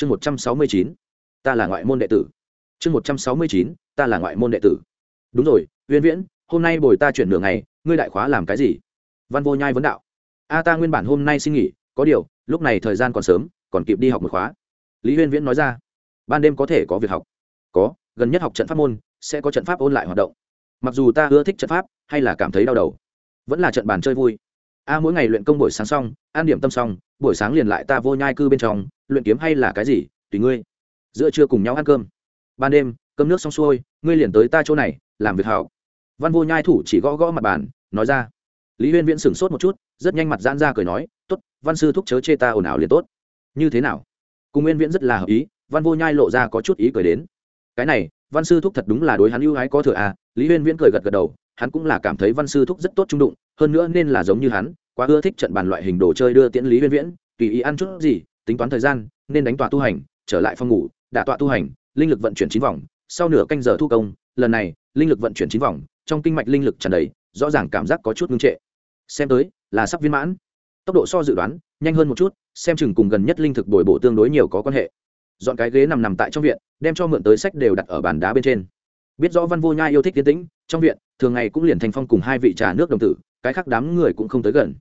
chương một trăm sáu mươi chín, ta là ngoại môn đệ tử. Chương một trăm sáu mươi chín, ta là ngoại môn đệ tử. Đúng rồi, uyên viễn, hôm nay bồi ta chuyển nửa ngày, ngươi đại khóa làm cái gì? Văn vô nhai vấn đạo. A, ta nguyên bản hôm nay xin nghỉ, có điều, lúc này thời gian còn sớm, còn kịp đi học một khóa. Lý huyên viễn nói ra. Ban đêm có thể có việc học. Có, gần nhất học trận pháp môn, sẽ có trận pháp ôn lại hoạt động. Mặc dù ta ưa thích trận pháp, hay là cảm thấy đau đầu, vẫn là trận bàn chơi vui. A, mỗi ngày luyện công buổi sáng xong, an điểm tâm xong buổi sáng liền lại ta vô nhai cư bên trong, luyện kiếm hay là cái gì, tùy ngươi. Giữa trưa cùng nhau ăn cơm. Ban đêm, cơm nước xong xuôi, ngươi liền tới ta chỗ này, làm việc hảo văn vô nhai thủ chỉ gõ gõ mặt bàn, nói ra. Lý huyên viễn sửng sốt một chút, rất nhanh mặt giãn ra cười nói t ố t văn sư thúc chớ chê ta ồn ào liền tốt. Như thế nào? Cùng nguyên viễn rất là hợp ý, văn vô nhai lộ ra có chút ý cười đến. Cái này, văn sư thúc thật đúng là đối hắn ưu ái có thừa à? Lý huyên viễn cười gật gật đầu, hắn cũng là cảm thấy văn sư thúc rất tốt trung đụng, hơn nữa nên là giống như hắn quá ưa thích trận bàn loại hình đồ chơi đưa tiễn lý viên viễn, tùy ý ăn chút gì, tính toán thời gian, nên đánh tòa tu hành, trở lại phòng ngủ, đả tọa tu hành, linh lực vận chuyển chín vòng, sau nửa canh giờ thu công, lần này, linh lực vận chuyển chín vòng, trong kinh mạch linh lực tràn đầy, rõ ràng cảm giác có chút ngưng trệ. Xem tới, là sắp viên mãn. Tốc độ so dự đoán, nhanh hơn một chút, xem chừng cùng gần nhất linh thực bồi bổ tương đối nhiều có quan hệ. Dọn cái ghế nằm nằm tại trong viện, đem cho mượn tới sách đều đặt ở bàn đá bên trên. Biết rõ văn vô nhai yêu thích tiến tĩnh, trong viện, thường ngày cũng liền thành phong cùng hai vị trà nước đồng tử, cái khác đám người cũng không tới gần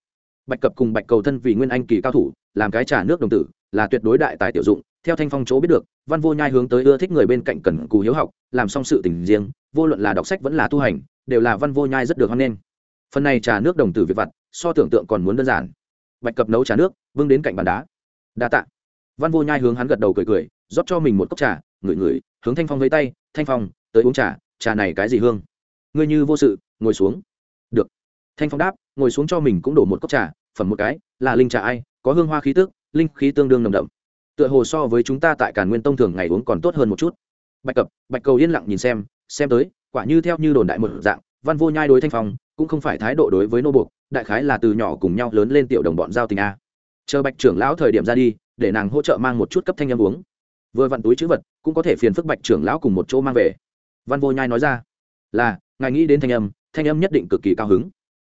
bạch cập cùng bạch cầu thân vì nguyên anh kỳ cao thủ, làm cái trà nước đồng tử, là tuyệt đối đại tài tiểu dụng, theo thanh phong chỗ biết được, văn vô nhai hướng tới ưa thích người bên cạnh cần cù hiếu học, làm xong sự tình riêng, vô luận là đọc sách vẫn là tu hành, đều là văn vô nhai rất được hoan nghênh. Phần này trà nước đồng tử việc vặt, so tưởng tượng còn muốn đơn giản. Bạch cập nấu trà nước vương đến cạnh bàn đá. Đa tạ. Văn vô nhai hướng hắn gật đầu cười cười, rót cho mình một cốc trà, ngửi ngửi, hướng thanh phong với tay, thanh phong, tới uống trà trà này cái gì hương? Ngươi như vô sự, ngồi xuống. Được thanh phong đáp, ngồi xuống cho mình cũng đổ một cốc trà, phẩm một cái, là linh trà ai, có hương hoa khí tức, linh khí tương đương nồng đậm. Tựa hồ so với chúng ta tại càn nguyên tông thường ngày uống còn tốt hơn một chút. Bạch cập, bạch cầu yên lặng nhìn xem xem tới, quả như theo như đồn đại một dạng, văn vô nhai đối thanh phong, cũng không phải thái độ đối với nô buộc, đại khái là từ nhỏ cùng nhau lớn lên tiểu đồng bọn giao tình a. Chờ bạch trưởng lão thời điểm ra đi, để nàng hỗ trợ mang một chút cấp thanh âm uống. Vừa vặn túi chữ vật, cũng có thể phiền phức bạch trưởng lão cùng một chỗ mang về. Văn vô nhai nói ra, là, ngài nghĩ đến thanh âm thanh âm nhất định cực kỳ cao hứng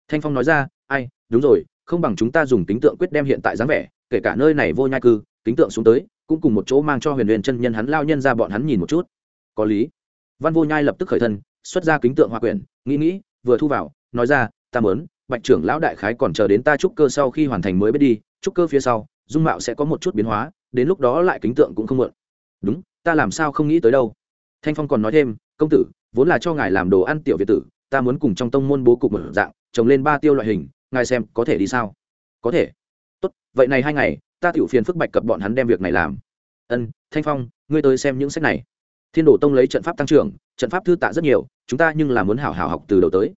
thanh phong nói ra, ai, đúng rồi, không bằng chúng ta dùng tính tượng quyết đem hiện tại dáng vẻ, kể cả nơi này vô nhai cư tính tượng xuống tới, cũng cùng một chỗ mang cho huyền huyền chân nhân hắn lao nhân ra bọn hắn nhìn một chút. Có lý. Văn vô nhai lập tức khởi thân, xuất ra kính tượng hoa quyển, nghĩ nghĩ, vừa thu vào, nói ra, ta mớn bạch trưởng lão đại khái còn chờ đến ta trúc cơ sau khi hoàn thành mới biết đi, trúc cơ phía sau, dung mạo sẽ có một chút biến hóa, đến lúc đó lại kính tượng cũng không mượn. Đúng, ta làm sao không nghĩ tới đâu. Thanh phong còn nói thêm, công tử, vốn là cho ngài làm đồ ăn tiểu việt tử, ta muốn cùng trong tông môn bố cục một dạng trồng lên ba tiêu loại hình, ngài xem có thể đi sao? Có thể. Tốt, vậy này hai ngày, ta tiểu phiền phức bạch cập bọn hắn đem việc này làm. Ân, thanh phong, ngươi tới xem những sách này. Thiên đồ tông lấy trận pháp tăng trưởng, trận pháp thư tạ rất nhiều, chúng ta nhưng là muốn hảo hảo học từ đầu tới.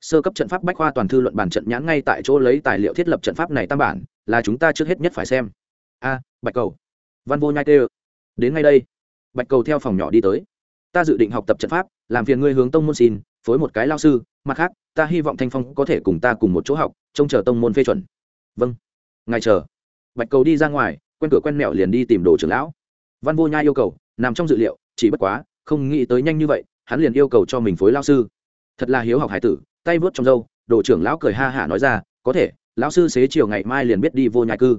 Sơ cấp trận pháp bách khoa toàn thư luận bản trận nhãn ngay tại chỗ lấy tài liệu thiết lập trận pháp này tam bản, là chúng ta trước hết nhất phải xem. A, bạch cầu. Văn vô nhai tê đến ngay đây. Bạch cầu theo phòng nhỏ đi tới. Ta dự định học tập trận pháp, làm phiền ngươi hướng tông môn xin, phối một cái lao sư mặt khác, ta hy vọng thanh phong có thể cùng ta cùng một chỗ học, trông chờ tông môn phê chuẩn. Vâng. Ngài chờ. Bạch cầu đi ra ngoài, quen cửa quen mẹo liền đi tìm đồ trưởng lão. Văn vô nhai yêu cầu, nằm trong dự liệu, chỉ bất quá, không nghĩ tới nhanh như vậy, hắn liền yêu cầu cho mình phối lao sư. Thật là hiếu học hải tử, tay vớt trong dâu đồ trưởng lão cười ha hả nói ra, có thể, lão sư xế chiều ngày mai liền biết đi vô nhai cư.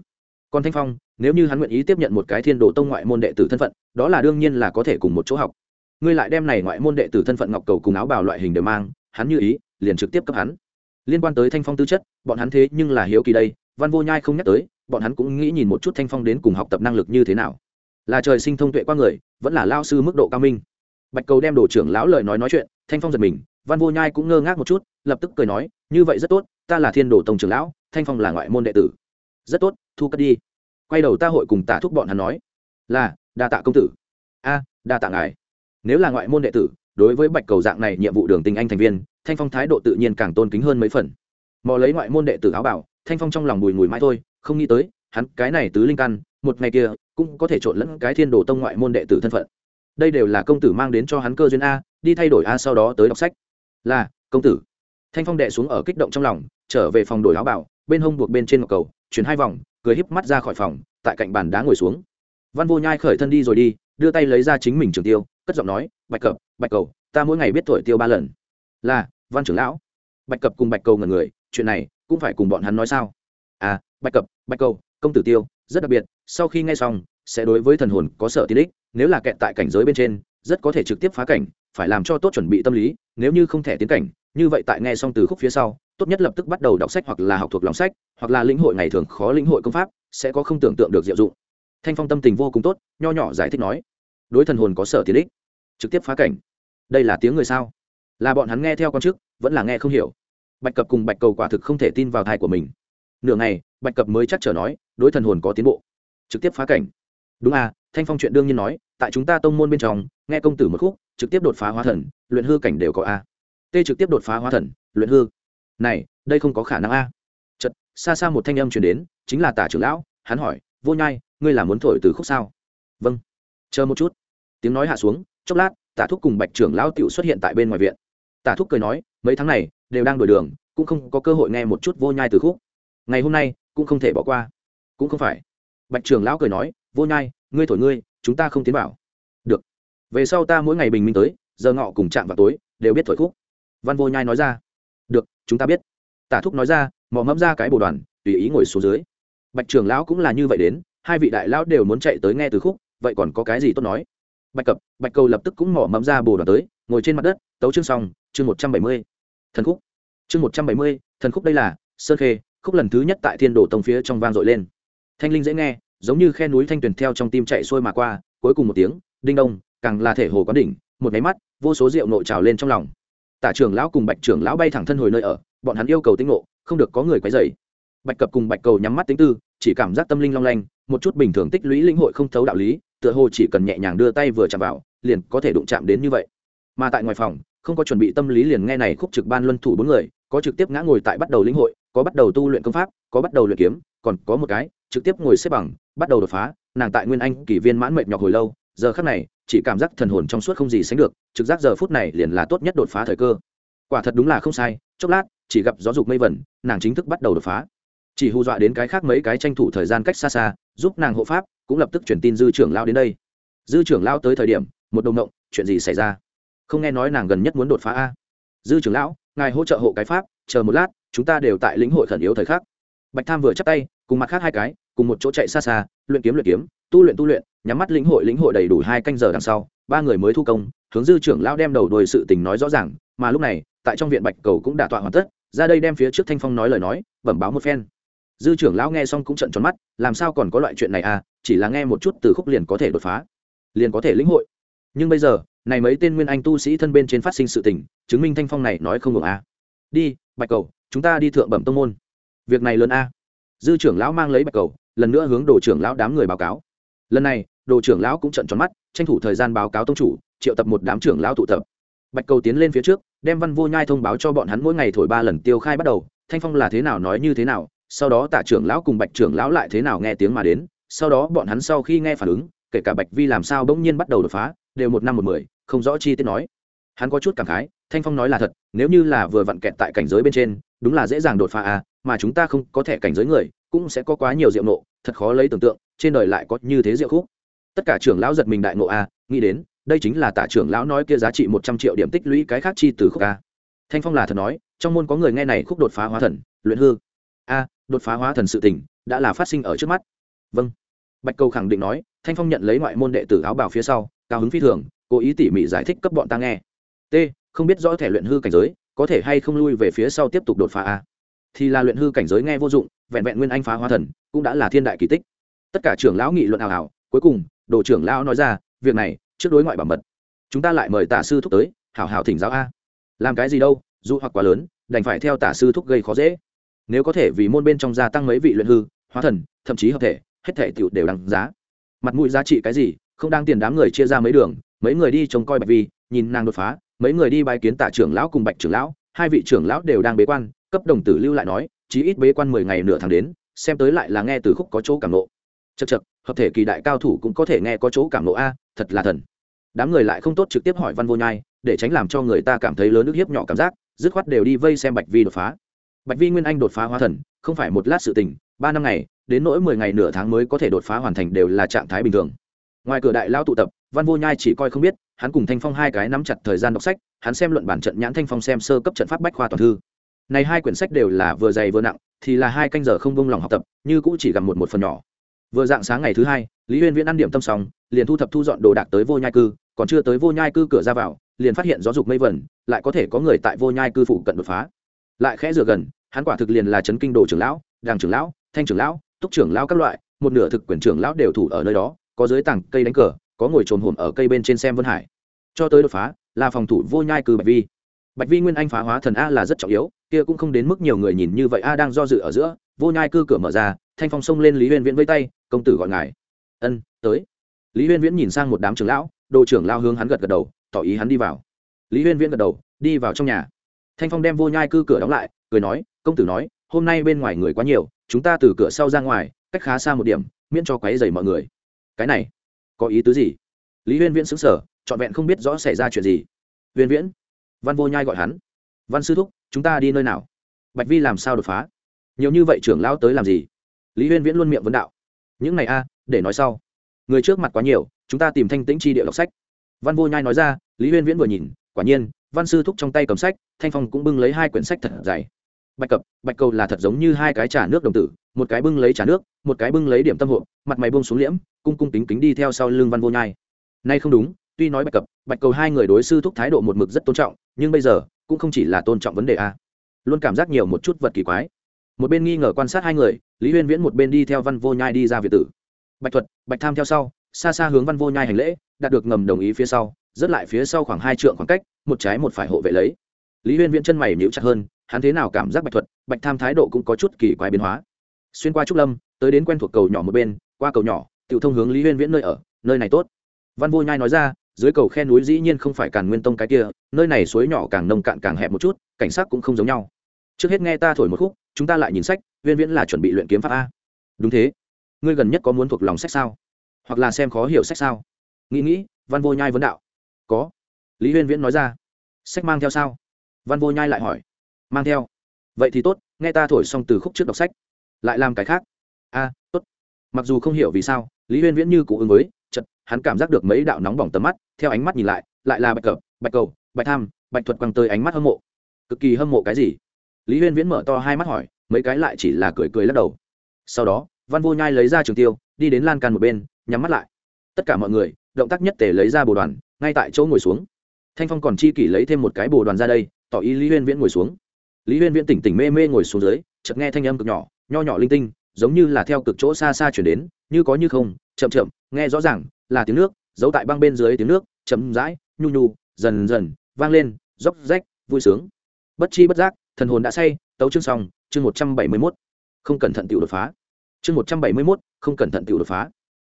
Còn thanh phong, nếu như hắn nguyện ý tiếp nhận một cái thiên đồ tông ngoại môn đệ tử thân phận, đó là đương nhiên là có thể cùng một chỗ học. Ngươi lại đem này ngoại môn đệ tử thân phận ngọc cầu cùng áo bào loại hình đều mang hắn như ý, liền trực tiếp cấp hắn. Liên quan tới thanh phong tư chất, bọn hắn thế nhưng là hiếu kỳ đây, văn vô nhai không nhắc tới, bọn hắn cũng nghĩ nhìn một chút thanh phong đến cùng học tập năng lực như thế nào. Là trời sinh thông tuệ qua người, vẫn là lao sư mức độ cao minh. Bạch cầu đem đồ trưởng lão lời nói nói chuyện, thanh phong giật mình, văn vô nhai cũng ngơ ngác một chút, lập tức cười nói, như vậy rất tốt, ta là thiên đồ tông trưởng lão, thanh phong là ngoại môn đệ tử. Rất tốt, thu cất đi. Quay đầu ta hội cùng tả thúc bọn hắn nói, là, đa tạ công tử. A, đa tạ ngài. Nếu là ngoại môn đệ tử đối với bạch cầu dạng này nhiệm vụ đường tình anh thành viên, thanh phong thái độ tự nhiên càng tôn kính hơn mấy phần. Mò lấy ngoại môn đệ tử áo bảo thanh phong trong lòng bùi ngùi mãi thôi, không nghĩ tới, hắn cái này tứ linh căn, một ngày kia, cũng có thể trộn lẫn cái thiên đồ tông ngoại môn đệ tử thân phận. Đây đều là công tử mang đến cho hắn cơ duyên a, đi thay đổi a sau đó tới đọc sách. Là, công tử. Thanh phong đệ xuống ở kích động trong lòng, trở về phòng đổi áo bảo bên hông buộc bên trên ngọc cầu, chuyển hai vòng, cười híp mắt ra khỏi phòng, tại cạnh bàn đá ngồi xuống. Văn vô nhai khởi thân đi rồi đi đưa tay lấy ra chính mình trường tiêu, cất giọng nói, bạch cập, bạch cầu, ta mỗi ngày biết thổi tiêu ba lần. Là, văn trưởng lão. Bạch cập cùng bạch cầu ngần người, chuyện này cũng phải cùng bọn hắn nói sao? À bạch cập, bạch cầu, công tử tiêu, rất đặc biệt, sau khi nghe xong, sẽ đối với thần hồn có sở tiến ích nếu là kẹt tại cảnh giới bên trên, rất có thể trực tiếp phá cảnh, phải làm cho tốt chuẩn bị tâm lý, nếu như không thể tiến cảnh, như vậy tại nghe xong từ khúc phía sau, tốt nhất lập tức bắt đầu đọc sách hoặc là học thuộc lòng sách, hoặc là lĩnh hội ngày thường khó lĩnh hội công pháp, sẽ có không tưởng tượng được diệu dụng. Thanh phong tâm tình vô cùng tốt, nho nhỏ giải thích nói đối thần hồn có sở tiến ích, trực tiếp phá cảnh. Đây là tiếng người sao? Là bọn hắn nghe theo con chức, vẫn là nghe không hiểu. Bạch cập cùng bạch cầu quả thực không thể tin vào thai của mình. Nửa ngày, bạch cập mới chắc chở nói, đối thần hồn có tiến bộ, trực tiếp phá cảnh. Đúng à thanh phong chuyện đương nhiên nói, tại chúng ta tông môn bên trong, nghe công tử một khúc, trực tiếp đột phá hóa thần, luyện hư cảnh đều có a. T trực tiếp đột phá hóa thần, luyện hư. Này, đây không có khả năng a. Chật xa xa một thanh âm chuyển đến, chính là tả trưởng lão, hắn hỏi, vô nhai, ngươi là muốn thổi từ khúc sao? Vâng. Chờ một chút tiếng nói hạ xuống, chốc lát, tả thúc cùng bạch trưởng lão tiểu xuất hiện tại bên ngoài viện. Tả thúc cười nói, mấy tháng này, đều đang đổi đường, cũng không có cơ hội nghe một chút vô nhai từ khúc. Ngày hôm nay, cũng không thể bỏ qua. Cũng không phải. Bạch trưởng lão cười nói, vô nhai, ngươi thổi ngươi, chúng ta không tiến bảo được. Về sau ta mỗi ngày bình minh tới, giờ ngọ cùng chạm vào tối, đều biết thổi khúc. Văn vô nhai nói ra. Được, chúng ta biết. Tả thúc nói ra, mò mẫm ra cái bồ đoàn, tùy ý ngồi xuống dưới. Bạch trưởng lão cũng là như vậy đến, hai vị đại lão đều muốn chạy tới nghe từ khúc, vậy còn có cái gì tốt nói? Bạch cập bạch cầu lập tức cũng mỏ mẫm ra bồ đoàn tới ngồi trên mặt đất tấu chương xong chương một trăm bảy mươi thần khúc. Chương một trăm bảy mươi thần khúc đây là sơn khê khúc lần thứ nhất tại thiên đồ tông phía trong vang dội lên. Thanh linh dễ nghe giống như khe núi thanh tuyền theo trong tim chạy xuôi mà qua cuối cùng một tiếng đinh đông càng là thể hồ có đỉnh một máy mắt vô số rượu nội trào lên trong lòng. Tả trưởng lão cùng bạch trưởng lão bay thẳng thân hồi nơi ở bọn hắn yêu cầu tinh nộ, không được có người quấy dày bạch cập cùng bạch cầu nhắm mắt tính tư chỉ cảm giác tâm linh long lanh một chút bình thường tích lũy linh hội không thấu đạo lý tựa hồ chỉ cần nhẹ nhàng đưa tay vừa chạm vào, liền có thể đụng chạm đến như vậy. Mà tại ngoài phòng, không có chuẩn bị tâm lý liền nghe này khúc trực ban luân thủ bốn người, có trực tiếp ngã ngồi tại bắt đầu lĩnh hội, có bắt đầu tu luyện công pháp, có bắt đầu luyện kiếm, còn có một cái, trực tiếp ngồi xếp bằng, bắt đầu đột phá, nàng tại nguyên anh kỷ viên mãn mệt nhọc hồi lâu, giờ khắc này, chỉ cảm giác thần hồn trong suốt không gì sánh được, trực giác giờ phút này liền là tốt nhất đột phá thời cơ. Quả thật đúng là không sai, chốc lát, chỉ gặp gió dục mây vẩn, nàng chính thức bắt đầu đột phá. Chỉ hù dọa đến cái khác mấy cái tranh thủ thời gian cách xa xa, giúp nàng hộ pháp cũng lập tức truyền tin dư trưởng lao đến đây. Dư trưởng lao tới thời điểm, một đồng động chuyện gì xảy ra? Không nghe nói nàng gần nhất muốn đột phá a. Dư trưởng lão, ngài hỗ trợ hộ cái pháp, chờ một lát, chúng ta đều tại lĩnh hội khẩn yếu thời khắc. Bạch tham vừa chắp tay, cùng mặt khác hai cái, cùng một chỗ chạy xa xa, luyện kiếm luyện kiếm, tu luyện tu luyện, nhắm mắt lĩnh hội lĩnh hội đầy đủ hai canh giờ đằng sau, ba người mới thu công, hướng dư trưởng lão đem đầu đuôi sự tình nói rõ ràng, mà lúc này, tại trong viện bạch cầu cũng đã tọa hoàn tất, ra đây đem phía trước thanh phong nói lời nói, bẩm báo một phen dư trưởng lão nghe xong cũng trận tròn mắt, làm sao còn có loại chuyện này à chỉ là nghe một chút từ khúc liền có thể đột phá, liền có thể lĩnh hội. Nhưng bây giờ, này mấy tên nguyên anh tu sĩ thân bên trên phát sinh sự tình, chứng minh thanh phong này nói không ngừng à? đi, bạch cầu, chúng ta đi thượng bẩm tông môn. Việc này lớn a dư trưởng lão mang lấy bạch cầu, lần nữa hướng đồ trưởng lão đám người báo cáo. Lần này, đồ trưởng lão cũng trận tròn mắt, tranh thủ thời gian báo cáo tông chủ, triệu tập một đám trưởng lão tụ tập. Bạch cầu tiến lên phía trước, đem văn vô nhai thông báo cho bọn hắn mỗi ngày thổi ba lần tiêu khai bắt đầu, thanh phong là thế nào nói như thế nào sau đó tạ trưởng lão cùng bạch trưởng lão lại thế nào nghe tiếng mà đến sau đó bọn hắn sau khi nghe phản ứng kể cả bạch vi làm sao bỗng nhiên bắt đầu đột phá đều một năm một mười không rõ chi tiết nói. Hắn có chút cảm khái thanh phong nói là thật nếu như là vừa vặn kẹt tại cảnh giới bên trên đúng là dễ dàng đột phá à mà chúng ta không có thể cảnh giới người cũng sẽ có quá nhiều diệu nộ thật khó lấy tưởng tượng trên đời lại có như thế diệu khúc. Tất cả trưởng lão giật mình đại nộ à, nghĩ đến đây chính là tạ trưởng lão nói kia giá trị một trăm triệu điểm tích lũy cái khác chi từ khúc a thanh phong là thật nói trong môn có người nghe này khúc đột phá hóa thần luyện hư a, đột phá hóa thần sự tỉnh đã là phát sinh ở trước mắt. Vâng. Bạch cầu khẳng định nói, thanh phong nhận lấy ngoại môn đệ tử áo bào phía sau, cao hứng phi thường, cố ý tỉ mỉ giải thích cấp bọn ta nghe. T, không biết rõ thể luyện hư cảnh giới, có thể hay không lui về phía sau tiếp tục đột phá a? Thì là luyện hư cảnh giới nghe vô dụng, vẹn vẹn nguyên anh phá hóa thần, cũng đã là thiên đại kỳ tích. Tất cả trưởng lão nghị luận ảo ảo cuối cùng, đồ trưởng lão nói ra, việc này, trước đối ngoại bảo mật. Chúng ta lại mời tả sư thúc tới, hảo hảo thỉnh giáo a. Làm cái gì đâu dù hoặc quá lớn, đành phải theo tả sư thúc gây khó dễ nếu có thể vì môn bên trong gia tăng mấy vị luyện hư, hóa thần, thậm chí hợp thể, hết thể tiểu đều đăng giá. Mặt mũi giá trị cái gì, không đang tiền đám người chia ra mấy đường, mấy người đi trông coi bạch vi, nhìn nàng đột phá, mấy người đi bài kiến tạ trưởng lão cùng bạch trưởng lão, hai vị trưởng lão đều đang bế quan, cấp đồng tử lưu lại nói, chí ít bế quan mười ngày nửa tháng đến, xem tới lại là nghe từ khúc có chỗ cảm nộ chật chật hợp thể kỳ đại cao thủ cũng có thể nghe có chỗ cảm nộ a, thật là thần. Đám người lại không tốt trực tiếp hỏi văn vô nhai, để tránh làm cho người ta cảm thấy lớn nước hiếp nhỏ cảm giác, dứt khoát đều đi vây xem bạch vi đột phá bạch vi nguyên anh đột phá hóa thần, không phải một lát sự tình, ba năm ngày, đến nỗi mười ngày nửa tháng mới có thể đột phá hoàn thành đều là trạng thái bình thường. Ngoài cửa đại lao tụ tập, văn vô nhai chỉ coi không biết, hắn cùng thanh phong hai cái nắm chặt thời gian đọc sách, hắn xem luận bản trận nhãn thanh phong xem sơ cấp trận pháp bách khoa toàn thư. Này hai quyển sách đều là vừa dày vừa nặng, thì là hai canh giờ không bông lòng học tập, như cũng chỉ gặp một một phần nhỏ. Vừa dạng sáng ngày thứ hai, lý huyên viễn ăn điểm tâm xong, liền thu thập thu dọn đồ đạc tới vô nhai cư, còn chưa tới vô nhai cư cửa ra vào, liền phát hiện gió dục mây vẩn, lại có thể có người tại vô nhai cư phụ cận đột phá lại khẽ rửa gần, hắn quả thực liền là trấn kinh đồ trưởng lão đàng trưởng lão, thanh trưởng lão, túc trưởng lão các loại, một nửa thực quyền trưởng lão đều thủ ở nơi đó, có dưới tảng cây đánh cờ, có ngồi trồn hồn ở cây bên trên xem vân hải. Cho tới đột phá, là phòng thủ vô nhai cư bạch vi. Bạch vi nguyên anh phá hóa thần a là rất trọng yếu, kia cũng không đến mức nhiều người nhìn như vậy a đang do dự ở giữa, vô nhai cư cửa mở ra, thanh phong xông lên lý huyên viễn với tay, công tử gọi ngài. Ân, tới. Lý huyên viễn nhìn sang một đám trưởng lão, đồ trưởng lao hướng hắn gật gật đầu, tỏ ý hắn đi vào. Lý huyên viễn gật đầu, đi vào trong nhà thanh phong đem vô nhai cư cửa đóng lại, cười nói, công tử nói, hôm nay bên ngoài người quá nhiều, chúng ta từ cửa sau ra ngoài, cách khá xa một điểm, miễn cho quáy dày mọi người. Cái này, có ý tứ gì? Lý huyên viễn xứng sở trọn vẹn không biết rõ xảy ra chuyện gì. Huyên viễn, văn vô nhai gọi hắn. Văn sư thúc, chúng ta đi nơi nào? Bạch vi làm sao đột phá? Nhiều như vậy trưởng lão tới làm gì? Lý huyên viễn luôn miệng vấn đạo. Những này a, để nói sau. Người trước mặt quá nhiều, chúng ta tìm thanh tĩnh chi địa đọc sách. Văn vô nhai nói ra, lý huyên viễn vừa nhìn, quả nhiên văn sư thúc trong tay cầm sách, thanh phong cũng bưng lấy hai quyển sách thật dày. Bạch cập, bạch cầu là thật giống như hai cái trà nước đồng tử, một cái bưng lấy trà nước, một cái bưng lấy điểm tâm hộp, mặt mày bông xuống liễm, cung cung kính kính đi theo sau lưng văn vô nhai. Nay không đúng, tuy nói bạch cập, bạch cầu hai người đối sư thúc thái độ một mực rất tôn trọng, nhưng bây giờ, cũng không chỉ là tôn trọng vấn đề a. Luôn cảm giác nhiều một chút vật kỳ quái. Một bên nghi ngờ quan sát hai người, lý huyên viễn một bên đi theo văn vô nhai đi ra việt tử. Bạch thuật, bạch tham theo sau, xa xa hướng văn vô nhai hành lễ, đạt được ngầm đồng ý phía sau rất lại phía sau khoảng hai trượng khoảng cách, một trái một phải hộ vệ lấy. Lý huyên viễn chân mày nhíu chặt hơn, hắn thế nào cảm giác bạch thuật, bạch tham thái độ cũng có chút kỳ quái biến hóa. Xuyên qua trúc lâm, tới đến quen thuộc cầu nhỏ một bên, qua cầu nhỏ tự thông hướng lý huyên viễn nơi ở, nơi này tốt. Văn vô nhai nói ra, dưới cầu khe núi dĩ nhiên không phải càn nguyên tông cái kia, nơi này suối nhỏ càng nông cạn càng hẹp một chút, cảnh sắc cũng không giống nhau. Trước hết nghe ta thổi một khúc, chúng ta lại nhìn sách viên viễn là chuẩn bị luyện kiếm pháp a. Đúng thế. Ngươi gần nhất có muốn thuộc lòng sách sao? Hoặc là xem khó hiểu sách sao? Nghĩ nghĩ, văn vô nhai vấn đạo có. Lý huyên viễn nói ra. Sách mang theo sao? Văn vô nhai lại hỏi. Mang theo. Vậy thì tốt, nghe ta thổi xong từ khúc trước đọc sách. Lại làm cái khác. A tốt. Mặc dù không hiểu vì sao, lý huyên viễn như cụ ứng với chật hắn cảm giác được mấy đạo nóng bỏng tầm mắt, theo ánh mắt nhìn lại lại là bạch cập bạch cầu, bạch tham, bạch thuật quăng tới ánh mắt hâm mộ. Cực kỳ hâm mộ cái gì? Lý huyên viễn mở to hai mắt hỏi, mấy cái lại chỉ là cười cười lắc đầu. Sau đó, văn vô nhai lấy ra trường tiêu, đi đến lan can một bên, nhắm mắt lại. Tất cả mọi người, động tác nhất tề lấy ra bồ đoàn ngay tại chỗ ngồi xuống. Thanh phong còn chi kỷ lấy thêm một cái bồ đoàn ra đây, tỏ ý lý huyên viễn ngồi xuống. Lý huyên viễn tỉnh tỉnh mê mê ngồi xuống dưới, chợt nghe thanh âm cực nhỏ, nho nhỏ linh tinh, giống như là theo cực chỗ xa xa chuyển đến, như có như không, chậm chậm, nghe rõ ràng, là tiếng nước, giấu tại băng bên dưới tiếng nước, chậm rãi, nhu nhu, dần dần, vang lên róc rách, vui sướng. Bất chi bất giác, thần hồn đã say, tấu chương xong, chương một trăm bảy mươi mốt. Không cẩn thận tiểu đột phá. Chương một trăm bảy mươi mốt, không cẩn thận tiểu đột phá.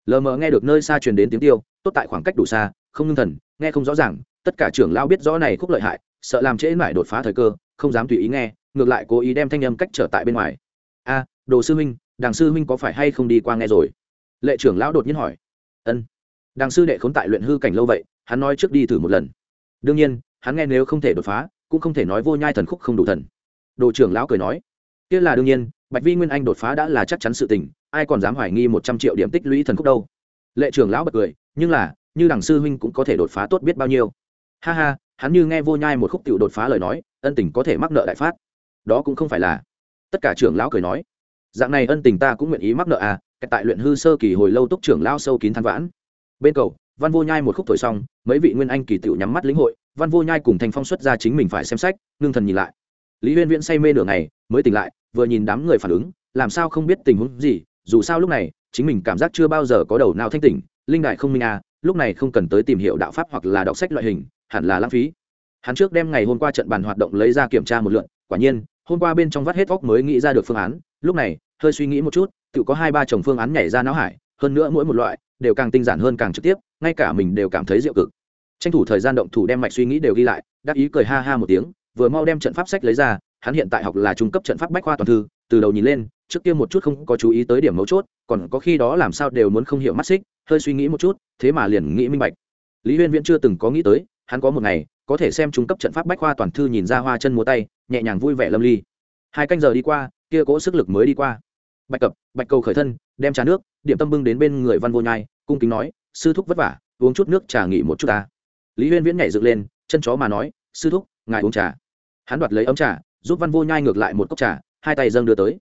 Lờ mờ nghe được nơi xa truyền đến tiếng tiêu, tốt tại khoảng cách đủ xa không ngưng thần, nghe không rõ ràng, tất cả trưởng lao biết rõ này khúc lợi hại, sợ làm trễ mãi đột phá thời cơ, không dám tùy ý nghe, ngược lại cố ý đem thanh âm cách trở tại bên ngoài. A, đồ sư huynh đàng sư huynh có phải hay không đi qua nghe rồi? Lệ trưởng lão đột nhiên hỏi. Ân. Đàng sư đệ khốn tại luyện hư cảnh lâu vậy, hắn nói trước đi thử một lần. Đương nhiên, hắn nghe nếu không thể đột phá, cũng không thể nói vô nhai thần khúc không đủ thần. Đồ trưởng lão cười nói. Kia là đương nhiên, bạch vi nguyên anh đột phá đã là chắc chắn sự tình, ai còn dám hoài nghi một trăm triệu điểm tích lũy thần khúc đâu? Lệ trưởng lão bật cười. Nhưng là như đằng sư huynh cũng có thể đột phá tốt biết bao nhiêu. Ha ha, hắn như nghe vô nhai một khúc tiểu đột phá lời nói, ân tình có thể mắc nợ đại phát. Đó cũng không phải là. Tất cả trưởng lão cười nói, dạng này ân tình ta cũng nguyện ý mắc nợ à tại luyện hư sơ kỳ hồi lâu túc trưởng lao sâu kín than vãn. Bên cầu, văn vô nhai một khúc thổi xong, mấy vị nguyên anh kỳ tiểu nhắm mắt lĩnh hội, văn vô nhai cùng thành phong xuất ra chính mình phải xem sách, ngưng thần nhìn lại. Lý huyên viễn say mê nửa ngày, mới tỉnh lại, vừa nhìn đám người phản ứng, làm sao không biết tình huống gì, dù sao lúc này, chính mình cảm giác chưa bao giờ có đầu nào thanh tỉnh, linh đại không minh à lúc này không cần tới tìm hiểu đạo pháp hoặc là đọc sách loại hình, hẳn là lãng phí. Hắn trước đem ngày hôm qua trận bàn hoạt động lấy ra kiểm tra một lượn quả nhiên, hôm qua bên trong vắt hết vóc mới nghĩ ra được phương án, lúc này, hơi suy nghĩ một chút, tự có hai ba chồng phương án nhảy ra não hải, hơn nữa mỗi một loại, đều càng tinh giản hơn càng trực tiếp, ngay cả mình đều cảm thấy diệu cực. Tranh thủ thời gian động thủ đem mạch suy nghĩ đều ghi lại, đắc ý cười ha ha một tiếng, vừa mau đem trận pháp sách lấy ra, hắn hiện tại học là trung cấp trận pháp bách khoa toàn thư, từ đầu nhìn lên trước kia một chút không có chú ý tới điểm mấu chốt, còn có khi đó làm sao đều muốn không hiểu mắt xích, hơi suy nghĩ một chút, thế mà liền nghĩ minh bạch. Lý huyên viễn chưa từng có nghĩ tới, hắn có một ngày, có thể xem trung cấp trận pháp bách khoa toàn thư nhìn ra hoa chân múa tay, nhẹ nhàng vui vẻ lâm ly. Hai canh giờ đi qua, kia cỗ sức lực mới đi qua. Bạch cập, bạch cầu khởi thân, đem trà nước, điểm tâm bưng đến bên người văn vô nhai, cung kính nói, sư thúc vất vả, uống chút nước trà nghỉ một chút ta. Lý huyên viễn nhảy dựng lên, chân chó mà nói, sư thúc, ngài uống trà. Hắn đoạt lấy ấm trà, giúp văn vô nhai ngược lại một cốc trà, hai tay dâng đưa tới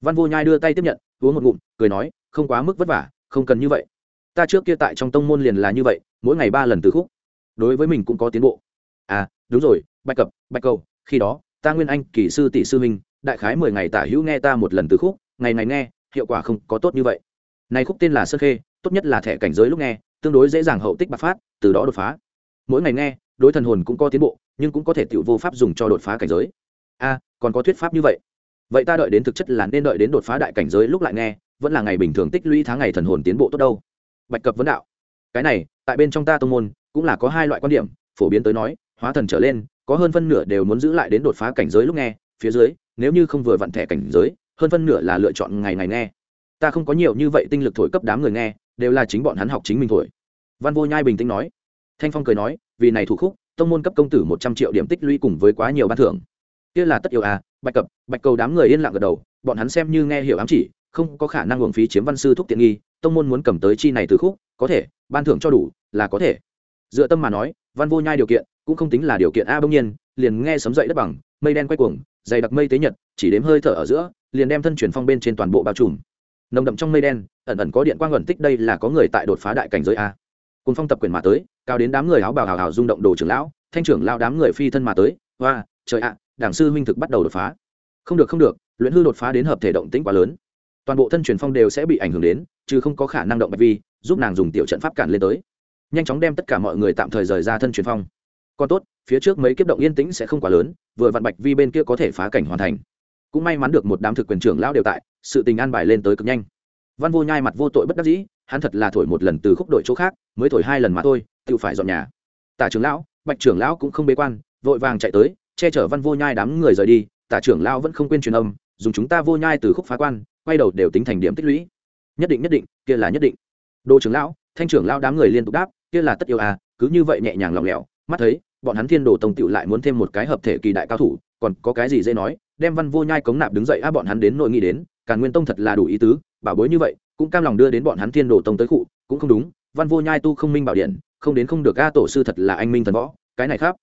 văn vô nhai đưa tay tiếp nhận, uống một ngụm, cười nói, không quá mức vất vả, không cần như vậy. Ta trước kia tại trong tông môn liền là như vậy, mỗi ngày ba lần từ khúc. Đối với mình cũng có tiến bộ. À đúng rồi, bạch cập, bạch cầu, khi đó, ta nguyên anh kỳ sư tỷ sư minh đại khái mười ngày tả hữu nghe ta một lần từ khúc, ngày ngày nghe, hiệu quả không có tốt như vậy. Này khúc tên là sơn khê, tốt nhất là thẻ cảnh giới lúc nghe, tương đối dễ dàng hậu tích bạc phát, từ đó đột phá. Mỗi ngày nghe, đối thần hồn cũng có tiến bộ, nhưng cũng có thể tự vô pháp dùng cho đột phá cảnh giới. A còn có thuyết pháp như vậy vậy ta đợi đến thực chất là nên đợi đến đột phá đại cảnh giới lúc lại nghe, vẫn là ngày bình thường tích lũy tháng ngày thần hồn tiến bộ tốt đâu. Bạch cập vấn đạo. Cái này, tại bên trong ta tô môn, cũng là có hai loại quan điểm, phổ biến tới nói, hóa thần trở lên, có hơn phân nửa đều muốn giữ lại đến đột phá cảnh giới lúc nghe, phía dưới, nếu như không vừa vặn thẻ cảnh giới, hơn phân nửa là lựa chọn ngày ngày nghe. Ta không có nhiều như vậy tinh lực thổi cấp đám người nghe, đều là chính bọn hắn học chính mình thổi. Văn vô nhai bình tĩnh nói. Thanh phong cười nói, vì này thủ khúc, tông môn cấp công tử một trăm triệu điểm tích lũy cùng với quá nhiều ban thưởng. Kia là tất yếu à bạch cập, bạch cầu đám người yên lặng gật đầu, bọn hắn xem như nghe hiểu ám chỉ, không có khả năng uổng phí chiếm văn sư thúc tiện nghi, tông môn muốn cầm tới chi này từ khúc, có thể, ban thưởng cho đủ, là có thể. Dựa tâm mà nói, văn vô nhai điều kiện, cũng không tính là điều kiện a bỗng nhiên, liền nghe sấm dậy đất bằng, mây đen quay cuồng, dày đặc mây tế nhật, chỉ đếm hơi thở ở giữa, liền đem thân chuyển phong bên trên toàn bộ bao trùm. Nồng đậm trong mây đen, ẩn ẩn có điện quang ẩn tích đây là có người tại đột phá đại cảnh giới a. Cùng phong tập quyền mà tới, cao đến đám người áo bào hào hào rung động đồ trưởng lão, thanh trưởng lao đám người phi thân mà tới, hoa, trời ạ đảng sư huynh thực bắt đầu đột phá. Không được không được, luyện hư đột phá đến hợp thể động tĩnh quá lớn. Toàn bộ thân truyền phong đều sẽ bị ảnh hưởng đến, chứ không có khả năng động bạch vi, giúp nàng dùng tiểu trận pháp cản lên tới. Nhanh chóng đem tất cả mọi người tạm thời rời ra thân truyền phong. Còn tốt, phía trước mấy kiếp động yên tĩnh sẽ không quá lớn, vừa vặn bạch vi bên kia có thể phá cảnh hoàn thành. Cũng may mắn được một đám thực quyền trưởng lão đều tại, sự tình an bài lên tới cực nhanh. Văn vô nhai mặt vô tội bất đắc dĩ, hắn thật là thổi một lần từ khúc đội chỗ khác, mới thổi hai lần mà thôi, tự phải dọn nhà. Tả trưởng lão, bạch trưởng lão cũng không bế quan, vội vàng chạy tới che chở văn vô nhai đám người rời đi, tả trưởng lão vẫn không quên truyền âm, dùng chúng ta vô nhai từ khúc phá quan, quay đầu đều tính thành điểm tích lũy. Nhất định nhất định, kia là nhất định. Đô trưởng lão, thanh trưởng lão đám người liên tục đáp, kia là tất yêu à cứ như vậy nhẹ nhàng lỏng lẻo, mắt thấy, bọn hắn thiên đồ tông tựu lại muốn thêm một cái hợp thể kỳ đại cao thủ, còn có cái gì dễ nói, đem văn vô nhai cống nạp đứng dậy a bọn hắn đến nội nghĩ đến, càn nguyên tông thật là đủ ý tứ, bảo bối như vậy, cũng cam lòng đưa đến bọn hắn thiên đồ tông tới cụ cũng không đúng, văn vô nhai tu không minh bảo điện, không đến không được a tổ sư thật là anh minh thần võ, cái này khác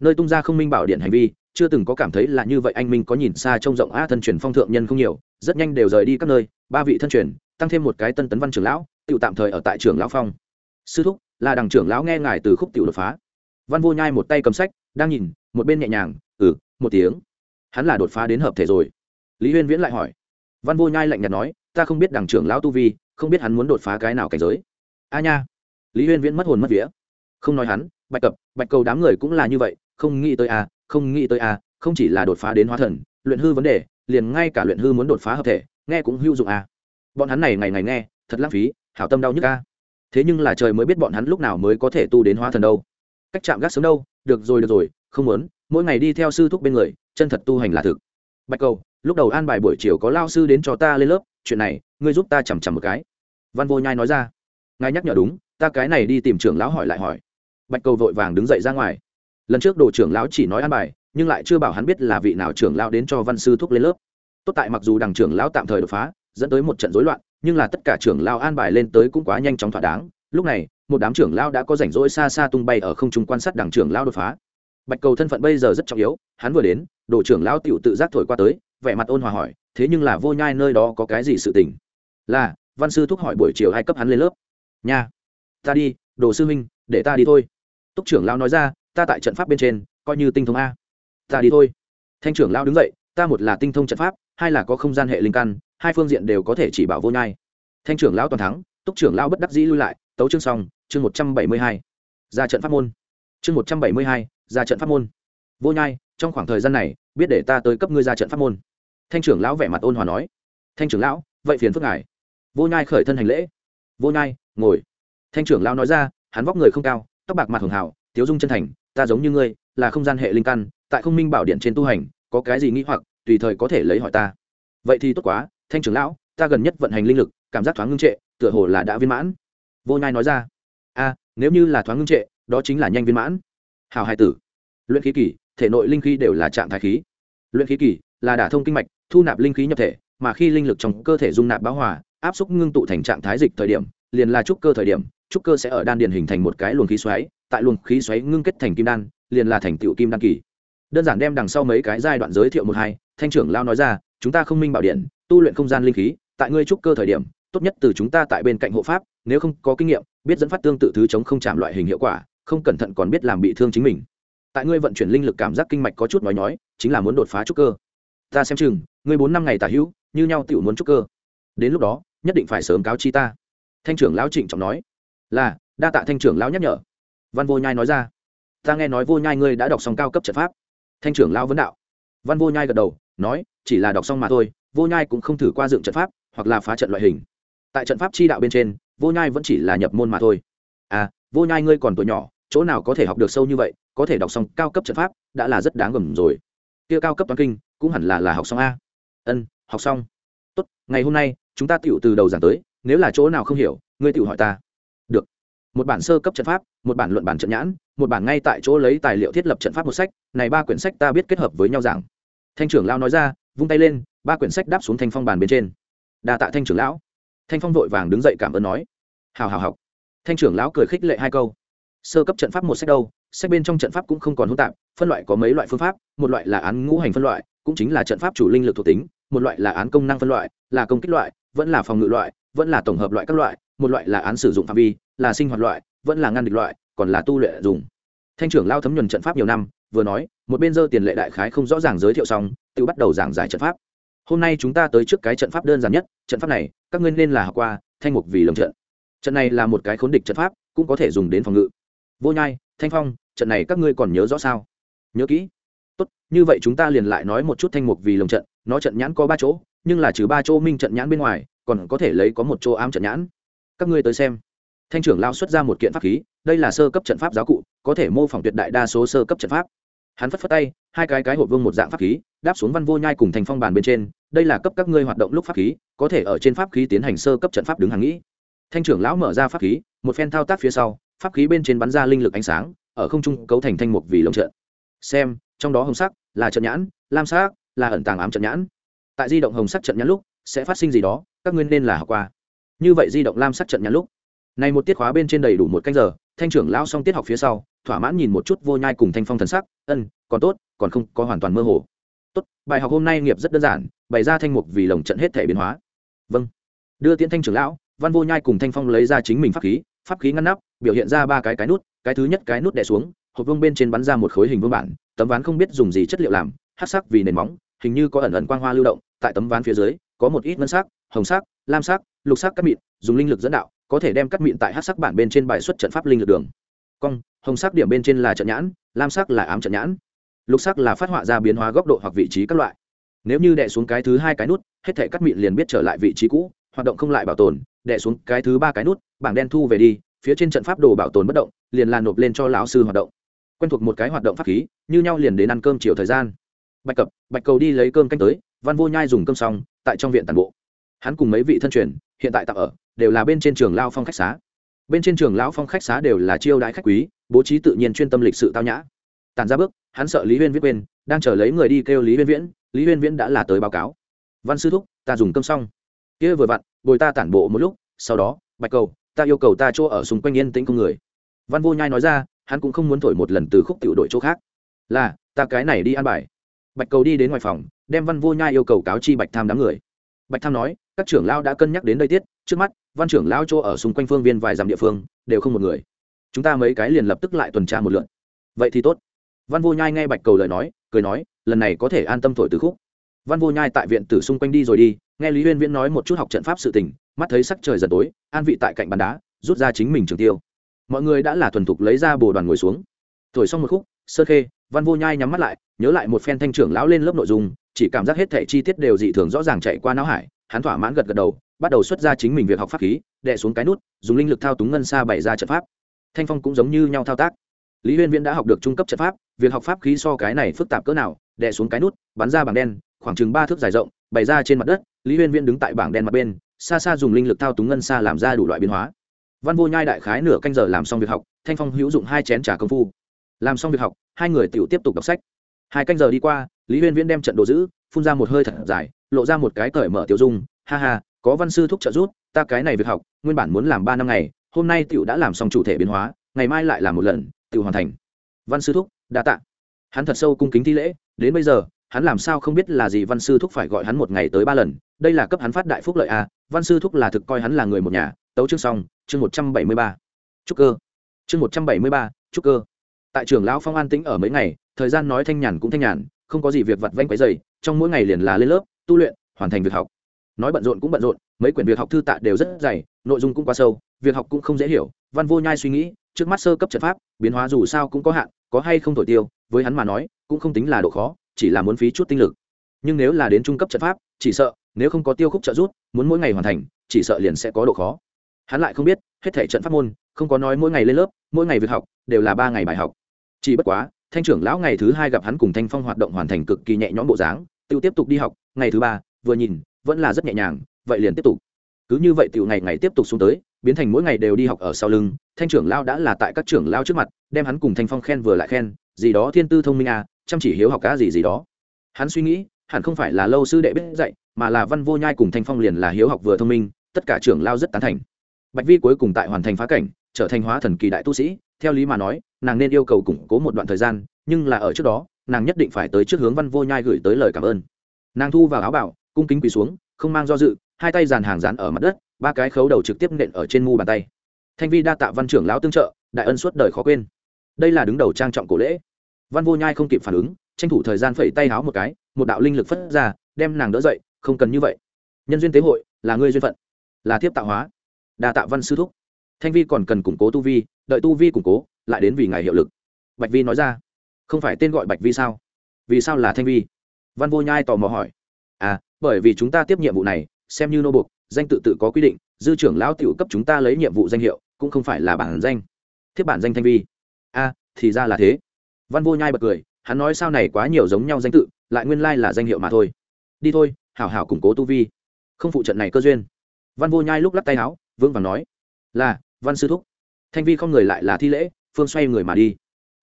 nơi tung ra không minh bảo điện hành vi, chưa từng có cảm thấy là như vậy. Anh minh có nhìn xa trông rộng a thân truyền phong thượng nhân không nhiều, rất nhanh đều rời đi các nơi. Ba vị thân truyền, tăng thêm một cái tân tấn văn trưởng lão tự tạm thời ở tại trường lão phong. Sư thúc, là đằng trưởng lão nghe ngài từ khúc tiểu đột phá. Văn vô nhai một tay cầm sách, đang nhìn, một bên nhẹ nhàng ừ một tiếng. Hắn là đột phá đến hợp thể rồi. Lý huyên viễn lại hỏi. Văn vô nhai lạnh nhạt nói, ta không biết đằng trưởng lão tu vi, không biết hắn muốn đột phá cái nào cảnh giới. A nha. Lý huyên viễn mất hồn mất vía. Không nói hắn, bạch cập, bạch cầu đám người cũng là như vậy không nghĩ tới a không nghĩ tới a không chỉ là đột phá đến hóa thần, luyện hư vấn đề, liền ngay cả luyện hư muốn đột phá hợp thể, nghe cũng hữu dụng a bọn hắn này ngày ngày nghe, thật lãng phí, hảo tâm đau nhức a thế nhưng là trời mới biết bọn hắn lúc nào mới có thể tu đến hóa thần đâu. Cách chạm gác sớm đâu, được rồi được rồi, không muốn, mỗi ngày đi theo sư thúc bên người, chân thật tu hành là thực. Bạch cầu, lúc đầu an bài buổi chiều có lao sư đến cho ta lên lớp, chuyện này, ngươi giúp ta chằm chằm một cái. Văn vô nhai nói ra. Ngài nhắc nhở đúng, ta cái này đi tìm trưởng lão hỏi lại hỏi. Bạch cầu vội vàng đứng dậy ra ngoài lần trước đồ trưởng lão chỉ nói an bài, nhưng lại chưa bảo hắn biết là vị nào trưởng lão đến cho văn sư thúc lên lớp. Tốt tại mặc dù đằng trưởng lão tạm thời đột phá, dẫn tới một trận rối loạn, nhưng là tất cả trưởng lão an bài lên tới cũng quá nhanh chóng thỏa đáng. Lúc này, một đám trưởng lão đã có rảnh rỗi xa xa tung bay ở không trung quan sát đằng trưởng lão đột phá. Bạch cầu thân phận bây giờ rất trọng yếu, hắn vừa đến, đồ trưởng lão tiểu tự giác thổi qua tới, vẻ mặt ôn hòa hỏi, thế nhưng là vô nhai nơi đó có cái gì sự tình? Là, văn sư thúc hỏi buổi chiều hai cấp hắn lên lớp. Nha, ta đi, đồ sư huynh, để ta đi thôi. Túc trưởng lão nói ra ta tại trận pháp bên trên, coi như tinh thông a. Ta đi thôi. Thanh trưởng lão đứng dậy, ta một là tinh thông trận pháp, hai là có không gian hệ linh căn, hai phương diện đều có thể chỉ bảo vô nhai. Thanh trưởng lão toàn thắng, túc trưởng lão bất đắc dĩ lui lại, tấu chương xong, chương một trăm bảy mươi hai. Ra trận pháp môn. Chương một trăm bảy mươi hai, ra trận pháp môn. Vô nhai, trong khoảng thời gian này, biết để ta tới cấp ngươi ra trận pháp môn. Thanh trưởng lão vẻ mặt ôn hòa nói. Thanh trưởng lão, vậy phiền phức ngài. Vô nhai khởi thân hành lễ. Vô nhai, ngồi. Thanh trưởng lão nói ra, hắn vóc người không cao, tóc bạc mặt hường hảo tiếu dung chân thành ta giống như ngươi, là không gian hệ linh căn, tại không minh bảo điện trên tu hành, có cái gì nghĩ hoặc, tùy thời có thể lấy hỏi ta. Vậy thì tốt quá, thanh trưởng lão, ta gần nhất vận hành linh lực, cảm giác thoáng ngưng trệ, tựa hồ là đã viên mãn. Vô nhai nói ra. A, nếu như là thoáng ngưng trệ, đó chính là nhanh viên mãn. Hào hai tử. Luyện khí kỳ, thể nội linh khí đều là trạng thái khí. Luyện khí kỳ, là đả thông kinh mạch, thu nạp linh khí nhập thể, mà khi linh lực trong cơ thể dung nạp báo hòa, áp xúc ngưng tụ thành trạng thái dịch thời điểm, liền là trúc cơ thời điểm, trúc cơ sẽ ở đan điền hình thành một cái luồng khí xoáy tại luồng khí xoáy ngưng kết thành kim đan, liền là thành tựu kim đan kỳ. Đơn giản đem đằng sau mấy cái giai đoạn giới thiệu một hai, thanh trưởng lao nói ra, chúng ta không minh bảo điện, tu luyện không gian linh khí, tại ngươi trúc cơ thời điểm, tốt nhất từ chúng ta tại bên cạnh hộ pháp, nếu không có kinh nghiệm, biết dẫn phát tương tự thứ chống không chạm loại hình hiệu quả, không cẩn thận còn biết làm bị thương chính mình. Tại ngươi vận chuyển linh lực cảm giác kinh mạch có chút nói nhói, chính là muốn đột phá trúc cơ. Ta xem chừng, ngươi bốn năm ngày tả hữu, như nhau tiểu muốn trúc cơ. Đến lúc đó, nhất định phải sớm cáo chi ta. Thanh trưởng lão trịnh trọng nói. Là, đa tạ thanh trưởng lão nhắc nhở văn vô nhai nói ra. Ta nghe nói vô nhai ngươi đã đọc xong cao cấp trận pháp. Thanh trưởng lao vấn đạo. Văn vô nhai gật đầu, nói, chỉ là đọc xong mà thôi, vô nhai cũng không thử qua dựng trận pháp, hoặc là phá trận loại hình. Tại trận pháp chi đạo bên trên, vô nhai vẫn chỉ là nhập môn mà thôi. À vô nhai ngươi còn tuổi nhỏ, chỗ nào có thể học được sâu như vậy, có thể đọc xong cao cấp trận pháp, đã là rất đáng gầm rồi. Kia cao cấp toán kinh, cũng hẳn là là học xong a. Ân, học xong. Tốt, ngày hôm nay, chúng ta tựu từ đầu giảng tới, nếu là chỗ nào không hiểu, ngươi tựu hỏi ta một bản sơ cấp trận pháp, một bản luận bản trận nhãn, một bản ngay tại chỗ lấy tài liệu thiết lập trận pháp một sách, này ba quyển sách ta biết kết hợp với nhau giảng. Thanh trưởng lao nói ra, vung tay lên, ba quyển sách đáp xuống thanh phong bàn bên trên. Đa tạ thanh trưởng lão. Thanh phong vội vàng đứng dậy cảm ơn nói. Hào hào học. Thanh trưởng lão cười khích lệ hai câu. Sơ cấp trận pháp một sách đâu, sách bên trong trận pháp cũng không còn hỗn tạp, phân loại có mấy loại phương pháp, một loại là án ngũ hành phân loại, cũng chính là trận pháp chủ linh lực thuộc tính, một loại là án công năng phân loại, là công kích loại, vẫn là phòng ngự loại, vẫn là tổng hợp loại các loại, một loại là án sử dụng phạm vi là sinh hoạt loại, vẫn là ngăn địch loại, còn là tu luyện dùng. Thanh trưởng lao thấm nhuần trận pháp nhiều năm, vừa nói, một bên dơ tiền lệ đại khái không rõ ràng giới thiệu xong, tự bắt đầu giảng giải trận pháp. Hôm nay chúng ta tới trước cái trận pháp đơn giản nhất, trận pháp này, các ngươi nên là học qua, thanh mục vì lồng trận. Trận này là một cái khốn địch trận pháp, cũng có thể dùng đến phòng ngự. Vô nhai, thanh phong, trận này các ngươi còn nhớ rõ sao? Nhớ kỹ. Tốt, như vậy chúng ta liền lại nói một chút thanh mục vì lồng trận, nó trận nhãn có ba chỗ, nhưng là trừ ba chỗ minh trận nhãn bên ngoài, còn có thể lấy có một chỗ ám trận nhãn. Các ngươi tới xem thanh trưởng lao xuất ra một kiện pháp khí, đây là sơ cấp trận pháp giáo cụ, có thể mô phỏng tuyệt đại đa số sơ cấp trận pháp. Hắn phất phất tay, hai cái cái hộp vương một dạng pháp khí, đáp xuống văn vô nhai cùng thành phong bàn bên trên, đây là cấp các ngươi hoạt động lúc pháp khí, có thể ở trên pháp khí tiến hành sơ cấp trận pháp đứng hàng nghĩ thanh trưởng lão mở ra pháp khí, một phen thao tác phía sau, pháp khí bên trên bắn ra linh lực ánh sáng, ở không trung cấu thành thanh mục vì lồng trận. Xem, trong đó hồng sắc là trận nhãn, lam sắc là ẩn tàng ám trận nhãn. Tại di động hồng sắc trận nhãn lúc, sẽ phát sinh gì đó, các ngươi nên là học qua. Như vậy di động lam sắc trận nhãn lúc này một tiết khóa bên trên đầy đủ một canh giờ, thanh trưởng lão xong tiết học phía sau, thỏa mãn nhìn một chút vô nhai cùng thanh phong thần sắc, ân, còn tốt, còn không có hoàn toàn mơ hồ. Tốt, bài học hôm nay nghiệp rất đơn giản, bày ra thanh mục vì lồng trận hết thể biến hóa. Vâng. Đưa tiễn thanh trưởng lão, văn vô nhai cùng thanh phong lấy ra chính mình pháp khí pháp khí ngăn nắp, biểu hiện ra ba cái cái nút, cái thứ nhất cái nút đè xuống, hộp vương bên trên bắn ra một khối hình vương bản, tấm ván không biết dùng gì chất liệu làm hát sắc vì nền móng, hình như có ẩn ẩn quang hoa lưu động, tại tấm ván phía dưới, có một ít ngân sắc, hồng sắc, lam sắc, lục sắc cắt mịn, dùng linh lực dẫn đạo có thể đem cắt mịn tại hát sắc bản bên trên bài xuất trận pháp linh lực đường. Cong, hồng sắc điểm bên trên là trận nhãn, lam sắc là ám trận nhãn. Lục sắc là phát họa ra biến hóa góc độ hoặc vị trí các loại. Nếu như đè xuống cái thứ hai cái nút, hết thể cắt mịn liền biết trở lại vị trí cũ, hoạt động không lại bảo tồn, đè xuống cái thứ ba cái nút, bảng đen thu về đi, phía trên trận pháp đồ bảo tồn bất động, liền là nộp lên cho lão sư hoạt động. Quen thuộc một cái hoạt động pháp khí, như nhau liền đến ăn cơm chiều thời gian. Bạch cập, bạch cầu đi lấy cơm canh tới, văn vô nhai dùng cơm xong, tại trong viện tàn bộ. Hắn cùng mấy vị thân truyền, hiện tại tạm ở đều là bên trên trường lao phong khách xá. Bên trên trường lão phong khách xá đều là chiêu đãi khách quý, bố trí tự nhiên chuyên tâm lịch sự tao nhã. Tàn ra bước, hắn sợ lý huyên viết quên, đang chờ lấy người đi kêu lý huyên viễn, lý huyên viễn đã là tới báo cáo. Văn sư thúc, ta dùng cơm xong. Kia vừa vặn, bồi ta tản bộ một lúc, sau đó, bạch cầu, ta yêu cầu ta chỗ ở xung quanh yên tĩnh công người. Văn vô nhai nói ra, hắn cũng không muốn thổi một lần từ khúc tiểu đội chỗ khác. Là, ta cái này đi ăn bài. Bạch cầu đi đến ngoài phòng, đem văn vô nhai yêu cầu cáo chi bạch tham đám người. Bạch tham nói các trưởng lao đã cân nhắc đến đây tiết, trước mắt, văn trưởng lao chỗ ở xung quanh phương viên vài dặm địa phương, đều không một người. Chúng ta mấy cái liền lập tức lại tuần tra một lượn vậy thì tốt. Văn vô nhai nghe bạch cầu lời nói, cười nói, lần này có thể an tâm thổi từ khúc. Văn vô nhai tại viện tử xung quanh đi rồi đi, nghe lý huyên viễn nói một chút học trận pháp sự tình, mắt thấy sắc trời dần tối, an vị tại cạnh bàn đá, rút ra chính mình trường tiêu. Mọi người đã là thuần thục lấy ra bồ đoàn ngồi xuống. Thổi xong một khúc, sơ khê, văn vô nhai nhắm mắt lại, nhớ lại một phen thanh trưởng lão lên lớp nội dung, chỉ cảm giác hết thẻ chi tiết đều dị thường rõ ràng chạy qua não hải hắn thỏa mãn gật gật đầu, bắt đầu xuất ra chính mình việc học pháp khí đệ xuống cái nút, dùng linh lực thao túng ngân xa bày ra trận pháp. Thanh phong cũng giống như nhau thao tác. Lý huyên viễn đã học được trung cấp trận pháp, việc học pháp khí so cái này phức tạp cỡ nào đệ xuống cái nút, bắn ra bảng đen, khoảng chừng ba thước dài rộng, bày ra trên mặt đất, lý huyên viễn đứng tại bảng đen mặt bên, xa xa dùng linh lực thao túng ngân xa làm ra đủ loại biến hóa. Văn vô nhai đại khái nửa canh giờ làm xong việc học, thanh phong hữu dụng hai chén trà công phu. Làm xong việc học, hai người tự tiếp tục đọc sách. Hai canh giờ đi qua, lý huyên viễn đem trận đồ giữ, phun ra một hơi thật dài lộ ra một cái cởi mở tiêu dung, ha ha, có văn sư thúc trợ giúp, ta cái này việc học, nguyên bản muốn làm ba năm ngày, hôm nay tiểu đã làm xong chủ thể biến hóa, ngày mai lại làm một lần, tiểu hoàn thành. Văn sư thúc, đa tạ. Hắn thật sâu cung kính thi lễ, đến bây giờ, hắn làm sao không biết là gì văn sư thúc phải gọi hắn một ngày tới ba lần, đây là cấp hắn phát đại phúc lợi à văn sư thúc là thực coi hắn là người một nhà, tấu chương xong, chương một trăm bảy mươi ba. Trúc cơ. Chương một trăm bảy mươi ba trúc cơ. Tại trường lão phong an tĩnh ở mấy ngày, thời gian nói thanh nhàn cũng thanh nhàn, không có gì việc vặt vanh quấy dày trong mỗi ngày liền là lên lớp tu luyện, hoàn thành việc học. Nói bận rộn cũng bận rộn, mấy quyển việc học thư tạ đều rất dày, nội dung cũng quá sâu, việc học cũng không dễ hiểu, văn vô nhai suy nghĩ, trước mắt sơ cấp trận pháp, biến hóa dù sao cũng có hạn, có hay không thổi tiêu, với hắn mà nói, cũng không tính là độ khó, chỉ là muốn phí chút tinh lực. Nhưng nếu là đến trung cấp trận pháp, chỉ sợ, nếu không có tiêu khúc trợ rút muốn mỗi ngày hoàn thành, chỉ sợ liền sẽ có độ khó. Hắn lại không biết, hết thể trận pháp môn, không có nói mỗi ngày lên lớp, mỗi ngày việc học, đều là ba ngày bài học. Chỉ bất quá, thanh trưởng lão ngày thứ hai gặp hắn cùng thanh phong hoạt động hoàn thành cực kỳ nhẹ nhõm bộ dáng tự tiếp tục đi học, ngày thứ ba, vừa nhìn, vẫn là rất nhẹ nhàng, vậy liền tiếp tục. Cứ như vậy tiểu ngày ngày tiếp tục xuống tới, biến thành mỗi ngày đều đi học ở sau lưng, thanh trưởng lao đã là tại các trưởng lao trước mặt, đem hắn cùng thanh phong khen vừa lại khen, gì đó thiên tư thông minh à chăm chỉ hiếu học cá gì gì đó. Hắn suy nghĩ, hẳn không phải là lâu sư đệ biết dạy, mà là văn vô nhai cùng thanh phong liền là hiếu học vừa thông minh, tất cả trưởng lao rất tán thành. Bạch vi cuối cùng tại hoàn thành phá cảnh, trở thành hóa thần kỳ đại tu sĩ, theo lý mà nói, nàng nên yêu cầu củng cố một đoạn thời gian, nhưng là ở trước đó nàng nhất định phải tới trước hướng văn vô nhai gửi tới lời cảm ơn. Nàng thu vào áo bảo, cung kính quỳ xuống, không mang do dự, hai tay dàn hàng dán ở mặt đất, ba cái khấu đầu trực tiếp nện ở trên mu bàn tay. Thanh vi đa tạ văn trưởng lão tương trợ, đại ân suốt đời khó quên. Đây là đứng đầu trang trọng cổ lễ. Văn vô nhai không kịp phản ứng, tranh thủ thời gian phẩy tay háo một cái, một đạo linh lực phất ra, đem nàng đỡ dậy, không cần như vậy. Nhân duyên tế hội, là ngươi duyên phận, là thiếp tạo hóa. Đa tạ văn sư thúc. Thanh vi còn cần củng cố tu vi, đợi tu vi củng cố, lại đến vì ngài hiệu lực. Bạch vi nói ra không phải tên gọi bạch vi sao? Vì sao là thanh vi? Văn vô nhai tò mò hỏi. À bởi vì chúng ta tiếp nhiệm vụ này, xem như nô bục danh tự tự có quy định, dư trưởng lão tiểu cấp chúng ta lấy nhiệm vụ danh hiệu, cũng không phải là bản danh. Thiết bản danh thanh vi. A thì ra là thế. Văn vô nhai bật cười, hắn nói sao này quá nhiều giống nhau danh tự, lại nguyên lai là danh hiệu mà thôi. Đi thôi, hảo hảo củng cố tu vi. Không phụ trận này cơ duyên. Văn vô nhai lúc lắc tay áo vương vàng nói, là, văn sư thúc. Thanh vi không người lại là thi lễ, phương xoay người mà đi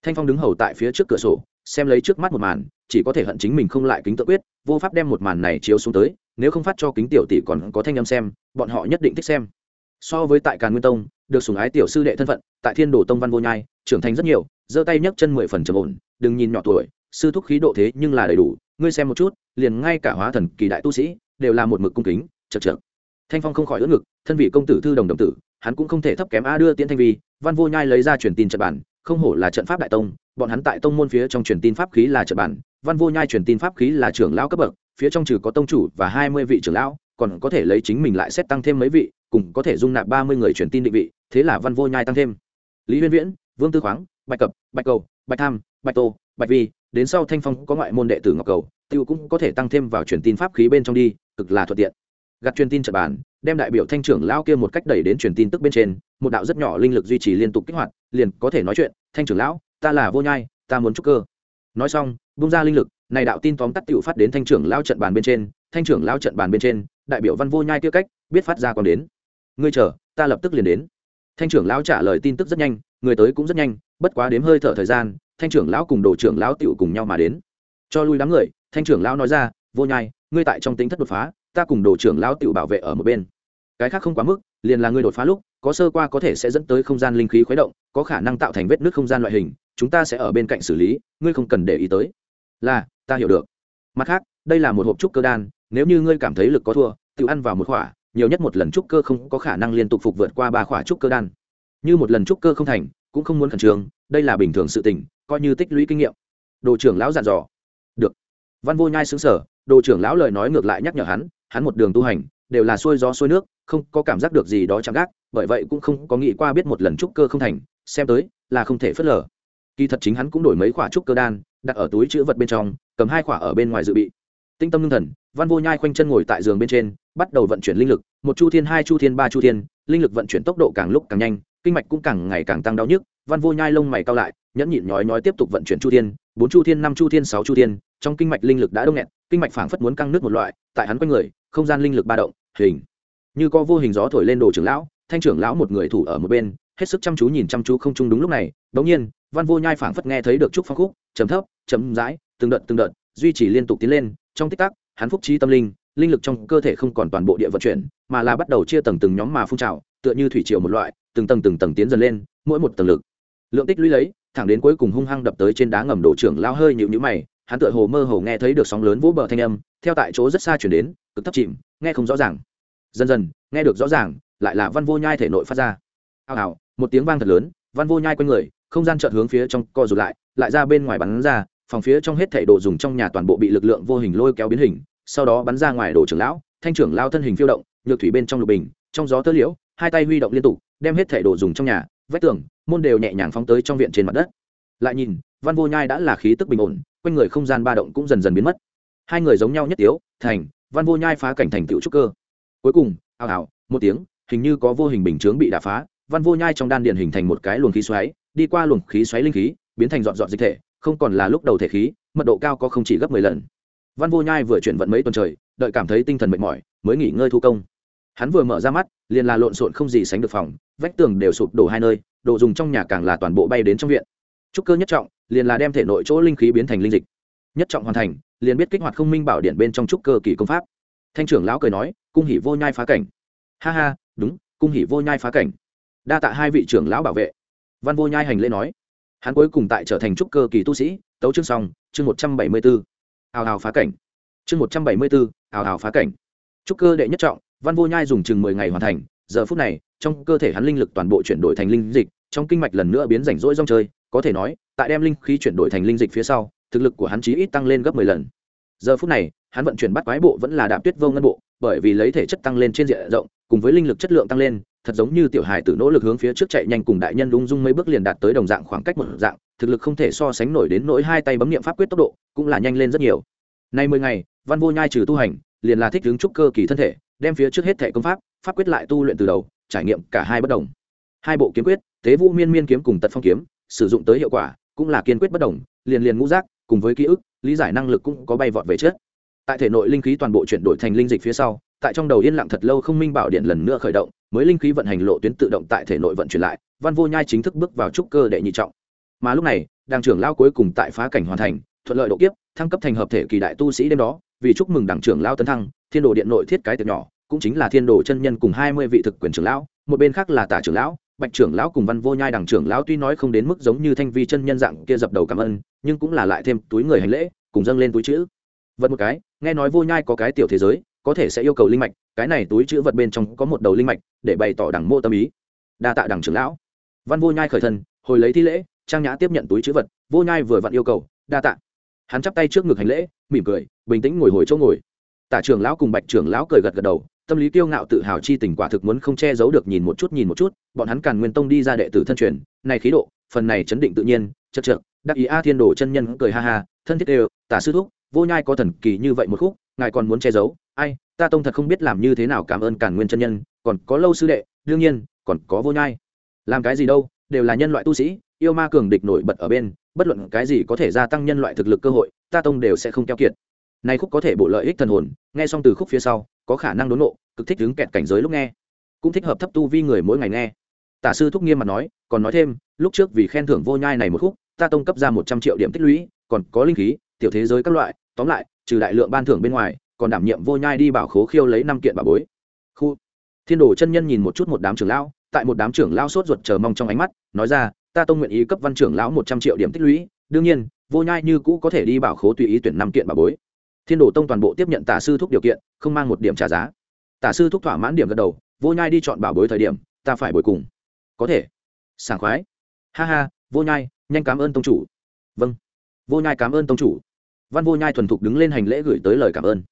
thanh phong đứng hầu tại phía trước cửa sổ, xem lấy trước mắt một màn, chỉ có thể hận chính mình không lại kính tự quyết, vô pháp đem một màn này chiếu xuống tới, nếu không phát cho kính tiểu tỷ còn có thanh âm xem, bọn họ nhất định thích xem. So với tại càn nguyên tông, được sùng ái tiểu sư đệ thân phận, tại thiên đồ tông văn vô nhai, trưởng thành rất nhiều, giơ tay nhấc chân mười phần trầm ổn, đừng nhìn nhỏ tuổi, sư thúc khí độ thế nhưng là đầy đủ, ngươi xem một chút, liền ngay cả hóa thần kỳ đại tu sĩ, đều là một mực cung kính chật chật thanh phong không khỏi ưỡn ngực, thân vị công tử thư đồng đồng tử, hắn cũng không thể thấp kém a đưa tiễn thanh vi, văn vô nhai lấy ra truyền tin trật bản không hổ là trận pháp đại tông, bọn hắn tại tông môn phía trong truyền tin pháp khí là trận bản, văn vô nhai truyền tin pháp khí là trưởng lão cấp bậc, phía trong trừ có tông chủ và hai mươi vị trưởng lão, còn có thể lấy chính mình lại xét tăng thêm mấy vị, cùng có thể dung nạp ba mươi người truyền tin định vị, thế là văn vô nhai tăng thêm. Lý huyên viễn, vương tư khoáng, bạch cập, bạch cầu, bạch tham, bạch tô, bạch vi, đến sau thanh phong có ngoại môn đệ tử ngọc cầu, tiêu cũng có thể tăng thêm vào truyền tin pháp khí bên trong đi, cực là thuận tiện. Gặt truyền tin trận bàn đem đại biểu thanh trưởng lão kia một cách đẩy đến truyền tin tức bên trên, một đạo rất nhỏ linh lực duy trì liên tục kích hoạt, liền có thể nói chuyện, thanh trưởng lão, ta là vô nhai, ta muốn trúc cơ. Nói xong, bung ra linh lực, này đạo tin tóm tắt tựu phát đến thanh trưởng lao trận bàn bên trên, thanh trưởng lao trận bàn bên trên, đại biểu văn vô nhai tiêu cách, biết phát ra còn đến. Ngươi chờ, ta lập tức liền đến. Thanh trưởng lão trả lời tin tức rất nhanh, người tới cũng rất nhanh, bất quá đếm hơi thở thời gian, thanh trưởng lão cùng đồ trưởng lão tựu cùng nhau mà đến. Cho lui đám người, thanh trưởng lão nói ra, vô nhai, ngươi tại trong tính thất đột phá ta cùng đồ trưởng lão tiểu bảo vệ ở một bên. Cái khác không quá mức, liền là ngươi đột phá lúc, có sơ qua có thể sẽ dẫn tới không gian linh khí khuấy động, có khả năng tạo thành vết nước không gian loại hình, chúng ta sẽ ở bên cạnh xử lý, ngươi không cần để ý tới. Là, ta hiểu được. Mặt khác, đây là một hộp trúc cơ đan, nếu như ngươi cảm thấy lực có thua, tự ăn vào một khỏa, nhiều nhất một lần trúc cơ không có khả năng liên tục phục vượt qua ba khỏa trúc cơ đan. Như một lần trúc cơ không thành, cũng không muốn khẩn trương, đây là bình thường sự tình, coi như tích lũy kinh nghiệm. Đồ trưởng lão dặn dò. Được. Văn vô nhai xứng sở đồ trưởng lão lời nói ngược lại nhắc nhở hắn hắn một đường tu hành, đều là xuôi gió xuôi nước, không có cảm giác được gì đó chẳng gác, bởi vậy cũng không có nghĩ qua biết một lần trúc cơ không thành, xem tới là không thể phớt lờ. Kỳ thật chính hắn cũng đổi mấy quả trúc cơ đan, đặt ở túi chữ vật bên trong, cầm hai quả ở bên ngoài dự bị. Tinh tâm ngưng thần, văn vô nhai khoanh chân ngồi tại giường bên trên, bắt đầu vận chuyển linh lực, một chu thiên, hai chu thiên, ba chu thiên, linh lực vận chuyển tốc độ càng lúc càng nhanh, kinh mạch cũng càng ngày càng tăng đau nhức, văn vô nhai lông mày cao lại, nhẫn nhịn nhói nhói tiếp tục vận chuyển chu thiên, bốn chu thiên, năm chu thiên, sáu chu thiên, trong kinh mạch linh lực đã đông nghẹt, kinh mạch phảng phất muốn căng nước một loại, tại hắn quanh người không gian linh lực ba động, hình. Như có vô hình gió thổi lên đồ trưởng lão, thanh trưởng lão một người thủ ở một bên, hết sức chăm chú nhìn chăm chú không chung đúng lúc này bỗng nhiên, văn vô nhai phảng phất nghe thấy được trúc phong khúc, chấm thấp, chấm dãi từng đợt từng đợt, duy trì liên tục tiến lên, trong tích tắc, hắn phúc trí tâm linh linh lực trong cơ thể không còn toàn bộ địa vận chuyển, mà là bắt đầu chia tầng từng nhóm mà phun trào, tựa như thủy triều một loại, từng tầng từng tầng tiến dần lên, mỗi một tầng lực. Lượng tích lũy lấy, thẳng đến cuối cùng hung hăng đập tới trên đá ngầm đổ trưởng lao hơi nhịu nhữ mày, hắn tựa hồ mơ hồ nghe thấy được sóng lớn vỗ bờ thanh âm, theo tại chỗ rất xa chuyển đến cực thấp chìm, nghe không rõ ràng. Dần dần, nghe được rõ ràng, lại là văn vô nhai thể nội phát ra. Hào hào, một tiếng vang thật lớn, văn vô nhai quanh người, không gian chợt hướng phía trong co rụt lại lại ra bên ngoài bắn ra, phòng phía trong hết thảy đồ dùng trong nhà toàn bộ bị lực lượng vô hình lôi kéo biến hình, sau đó bắn ra ngoài đồ trưởng lão, thanh trưởng lao thân hình phiêu động, nhược thủy bên trong lục bình, trong gió tơ liễu, hai tay huy động liên tục, đem hết thảy đồ dùng trong nhà, vách tường, môn đều nhẹ nhàng phóng tới trong viện trên mặt đất. Lại nhìn, văn vô nhai đã là khí tức bình ổn, quanh người không gian ba động cũng dần dần biến mất. Hai người giống nhau nhất tiếu, thành văn vô nhai phá cảnh thành tựu trúc cơ. Cuối cùng, ào ào, một tiếng, hình như có vô hình bình chướng bị đả phá, văn vô nhai trong đan điện hình thành một cái luồng khí xoáy, đi qua luồng khí xoáy linh khí, biến thành dọn dọn dịch thể, không còn là lúc đầu thể khí, mật độ cao có không chỉ gấp mười lần. Văn vô nhai vừa chuyển vận mấy tuần trời, đợi cảm thấy tinh thần mệt mỏi, mới nghỉ ngơi thu công. Hắn vừa mở ra mắt, liền là lộn xộn không gì sánh được phòng, vách tường đều sụp đổ hai nơi, đồ dùng trong nhà càng là toàn bộ bay đến trong viện. Trúc cơ nhất trọng, liền là đem thể nội chỗ linh khí biến thành linh dịch. Nhất trọng hoàn thành liền biết kích hoạt không minh bảo điện bên trong trúc cơ kỳ công pháp. Thanh trưởng lão cười nói, cung hỷ vô nhai phá cảnh. Ha ha, đúng, cung hỷ vô nhai phá cảnh. Đa tạ hai vị trưởng lão bảo vệ. Văn vô nhai hành lễ nói, hắn cuối cùng tại trở thành trúc cơ kỳ tu sĩ, tấu chương xong, chương một trăm bảy mươi b hào hào phá cảnh. Chương một trăm bảy mươi b hào hào phá cảnh. Trúc cơ đệ nhất trọng, văn vô nhai dùng chừng mười ngày hoàn thành. Giờ phút này, trong cơ thể hắn linh lực toàn bộ chuyển đổi thành linh dịch, trong kinh mạch lần nữa biến rảnh rỗi rong chơi, có thể nói, tại đem linh khí chuyển đổi thành linh dịch phía sau thực lực của hắn chí ít tăng lên gấp mười lần. Giờ phút này, hắn vận chuyển bắt quái bộ vẫn là đạp tuyết vô ngân bộ, bởi vì lấy thể chất tăng lên trên diện rộng, cùng với linh lực chất lượng tăng lên, thật giống như tiểu hài tử nỗ lực hướng phía trước chạy nhanh cùng đại nhân lung dung mấy bước liền đạt tới đồng dạng khoảng cách một dạng, thực lực không thể so sánh nổi đến nỗi hai tay bấm niệm pháp quyết tốc độ, cũng là nhanh lên rất nhiều. Nay mười ngày, văn vô nhai trừ tu hành, liền là thích hướng trúc cơ kỳ thân thể, đem phía trước hết thể công pháp pháp quyết lại tu luyện từ đầu, trải nghiệm cả hai bất đồng. Hai bộ kiếm quyết thế vũ miên miên kiếm cùng tật phong kiếm, sử dụng tới hiệu quả, cũng là kiên quyết bất đồng, liền liền ngũ giác cùng với ký ức, lý giải năng lực cũng có bay vọt về chết. tại thể nội linh khí toàn bộ chuyển đổi thành linh dịch phía sau, tại trong đầu yên lặng thật lâu không minh bảo điện lần nữa khởi động, mới linh khí vận hành lộ tuyến tự động tại thể nội vận chuyển lại, văn vô nhai chính thức bước vào trúc cơ đệ nhị trọng mà lúc này đảng trưởng lao cuối cùng tại phá cảnh hoàn thành, thuận lợi độ kiếp, thăng cấp thành hợp thể kỳ đại tu sĩ đêm đó, vì chúc mừng đảng trưởng lao tấn thăng, thiên đồ điện nội thiết cái tiệc nhỏ, cũng chính là thiên đồ chân nhân cùng hai mươi vị thực quyền trưởng lão, một bên khác là tả trưởng lão bạch trưởng lão cùng văn vô nhai đảng trưởng lão tuy nói không đến mức giống như thanh vi chân nhân dạng kia dập đầu cảm ơn, nhưng cũng là lại thêm túi người hành lễ, cùng dâng lên túi chữ. Vật một cái, nghe nói vô nhai có cái tiểu thế giới, có thể sẽ yêu cầu linh mạch, cái này túi chữ vật bên trong có một đầu linh mạch, để bày tỏ đẳng mô tâm ý. Đa tạ đẳng trưởng lão. Văn vô nhai khởi thân, hồi lấy thi lễ, trang nhã tiếp nhận túi chữ vật, vô nhai vừa vặn yêu cầu, đa tạ. Hắn chắp tay trước ngực hành lễ, mỉm cười, bình tĩnh ngồi hồi chỗ ngồi. Tả trưởng lão cùng bạch trưởng lão cười gật gật đầu tâm lý kiêu ngạo tự hào chi tình quả thực muốn không che giấu được nhìn một chút nhìn một chút, bọn hắn càn nguyên tông đi ra đệ tử thân truyền, này khí độ, phần này chấn định tự nhiên, chật chật, đắc ý a thiên đồ chân nhân cười ha ha, thân thiết đều, tả sư thúc, vô nhai có thần kỳ như vậy một khúc, ngài còn muốn che giấu, ai, ta tông thật không biết làm như thế nào cảm ơn càn nguyên chân nhân, còn có lâu sư đệ, đương nhiên, còn có vô nhai. Làm cái gì đâu, đều là nhân loại tu sĩ, yêu ma cường địch nổi bật ở bên, bất luận cái gì có thể gia tăng nhân loại thực lực cơ hội, ta tông đều sẽ không keo kiệt này khúc có thể bổ lợi ích thần hồn, nghe xong từ khúc phía sau, có khả năng đốn nộ, cực thích đứng kẹt cảnh giới lúc nghe. Cũng thích hợp thấp tu vi người mỗi ngày nghe. Tả sư thúc nghiêm mặt nói, còn nói thêm, lúc trước vì khen thưởng vô nhai này một khúc, ta tông cấp ra một trăm triệu điểm tích lũy, còn có linh khí, tiểu thế giới các loại, tóm lại, trừ đại lượng ban thưởng bên ngoài, còn đảm nhiệm vô nhai đi bảo khố khiêu lấy năm kiện bà bối. Khu. Thiên đồ chân nhân nhìn một chút một đám trưởng lão, tại một đám trưởng lão sốt ruột chờ mong trong ánh mắt, nói ra, ta tông nguyện ý cấp văn trưởng lão một trăm triệu điểm tích lũy, đương nhiên, vô nhai như cũ có thể đi bảo khố tùy ý tuyển năm kiện bà bối thiên đồ tông toàn bộ tiếp nhận tả sư thúc điều kiện, không mang một điểm trả giá. Tả sư thúc thỏa mãn điểm gật đầu, vô nhai đi chọn bảo bối thời điểm, ta phải bồi cùng. Có thể. Sảng khoái. Ha ha, vô nhai, nhanh cảm ơn tông chủ. Vâng. Vô nhai cảm ơn tông chủ. Văn vô nhai thuần thục đứng lên hành lễ gửi tới lời cảm ơn.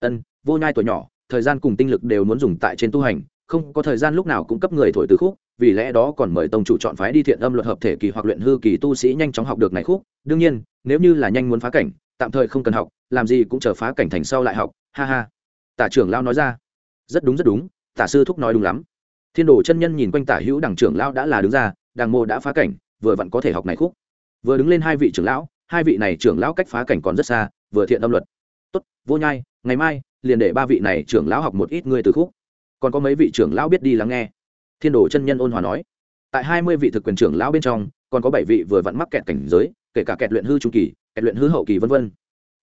Ân, vô nhai tuổi nhỏ, thời gian cùng tinh lực đều muốn dùng tại trên tu hành, không có thời gian lúc nào cũng cấp người thổi từ khúc, vì lẽ đó còn mời tông chủ chọn phái đi thiện âm luật hợp thể kỳ hoặc luyện hư kỳ tu sĩ nhanh chóng học được này khúc. Đương nhiên, nếu như là nhanh muốn phá cảnh, tạm thời không cần học làm gì cũng chờ phá cảnh thành sau lại học, ha ha. Tả trưởng lao nói ra. Rất đúng rất đúng, tả sư thúc nói đúng lắm. Thiên đồ chân nhân nhìn quanh tả hữu đảng trưởng lao đã là đứng ra đàng mô đã phá cảnh, vừa vặn có thể học này khúc. Vừa đứng lên hai vị trưởng lão, hai vị này trưởng lão cách phá cảnh còn rất xa, vừa thiện âm luật. Tốt, vô nhai, ngày mai liền để ba vị này trưởng lão học một ít người từ khúc. Còn có mấy vị trưởng lão biết đi lắng nghe. Thiên đồ chân nhân ôn hòa nói. Tại hai mươi vị thực quyền trưởng lão bên trong, còn có bảy vị vừa vặn mắc kẹt cảnh giới, kể cả kẹt luyện hư trung kỳ, kẹt luyện hư hậu kỳ v v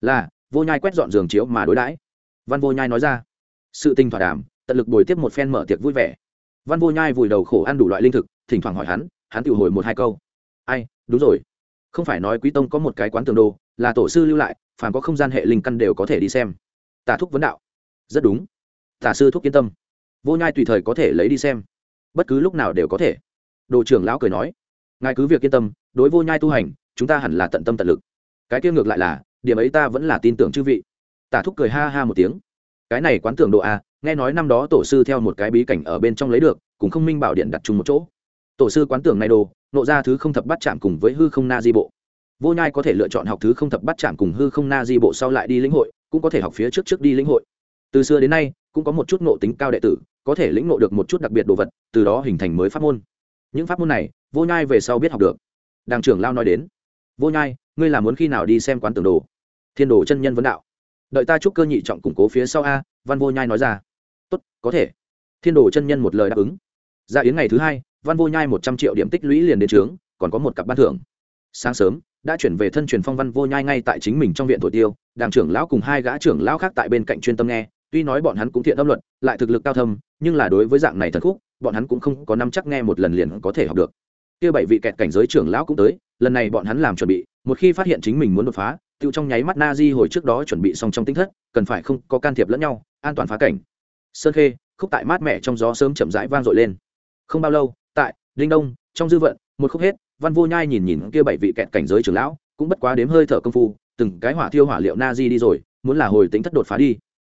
là vô nhai quét dọn giường chiếu mà đối đãi. Văn vô nhai nói ra, sự tình thỏa đàm, tận lực bồi tiếp một phen mở tiệc vui vẻ. Văn vô nhai vùi đầu khổ ăn đủ loại linh thực, thỉnh thoảng hỏi hắn hắn tự hồi một hai câu. Ai, đúng rồi. Không phải nói quý tông có một cái quán tường đồ, là tổ sư lưu lại, phàm có không gian hệ linh căn đều có thể đi xem. Tả thúc vấn đạo, rất đúng. Tả sư thúc yên tâm. Vô nhai tùy thời có thể lấy đi xem. Bất cứ lúc nào đều có thể. Đồ trưởng lão cười nói, ngài cứ việc yên tâm, đối vô nhai tu hành, chúng ta hẳn là tận tâm tận lực. Cái kia ngược lại là điểm ấy ta vẫn là tin tưởng chư vị. Tả thúc cười ha ha một tiếng. Cái này quán tưởng độ a, nghe nói năm đó tổ sư theo một cái bí cảnh ở bên trong lấy được cũng không minh bảo điện đặt chung một chỗ. Tổ sư quán tưởng này đồ, nộ ra thứ không thập bắt chạm cùng với hư không na di bộ. Vô nhai có thể lựa chọn học thứ không thập bắt chạm cùng hư không na di bộ sau lại đi lĩnh hội, cũng có thể học phía trước trước đi lĩnh hội. Từ xưa đến nay, cũng có một chút nộ tính cao đệ tử, có thể lĩnh nộ được một chút đặc biệt đồ vật, từ đó hình thành mới pháp môn. Những pháp môn này, vô nhai về sau biết học được. Đàng trưởng lao nói đến. Vô nhai ngươi là muốn khi nào đi xem quán tưởng đồ? Thiên đồ chân nhân vấn đạo. Đợi ta chúc cơ nhị trọng củng cố phía sau a, văn vô nhai nói ra. Tốt, có thể. Thiên đồ chân nhân một lời đáp ứng. Ra yến ngày thứ hai, văn vô nhai một trăm triệu điểm tích lũy liền đến trướng, còn có một cặp ban thưởng. Sáng sớm, đã chuyển về thân truyền phong văn vô nhai ngay tại chính mình trong viện thổi tiêu, đảng trưởng lão cùng hai gã trưởng lão khác tại bên cạnh chuyên tâm nghe, tuy nói bọn hắn cũng thiện âm luật, lại thực lực cao thâm, nhưng là đối với dạng này thần khúc, bọn hắn cũng không có năm chắc nghe một lần liền có thể học được. Kia bảy vị kẹt cảnh giới trưởng lão cũng tới lần này bọn hắn làm chuẩn bị, một khi phát hiện chính mình muốn đột phá tự trong nháy mắt na di hồi trước đó chuẩn bị xong trong tinh thất, cần phải không có can thiệp lẫn nhau, an toàn phá cảnh. Sơn khê, khúc tại mát mẻ trong gió sớm chậm rãi vang dội lên. Không bao lâu, tại đinh đông, trong dư vận, một khúc hết, văn vô nhai nhìn nhìn kia bảy vị kẹt cảnh giới trưởng lão, cũng bất quá đếm hơi thở công phu, từng cái hỏa thiêu hỏa liệu na di đi rồi, muốn là hồi tính thất đột phá đi.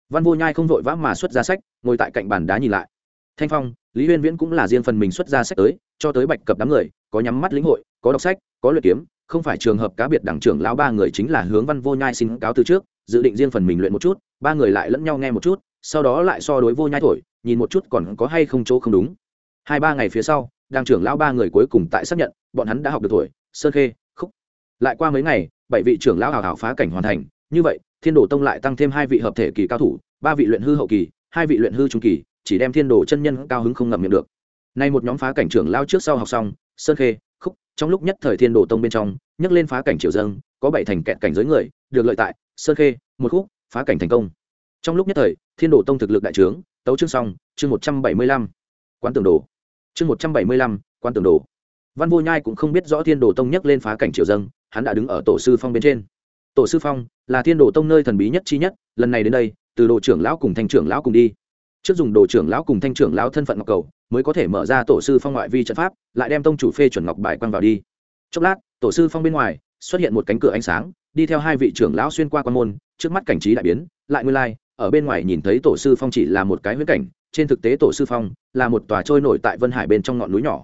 Văn vô nhai không vội vã mà xuất ra sách, ngồi tại cạnh bàn đá nhìn lại. Thanh phong, lý huyên viễn cũng là riêng phần mình xuất ra sách tới, cho tới bạch cập đám người, có nhắm mắt lĩnh hội, có đọc sách có luyện kiếm, không phải trường hợp cá biệt đảng trưởng lão ba người chính là hướng văn vô nhai xin cáo từ trước, dự định riêng phần mình luyện một chút, ba người lại lẫn nhau nghe một chút, sau đó lại so đối vô nhai thổi, nhìn một chút còn có hay không chỗ không đúng. Hai ba ngày phía sau đảng trưởng lão ba người cuối cùng tại xác nhận, bọn hắn đã học được thổi, sơn khê, khúc. Lại qua mấy ngày, bảy vị trưởng lão hào hào phá cảnh hoàn thành, như vậy, thiên đồ tông lại tăng thêm hai vị hợp thể kỳ cao thủ, ba vị luyện hư hậu kỳ, hai vị luyện hư trung kỳ, chỉ đem thiên đồ chân nhân cao hứng không ngậm miệng được. Nay một nhóm phá cảnh trưởng lao trước sau học xong, sơn khê trong lúc nhất thời thiên đồ tông bên trong, nhấc lên phá cảnh triều dâng, có bảy thành kẹt cảnh giới người, được lợi tại, sơn khê, một khúc, phá cảnh thành công. Trong lúc nhất thời, thiên đồ tông thực lực đại trướng, tấu chương xong, chương một trăm bảy mươi lăm, quán tường đồ. Chương một trăm bảy mươi lăm quan tường đồ. Văn vô nhai cũng không biết rõ thiên đồ tông nhấc lên phá cảnh triều dâng, hắn đã đứng ở tổ sư phong bên trên. Tổ sư phong là thiên đồ tông nơi thần bí nhất chi nhất, lần này đến đây, từ đồ trưởng lão cùng thanh trưởng lão cùng đi. Trước dùng đồ trưởng lão cùng thanh trưởng lão thân phận ngọc cầu mới có thể mở ra tổ sư phong ngoại vi trận pháp, lại đem tông chủ phê chuẩn ngọc bài quăng vào đi. Chốc lát, tổ sư phong bên ngoài xuất hiện một cánh cửa ánh sáng, đi theo hai vị trưởng lão xuyên qua quan môn, trước mắt cảnh trí đại biến, lại nguyên lai, ở bên ngoài nhìn thấy tổ sư phong chỉ là một cái huyết cảnh, trên thực tế tổ sư phong là một tòa trôi nổi tại vân hải bên trong ngọn núi nhỏ.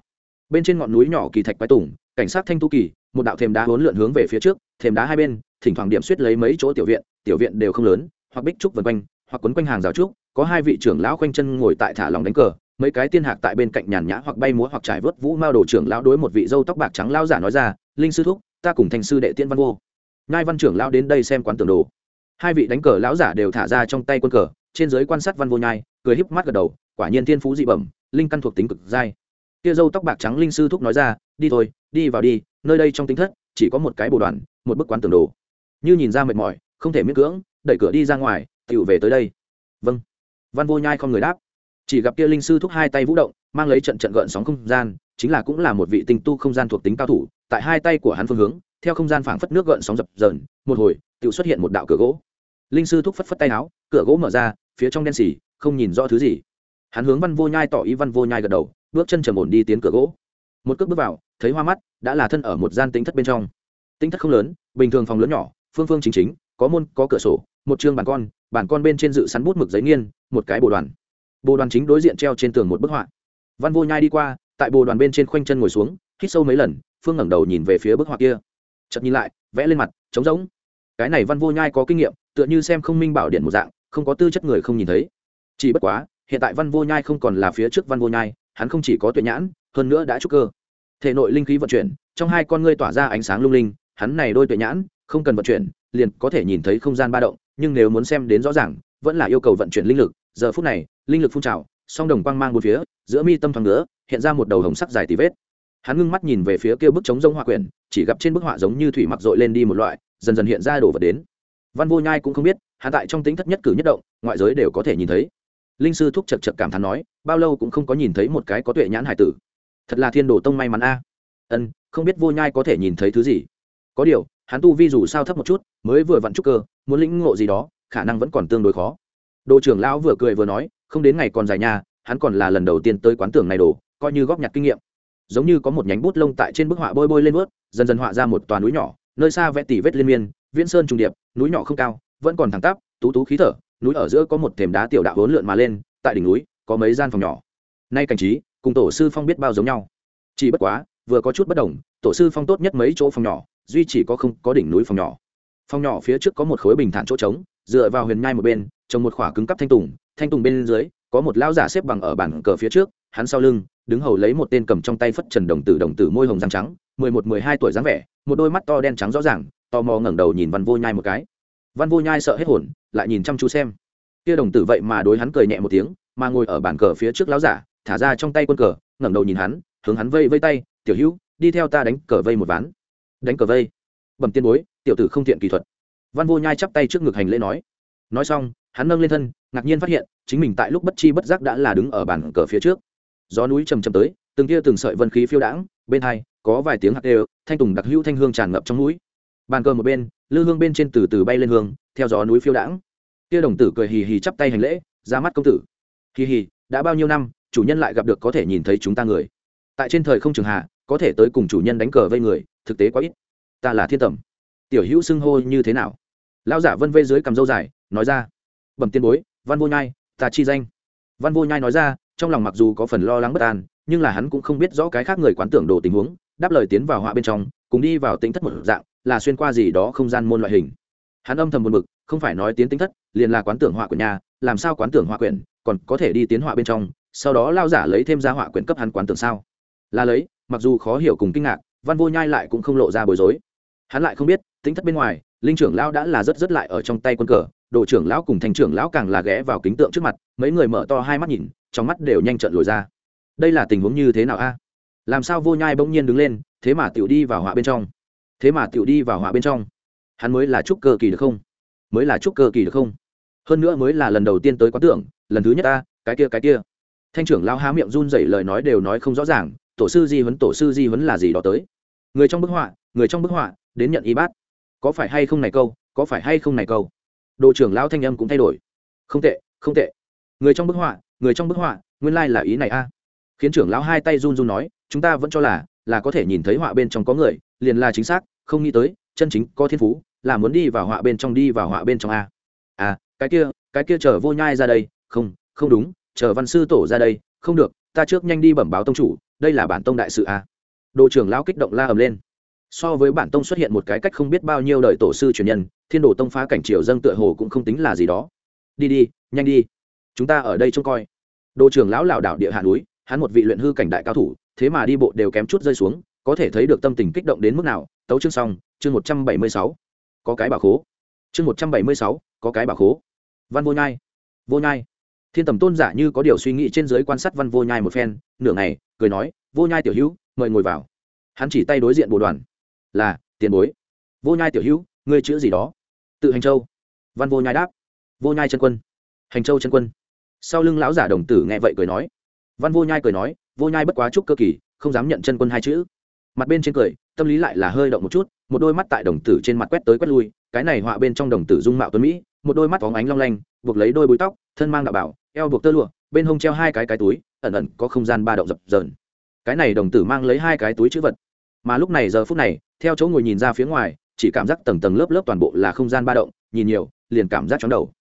Bên trên ngọn núi nhỏ kỳ thạch quái tùng, cảnh sát thanh tu kỳ, một đạo thềm đá hốn lượn hướng về phía trước, thềm đá hai bên, thỉnh thoảng điểm suýt lấy mấy chỗ tiểu viện tiểu viện đều không lớn, hoặc bích trúc vân quanh, hoặc quấn quanh hàng rào trúc, có hai vị trưởng lão quanh chân ngồi tại thả lòng đánh cờ mấy cái tiên hạc tại bên cạnh nhàn nhã hoặc bay múa hoặc trải vớt vũ mao đồ trưởng lão đối một vị dâu tóc bạc trắng lao giả nói ra, linh sư thúc, ta cùng thành sư đệ tiên văn vô. Ngai văn trưởng lão đến đây xem quán tường đồ. Hai vị đánh cờ lão giả đều thả ra trong tay quân cờ, trên giới quan sát văn vô nhai, cười híp mắt gật đầu, quả nhiên thiên phú dị bẩm, linh căn thuộc tính cực dai kia dâu tóc bạc trắng linh sư thúc nói ra, đi thôi, đi vào đi, nơi đây trong tính thất, chỉ có một cái bồ đoàn, một bức quán tường đồ. Như nhìn ra mệt mỏi, không thể miễn cưỡng, đẩy cửa đi ra ngoài tựu về tới đây. Vâng. Văn vô nhai không người đáp chỉ gặp kia linh sư thúc hai tay vũ động, mang lấy trận trận gợn sóng không gian, chính là cũng là một vị tinh tu không gian thuộc tính cao thủ, tại hai tay của hắn phương hướng, theo không gian phảng phất nước gợn sóng dập dờn, một hồi tự xuất hiện một đạo cửa gỗ. Linh sư thúc phất phất tay áo, cửa gỗ mở ra, phía trong đen xì, không nhìn rõ thứ gì. Hắn hướng văn vô nhai tỏ ý văn vô nhai gật đầu, bước chân trầm ổn đi tiến cửa gỗ. Một cước bước vào, thấy hoa mắt, đã là thân ở một gian tính thất bên trong. Tính thất không lớn, bình thường phòng lớn nhỏ, phương phương chính chính, có môn, có cửa sổ, một chương bàn con bàn con bên trên dự sắn bút mực giấy nghiên, một cái bồ đoàn bồ đoàn chính đối diện treo trên tường một bức họa. Văn vô nhai đi qua, tại bồ đoàn bên trên khoanh chân ngồi xuống, hít sâu mấy lần, phương ngẩng đầu nhìn về phía bức họa kia. Chật nhìn lại, vẽ lên mặt, trống rỗng. Cái này văn vô nhai có kinh nghiệm, tựa như xem không minh bảo điện một dạng, không có tư chất người không nhìn thấy. Chỉ bất quá, hiện tại văn vô nhai không còn là phía trước văn vô nhai, hắn không chỉ có tuệ nhãn, hơn nữa đã trúc cơ. Thể nội linh khí vận chuyển, trong hai con ngươi tỏa ra ánh sáng lung linh, hắn này đôi tuệ nhãn, không cần vận chuyển, liền có thể nhìn thấy không gian ba động, nhưng nếu muốn xem đến rõ ràng, vẫn là yêu cầu vận chuyển linh lực, giờ phút này linh lực phun trào, song đồng quang mang một phía, giữa mi tâm thoáng nữa hiện ra một đầu hồng sắc dài tì vết. Hắn ngưng mắt nhìn về phía kia bức chống rông họa quyển, chỉ gặp trên bức họa giống như thủy mặc dội lên đi một loại, dần dần hiện ra đổ vật đến. Văn vô nhai cũng không biết, hắn tại trong tính thất nhất cử nhất động, ngoại giới đều có thể nhìn thấy. Linh sư thúc chật chật cảm thán nói, bao lâu cũng không có nhìn thấy một cái có tuệ nhãn hải tử. Thật là thiên đồ tông may mắn a. Ân, không biết vô nhai có thể nhìn thấy thứ gì. Có điều, hắn tu vi dù sao thấp một chút, mới vừa vặn trúc cơ, muốn lĩnh ngộ gì đó, khả năng vẫn còn tương đối khó. Đồ trưởng lão vừa cười vừa nói không đến ngày còn dài nhà hắn còn là lần đầu tiên tới quán tưởng này đồ, coi như góp nhặt kinh nghiệm. Giống như có một nhánh bút lông tại trên bức họa bôi bôi lên vớt, dần dần họa ra một toàn núi nhỏ, nơi xa vẽ tỉ vết liên miên, viễn sơn trùng điệp, núi nhỏ không cao, vẫn còn thẳng tắp, tú tú khí thở, núi ở giữa có một thềm đá tiểu đạo hỗn lượn mà lên, tại đỉnh núi, có mấy gian phòng nhỏ. Nay cảnh trí, cùng tổ sư phong biết bao giống nhau. Chỉ bất quá, vừa có chút bất đồng, tổ sư phong tốt nhất mấy chỗ phòng nhỏ, duy chỉ có không có đỉnh núi phòng nhỏ. Phòng nhỏ phía trước có một khối bình thản chỗ trống, dựa vào huyền nhai một bên, trồng một khỏa cứng cắp thanh tùng thanh tùng bên dưới, có một lão giả xếp bằng ở bàn cờ phía trước, hắn sau lưng, đứng hầu lấy một tên cầm trong tay phất trần đồng tử đồng tử môi hồng răng trắng, mười một, mười hai tuổi dáng vẻ, một đôi mắt to đen trắng rõ ràng, tò mò ngẩng đầu nhìn văn vô nhai một cái. Văn vô nhai sợ hết hồn, lại nhìn chăm chú xem. Kia đồng tử vậy mà đối hắn cười nhẹ một tiếng, mà ngồi ở bàn cờ phía trước lão giả, thả ra trong tay quân cờ, ngẩng đầu nhìn hắn, hướng hắn vây vây tay, tiểu hữu, đi theo ta đánh cờ vây một ván. Đánh cờ vây? Bẩm tiên bối, tiểu tử không thiện kỹ thuật. Văn vô nhai chắp tay trước ngực hành lễ nói. Nói xong hắn nâng lên thân, ngạc nhiên phát hiện, chính mình tại lúc bất chi bất giác đã là đứng ở bàn cờ phía trước. Gió núi trầm trầm tới, từng kia từng sợi vân khí phiêu đãng, bên hai, có vài tiếng hạt đều, thanh tùng đặc hữu thanh hương tràn ngập trong núi. Bàn cờ một bên, lư hương bên trên từ từ bay lên hương, theo gió núi phiêu đãng. Kia đồng tử cười hì hì chắp tay hành lễ, ra mắt công tử. Hì hì, đã bao nhiêu năm, chủ nhân lại gặp được có thể nhìn thấy chúng ta người. Tại trên thời không trường hạ, có thể tới cùng chủ nhân đánh cờ vây người, thực tế quá ít. Ta là thiên tầm. Tiểu hữu xưng hô như thế nào? Lão giả vân vây dưới cầm dâu dài, nói ra bẩm tiên bối, văn vô nhai, ta chi danh. Văn vô nhai nói ra, trong lòng mặc dù có phần lo lắng bất an, nhưng là hắn cũng không biết rõ cái khác người quán tưởng đồ tình huống, đáp lời tiến vào họa bên trong, cùng đi vào tính thất một dạng, là xuyên qua gì đó không gian môn loại hình. Hắn âm thầm buồn bực, không phải nói tiến tính thất, liền là quán tưởng họa của nhà, làm sao quán tưởng họa quyển, còn có thể đi tiến họa bên trong, sau đó lao giả lấy thêm ra họa quyển cấp hắn quán tưởng sao? Là lấy, mặc dù khó hiểu cùng kinh ngạc, văn vô nhai lại cũng không lộ ra bối rối. Hắn lại không biết tính thất bên ngoài, linh trưởng lao đã là rất rất lại ở trong tay quân cờ đồ trưởng lão cùng thành trưởng lão càng là ghé vào kính tượng trước mặt, mấy người mở to hai mắt nhìn, trong mắt đều nhanh trận lồi ra. Đây là tình huống như thế nào a? Làm sao vô nhai bỗng nhiên đứng lên, thế mà tiểu đi vào họa bên trong? Thế mà tiểu đi vào họa bên trong? Hắn mới là trúc cơ kỳ được không? Mới là trúc cơ kỳ được không? Hơn nữa mới là lần đầu tiên tới quán tưởng lần thứ nhất ta cái kia cái kia. Thanh trưởng lao há miệng run dậy lời nói đều nói không rõ ràng, tổ sư di huấn, tổ sư di huấn là gì đó tới? Người trong bức họa, người trong bức họa, đến nhận y bát. Có phải hay không này câu, có phải hay không này câu? Đồ trưởng Lão thanh âm cũng thay đổi. Không tệ không tệ. Người trong bức họa, người trong bức họa, nguyên lai là ý này a. Khiến trưởng lão hai tay run run nói, chúng ta vẫn cho là là có thể nhìn thấy họa bên trong có người, liền là chính xác, không nghĩ tới, chân chính có thiên phú, là muốn đi vào họa bên trong đi vào họa bên trong a. À cái kia cái kia chờ vô nhai ra đây, không không đúng, chờ văn sư tổ ra đây, không được, ta trước nhanh đi bẩm báo tông chủ, đây là bản tông đại sự a. Đồ trưởng lão kích động la ầm lên. So với bản tông xuất hiện một cái cách không biết bao nhiêu đời tổ sư truyền nhân thiên đồ tông phá cảnh triều dâng tựa hồ cũng không tính là gì đó. Đi đi, nhanh đi. Chúng ta ở đây trông coi. Đồ trưởng lão lảo đảo địa hạ núi, hắn một vị luyện hư cảnh đại cao thủ, thế mà đi bộ đều kém chút rơi xuống, có thể thấy được tâm tình kích động đến mức nào. Tấu chương xong, chương một trăm bảy mươi sáu. Có cái bà khố. Chương một trăm bảy mươi sáu, có cái bà khố. Văn vô nhai. Vô nhai. Thiên tầm tôn giả như có điều suy nghĩ trên giới quan sát văn vô nhai một phen, nửa ngày, cười nói, vô nhai tiểu hữu, mời ngồi vào. Hắn chỉ tay đối diện bồ đoàn. Là, tiền bối. Vô nhai tiểu hữu, ngươi chữ gì đó? Tự hành châu. Văn vô nhai đáp. Vô nhai chân quân. Hành châu chân quân. Sau lưng lão giả đồng tử nghe vậy cười nói. Văn vô nhai cười nói, vô nhai bất quá chúc cơ kỳ, không dám nhận chân quân hai chữ. Mặt bên trên cười, tâm lý lại là hơi động một chút, một đôi mắt tại đồng tử trên mặt quét tới quét lui, cái này họa bên trong đồng tử dung mạo tuấn mỹ, một đôi mắt phóng ánh long lanh, buộc lấy đôi búi tóc, thân mang đạo bảo, eo buộc tơ lụa, bên hông treo hai cái cái túi, ẩn ẩn có không gian ba động dập dờn. Cái này đồng tử mang lấy hai cái túi chữ vật. Mà lúc này giờ phút này, theo chỗ ngồi nhìn ra phía ngoài chỉ cảm giác tầng tầng lớp lớp toàn bộ là không gian ba động, nhìn nhiều, liền cảm giác chóng đầu.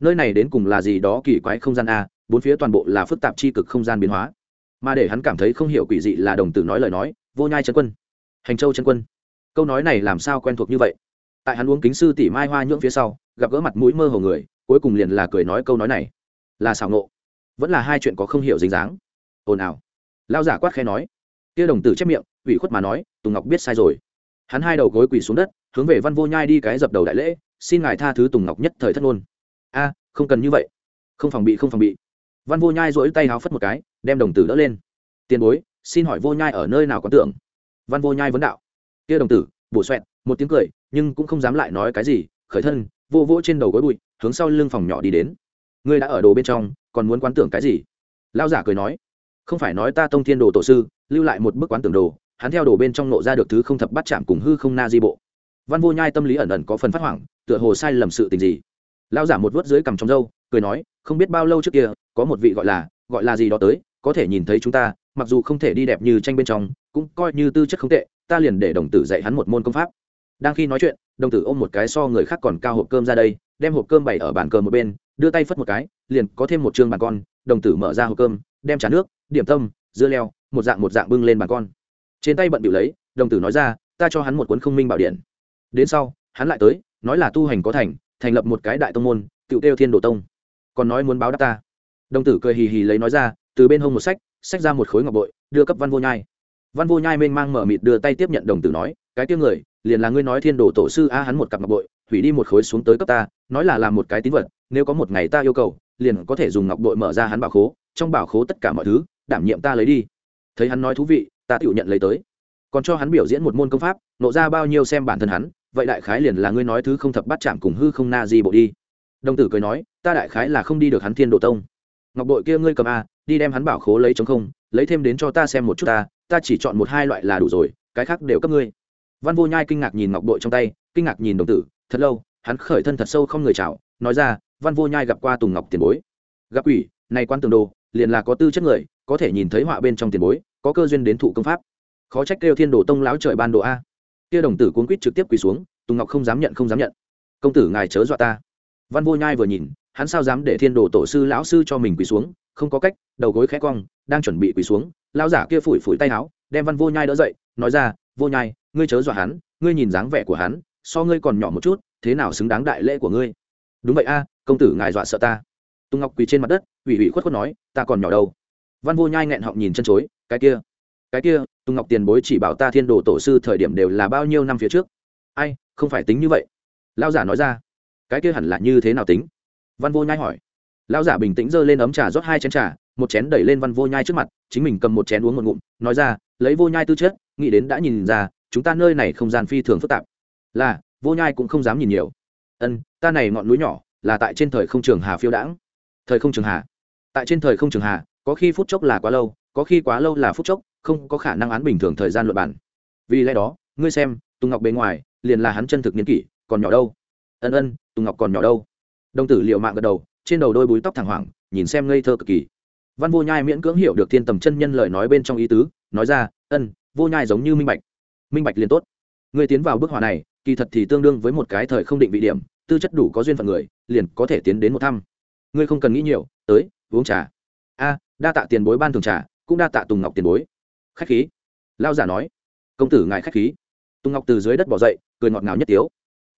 Nơi này đến cùng là gì đó kỳ quái không gian a, bốn phía toàn bộ là phức tạp c h i cực không gian biến hóa. Mà để hắn cảm thấy không hiểu quỷ dị là đồng tử nói lời nói, vô nhai chân quân, hành châu chân quân. Câu nói này làm sao quen thuộc như vậy? Tại hắn uống kính sư tỷ mai hoa nhưỡng phía sau, gặp gỡ mặt mũi mơ hồ người, cuối cùng liền là cười nói câu nói này. Là xảo nộ vẫn là hai chuyện có không hiểu dính dáng. Ồn ào. Lao giả quát khe nói. Kia đồng tử chép miệng, ủy khuất mà nói, tùng ngọc biết sai rồi hắn hai đầu gối quỳ xuống đất, hướng về văn vô nhai đi cái dập đầu đại lễ, xin ngài tha thứ tùng ngọc nhất thời thất ngôn. A, không cần như vậy. Không phòng bị, không phòng bị. Văn vô nhai dỗi tay háo phất một cái, đem đồng tử đỡ lên. Tiền bối, xin hỏi vô nhai ở nơi nào có tưởng văn vô nhai vấn đạo. Kia đồng tử, bổ xoẹt, một tiếng cười, nhưng cũng không dám lại nói cái gì, khởi thân, vô vỗ trên đầu gối bụi, hướng sau lưng phòng nhỏ đi đến. Ngươi đã ở đồ bên trong, còn muốn quán tưởng cái gì? Lao giả cười nói. Không phải nói ta tông thiên đồ tổ sư, lưu lại một bức quán tưởng đồ hắn theo đồ bên trong nộ ra được thứ không thập bắt chạm cùng hư không na di bộ. Văn vô nhai tâm lý ẩn ẩn có phần phát hoảng, tựa hồ sai lầm sự tình gì. Lao giả một vớt dưới cằm trong râu, cười nói, không biết bao lâu trước kia, có một vị gọi là gọi là gì đó tới, có thể nhìn thấy chúng ta, mặc dù không thể đi đẹp như tranh bên trong, cũng coi như tư chất không tệ, ta liền để đồng tử dạy hắn một môn công pháp. Đang khi nói chuyện, đồng tử ôm một cái so người khác còn cao hộp cơm ra đây, đem hộp cơm bày ở bàn cờ một bên, đưa tay phất một cái, liền có thêm một chương bàn con, đồng tử mở ra hộp cơm, đem trà nước, điểm tâm, dưa leo, một dạng một dạng bưng lên bàn con trên tay bận bịu lấy, đồng tử nói ra, ta cho hắn một cuốn không minh bảo điện. Đến sau, hắn lại tới, nói là tu hành có thành thành lập một cái đại tông môn tựu tiêu thiên đồ tông. Còn nói muốn báo đáp ta. Đồng tử cười hì hì lấy nói ra, từ bên hông một sách sách ra một khối ngọc bội, đưa cấp văn vô nhai. Văn vô nhai mênh mang mở mịt đưa tay tiếp nhận đồng tử nói, cái tiếng người, liền là ngươi nói thiên đồ tổ sư a, hắn một cặp ngọc bội, hủy đi một khối xuống tới cấp ta, nói là làm một cái tín vật, nếu có một ngày ta yêu cầu, liền có thể dùng ngọc bội mở ra hắn bảo khố, trong bảo khố tất cả mọi thứ, đảm nhiệm ta lấy đi. Thấy hắn nói thú vị ta tự nhận lấy tới. Còn cho hắn biểu diễn một môn công pháp, nộ ra bao nhiêu xem bản thân hắn, vậy đại khái liền là ngươi nói thứ không thập bắt chạm cùng hư không na di bộ đi. Đồng tử cười nói, ta đại khái là không đi được hắn thiên độ tông. Ngọc bội kia ngươi cầm a, đi đem hắn bảo khố lấy chống không, lấy thêm đến cho ta xem một chút ta ta chỉ chọn một hai loại là đủ rồi, cái khác đều cấp ngươi. Văn vô nhai kinh ngạc nhìn ngọc bội trong tay, kinh ngạc nhìn đồng tử, thật lâu, hắn khởi thân thật sâu không người chào, nói ra, văn vô nhai gặp qua tùng ngọc tiền bối. Gặp quỷ, này quan tường đồ, liền là có tư chất người, có thể nhìn thấy họa bên trong tiền bối có cơ duyên đến thụ công pháp. Khó trách kêu thiên đồ tông láo trời ban đồ a. Kia đồng tử cuốn quýt trực tiếp quỳ xuống, tùng ngọc không dám nhận, không dám nhận. Công tử ngài chớ dọa ta. Văn vô nhai vừa nhìn, hắn sao dám để thiên đồ tổ sư lão sư cho mình quỳ xuống, không có cách, đầu gối khẽ cong, đang chuẩn bị quỳ xuống, lão giả kia phủi phủi tay áo, đem văn vô nhai đỡ dậy, nói ra, vô nhai, ngươi chớ dọa hắn, ngươi nhìn dáng vẻ của hắn, so ngươi còn nhỏ một chút, thế nào xứng đáng đại lễ của ngươi? Đúng vậy a, công tử ngài dọa sợ ta. Tùng ngọc quỳ trên mặt đất, ủy ủy khuất khuất nói, ta còn nhỏ đâu văn vô nhai nghẹn họng nhìn chân chối, cái kia cái kia, tùng ngọc tiền bối chỉ bảo ta thiên đồ tổ sư thời điểm đều là bao nhiêu năm phía trước. Ai, không phải tính như vậy. Lao giả nói ra. Cái kia hẳn là như thế nào tính? Văn vô nhai hỏi. Lao giả bình tĩnh giơ lên ấm trà rót hai chén trà, một chén đẩy lên văn vô nhai trước mặt, chính mình cầm một chén uống một ngụm, nói ra, lấy vô nhai tư chất, nghĩ đến đã nhìn ra, chúng ta nơi này không gian phi thường phức tạp. Là, vô nhai cũng không dám nhìn nhiều. Ân, ta này ngọn núi nhỏ, là tại trên thời không trường hà phiêu đãng. Thời không trường hà? Tại trên thời không trường hà có khi phút chốc là quá lâu, có khi quá lâu là phút chốc, không có khả năng án bình thường thời gian luật bản vì lẽ đó, ngươi xem, tùng ngọc bên ngoài, liền là hắn chân thực niên kỷ, còn nhỏ đâu? Ân ân, tùng ngọc còn nhỏ đâu? Đồng tử liệu mạng gật đầu, trên đầu đôi búi tóc thẳng hoảng, nhìn xem ngây thơ cực kỳ. Văn vô nhai miễn cưỡng hiểu được thiên tầm chân nhân lời nói bên trong ý tứ, nói ra, ân, vô nhai giống như minh bạch. Minh bạch liền tốt. Người tiến vào bức họa này, kỳ thật thì tương đương với một cái thời không định vị điểm, tư chất đủ có duyên phận người, liền có thể tiến đến một thăm. Ngươi không cần nghĩ nhiều, tới, uống trà a, đa tạ tiền bối ban thường trà, cũng đa tạ tùng ngọc tiền bối. Khách khí. Lao giả nói. Công tử ngài khách khí. Tùng ngọc từ dưới đất bỏ dậy, cười ngọt ngào nhất tiếu.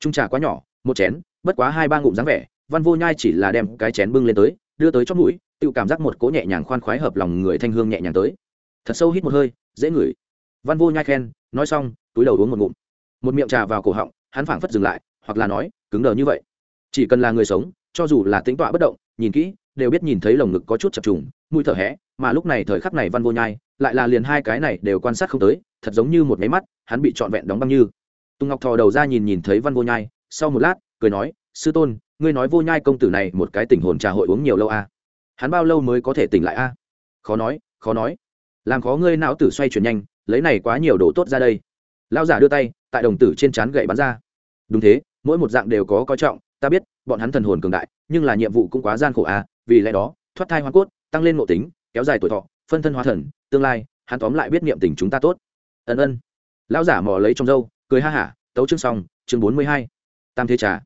Trung trà quá nhỏ, một chén, bất quá hai ba ngụm dáng vẻ, văn vô nhai chỉ là đem cái chén bưng lên tới, đưa tới chót mũi, tự cảm giác một cỗ nhẹ nhàng khoan khoái hợp lòng người thanh hương nhẹ nhàng tới. Thật sâu hít một hơi, dễ ngửi. Văn vô nhai khen, nói xong, túi đầu uống một ngụm. Một miệng trà vào cổ họng, hắn phảng phất dừng lại, hoặc là nói, cứng đờ như vậy. Chỉ cần là người sống, cho dù là tính tọa bất động, nhìn kỹ đều biết nhìn thấy lồng ngực có chút chập trùng, mũi thở hẽ mà lúc này thời khắc này văn vô nhai lại là liền hai cái này đều quan sát không tới, thật giống như một máy mắt, hắn bị trọn vẹn đóng băng như tùng ngọc thò đầu ra nhìn nhìn thấy văn vô nhai, sau một lát, cười nói, sư tôn, ngươi nói vô nhai công tử này một cái tình hồn trà hội uống nhiều lâu a à? hắn bao lâu mới có thể tỉnh lại a à? khó nói khó nói làm khó ngươi não tử xoay chuyển nhanh, lấy này quá nhiều đồ tốt ra đây lao giả đưa tay, tại đồng tử trên trán gậy bắn ra đúng thế, mỗi một dạng đều có coi trọng, ta biết, bọn hắn thần hồn cường đại, nhưng là nhiệm vụ cũng quá gian khổ à vì lẽ đó, thoát thai hoa cốt, tăng lên ngộ tính, kéo dài tuổi thọ, phân thân hóa thần, tương lai, hắn tóm lại biết niệm tình chúng ta tốt. Ân ân. Lão giả mò lấy trong dâu cười ha hả, tấu chương xong, chương bốn mươi hai. Tam thế trà.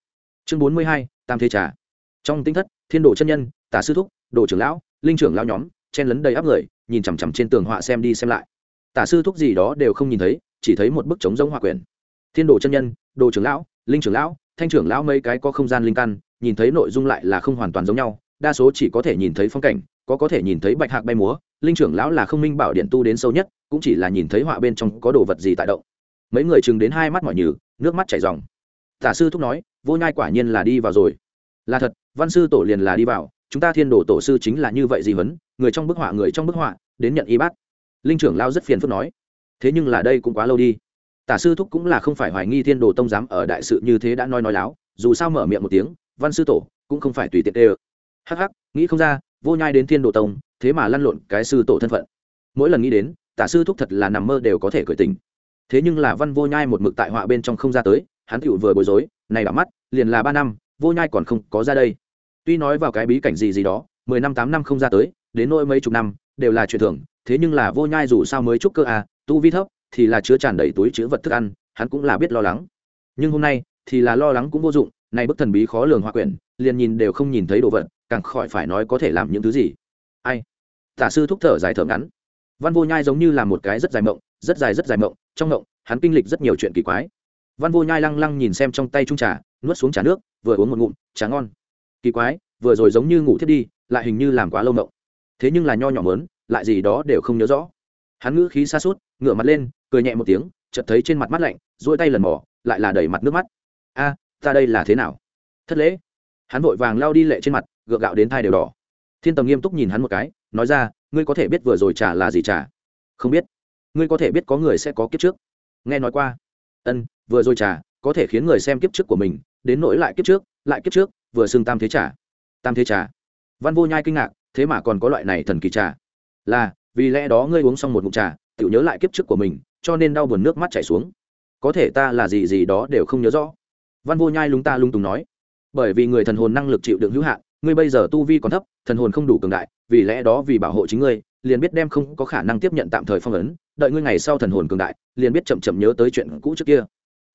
Chương bốn mươi hai, tam thế trà. Trong tinh thất, thiên đồ chân nhân tả sư thúc, đồ trưởng lão, linh trưởng lão nhóm, chen lấn đầy áp người, nhìn chằm chằm trên tường họa xem đi xem lại. Tả sư thúc gì đó đều không nhìn thấy, chỉ thấy một bức trống giống họa quyển. Thiên đồ chân nhân, đồ trưởng lão, linh trưởng lão, thanh trưởng lão mấy cái có không gian linh căn, nhìn thấy nội dung lại là không hoàn toàn giống nhau đa số chỉ có thể nhìn thấy phong cảnh, có có thể nhìn thấy bạch hạc bay múa, linh trưởng lão là không minh bảo điện tu đến sâu nhất, cũng chỉ là nhìn thấy họa bên trong có đồ vật gì tại động. Mấy người chừng đến hai mắt mỏi nhừ, nước mắt chảy ròng. Tả sư thúc nói, vô nhai quả nhiên là đi vào rồi. Là thật, văn sư tổ liền là đi vào, chúng ta thiên đồ tổ sư chính là như vậy gì huấn, người trong bức họa, người trong bức họa, đến nhận y bát. Linh trưởng lao rất phiền phức nói. Thế nhưng là đây cũng quá lâu đi. Tả sư thúc cũng là không phải hoài nghi thiên đồ tông giám ở đại sự như thế đã nói nói láo, dù sao mở miệng một tiếng, văn sư tổ cũng không phải tùy tiện tê ơ hắc hắc, nghĩ không ra, vô nhai đến thiên độ tông, thế mà lăn lộn cái sư tổ thân phận. Mỗi lần nghĩ đến, tả sư thúc thật là nằm mơ đều có thể cởi tình thế nhưng là văn vô nhai một mực tại họa bên trong không ra tới, hắn tựu vừa bối rối, này đã mắt, liền là ba năm, vô nhai còn không có ra đây. Tuy nói vào cái bí cảnh gì gì đó, mười năm, tám năm không ra tới, đến nỗi mấy chục năm, đều là chuyện thường, thế nhưng là vô nhai dù sao mới chúc cơ à tu vi thấp, thì là chứa tràn đầy túi chứa vật thức ăn, hắn cũng là biết lo lắng. Nhưng hôm nay, thì là lo lắng cũng vô dụng, này bức thần bí khó lường hoa quyển, liền nhìn đều không nhìn thấy đồ vật càng khỏi phải nói có thể làm những thứ gì. Ai? Tả sư thúc thở dài thở ngắn. Văn vô nhai giống như là một cái rất dài mộng, rất dài rất dài mộng, trong mộng, hắn kinh lịch rất nhiều chuyện kỳ quái. Văn vô nhai lăng lăng nhìn xem trong tay trung trà, nuốt xuống trà nước, vừa uống một ngụm, trà ngon. Kỳ quái, vừa rồi giống như ngủ thiết đi, lại hình như làm quá lâu mộng. Thế nhưng là nho nhỏ mớn, lại gì đó đều không nhớ rõ. Hắn ngữ khí xa suốt ngửa mặt lên, cười nhẹ một tiếng, chợt thấy trên mặt mắt lạnh dỗi tay lần mỏ lại là đầy mặt nước mắt. A, ta đây là thế nào? Thất lễ. Hắn vội vàng lao đi lệ trên mặt gượng gạo đến thai đều đỏ. Thiên tầm nghiêm túc nhìn hắn một cái, nói ra, ngươi có thể biết vừa rồi trả là gì trả? Không biết. Ngươi có thể biết có người sẽ có kiếp trước. Nghe nói qua. Ân, vừa rồi trả, có thể khiến người xem kiếp trước của mình, đến nỗi lại kiếp trước, lại kiếp trước, vừa xưng tam thế trả. Tam thế trả. Văn vô nhai kinh ngạc, thế mà còn có loại này thần kỳ trà là, vì lẽ đó ngươi uống xong một ngụm trà tự nhớ lại kiếp trước của mình, cho nên đau buồn nước mắt chảy xuống. Có thể ta là gì gì đó đều không nhớ rõ. Văn vô nhai lúng ta lung tùng nói, bởi vì người thần hồn năng lực chịu đựng hữu hạn ngươi bây giờ tu vi còn thấp, thần hồn không đủ cường đại, vì lẽ đó vì bảo hộ chính ngươi, liền biết đem không có khả năng tiếp nhận tạm thời phong ấn, đợi ngươi ngày sau thần hồn cường đại, liền biết chậm chậm nhớ tới chuyện cũ trước kia.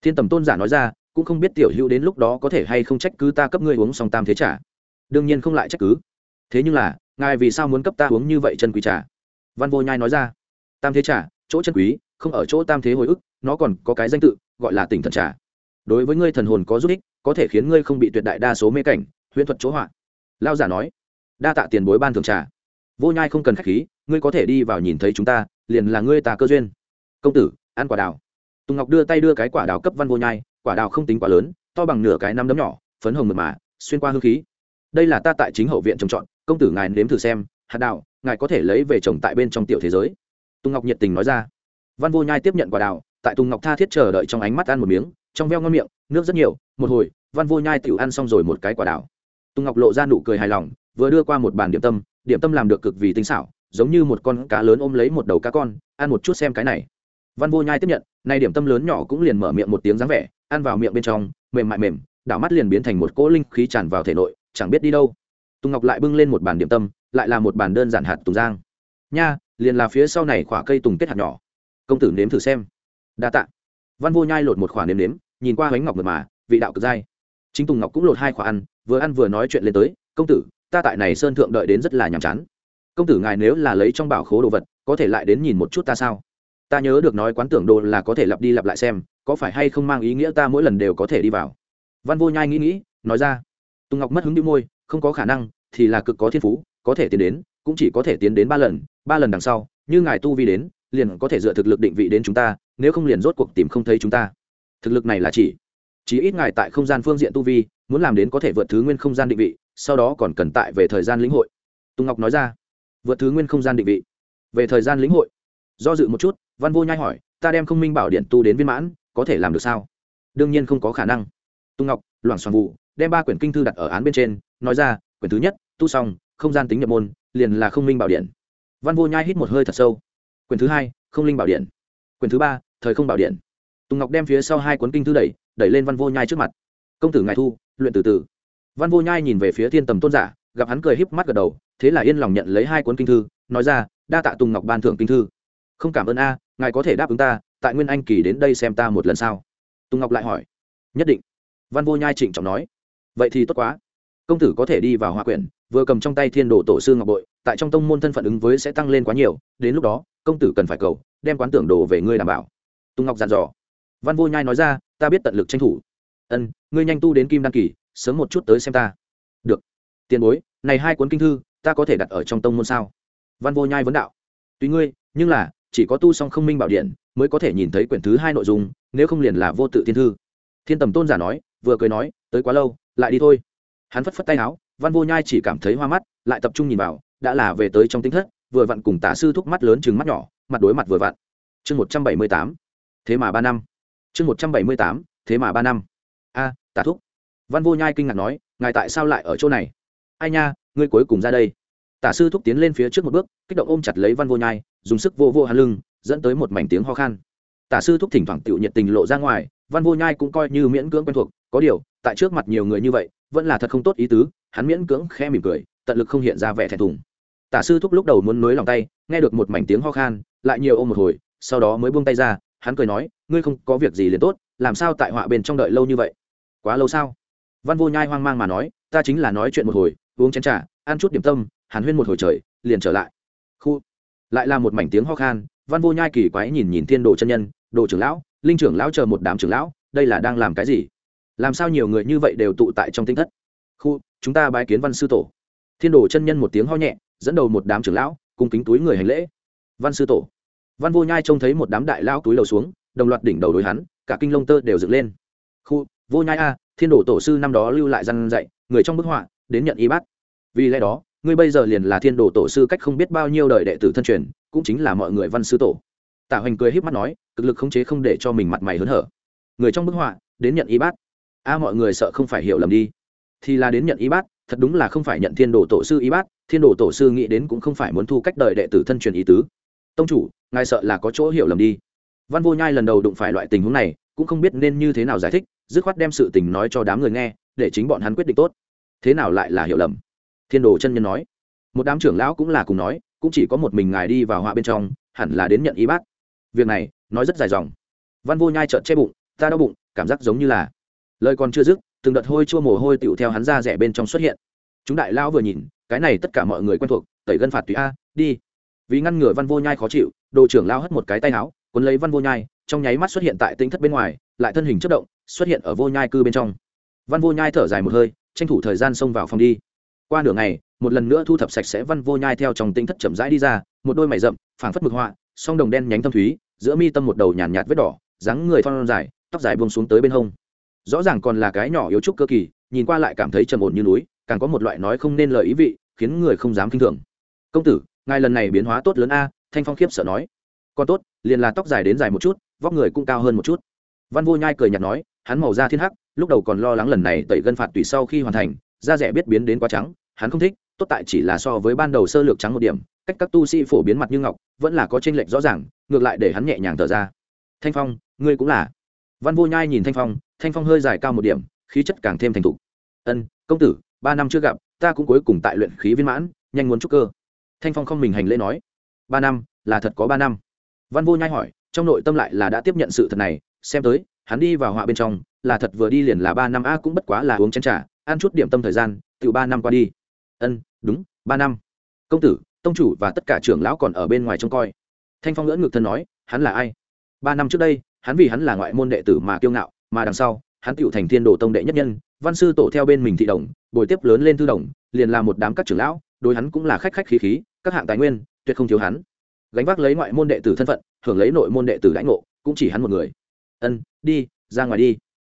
Thiên tầm tôn giả nói ra, cũng không biết tiểu hữu đến lúc đó có thể hay không trách cứ ta cấp ngươi uống xong tam thế trả đương nhiên không lại trách cứ. Thế nhưng là, ngài vì sao muốn cấp ta uống như vậy chân quý trà? Văn vô nhai nói ra. Tam thế trà, chỗ chân quý, không ở chỗ tam thế hồi ức, nó còn có cái danh tự, gọi là tỉnh thần trà. Đối với ngươi thần hồn có giúp ích, có thể khiến ngươi không bị tuyệt đại đa số mê cảnh, huyễn thuật chỗ họa lao giả nói, đa tạ tiền bối ban thường trà. Vô nhai không cần khách khí, ngươi có thể đi vào nhìn thấy chúng ta, liền là ngươi tà cơ duyên. Công tử, ăn quả đào. Tùng ngọc đưa tay đưa cái quả đào cấp văn vô nhai, quả đào không tính quá lớn, to bằng nửa cái nắm đấm nhỏ, phấn hồng mật mà, xuyên qua hương khí. Đây là ta tại chính hậu viện trồng trọt, công tử ngài nếm thử xem, hạt đào, ngài có thể lấy về trồng tại bên trong tiểu thế giới. Tùng ngọc nhiệt tình nói ra. Văn vô nhai tiếp nhận quả đào, tại tùng ngọc tha thiết chờ đợi trong ánh mắt ăn một miếng, trong veo ngon miệng, nước rất nhiều, một hồi, văn vô nhai tiểu ăn xong rồi một cái quả đào tùng ngọc lộ ra nụ cười hài lòng, vừa đưa qua một bàn điểm tâm điểm tâm làm được cực vì tinh xảo, giống như một con cá lớn ôm lấy một đầu cá con, ăn một chút xem cái này. Văn vô nhai tiếp nhận, nay điểm tâm lớn nhỏ cũng liền mở miệng một tiếng dáng vẻ, ăn vào miệng bên trong, mềm mại mềm, đảo mắt liền biến thành một cỗ linh khí tràn vào thể nội, chẳng biết đi đâu. Tùng ngọc lại bưng lên một bàn điểm tâm, lại là một bàn đơn giản hạt tùng giang nha, liền là phía sau này khỏa cây tùng kết hạt nhỏ. Công tử nếm thử xem. Đa tạ. Văn vô nhai lột một khoản nếm nếm, nhìn qua bánh ngọc mật mà, vị đạo cực dai chính tùng ngọc cũng lột hai khỏa ăn, vừa ăn vừa nói chuyện lên tới, công tử, ta tại này sơn thượng đợi đến rất là nhàm chán. Công tử ngài nếu là lấy trong bảo khố đồ vật, có thể lại đến nhìn một chút ta sao? Ta nhớ được nói quán tưởng đồ là có thể lặp đi lặp lại xem, có phải hay không mang ý nghĩa ta mỗi lần đều có thể đi vào? Văn vô nhai nghĩ nghĩ, nói ra. Tùng ngọc mất hứng đi môi, không có khả năng, thì là cực có thiên phú, có thể tiến đến, cũng chỉ có thể tiến đến ba lần ba lần đằng sau, như ngài tu vi đến, liền có thể dựa thực lực định vị đến chúng ta, nếu không liền rốt cuộc tìm không thấy chúng ta. Thực lực này là chỉ chỉ ít ngài tại không gian phương diện tu vi, muốn làm đến có thể vượt thứ nguyên không gian định vị, sau đó còn cần tại về thời gian lĩnh hội. Tùng ngọc nói ra. Vượt thứ nguyên không gian định vị. Về thời gian lĩnh hội. Do dự một chút, văn vô nhai hỏi, ta đem không minh bảo điện tu đến viên mãn, có thể làm được sao? Đương nhiên không có khả năng. Tùng ngọc, loảng xoàng vụ, đem ba quyển kinh thư đặt ở án bên trên, nói ra, quyển thứ nhất, tu xong, không gian tính nhập môn, liền là không minh bảo điện. Văn vô nhai hít một hơi thật sâu. Quyển thứ hai, không linh bảo điện. Quyển thứ ba, thời không bảo điện. Tùng ngọc đem phía sau hai cuốn kinh thư đẩy đẩy lên văn vô nhai trước mặt. Công tử ngài thu, luyện từ từ. Văn vô nhai nhìn về phía thiên tầm tôn giả, gặp hắn cười híp mắt gật đầu, thế là yên lòng nhận lấy hai cuốn kinh thư, nói ra, đa tạ tùng ngọc ban thưởng kinh thư. Không cảm ơn a, ngài có thể đáp ứng ta, tại nguyên anh kỳ đến đây xem ta một lần sao? Tùng ngọc lại hỏi. Nhất định. Văn vô nhai trịnh trọng nói. Vậy thì tốt quá. Công tử có thể đi vào hòa quyển, vừa cầm trong tay thiên đồ tổ sư ngọc bội, tại trong tông môn thân phận ứng với sẽ tăng lên quá nhiều, đến lúc đó, công tử cần phải cầu, đem quán tưởng đồ về ngươi đảm bảo. Tùng ngọc dặn dò. Văn vô nhai nói ra ta biết tận lực tranh thủ. Ân, ngươi nhanh tu đến kim đan kỳ, sớm một chút tới xem ta. Được. Tiền bối, này hai cuốn kinh thư, ta có thể đặt ở trong tông môn sao? Văn vô nhai vấn đạo. Tùy ngươi, nhưng là, chỉ có tu xong không minh bảo điện, mới có thể nhìn thấy quyển thứ hai nội dung, nếu không liền là vô tự thiên thư. Thiên tầm tôn giả nói, vừa cười nói, tới quá lâu, lại đi thôi. Hắn phất phất tay áo, văn vô nhai chỉ cảm thấy hoa mắt, lại tập trung nhìn vào, đã là về tới trong tính thất, vừa vặn cùng tả sư thúc mắt lớn chừng mắt nhỏ, mặt đối mặt vừa vặn. Chương một trăm bảy mươi tám. Thế mà ba năm chương một trăm bảy mươi tám, thế mà ba năm. A, tả thúc. Văn vô nhai kinh ngạc nói, ngài tại sao lại ở chỗ này? Ai nha, ngươi cuối cùng ra đây. Tả sư thúc tiến lên phía trước một bước, kích động ôm chặt lấy văn vô nhai, dùng sức vô vô hàn lưng, dẫn tới một mảnh tiếng ho khan. Tả sư thúc thỉnh thoảng tự nhiệt tình lộ ra ngoài, văn vô nhai cũng coi như miễn cưỡng quen thuộc, có điều, tại trước mặt nhiều người như vậy, vẫn là thật không tốt ý tứ, hắn miễn cưỡng khe mỉm cười, tận lực không hiện ra vẻ thẹn thùng. Tả sư thúc lúc đầu muốn nối lòng tay, nghe được một mảnh tiếng ho khan, lại nhiều ôm một hồi, sau đó mới buông tay ra, hắn cười nói ngươi không có việc gì liền tốt, làm sao tại họa bên trong đợi lâu như vậy? Quá lâu sao? Văn vô nhai hoang mang mà nói, ta chính là nói chuyện một hồi, uống chén trà, ăn chút điểm tâm, hàn huyên một hồi trời, liền trở lại. Khu. Lại là một mảnh tiếng ho khan, văn vô nhai kỳ quái nhìn nhìn thiên đồ chân nhân, đồ trưởng lão, linh trưởng lão chờ một đám trưởng lão, đây là đang làm cái gì? Làm sao nhiều người như vậy đều tụ tại trong tinh thất? Khu, chúng ta bái kiến văn sư tổ. Thiên đồ chân nhân một tiếng ho nhẹ, dẫn đầu một đám trưởng lão cùng kính túi người hành lễ. Văn sư tổ. Văn vô nhai trông thấy một đám đại lao túi đầu xuống đồng loạt đỉnh đầu đối hắn, cả kinh lông tơ đều dựng lên. Khu, vô nhai a, thiên đồ tổ sư năm đó lưu lại răn dạy, người trong bức họa, đến nhận y bát. Vì lẽ đó, ngươi bây giờ liền là thiên đồ tổ sư cách không biết bao nhiêu đời đệ tử thân truyền, cũng chính là mọi người văn sư tổ. Tạ hoành cười híp mắt nói, cực lực khống chế không để cho mình mặt mày hớn hở. Người trong bức họa, đến nhận y bát. A, mọi người sợ không phải hiểu lầm đi. Thì là đến nhận y bát, thật đúng là không phải nhận thiên đồ tổ sư y bát, thiên đồ tổ sư nghĩ đến cũng không phải muốn thu cách đời đệ tử thân truyền ý tứ. Tông chủ, ngài sợ là có chỗ hiểu lầm đi văn vô nhai lần đầu đụng phải loại tình huống này, cũng không biết nên như thế nào giải thích, dứt khoát đem sự tình nói cho đám người nghe, để chính bọn hắn quyết định tốt. Thế nào lại là hiểu lầm? Thiên đồ chân nhân nói. Một đám trưởng lão cũng là cùng nói, cũng chỉ có một mình ngài đi vào họa bên trong, hẳn là đến nhận y bác. việc này, nói rất dài dòng. Văn vô nhai trợn che bụng, ta đau bụng, cảm giác giống như là lời còn chưa dứt, từng đợt hôi chua mồ hôi tựu theo hắn ra rẻ bên trong xuất hiện. Chúng đại lão vừa nhìn, cái này tất cả mọi người quen thuộc, tẩy gân phạt tùy a, đi. Vì ngăn ngừa văn vô nhai khó chịu, đồ trưởng lao hất một cái tay áo cuốn lấy văn vô nhai trong nháy mắt xuất hiện tại tinh thất bên ngoài lại thân hình chất động xuất hiện ở vô nhai cư bên trong. Văn vô nhai thở dài một hơi tranh thủ thời gian xông vào phòng đi. Qua nửa ngày một lần nữa thu thập sạch sẽ văn vô nhai theo trong tinh thất chậm rãi đi ra một đôi mày rậm phảng phất mực họa song đồng đen nhánh thâm thúy giữa mi tâm một đầu nhàn nhạt, nhạt vết đỏ dáng người thon dài tóc dài buông xuống tới bên hông. Rõ ràng còn là cái nhỏ yếu trúc cơ kỳ nhìn qua lại cảm thấy trầm ổn như núi càng có một loại nói không nên lời ý vị khiến người không dám kinh thường. Công tử ngài lần này biến hóa tốt lớn a thanh phong khiếp sợ nói còn tốt, liền là tóc dài đến dài một chút, vóc người cũng cao hơn một chút. Văn vô nhai cười nhạt nói, hắn màu da thiên hắc, lúc đầu còn lo lắng lần này tẩy gân phạt tùy sau khi hoàn thành, da rẻ biết biến đến quá trắng, hắn không thích, tốt tại chỉ là so với ban đầu sơ lược trắng một điểm, cách các tu sĩ phổ biến mặt như ngọc, vẫn là có tranh lệch rõ ràng, ngược lại để hắn nhẹ nhàng thở ra. Thanh phong, ngươi cũng là. Văn vô nhai nhìn thanh phong thanh phong hơi dài cao một điểm, khí chất càng thêm thành thục. Ân, công tử, ba năm chưa gặp, ta cũng cuối cùng tại luyện khí viên mãn, nhanh muốn trúc cơ. Thanh phong không mình hành lễ nói, ba năm, là thật có ba năm văn vô nhai hỏi, trong nội tâm lại là đã tiếp nhận sự thật này, xem tới, hắn đi vào họa bên trong, là thật vừa đi liền là ba năm, a cũng bất quá là uống chén t r à ăn chút điểm tâm thời gian tự ba năm qua đi. Ân, đúng, ba năm. Công tử, tông chủ và tất cả trưởng lão còn ở bên ngoài trông coi. Thanh phong ngỡ ngược thân nói, hắn là ai? Ba năm trước đây, hắn vì hắn là ngoại môn đệ tử mà kiêu ngạo, mà đằng sau, hắn tựu thành thiên đồ tông đệ nhất nhân, văn sư tổ theo bên mình thị đồng, bồi tiếp lớn lên thư đồng, liền là một đám các trưởng lão, đối hắn cũng là khách khách khí khí, các hạng tài nguyên, tuyệt không thiếu hắn gánh vác lấy ngoại môn đệ tử thân phận, hưởng lấy nội môn đệ tử lãnh ngộ, cũng chỉ hắn một người. Ân, đi, ra ngoài đi.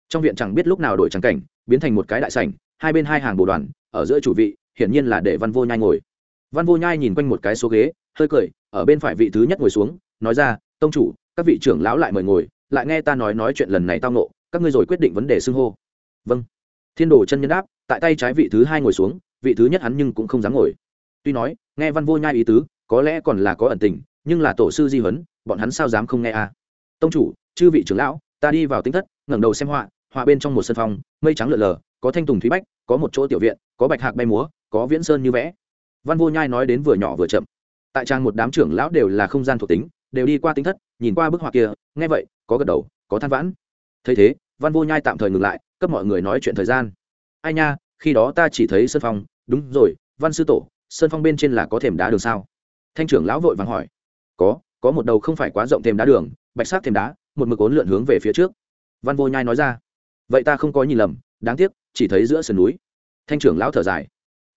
Trong viện chẳng biết lúc nào đổi trắng cảnh, biến thành một cái đại sảnh, hai bên hai hàng bồ đoàn, ở giữa chủ vị, hiển nhiên là để văn vô nhai ngồi. Văn vô nhai nhìn quanh một cái số ghế, hơi cười, ở bên phải vị thứ nhất ngồi xuống, nói ra, tông chủ, các vị trưởng lão lại mời ngồi, lại nghe ta nói nói chuyện lần này tao nộ các ngươi rồi quyết định vấn đề xưng hô. Vâng. Thiên đồ chân nhân đáp, tại tay trái vị thứ hai ngồi xuống, vị thứ nhất hắn nhưng cũng không dám ngồi. Tuy nói, nghe văn vô nhai ý tứ có lẽ còn là có ẩn tình, nhưng là tổ sư di huấn, bọn hắn sao dám không nghe à? Tông chủ, chư vị trưởng lão, ta đi vào tính thất, ngẩng đầu xem họa họa bên trong một sân phòng mây trắng lượn lờ, có thanh tùng thúy bách, có một chỗ tiểu viện, có bạch hạc bay múa, có viễn sơn như vẽ. Văn vô nhai nói đến vừa nhỏ vừa chậm. Tại trang một đám trưởng lão đều là không gian thuộc tính, đều đi qua tính thất, nhìn qua bức họa kia, nghe vậy, có gật đầu, có than vãn. Thấy thế, văn vô nhai tạm thời ngừng lại, cấp mọi người nói chuyện thời gian. Ai nha, khi đó ta chỉ thấy sân phong. Đúng rồi, văn sư tổ, sân phong bên trên là có thềm đá đường sao? Thanh trưởng lão vội vàng hỏi. Có có một đầu không phải quá rộng thêm đá đường, bạch sắc thêm đá, một mực ốn lượn hướng về phía trước. Văn vô nhai nói ra. Vậy ta không có nhìn lầm, đáng tiếc, chỉ thấy giữa sườn núi. Thanh trưởng lão thở dài.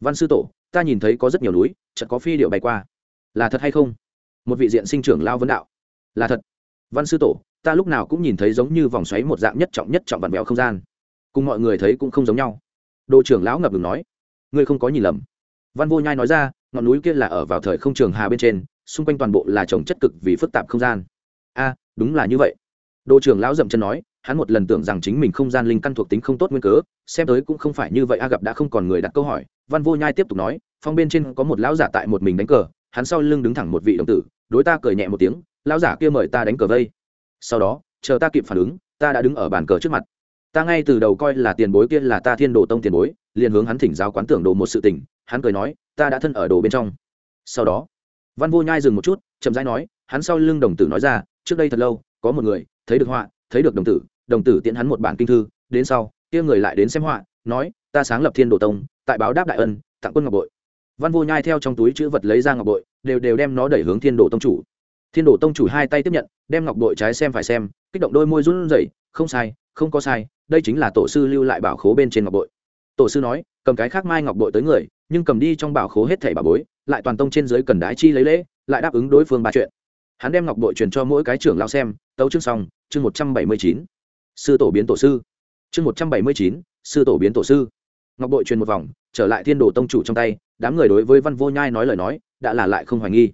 Văn sư tổ, ta nhìn thấy có rất nhiều núi, chợt có phi điệu bay qua. Là thật hay không? Một vị diện sinh trưởng lao vấn đạo. Là thật. Văn sư tổ, ta lúc nào cũng nhìn thấy giống như vòng xoáy một dạng nhất trọng nhất trọng vặn vẹo không gian. Cùng mọi người thấy cũng không giống nhau. Đồ trưởng lão ngập ngừng nói. Ngươi không có nhìn lầm. Văn vô nhai nói ra ngọn núi kia là ở vào thời không trường hà bên trên, xung quanh toàn bộ là trồng chất cực vì phức tạp không gian. A, đúng là như vậy. Đô trưởng lão dậm chân nói, hắn một lần tưởng rằng chính mình không gian linh căn thuộc tính không tốt nguyên cớ, xem tới cũng không phải như vậy, a gặp đã không còn người đặt câu hỏi, văn vô nhai tiếp tục nói phong bên trên có một lão giả tại một mình đánh cờ, hắn sau lưng đứng thẳng một vị đồng tử, đối ta cười nhẹ một tiếng, lão giả kia mời ta đánh cờ vây. Sau đó, chờ ta kịp phản ứng, ta đã đứng ở bàn cờ trước mặt ta ngay từ đầu coi là tiền bối kia là ta thiên đồ tông tiền bối, liền hướng hắn thỉnh giáo quán tưởng đồ một sự tình, hắn cười nói, ta đã thân ở đồ bên trong. Sau đó, văn vô nhai dừng một chút, chậm rãi nói, hắn sau lưng đồng tử nói ra, trước đây thật lâu, có một người, thấy được họa, thấy được đồng tử đồng tử tiễn hắn một bản kinh thư, đến sau, kia người lại đến xem họa, nói, ta sáng lập thiên đồ tông, tại báo đáp đại ân, tặng quân ngọc bội. Văn vô nhai theo trong túi chữ vật lấy ra ngọc bội, đều đều đem nó đẩy hướng thiên đồ tông chủ. Thiên đồ tông chủ hai tay tiếp nhận, đem ngọc bội trái xem phải xem, kích động đôi môi run rẩy, không sai không có sai, đây chính là tổ sư lưu lại bảo khố bên trên ngọc bội. Tổ sư nói, cầm cái khác mai ngọc bội tới người, nhưng cầm đi trong bảo khố hết thảy bảo bối, lại toàn tông trên dưới cần đái chi lấy lễ, lại đáp ứng đối phương ba chuyện. Hắn đem ngọc bội truyền cho mỗi cái trưởng lao xem, tấu chương xong, chương một trăm bảy mươi chín. Sư tổ biến tổ sư. Chương một trăm bảy mươi chín, sư tổ biến tổ sư. Ngọc bội truyền một vòng, trở lại thiên đồ tông chủ trong tay, đám người đối với văn vô nhai nói lời nói, đã là lại không hoài nghi.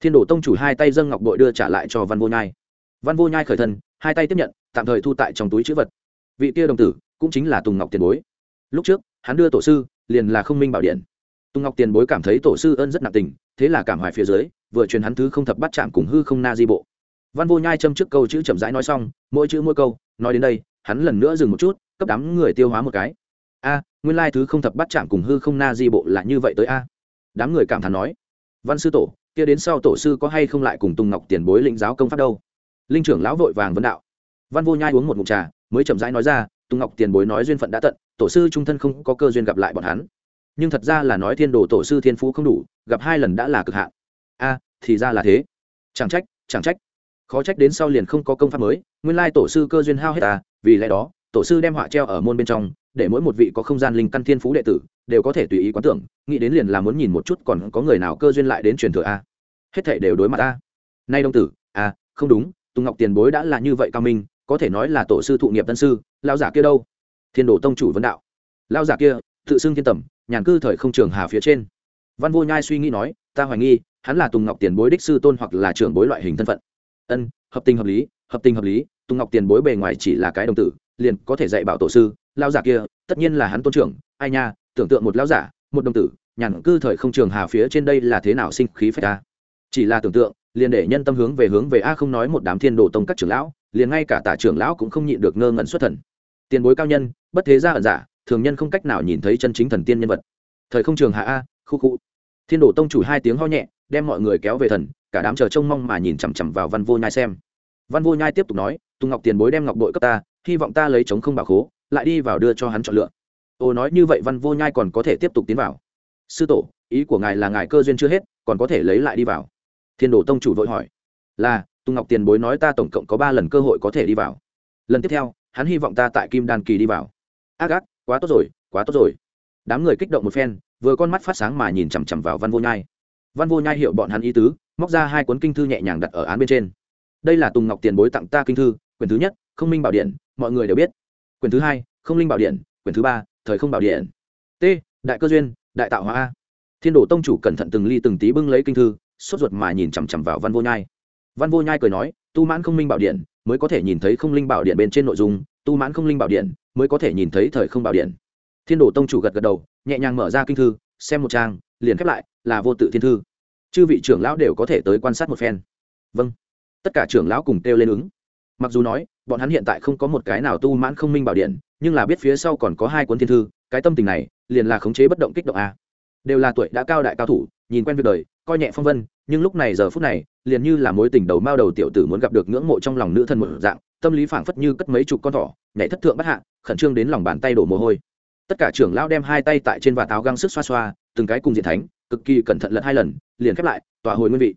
Thiên đồ tông chủ hai tay dâng ngọc bội đưa trả lại cho văn vô nhai. Văn vô nhai khởi thân, hai tay tiếp nhận tạm thời thu tại trong túi chữ vật. Vị kia đồng tử cũng chính là tùng ngọc tiền bối. Lúc trước, hắn đưa tổ sư liền là không minh bảo điện. Tùng ngọc tiền bối cảm thấy tổ sư ơn rất nặng tình, thế là cảm hoài phía dưới, vừa truyền hắn thứ không thập bắt chạm cùng hư không na di bộ. Văn vô nhai châm trước câu chữ chậm rãi nói xong, mỗi chữ mỗi câu, nói đến đây, hắn lần nữa dừng một chút, cấp đám người tiêu hóa một cái. A, nguyên lai thứ không thập bắt chạm cùng hư không na di bộ là như vậy tới a. Đám người cảm thán nói. Văn sư tổ, kia đến sau tổ sư có hay không lại cùng tùng ngọc tiền bối lĩnh giáo công pháp đâu? Linh trưởng lão vội vàng vấn đạo văn vô nhai uống một ngụm trà, mới chậm rãi nói ra, tùng ngọc tiền bối nói duyên phận đã tận, tổ sư trung thân không có cơ duyên gặp lại bọn hắn. Nhưng thật ra là nói thiên đồ tổ sư thiên phú không đủ, gặp hai lần đã là cực hạn. A, thì ra là thế. Chẳng trách chẳng trách. Khó trách đến sau liền không có công pháp mới, nguyên lai tổ sư cơ duyên hao hết à vì lẽ đó, tổ sư đem họa treo ở môn bên trong, để mỗi một vị có không gian linh căn thiên phú đệ tử, đều có thể tùy ý quán tưởng, nghĩ đến liền là muốn nhìn một chút còn có người nào cơ duyên lại đến truyền thừa a. Hết thể đều đối mặt a. Nay đông tử a không đúng, tùng ngọc tiền bối đã là như vậy cao minh có thể nói là tổ sư thụ nghiệp tân sư lao giả kia đâu? Thiên đồ tông chủ vấn đạo. Lao giả kia tự xưng thiên tẩm, nhàn cư thời không trường hà phía trên. Văn vô nhai suy nghĩ nói ta hoài nghi hắn là tùng ngọc tiền bối đích sư tôn hoặc là trưởng bối loại hình thân phận. Ân hợp tình hợp lý hợp tình hợp lý tùng ngọc tiền bối bề ngoài chỉ là cái đồng tử liền có thể dạy bảo tổ sư lao giả kia tất nhiên là hắn tôn trưởng ai nha tưởng tượng một lao giả một đồng tử nhàn cư thời không trường hà phía trên đây là thế nào sinh khí phải ta? Chỉ là tưởng tượng liền để nhân tâm hướng về hướng về a không nói một đám thiên đồ tông các trưởng lão liền ngay cả tả trưởng lão cũng không nhịn được ngơ ngẩn xuất thần. Tiền bối cao nhân, bất thế gia ẩn giả, thường nhân không cách nào nhìn thấy chân chính thần tiên nhân vật. Thời không trường hạ a, khu khu. Thiên đồ tông chủ hai tiếng ho nhẹ, đem mọi người kéo về thần, cả đám chờ trông mong mà nhìn chằm chằm vào văn vô nhai xem. Văn vô nhai tiếp tục nói, tùng ngọc tiền bối đem ngọc bội cấp ta, hy vọng ta lấy chống không bảo khố, lại đi vào đưa cho hắn chọn lựa. Ô nói như vậy văn vô nhai còn có thể tiếp tục tiến vào. Sư tổ, ý của ngài là ngài cơ duyên chưa hết, còn có thể lấy lại đi vào. Thiên đồ tông chủ vội hỏi. Là tùng ngọc tiền bối nói ta tổng cộng có ba lần cơ hội có thể đi vào. Lần tiếp theo, hắn hy vọng ta tại kim đan kỳ đi vào. Ác ác, quá tốt rồi, quá tốt rồi. Đám người kích động một phen, vừa con mắt phát sáng mà nhìn chằm chằm vào văn vô nhai. Văn vô nhai hiểu bọn hắn ý tứ, móc ra hai cuốn kinh thư nhẹ nhàng đặt ở án bên trên. Đây là tùng ngọc tiền bối tặng ta kinh thư, quyển thứ nhất, không minh bảo điện, mọi người đều biết. Quyển thứ hai, không linh bảo điện, quyển thứ ba, thời không bảo điện. T, đại cơ duyên, đại tạo hóa a. Thiên đồ tông chủ cẩn thận từng ly từng tí bưng lấy kinh thư, sốt ruột mà nhìn chằm chằm vào văn vô nhai văn vô nhai cười nói, tu mãn không minh bảo điện, mới có thể nhìn thấy không linh bảo điện bên trên nội dung, tu mãn không linh bảo điện, mới có thể nhìn thấy thời không bảo điện. Thiên đồ tông chủ gật gật đầu, nhẹ nhàng mở ra kinh thư, xem một trang, liền khép lại, là vô tự thiên thư. Chư vị trưởng lão đều có thể tới quan sát một phen. Vâng. Tất cả trưởng lão cùng kêu lên ứng. Mặc dù nói, bọn hắn hiện tại không có một cái nào tu mãn không minh bảo điện, nhưng là biết phía sau còn có hai cuốn thiên thư, cái tâm tình này, liền là khống chế bất động kích động a. Đều là tuổi đã cao đại cao thủ, nhìn quen việc đời coi nhẹ phong vân, nhưng lúc này giờ phút này, liền như là mối tình đầu mao đầu tiểu tử muốn gặp được ngưỡng mộ trong lòng nữ thân một dạng, tâm lý phảng phất như cất mấy chục con thỏ, nhảy thất thượng bất hạ, khẩn trương đến lòng bàn tay đổ mồ hôi. Tất cả trưởng lão đem hai tay tại trên và táo găng sức xoa xoa, từng cái cùng diện thánh, cực kỳ cẩn thận lẫn hai lần, liền khép lại tòa hồi nguyên vị.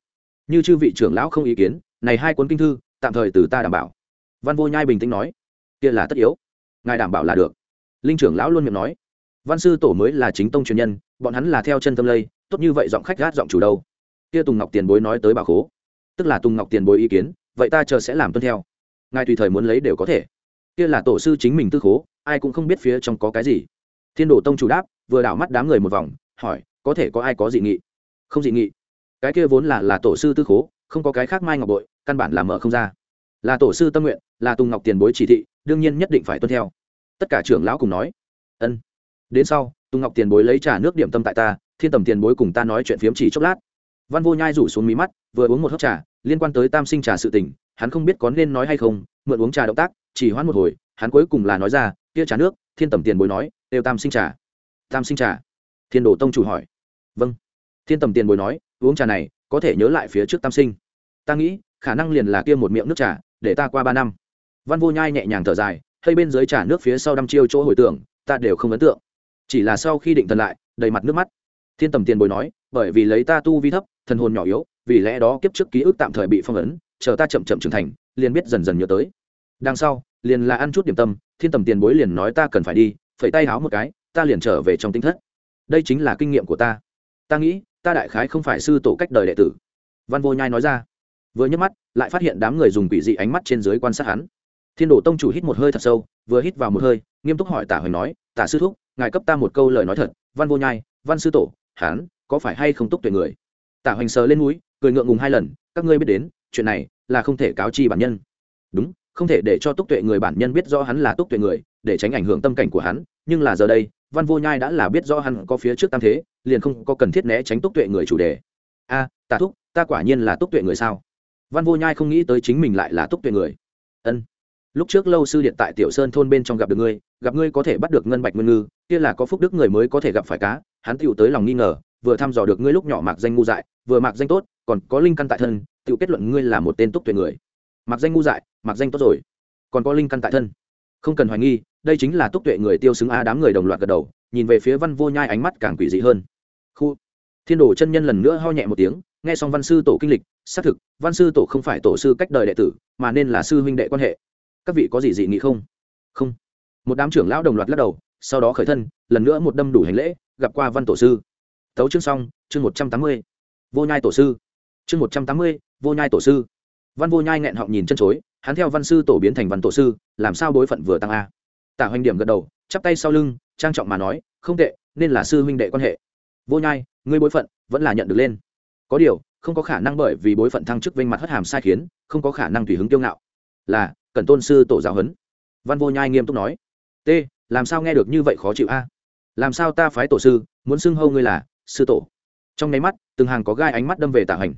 Như chư vị trưởng lão không ý kiến, này hai cuốn kinh thư, tạm thời từ ta đảm bảo. Văn vô nhai bình tĩnh nói, kia là tất yếu. Ngài đảm bảo là được. Linh trưởng lão luôn miệng nói, văn sư tổ mới là chính tông truyền nhân bọn hắn là theo chân tâm lây, tốt như vậy giọng khách gát giọng chủ đâu. Kia tùng ngọc tiền bối nói tới bà khố. Tức là tùng ngọc tiền bối ý kiến, vậy ta chờ sẽ làm tuân theo. Ngài tùy thời muốn lấy đều có thể. Kia là tổ sư chính mình tư khố, ai cũng không biết phía trong có cái gì. Thiên đồ tông chủ đáp, vừa đảo mắt đám người một vòng, hỏi, có thể có ai có dị nghị? Không dị nghị. Cái kia vốn là là tổ sư tư khố, không có cái khác mai ngọc bội, căn bản là mở không ra. Là tổ sư tâm nguyện, là tùng ngọc tiền bối chỉ thị, đương nhiên nhất định phải tuân theo. Tất cả trưởng lão cùng nói, ân, đến sau tùng ngọc tiền bối lấy trà nước điểm tâm tại ta, thiên tầm tiền bối cùng ta nói chuyện phiếm chỉ chốc lát. Văn vô nhai rủ xuống mí mắt, vừa uống một hớp trà, liên quan tới tam sinh trà sự tình, hắn không biết có nên nói hay không, mượn uống trà động tác, chỉ hoãn một hồi, hắn cuối cùng là nói ra, kia trà nước, thiên tầm tiền bối nói, đều tam sinh trà. Tam sinh trà? Thiên đồ tông chủ hỏi. Vâng. Thiên tầm tiền bối nói, uống trà này, có thể nhớ lại phía trước tam sinh. Ta nghĩ, khả năng liền là kia một miệng nước trà, để ta qua ba năm. Văn vô nhai nhẹ nhàng thở dài, hơi bên dưới trà nước phía sau đăm chiêu chỗ hồi tưởng, ta đều không ấn tượng chỉ là sau khi định thần lại, đầy mặt nước mắt. Thiên tầm tiền bồi nói, bởi vì lấy ta tu vi thấp, thần hồn nhỏ yếu, vì lẽ đó kiếp trước ký ức tạm thời bị phong ấn, chờ ta chậm chậm trưởng thành, liền biết dần dần nhớ tới. Đằng sau, liền là ăn chút điểm tâm, thiên tầm tiền bối liền nói, ta cần phải đi, phẩy tay háo một cái, ta liền trở về trong tinh thất. Đây chính là kinh nghiệm của ta. Ta nghĩ, ta đại khái không phải sư tổ cách đời đệ tử. Văn vô nhai nói ra. Vừa nhấc mắt, lại phát hiện đám người dùng quỷ dị ánh mắt trên dưới quan sát hắn. Thiên đồ tông chủ hít một hơi thật sâu, vừa hít vào một hơi, nghiêm túc hỏi tả hoành nói, tả sư thúc ngài cấp ta một câu lời nói thật, văn vô nhai, văn sư tổ, hán, có phải hay không túc tuệ người? Tả hoành sờ lên núi cười ngượng ngùng hai lần, các ngươi biết đến, chuyện này là không thể cáo chi bản nhân. Đúng, không thể để cho túc tuệ người bản nhân biết rõ hắn là túc tuệ người, để tránh ảnh hưởng tâm cảnh của hắn, nhưng là giờ đây, văn vô nhai đã là biết rõ hắn có phía trước tam thế, liền không có cần thiết né tránh túc tuệ người chủ đề. A tà thúc, ta quả nhiên là túc tuệ người sao? Văn vô nhai không nghĩ tới chính mình lại là túc tuệ người. Ân lúc trước lâu sư điện tại tiểu sơn thôn bên trong gặp được ngươi, gặp ngươi có thể bắt được ngân bạch nguyên ngư, kia là có phúc đức người mới có thể gặp phải cá, hắn tựu tới lòng nghi ngờ, vừa thăm dò được ngươi lúc nhỏ mạc danh ngu dại, vừa mạc danh tốt, còn có linh căn tại thân, tựu kết luận ngươi là một tên túc tuyệt người. Mạc danh ngu dại, mạc danh tốt rồi. Còn có linh căn tại thân. Không cần hoài nghi, đây chính là túc tuệ người tiêu xứng a đám người đồng loạt gật đầu, nhìn về phía văn vô nhai ánh mắt càng quỷ dị hơn. Khu. Thiên đồ chân nhân lần nữa ho nhẹ một tiếng, nghe xong văn sư tổ kinh lịch, xác thực, văn sư tổ không phải tổ sư cách đời đệ tử, mà nên là sư huynh đệ quan hệ các vị có gì dị nghị không? Không. Một đám trưởng lão đồng loạt lắc đầu, sau đó khởi thân, lần nữa một đâm đủ hành lễ, gặp qua văn tổ sư. Tấu chương xong, chương một trăm tám mươi. Vô nhai tổ sư. Chương một trăm tám mươi, vô nhai tổ sư. Văn vô nhai nghẹn họng nhìn chân chối, hắn theo văn sư tổ biến thành văn tổ sư, làm sao bối phận vừa tăng a? Tả hoành điểm gật đầu, chắp tay sau lưng, trang trọng mà nói, không tệ, nên là sư huynh đệ quan hệ. Vô nhai, ngươi bối phận vẫn là nhận được lên. Có điều, không có khả năng bởi vì bối phận thăng chức vinh mặt hất hàm sai khiến, không có khả năng tùy hứng tiêu ngạo. Là cần tôn sư tổ giáo huấn. Văn vô nhai nghiêm túc nói t làm sao nghe được như vậy khó chịu a? Làm sao ta phái tổ sư, muốn xưng hâu ngươi là sư tổ? Trong nháy mắt, từng hàng có gai ánh mắt đâm về tả hành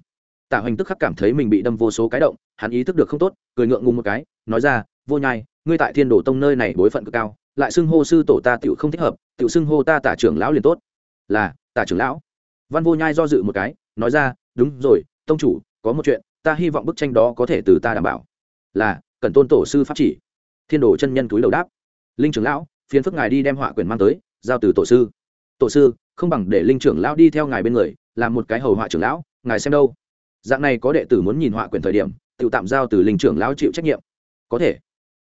tả hành tức khắc cảm thấy mình bị đâm vô số cái động, hắn ý thức được không tốt, cười ngượng ngùng một cái, nói ra, vô nhai, ngươi tại thiên đồ tông nơi này bối phận cực cao, lại xưng hô sư tổ ta tựu không thích hợp tựu xưng hô ta tả trưởng lão liền tốt. Là, tả trưởng lão? Văn vô nhai do dự một cái, nói ra, đúng rồi, tông chủ, có một chuyện, ta hy vọng bức tranh đó có thể từ ta đảm bảo. Là cần tôn tổ sư pháp chỉ. Thiên đồ chân nhân túi đầu đáp. Linh trưởng lão, phiền phức ngài đi đem họa quyền mang tới, giao từ tổ sư. Tổ sư, không bằng để linh trưởng lão đi theo ngài bên người, làm một cái hầu họa trưởng lão, ngài xem đâu. Dạng này có đệ tử muốn nhìn họa quyền thời điểm, tự tạm giao từ linh trưởng lão chịu trách nhiệm. Có thể.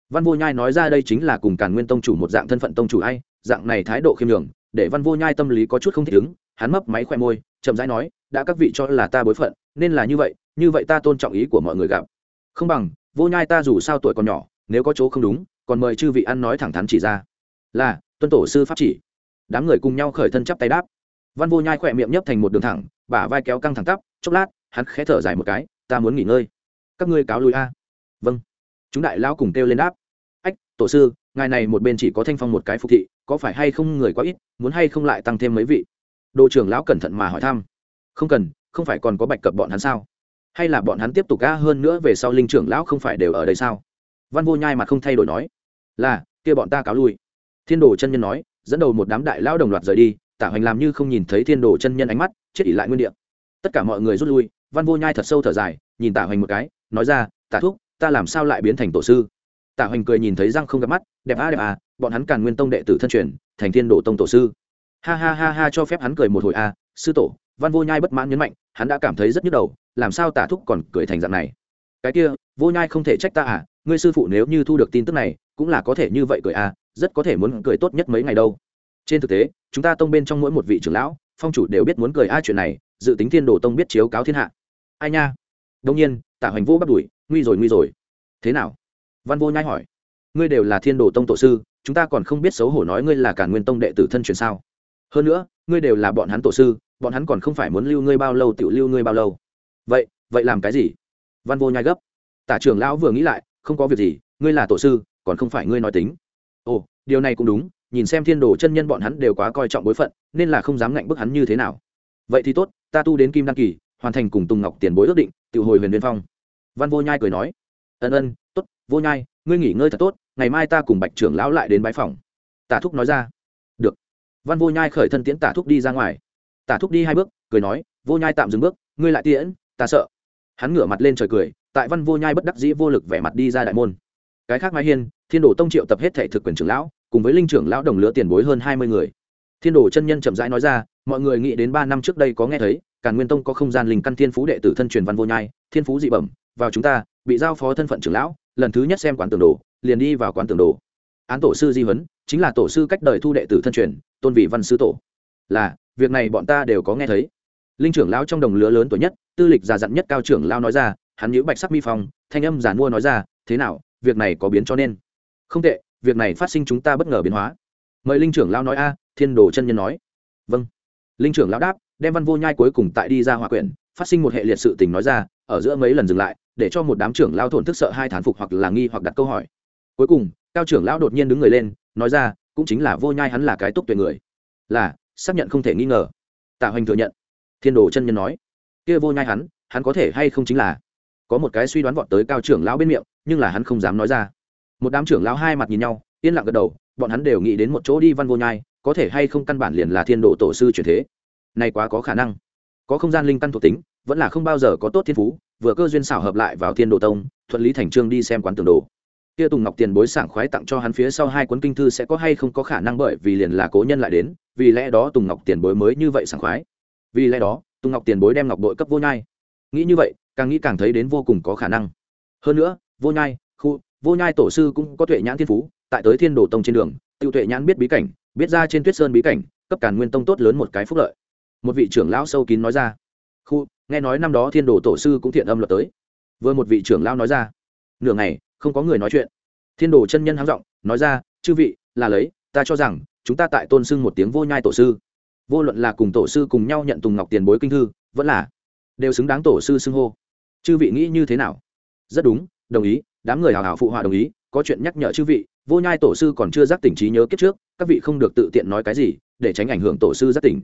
Văn vô nhai nói ra đây chính là cùng càn nguyên tông chủ một dạng thân phận tông chủ hay dạng này thái độ khiêm nhường, để văn vô nhai tâm lý có chút không thích ứng, hắn mấp máy khoe môi, chậm rãi nói, đã các vị cho là ta bối phận, nên là như vậy như vậy ta tôn trọng ý của mọi người gặp. Không bằng vô nhai ta dù sao tuổi còn nhỏ, nếu có chỗ không đúng, còn mời chư vị ăn nói thẳng thắn chỉ ra. Là, tuân tổ sư pháp chỉ. Đám người cùng nhau khởi thân chắp tay đáp. Văn vô nhai khỏe miệng nhấp thành một đường thẳng, bả vai kéo căng thẳng tắp, chốc lát, hắn khẽ thở dài một cái, ta muốn nghỉ ngơi. Các ngươi cáo lui a. Vâng. Chúng đại lão cùng kêu lên đáp. Ách, tổ sư, ngài này một bên chỉ có thanh phong một cái phục thị, có phải hay không người quá ít, muốn hay không lại tăng thêm mấy vị? Đồ trưởng lão cẩn thận mà hỏi thăm. Không cần, không phải còn có bạch cập bọn hắn sao? Hay là bọn hắn tiếp tục ca hơn nữa về sau linh trưởng lão không phải đều ở đây sao? Văn vô nhai mà không thay đổi nói là kia bọn ta cáo lui. Thiên đồ chân nhân nói dẫn đầu một đám đại lão đồng loạt rời đi tả hoành làm như không nhìn thấy thiên đồ chân nhân ánh mắt chết ỉ lại nguyên đ ị a tất cả mọi người rút lui văn vô nhai thật sâu thở dài nhìn tả hoành một cái nói ra tả thúc ta làm sao lại biến thành tổ sư? Tả hoành cười nhìn thấy răng không gặp mắt đẹp à đẹp à bọn hắn càn nguyên tông đệ tử thân truyền thành thiên đồ tông tổ sư. Ha ha ha ha cho phép hắn cười một hồi a à, sư tổ. Văn vô nhai bất mãn nhấn mạnh hắn đã cảm thấy rất nhức đầu, làm sao tả thúc còn cười thành dạng này? Cái kia, vô nhai không thể trách ta à? Ngươi sư phụ nếu như thu được tin tức này, cũng là có thể như vậy cười à? Rất có thể muốn cười tốt nhất mấy ngày đâu. Trên thực tế, chúng ta tông bên trong mỗi một vị trưởng lão, phong chủ đều biết muốn cười a chuyện này, dự tính thiên đồ tông biết chiếu cáo thiên hạ. Ai nha? Đông nhiên, tả hoành vô bắt đuổi, nguy rồi nguy rồi. Thế nào? Văn vô nhai hỏi. Ngươi đều là thiên đồ tông tổ sư, chúng ta còn không biết xấu hổ nói ngươi là cả nguyên tông đệ tử thân truyền sao? Hơn nữa, ngươi đều là bọn hắn tổ sư bọn hắn còn không phải muốn lưu ngươi bao lâu tự lưu ngươi bao lâu. Vậy vậy làm cái gì? Văn vô nhai gấp. Tả trưởng lão vừa nghĩ lại, không có việc gì, ngươi là tổ sư, còn không phải ngươi nói tính. Ồ, điều này cũng đúng, nhìn xem thiên đồ chân nhân bọn hắn đều quá coi trọng bối phận, nên là không dám ngạnh bức hắn như thế nào. Vậy thì tốt, ta tu đến kim đăng kỳ, hoàn thành cùng tùng ngọc tiền bối ước định tự hồi huyền viên phong. Văn vô nhai cười nói. Ân ân t ố t vô nhai, ngươi nghỉ ngơi thật tốt, ngày mai ta cùng bạch trưởng lão lại đến bãi phòng. Tả thúc nói ra. Được. Văn vô nhai khởi thân tiễn tả thúc đi ra ngoài tả thúc đi hai bước, cười nói, vô nhai tạm dừng bước, ngươi lại tiễn, ta sợ. Hắn ngửa mặt lên trời cười, tại văn vô nhai bất đắc dĩ vô lực vẻ mặt đi ra đại môn. Cái khác mai hiên, thiên đồ tông triệu tập hết thể thực quyền trưởng lão, cùng với linh trưởng lão đồng lứa tiền bối hơn hai mươi người. Thiên đồ chân nhân chậm rãi nói ra, mọi người nghĩ đến ba năm trước đây có nghe thấy, càn nguyên tông có không gian linh căn thiên phú đệ tử thân truyền văn vô nhai, thiên phú dị bẩm, vào chúng ta, bị giao phó thân phận trưởng lão, lần thứ nhất xem quán tường đồ, liền đi vào quán tường đồ. Án tổ sư di huấn, chính là tổ sư cách đời thu đệ tử thân truyền, tôn vị văn sư tổ là, việc này bọn ta đều có nghe thấy. Linh trưởng lão trong đồng lứa lớn tuổi nhất, tư lịch già dặn nhất cao trưởng lão nói ra, hắn nhữ bạch sắc mi phong, thanh âm giản mua nói ra, thế nào, việc này có biến cho nên? Không tệ, việc này phát sinh chúng ta bất ngờ biến hóa. Mời linh trưởng lão nói a, thiên đồ chân nhân nói. Vâng. Linh trưởng lão đáp, đem văn vô nhai cuối cùng tại đi ra hòa quyển, phát sinh một hệ liệt sự tình nói ra, ở giữa mấy lần dừng lại, để cho một đám trưởng lao thổn thức sợ hai thán phục hoặc là nghi hoặc đặt câu hỏi. Cuối cùng, cao trưởng lão đột nhiên đứng người lên, nói ra, cũng chính là vô nhai hắn là cái túc tuyệt người. Là xác nhận không thể nghi ngờ. Tạ hoành thừa nhận. Thiên đồ chân nhân nói. Kia vô nhai hắn hắn có thể hay không chính là? Có một cái suy đoán vọt tới cao trưởng lão bên miệng, nhưng là hắn không dám nói ra. Một đám trưởng lão hai mặt nhìn nhau, yên lặng gật đầu, bọn hắn đều nghĩ đến một chỗ đi văn vô nhai, có thể hay không căn bản liền là thiên đồ tổ sư chuyển thế. Này quá có khả năng. Có không gian linh căn thuộc tính, vẫn là không bao giờ có tốt thiên phú, vừa cơ duyên xảo hợp lại vào thiên đồ tông, thuận lý thành trương đi xem quán tường đồ kia tùng ngọc tiền bối sảng khoái tặng cho hắn phía sau hai cuốn kinh thư sẽ có hay không có khả năng bởi vì liền là cố nhân lại đến, vì lẽ đó tùng ngọc tiền bối mới như vậy sảng khoái. Vì lẽ đó, tùng ngọc tiền bối đem ngọc bội cấp vô nhai. Nghĩ như vậy, càng nghĩ càng thấy đến vô cùng có khả năng. Hơn nữa, vô nhai, khu, vô nhai tổ sư cũng có tuệ nhãn thiên phú, tại tới thiên đồ tông trên đường, tiêu tuệ nhãn biết bí cảnh, biết ra trên tuyết sơn bí cảnh, cấp càn nguyên tông tốt lớn một cái phúc lợi. Một vị trưởng lão sâu kín nói ra. Khu, nghe nói năm đó thiên đồ tổ sư cũng thiện âm luật tới. Vừa một vị trưởng lão nói ra. Nửa ngày không có người nói chuyện. Thiên đồ chân nhân háng giọng, nói ra, chư vị, là lấy, ta cho rằng, chúng ta tại tôn sưng một tiếng vô nhai tổ sư. Vô luận là cùng tổ sư cùng nhau nhận tùng ngọc tiền bối kinh thư, vẫn là đều xứng đáng tổ sư xưng hô. Chư vị nghĩ như thế nào? Rất đúng, đồng ý, đám người hào hào phụ họa đồng ý, có chuyện nhắc nhở chư vị, vô nhai tổ sư còn chưa giác tỉnh trí nhớ kiếp trước, các vị không được tự tiện nói cái gì, để tránh ảnh hưởng tổ sư giác tỉnh.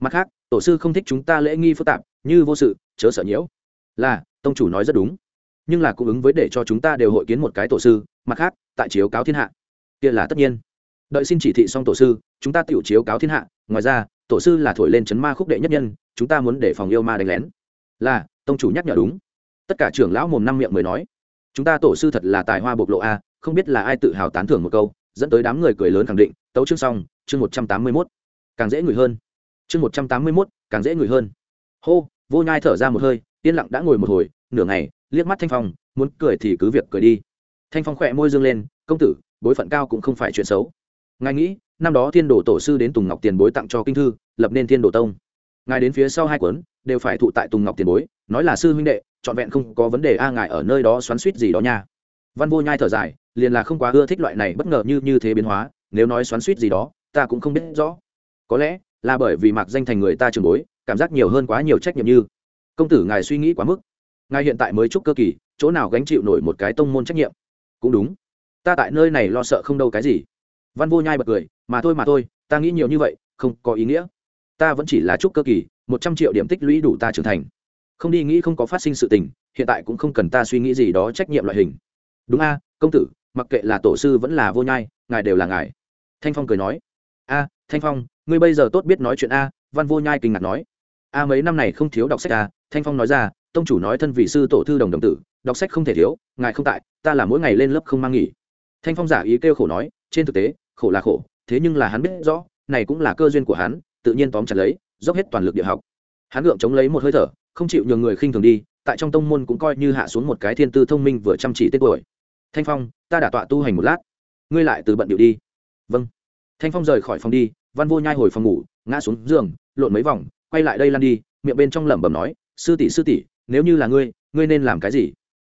Mặt khác, tổ sư không thích chúng ta lễ nghi phức tạp, như vô sự, chớ sợ nhiễu. Là, tông chủ nói rất đúng nhưng là cung ứng với để cho chúng ta đều hội kiến một cái tổ sư, mặt khác, tại chiếu cáo thiên hạ. Kia là tất nhiên. Đợi xin chỉ thị xong tổ sư, chúng ta tiểu chiếu cáo thiên hạ. Ngoài ra, tổ sư là thổi lên chấn ma khúc đệ nhất nhân, chúng ta muốn để phòng yêu ma đánh lén. Là, tông chủ nhắc nhở đúng. Tất cả trưởng lão mồm năm miệng mới nói. Chúng ta tổ sư thật là tài hoa bộc lộ a, không biết là ai tự hào tán thưởng một câu, dẫn tới đám người cười lớn khẳng định, tấu chương xong, chương một trăm tám mươi mốt. Càng dễ ngửi hơn. Chương một trăm tám mươi mốt, càng dễ ngửi hơn. Hô, vô nhai thở ra một hơi, yên lặng đã ngồi một hồi, nửa ngày liếc mắt thanh phong, muốn cười thì cứ việc cười đi. Thanh phong khỏe môi dương lên, công tử, bối phận cao cũng không phải chuyện xấu. Ngài nghĩ, năm đó thiên đồ tổ sư đến tùng ngọc tiền bối tặng cho kinh thư, lập nên thiên đồ tông. Ngài đến phía sau hai cuốn, đều phải thụ tại tùng ngọc tiền bối, nói là sư huynh đệ, trọn vẹn không có vấn đề a, ngài ở nơi đó xoắn suýt gì đó nha. Văn vô nhai thở dài, liền là không quá ưa thích loại này bất ngờ như như thế biến hóa, nếu nói xoắn suýt gì đó, ta cũng không biết rõ. Có lẽ là bởi vì mặc danh thành người ta trường bối, cảm giác nhiều hơn quá nhiều trách nhiệm như. Công tử, ngài suy nghĩ quá mức ngài hiện tại mới chúc cơ kỳ, chỗ nào gánh chịu nổi một cái tông môn trách nhiệm? Cũng đúng. Ta tại nơi này lo sợ không đâu cái gì. Văn vô nhai bật cười, mà thôi mà thôi, ta nghĩ nhiều như vậy, không có ý nghĩa. Ta vẫn chỉ là chúc cơ kỳ, một trăm triệu điểm tích lũy đủ ta trưởng thành. Không đi nghĩ không có phát sinh sự tình, hiện tại cũng không cần ta suy nghĩ gì đó trách nhiệm loại hình. Đúng a, công tử, mặc kệ là tổ sư vẫn là vô nhai, ngài đều là ngài. Thanh phong cười nói. A, thanh phong, ngươi bây giờ tốt biết nói chuyện a, văn vô nhai kinh ngạc nói a mấy năm này không thiếu đọc sách à? thanh phong nói ra, tông chủ nói thân vị sư tổ thư đồng đồng tử, đọc sách không thể thiếu, ngài không tại, ta là mỗi ngày lên lớp không mang nghỉ. Thanh phong giả ý kêu khổ nói, trên thực tế, khổ là khổ, thế nhưng là hắn biết rõ, này cũng là cơ duyên của hắn, tự nhiên tóm chặt lấy, dốc hết toàn lực địa học. Hắn gượng chống lấy một hơi thở, không chịu nhường người khinh thường đi, tại trong tông môn cũng coi như hạ xuống một cái thiên tư thông minh vừa chăm chỉ tên tuổi. Thanh phong, ta đã tọa tu hành một lát, ngươi lại từ bận điệu đi. Vâng. Thanh phong rời khỏi phòng đi, văn vô nhai hồi phòng ngủ, ngã xuống giường, lộn mấy vòng quay lại đây lăn đi, miệng bên trong lẩm bẩm nói, sư tỷ sư tỷ, nếu như là ngươi ngươi nên làm cái gì?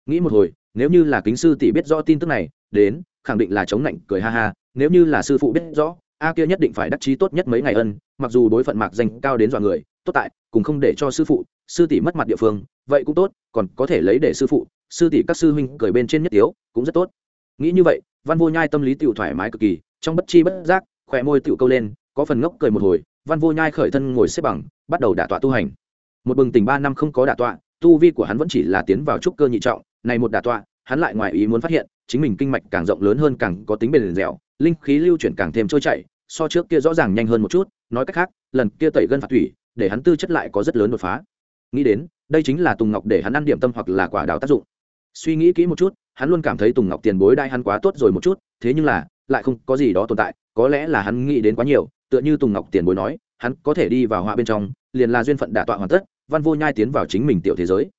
Nghĩ một hồi, nếu như là kính sư tỷ biết rõ tin tức này, đến, khẳng định là chống lạnh cười ha ha, nếu như là sư phụ biết rõ, a kia nhất định phải đắc chí tốt nhất mấy ngày ân, mặc dù đối phận mạc danh cao đến dọa người, tốt tại, cũng không để cho sư phụ, sư tỷ mất mặt địa phương, vậy cũng tốt, còn có thể lấy để sư phụ, sư tỷ các sư huynh cười bên trên nhất tiếu, cũng rất tốt. Nghĩ như vậy, văn vô nhai tâm lý tiểu thoải mái cực kỳ, trong bất chi bất giác khỏe môi tiểu câu lên, có phần ngốc cười một hồi văn vô nhai khởi thân ngồi xếp bằng, bắt đầu đả tọa tu hành. Một bừng tỉnh ba năm không có đả tọa, tu vi của hắn vẫn chỉ là tiến vào trúc cơ nhị trọng, này một đả tọa, hắn lại ngoài ý muốn phát hiện, chính mình kinh mạch càng rộng lớn hơn càng có tính bền dẻo, linh khí lưu chuyển càng thêm trôi chảy, so trước kia rõ ràng nhanh hơn một chút, nói cách khác, lần kia tẩy gân phạt thủy, để hắn tư chất lại có rất lớn đột phá. Nghĩ đến, đây chính là tùng ngọc để hắn ăn điểm tâm hoặc là quả đào tác dụng. Suy nghĩ kỹ một chút, hắn luôn cảm thấy tùng ngọc tiền bối đai hắn quá tốt rồi một chút, thế nhưng là lại không có gì đó tồn tại, có lẽ là hắn nghĩ đến quá nhiều, tựa như tùng ngọc tiền bối nói, hắn có thể đi vào họa bên trong, liền là duyên phận đả tọa hoàn tất, văn vô nhai tiến vào chính mình tiểu thế giới.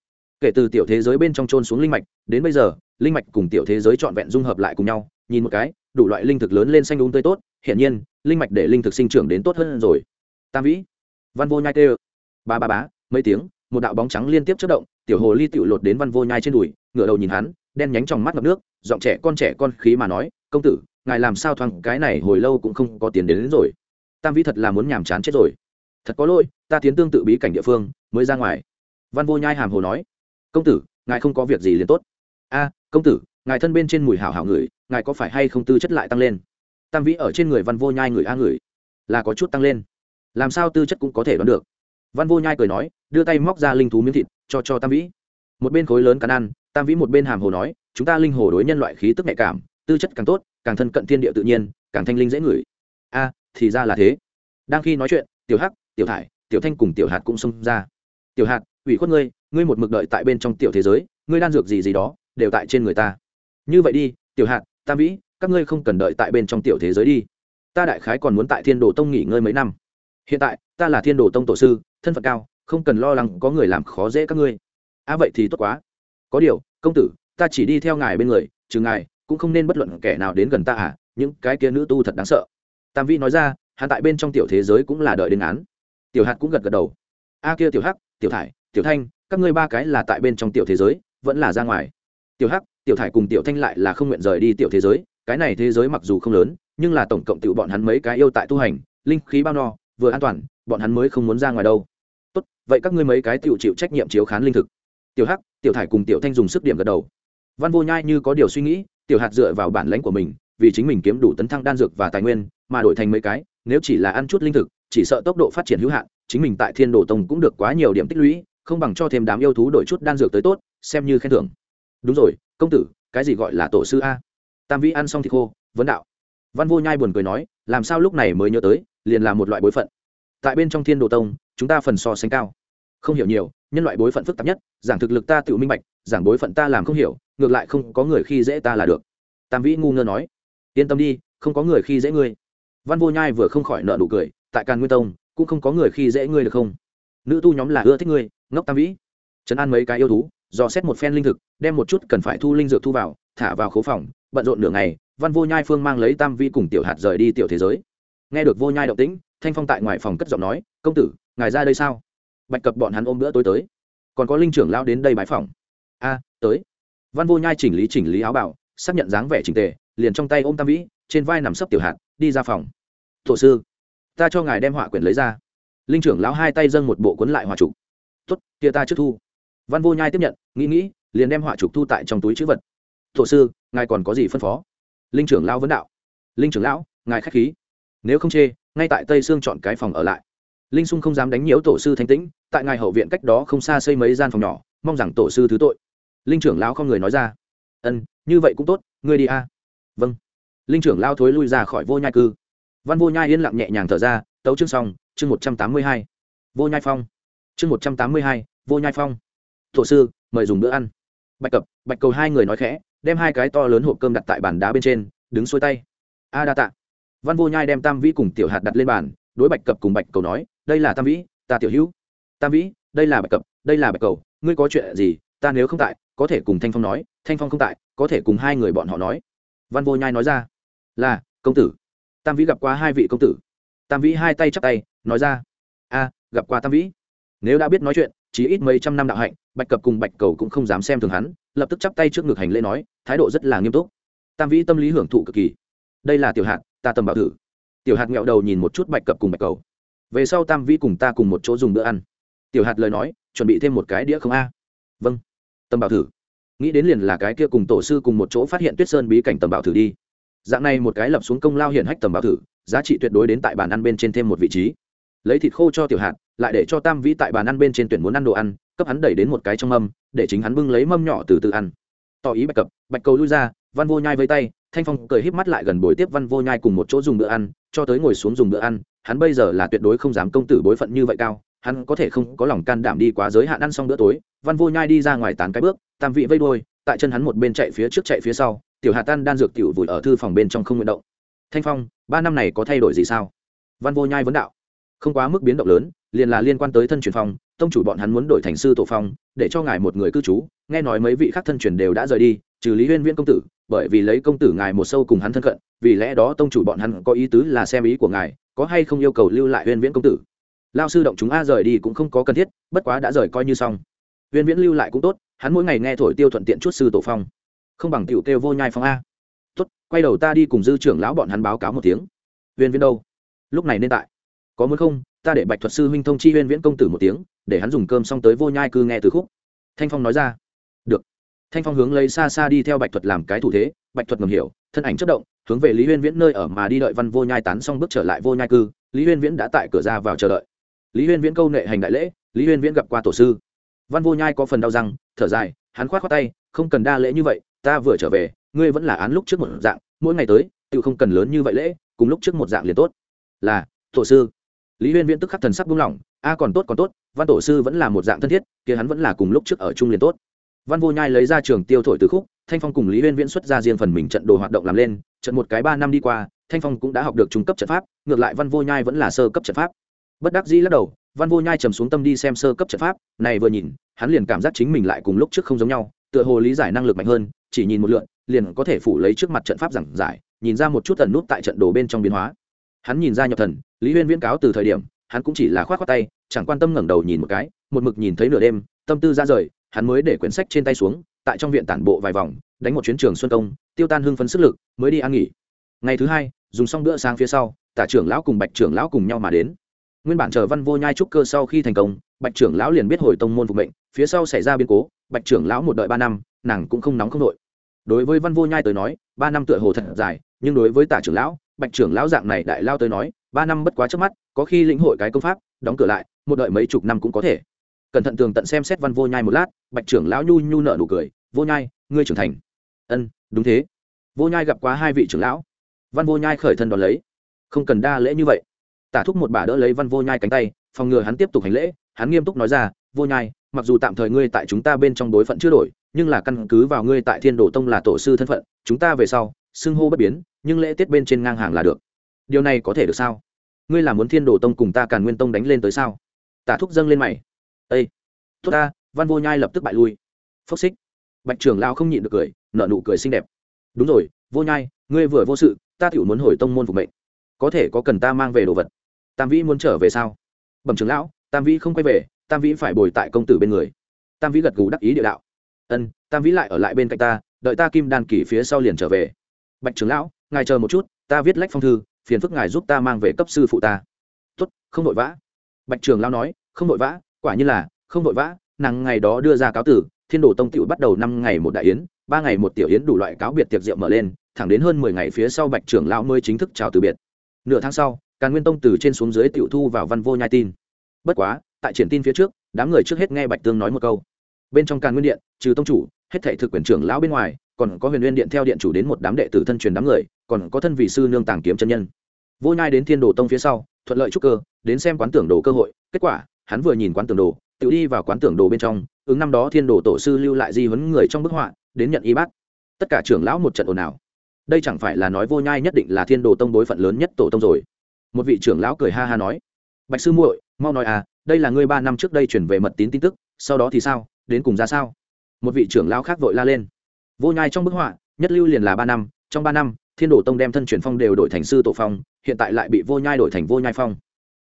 Kể từ tiểu thế giới bên trong trôn xuống linh mạch, đến bây giờ, linh mạch cùng tiểu thế giới trọn vẹn dung hợp lại cùng nhau, nhìn một cái, đủ loại linh thực lớn lên xanh đúng tươi tốt, hiển nhiên, linh mạch để linh thực sinh trưởng đến tốt hơn rồi. Tam vĩ, văn vô nhai tê ba ba bá mấy tiếng, một đạo bóng trắng liên tiếp chất động, tiểu hồ ly tựu lột đến văn vô nhai trên đùi, ngửa đầu nhìn hắn, đen nhánh trong mắt ngập nước, giọng trẻ con trẻ con khí mà nói, công tử ngài làm sao thoáng cái này hồi lâu cũng không có tiền đến, đến rồi. Tam vĩ thật là muốn nhàm chán chết rồi. Thật có lỗi ta tiến tương tự bí cảnh địa phương mới ra ngoài. Văn vô nhai hàm hồ nói công tử ngài không có việc gì liền tốt. A công tử ngài thân bên trên mùi hảo hảo người ngài có phải hay không tư chất lại tăng lên? Tam vĩ ở trên người văn vô nhai người a người là có chút tăng lên. Làm sao tư chất cũng có thể đoán được. Văn vô nhai cười nói đưa tay móc ra linh thú miếng thịt cho cho tam vĩ. Một bên khối lớn cắn ăn tam vĩ một bên hàm hồ nói chúng ta linh hồ đối nhân loại khí tức nhạy cảm tư chất càng tốt càng thân cận thiên địa tự nhiên, càng thanh linh dễ ngửi. A à, thì ra là thế. Đang khi nói chuyện, tiểu hắc, tiểu thải, tiểu thanh cùng tiểu hạt cũng xông ra. Tiểu hạt, ủy khuất ngươi ngươi một mực đợi tại bên trong tiểu thế giới, ngươi đan dược gì gì đó, đều tại trên người ta. Như vậy đi, tiểu hạt, tam vĩ, các ngươi không cần đợi tại bên trong tiểu thế giới đi. Ta đại khái còn muốn tại thiên đồ tông nghỉ ngơi mấy năm. Hiện tại, ta là thiên đồ tông tổ sư, thân phận cao, không cần lo lắng có người làm khó dễ các ngươi. À vậy thì tốt quá. Có điều, công tử, ta chỉ đi theo ngài bên người, trừ ngài cũng không nên bất luận kẻ nào đến gần ta à những cái kia nữ tu thật đáng sợ. Tam vĩ nói ra, hắn tại bên trong tiểu thế giới cũng là đợi đến án. Tiểu hạt cũng gật gật đầu. A kia tiểu hắc, tiểu thải, tiểu thanh, các ngươi ba cái là tại bên trong tiểu thế giới, vẫn là ra ngoài. Tiểu hắc, tiểu thải cùng tiểu thanh lại là không nguyện rời đi tiểu thế giới, cái này thế giới mặc dù không lớn, nhưng là tổng cộng tiểu bọn hắn mấy cái yêu tại tu hành, linh khí bao no, vừa an toàn, bọn hắn mới không muốn ra ngoài đâu. Tốt, vậy các ngươi mấy cái tiểu chịu trách nhiệm chiếu khán linh thực. Tiểu hắc, tiểu thải cùng tiểu thanh dùng sức điểm gật đầu. Văn vô nhai như có điều suy nghĩ tiểu hạt dựa vào bản lãnh của mình, vì chính mình kiếm đủ tấn thăng đan dược và tài nguyên, mà đổi thành mấy cái, nếu chỉ là ăn chút linh thực, chỉ sợ tốc độ phát triển hữu hạn, chính mình tại thiên đồ tông cũng được quá nhiều điểm tích lũy, không bằng cho thêm đám yêu thú đổi chút đan dược tới tốt, xem như khen thưởng. Đúng rồi, công tử, cái gì gọi là tổ sư a? Tam vĩ ăn xong thì khô, vấn đạo. Văn vô nhai buồn cười nói, làm sao lúc này mới nhớ tới, liền là một loại bối phận. Tại bên trong thiên đồ tông, chúng ta phần so sánh cao. Không hiểu nhiều, nhân loại bối phận phức tạp nhất, giảng thực lực ta tự minh bạch, giảng bối phận ta làm không hiểu ngược lại không có người khi dễ ta là được. Tam vĩ ngu ngơ nói, yên tâm đi, không có người khi dễ ngươi. Văn vô nhai vừa không khỏi nợ nụ cười, tại càn nguyên tông, cũng không có người khi dễ ngươi được không? Nữ tu nhóm là ưa thích ngươi, ngốc tam vĩ. Trấn an mấy cái yêu thú, dò xét một phen linh thực, đem một chút cần phải thu linh dược thu vào, thả vào khố phòng, bận rộn nửa ngày, văn vô nhai phương mang lấy tam vi cùng tiểu hạt rời đi tiểu thế giới. Nghe được vô nhai động tĩnh, thanh phong tại ngoài phòng cất giọng nói, công tử, ngài ra đây sao? Bạch cập bọn hắn ôm bữa tối tới. Còn có linh trưởng lao đến đây bãi phòng. A, tới văn vô nhai chỉnh lý chỉnh lý áo bảo xác nhận dáng vẻ chỉnh tề, liền trong tay ôm tam vĩ, trên vai nằm sấp tiểu hạt, đi ra phòng. Thổ sư, ta cho ngài đem họa quyển lấy ra. Linh trưởng lão hai tay dâng một bộ cuốn lại họa trục. Tuất kia ta trước thu. Văn vô nhai tiếp nhận, nghĩ nghĩ, liền đem họa trục thu tại trong túi chữ vật. Thổ sư, ngài còn có gì phân phó? Linh trưởng lão vấn đạo. Linh trưởng lão, ngài k h á c h khí. Nếu không chê, ngay tại tây sương chọn cái phòng ở lại. Linh sung không dám đánh nhiễu tổ sư thanh tĩnh, tại ngài hậu viện cách đó không xa xây mấy gian phòng nhỏ, mong rằng tổ sư thứ tội linh trưởng lão không người nói ra. Ân, như vậy cũng tốt, ngươi đi a. Vâng. Linh trưởng lao thối lui ra khỏi vô nhai cư. Văn vô nhai yên lặng nhẹ nhàng thở ra, tấu chương xong, chương một trăm tám mươi hai. Vô nhai phong. Chương một trăm tám mươi hai, vô nhai phong. Thổ sư, mời dùng bữa ăn. Bạch cập, bạch cầu hai người nói khẽ, đem hai cái to lớn hộp cơm đặt tại bàn đá bên trên, đứng xuôi tay. A đa tạ. Văn vô nhai đem tam vĩ cùng tiểu hạt đặt lên bàn, đối bạch cập cùng bạch cầu nói, đây là tam vĩ, ta tiểu hữu. Tam vĩ, đây là bạch cập, đây là bạch cầu, ngươi có chuyện gì ta nếu không tại, có thể cùng thanh phong nói, thanh phong không tại, có thể cùng hai người bọn họ nói. Văn vô nhai nói ra, là, công tử. Tam vĩ gặp qua hai vị công tử. Tam vĩ hai tay chắp tay, nói ra, a, gặp qua tam vĩ. Nếu đã biết nói chuyện, chỉ ít mấy trăm năm đạo hạnh, bạch cập cùng bạch cầu cũng không dám xem thường hắn, lập tức chắp tay trước ngực hành lễ nói, thái độ rất là nghiêm túc. Tam vĩ tâm lý hưởng thụ cực kỳ. Đây là tiểu hạt, ta tầm bảo thử. Tiểu hạt nghẹo đầu nhìn một chút bạch cập cùng bạch cầu. Về sau tam vĩ cùng ta cùng một chỗ dùng bữa ăn. Tiểu hạt lời nói, chuẩn bị thêm một cái đĩa không a? Vâng tầm bảo thử. Nghĩ đến liền là cái kia cùng tổ sư cùng một chỗ phát hiện tuyết sơn bí cảnh tầm bảo thử đi. Dạng này một cái lập xuống công lao hiển hách tầm bảo thử, giá trị tuyệt đối đến tại bàn ăn bên trên thêm một vị trí. Lấy thịt khô cho tiểu hạt, lại để cho tam vĩ tại bàn ăn bên trên tuyển muốn ăn đồ ăn, cấp hắn đẩy đến một cái trong mâm, để chính hắn bưng lấy mâm nhỏ từ từ ăn. Tỏ ý bạch cập, bạch cầu lui ra, văn vô nhai với tay, thanh phong cười híp mắt lại gần buổi tiếp văn vô nhai cùng một chỗ dùng bữa ăn, cho tới ngồi xuống dùng bữa ăn, hắn bây giờ là tuyệt đối không dám công tử bối phận như vậy cao hắn có thể không có lòng can đảm đi quá giới hạn ăn xong bữa tối, văn vô nhai đi ra ngoài tán cái bước, tam vị vây đôi tại chân hắn một bên chạy phía trước chạy phía sau, tiểu hạ tan đan dược tiểu vùi ở thư phòng bên trong không nguyện động. Thanh phong, ba năm này có thay đổi gì sao? Văn vô nhai vấn đạo. Không quá mức biến động lớn, liền là liên quan tới thân truyền phong, tông chủ bọn hắn muốn đổi thành sư tổ phong, để cho ngài một người cư trú, nghe nói mấy vị khác thân truyền đều đã rời đi, trừ lý huyên viễn công tử, bởi vì lấy công tử ngài một sâu cùng hắn thân cận, vì lẽ đó tông chủ bọn hắn có ý tứ là xem ý của ngài, có hay không yêu cầu lưu lại huyên viễn công tử? Lao sư động chúng a rời đi cũng không có cần thiết, bất quá đã rời coi như xong. Viên viễn lưu lại cũng tốt, hắn mỗi ngày nghe thổi tiêu thuận tiện chút sư tổ phong. Không bằng tiểu kêu vô nhai phong a. Tốt, quay đầu ta đi cùng dư trưởng lão bọn hắn báo cáo một tiếng. Viên viễn đâu? Lúc này nên tại. Có muốn không, ta để bạch thuật sư huynh thông chi viên viễn công tử một tiếng, để hắn dùng cơm xong tới vô nhai cư nghe từ khúc. Thanh phong nói ra. Được. Thanh phong hướng lấy xa xa đi theo bạch thuật làm cái thủ thế, bạch thuật ngầm hiểu, thân ảnh chất động, hướng về lý huyên viễn nơi ở mà đi đợi văn vô nhai tán xong bước trở lại vô nhai cư. Lý huyên viễn đã tại cửa ra vào chờ đợi lý huyên viễn câu nệ hành đại lễ, lý huyên viễn gặp qua tổ sư. Văn vô nhai có phần đau răng, thở dài, hắn khoát khoát tay, không cần đa lễ như vậy, ta vừa trở về, ngươi vẫn là án lúc trước một dạng, mỗi ngày tới tự không cần lớn như vậy lễ, cùng lúc trước một dạng liền tốt. Là, tổ sư. Lý huyên viễn tức khắc thần sắc buông lỏng, a, còn tốt còn tốt, văn tổ sư vẫn là một dạng thân thiết, kia hắn vẫn là cùng lúc trước ở chung liền tốt. Văn vô nhai lấy ra trường tiêu thổi từ khúc, thanh phong cùng lý huyên viễn xuất ra riêng phần mình trận đồ hoạt động làm lên, trận một cái ba năm đi qua, thanh phong cũng đã học được trung cấp trận pháp, ngược lại văn vô nhai vẫn là sơ cấp trận pháp bất đắc dĩ lắc đầu, văn vô nhai trầm xuống tâm đi xem sơ cấp trận pháp, này vừa nhìn, hắn liền cảm giác chính mình lại cùng lúc trước không giống nhau, tựa hồ lý giải năng lực mạnh hơn, chỉ nhìn một lượn, liền có thể phủ lấy trước mặt trận pháp giảng giải, nhìn ra một chút tần nút tại trận đồ bên trong biến hóa. Hắn nhìn ra nhập thần, lý huyên viễn cáo từ thời điểm, hắn cũng chỉ là khoác khoát tay, chẳng quan tâm ngẩng đầu nhìn một cái, một mực nhìn thấy nửa đêm, tâm tư ra rời, hắn mới để quyển sách trên tay xuống, tại trong viện tản bộ vài vòng, đánh một chuyến trường xuân công, tiêu tan hưng phấn sức lực, mới đi ăn nghỉ. Ngày thứ hai, dùng xong bữa sáng phía sau, tả trưởng lão cùng bạch trưởng lão cùng nhau mà đến nguyên bản chờ văn vô nhai trúc cơ sau khi thành công, bạch trưởng lão liền biết hồi tông môn phục mệnh, phía sau xảy ra biến cố, bạch trưởng lão một đợi ba năm, nàng cũng không nóng không nội đối với văn vô nhai tới nói, ba năm tựa hồ thật dài, nhưng đối với tả trưởng lão, bạch trưởng lão dạng này đại lao tới nói, ba năm bất quá trước mắt, có khi lĩnh hội cái công pháp, đóng cửa lại, một đợi mấy chục năm cũng có thể. Cẩn thận tường tận xem xét văn vô nhai một lát, bạch trưởng lão nhu nhu nợ nụ cười, vô nhai, ngươi trưởng thành. Ân, đúng thế. Vô nhai gặp quá hai vị trưởng lão. Văn vô nhai khởi thân đón lấy. Không cần đa lễ như vậy tả thúc một bà đỡ lấy văn vô nhai cánh tay, phòng ngừa hắn tiếp tục hành lễ, hắn nghiêm túc nói ra, vô nhai, mặc dù tạm thời ngươi tại chúng ta bên trong đối phận chưa đổi, nhưng là căn cứ vào ngươi tại thiên đồ tông là tổ sư thân phận, chúng ta về sau, xưng hô bất biến, nhưng lễ tiết bên trên ngang hàng là được. Điều này có thể được sao? Ngươi là muốn thiên đồ tông cùng ta càn nguyên tông đánh lên tới sao? Tả thúc dâng lên mày. Ây thúc ta. Văn vô nhai lập tức bại lui. Phốc xích. Bạch trưởng lao không nhịn được cười nợ nụ cười xinh đẹp. Đúng rồi, vô nhai, ngươi vừa vô sự, ta tiểu muốn hồi tông môn phục mệnh. Có thể có cần ta mang về đồ vật tam vĩ muốn trở về sao? Bẩm trưởng lão, tam vĩ không quay về, tam vĩ phải bồi tại công tử bên người. Tam vĩ gật gù đắc ý địa đạo. Ân, tam vĩ lại ở lại bên cạnh ta, đợi ta kim đan kỷ phía sau liền trở về. Bạch trưởng lão, ngài chờ một chút, ta viết lách phong thư, phiền phức ngài giúp ta mang về cấp sư phụ ta. Tốt, không vội vã. Bạch trưởng lão nói, không vội vã, quả như là, không vội vã, nàng ngày đó đưa ra cáo tử, thiên đồ tông tiểu bắt đầu năm ngày một đại yến, ba ngày một tiểu yến đủ loại cáo biệt tiệc rượu mở lên, thẳng đến hơn mười ngày phía sau bạch trưởng lão mới chính thức chào từ biệt. Nửa tháng sau càn nguyên tông từ trên xuống dưới tiểu thu vào văn vô nhai tin. Bất quá, tại triển tin phía trước, đám người trước hết nghe bạch tương nói một câu. Bên trong càn nguyên điện, trừ tông chủ, hết thể thực quyền trưởng lão bên ngoài, còn có huyền nguyên điện theo điện chủ đến một đám đệ tử thân truyền đám người, còn có thân vị sư nương tàng kiếm chân nhân. Vô nhai đến thiên đồ tông phía sau, thuận lợi trúc cơ, đến xem quán tưởng đồ cơ hội. Kết quả, hắn vừa nhìn quán tưởng đồ, tự đi vào quán tưởng đồ bên trong, ứng năm đó thiên đồ tổ sư lưu lại di huấn người trong bức họa, đến nhận y bát. Tất cả trưởng lão một trận ồn ào. Đây chẳng phải là nói vô nhai nhất định là thiên đồ tông đối phận lớn nhất tổ tông rồi một vị trưởng lão cười ha ha nói bạch sư muội mau nói à đây là ngươi ba năm trước đây chuyển về mật tín tin tức sau đó thì sao đến cùng ra sao? Một vị trưởng lão khác vội la lên vô nhai trong bức họa nhất lưu liền là ba năm trong ba năm thiên đồ tông đem thân chuyển phong đều đổi thành sư tổ phong hiện tại lại bị vô nhai đổi thành vô nhai phong.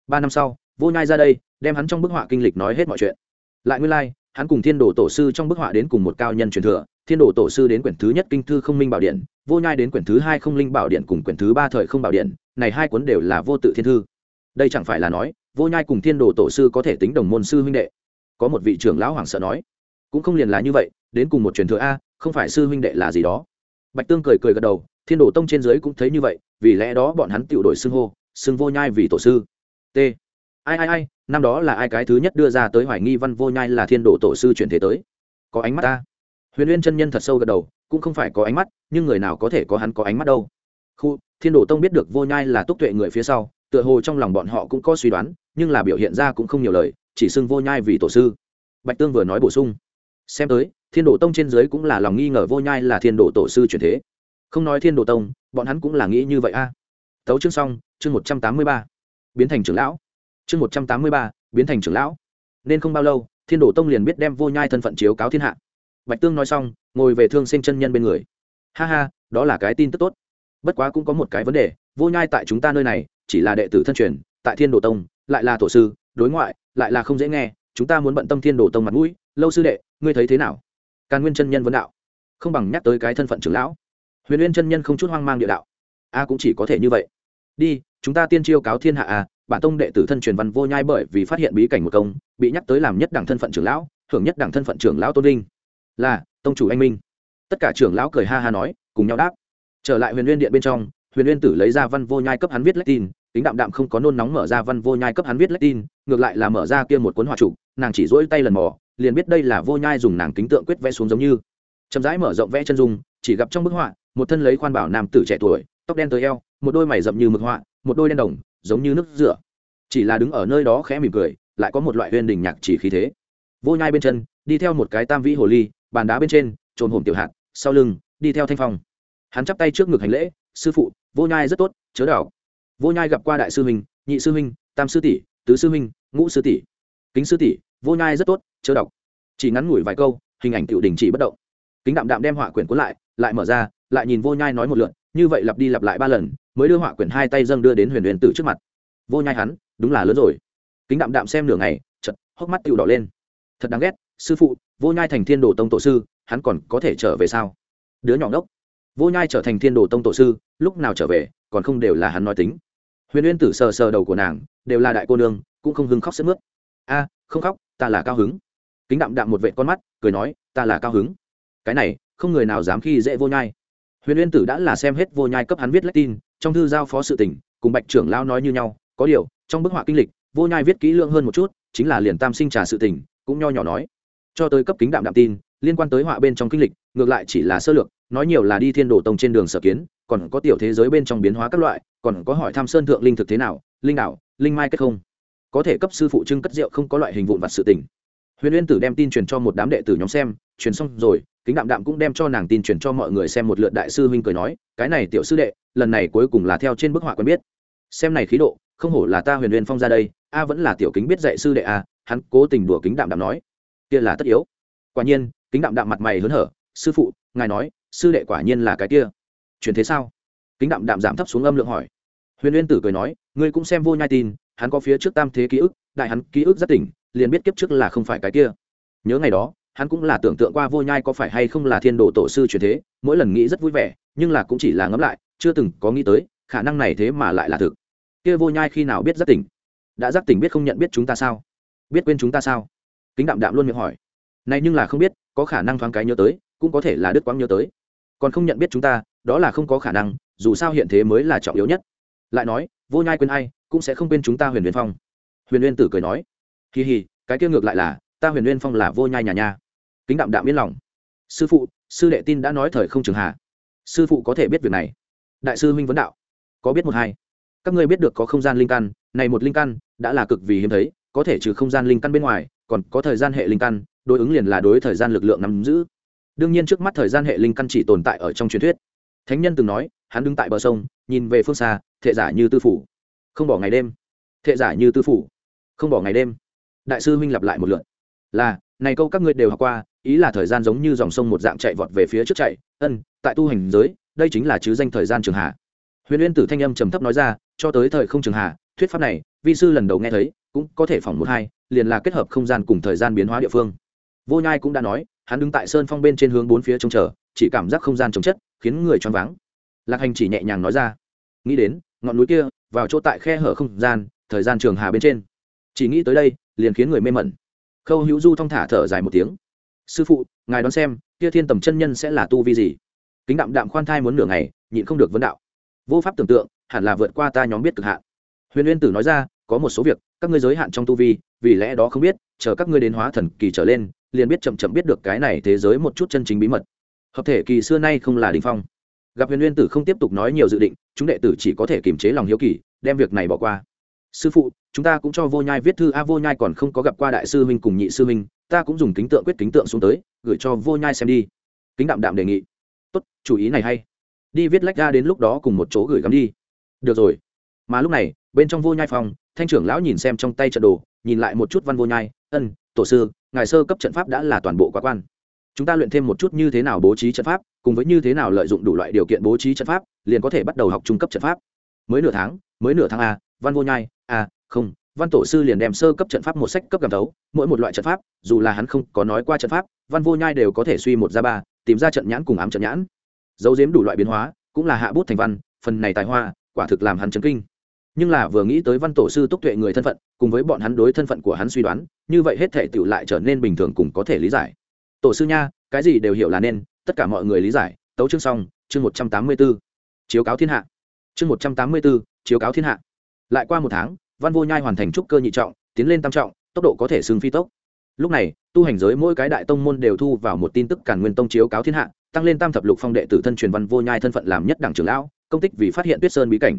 Ba năm sau vô nhai ra đây đem hắn trong bức họa kinh lịch nói hết mọi chuyện. Lại nguyên lai、like, hắn cùng thiên đồ tổ sư trong bức họa đến cùng một cao nhân truyền thừa, thiên đồ tổ sư đến quyển thứ nhất kinh thư không minh bảo điện, vô nhai đến quyển thứ hai không linh bảo điện cùng quyển thứ ba thời không bảo điện, này hai cuốn đều là vô tự thiên thư. Đây chẳng phải là nói, vô nhai cùng thiên đồ tổ sư có thể tính đồng môn sư huynh đệ. Có một vị trưởng lão hoàng sợ nói, cũng không liền là như vậy, đến cùng một truyền thừa a, không phải sư huynh đệ là gì đó. Bạch tương cười cười gật đầu, thiên đồ tông trên dưới cũng thấy như vậy, vì lẽ đó bọn hắn tự đổi xưng hô, xưng vô nhai vì tổ sư. T ai ai ai, năm đó là ai cái thứ nhất đưa ra tới hoài nghi văn vô nhai là thiên đồ tổ sư chuyển thế tới? Có ánh mắt ta. Huyền uyên chân nhân thật sâu gật đầu, cũng không phải có ánh mắt, nhưng người nào có thể có hắn có ánh mắt đâu. Khu, thiên đồ tông biết được vô nhai là túc tuệ người phía sau, tựa hồ trong lòng bọn họ cũng có suy đoán, nhưng là biểu hiện ra cũng không nhiều lời, chỉ xưng vô nhai vì tổ sư. Bạch tương vừa nói bổ sung. Xem tới, thiên đồ tông trên dưới cũng là lòng nghi ngờ vô nhai là thiên đồ tổ sư truyền thế. Không nói thiên đồ tông, bọn hắn cũng là nghĩ như vậy a. Tấu chương xong, chương một trăm tám mươi ba. Biến thành trưởng lão chương một trăm tám mươi ba, biến thành trưởng lão. Nên không bao lâu, thiên đồ tông liền biết đem vô nhai thân phận chiếu cáo thiên hạ. Bạch tương nói xong, ngồi về thương sinh chân nhân bên người. Ha ha, đó là cái tin tức tốt. Bất quá cũng có một cái vấn đề, vô nhai tại chúng ta nơi này, chỉ là đệ tử thân truyền, tại thiên đồ tông, lại là tổ sư, đối ngoại, lại là không dễ nghe, chúng ta muốn bận tâm thiên đồ tông mặt mũi. Lâu sư đệ, ngươi thấy thế nào? Càn nguyên chân nhân vấn đạo. Không bằng nhắc tới cái thân phận trưởng lão. Huyền nguyên chân nhân không chút hoang mang địa đạo. A à, cũng chỉ có thể như vậy. Đi, chúng ta tiên chiêu cáo thiên hạ a bản tông đệ tử thân truyền văn vô nhai bởi vì phát hiện bí cảnh một công, bị nhắc tới làm nhất đẳng thân phận trưởng lão hưởng nhất đẳng thân phận trưởng lão tôn linh là, tông chủ anh minh. Tất cả trưởng lão cười ha ha nói, cùng nhau đáp. Trở lại huyền nguyên điện bên trong, huyền nguyên tử lấy ra văn vô nhai cấp hắn viết lách tin, tính đạm đạm không có nôn nóng mở ra văn vô nhai cấp hắn viết lách tin, ngược lại là mở ra kia một cuốn họa trụ nàng chỉ dỗi tay lần mò, liền biết đây là vô nhai dùng nàng kính tượng quyết vẽ xuống giống như. Chậm rãi mở rộng vẽ chân dung, chỉ gặp trong bức họa, một thân lấy khoan bảo nam tử trẻ tuổi, tóc đen tới eo, một đôi mày rậm như mực họa, một đôi đen đồng giống như nước rửa. Chỉ là đứng ở nơi đó khẽ mỉm cười, lại có một loại huyên đình nhạc chỉ khí thế. Vô nhai bên chân, đi theo một cái tam vĩ hồ ly, bàn đá bên trên, trồn hổm tiểu hạt, sau lưng, đi theo thanh phong. Hắn chắp tay trước ngực hành lễ, sư phụ, vô nhai rất tốt, chớ đảo. Vô nhai gặp qua đại sư huynh, nhị sư huynh, tam sư tỷ, tứ sư huynh, ngũ sư tỷ, kính sư tỷ, vô nhai rất tốt, chớ đọc. Chỉ ngắn ngủi vài câu, hình ảnh tiểu đình chỉ bất động. Kính đạm đạm đem họa quyển cuốn lại lại mở ra, lại nhìn vô nhai nói một lượn như vậy lặp đi lặp lại ba lần mới đưa họa quyển hai tay dâng đưa đến huyền huyền tử trước mặt. Vô nhai hắn, đúng là lớn rồi. Kính đạm đạm xem nửa ngày chật hốc mắt tựu đỏ lên. Thật đáng ghét, sư phụ, vô nhai thành thiên đồ tông tổ sư, hắn còn có thể trở về sao? Đứa nhỏ ngốc. Vô nhai trở thành thiên đồ tông tổ sư, lúc nào trở về, còn không đều là hắn nói tính. Huyền uyên tử sờ sờ đầu của nàng, đều là đại cô nương, cũng không hưng khóc sức mướt. A, không khóc, ta là cao hứng. Kính đạm đạm một vệ con mắt, cười nói, ta là cao hứng. Cái này, không người nào dám khi dễ vô nhai. Huyền uyên tử đã là xem hết vô nhai cấp hắn viết lách tin trong thư giao phó sự tình, cùng bạch trưởng lao nói như nhau, có điều, trong bức họa kinh lịch, vô nhai viết kỹ lưỡng hơn một chút, chính là liền tam sinh trà sự tình, cũng nho nhỏ nói. Cho tới cấp kính đạm đạm tin, liên quan tới họa bên trong kinh lịch, ngược lại chỉ là sơ lược, nói nhiều là đi thiên đồ tông trên đường sở kiến, còn có tiểu thế giới bên trong biến hóa các loại, còn có hỏi tham sơn thượng linh thực thế nào, linh đạo linh mai kết không. Có thể cấp sư phụ trưng cất rượu không có loại hình vụn vặt sự tình huyền uyên tử đem tin truyền cho một đám đệ tử nhóm xem, truyền xong rồi, kính đạm đạm cũng đem cho nàng tin truyền cho mọi người xem một lượt đại sư huynh cười nói, cái này tiểu sư đệ, lần này cuối cùng là theo trên bức họa quen biết. Xem này khí độ, không hổ là ta huyền uyên phong ra đây, a vẫn là tiểu kính biết dạy sư đệ a, hắn cố tình đùa kính đạm đạm nói. Kia là tất yếu. Quả nhiên, kính đạm đạm mặt mày hớn hở, sư phụ, ngài nói, sư đệ quả nhiên là cái kia. Truyền thế sao? Kính đạm đạm giảm thấp xuống âm lượng hỏi. Huyền uyên tử cười nói, ngươi cũng xem vô nhai tin, hắn có phía trước tam thế ký ức, đại hắn ký ức rất tỉnh liền biết kiếp trước là không phải cái kia. Nhớ ngày đó, hắn cũng là tưởng tượng qua vô nhai có phải hay không là thiên đồ tổ sư chuyển thế, mỗi lần nghĩ rất vui vẻ, nhưng là cũng chỉ là ngẫm lại, chưa từng có nghĩ tới, khả năng này thế mà lại là thực. Kia vô nhai khi nào biết giác tỉnh? Đã giác tỉnh biết không nhận biết chúng ta sao? Biết quên chúng ta sao? Kính đạm đạm luôn miệng hỏi. Này nhưng là không biết, có khả năng thoáng cái nhớ tới, cũng có thể là đứt quãng nhớ tới. Còn không nhận biết chúng ta, đó là không có khả năng, dù sao hiện thế mới là trọng yếu nhất. Lại nói, vô nhai quên ai, cũng sẽ không quên chúng ta huyền huyền phong. Huyền huyền tử cười nói kỳ hì cái kia ngược lại là, ta huyền Nguyên phong là vô nhai nhà nha. Kính đạm đạm yên lòng. Sư phụ, sư đệ tin đã nói thời không trường hạ. Sư phụ có thể biết việc này. Đại sư huynh vấn đạo. Có biết một hai. Các ngươi biết được có không gian linh căn, này một linh căn, đã là cực vì hiếm thấy, có thể trừ không gian linh căn bên ngoài, còn có thời gian hệ linh căn, đối ứng liền là đối thời gian lực lượng nắm giữ. Đương nhiên trước mắt thời gian hệ linh căn chỉ tồn tại ở trong truyền thuyết. Thánh nhân từng nói, hắn đứng tại bờ sông, nhìn về phương xa, thệ giả như tư phủ. Không bỏ ngày đêm. Thệ giả như tư phủ. Không bỏ ngày đêm đại sư huynh lặp lại một lượt. Là, này câu các ngươi đều học qua, ý là thời gian giống như dòng sông một dạng chạy vọt về phía trước chạy. Ân, tại tu hành giới, đây chính là chứ danh thời gian trường hạ. Huyền uyên tử thanh âm trầm thấp nói ra, cho tới thời không trường hạ, thuyết pháp này, vi sư lần đầu nghe thấy, cũng có thể phỏng một hai, liền là kết hợp không gian cùng thời gian biến hóa địa phương. Vô nhai cũng đã nói, hắn đứng tại sơn phong bên trên hướng bốn phía trông chờ, chỉ cảm giác không gian trồng chất, khiến người choáng váng. Lạc hành chỉ nhẹ nhàng nói ra, nghĩ đến, ngọn núi kia, vào chỗ tại khe hở không gian, thời gian trường hà bên trên. Chỉ nghĩ tới đây liền khiến người mê mẩn. Khâu hữu du thong thả thở dài một tiếng. Sư phụ, ngài đón xem, kia thiên tầm chân nhân sẽ là tu vi gì? Kính đạm đạm khoan thai muốn nửa ngày, nhịn không được vấn đạo. Vô pháp tưởng tượng, hẳn là vượt qua ta nhóm biết cực hạn. Huyền uyên tử nói ra, có một số việc, các ngươi giới hạn trong tu vi, vì lẽ đó không biết, chờ các ngươi đến hóa thần kỳ trở lên, liền biết chậm chậm biết được cái này thế giới một chút chân chính bí mật. Hợp thể kỳ xưa nay không là đình phong. Gặp huyền uyên tử không tiếp tục nói nhiều dự định, chúng đệ tử chỉ có thể kiềm chế lòng hiếu kỳ, đem việc này bỏ qua sư phụ, chúng ta cũng cho vô nhai viết thư. A, vô nhai còn không có gặp qua đại sư huynh cùng nhị sư huynh. Ta cũng dùng kính tượng quyết kính tượng xuống tới, gửi cho vô nhai xem đi. Kính đạm đạm đề nghị. Tốt, chủ ý này hay. Đi viết lách ra đến lúc đó cùng một chỗ gửi gắm đi. Được rồi. Mà lúc này, bên trong vô nhai phòng, thanh trưởng lão nhìn xem trong tay trận đồ, nhìn lại một chút văn vô nhai. Ân, tổ sư, ngài sơ cấp trận pháp đã là toàn bộ quá quan. Chúng ta luyện thêm một chút như thế nào bố trí trận pháp, cùng với như thế nào lợi dụng đủ loại điều kiện bố trí trận pháp, liền có thể bắt đầu học trung cấp trận pháp. Mới nửa tháng, mới nửa tháng a, văn vô nhai à không, văn tổ sư liền đem sơ cấp trận pháp một sách cấp cảm thấu, mỗi một loại trận pháp, dù là hắn không có nói qua trận pháp, văn vô nhai đều có thể suy một ra ba, tìm ra trận nhãn cùng ám trận nhãn. Dấu diếm đủ loại biến hóa, cũng là hạ bút thành văn, phần này tài hoa, quả thực làm hắn chấn kinh. Nhưng là vừa nghĩ tới văn tổ sư túc tuệ người thân phận, cùng với bọn hắn đối thân phận của hắn suy đoán, như vậy hết thể tựu lại trở nên bình thường cùng có thể lý giải. Tổ sư nha, cái gì đều hiểu là nên, tất cả mọi người lý giải. Tấu chương xong, chương một trăm tám mươi b ố chiếu cáo thiên hạ. Chương một trăm tám mươi b ố chiếu cáo thiên hạ lại qua một tháng, văn vô nhai hoàn thành trúc cơ nhị trọng, tiến lên tam trọng, tốc độ có thể xưng phi tốc. Lúc này, tu hành giới mỗi cái đại tông môn đều thu vào một tin tức cản nguyên tông chiếu cáo thiên hạ, tăng lên tam thập lục phong đệ tử thân truyền văn vô nhai thân phận làm nhất đảng trưởng lão, công tích vì phát hiện tuyết sơn bí cảnh.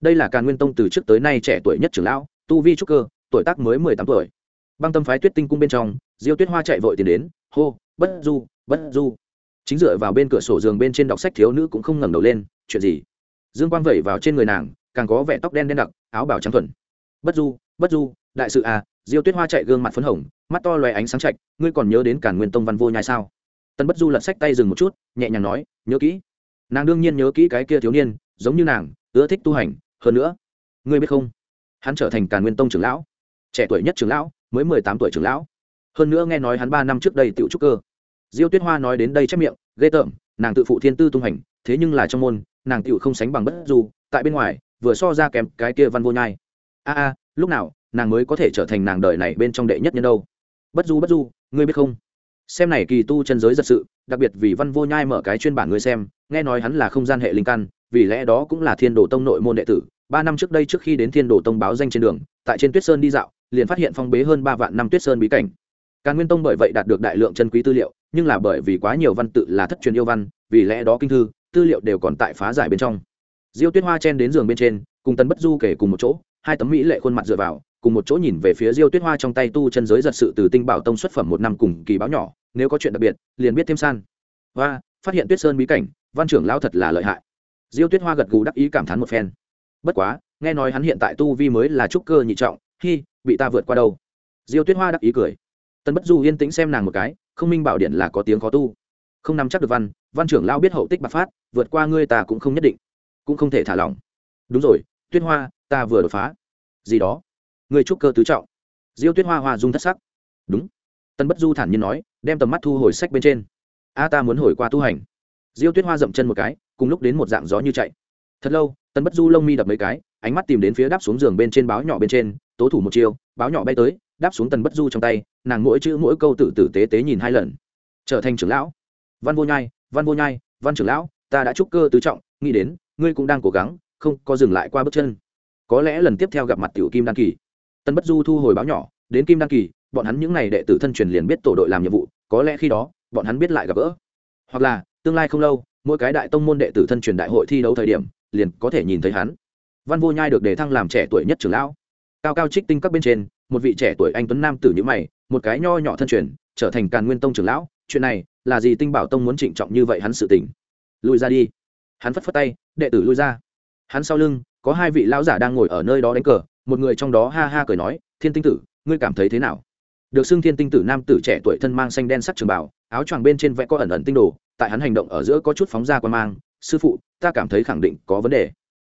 Đây là càn nguyên tông từ trước tới nay trẻ tuổi nhất trưởng lão, tu vi trúc cơ, tuổi tác mới mười tám tuổi. Băng tâm phái tuyết tinh cung bên trong, diêu tuyết hoa chạy vội tiền đến, hô, bất du bất du. Chính dựa vào bên cửa sổ giường bên trên đọc sách thiếu nữ cũng không ngẩng đầu lên, chuyện gì? Dương quang vẩy vào trên người nàng càng có vẻ tóc đen đen đặc, áo bảo trắng thuần. Bất du bất du, đại sự à diêu tuyết hoa chạy gương mặt phấn hồng, mắt to loé ánh sáng chạch ngươi còn nhớ đến cản nguyên tông văn vô nhai sao? Tân bất du lật sách tay dừng một chút, nhẹ nhàng nói, nhớ kỹ. Nàng đương nhiên nhớ kỹ cái kia thiếu niên, giống như nàng, ưa thích tu hành, hơn nữa, ngươi biết không? Hắn trở thành càn nguyên tông trưởng lão, trẻ tuổi nhất trưởng lão, mới mười tám tuổi trưởng lão. Hơn nữa nghe nói hắn ba năm trước đây tựu trúc cơ. Diêu tuyết hoa nói đến đây chép miệng, ghê tởm, nàng tự phụ thiên tư tung hành, thế nhưng là trong môn, nàng tựu không sánh bằng bất du, tại bên ngoài vừa so ra kém cái kia văn vô nhai. A a, lúc nào, nàng mới có thể trở thành nàng đời này bên trong đệ nhất nhân đâu? Bất du bất du, ngươi biết không? Xem này kỳ tu chân giới giật sự, đặc biệt vì văn vô nhai mở cái chuyên bản ngươi xem, nghe nói hắn là không gian hệ linh căn, vì lẽ đó cũng là thiên đồ tông nội môn đệ tử. Ba năm trước đây trước khi đến thiên đồ tông báo danh trên đường, tại trên tuyết sơn đi dạo, liền phát hiện phong bế hơn ba vạn năm tuyết sơn bí cảnh. Càn nguyên tông bởi vậy đạt được đại lượng chân quý tư liệu, nhưng là bởi vì quá nhiều văn tự là thất truyền yêu văn, vì lẽ đó kinh thư, tư liệu đều còn tại phá giải bên trong diêu tuyết hoa chen đến giường bên trên, cùng tần bất du kể cùng một chỗ, hai tấm mỹ lệ khuôn mặt dựa vào, cùng một chỗ nhìn về phía diêu tuyết hoa trong tay tu chân giới giật sự từ tinh bảo tông xuất phẩm một năm cùng kỳ báo nhỏ, nếu có chuyện đặc biệt, liền biết thêm san. Và phát hiện tuyết sơn bí cảnh, văn trưởng lao thật là lợi hại. Diêu tuyết hoa gật gù đắc ý cảm thán một phen. Bất quá, nghe nói hắn hiện tại tu vi mới là trúc cơ nhị trọng, hi, bị ta vượt qua đâu? Diêu tuyết hoa đắc ý cười. Tần bất du yên tĩnh xem nàng một cái, không minh bảo điện là có tiếng khó tu. Không nắm chắc được văn văn trưởng lao biết hậu tích bạc phát, vượt qua ngươi ta cũng không nhất định cũng không thể thả lỏng. Đúng rồi, tuyết hoa, ta vừa đột phá. Gì đó. Người trúc cơ tứ trọng. Diêu tuyết hoa hoa dung thất sắc. Đúng. Tân bất du thản nhiên nói, đem tầm mắt thu hồi sách bên trên. A, ta muốn hồi qua tu hành. Diêu tuyết hoa dậm chân một cái, cùng lúc đến một dạng gió như chạy. Thật lâu, tân bất du lông mi đập mấy cái, ánh mắt tìm đến phía đáp xuống giường bên trên báo nhỏ bên trên, tố thủ một chiêu, báo nhỏ bay tới, đáp xuống tần bất du trong tay, nàng mỗi chữ mỗi câu tự tử tế tế nhìn hai lần. Trở thành trưởng lão. Văn vô nhai, văn vô nhai, văn trưởng lão, ta đã trúc cơ tứ trọng, nghĩ đến ngươi cũng đang cố gắng, không có dừng lại qua bước chân. Có lẽ lần tiếp theo gặp mặt tiểu kim đan kỳ. Tân bất du thu hồi báo nhỏ, đến kim đan kỳ, bọn hắn những n à y đệ tử thân truyền liền biết tổ đội làm nhiệm vụ, có lẽ khi đó, bọn hắn biết lại gặp gỡ. Hoặc là, tương lai không lâu, mỗi cái đại tông môn đệ tử thân truyền đại hội thi đấu thời điểm, liền có thể nhìn thấy hắn. Văn vô nhai được đề thăng làm trẻ tuổi nhất trưởng lão. Cao cao trích tinh các bên trên, một vị trẻ tuổi anh tuấn nam tử nhữ mày, một cái nho nhỏ thân truyền, trở thành càn nguyên tông trưởng lão. Chuyện này là gì tinh bảo tông muốn trịnh trọng như vậy hắn sự tỉnh lùi ra đi. Hắn phất phất tay đệ tử lui ra. Hắn sau lưng, có hai vị lão giả đang ngồi ở nơi đó đánh cờ, một người trong đó ha ha cười nói, thiên tinh tử, ngươi cảm thấy thế nào? Được xưng thiên tinh tử nam tử trẻ tuổi thân mang xanh đen sắc trường bảo áo choàng bên trên vẽ có ẩn ẩn tinh đồ, tại hắn hành động ở giữa có chút phóng ra quan mang. Sư phụ, ta cảm thấy khẳng định có vấn đề.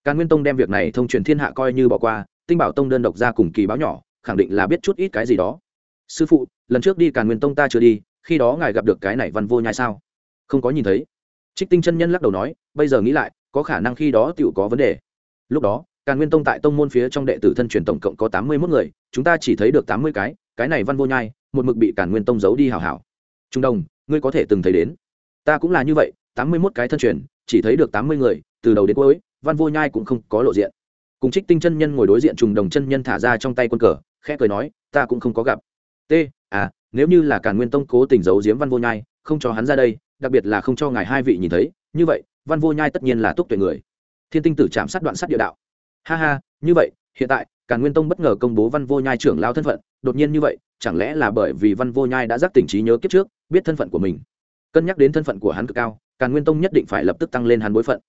Càn nguyên tông đem việc này thông truyền thiên hạ coi như bỏ qua, tinh bảo tông đơn độc ra cùng kỳ báo nhỏ, khẳng định là biết chút ít cái gì đó. Sư phụ, lần trước đi càn nguyên tông ta chưa đi, khi đó ngài gặp được cái này văn vô nhai sao? Không có nhìn thấy. Trích tinh chân nhân lắc đầu nói, bây giờ nghĩ lại có khả năng khi đó tựu có vấn đề. Lúc đó, càn nguyên tông tại tông môn phía trong đệ tử thân truyền tổng cộng có tám mươi mốt người, chúng ta chỉ thấy được tám mươi cái cái này văn vô nhai, một mực bị càn nguyên tông giấu đi hào hảo. Trung đồng ngươi có thể từng thấy đến. Ta cũng là như vậy, tám mươi mốt cái thân truyền, chỉ thấy được tám mươi người, từ đầu đến cuối, văn vô nhai cũng không có lộ diện. Cùng trích tinh chân nhân ngồi đối diện trùng đồng chân nhân thả ra trong tay quân cờ, khẽ cười nói, ta cũng không có gặp. T à nếu như là càn nguyên tông cố tình giấu giếm văn vô nhai, không cho hắn ra đây, đặc biệt là không cho ngài hai vị nhìn thấy như vậy, văn vô nhai tất nhiên là túc tuệ người. Thiên tinh tử chạm sát đoạn sát địa đạo. Ha ha, như vậy, hiện tại, càn nguyên tông bất ngờ công bố văn vô nhai trưởng lao thân phận, đột nhiên như vậy, chẳng lẽ là bởi vì văn vô nhai đã giác tỉnh trí nhớ kiếp trước, biết thân phận của mình? Cân nhắc đến thân phận của hắn cực cao, càn nguyên tông nhất định phải lập tức tăng lên hắn bối phận.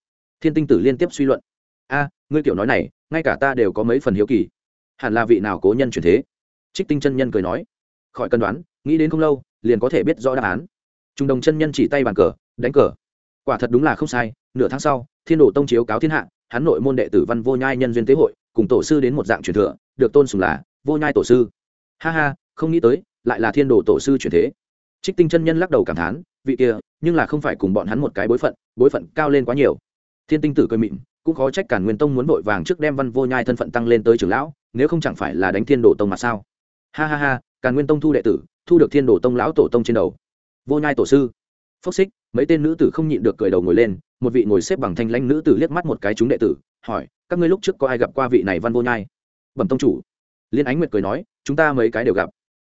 Thiên tinh tử liên tiếp suy luận. A, ngươi kiểu nói này, ngay cả ta đều có mấy phần hiếu kỳ. Hẳn là vị nào cố nhân chuyển thế? Trích tinh chân nhân cười nói. Khỏi cân đoán, nghĩ đến không lâu, liền có thể biết rõ đáp án. Trung đồng chân nhân chỉ tay bàn cờ, đánh cờ quả thật đúng là không sai, nửa tháng sau, thiên đồ tông chiếu cáo thiên hạ, hắn nội môn đệ tử văn vô nhai nhân duyên tế hội, cùng tổ sư đến một dạng truyền thừa, được tôn sùng là vô nhai tổ sư. Ha ha, không nghĩ tới, lại là thiên đồ tổ sư truyền thế. Trích tinh chân nhân lắc đầu cảm thán, vị kia, nhưng là không phải cùng bọn hắn một cái bối phận bối phận cao lên quá nhiều. Thiên tinh tử cười mịn cũng khó trách cản nguyên tông muốn vội vàng trước đem văn vô nhai thân phận tăng lên tới trưởng lão, nếu không chẳng phải là đánh thiên đồ tông mà sao? Ha ha ha, càn nguyên tông thu đệ tử, thu được thiên đồ tông lão tổ tông trên đầu. Vô nhai tổ sư phốc xích, mấy tên nữ tử không nhịn được cười đầu ngồi lên, một vị ngồi xếp bằng thanh lãnh nữ tử liếc mắt một cái chúng đệ tử, hỏi, các ngươi lúc trước có ai gặp qua vị này văn vô nhai? Bẩm tông chủ. Liên ánh nguyệt cười nói, chúng ta mấy cái đều gặp.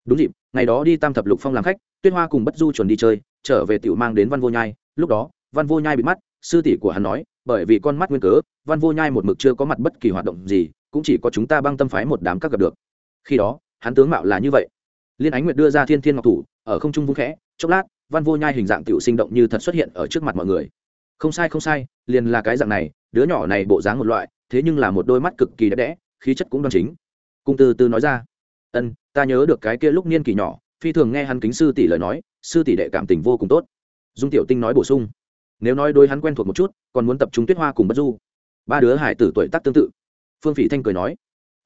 Đúng dịp, ngày đó đi tam thập lục phong làm khách, tuyết hoa cùng bất du chuẩn đi chơi, trở về tiểu mang đến văn vô nhai. Lúc đó, văn vô nhai bị mắt, sư tỷ của hắn nói, bởi vì con mắt nguyên cớ, văn vô nhai một mực chưa có mặt bất kỳ hoạt động gì, cũng chỉ có chúng ta băng tâm phái một đám các gặp được. Khi đó, hắn tướng mạo là như vậy. Liên ánh nguyệt đưa ra thiên thiên ngọc thủ, ở không trung vung khẽ, chốc lát văn vô nhai hình dạng tiểu sinh động như thật xuất hiện ở trước mặt mọi người. Không sai không sai, liền là cái dạng này, đứa nhỏ này bộ dáng một loại, thế nhưng là một đôi mắt cực kỳ đẹp đẽ, khí chất cũng đoan chính. Cung từ từ nói ra, ân, ta nhớ được cái kia lúc niên kỳ nhỏ, phi thường nghe hắn kính sư tỷ lời nói, sư tỷ đệ cảm tình vô cùng tốt. Dung tiểu tinh nói bổ sung, nếu nói đôi hắn quen thuộc một chút, còn muốn tập trung tuyết hoa cùng bất du. Ba đứa hải tử tuổi tác tương tự. Phương phỉ thanh cười nói,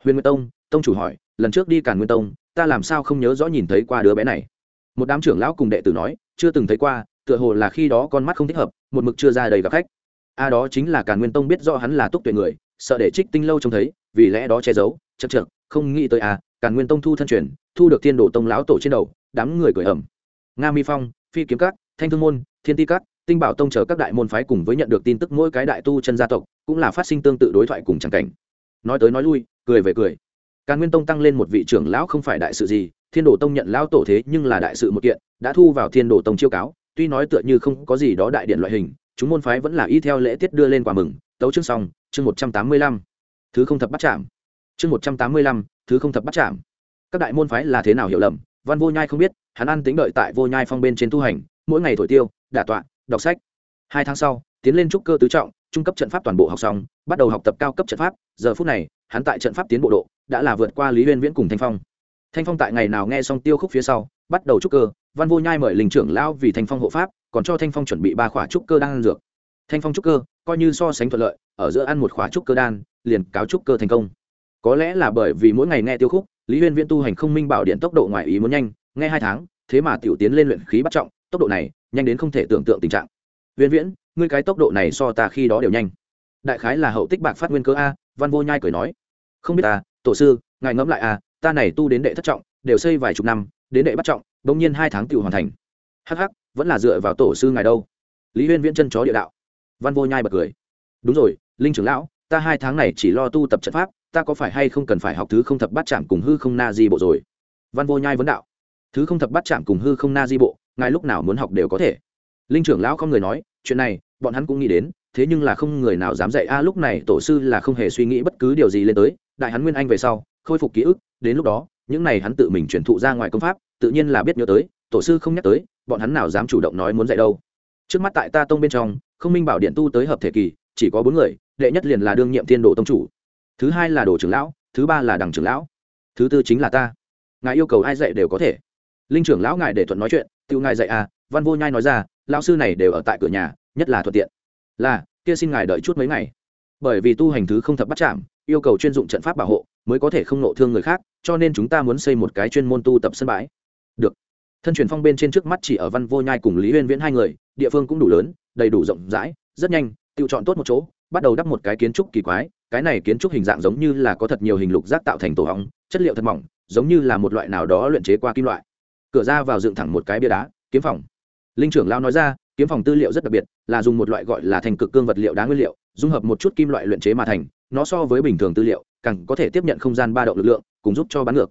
huyền nguyên tông tông chủ hỏi, lần trước đi càn nguyên tông, ta làm sao không nhớ rõ nhìn thấy qua đứa bé này? Một đám trưởng lão cùng đệ tử nói chưa từng thấy qua tựa hồ là khi đó con mắt không thích hợp một mực chưa ra đầy gặp khách. A đó chính là càn nguyên tông biết rõ hắn là túc tuệ người sợ để trích tinh lâu trông thấy vì lẽ đó che giấu chật chược, không nghĩ tới a càn nguyên tông thu thân truyền thu được thiên đồ tông lão tổ trên đầu đám người cười ẩm nga mi phong phi kiếm cát thanh thương môn thiên ti cát tinh bảo tông chờ các đại môn phái cùng với nhận được tin tức mỗi cái đại tu chân gia tộc cũng là phát sinh tương tự đối thoại cùng chẳng cảnh. Nói tới nói lui cười về cười. Càn nguyên tông tăng lên một vị trưởng lão không phải đại sự gì thiên đồ tông nhận lão tổ thế nhưng là đại sự một kiện, đã thu vào thiên đồ tông chiêu cáo, tuy nói tựa như không có gì đó đại điện loại hình, chúng môn phái vẫn là y theo lễ tiết đưa lên quà mừng. Tấu chương xong, chương một trăm tám mươi lăm. Thứ không thập bắt chạm. Chương một trăm tám mươi lăm, thứ không thập bắt chạm. Các đại môn phái là thế nào hiểu lầm, văn vô nhai không biết, hắn ăn tính đợi tại vô nhai phong bên trên tu hành, mỗi ngày thổi tiêu, đả tọa, đọc sách. Hai tháng sau, tiến lên trúc cơ tứ trọng, trung cấp trận pháp toàn bộ học xong, bắt đầu học tập cao cấp trận pháp. Giờ phút này, hắn tại trận pháp tiến bộ độ, đã là vượt qua lý huyên viễn cùng thanh phong thanh phong tại ngày nào nghe xong tiêu khúc phía sau, bắt đầu trúc cơ, văn vô nhai mời linh trưởng lão vì thanh phong hộ pháp, còn cho thanh phong chuẩn bị ba khỏa trúc cơ đan dược. Thanh phong trúc cơ, coi như so sánh thuận lợi, ở giữa ăn một khóa trúc cơ đan, liền cáo trúc cơ thành công. Có lẽ là bởi vì mỗi ngày nghe tiêu khúc, lý huyên viễn tu hành không minh bảo điện tốc độ ngoài ý muốn nhanh, nghe hai tháng, thế mà tiểu tiến lên luyện khí bắt trọng, tốc độ này, nhanh đến không thể tưởng tượng tình trạng. Viễn viễn, ngươi cái tốc độ này so ta khi đó đều nhanh. Đại khái là hậu tích bạc phát nguyên cơ a, văn vô nhai cười nói. Không biết ta, tổ sư, ngài ngẫm lại a ta này tu đến đệ thất trọng, đều xây vài chục năm, đến đệ bắt trọng, bỗng nhiên hai tháng tự hoàn thành. Hắc hắc, vẫn là dựa vào tổ sư ngài đâu. Lý huyên viễn chân chó địa đạo. Văn vô nhai bật cười. Đúng rồi, linh trưởng lão, ta hai tháng này chỉ lo tu tập trận pháp, ta có phải hay không cần phải học thứ không thập bát chạm cùng hư không na di bộ rồi? Văn vô nhai vấn đạo. Thứ không thập bát chạm cùng hư không na di bộ, ngài lúc nào muốn học đều có thể. Linh trưởng lão không người nói, chuyện này, bọn hắn cũng nghĩ đến, thế nhưng là không người nào dám dạy. A, lúc này tổ sư là không hề suy nghĩ bất cứ điều gì lên tới. Đại hắn nguyên anh về sau, khôi phục ký ức đến lúc đó, những này hắn tự mình truyền thụ ra ngoài công pháp, tự nhiên là biết nhớ tới, tổ sư không nhắc tới, bọn hắn nào dám chủ động nói muốn dạy đâu. Trước mắt tại ta tông bên trong, không minh bảo điện tu tới hợp thể kỳ, chỉ có bốn người, đệ nhất liền là đương nhiệm thiên đồ tông chủ. Thứ hai là đồ trưởng lão, thứ ba là đằng trưởng lão. Thứ tư chính là ta. Ngài yêu cầu ai dạy đều có thể. Linh trưởng lão ngài để thuận nói chuyện tự ngài dạy à văn vô nhai nói ra, lão sư này đều ở tại cửa nhà, nhất là thuận tiện. Là, kia xin ngài đợi chút mấy ngày. Bởi vì tu hành thứ không thập bắt chạm, yêu cầu chuyên dụng trận pháp bảo hộ mới có thể không nộ thương người khác, cho nên chúng ta muốn xây một cái chuyên môn tu tập sân bãi. Được. Thân truyền phong bên trên trước mắt chỉ ở văn vô nhai cùng lý huyên viễn hai người, địa phương cũng đủ lớn, đầy đủ rộng rãi, rất nhanh, tự chọn tốt một chỗ, bắt đầu đắp một cái kiến trúc kỳ quái, cái này kiến trúc hình dạng giống như là có thật nhiều hình lục giác tạo thành tổ hóng, chất liệu thật mỏng, giống như là một loại nào đó luyện chế qua kim loại. Cửa ra vào dựng thẳng một cái bia đá, kiếm phòng. Linh trưởng lao nói ra, kiếm phòng tư liệu rất đặc biệt, là dùng một loại gọi là thành cực cương vật liệu đá nguyên liệu, dung hợp một chút kim loại luyện chế mà thành, nó so với bình thường tư liệu càng có thể tiếp nhận không gian ba động lực lượng, cùng giúp cho bắn ngược.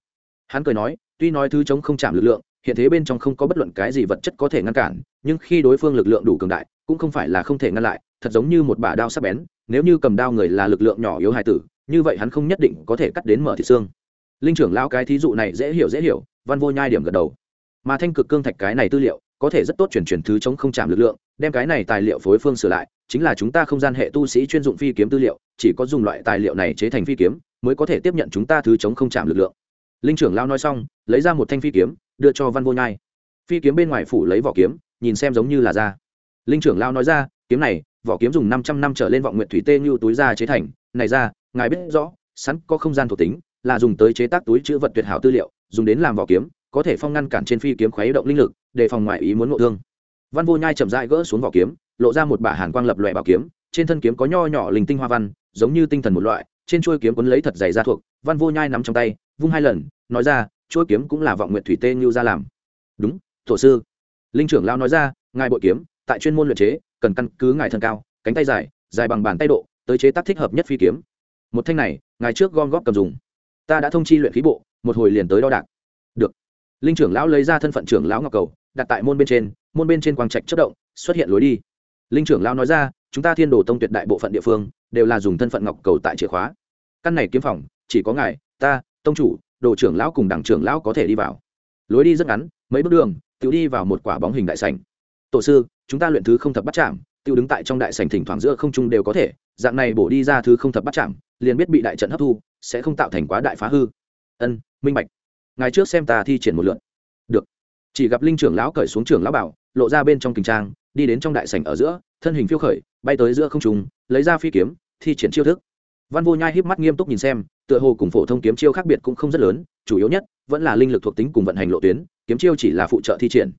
Hắn cười nói, tuy nói thứ chống không chạm lực lượng, hiện thế bên trong không có bất luận cái gì vật chất có thể ngăn cản, nhưng khi đối phương lực lượng đủ cường đại, cũng không phải là không thể ngăn lại, thật giống như một bả đao sắc bén, nếu như cầm đao người là lực lượng nhỏ yếu hài tử, như vậy hắn không nhất định có thể cắt đến mở thịt xương. Linh trưởng lão cái thí dụ này dễ hiểu dễ hiểu, văn vô nhai điểm gật đầu. Mà thanh cực cương thạch cái này tư liệu, có thể rất tốt chuyển chuyển thứ chống không chạm lực lượng, đem cái này tài liệu phối phương sửa lại chính là chúng ta không gian hệ tu sĩ chuyên dụng phi kiếm tư liệu, chỉ có dùng loại tài liệu này chế thành phi kiếm, mới có thể tiếp nhận chúng ta thứ chống không chạm lực lượng. Linh trưởng lão nói xong, lấy ra một thanh phi kiếm, đưa cho văn vô nhai. Phi kiếm bên ngoài phủ lấy vỏ kiếm, nhìn xem giống như là da. Linh trưởng lão nói ra, kiếm này, vỏ kiếm dùng năm trăm năm trở lên vọng nguyện thủy tê như túi da chế thành. Này ra ngài biết rõ, sẵn có không gian thuộc tính, là dùng tới chế tác túi chữ vật tuyệt hảo tư liệu, dùng đến làm vỏ kiếm, có thể phong ngăn cản trên phi kiếm khuấy động linh lực, để phòng ngoại ý muốn ngộ thương. Văn vô nhai chậm rãi gỡ xuống vỏ kiếm lộ ra một bả hàn quang lập loại bảo kiếm, trên thân kiếm có nho nhỏ linh tinh hoa văn, giống như tinh thần một loại, trên chuôi kiếm quấn lấy thật dày ra thuộc, văn vô nhai nắm trong tay, vung hai lần, nói ra, chuôi kiếm cũng là vọng nguyện thủy tê như ra làm. Đúng thổ sư. Linh trưởng lao nói ra, ngài bội kiếm, tại chuyên môn luyện chế, cần căn cứ ngài thân cao, cánh tay dài dài bằng bàn tay độ, tới chế tác thích hợp nhất phi kiếm. Một thanh này, ngài trước gom góp cầm dùng. Ta đã thông chi luyện khí bộ, một hồi liền tới đo đạc. Được. Linh trưởng lão lấy ra thân phận trưởng lão ngọc cầu, đặt tại môn bên trên, môn bên trên quang trạch chất động, xuất hiện lối đi linh trưởng lão nói ra, chúng ta thiên đồ tông tuyệt đại bộ phận địa phương đều là dùng thân phận ngọc cầu tại chìa khóa. Căn này kiếm phòng, chỉ có ngài, ta, tông chủ, đồ trưởng lão cùng đảng trưởng lão có thể đi vào. Lối đi rất ngắn, mấy bước đường tự đi vào một quả bóng hình đại sành tổ sư, chúng ta luyện thứ không thập bắt chạm tự đứng tại trong đại sành thỉnh thoảng giữa không trung đều có thể, dạng này bổ đi ra thứ không thập bắt chạm liền biết bị đại trận hấp thu, sẽ không tạo thành quá đại phá hư. Ân, minh bạch. Ngài trước xem ta thi triển một lượn được. Chỉ gặp linh trưởng lão cởi xuống trưởng lão bảo, lộ ra bên trong kinh trang đi đến trong đại sảnh ở giữa, thân hình phiêu khởi, bay tới giữa không trung, lấy ra phi kiếm, thi triển chiêu thức. Văn vô nhai híp mắt nghiêm túc nhìn xem, tựa hồ cùng phổ thông kiếm chiêu khác biệt cũng không rất lớn, chủ yếu nhất, vẫn là linh lực thuộc tính cùng vận hành lộ tuyến, kiếm chiêu chỉ là phụ trợ thi triển.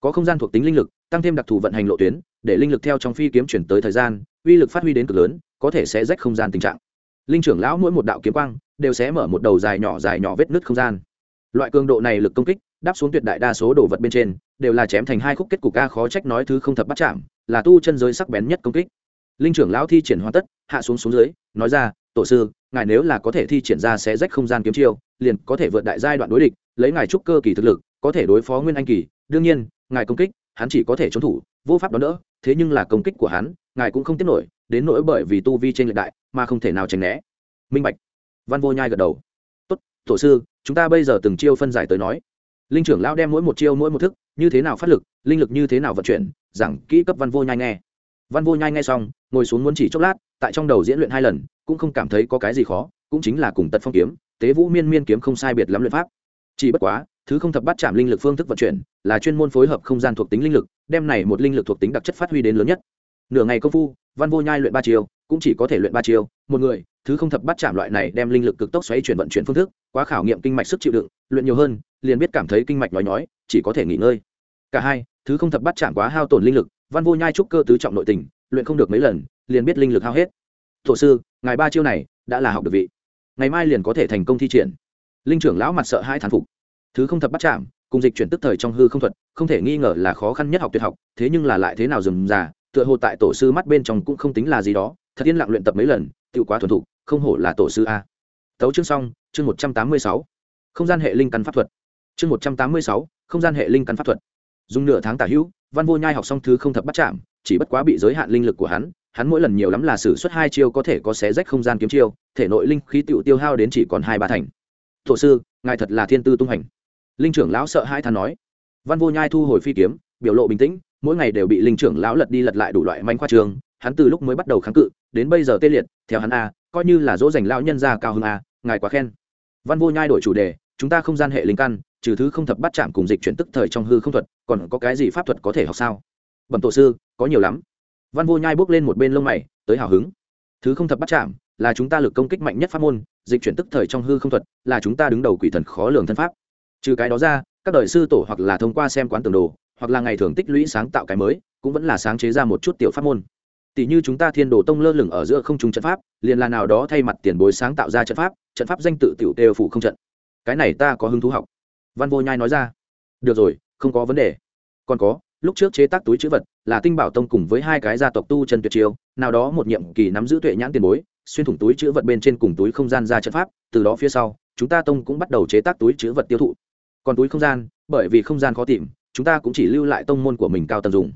Có không gian thuộc tính linh lực, tăng thêm đặc thù vận hành lộ tuyến, để linh lực theo trong phi kiếm chuyển tới thời gian, uy lực phát huy đến cực lớn, có thể sẽ rách không gian tình trạng. Linh trưởng lão mỗi một đạo kiếm quang, đều sẽ mở một đầu dài nhỏ dài nhỏ vết nứt không gian. Loại cường độ này lực công kích đáp xuống tuyệt đại đa số đồ vật bên trên, đều là chém thành hai khúc kết cục ca khó trách nói thứ không thập bắt chạm, là tu chân giới sắc bén nhất công kích. Linh trưởng lão thi triển hoàn tất, hạ xuống xuống dưới, nói ra, tổ sư, ngài nếu là có thể thi triển ra sẽ rách không gian kiếm chiêu, liền có thể vượt đại giai đoạn đối địch, lấy ngài trúc cơ kỳ thực lực, có thể đối phó nguyên anh kỳ. Đương nhiên, ngài công kích, hắn chỉ có thể trốn thủ, vô pháp đón đỡ, thế nhưng là công kích của hắn, ngài cũng không tiếp nổi, đến nỗi bởi vì tu vi trên lệch đại mà không thể nào tránh né. Minh bạch. Văn vô nhai gật đầu. Tốt, tổ sư, chúng ta bây giờ từng chiêu phân giải tới nói linh trưởng lão đem mỗi một chiêu mỗi một thức, như thế nào phát lực, linh lực như thế nào vận chuyển, giảng kỹ cấp văn vô nhai nghe. Văn vô nhai nghe xong, ngồi xuống muốn chỉ chốc lát, tại trong đầu diễn luyện hai lần, cũng không cảm thấy có cái gì khó, cũng chính là cùng tật phong kiếm, tế vũ miên miên kiếm không sai biệt lắm luyện pháp. Chỉ bất quá, thứ không thập bắt chạm linh lực phương thức vận chuyển, là chuyên môn phối hợp không gian thuộc tính linh lực, đem này một linh lực thuộc tính đặc chất phát huy đến lớn nhất. Nửa ngày công phu, văn vô nhai luyện ba chiêu, cũng chỉ có thể luyện ba chiêu, một người thứ không thập bắt chạm loại này đem linh lực cực tốc xoáy chuyển vận chuyển phương thức, quá khảo nghiệm kinh mạch sức chịu đựng, luyện nhiều hơn, liền biết cảm thấy kinh mạch nói nhói, chỉ có thể nghỉ ngơi. Cả hai, thứ không thập bắt chạm quá hao tổn linh lực, văn vô nhai trúc cơ tứ trọng nội tình, luyện không được mấy lần, liền biết linh lực hao hết. Thổ sư, ngài ba chiêu này đã là học được vị. Ngày mai liền có thể thành công thi triển. Linh trưởng lão mặt sợ hai thán phục. Thứ không thập bắt chạm, cùng dịch chuyển tức thời trong hư không thuật, không thể nghi ngờ là khó khăn nhất học tuyệt học, thế nhưng là lại thế nào dừng già, tựa hồ tại tổ sư mắt bên trong cũng không tính là gì đó, thật yên lặng luyện tập mấy lần tự quá thuần thục không hổ là tổ sư a. Tấu chương xong, chương một trăm tám mươi sáu. Không gian hệ linh căn pháp thuật. Chương một trăm tám mươi sáu, không gian hệ linh căn pháp thuật. Dùng nửa tháng tả hữu, văn vô nhai học xong thứ không thập bắt chạm, chỉ bất quá bị giới hạn linh lực của hắn hắn mỗi lần nhiều lắm là sử xuất hai chiêu có thể có xé rách không gian kiếm chiêu, thể nội linh khí tựu tiêu hao đến chỉ còn hai ba thành. Tổ sư, ngài thật là thiên tư tung hành. Linh trưởng lão sợ hai than nói. Văn vô nhai thu hồi phi kiếm, biểu lộ bình tĩnh, mỗi ngày đều bị linh trưởng lão lật đi lật lại đủ loại manh khoa trường, hắn từ lúc mới bắt đầu kháng cự, đến bây giờ tê liệt, theo hắn a coi như là dỗ dành lão nhân gia cao hơn a à, ngài quá khen. Văn vô nhai đổi chủ đề, chúng ta không gian hệ linh căn, trừ thứ không thập bắt chạm cùng dịch chuyển tức thời trong hư không thuật, còn có cái gì pháp thuật có thể học sao? Bẩm tổ sư, có nhiều lắm. Văn vô nhai bước lên một bên lông mày, tới hào hứng. Thứ không thập bắt chạm là chúng ta lực công kích mạnh nhất pháp môn, dịch chuyển tức thời trong hư không thuật, là chúng ta đứng đầu quỷ thần khó lường thân pháp. Trừ cái đó ra, các đời sư tổ hoặc là thông qua xem quán tường đồ, hoặc là ngày thường tích lũy sáng tạo cái mới, cũng vẫn là sáng chế ra một chút tiểu pháp môn tỷ như chúng ta thiên đồ tông lơ lửng ở giữa không trung trận pháp, liền là nào đó thay mặt tiền bối sáng tạo ra trận pháp trận pháp danh tự tiểu đều phủ không trận. Cái này ta có hứng thú học. Văn vô nhai nói ra. Được rồi, không có vấn đề. Còn có, lúc trước chế tác túi chữ vật là tinh bảo tông cùng với hai cái gia tộc tu chân tuyệt chiêu, nào đó một nhiệm kỳ nắm giữ tuệ nhãn tiền bối, xuyên thủng túi chữ vật bên trên cùng túi không gian ra trận pháp, từ đó phía sau, chúng ta tông cũng bắt đầu chế tác túi chữ vật tiêu thụ. Còn túi không gian, bởi vì không gian khó tìm, chúng ta cũng chỉ lưu lại tông môn của mình cao tầm dùng.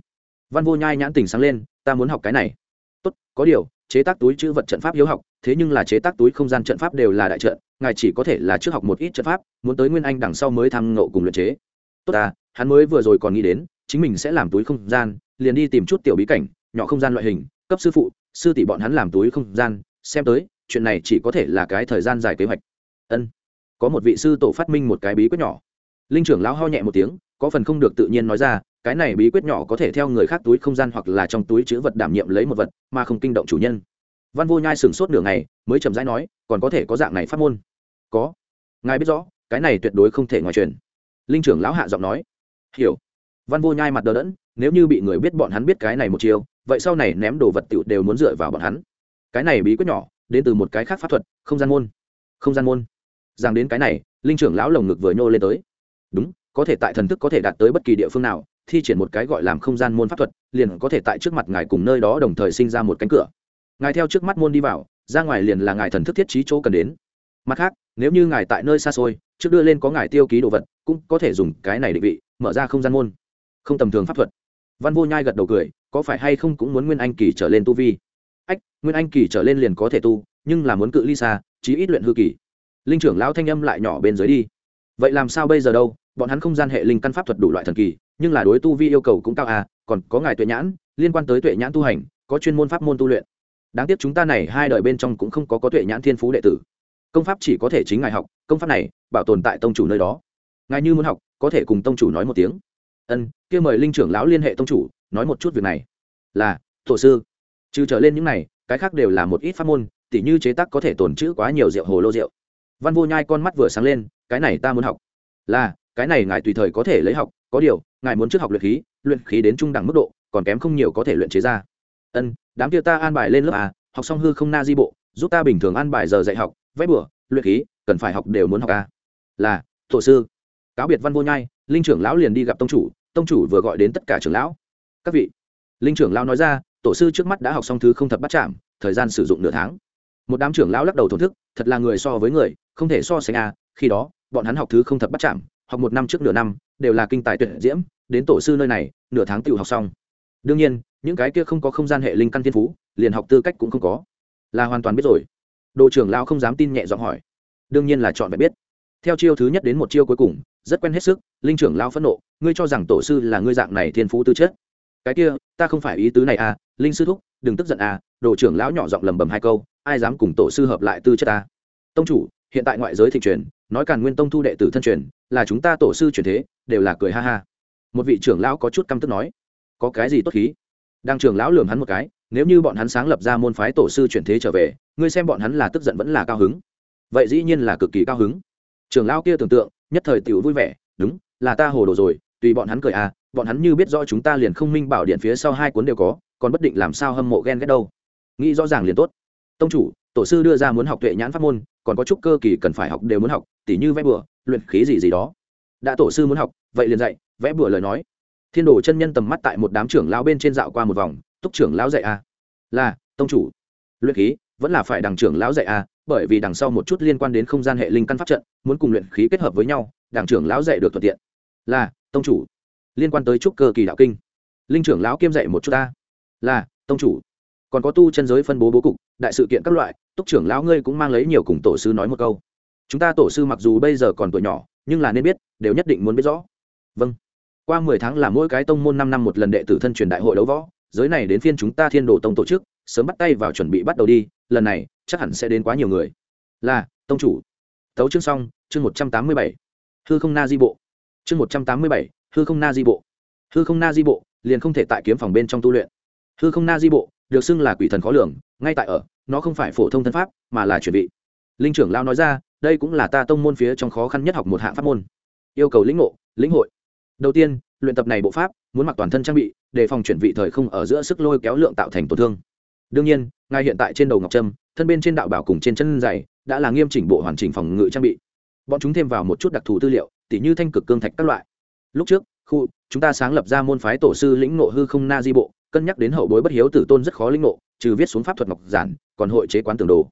Văn vô nhai nhãn tình sáng lên ta muốn học cái này. Tốt, có điều, chế tác túi chữ vật trận pháp hiếu học, thế nhưng là chế tác túi không gian trận pháp đều là đại trận, ngài chỉ có thể là trước học một ít trận pháp, muốn tới nguyên anh đằng sau mới tham ngộ cùng luyện chế. Tốt à hắn mới vừa rồi còn nghĩ đến, chính mình sẽ làm túi không gian, liền đi tìm chút tiểu bí cảnh, nhỏ không gian loại hình, cấp sư phụ, sư tỷ bọn hắn làm túi không gian, xem tới, chuyện này chỉ có thể là cái thời gian dài kế hoạch. Ân. Có một vị sư tổ phát minh một cái bí quyết nhỏ. Linh trưởng lão ho nhẹ một tiếng, có phần không được tự nhiên nói ra cái này bí quyết nhỏ có thể theo người khác túi không gian hoặc là trong túi chữ vật đảm nhiệm lấy một vật, mà không kinh động chủ nhân. Văn vô nhai sửng sốt nửa ngày, mới chầm rãi nói, còn có thể có dạng này phát môn? Có. Ngài biết rõ, cái này tuyệt đối không thể ngoài truyền. Linh trưởng lão hạ giọng nói. Hiểu. Văn vô nhai mặt đờ đẫn, nếu như bị người biết bọn hắn biết cái này một chiều vậy sau này ném đồ vật tựu đều muốn dựa vào bọn hắn. Cái này bí quyết nhỏ, đến từ một cái khác pháp thuật, không gian môn. Không gian môn. Rằng đến cái này, linh trưởng lão lồng ngực vừa nhô lên tới. Đúng, có thể tại thần thức có thể đạt tới bất kỳ địa phương nào thi triển một cái gọi làm không gian môn pháp thuật, liền có thể tại trước mặt ngài cùng nơi đó đồng thời sinh ra một cánh cửa. Ngài theo trước mắt môn đi vào, ra ngoài liền là ngài thần thức thiết trí chỗ cần đến. Mặt khác, nếu như ngài tại nơi xa xôi, trước đưa lên có ngài tiêu ký đồ vật, cũng có thể dùng cái này định vị, mở ra không gian môn. Không tầm thường pháp thuật. Văn vô nhai gật đầu cười, có phải hay không cũng muốn nguyên anh kỳ trở lên tu vi? Ách, nguyên anh kỳ trở lên liền có thể tu, nhưng là muốn cự ly xa, chí ít luyện hư kỳ. Linh trưởng lão thanh âm lại nhỏ bên dưới đi. Vậy làm sao bây giờ đâu? Bọn hắn không gian hệ linh căn pháp thuật đủ loại thần kỳ, nhưng là đối tu vi yêu cầu cũng cao à còn có ngài tuệ nhãn, liên quan tới tuệ nhãn tu hành, có chuyên môn pháp môn tu luyện. Đáng tiếc chúng ta này hai đời bên trong cũng không có có tuệ nhãn thiên phú đệ tử. Công pháp chỉ có thể chính ngài học, công pháp này bảo tồn tại tông chủ nơi đó. Ngài như muốn học, có thể cùng tông chủ nói một tiếng. Ân, kia mời linh trưởng lão liên hệ tông chủ, nói một chút việc này. Là, tổ sư. Trừ trở lên những này, cái khác đều là một ít pháp môn, tỉ như chế tác có thể tồn trữ quá nhiều rượu hồ lô rượu. Văn vô nhai con mắt vừa sáng lên, cái này ta muốn học. Là cái này ngài tùy thời có thể lấy học, có điều, ngài muốn trước học luyện khí luyện khí đến trung đẳng mức độ, còn kém không nhiều có thể luyện chế ra. Ân, đám kia ta an bài lên lớp à học xong hư không na di bộ, giúp ta bình thường an bài giờ dạy học, vẽ bửa luyện khí, cần phải học đều muốn học à là, tổ sư. Cáo biệt văn vô nhai, linh trưởng lão liền đi gặp tông chủ tông chủ vừa gọi đến tất cả trưởng lão. Các vị. Linh trưởng lão nói ra, tổ sư trước mắt đã học xong thứ không thập bắt chạm, thời gian sử dụng nửa tháng. Một đám trưởng lão lắc đầu thổn thức, thật là người so với người, không thể so sánh à khi đó, bọn hắn học thứ không thập bắt chạm học một năm trước nửa năm, đều là kinh tài tuyệt diễm, đến tổ sư nơi này, nửa tháng tự học xong. Đương nhiên, những cái kia không có không gian hệ linh căn thiên phú, liền học tư cách cũng không có. Là hoàn toàn biết rồi. Đồ trưởng lão không dám tin nhẹ giọng hỏi. Đương nhiên là chọn phải biết. Theo chiêu thứ nhất đến một chiêu cuối cùng, rất quen hết sức, linh trưởng lão phẫn nộ, ngươi cho rằng tổ sư là ngươi dạng này thiên phú tư chất. Cái kia, ta không phải ý tứ này à linh sư thúc, đừng tức giận à đồ trưởng lão nhỏ giọng lầm bầm hai câu, ai dám cùng tổ sư hợp lại tư chất ta? Tông chủ, hiện tại ngoại giới thị truyền nói càn nguyên tông thu đệ tử thân truyền, là chúng ta tổ sư truyền thế, đều là cười ha ha. Một vị trưởng lão có chút căm tức nói, có cái gì tốt khí? Đang trưởng lão lườm hắn một cái, nếu như bọn hắn sáng lập ra môn phái tổ sư chuyển thế trở về, ngươi xem bọn hắn là tức giận vẫn là cao hứng? Vậy dĩ nhiên là cực kỳ cao hứng. Trưởng lão kia tưởng tượng, nhất thời tiểu vui vẻ, đúng, là ta hồ đồ rồi, tùy bọn hắn cười à bọn hắn như biết rõ chúng ta liền không minh bảo điện phía sau hai cuốn đều có, còn bất định làm sao hâm mộ ghen ghét đâu. Nghĩ rõ ràng liền tốt. Tông chủ, tổ sư đưa ra muốn học tuệ nhãn pháp môn còn có chút cơ kỳ cần phải học đều muốn học tỉ như vẽ bừa luyện khí gì gì đó. Đã tổ sư muốn học vậy liền dạy vẽ bừa lời nói. Thiên đồ chân nhân tầm mắt tại một đám trưởng lão bên trên dạo qua một vòng túc trưởng lão dạy a. À. là tông chủ. Luyện khí vẫn là phải đằng trưởng lão dạy a à, bởi vì đằng sau một chút liên quan đến không gian hệ linh căn pháp trận muốn cùng luyện khí kết hợp với nhau đảng trưởng lão dạy được thuận tiện. Là tông chủ. Liên quan tới trúc cơ kỳ đạo kinh. Linh trưởng lão kiêm dạy một chút ta. Là tông chủ còn có tu chân giới phân bố bố cục, đại sự kiện các loại, túc trưởng lão ngươi cũng mang lấy nhiều cùng tổ sư nói một câu. Chúng ta tổ sư mặc dù bây giờ còn tuổi nhỏ, nhưng là nên biết, đều nhất định muốn biết rõ. Vâng. Qua mười tháng là mỗi cái tông môn năm năm một lần đệ tử thân truyền đại hội đấu võ, giới này đến phiên chúng ta thiên đồ tông tổ chức, sớm bắt tay vào chuẩn bị bắt đầu đi, lần này, chắc hẳn sẽ đến quá nhiều người. Là, tông chủ. Tấu chương xong, chương một trăm tám mươi bảy. Hư không na di bộ. Chương một trăm tám mươi bảy, hư không na di bộ. Hư không na di bộ, liền không thể tại kiếm phòng bên trong tu luyện. Hư không na di bộ được xưng là quỷ thần khó lường, ngay tại ở, nó không phải phổ thông thân pháp, mà là chuẩn bị linh trưởng lao nói ra, đây cũng là ta tông môn phía trong khó khăn nhất học một hạng pháp môn. Yêu cầu lĩnh ngộ, lĩnh hội. Đầu tiên, luyện tập này bộ pháp, muốn mặc toàn thân trang bị đề phòng chuyển vị thời không ở giữa sức lôi kéo lượng tạo thành tổn thương. Đương nhiên, ngay hiện tại trên đầu ngọc trâm, thân bên trên đạo bảo cùng trên chân dày, đã là nghiêm chỉnh bộ hoàn chỉnh phòng ngự trang bị. Bọn chúng thêm vào một chút đặc thù tư liệu, tỉ như thanh cực cương thạch các loại. Lúc trước, khu, chúng ta sáng lập ra môn phái tổ sư lĩnh ngộ hư không na di bộ cân nhắc đến hậu bối bất hiếu tử tôn rất khó linh ngộ, trừ viết xuống pháp thuật ngọc giản, còn hội chế quán tường đồ.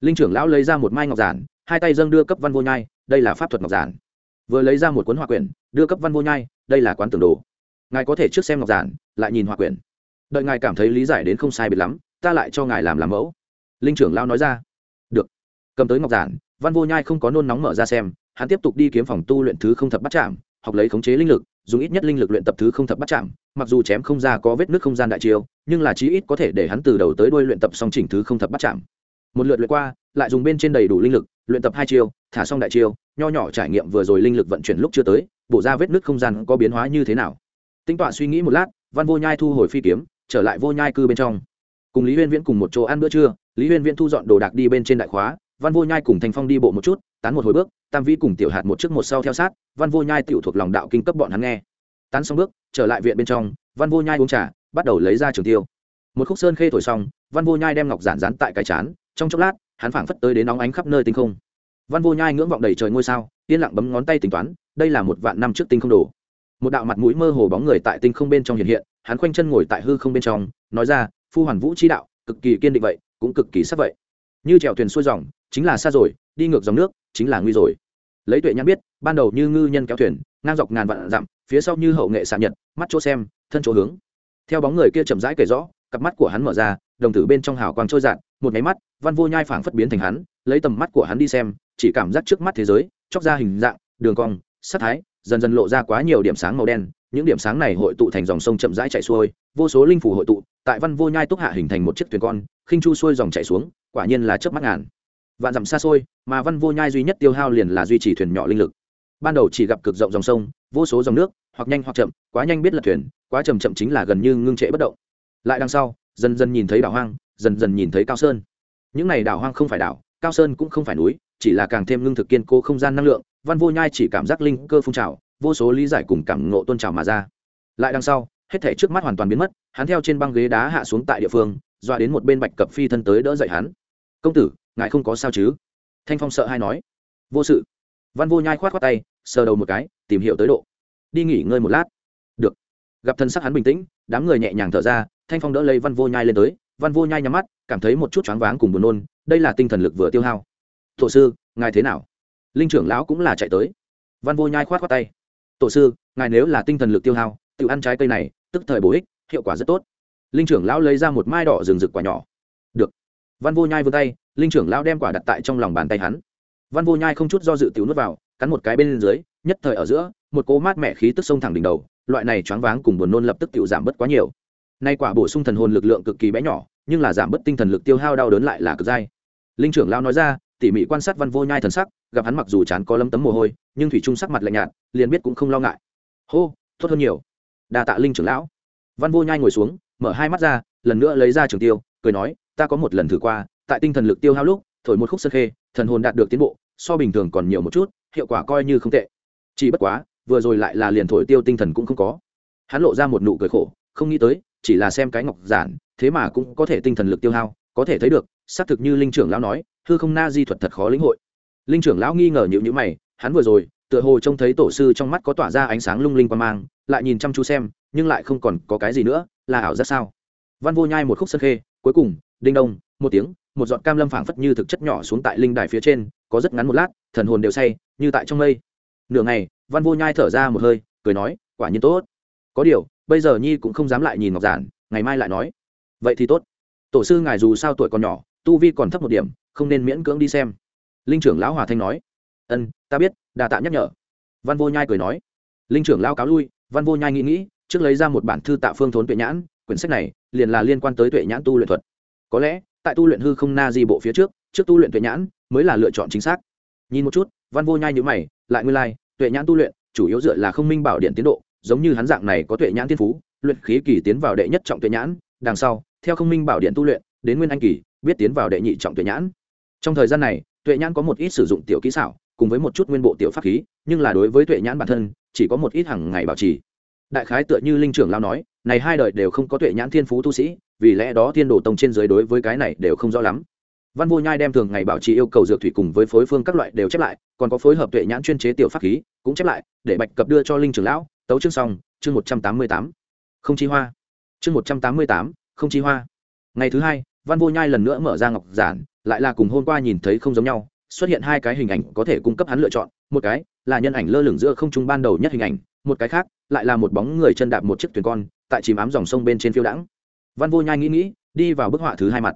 Linh trưởng lão lấy ra một mai ngọc giản, hai tay dâng đưa cấp văn vô nhai, đây là pháp thuật ngọc giản. Vừa lấy ra một cuốn hòa quyển, đưa cấp văn vô nhai, đây là quán tường đồ. Ngài có thể trước xem ngọc giản, lại nhìn hòa quyển. Đợi ngài cảm thấy lý giải đến không sai biệt lắm, ta lại cho ngài làm làm mẫu. Linh trưởng lão nói ra. Được. Cầm tới ngọc giản, văn vô nhai không có nôn nóng mở ra xem, hắn tiếp tục đi kiếm phòng tu luyện thứ không thập bắt chạm học lấy khống chế linh lực dùng ít nhất linh lực luyện tập thứ không thập bắt chạm, mặc dù chém không ra có vết nước không gian đại chiêu, nhưng là chí ít có thể để hắn từ đầu tới đuôi luyện tập song chỉnh thứ không thập bắt chạm. Một lượt luyện qua, lại dùng bên trên đầy đủ linh lực, luyện tập hai chiêu, thả xong đại chiêu, nho nhỏ trải nghiệm vừa rồi linh lực vận chuyển lúc chưa tới, bổ ra vết nước không gian có biến hóa như thế nào. Tinh tọa suy nghĩ một lát, văn vô nhai thu hồi phi kiếm, trở lại vô nhai cư bên trong. Cùng lý huyên viễn cùng một chỗ ăn bữa trưa, lý huyên viễn thu dọn đồ đạc đi bên trên đại khóa văn vô nhai cùng thanh phong đi bộ một chút, tán một hồi bước, tam vĩ cùng tiểu hạt một trước một sau theo sát, văn vô nhai tiểu thuộc lòng đạo kinh cấp bọn hắn nghe. Tán xong bước, trở lại viện bên trong, văn vô nhai uống trà, bắt đầu lấy ra trường tiêu. Một khúc sơn khê thổi xong, văn vô nhai đem ngọc giản dán tại cái chán, trong chốc lát, hắn phảng phất tới đến nóng ánh khắp nơi tinh không. Văn vô nhai ngưỡng vọng đầy trời ngôi sao, yên lặng bấm ngón tay tính toán, đây là một vạn năm trước tinh không đồ. Một đạo mặt mũi mơ hồ bóng người tại tinh không bên trong hiện hiện, hắn khoanh chân ngồi tại hư không bên trong, nói ra, phu hoàn vũ chi đạo, cực kỳ kiên định vậy, cũng cực kỳ sắc vậy. Như trèo thuyền xuôi dòng chính là xa rồi, đi ngược dòng nước, chính là nguy rồi. Lấy tuệ nhãn biết, ban đầu như ngư nhân kéo thuyền, ngang dọc ngàn vạn dặm, phía sau như hậu nghệ xạ nhật, mắt chỗ xem, thân chỗ hướng. Theo bóng người kia chậm rãi kể rõ, cặp mắt của hắn mở ra, đồng tử bên trong hào quang trôi dạt, một máy mắt, văn vô nhai phảng phất biến thành hắn, lấy tầm mắt của hắn đi xem, chỉ cảm giác trước mắt thế giới, chóc ra hình dạng, đường cong, sắc thái, dần dần lộ ra quá nhiều điểm sáng màu đen, những điểm sáng này hội tụ thành dòng sông chậm rãi chạy xuôi, vô số linh phủ hội tụ, tại văn vô nhai túc hạ hình thành một chiếc thuyền con, khinh chu xuôi dòng chạy xuống, quả nhiên là chớp mắt ngàn vạn dặm xa xôi, mà văn vô nhai duy nhất tiêu hao liền là duy trì thuyền nhỏ linh lực. Ban đầu chỉ gặp cực rộng dòng sông, vô số dòng nước, hoặc nhanh hoặc chậm, quá nhanh biết là thuyền, quá chậm chậm chính là gần như ngưng trệ bất động. Lại đằng sau, dần dần nhìn thấy đảo hoang, dần dần nhìn thấy cao sơn. Những này đảo hoang không phải đảo, cao sơn cũng không phải núi, chỉ là càng thêm lương thực kiên cố không gian năng lượng, văn vô nhai chỉ cảm giác linh cơ phun trào, vô số lý giải cùng cảm ngộ tôn trào mà ra. Lại đằng sau, hết thể trước mắt hoàn toàn biến mất, hắn theo trên băng ghế đá hạ xuống tại địa phương, dọa đến một bên bạch cập phi thân tới đỡ dậy hắn. Công tử ngài không có sao chứ? Thanh phong sợ hay nói. Vô sự. Văn vô nhai khoát t tay, sờ đầu một cái, tìm hiểu tới độ. Đi nghỉ ngơi một lát. Được. Gặp thân sắc hắn bình tĩnh, đám người nhẹ nhàng thở ra, thanh phong đỡ lấy văn vô nhai lên tới. Văn vô nhai nhắm mắt, cảm thấy một chút choáng váng cùng buồn nôn, đây là tinh thần lực vừa tiêu hao. Tổ sư, ngài thế nào? Linh trưởng lão cũng là chạy tới. Văn vô nhai khoát t tay. Tổ sư, ngài nếu là tinh thần lực tiêu hao, tự ăn trái cây này, tức thời bổ ích, hiệu quả rất tốt. Linh trưởng lão lấy ra một mai đỏ rừng rực quả nhỏ. Được. Văn vô nhai vươn tay linh trưởng lão đem quả đặt tại trong lòng bàn tay hắn. Văn vô nhai không chút do dự tiểu nuốt vào, cắn một cái bên dưới, nhất thời ở giữa, một cỗ mát mẻ khí tức sông thẳng đỉnh đầu, loại này choáng váng cùng buồn nôn lập tức tiểu giảm bớt quá nhiều. Nay quả bổ sung thần hồn lực lượng cực kỳ bé nhỏ, nhưng là giảm bớt tinh thần lực tiêu hao đau đớn lại là cực dai. Linh trưởng lão nói ra, tỉ mỉ quan sát văn vô nhai thần sắc, gặp hắn mặc dù chán có lâm tấm mồ hôi, nhưng thủy trung sắc mặt lạnh nhạt, liền biết cũng không lo ngại. Hô, tốt hơn nhiều. Đa tạ linh trưởng lão. Văn vô nhai ngồi xuống, mở hai mắt ra, lần nữa lấy ra trường tiêu, cười nói, ta có một lần thử qua tại tinh thần lực tiêu hao lúc, thổi một khúc sân khê, thần hồn đạt được tiến bộ, so bình thường còn nhiều một chút, hiệu quả coi như không tệ. Chỉ bất quá, vừa rồi lại là liền thổi tiêu tinh thần cũng không có. Hắn lộ ra một nụ cười khổ, không nghĩ tới, chỉ là xem cái ngọc giản, thế mà cũng có thể tinh thần lực tiêu hao, có thể thấy được, xác thực như linh trưởng lão nói, hư không na di thuật thật khó lĩnh hội. Linh trưởng lão nghi ngờ nhịu nhữ mày, hắn vừa rồi, tựa hồ trông thấy tổ sư trong mắt có tỏa ra ánh sáng lung linh qua mang, lại nhìn chăm chú xem, nhưng lại không còn có cái gì nữa, là ảo ra sao? Văn vô nhai một khúc sân khê, cuối cùng, đinh đông, một tiếng một giọt cam lâm phảng phất như thực chất nhỏ xuống tại linh đài phía trên, có rất ngắn một lát, thần hồn đều say, như tại trong mây. Nửa ngày, văn vô nhai thở ra một hơi, cười nói, quả nhiên tốt. Có điều, bây giờ nhi cũng không dám lại nhìn ngọc giản, ngày mai lại nói. Vậy thì tốt. Tổ sư ngài dù sao tuổi còn nhỏ, tu vi còn thấp một điểm, không nên miễn cưỡng đi xem. Linh trưởng lão hòa thanh nói. Ân, ta biết đà tạ nhắc nhở. Văn vô nhai cười nói. Linh trưởng lão cáo lui, văn vô nhai nghĩ nghĩ, trước lấy ra một bản thư tạ phương thốn tuệ nhãn, quyển sách này liền là liên quan tới tuệ nhãn tu luyện thuật. Có lẽ tại tu luyện hư không na di bộ phía trước trước tu luyện tuệ nhãn mới là lựa chọn chính xác. Nhìn một chút văn vô nhai nhữ mày lại nguyên lai、like, tuệ nhãn tu luyện chủ yếu dựa là không minh bảo điện tiến độ giống như hắn dạng này có tuệ nhãn thiên phú luyện khí kỳ tiến vào đệ nhất trọng tuệ nhãn đằng sau theo không minh bảo điện tu luyện đến nguyên anh kỳ biết tiến vào đệ nhị trọng tuệ nhãn. Trong thời gian này tuệ nhãn có một ít sử dụng tiểu kỹ xảo cùng với một chút nguyên bộ tiểu pháp khí nhưng là đối với tuệ nhãn bản thân chỉ có một ít hàng ngày bảo trì đại khái tựa như linh trưởng lao nói, này hai đời đều không có tuệ nhãn thiên phú tu sĩ, vì lẽ đó thiên đồ tông trên dưới đối với cái này đều không rõ lắm. Văn vô nhai đem thường ngày bảo trì yêu cầu dược thủy cùng với phối phương các loại đều chép lại, còn có phối hợp tuệ nhãn chuyên chế tiểu pháp khí, cũng chép lại, để bạch cập đưa cho linh trưởng lão, tấu chương xong, chương một trăm tám mươi tám. Không chi hoa. Chương một trăm tám mươi tám, không chi hoa. Ngày thứ hai, văn vô nhai lần nữa mở ra ngọc giản, lại là cùng hôm qua nhìn thấy không giống nhau, xuất hiện hai cái hình ảnh có thể cung cấp hắn lựa chọn, một cái là nhân ảnh lơ lửng giữa không trung ban đầu nhất hình ảnh một cái khác, lại là một bóng người chân đạp một chiếc thuyền con, tại chìm ám dòng sông bên trên phiêu đãng. Văn vô nhai nghĩ nghĩ, đi vào bức họa thứ hai mặt.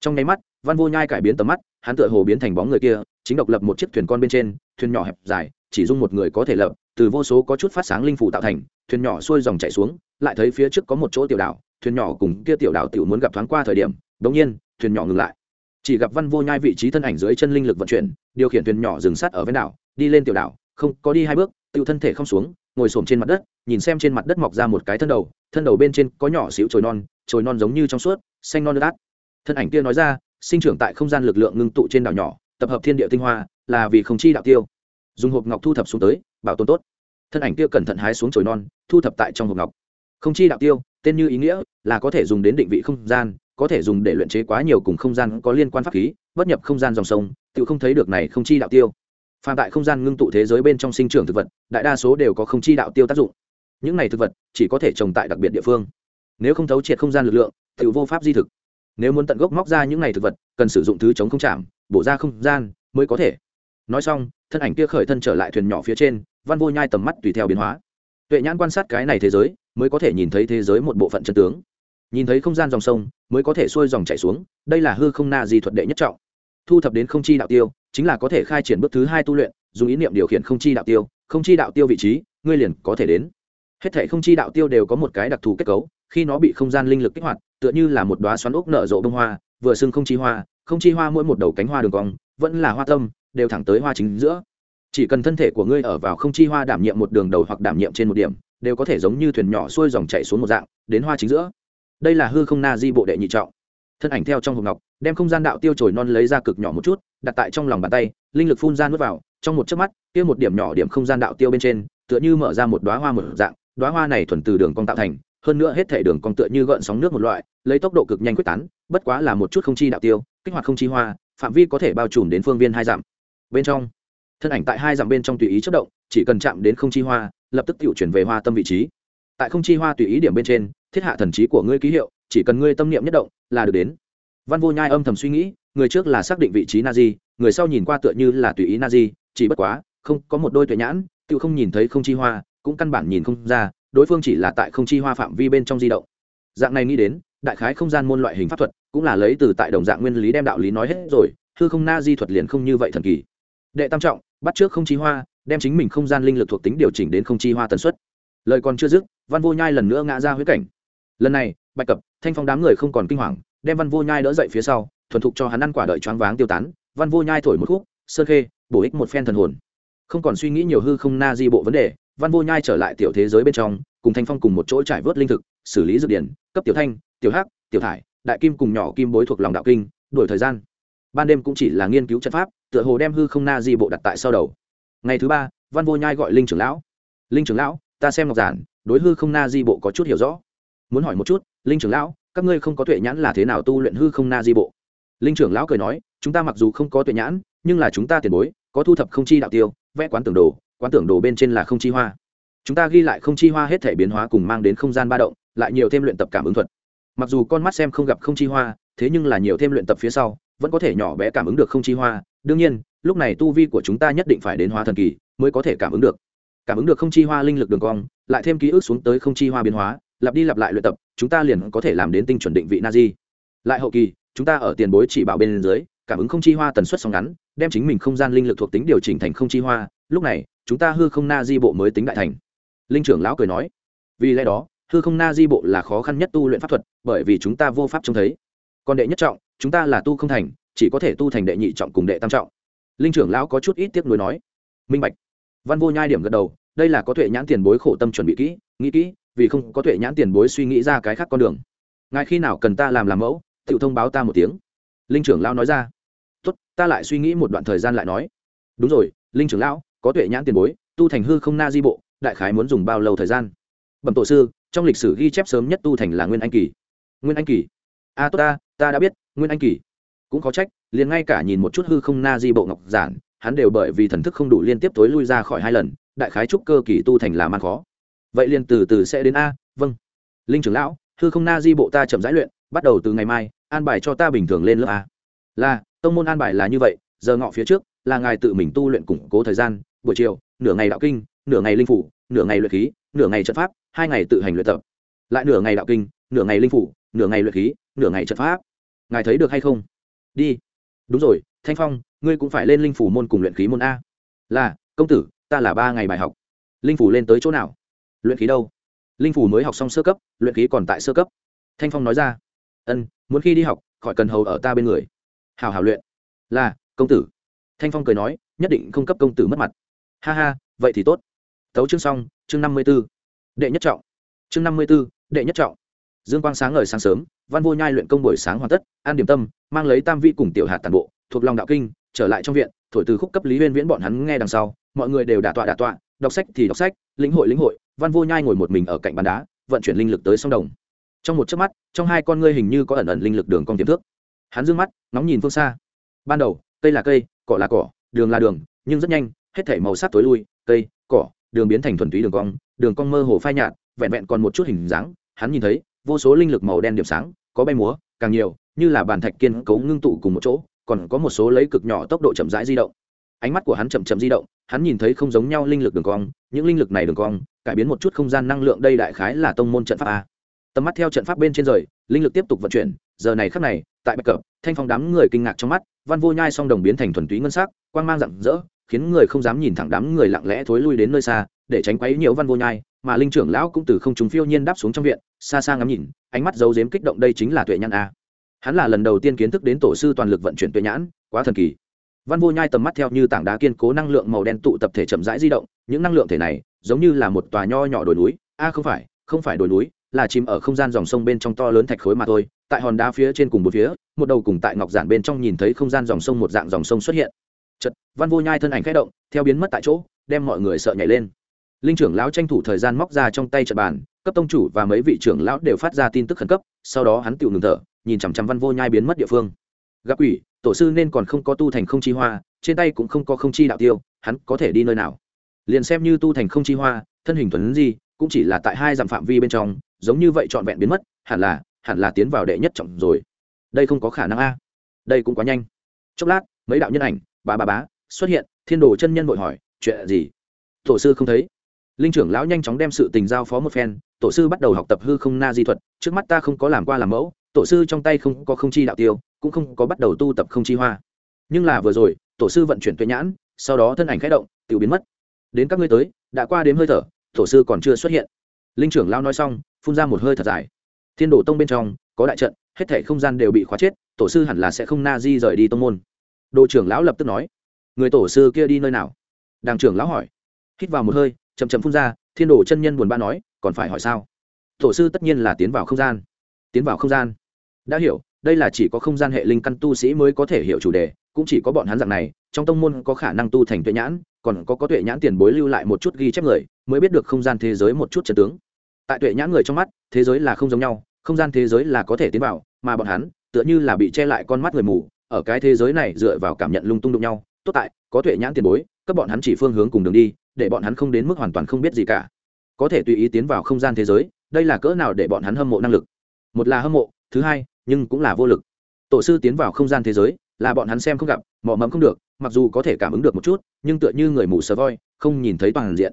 Trong nháy mắt, văn vô nhai cải biến tầm mắt, hắn tựa hồ biến thành bóng người kia, chính độc lập một chiếc thuyền con bên trên, thuyền nhỏ hẹp dài, chỉ dung một người có thể lập, từ vô số có chút phát sáng linh phủ tạo thành, thuyền nhỏ xuôi dòng chảy xuống, lại thấy phía trước có một chỗ tiểu đảo, thuyền nhỏ cùng kia tiểu đảo tiểu muốn gặp thoáng qua thời điểm đống nhiên, thuyền nhỏ ngừng lại. Chỉ gặp văn vô nhai vị trí thân ảnh dưới chân linh lực vận chuyển, điều khiển thuyền nhỏ dừng sát ở ven đảo, đi lên tiểu đảo, không, có đi hai bước, tiểu thân thể không xuống ngồi xổm trên mặt đất, nhìn xem trên mặt đất mọc ra một cái thân đầu thân đầu bên trên có nhỏ xíu chồi non chồi non giống như trong suốt, xanh non đát. Thân ảnh kia nói ra, sinh trưởng tại không gian lực lượng ngưng tụ trên đảo nhỏ, tập hợp thiên địa tinh hoa, là vì không chi đạo tiêu. Dùng hộp ngọc thu thập xuống tới, bảo tồn tốt. Thân ảnh kia cẩn thận hái xuống chồi non, thu thập tại trong hộp ngọc. Không chi đạo tiêu, tên như ý nghĩa, là có thể dùng đến định vị không gian, có thể dùng để luyện chế quá nhiều cùng không gian có liên quan pháp khí, bất nhập không gian dòng sông, tự không thấy được này không chi đạo tiêu. Phạm tại không gian ngưng tụ thế giới bên trong sinh trưởng thực vật, đại đa số đều có không chi đạo tiêu tác dụng. Những này thực vật chỉ có thể trồng tại đặc biệt địa phương. Nếu không thấu triệt không gian lực lượng tự vô pháp di thực. Nếu muốn tận gốc móc ra những này thực vật, cần sử dụng thứ chống không chạm, bổ ra không gian mới có thể. Nói xong, thân ảnh kia khởi thân trở lại thuyền nhỏ phía trên, văn vô nhai tầm mắt tùy theo biến hóa. Tuệ nhãn quan sát cái này thế giới, mới có thể nhìn thấy thế giới một bộ phận chân tướng. Nhìn thấy không gian dòng sông, mới có thể xuôi dòng chảy xuống, đây là hư không na di thuật đệ nhất trọng. Thu thập đến không chi đạo tiêu chính là có thể khai triển bước thứ hai tu luyện, dùng ý niệm điều khiển không chi đạo tiêu, không chi đạo tiêu vị trí, ngươi liền có thể đến. Hết thể không chi đạo tiêu đều có một cái đặc thù kết cấu, khi nó bị không gian linh lực kích hoạt, tựa như là một đoá xoắn ốc nở rộ bông hoa, vừa xưng không chi hoa, không chi hoa mỗi một đầu cánh hoa đường cong, vẫn là hoa tâm, đều thẳng tới hoa chính giữa. Chỉ cần thân thể của ngươi ở vào không chi hoa đảm nhiệm một đường đầu hoặc đảm nhiệm trên một điểm, đều có thể giống như thuyền nhỏ xuôi dòng chảy xuống một dạng, đến hoa chính giữa. Đây là hư không na di bộ đệ nhị trọng thân ảnh theo trong hộp ngọc, đem không gian đạo tiêu trồi non lấy ra cực nhỏ một chút, đặt tại trong lòng bàn tay, linh lực phun ra nuốt vào, trong một chớp mắt, kia một điểm nhỏ điểm không gian đạo tiêu bên trên, tựa như mở ra một đoá hoa một dạng đoá hoa này thuần từ đường cong tạo thành, hơn nữa hết thể đường cong tựa như gợn sóng nước một loại, lấy tốc độ cực nhanh quyết tán, bất quá là một chút không chi đạo tiêu, kích hoạt không chi hoa, phạm vi có thể bao trùm đến phương viên hai dặm. Bên trong, thân ảnh tại hai dặm bên trong tùy ý chất động, chỉ cần chạm đến không chi hoa, lập tức tự chuyển về hoa tâm vị trí. Tại không chi hoa tùy ý điểm bên trên, thiết hạ thần trí của ngươi ký hiệu chỉ cần ngươi tâm niệm nhất động là được đến. Văn vô nhai âm thầm suy nghĩ, người trước là xác định vị trí na di người sau nhìn qua tựa như là tùy ý na di chỉ bất quá, không, có một đôi tuệ nhãn, tự không nhìn thấy không chi hoa, cũng căn bản nhìn không ra, đối phương chỉ là tại không chi hoa phạm vi bên trong di động. Dạng này nghĩ đến, đại khái không gian môn loại hình pháp thuật, cũng là lấy từ tại đồng dạng nguyên lý đem đạo lý nói hết rồi, hư không na di thuật liền không như vậy thần kỳ. Đệ tam trọng, bắt trước không chi hoa, đem chính mình không gian linh lực thuộc tính điều chỉnh đến không chi hoa tần suất. Lời còn chưa dứt, văn vô nhai lần nữa ngã ra huyết cảnh. Lần này, bạch cập thanh phong đám người không còn kinh hoàng, đem văn vô nhai đỡ dậy phía sau, thuần thục cho hắn ăn quả đợi choáng váng tiêu tán, văn vô nhai thổi một khúc, sơn khê, bổ ích một phen thần hồn. Không còn suy nghĩ nhiều hư không na di bộ vấn đề, văn vô nhai trở lại tiểu thế giới bên trong, cùng thanh phong cùng một chỗ trải vớt linh thực, xử lý dược điển, cấp tiểu thanh, tiểu hắc, tiểu thải, đại kim cùng nhỏ kim bối thuộc lòng đạo kinh đổi thời gian. Ban đêm cũng chỉ là nghiên cứu trận pháp, tựa hồ đem hư không na di bộ đặt tại sau đầu. Ngày thứ ba, văn vô nhai gọi linh trưởng lão. Linh trưởng lão, ta xem ngọc giản, đối hư không na di bộ có chút hiểu rõ muốn hỏi một chút, linh trưởng lão, các ngươi không có tuệ nhãn là thế nào tu luyện hư không na di bộ? Linh trưởng lão cười nói, chúng ta mặc dù không có tuệ nhãn, nhưng là chúng ta tiền bối, có thu thập không chi đạo tiêu, vẽ quán tưởng đồ, quán tưởng đồ bên trên là không chi hoa. Chúng ta ghi lại không chi hoa hết thể biến hóa cùng mang đến không gian ba động, lại nhiều thêm luyện tập cảm ứng thuật. Mặc dù con mắt xem không gặp không chi hoa, thế nhưng là nhiều thêm luyện tập phía sau, vẫn có thể nhỏ bé cảm ứng được không chi hoa. Đương nhiên, lúc này tu vi của chúng ta nhất định phải đến hóa thần kỳ mới có thể cảm ứng được. Cảm ứng được không chi hoa linh lực đường cong, lại thêm ký ức xuống tới không chi hoa biến hóa lặp đi lặp lại luyện tập, chúng ta liền có thể làm đến tinh chuẩn định vị na di lại hậu kỳ, chúng ta ở tiền bối chỉ bảo bên dưới, cảm ứng không chi hoa tần suất sóng ngắn, đem chính mình không gian linh lực thuộc tính điều chỉnh thành không chi hoa, lúc này, chúng ta hư không na di bộ mới tính đại thành. Linh trưởng lão cười nói, vì lẽ đó, hư không na di bộ là khó khăn nhất tu luyện pháp thuật, bởi vì chúng ta vô pháp trông thấy. Còn đệ nhất trọng, chúng ta là tu không thành, chỉ có thể tu thành đệ nhị trọng cùng đệ tam trọng. Linh trưởng lão có chút ít tiếc nuối nói, minh bạch. Văn vô nhai điểm gật đầu, đây là có tuệ nhãn tiền bối khổ tâm chuẩn bị kỹ, nghĩ kỹ vì không có tuệ nhãn tiền bối suy nghĩ ra cái khác con đường. Ngài khi nào cần ta làm làm mẫu tự thông báo ta một tiếng. Linh trưởng lão nói ra. Tốt ta lại suy nghĩ một đoạn thời gian lại nói. Đúng rồi linh trưởng lão có tuệ nhãn tiền bối tu thành hư không na di bộ đại khái muốn dùng bao lâu thời gian? Bẩm tổ sư trong lịch sử ghi chép sớm nhất tu thành là nguyên anh kỳ. Nguyên anh kỳ? A à, tốt ta ta đã biết nguyên anh kỳ. Cũng có trách liền ngay cả nhìn một chút hư không na di bộ ngọc giản hắn đều bởi vì thần thức không đủ liên tiếp tối lui ra khỏi hai lần đại khái trúc cơ kỳ tu thành là man khó vậy liền từ từ sẽ đến a vâng. Linh trưởng lão, hư không na di bộ ta chậm rãi luyện, bắt đầu từ ngày mai, an bài cho ta bình thường lên lớp a. Là, tông môn an bài là như vậy, giờ ngọ phía trước, là ngài tự mình tu luyện củng cố thời gian, buổi chiều, nửa ngày đạo kinh, nửa ngày linh phủ, nửa ngày luyện khí, nửa ngày trận pháp, hai ngày tự hành luyện tập. Lại nửa ngày đạo kinh, nửa ngày linh phủ, nửa ngày luyện khí, nửa ngày trận pháp. Ngài thấy được hay không? Đi. Đúng rồi, thanh phong, ngươi cũng phải lên linh phủ môn cùng luyện khí môn a. Là, công tử, ta là ba ngày bài học. Linh phủ lên tới chỗ nào? Luyện khí đâu? Linh phủ mới học xong sơ cấp, luyện khí còn tại sơ cấp. Thanh phong nói ra, ân, muốn khi đi học, khỏi cần hầu ở ta bên người. Hào hào luyện. Là, công tử. Thanh phong cười nói, nhất định không cấp công tử mất mặt. Ha ha, vậy thì tốt. Tấu chương xong, chương năm mươi b ố đệ nhất trọng. Chương năm mươi b ố đệ nhất trọng. Dương quang sáng ngời sáng sớm, văn vô nhai luyện công buổi sáng hoàn tất, an điểm tâm, mang lấy tam vi cùng tiểu hạt tàn bộ, thuộc lòng đạo kinh, trở lại trong viện, thổi từ khúc cấp lý huyên viễn bọn hắn nghe đằng sau, mọi người đều đả tọa đả tọa đọc sách thì đọc sách, lĩnh hội lĩnh hội, văn vô nhai ngồi một mình ở cạnh bàn đá, vận chuyển linh lực tới sông đồng. Trong một chớp mắt, trong hai con ngươi hình như có ẩn ẩn linh lực đường cong tiềm thước hắn d mắt nóng nhìn phương xa. Ban đầu, cây là cây, cỏ là cỏ, đường là đường, nhưng rất nhanh, hết thể màu sắc tối lui, cây, cỏ, đường biến thành thuần túy đường cong đường cong mơ hồ phai nhạt, vẹn vẹn còn một chút hình dáng, hắn nhìn thấy, vô số linh lực màu đen điểm sáng, có bay múa, càng nhiều, như là bàn thạch kiên cấu ngưng tụ cùng một chỗ, còn có một số lấy cực nhỏ tốc độ chậm rãi di động ánh mắt của hắn chậm chậm di động, hắn nhìn thấy không giống nhau linh lực đường cong, những linh lực này đường cong, cải biến một chút không gian năng lượng đây đại khái là tông môn trận pháp a. Tầm mắt theo trận pháp bên trên rời, linh lực tiếp tục vận chuyển, giờ này khắc này, tại bạch cập thanh phong đám người kinh ngạc trong mắt, văn vô nhai song đồng biến thành thuần túy ngân sắc, quang mang rạng rỡ, khiến người không dám nhìn thẳng đám người lặng lẽ thối lui đến nơi xa, để tránh quấy nhiều văn vô nhai, mà linh trưởng lão cũng từ không chúng phiêu nhiên đáp xuống trong viện, xa xa ngắm nhìn, ánh mắt giấu giếm kích động đây chính là tuệ nhãn a. Hắn là lần đầu tiên kiến thức đến tổ sư toàn lực vận chuyển tuệ nhãn, quá thần kỳ văn vô nhai tầm mắt theo như tảng đá kiên cố năng lượng màu đen tụ tập thể chậm rãi di động, những năng lượng thể này giống như là một tòa nho nhỏ đồi núi. A, không phải không phải đồi núi, là chìm ở không gian dòng sông bên trong to lớn thạch khối mà thôi. Tại hòn đá phía trên cùng một phía, một đầu cùng tại ngọc giản bên trong nhìn thấy không gian dòng sông một dạng dòng sông xuất hiện. Chật văn vô nhai thân ảnh khẽ động, theo biến mất tại chỗ, đem mọi người sợ nhảy lên. Linh trưởng lão tranh thủ thời gian móc ra trong tay trận bàn, cấp tông chủ và mấy vị trưởng lão đều phát ra tin tức khẩn cấp, sau đó hắn tự ngừng thở, nhìn chằm chằm văn vô nhai biến mất địa phương gặp quỷ, tổ sư nên còn không có tu thành không chi hoa, trên tay cũng không có không chi đạo tiêu, hắn có thể đi nơi nào? Liền xem như tu thành không chi hoa, thân hình thuấn gì cũng chỉ là tại hai dặm phạm vi bên trong, giống như vậy trọn vẹn biến mất, hẳn là hẳn là tiến vào đệ nhất trọng rồi. Đây không có khả năng a. Đây cũng quá nhanh. Chốc lát, mấy đạo nhân ảnh bà bà bá, xuất hiện, thiên đồ chân nhân vội hỏi, chuyện gì? Tổ sư không thấy. Linh trưởng lão nhanh chóng đem sự tình giao phó một phen, tổ sư bắt đầu học tập hư không na di thuật, trước mắt ta không có làm qua làm mẫu, tổ sư trong tay không có không chi đạo tiêu cũng không có bắt đầu tu tập không chi hoa. Nhưng là vừa rồi, tổ sư vận chuyển tuệ nhãn, sau đó thân ảnh khẽ động tự biến mất. Đến các ngươi tới, đã qua đến hơi thở, tổ sư còn chưa xuất hiện. Linh trưởng lao nói xong, phun ra một hơi thật dài. Thiên đổ tông bên trong, có đại trận, hết thể không gian đều bị khóa chết, tổ sư hẳn là sẽ không na di rời đi tông môn. Đồ trưởng lão lập tức nói, người tổ sư kia đi nơi nào? Đàng trưởng lão hỏi. Hít vào một hơi, chậm chậm phun ra, thiên đồ chân nhân buồn bã nói, còn phải hỏi sao? Tổ sư tất nhiên là tiến vào không gian. Tiến vào không gian. Đã hiểu đây là chỉ có không gian hệ linh căn tu sĩ mới có thể hiểu chủ đề, cũng chỉ có bọn hắn dạng này, trong tông môn có khả năng tu thành tuệ nhãn, còn có có tuệ nhãn tiền bối lưu lại một chút ghi chép người, mới biết được không gian thế giới một chút chân tướng. Tại tuệ nhãn người trong mắt, thế giới là không giống nhau, không gian thế giới là có thể tiến vào, mà bọn hắn, tựa như là bị che lại con mắt người mù, ở cái thế giới này dựa vào cảm nhận lung tung đụng nhau, tốt tại, có tuệ nhãn tiền bối, các bọn hắn chỉ phương hướng cùng đường đi, để bọn hắn không đến mức hoàn toàn không biết gì cả. Có thể tùy ý tiến vào không gian thế giới, đây là cỡ nào để bọn hắn hâm mộ năng lực. Một là hâm mộ, thứ hai nhưng cũng là vô lực. Tổ sư tiến vào không gian thế giới, là bọn hắn xem không gặp, mò mẫm không được, mặc dù có thể cảm ứng được một chút, nhưng tựa như người mù sờ voi, không nhìn thấy toàn diện.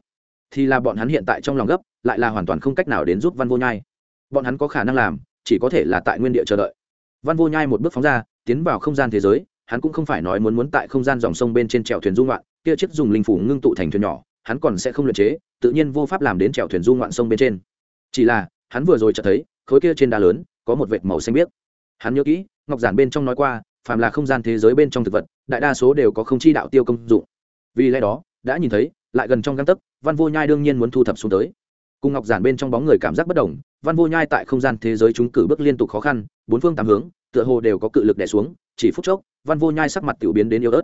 Thì là bọn hắn hiện tại trong lòng gấp, lại là hoàn toàn không cách nào đến giúp văn vô nhai. Bọn hắn có khả năng làm, chỉ có thể là tại nguyên địa chờ đợi. Văn vô nhai một bước phóng ra, tiến vào không gian thế giới, hắn cũng không phải nói muốn muốn tại không gian dòng sông bên trên trèo thuyền du ngoạn, kia chiếc dùng linh phủ ngưng tụ thành thuyền nhỏ, hắn còn sẽ không luyện chế, tự nhiên vô pháp làm đến trèo thuyền du ngoạn sông bên trên. Chỉ là, hắn vừa rồi chợt thấy, khối kia trên đá lớn, có một vệt màu xanh biếc hắn nhớ kỹ, ngọc giản bên trong nói qua, phàm là không gian thế giới bên trong thực vật, đại đa số đều có không chi đạo tiêu công dụng. Vì lẽ đó, đã nhìn thấy, lại gần trong găng tấc, văn vô nhai đương nhiên muốn thu thập xuống tới. Cùng ngọc giản bên trong bóng người cảm giác bất đồng, văn vô nhai tại không gian thế giới chúng cử bước liên tục khó khăn, bốn phương tám hướng, tựa hồ đều có cự lực đè xuống, chỉ phút chốc, văn vô nhai sắc mặt tiểu biến đến yếu ớt.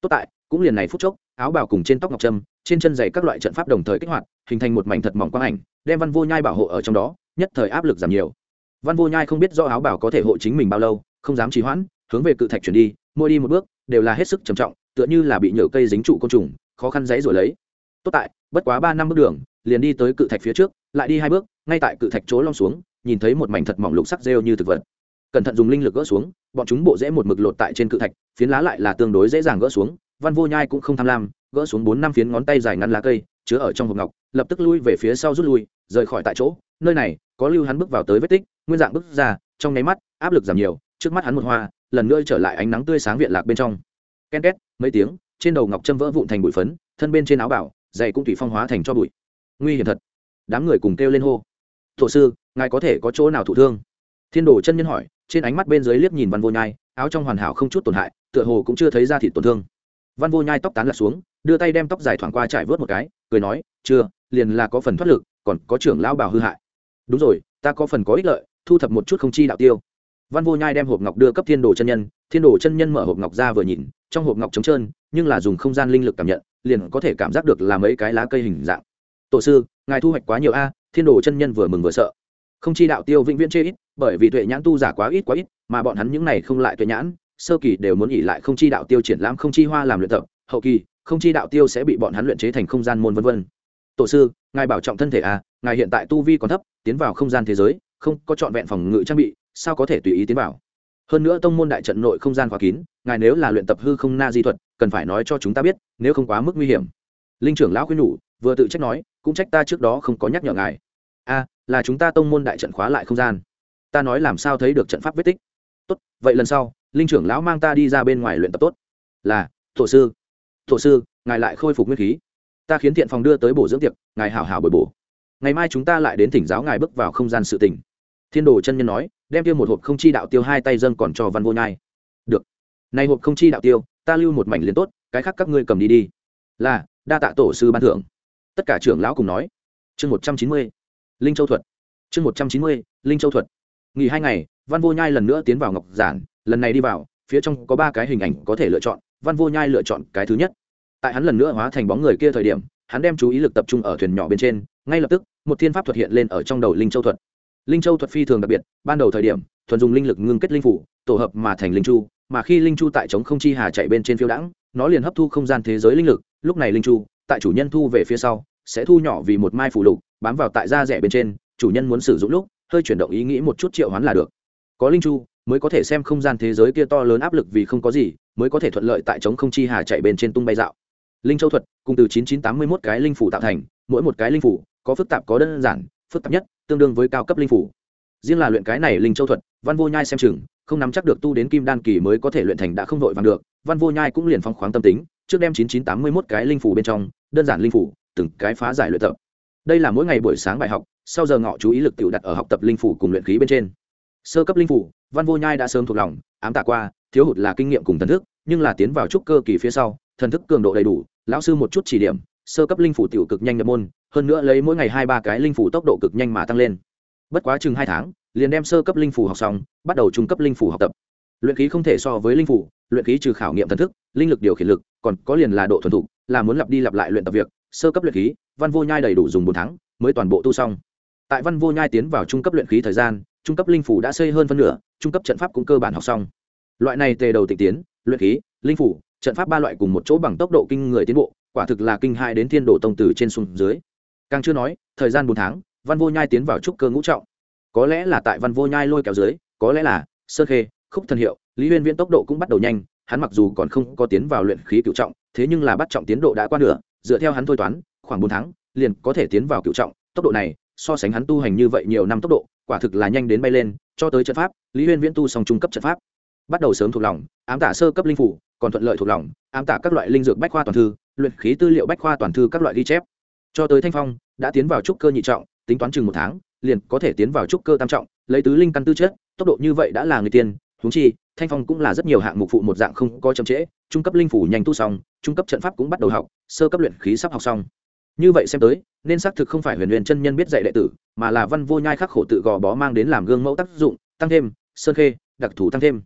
Tốt tại, cũng liền này phút chốc, áo bào cùng trên tóc ngọc trâm, trên chân giày các loại trận pháp đồng thời kích hoạt, hình thành một mảnh thật mỏng quang ảnh, đem văn vô nhai bảo hộ ở trong đó, nhất thời áp lực giảm nhiều văn vô nhai không biết do áo bảo có thể hộ chính mình bao lâu, không dám trì hoãn, hướng về cự thạch chuyển đi, mỗi đi một bước, đều là hết sức trầm trọng, tựa như là bị nhựa cây dính trụ côn trùng, khó khăn dãy rồi lấy. Tốt tại, bất quá ba năm bước đường, liền đi tới cự thạch phía trước, lại đi hai bước, ngay tại cự thạch chỗ long xuống, nhìn thấy một mảnh thật mỏng lục sắc rêu như thực vật. Cẩn thận dùng linh lực gỡ xuống, bọn chúng bộ dễ một mực lột tại trên cự thạch, phiến lá lại là tương đối dễ dàng gỡ xuống, văn vô nhai cũng không tham lam, gỡ xuống bốn năm phiến ngón tay dài ngắn lá cây, chứa ở trong hộp ngọc, lập tức lui về phía sau rút lui, rời khỏi tại chỗ, nơi này, có lưu hắn bước vào tới vết tích nguyên dạng bước ra, trong nháy mắt, áp lực giảm nhiều, trước mắt hắn một hoa, lần nữa trở lại ánh nắng tươi sáng viện lạc bên trong. Ken két, mấy tiếng, trên đầu ngọc trâm vỡ vụn thành bụi phấn, thân bên trên áo bảo, dày cũng tùy phong hóa thành cho bụi. Nguy hiểm thật. Đám người cùng kêu lên hô. Thổ sư, ngài có thể có chỗ nào thụ thương? Thiên đồ chân nhân hỏi, trên ánh mắt bên dưới liếc nhìn văn vô nhai, áo trong hoàn hảo không chút tổn hại, tựa hồ cũng chưa thấy ra thịt tổn thương. Văn vô nhai tóc tán lật xuống, đưa tay đem tóc dài thoảng qua trải vớt một cái, cười nói, chưa, liền là có phần thoát lực, còn có trưởng lão bảo hư hại. Đúng rồi, ta có phần có ích lợi thu thập một chút không chi đạo tiêu. Văn vô nhai đem hộp ngọc đưa cấp thiên đồ chân nhân thiên đồ chân nhân mở hộp ngọc ra vừa nhìn trong hộp ngọc trống trơn nhưng là dùng không gian linh lực cảm nhận liền có thể cảm giác được là mấy cái lá cây hình dạng. Tổ sư ngài thu hoạch quá nhiều a thiên đồ chân nhân vừa mừng vừa sợ. Không chi đạo tiêu vĩnh viễn chê ít bởi vì tuệ nhãn tu giả quá ít quá ít mà bọn hắn những này không lại tuệ nhãn sơ kỳ đều muốn nghỉ lại không chi đạo tiêu triển lãm không chi hoa làm luyện tập hậu kỳ không chi đạo tiêu sẽ bị bọn hắn luyện chế thành không gian môn vân vân. Tổ sư ngài bảo trọng thân thể a, ngài hiện tại tu vi còn thấp tiến vào không gian thế giới không có trọn vẹn phòng ngự trang bị, sao có thể tùy ý tiến vào? Hơn nữa tông môn đại trận nội không gian khóa kín, ngài nếu là luyện tập hư không na di thuật, cần phải nói cho chúng ta biết, nếu không quá mức nguy hiểm. Linh trưởng lão khuyên nhủ, vừa tự trách nói, cũng trách ta trước đó không có nhắc nhở ngài. A, là chúng ta tông môn đại trận khóa lại không gian. Ta nói làm sao thấy được trận pháp vết tích. Tốt, vậy lần sau, linh trưởng lão mang ta đi ra bên ngoài luyện tập tốt. Là thổ sư. Thổ sư, ngài lại khôi phục nguyên khí. Ta khiến thiện phòng đưa tới bổ dưỡng tiệc, ngài hảo hảo bồi bổ. Ngày mai chúng ta lại đến thỉnh giáo ngài bước vào không gian sự tỉnh thiên đồ chân nhân nói, đem tiêu một hộp không chi đạo tiêu hai tay dâng còn cho văn vô nhai. Được. Này hộp không chi đạo tiêu, ta lưu một mảnh liền tốt, cái khác các ngươi cầm đi đi. Là, đa tạ tổ sư ban thưởng. Tất cả trưởng lão cùng nói. Chương một trăm chín mươi, linh châu thuật. Chương một trăm chín mươi, linh châu thuật. Nghỉ hai ngày, văn vô nhai lần nữa tiến vào ngọc giản, lần này đi vào, phía trong có ba cái hình ảnh có thể lựa chọn, văn vô nhai lựa chọn cái thứ nhất. Tại hắn lần nữa hóa thành bóng người kia thời điểm, hắn đem chú ý lực tập trung ở thuyền nhỏ bên trên, ngay lập tức, một thiên pháp thuật hiện lên ở trong đầu linh châu thuật linh châu thuật phi thường đặc biệt, ban đầu thời điểm, thuần dùng linh lực ngưng kết linh phủ, tổ hợp mà thành linh chu, mà khi linh chu tại chống không chi hà chạy bên trên phiêu đãng, nó liền hấp thu không gian thế giới linh lực, lúc này linh chu, tại chủ nhân thu về phía sau, sẽ thu nhỏ vì một mai phủ lục, bám vào tại da rẻ bên trên, chủ nhân muốn sử dụng lúc, hơi chuyển động ý nghĩ một chút triệu hoán là được. Có linh chu, mới có thể xem không gian thế giới kia to lớn áp lực vì không có gì, mới có thể thuận lợi tại chống không chi hà chạy bên trên tung bay dạo. Linh châu thuật, cùng từ 9981 cái linh phủ tạo thành, mỗi một cái linh phủ, có phức tạp, có đơn giản phức tạp nhất, tương đương với cao cấp linh phủ. Riêng là luyện cái này linh châu thuật, văn vô nhai xem chừng, không nắm chắc được tu đến kim đan kỳ mới có thể luyện thành đã không vội vàng được, văn vô nhai cũng liền phong khoáng tâm tính, trước đem 9981 cái linh phủ bên trong, đơn giản linh phủ, từng cái phá giải luyện tập. Đây là mỗi ngày buổi sáng bài học, sau giờ ngọ chú ý lực tự đặt ở học tập linh phủ cùng luyện khí bên trên. Sơ cấp linh phủ, văn vô nhai đã sớm thuộc lòng, ám tạ qua, thiếu hụt là kinh nghiệm cùng thần thức, nhưng là tiến vào trúc cơ kỳ phía sau, thần thức cường độ đầy đủ, lão sư một chút chỉ điểm sơ cấp linh phủ tiểu cực nhanh nhập môn, hơn nữa lấy mỗi ngày hai ba cái linh phủ tốc độ cực nhanh mà tăng lên. Bất quá chừng hai tháng, liền đem sơ cấp linh phủ học xong, bắt đầu trung cấp linh phủ học tập. Luyện khí không thể so với linh phủ, luyện khí trừ khảo nghiệm thần thức, linh lực điều khiển lực, còn có liền là độ thuần thục, là muốn lặp đi lặp lại luyện tập việc, sơ cấp luyện khí, văn vô nhai đầy đủ dùng bốn tháng, mới toàn bộ tu xong. Tại văn vô nhai tiến vào trung cấp luyện khí thời gian, trung cấp linh phủ đã xây hơn phân nửa, trung cấp trận pháp cũng cơ bản học xong. Loại này tề đầu tịch tiến, luyện khí, linh phủ, trận pháp ba loại cùng một chỗ bằng tốc độ kinh người tiến bộ quả thực là kinh hai đến thiên độ tông từ trên xuống dưới. Càng chưa nói, thời gian bốn tháng, văn vô nhai tiến vào trúc cơ ngũ trọng. Có lẽ là tại văn vô nhai lôi kéo dưới, có lẽ là sơ khê, khúc thần hiệu, lý huyên viễn tốc độ cũng bắt đầu nhanh, hắn mặc dù còn không có tiến vào luyện khí cựu trọng, thế nhưng là bắt trọng tiến độ đã qua nửa, dựa theo hắn thôi toán, khoảng bốn tháng, liền có thể tiến vào cựu trọng. Tốc độ này, so sánh hắn tu hành như vậy nhiều năm tốc độ, quả thực là nhanh đến bay lên, cho tới trận pháp, lý huyên viễn tu xong trung cấp trận pháp. Bắt đầu sớm thuộc lòng, ám tả sơ cấp linh phủ, còn thuận lợi thuộc lòng, ám tả các loại linh dược bách khoa toàn thư luyện khí tư liệu bách khoa toàn thư các loại ghi chép. Cho tới thanh phong, đã tiến vào trúc cơ nhị trọng, tính toán chừng một tháng, liền có thể tiến vào trúc cơ tam trọng, lấy tứ linh căn tư chất, tốc độ như vậy đã là người tiên. Húng chi, thanh phong cũng là rất nhiều hạng mục phụ một dạng không có chậm trễ, trung cấp linh phủ nhanh tu xong, trung cấp trận pháp cũng bắt đầu học, sơ cấp luyện khí sắp học xong. Như vậy xem tới, nên xác thực không phải huyền huyền chân nhân biết dạy đệ tử, mà là văn vô nhai khắc khổ tự gò bó mang đến làm gương mẫu tác dụng, tăng thêm, sơn khê, đặc thù tăng thêm.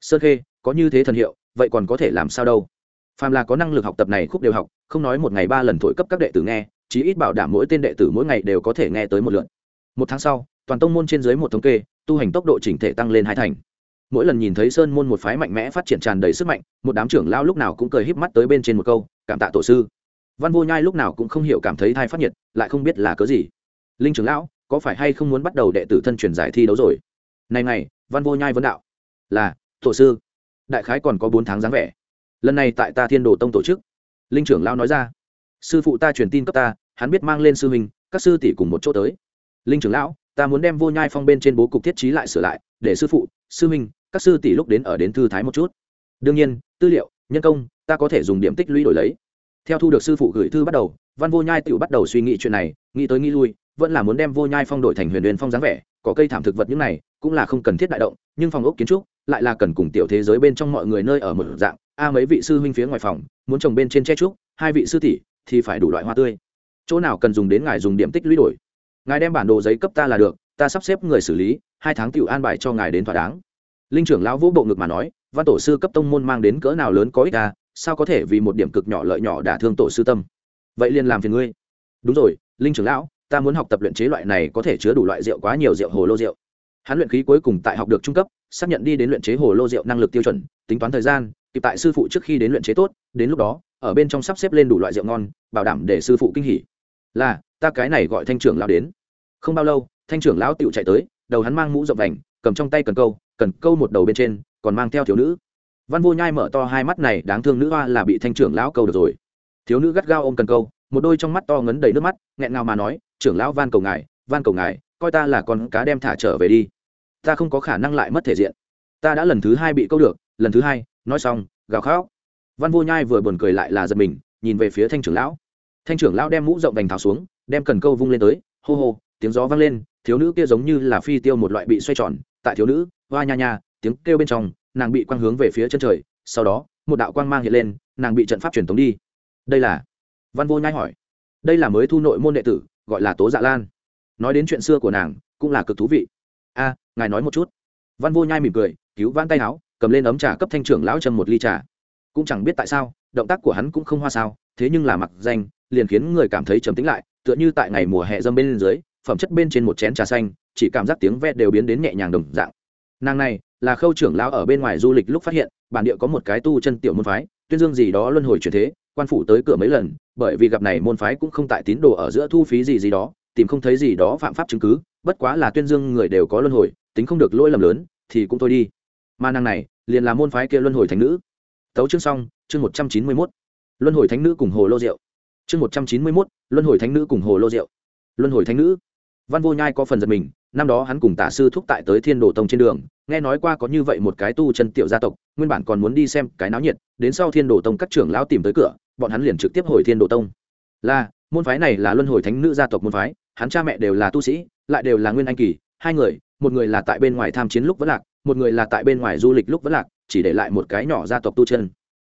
Sơn khê, có như thế thần hiệu, vậy còn có thể làm sao đâu? Phàm là có năng lực học tập này khúc đều học, không nói một ngày ba lần thổi cấp các đệ tử nghe, chí ít bảo đảm mỗi tên đệ tử mỗi ngày đều có thể nghe tới một lượt. Một tháng sau, toàn tông môn trên dưới một thống kê, tu hành tốc độ chỉnh thể tăng lên hai thành. Mỗi lần nhìn thấy sơn môn một phái mạnh mẽ phát triển tràn đầy sức mạnh, một đám trưởng lao lúc nào cũng cười híp mắt tới bên trên một câu, cảm tạ tổ sư. Văn vô nhai lúc nào cũng không hiểu cảm thấy thai phát nhiệt, lại không biết là cớ gì. Linh trưởng lão, có phải hay không muốn bắt đầu đệ tử thân truyền giải thi đấu rồi? Này này, văn vô nhai vấn đạo. Là, tổ sư. Đại khái còn có bốn tháng dáng vẻ lần này tại ta thiên đồ tông tổ chức linh trưởng lão nói ra sư phụ ta truyền tin cấp ta hắn biết mang lên sư huynh các sư tỷ cùng một chỗ tới linh trưởng lão ta muốn đem vô nhai phong bên trên bố cục thiết trí lại sửa lại để sư phụ sư huynh các sư tỷ lúc đến ở đến thư thái một chút đương nhiên tư liệu nhân công ta có thể dùng điểm tích lũy đổi lấy theo thu được sư phụ gửi thư bắt đầu văn vô nhai tự bắt đầu suy nghĩ chuyện này nghĩ tới nghĩ lui vẫn là muốn đem vô nhai phong đổi thành huyền huyền phong dáng vẻ có cây thảm thực vật những này cũng là không cần thiết đại động nhưng phòng ốc kiến trúc lại là cần cùng tiểu thế giới bên trong mọi người nơi ở một dạng a mấy vị sư huynh phía ngoài phòng, muốn trồng bên trên che trúc, hai vị sư tỷ thì phải đủ loại hoa tươi. Chỗ nào cần dùng đến ngài dùng điểm tích lũy đổi. Ngài đem bản đồ giấy cấp ta là được, ta sắp xếp người xử lý, hai tháng tiểu an bài cho ngài đến thỏa đáng. Linh trưởng lão vũ bộ ngực mà nói, văn tổ sư cấp tông môn mang đến cỡ nào lớn có ích à sao có thể vì một điểm cực nhỏ lợi nhỏ đả thương tổ sư tâm? Vậy liền làm phiền ngươi. Đúng rồi, linh trưởng lão, ta muốn học tập luyện chế loại này có thể chứa đủ loại rượu quá nhiều rượu hồ lô rượu. Hắn luyện khí cuối cùng tại học được trung cấp, xác nhận đi đến luyện chế hồ lô rượu năng lực tiêu chuẩn, tính toán thời gian kịp tại sư phụ trước khi đến luyện chế tốt, đến lúc đó, ở bên trong sắp xếp lên đủ loại rượu ngon, bảo đảm để sư phụ kinh hỉ. Là, ta cái này gọi thanh trưởng lão đến. Không bao lâu, thanh trưởng lão tựu chạy tới, đầu hắn mang mũ rộng vành, cầm trong tay cần câu cần câu một đầu bên trên, còn mang theo thiếu nữ. Văn vô nhai mở to hai mắt này, đáng thương nữ hoa là bị thanh trưởng lão câu được rồi. Thiếu nữ gắt gao ôm cần câu, một đôi trong mắt to ngấn đầy nước mắt, nghẹn ngào mà nói, trưởng lão van cầu ngài, van cầu ngài, coi ta là con cá đem thả trở về đi. Ta không có khả năng lại mất thể diện. Ta đã lần thứ hai bị câu được, lần thứ hai nói xong, gào khóc. Văn vô nhai vừa buồn cười lại là giật mình, nhìn về phía thanh trưởng lão. Thanh trưởng lão đem mũ rộng vành tháo xuống, đem cần câu vung lên tới, hô hô, tiếng gió vang lên, thiếu nữ kia giống như là phi tiêu một loại bị xoay tròn, tại thiếu nữ, hoa nha nha, tiếng kêu bên trong, nàng bị quang hướng về phía chân trời, sau đó, một đạo quang mang hiện lên, nàng bị trận pháp truyền tống đi. Đây là? Văn vô nhai hỏi. Đây là mới thu nội môn đệ tử, gọi là tố dạ lan. Nói đến chuyện xưa của nàng, cũng là cực thú vị. A, ngài nói một chút. Văn vô nhai mỉm cười, cứu vãn tay áo cầm lên ấm trà cấp thanh trưởng lão châm một ly trà. Cũng chẳng biết tại sao, động tác của hắn cũng không hoa sao, thế nhưng là mặc danh, liền khiến người cảm thấy trầm tĩnh lại, tựa như tại ngày mùa hè dâm bên dưới, phẩm chất bên trên một chén trà xanh, chỉ cảm giác tiếng ve đều biến đến nhẹ nhàng đồng dạng. Nàng này, là khâu trưởng lão ở bên ngoài du lịch lúc phát hiện, bản địa có một cái tu chân tiểu môn phái, tuyên dương gì đó luân hồi chuyển thế, quan phủ tới cửa mấy lần, bởi vì gặp này môn phái cũng không tại tín đồ ở giữa thu phí gì gì đó, tìm không thấy gì đó phạm pháp chứng cứ, bất quá là tuyên dương người đều có luân hồi, tính không được lỗi lầm lớn, thì cũng thôi đi mà nàng này liền là môn phái kia luân hồi thánh nữ. Tấu chương xong, chương một trăm chín mươi mốt. Luân hồi thánh nữ cùng hồ lô rượu. Chương một trăm chín mươi mốt, luân hồi thánh nữ cùng hồ lô rượu. Luân hồi thánh nữ. Văn vô nhai có phần giật mình, năm đó hắn cùng tả sư thúc tại tới thiên đồ tông trên đường, nghe nói qua có như vậy một cái tu chân tiểu gia tộc, nguyên bản còn muốn đi xem cái náo nhiệt, đến sau thiên đồ tông các trưởng lão tìm tới cửa, bọn hắn liền trực tiếp hồi thiên đồ tông. Là, môn phái này là luân hồi thánh nữ gia tộc môn phái, hắn cha mẹ đều là tu sĩ, lại đều là nguyên anh kỳ, hai người, một người là tại bên ngoài tham chiến lúc vẫn lạc một người là tại bên ngoài du lịch lúc vẫn lạc, chỉ để lại một cái nhỏ gia tộc tu chân.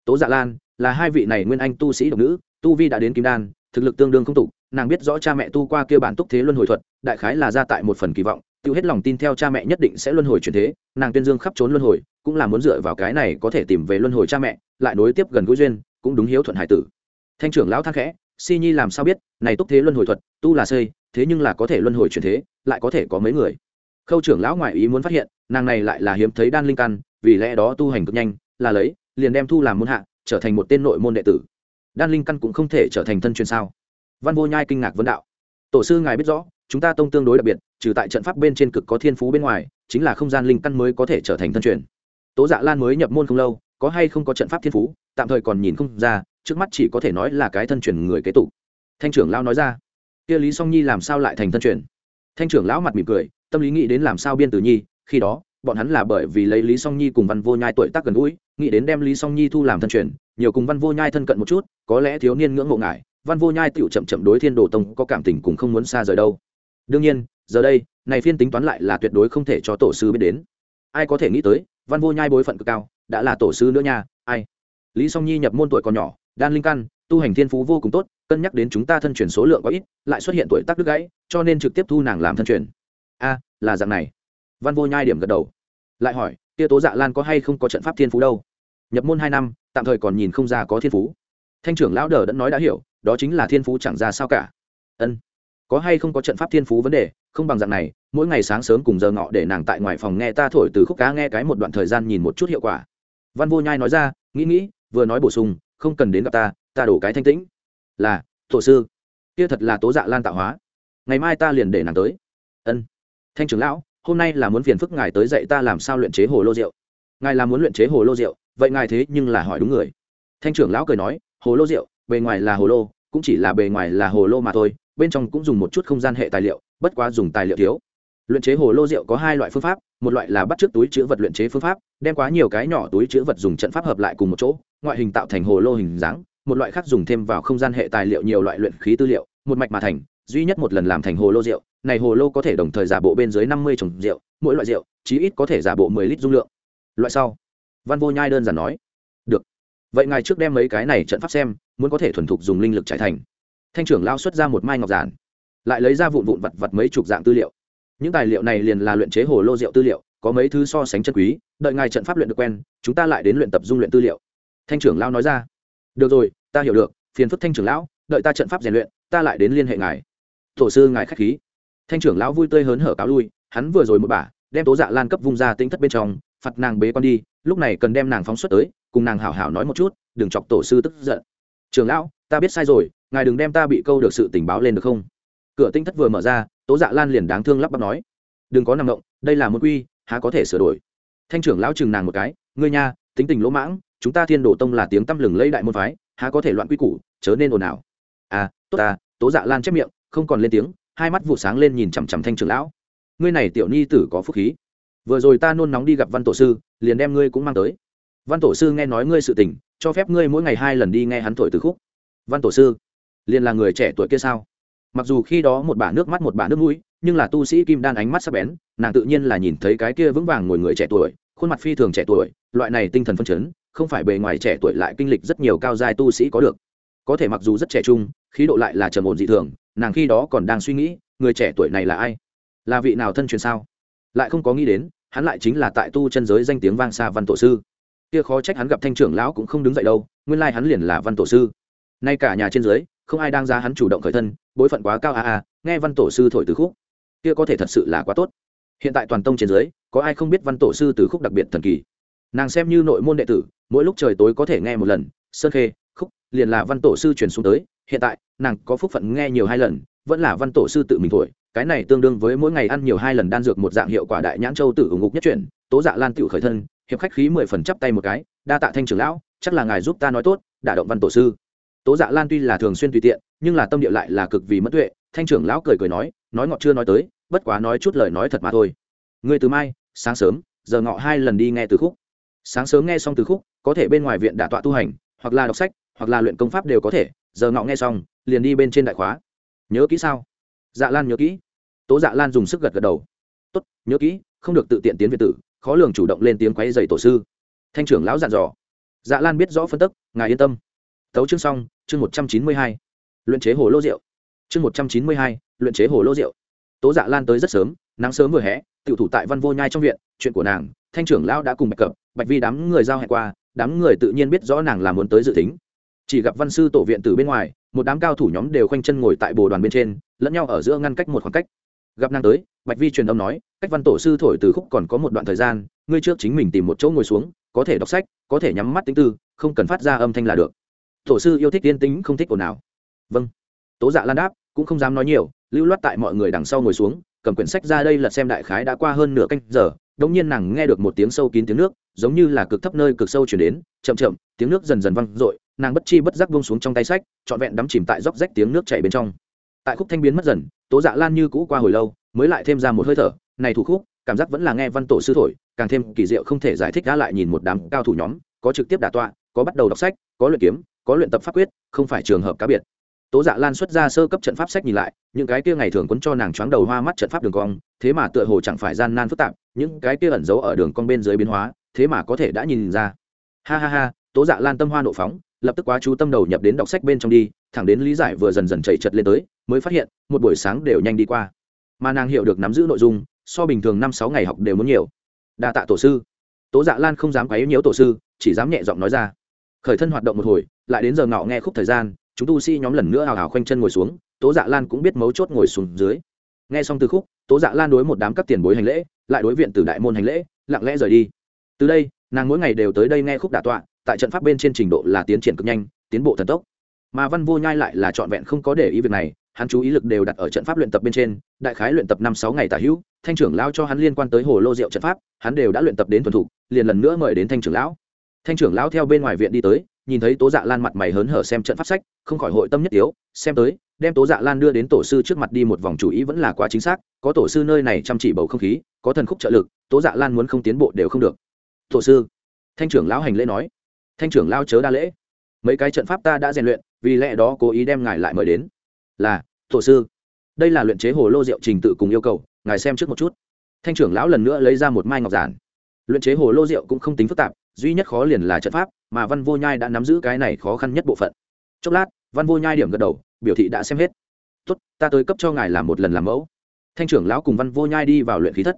Tố dạ lan là hai vị này nguyên anh tu sĩ độc nữ, tu vi đã đến kim đan, thực lực tương đương không tục, nàng biết rõ cha mẹ tu qua kia bản túc thế luân hồi thuật, đại khái là ra tại một phần kỳ vọng, tiêu hết lòng tin theo cha mẹ nhất định sẽ luân hồi chuyển thế, nàng tuyên dương khắp trốn luân hồi, cũng là muốn dựa vào cái này có thể tìm về luân hồi cha mẹ, lại nối tiếp gần gũi duyên, cũng đúng hiếu thuận hải tử. Thanh trưởng lão thang khẽ, si nhi làm sao biết, này túc thế luân hồi thuật, tu là xây, thế nhưng là có thể luân hồi chuyển thế, lại có thể có mấy người? Khâu trưởng lão ngoại ý muốn phát hiện nàng này lại là hiếm thấy đan linh căn, vì lẽ đó tu hành cực nhanh, là lấy, liền đem thu làm môn hạ, trở thành một tên nội môn đệ tử. Đan linh căn cũng không thể trở thành thân truyền sao? Văn vô nhai kinh ngạc vấn đạo. Tổ sư ngài biết rõ, chúng ta tông tương đối đặc biệt, trừ tại trận pháp bên trên cực có thiên phú bên ngoài, chính là không gian linh căn mới có thể trở thành thân truyền. Tố dạ lan mới nhập môn không lâu, có hay không có trận pháp thiên phú, tạm thời còn nhìn không ra, trước mắt chỉ có thể nói là cái thân truyền người kế tục. Thanh trưởng lão nói ra. Kia lý song nhi làm sao lại thành thân truyền? Thanh trưởng lão mặt mỉm cười, tâm lý nghĩ đến làm sao biên tử nhi khi đó, bọn hắn là bởi vì lấy lý song nhi cùng văn vô nhai tuổi tác gần gũi, nghĩ đến đem lý song nhi thu làm thân truyền, nhiều cùng văn vô nhai thân cận một chút, có lẽ thiếu niên ngưỡng mộ ngại văn vô nhai tựu chậm chậm đối thiên đồ tông có cảm tình cùng không muốn xa rời đâu. Đương nhiên, giờ đây, này phiên tính toán lại là tuyệt đối không thể cho tổ sư biết đến. Ai có thể nghĩ tới, văn vô nhai bối phận cực cao, đã là tổ sư nữa nha, ai? Lý song nhi nhập môn tuổi còn nhỏ, đan linh căn, tu hành thiên phú vô cùng tốt, cân nhắc đến chúng ta thân truyền số lượng có ít, lại xuất hiện tuổi tác đứt gãy, cho nên trực tiếp thu nàng làm thân truyền. A, là dạng này văn vô nhai điểm gật đầu. Lại hỏi, kia tố dạ lan có hay không có trận pháp thiên phú đâu? Nhập môn hai năm, tạm thời còn nhìn không ra có thiên phú. Thanh trưởng lão đờ đã nói đã hiểu, đó chính là thiên phú chẳng ra sao cả. Ân, có hay không có trận pháp thiên phú vấn đề? Không bằng dạng này, mỗi ngày sáng sớm cùng giờ ngọ để nàng tại ngoài phòng nghe ta thổi từ khúc cá nghe cái một đoạn thời gian nhìn một chút hiệu quả. Văn vô nhai nói ra, nghĩ nghĩ, vừa nói bổ sung, không cần đến gặp ta ta đổ cái thanh tĩnh. Là, tổ sư. Kia thật là tố dạ lan tạo hóa. Ngày mai ta liền để nàng tới. Ân. Thanh trưởng lão hôm nay là muốn phiền phức ngài tới dạy ta làm sao luyện chế hồ lô rượu. Ngài là muốn luyện chế hồ lô rượu, vậy ngài thế nhưng là hỏi đúng người. Thanh trưởng lão cười nói, hồ lô rượu, bề ngoài là hồ lô, cũng chỉ là bề ngoài là hồ lô mà thôi, bên trong cũng dùng một chút không gian hệ tài liệu, bất quá dùng tài liệu thiếu. Luyện chế hồ lô rượu có hai loại phương pháp, một loại là bắt chước túi chữ vật luyện chế phương pháp, đem quá nhiều cái nhỏ túi chữ vật dùng trận pháp hợp lại cùng một chỗ, ngoại hình tạo thành hồ lô hình dáng, một loại khác dùng thêm vào không gian hệ tài liệu nhiều loại luyện khí tư liệu, một mạch mà thành duy nhất một lần làm thành hồ lô rượu, này hồ lô có thể đồng thời giả bộ bên dưới năm mươi trồng rượu, mỗi loại rượu, chí ít có thể giả bộ mười lít dung lượng. Loại sau. Văn vô nhai đơn giản nói. Được. Vậy ngài trước đem mấy cái này trận pháp xem, muốn có thể thuần thục dùng linh lực trải thành. Thanh trưởng lao xuất ra một mai ngọc giản, lại lấy ra vụn vụn vặt vặt mấy chục dạng tư liệu. Những tài liệu này liền là luyện chế hồ lô rượu tư liệu, có mấy thứ so sánh chân quý, đợi ngài trận pháp luyện được quen, chúng ta lại đến luyện tập dung luyện tư liệu. Thanh trưởng lao nói ra. Được rồi, ta hiểu được, phiền phức thanh trưởng lão, đợi ta trận pháp rèn luyện, ta lại đến liên hệ ngài tổ sư ngài khách khí. Thanh trưởng lão vui tươi hớn hở cáo lui hắn vừa rồi một bà, đem tố dạ lan cấp vung ra tính thất bên trong phạt nàng bế con đi lúc này cần đem nàng phóng xuất tới cùng nàng hảo hảo nói một chút đừng chọc tổ sư tức giận. Trường lão ta biết sai rồi ngài đừng đem ta bị câu được sự tình báo lên được không? Cửa tinh thất vừa mở ra tố dạ lan liền đáng thương lắp bắp nói. Đừng có nằm động đây là một quy há có thể sửa đổi. Thanh trưởng lão chừng nàng một cái ngươi nha tính tình lỗ mãng chúng ta thiên đổ tông là tiếng tăm lừng lấy đại môn phái há có thể loạn quy củ chớ nên ồn ào. À tốt ta tố dạ lan chép miệng không còn lên tiếng, hai mắt vụ sáng lên nhìn chằm chằm thanh trưởng lão. Ngươi này tiểu nhi tử có phúc khí. Vừa rồi ta nôn nóng đi gặp văn tổ sư, liền đem ngươi cũng mang tới. Văn tổ sư nghe nói ngươi sự tình, cho phép ngươi mỗi ngày hai lần đi nghe hắn thổi từ khúc. Văn tổ sư, liền là người trẻ tuổi kia sao? Mặc dù khi đó một bả nước mắt một bả nước mũi, nhưng là tu sĩ kim đan ánh mắt sắc bén, nàng tự nhiên là nhìn thấy cái kia vững vàng ngồi người trẻ tuổi, khuôn mặt phi thường trẻ tuổi, loại này tinh thần phân chấn, không phải bề ngoài trẻ tuổi lại kinh lịch rất nhiều cao giai tu sĩ có được có thể mặc dù rất trẻ trung, khí độ lại là trầm ổn dị thường, nàng khi đó còn đang suy nghĩ, người trẻ tuổi này là ai? Là vị nào thân truyền sao? Lại không có nghĩ đến, hắn lại chính là tại tu chân giới danh tiếng vang xa văn tổ sư. Kia khó trách hắn gặp thanh trưởng lão cũng không đứng dậy đâu, nguyên lai hắn liền là văn tổ sư. Nay cả nhà trên giới, không ai đang ra hắn chủ động khởi thân, bối phận quá cao a a, nghe văn tổ sư thổi từ khúc, kia có thể thật sự là quá tốt. Hiện tại toàn tông trên giới, có ai không biết văn tổ sư từ khúc đặc biệt thần kỳ? Nàng xem như nội môn đệ tử, mỗi lúc trời tối có thể nghe một lần, sơn khê liền là văn tổ sư truyền xuống tới, hiện tại, nàng có phúc phận nghe nhiều hai lần, vẫn là văn tổ sư tự mình thổi, cái này tương đương với mỗi ngày ăn nhiều hai lần đan dược một dạng hiệu quả đại nhãn châu tử ủng ngục nhất chuyển, tố dạ lan tựu khởi thân, hiệp khách khí mười phần chắp tay một cái, đa tạ thanh trưởng lão, chắc là ngài giúp ta nói tốt, đả động văn tổ sư. Tố dạ lan tuy là thường xuyên tùy tiện, nhưng là tâm địa lại là cực vì mất tuệ, thanh trưởng lão cười cười nói nói ngọt chưa nói tới, bất quá nói chút lời nói thật mà thôi. Người từ mai, sáng sớm, giờ ngọ hai lần đi nghe từ khúc. Sáng sớm nghe xong từ khúc, có thể bên ngoài viện đả tọa tu hành, hoặc là đọc sách hoặc là luyện công pháp đều có thể, giờ ngọ nghe xong, liền đi bên trên đại khóa. Nhớ kỹ sao? Dạ lan nhớ kỹ. Tố dạ lan dùng sức gật gật đầu. Tốt, nhớ kỹ, không được tự tiện tiến việt tử, khó lường chủ động lên tiếng quấy dày tổ sư. Thanh trưởng lão dặn dò. Dạ lan biết rõ phân tức, ngài yên tâm. Tấu chương xong, chương một trăm chín mươi hai. Luyện chế hồ lô rượu. Chương một trăm chín mươi hai, luyện chế hồ lô rượu. Tố dạ lan tới rất sớm, nắng sớm vừa hé tự thủ tại văn vô nhai trong viện, chuyện của nàng, thanh trưởng lão đã cùng bạch cập bạch vi đám người giao hẹn qua, đám người tự nhiên biết rõ nàng là muốn tới dự tính chỉ gặp văn sư tổ viện từ bên ngoài, một đám cao thủ nhóm đều khoanh chân ngồi tại bồ đoàn bên trên, lẫn nhau ở giữa ngăn cách một khoảng cách. Gặp nàng tới, bạch vi truyền âm nói, cách văn tổ sư thổi từ khúc còn có một đoạn thời gian, ngươi trước chính mình tìm một chỗ ngồi xuống, có thể đọc sách, có thể nhắm mắt tính tư, không cần phát ra âm thanh là được. Tổ sư yêu thích tiên tính không thích ồn nào vâng. Tố dạ lan đáp, cũng không dám nói nhiều, lưu loát tại mọi người đằng sau ngồi xuống, cầm quyển sách ra đây lật xem đại khái đã qua hơn nửa canh giờ. Đống nhiên nàng nghe được một tiếng sâu kín tiếng nước, giống như là cực thấp nơi cực sâu chuyển đến, chậm chậm, tiếng nước dần dần văng r nàng bất chi bất giác buông xuống trong tay sách, trọn vẹn đắm chìm tại róc rách tiếng nước chảy bên trong. Tại khúc thanh biến mất dần, tố dạ lan như cũ qua hồi lâu, mới lại thêm ra một hơi thở, này thủ khúc, cảm giác vẫn là nghe văn tổ sư thổi, càng thêm kỳ diệu không thể giải thích đã lại nhìn một đám cao thủ nhóm, có trực tiếp đả tọa, có bắt đầu đọc sách, có luyện kiếm, có luyện tập pháp quyết, không phải trường hợp cá biệt. Tố dạ lan xuất ra sơ cấp trận pháp sách nhìn lại, những cái kia ngày thường quấn cho nàng choáng đầu hoa mắt trận pháp đường cong, thế mà tựa hồ chẳng phải gian nan phức tạp, những cái kia ẩn giấu ở đường cong bên dưới biến hóa, thế mà có thể đã nhìn ra. Ha ha ha, tố dạ lan tâm hoa nộ phóng lập tức quá chú tâm đầu nhập đến đọc sách bên trong đi, thẳng đến lý giải vừa dần dần chạy chật lên tới, mới phát hiện, một buổi sáng đều nhanh đi qua. Mà nàng hiểu được nắm giữ nội dung, so bình thường năm sáu ngày học đều muốn nhiều. Đa tạ tổ sư. Tố dạ lan không dám quấy nhiễu tổ sư, chỉ dám nhẹ giọng nói ra. Khởi thân hoạt động một hồi, lại đến giờ ngọ nghe khúc thời gian, chúng tu sĩ nhóm lần nữa hào hào khoanh chân ngồi xuống, tố dạ lan cũng biết mấu chốt ngồi xuống dưới. Nghe xong từ khúc, tố dạ lan đối một đám các tiền bối hành lễ, lại đối viện từ đại môn hành lễ, lặng lẽ rời đi. Từ đây, nàng mỗi ngày đều tới đây nghe khúc đả tọa tại trận pháp bên trên trình độ là tiến triển cực nhanh, tiến bộ thần tốc. Mà văn vô nhai lại là trọn vẹn không có để ý việc này, hắn chú ý lực đều đặt ở trận pháp luyện tập bên trên, đại khái luyện tập năm sáu ngày tả hữu, thanh trưởng lao cho hắn liên quan tới hồ lô rượu trận pháp, hắn đều đã luyện tập đến thuần thục, liền lần nữa mời đến thanh trưởng lão. Thanh trưởng lão theo bên ngoài viện đi tới, nhìn thấy tố dạ lan mặt mày hớn hở xem trận pháp sách, không khỏi hội tâm nhất yếu xem tới, đem tố dạ lan đưa đến tổ sư trước mặt đi một vòng chủ ý vẫn là quá chính xác, có tổ sư nơi này chăm chỉ bầu không khí, có thần khúc trợ lực, tố dạ lan muốn không tiến bộ đều không được. Tổ sư, thanh trưởng lão hành lễ nói thanh trưởng lao chớ đa lễ. Mấy cái trận pháp ta đã rèn luyện, vì lẽ đó cố ý đem ngài lại mời đến. Là, tổ sư. Đây là luyện chế hồ lô rượu trình tự cùng yêu cầu, ngài xem trước một chút. Thanh trưởng lão lần nữa lấy ra một mai ngọc giản. Luyện chế hồ lô rượu cũng không tính phức tạp, duy nhất khó liền là trận pháp, mà văn vô nhai đã nắm giữ cái này khó khăn nhất bộ phận. Chốc lát, văn vô nhai điểm gật đầu, biểu thị đã xem hết. Tốt, ta tới cấp cho ngài làm một lần làm mẫu. Thanh trưởng lão cùng văn vô nhai đi vào luyện khí thất.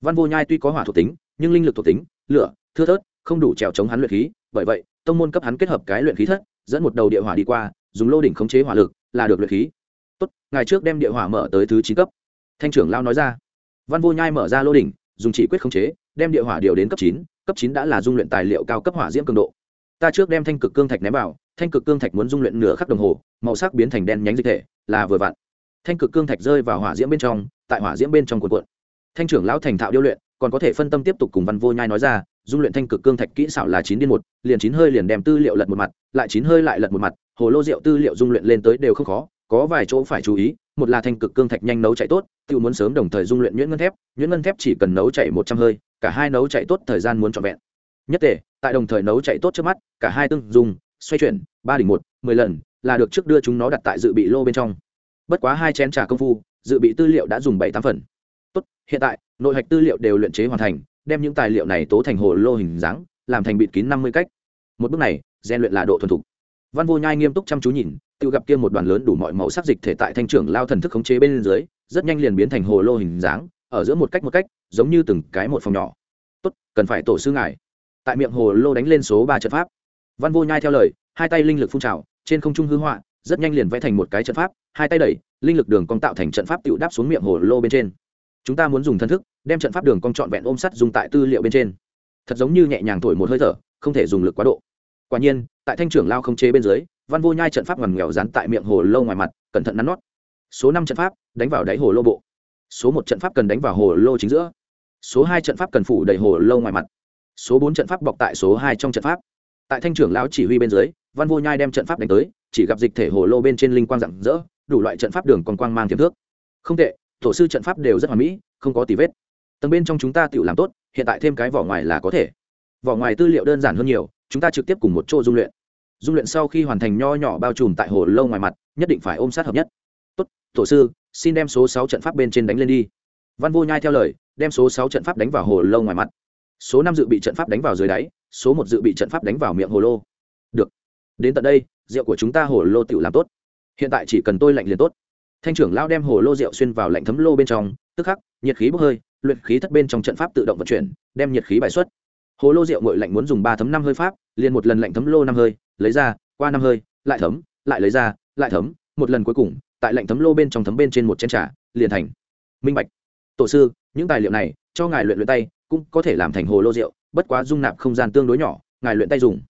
Văn vô nhai tuy có hỏa thuộc tính, nhưng linh lực thuộc tính, lửa, thưa thớt không đủ trèo chống hắn luyện khí, bởi vậy, tông môn cấp hắn kết hợp cái luyện khí thất, dẫn một đầu địa hỏa đi qua, dùng lô đỉnh khống chế hỏa lực, là được luyện khí. Tốt ngày trước đem địa hỏa mở tới thứ chín cấp. Thanh trưởng lao nói ra. Văn vô nhai mở ra lô đỉnh, dùng chỉ quyết khống chế, đem địa hỏa điều đến cấp chín cấp chín đã là dung luyện tài liệu cao cấp hỏa diễm cường độ. Ta trước đem thanh cực cương thạch ném vào, thanh cực cương thạch muốn dung luyện nửa khắc đồng hồ, màu sắc biến thành đen nhánh dịch thể, là vừa vặn. Thanh cực cương thạch rơi vào hỏa diễm bên trong, tại hỏa diễm bên trong cuộn cuộn. Thanh trưởng lão thành thạo điêu luyện, còn có thể phân tâm tiếp tục cùng văn vô nhai nói ra dung luyện thanh cực cương thạch kỹ xảo là chín điên một, liền chín hơi liền đem tư liệu lật một mặt, lại chín hơi lại lật một mặt, hồ lô rượu tư liệu dung luyện lên tới đều không khó, có vài chỗ phải chú ý, một là thanh cực cương thạch nhanh nấu chạy tốt tự muốn sớm đồng thời dung luyện nhuyễn ngân thép, nhuyễn ngân thép chỉ cần nấu chạy một trăm hơi, cả hai nấu chạy tốt thời gian muốn trọn vẹn. Nhất tề, tại đồng thời nấu chạy tốt trước mắt, cả hai tương dùng xoay chuyển, ba đỉnh một, mười lần, là được trước đưa chúng nó đặt tại dự bị lô bên trong. Bất quá hai chén trà công phu, dự bị tư liệu đã dùng bảy tám phần. Tốt, hiện tại, nội hạch tư liệu đều luyện chế hoàn thành đem những tài liệu này tố thành hồ lô hình dáng, làm thành bịt kín năm mươi cách. Một bước này gian luyện là độ thuần thục. Văn vô nhai nghiêm túc chăm chú nhìn, tự gặp kia một đoàn lớn đủ mọi màu sắc dịch thể tại thanh trưởng lao thần thức khống chế bên dưới, rất nhanh liền biến thành hồ lô hình dáng, ở giữa một cách một cách, giống như từng cái một phòng nhỏ. Tốt, cần phải tổ sư ngài. Tại miệng hồ lô đánh lên số ba trận pháp. Văn vô nhai theo lời, hai tay linh lực phun trào, trên không trung hư họa, rất nhanh liền vẽ thành một cái trận pháp, hai tay đẩy, linh lực đường cong tạo thành trận pháp tự đáp xuống miệng hồ lô bên trên chúng ta muốn dùng thân thức, đem trận pháp đường cong trọn vẹn ôm sắt dùng tại tư liệu bên trên. Thật giống như nhẹ nhàng thổi một hơi thở, không thể dùng lực quá độ. Quả nhiên, tại thanh trưởng lao không chế bên dưới, văn vô nhai trận pháp ngoằn nghèo dán tại miệng hồ lô ngoài mặt, cẩn thận nắn nót. Số năm trận pháp, đánh vào đáy hồ lô bộ. Số một trận pháp cần đánh vào hồ lô chính giữa. Số hai trận pháp cần phủ đầy hồ lô ngoài mặt. Số bốn trận pháp bọc tại số hai trong trận pháp. Tại thanh trưởng lão chỉ huy bên dưới, văn vô nhai đem trận pháp đánh tới, chỉ gặp dịch thể hồ lô bên trên linh quang rạng rỡ, đủ loại trận pháp đường còn quang mang tiềm thước. Không tệ tổ sư trận pháp đều rất hoàn mỹ, không có tì vết. Tầng bên trong chúng ta tự làm tốt, hiện tại thêm cái vỏ ngoài là có thể. Vỏ ngoài tư liệu đơn giản hơn nhiều, chúng ta trực tiếp cùng một chỗ dung luyện. Dung luyện sau khi hoàn thành nho nhỏ bao trùm tại hồ lâu ngoài mặt, nhất định phải ôm sát hợp nhất. Tốt, tổ sư, xin đem số sáu trận pháp bên trên đánh lên đi. Văn vô nhai theo lời, đem số sáu trận pháp đánh vào hồ lâu ngoài mặt. Số năm dự bị trận pháp đánh vào dưới đáy, số một dự bị trận pháp đánh vào miệng hồ lô. Được. Đến tận đây, rượu của chúng ta hồ lô tự làm tốt. Hiện tại chỉ cần tôi lạnh liền tốt thanh trưởng lao đem hồ lô rượu xuyên vào lạnh thấm lô bên trong, tức khắc, nhiệt khí bốc hơi, luyện khí thất bên trong trận pháp tự động vận chuyển, đem nhiệt khí bài xuất. Hồ lô rượu ngội lạnh muốn dùng ba thấm năm hơi pháp, liền một lần lạnh thấm lô năm hơi, lấy ra, qua năm hơi, lại thấm, lại lấy ra, lại thấm, một lần cuối cùng, tại lạnh thấm lô bên trong thấm bên trên một chén trà, liền thành. Minh bạch. Tổ sư, những tài liệu này, cho ngài luyện luyện tay, cũng có thể làm thành hồ lô rượu, bất quá dung nạp không gian tương đối nhỏ, ngài luyện tay dùng.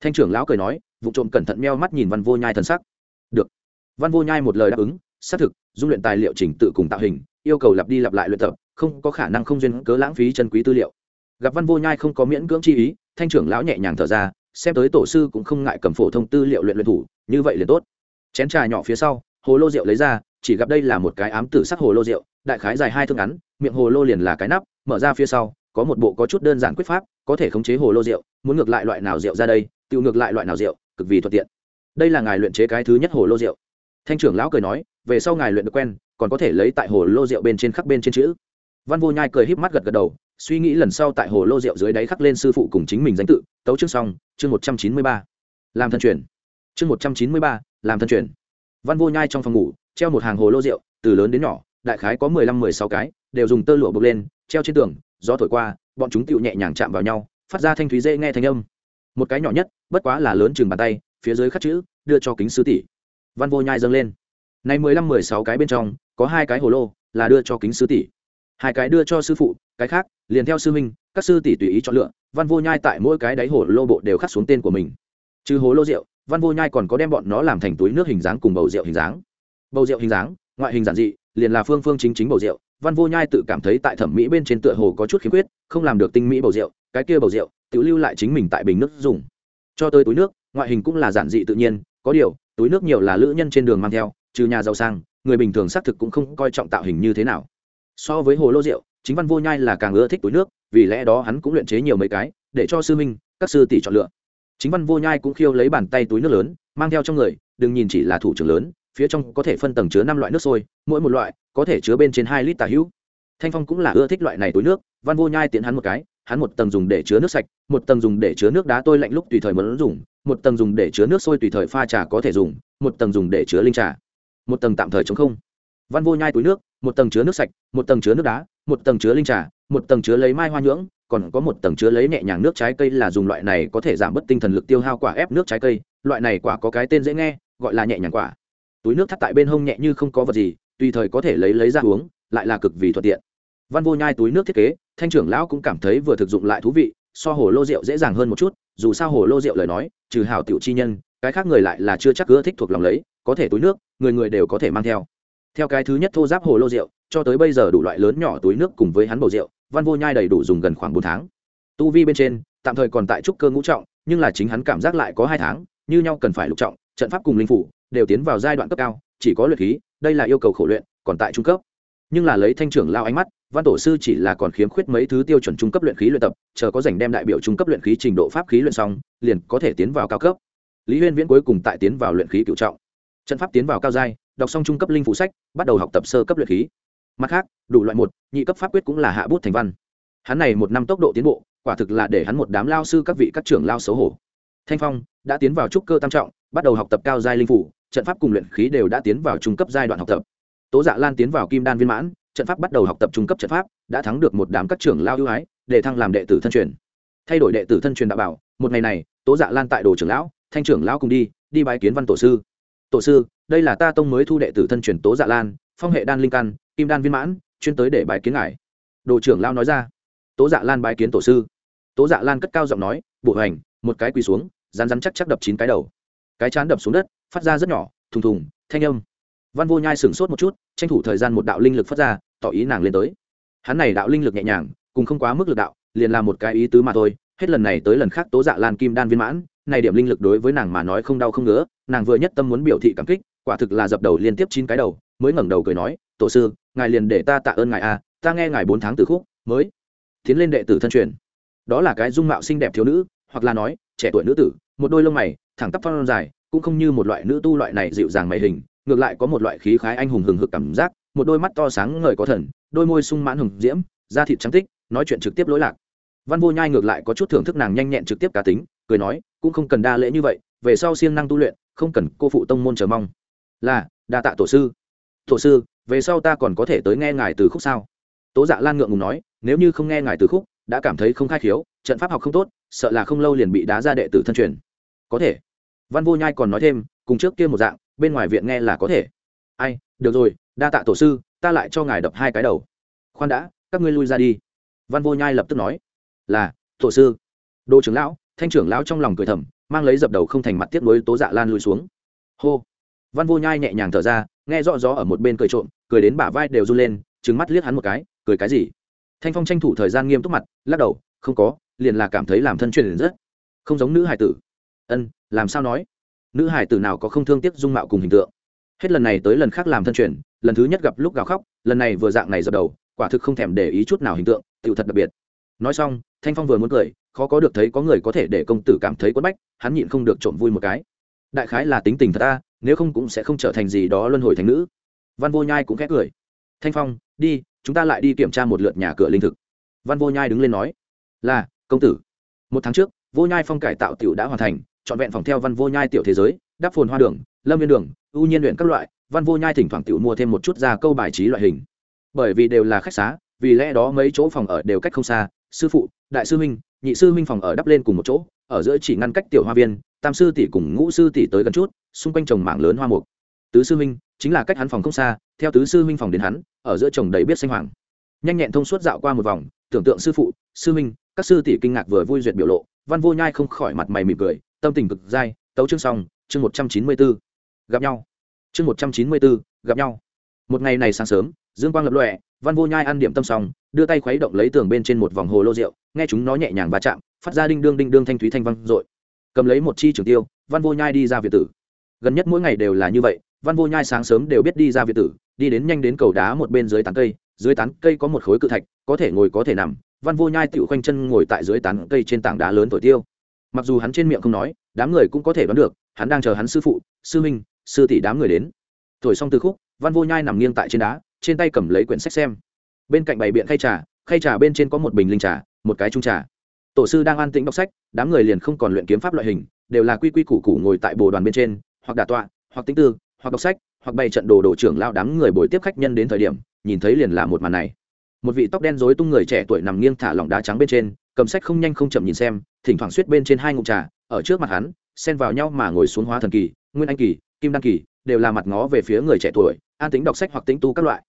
Thanh trưởng lão cười nói, vụ trộm cẩn thận meo mắt nhìn văn vô nhai thần sắc. Được. Văn vô nhai một lời đáp ứng xác thực, dung luyện tài liệu chỉnh tự cùng tạo hình, yêu cầu lặp đi lặp lại luyện tập, không có khả năng không duyên cớ lãng phí chân quý tư liệu. Gặp văn vô nhai không có miễn cưỡng chi ý, thanh trưởng lão nhẹ nhàng thở ra, xem tới tổ sư cũng không ngại cầm phổ thông tư liệu luyện luyện thủ, như vậy liền tốt. Chén trà nhỏ phía sau, hồ lô rượu lấy ra, chỉ gặp đây là một cái ám tử sắc hồ lô rượu đại khái dài hai thước ngắn, miệng hồ lô liền là cái nắp, mở ra phía sau, có một bộ có chút đơn giản quyết pháp, có thể khống chế hồ lô rượu muốn ngược lại loại nào rượu ra đây, tự ngược lại loại nào rượu, cực vì thuận tiện. Đây là ngài luyện chế cái thứ nhất hồ lô rượu thanh trưởng lão cười nói về sau ngài luyện được quen, còn có thể lấy tại hồ lô rượu bên trên khắc bên trên chữ. Văn vô nhai cười híp mắt gật gật đầu, suy nghĩ lần sau tại hồ lô rượu dưới đáy khắc lên sư phụ cùng chính mình danh tự, tấu chương xong, chương một trăm chín mươi ba. Làm thân truyền. Chương một trăm chín mươi ba, làm thân truyền. Văn vô nhai trong phòng ngủ, treo một hàng hồ lô rượu, từ lớn đến nhỏ, đại khái có mười lăm mười sáu cái, đều dùng tơ lụa bực lên, treo trên tường, gió thổi qua, bọn chúng tựu nhẹ nhàng chạm vào nhau, phát ra thanh thúy dễ nghe thanh âm. Một cái nhỏ nhất, bất quá là lớn chừng bàn tay, phía dưới khắc chữ, đưa cho kính sứ tỷ. Văn vô nhai dâng lên này mười lăm mười sáu cái bên trong, có hai cái hồ lô, là đưa cho kính sư tỷ. Hai cái đưa cho sư phụ, cái khác, liền theo sư minh các sư tỷ tùy ý chọn lựa, văn vô nhai tại mỗi cái đáy hồ lô bộ đều khắc xuống tên của mình. Trừ hồ lô rượu, văn vô nhai còn có đem bọn nó làm thành túi nước hình dáng cùng bầu rượu hình dáng. Bầu rượu hình dáng, ngoại hình giản dị, liền là phương phương chính chính bầu rượu. Văn vô nhai tự cảm thấy tại thẩm mỹ bên trên tựa hồ có chút khiếm khuyết, không làm được tinh mỹ bầu rượu, cái kia bầu rượu tự lưu lại chính mình tại bình nước dùng. Cho tới túi nước, ngoại hình cũng là giản dị tự nhiên, có điều, túi nước nhiều là lữ nhân trên đường mang theo trừ nhà giàu sang, người bình thường xác thực cũng không coi trọng tạo hình như thế nào. So với hồ lô rượu, chính văn vô nhai là càng ưa thích túi nước, vì lẽ đó hắn cũng luyện chế nhiều mấy cái, để cho sư minh, các sư tỷ chọn lựa. Chính văn vô nhai cũng khiêu lấy bàn tay túi nước lớn, mang theo trong người, đừng nhìn chỉ là thủ trưởng lớn, phía trong có thể phân tầng chứa năm loại nước sôi, mỗi một loại có thể chứa bên trên hai lít tà hữu. Thanh phong cũng là ưa thích loại này túi nước, văn vô nhai tiện hắn một cái, hắn một tầng dùng để chứa nước sạch, một tầng dùng để chứa nước đá tôi lạnh lúc tùy thời muốn dùng, một tầng dùng để chứa nước sôi tùy thời pha trà có thể dùng, một tầng dùng để chứa linh trà một tầng tạm thời chống không. Văn vô nhai túi nước, một tầng chứa nước sạch, một tầng chứa nước đá, một tầng chứa linh trà, một tầng chứa lấy mai hoa nhưỡng, còn có một tầng chứa lấy nhẹ nhàng nước trái cây là dùng loại này có thể giảm bớt tinh thần lực tiêu hao quả ép nước trái cây. Loại này quả có cái tên dễ nghe, gọi là nhẹ nhàng quả. Túi nước thắt tại bên hông nhẹ như không có vật gì, tùy thời có thể lấy lấy ra uống, lại là cực vì thuận tiện. Văn vô nhai túi nước thiết kế, thanh trưởng lão cũng cảm thấy vừa thực dụng lại thú vị, so hồ lô rượu dễ dàng hơn một chút, dù sao hồ lô rượu lời nói, trừ hảo tiểu chi nhân, cái khác người lại là chưa chắc ưa thích thuộc lòng lấy có thể túi nước, người người đều có thể mang theo. Theo cái thứ nhất thô giáp hồ lô rượu, cho tới bây giờ đủ loại lớn nhỏ túi nước cùng với hắn bầu rượu, văn vô nhai đầy đủ dùng gần khoảng bốn tháng. Tu vi bên trên, tạm thời còn tại trúc cơ ngũ trọng, nhưng là chính hắn cảm giác lại có hai tháng, như nhau cần phải lục trọng, trận pháp cùng linh phủ đều tiến vào giai đoạn cấp cao, chỉ có luyện khí, đây là yêu cầu khổ luyện, còn tại trung cấp. Nhưng là lấy thanh trưởng lao ánh mắt, văn tổ sư chỉ là còn khiếm khuyết mấy thứ tiêu chuẩn trung cấp luyện khí luyện tập, chờ có dành đem đại biểu trung cấp luyện khí trình độ pháp khí luyện xong, liền có thể tiến vào cao cấp. Lý huyên viễn cuối cùng tại tiến vào luyện khí cựu trọng trận pháp tiến vào cao giai, đọc xong trung cấp linh phụ sách, bắt đầu học tập sơ cấp luyện khí. Mặt khác, đủ loại một, nhị cấp pháp quyết cũng là hạ bút thành văn. Hắn này một năm tốc độ tiến bộ, quả thực là để hắn một đám lao sư các vị các trưởng lao xấu hổ. Thanh phong đã tiến vào trúc cơ tam trọng, bắt đầu học tập cao giai linh phủ, trận pháp cùng luyện khí đều đã tiến vào trung cấp giai đoạn học tập. Tố dạ lan tiến vào kim đan viên mãn, trận pháp bắt đầu học tập trung cấp trận pháp, đã thắng được một đám các trưởng lao ưu ái, để thăng làm đệ tử thân truyền. Thay đổi đệ tử thân truyền đạo bảo, một ngày này, tố dạ lan tại đồ trưởng lão, thanh trưởng lão cùng đi đi bái kiến văn tổ sư tổ sư, đây là ta tông mới thu đệ tử thân truyền tố dạ lan, phong hệ đan linh căn, kim đan viên mãn, chuyên tới để bái kiến ngài. Đồ trưởng lão nói ra. Tố dạ lan bái kiến tổ sư. Tố dạ lan cất cao giọng nói bộ hành, một cái quỳ xuống rán rán chắc chắc đập chín cái đầu. Cái chán đập xuống đất, phát ra rất nhỏ, thùng thùng, thanh âm. Văn vô nhai sửng sốt một chút, tranh thủ thời gian một đạo linh lực phát ra, tỏ ý nàng lên tới. Hắn này đạo linh lực nhẹ nhàng, cùng không quá mức lực đạo, liền là một cái ý tứ mà thôi. Hết lần này tới lần khác tố dạ lan kim đan viên mãn này điểm linh lực đối với nàng mà nói không đau không ngứa, nàng vừa nhất tâm muốn biểu thị cảm kích, quả thực là dập đầu liên tiếp chín cái đầu, mới ngẩng đầu cười nói, tổ sư, ngài liền để ta tạ ơn ngài a, ta nghe ngài bốn tháng từ khúc, mới tiến lên đệ tử thân truyền. Đó là cái dung mạo xinh đẹp thiếu nữ, hoặc là nói, trẻ tuổi nữ tử, một đôi lông mày, thẳng tắp phong dài, cũng không như một loại nữ tu loại này dịu dàng mày hình, ngược lại có một loại khí khái anh hùng hừng hực cảm giác, một đôi mắt to sáng ngời có thần, đôi môi sung mãn hùng diễm, da thịt trắng tích, nói chuyện trực tiếp lỗi lạc. Văn vô nhai ngược lại có chút thưởng thức nàng nhanh nhẹn trực tiếp cá tính cười nói, cũng không cần đa lễ như vậy, về sau siêng năng tu luyện, không cần cô phụ tông môn chờ mong. Là, đa tạ tổ sư. Tổ sư, về sau ta còn có thể tới nghe ngài từ khúc sao? Tố dạ lan ngượng ngùng nói, nếu như không nghe ngài từ khúc, đã cảm thấy không khai khiếu, trận pháp học không tốt, sợ là không lâu liền bị đá ra đệ tử thân truyền. Có thể. Văn vô nhai còn nói thêm, cùng trước kia một dạng, bên ngoài viện nghe là có thể. Ai, được rồi, đa tạ tổ sư, ta lại cho ngài đập hai cái đầu. Khoan đã, các ngươi lui ra đi. Văn vô nhai lập tức nói, là, tổ sư. Đô trưởng lão thanh trưởng lão trong lòng cười thầm, mang lấy dập đầu không thành mặt tiếp nối tố dạ lan lui xuống. Hô. Văn vô nhai nhẹ nhàng thở ra, nghe rõ rõ ở một bên cười trộm, cười đến bả vai đều run lên trứng mắt liếc hắn một cái, cười cái gì? Thanh phong tranh thủ thời gian nghiêm túc mặt, lắc đầu, không có, liền là cảm thấy làm thân truyền rất không giống nữ hải tử. Ân, làm sao nói? Nữ hải tử nào có không thương tiếc dung mạo cùng hình tượng? Hết lần này tới lần khác làm thân truyền, lần thứ nhất gặp lúc gào khóc, lần này vừa dạng này dập đầu, quả thực không thèm để ý chút nào hình tượng tựu thật đặc biệt. Nói xong, thanh phong vừa muốn cười khó có được thấy có người có thể để công tử cảm thấy quất bách, hắn nhịn không được trộm vui một cái. Đại khái là tính tình thật ta, nếu không cũng sẽ không trở thành gì đó luân hồi thành nữ. Văn vô nhai cũng khét cười. Thanh phong, đi, chúng ta lại đi kiểm tra một lượt nhà cửa linh thực. Văn vô nhai đứng lên nói, là, công tử. Một tháng trước, vô nhai phong cải tạo tiểu đã hoàn thành, trọn vẹn phòng theo văn vô nhai tiểu thế giới, đắp phồn hoa đường, lâm viên đường, ưu nhiên luyện các loại, văn vô nhai thỉnh thoảng tiểu mua thêm một chút ra câu bài trí loại hình. Bởi vì đều là khách xá, vì lẽ đó mấy chỗ phòng ở đều cách không xa, sư phụ, đại sư huynh nhị sư huynh phòng ở đắp lên cùng một chỗ, ở giữa chỉ ngăn cách tiểu hoa viên, tam sư tỷ cùng ngũ sư tỷ tới gần chút, xung quanh trồng mảng lớn hoa mục. Tứ sư huynh, chính là cách hắn phòng không xa, theo tứ sư huynh phòng đến hắn, ở giữa trồng đầy biết xanh hoàng. Nhanh nhẹn thông suốt dạo qua một vòng, tưởng tượng sư phụ, sư huynh, các sư tỷ kinh ngạc vừa vui duyệt biểu lộ, văn vô nhai không khỏi mặt mày mỉm cười, tâm tình cực dai, tấu chương xong, chương một trăm chín mươi bốn. Gặp nhau. Chương một trăm chín mươi bốn, gặp nhau. Một ngày này sáng sớm, dương quang lập lọe văn vô nhai ăn điểm tâm xong, đưa tay khuấy động lấy tường bên trên một vòng hồ lô rượu, nghe chúng nó nhẹ nhàng va chạm, phát ra đinh đương đinh đương thanh thúy thanh văn r cầm lấy một chi trường tiêu, văn vô nhai đi ra việt tử. Gần nhất mỗi ngày đều là như vậy, văn vô nhai sáng sớm đều biết đi ra việt tử, đi đến nhanh đến cầu đá một bên dưới tán cây, dưới tán cây có một khối cự thạch, có thể ngồi có thể nằm. Văn vô nhai tựu khoanh chân ngồi tại dưới tán cây trên tảng đá lớn thổi tiêu. Mặc dù hắn trên miệng không nói, đám người cũng có thể đoán được, hắn đang chờ hắn sư phụ, sư huynh, sư tỷ đám người đến. Thổi xong từ khúc, văn vô nhai nằm nghiêng tại trên đá trên tay cầm lấy quyển sách xem. Bên cạnh bày biện khay trà khay trà bên trên có một bình linh trà, một cái trung trà. Tổ sư đang an tĩnh đọc sách, đám người liền không còn luyện kiếm pháp loại hình, đều là quy quy củ củ ngồi tại bồ đoàn bên trên, hoặc đà tọa, hoặc tính tư, hoặc đọc sách, hoặc bày trận đồ đồ trưởng lao đám người buổi tiếp khách nhân đến thời điểm, nhìn thấy liền là một màn này. Một vị tóc đen rối tung người trẻ tuổi nằm nghiêng thả lỏng đá trắng bên trên, cầm sách không nhanh không chậm nhìn xem, thỉnh thoảng suýt bên trên hai ngụm trà, ở trước mặt hắn, xen vào nhau mà ngồi xuống hóa thần kỳ, nguyên anh kỳ, kim đăng kỳ, đều là mặt ngó về phía người trẻ tuổi, an tính đọc sách hoặc tính tu các loại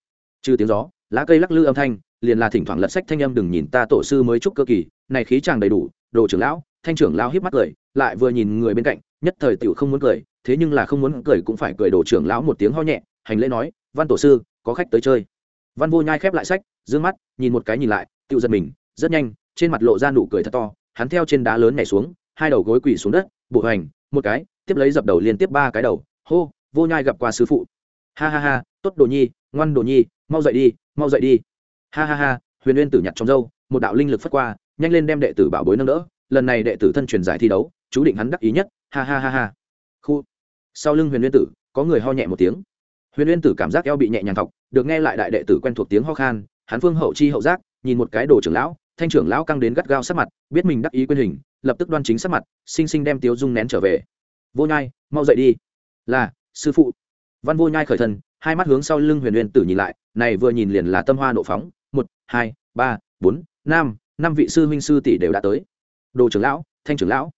trừ tiếng gió, lá cây lắc lư âm thanh, liền là thỉnh thoảng lật sách thanh âm đừng nhìn ta tổ sư mới chúc cơ kỳ, này khí chàng đầy đủ, đồ trưởng lão, thanh trưởng lão hiếp mắt cười, lại vừa nhìn người bên cạnh, nhất thời tiểu không muốn cười, thế nhưng là không muốn cười cũng phải cười đồ trưởng lão một tiếng ho nhẹ, hành lễ nói, văn tổ sư, có khách tới chơi. Văn vô nhai khép lại sách d mắt, nhìn một cái nhìn lại tự giật mình, rất nhanh, trên mặt lộ ra nụ cười thật to, hắn theo trên đá lớn nhảy xuống, hai đầu gối quỳ xuống đất, bộ hành, một cái, tiếp lấy dập đầu liên tiếp ba cái đầu, hô, vô nhai gặp qua sư phụ. Ha ha ha, tốt đồ nhi, ngoan đồ nhi mau dậy đi, mau dậy đi. Ha ha ha, huyền uyên tử nhặt trong dâu, một đạo linh lực phất qua, nhanh lên đem đệ tử bảo bối nâng đỡ. Lần này đệ tử thân truyền giải thi đấu, chú định hắn đắc ý nhất. Ha ha ha ha. Khu. Sau lưng huyền uyên tử, có người ho nhẹ một tiếng. Huyền uyên tử cảm giác eo bị nhẹ nhàng thọc, được nghe lại đại đệ tử quen thuộc tiếng ho khan, hắn phương hậu chi hậu giác, nhìn một cái đồ trưởng lão, thanh trưởng lão căng đến gắt gao sát mặt, biết mình đắc ý quyên hình, lập tức đoan chính sát mặt, xinh xinh đem tiếu dung nén trở về. Vô nhai, mau dậy đi. Là, sư phụ. Văn vô nhai khởi thân hai mắt hướng sau lưng huyền Huyền tử nhìn lại, này vừa nhìn liền là tâm hoa nộ phóng. Một, hai, ba, bốn, năm năm vị sư huynh sư tỷ đều đã tới. Đồ trưởng lão, thanh trưởng lão.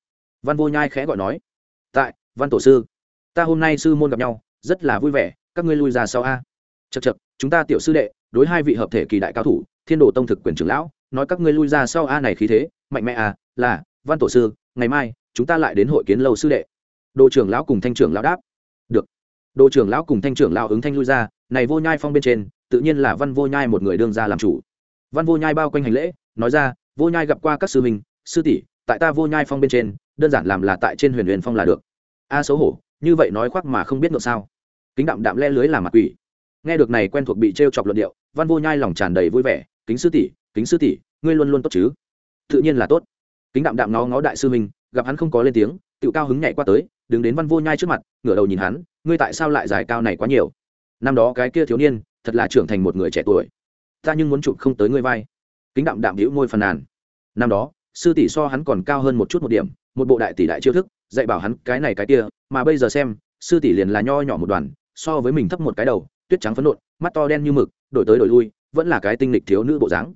Văn vô nhai khẽ gọi nói. Tại, văn tổ sư, ta hôm nay sư môn gặp nhau, rất là vui vẻ, các ngươi lui ra sau a. Chật chật chúng ta tiểu sư đệ, đối hai vị hợp thể kỳ đại cao thủ, thiên đồ tông thực quyền trưởng lão, nói các ngươi lui ra sau a này khí thế, mạnh mẽ à là, văn tổ sư, ngày mai, chúng ta lại đến hội kiến lâu sư đệ. Đồ trưởng lão cùng thanh trưởng lão đáp đồ trưởng lão cùng thanh trưởng lão ứng thanh lui ra, này vô nhai phong bên trên, tự nhiên là văn vô nhai một người đương ra làm chủ. Văn vô nhai bao quanh hành lễ, nói ra, vô nhai gặp qua các sư minh sư tỷ, tại ta vô nhai phong bên trên, đơn giản làm là tại trên huyền huyền phong là được. A xấu hổ, như vậy nói khoác mà không biết ngược sao? Kính đạm đạm le lưới làm mặt quỷ. Nghe được này quen thuộc bị t chọc luận điệu, văn vô nhai lòng tràn đầy vui vẻ, kính sư tỷ, kính sư tỷ, ngươi luôn luôn tốt chứ? Tự nhiên là tốt. Kính đạm đạm nó ngó đại sư minh gặp hắn không có lên tiếng tự cao hứng nhảy qua tới, đứng đến văn vô nhai trước mặt, ngửa đầu nhìn hắn ngươi tại sao lại giải cao này quá nhiều? Năm đó cái kia thiếu niên, thật là trưởng thành một người trẻ tuổi. Ta nhưng muốn chụp không tới ngươi vai. Kính đạm đạm hữu môi phàn nàn. Năm đó, sư tỷ so hắn còn cao hơn một chút một điểm, một bộ đại tỷ đại chiêu thức, dạy bảo hắn cái này cái kia, mà bây giờ xem, sư tỷ liền là nho nhỏ một đoàn, so với mình thấp một cái đầu, tuyết trắng phấn nộn, mắt to đen như mực, đổi tới đổi lui, vẫn là cái tinh lịch thiếu nữ bộ dáng.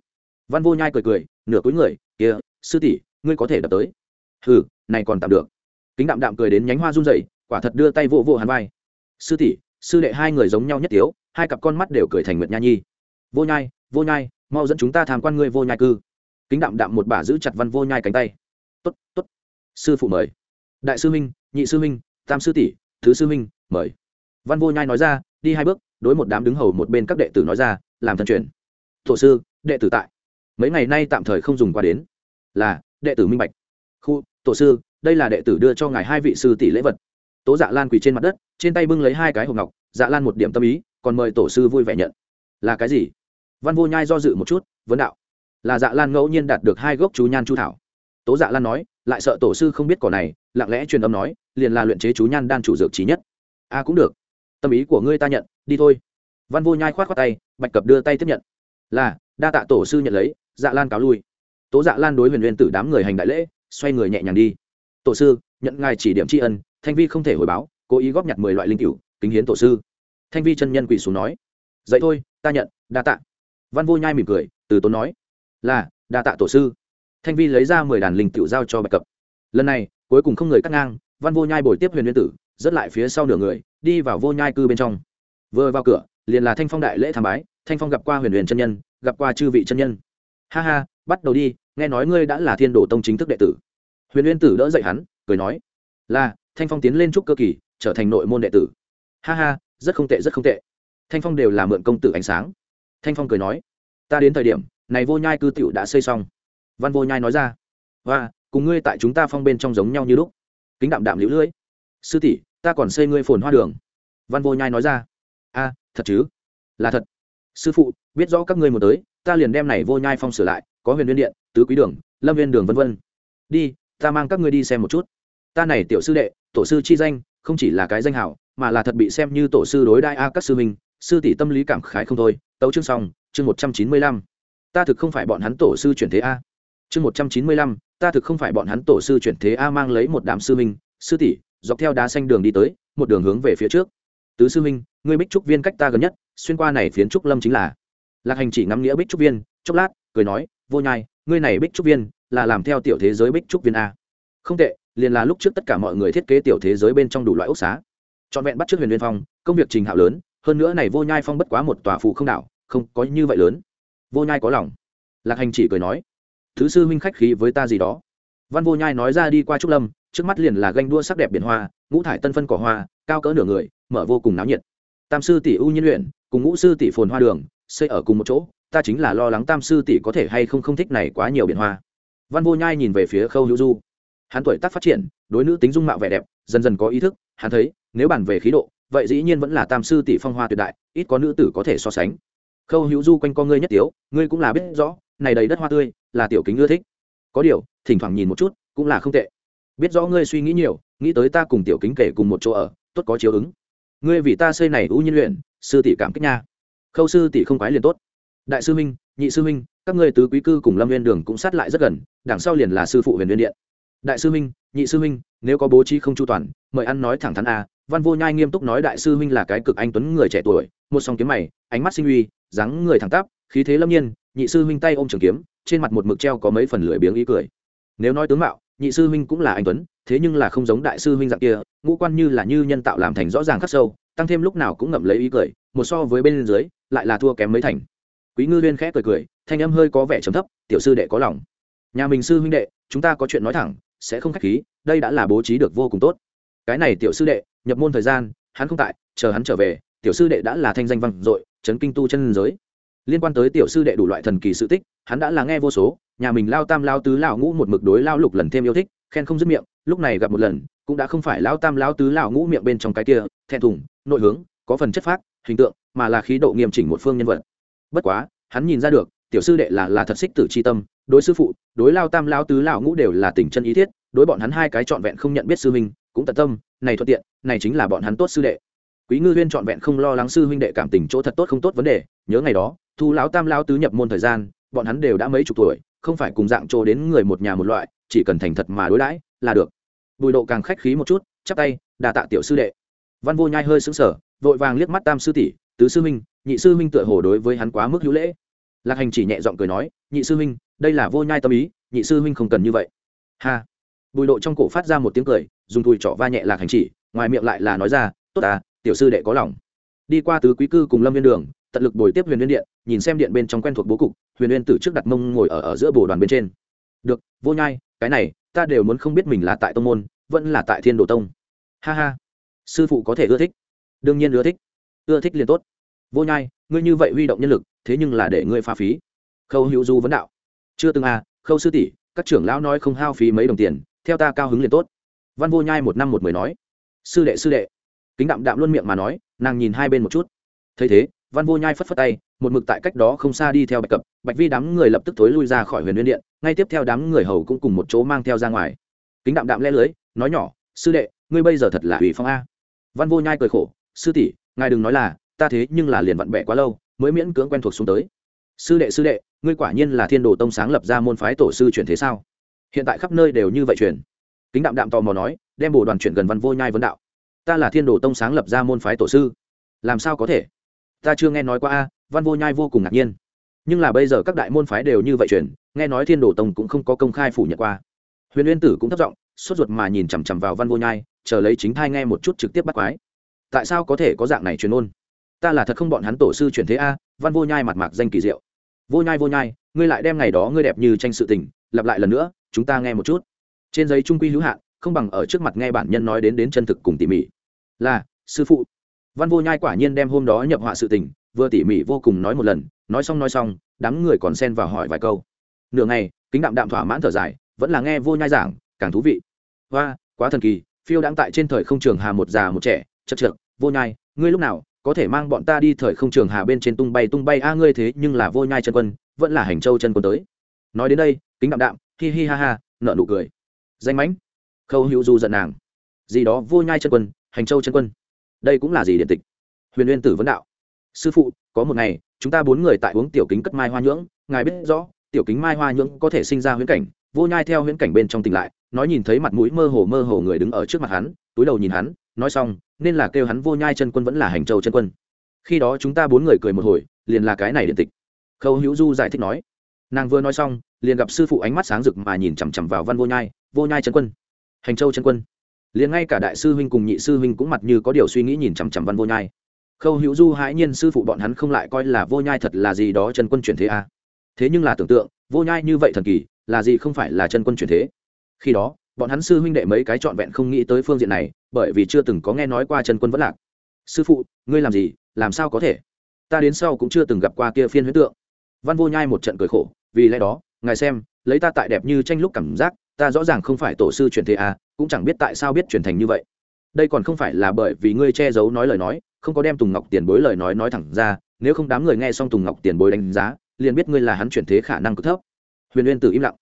Văn vô nhai cười cười, nửa cuối người, kia, sư tỷ, ngươi có thể đập tới. Hừ, này còn tạm được. Kính đạm đạm cười đến nhánh hoa run rẩy, quả thật đưa tay vỗ vỗ hắn vai sư tỷ, sư đệ hai người giống nhau nhất tiếu, hai cặp con mắt đều cười thành nguyệt nha nhi. Vô nhai vô nhai, mau dẫn chúng ta tham quan ngươi vô nhai cư. Kính đạm đạm một bà giữ chặt văn vô nhai cánh tay. Tốt tốt. Sư phụ mời. Đại sư minh nhị sư minh tam sư tỷ, thứ sư minh mời. Văn vô nhai nói ra, đi hai bước, đối một đám đứng hầu một bên các đệ tử nói ra, làm thân truyền. Thổ sư, đệ tử tại. Mấy ngày nay tạm thời không dùng qua đến. Là, đệ tử minh bạch. Khu, tổ sư, đây là đệ tử đưa cho ngài hai vị sư tỷ lễ vật tố dạ lan quỳ trên mặt đất, trên tay bưng lấy hai cái hộp ngọc dạ lan một điểm tâm ý, còn mời tổ sư vui vẻ nhận. Là cái gì? Văn vô nhai do dự một chút, vấn đạo. Là dạ lan ngẫu nhiên đạt được hai gốc chú nhan chu thảo. Tố dạ lan nói, lại sợ tổ sư không biết cỏ này, lặng lẽ truyền âm nói, liền là luyện chế chú nhan đan chủ dược trí nhất. A cũng được. Tâm ý của ngươi ta nhận, đi thôi. Văn vô nhai khoát khoát tay, bạch cập đưa tay tiếp nhận. Là, đa tạ tổ sư nhận lấy dạ lan cáo lui. Tố dạ lan đối huyền huyền tử đám người hành đại lễ, xoay người nhẹ nhàng đi. Tổ sư, nhận ngài chỉ điểm tri ân thanh vi không thể hồi báo, cố ý góp nhặt mười loại linh cựu kính hiến tổ sư. Thanh vi chân nhân quỳ xuống nói, dậy thôi, ta nhận, đa tạ. Văn vô nhai mỉm cười, từ tốn nói, là, đa tạ tổ sư. Thanh vi lấy ra mười đàn linh cựu giao cho bạch cập. Lần này, cuối cùng không người cắt ngang, văn vô nhai bồi tiếp huyền nguyên tử dứt lại phía sau nửa người, đi vào vô nhai cư bên trong. Vừa vào cửa, liền là thanh phong đại lễ tham bái, thanh phong gặp qua huyền huyền chân nhân, gặp qua chư vị chân nhân. Ha ha, bắt đầu đi, nghe nói ngươi đã là thiên đồ tông chính thức đệ tử. Huyền uyên tử đỡ dậy hắn, cười nói, là thanh phong tiến lên trúc cơ kỳ, trở thành nội môn đệ tử. Ha ha, rất không tệ, rất không tệ. Thanh phong đều là mượn công tử ánh sáng. Thanh phong cười nói, ta đến thời điểm, này vô nhai cư tiểu đã xây xong. Văn vô nhai nói ra, và, cùng ngươi tại chúng ta phong bên trong giống nhau như lúc. Kính đạm đạm liễu lưỡi. Sư tỷ, ta còn xây ngươi phồn hoa đường. Văn vô nhai nói ra, a, thật chứ? Là thật. Sư phụ, biết rõ các ngươi một tới, ta liền đem này vô nhai phong sửa lại, có huyền viên điện, tứ quý đường, lâm viên đường vân vân. Đi, ta mang các ngươi đi xem một chút. Ta này tiểu sư đệ tổ sư chi danh, không chỉ là cái danh hảo, mà là thật bị xem như tổ sư đối đại a các sư minh sư tỷ tâm lý cảm khái không thôi. Tấu chương xong, chương một trăm chín mươi lăm. Ta thực không phải bọn hắn tổ sư chuyển thế a. Chương một trăm chín mươi lăm, ta thực không phải bọn hắn tổ sư chuyển thế a mang lấy một đám sư minh sư tỷ, dọc theo đá xanh đường đi tới, một đường hướng về phía trước. Tứ sư minh ngươi bích trúc viên cách ta gần nhất, xuyên qua này phiến trúc lâm chính là. Lạc hành chỉ ngắm nghĩa bích trúc viên, chốc lát, cười nói, vô nhai, ngươi này bích trúc viên, là làm theo tiểu thế giới bích trúc viên a. Không tệ liền là lúc trước tất cả mọi người thiết kế tiểu thế giới bên trong đủ loại ốc xá. Trọn vẹn bắt trước huyền liên phong, công việc trình hạo lớn, hơn nữa này vô nhai phong bất quá một tòa phụ không đảo, không có như vậy lớn. Vô nhai có lòng. Lạc hành chỉ cười nói, thứ sư huynh khách khí với ta gì đó. Văn vô nhai nói ra đi qua trúc lâm, trước mắt liền là ganh đua sắc đẹp biển hoa, ngũ thải tân phân cỏ hoa, cao cỡ nửa người, mở vô cùng náo nhiệt. Tam sư tỷ u nhiên luyện, cùng ngũ sư tỷ phồn hoa đường, xây ở cùng một chỗ, ta chính là lo lắng tam sư tỷ có thể hay không không thích này quá nhiều biển hoa. Văn vô nhai nhìn về phía khâu hữu du hắn tuổi tác phát triển, đối nữ tính dung mạo vẻ đẹp, dần dần có ý thức, hắn thấy, nếu bàn về khí độ, vậy dĩ nhiên vẫn là tam sư tỷ phong hoa tuyệt đại, ít có nữ tử có thể so sánh. Khâu hữu du quanh con ngươi nhất tiếu, ngươi cũng là biết rõ, này đầy đất hoa tươi, là tiểu kính ưa thích. Có điều, thỉnh thoảng nhìn một chút, cũng là không tệ. Biết rõ ngươi suy nghĩ nhiều, nghĩ tới ta cùng tiểu kính kể cùng một chỗ ở, tốt có chiếu ứng. Ngươi vì ta xây này ưu nhiên luyện, sư tỷ cảm kích nha. Khâu sư tỷ không quái liền tốt. Đại sư minh nhị sư minh các ngươi tứ quý cư cùng lâm viên đường cũng sát lại rất gần, đằng sau liền là sư phụ huyền viên điện đại sư minh nhị sư minh nếu có bố trí không chu toàn, mời ăn nói thẳng thắn a văn vô nhai nghiêm túc nói đại sư minh là cái cực anh tuấn người trẻ tuổi, một song kiếm mày, ánh mắt sinh uy, dáng người thẳng tắp, khí thế lâm nhiên, nhị sư huynh tay ôm trường kiếm, trên mặt một mực treo có mấy phần lưỡi biếng ý cười. Nếu nói tướng mạo, nhị sư huynh cũng là anh tuấn, thế nhưng là không giống đại sư huynh dạng kia, ngũ quan như là như nhân tạo làm thành rõ ràng khắc sâu, tăng thêm lúc nào cũng ngậm lấy ý cười, một so với bên dưới, lại là thua kém mấy thành. Quý ngư liên khẽ cười cười, thanh âm hơi có vẻ trầm thấp, tiểu sư đệ có lòng. Nhà mình sư huynh đệ, chúng ta có chuyện nói thẳng sẽ không khách khí, đây đã là bố trí được vô cùng tốt. Cái này tiểu sư đệ, nhập môn thời gian, hắn không tại, chờ hắn trở về, tiểu sư đệ đã là thanh danh văn dội, chấn kinh tu chân giới. Liên quan tới tiểu sư đệ đủ loại thần kỳ sự tích, hắn đã là nghe vô số, nhà mình lao tam, lao tứ lao ngũ một mực đối lao lục lần thêm yêu thích, khen không dứt miệng, lúc này gặp một lần, cũng đã không phải lao tam, lao tứ lao ngũ miệng bên trong cái kia, thẹn thùng, nội hướng, có phần chất phác, hình tượng, mà là khí độ nghiêm chỉnh một phương nhân vật. Bất quá, hắn nhìn ra được tiểu sư đệ là là thật xích tử c h i tâm, đối sư phụ, đối lao tam lao tứ lao ngũ đều là tình chân ý thiết, đối bọn hắn hai cái trọn vẹn không nhận biết sư huynh, cũng tận tâm, này thuận tiện, này chính là bọn hắn tốt sư đệ. Quý ngư huyên trọn vẹn không lo lắng sư huynh đệ cảm tình chỗ thật tốt không tốt vấn đề, nhớ ngày đó, thu lão tam lao tứ nhập môn thời gian, bọn hắn đều đã mấy chục tuổi, không phải cùng dạng chỗ đến người một nhà một loại, chỉ cần thành thật mà đối đãi, là được. Bùi độ càng khách khí một chút, chắp tay, đà tạ tiểu sư đệ. Văn vô nhai hơi sững sờ, vội vàng liếc mắt tam sư tỷ, tứ sư huynh, nhị sư huynh tựa hồ đối với hắn quá mức hữu lễ lạc hành chỉ nhẹ giọng cười nói, nhị sư huynh, đây là vô nhai tâm ý, nhị sư huynh không cần như vậy. Ha. Bùi độ trong cổ phát ra một tiếng cười, dùng thùi trỏ va nhẹ lạc hành chỉ, ngoài miệng lại là nói ra, tốt à tiểu sư đệ có lòng. Đi qua tứ quý cư cùng lâm viên đường, tận lực bồi tiếp huyền viên điện, nhìn xem điện bên trong quen thuộc bố cục, huyền viên tử trước đặt mông ngồi ở ở giữa bồ đoàn bên trên. Được, vô nhai, cái này, ta đều muốn không biết mình là tại tông môn, vẫn là tại thiên đồ tông. Ha ha. Sư phụ có thể ưa thích. Đương nhiên ưa thích. Ưa thích liền tốt. Vô nhai, ngươi như vậy huy động nhân lực thế nhưng là để ngươi pha phí. Khâu hữu du vấn đạo. Chưa từng à khâu sư tỷ, các trưởng lão nói không hao phí mấy đồng tiền, theo ta cao hứng liền tốt. Văn vô nhai một năm một mười nói. Sư đệ sư đệ. Kính đạm đạm luôn miệng mà nói, nàng nhìn hai bên một chút. Thấy thế, văn vô nhai phất phất tay, một mực tại cách đó không xa đi theo bạch cập, bạch vi đám người lập tức thối lui ra khỏi huyền liên điện, ngay tiếp theo đám người hầu cũng cùng một chỗ mang theo ra ngoài. Kính đạm đạm lẽ lưới, nói nhỏ, sư đệ, ngươi bây giờ thật là ủy phong a. Văn vô nhai cười khổ, sư tỷ, ngài đừng nói là, ta thế nhưng là liền vặn bẹ quá lâu mới miễn cưỡng quen thuộc xuống tới. Sư đệ sư đệ, ngươi quả nhiên là thiên đồ tông sáng lập ra môn phái tổ sư chuyển thế sao? Hiện tại khắp nơi đều như vậy truyền. Kính đạm đạm tò mò nói, đem bồ đoàn chuyển gần văn vô nhai vấn đạo. Ta là thiên đồ tông sáng lập ra môn phái tổ sư. Làm sao có thể? Ta chưa nghe nói qua a, văn vô nhai vô cùng ngạc nhiên. Nhưng là bây giờ các đại môn phái đều như vậy truyền, nghe nói thiên đồ tông cũng không có công khai phủ nhận qua. Huyền uyên tử cũng thất giọng, sốt ruột mà nhìn chằm chằm vào văn vô nhai, chờ lấy chính thai nghe một chút trực tiếp bắt quái. Tại sao có thể có dạng này truyền ôn? Ta là thật không bọn hắn tổ sư chuyển thế a, văn vô nhai mặt mạc danh kỳ diệu. Vô nhai vô nhai, ngươi lại đem ngày đó ngươi đẹp như tranh sự tình, lặp lại lần nữa, chúng ta nghe một chút. Trên giấy trung quy hữu hạn, không bằng ở trước mặt nghe bản nhân nói đến đến chân thực cùng tỉ mỉ. Là, sư phụ. Văn vô nhai quả nhiên đem hôm đó nhập họa sự tình, vừa tỉ mỉ vô cùng nói một lần, nói xong nói xong, đám người còn xen vào hỏi vài câu. Nửa ngày, kính đạm đạm thỏa mãn thở dài, vẫn là nghe vô nhai giảng, càng thú vị. Và quá thần kỳ, phiêu đang tại trên thời không trường hà một già một trẻ, chật trượt. Vô nhai, ngươi lúc nào có thể mang bọn ta đi thời không trường hà bên trên tung bay tung bay. A, ngươi thế nhưng là vô nhai chân quân, vẫn là hành châu chân quân tới. Nói đến đây, kính đạm đạm, hi hi ha ha nợ nụ cười. Danh mãnh, khâu hữu du giận nàng. Gì đó, vô nhai chân quân, hành châu chân quân. Đây cũng là gì điện tịch? Huyền uyên tử vấn đạo. Sư phụ, có một ngày, chúng ta bốn người tại uống tiểu kính cất mai hoa nhưỡng. Ngài biết rõ, tiểu kính mai hoa nhưỡng có thể sinh ra huyễn cảnh. Vô nhai theo huyễn cảnh bên trong tỉnh lại, nói nhìn thấy mặt mũi mơ hồ mơ hồ người đứng ở trước mặt hắn, túi đầu nhìn hắn nói xong, nên là kêu hắn vô nhai chân quân vẫn là hành châu chân quân. Khi đó chúng ta bốn người cười một hồi, liền là cái này điện tịch. Khâu hữu du giải thích nói. Nàng vừa nói xong, liền gặp sư phụ ánh mắt sáng rực mà nhìn chằm chằm vào văn vô nhai vô nhai chân quân, hành châu chân quân. Liền ngay cả đại sư huynh cùng nhị sư huynh cũng mặt như có điều suy nghĩ nhìn chằm chằm văn vô nhai. Khâu hữu du hãi nhiên sư phụ bọn hắn không lại coi là vô nhai thật là gì đó chân quân chuyển thế à. thế nhưng là tưởng tượng, vô nhai như vậy thần kỳ, là gì không phải là chân quân chuyển thế? Khi đó, bọn hắn sư huynh đệ mấy cái trọn vẹn không nghĩ tới phương diện này bởi vì chưa từng có nghe nói qua chân quân vẫn lạc. Sư phụ, ngươi làm gì? Làm sao có thể? Ta đến sau cũng chưa từng gặp qua kia phiên huyễn tượng. Văn vô nhai một trận cười khổ, vì lẽ đó, ngài xem, lấy ta tại đẹp như tranh lúc cảm giác, ta rõ ràng không phải tổ sư truyền thế à cũng chẳng biết tại sao biết truyền thành như vậy. Đây còn không phải là bởi vì ngươi che giấu nói lời nói, không có đem tùng ngọc tiền bối lời nói nói thẳng ra, nếu không đám người nghe xong tùng ngọc tiền bối đánh giá, liền biết ngươi là hắn chuyển thế khả năng cực thấp. Huyền uyên tử im lặng.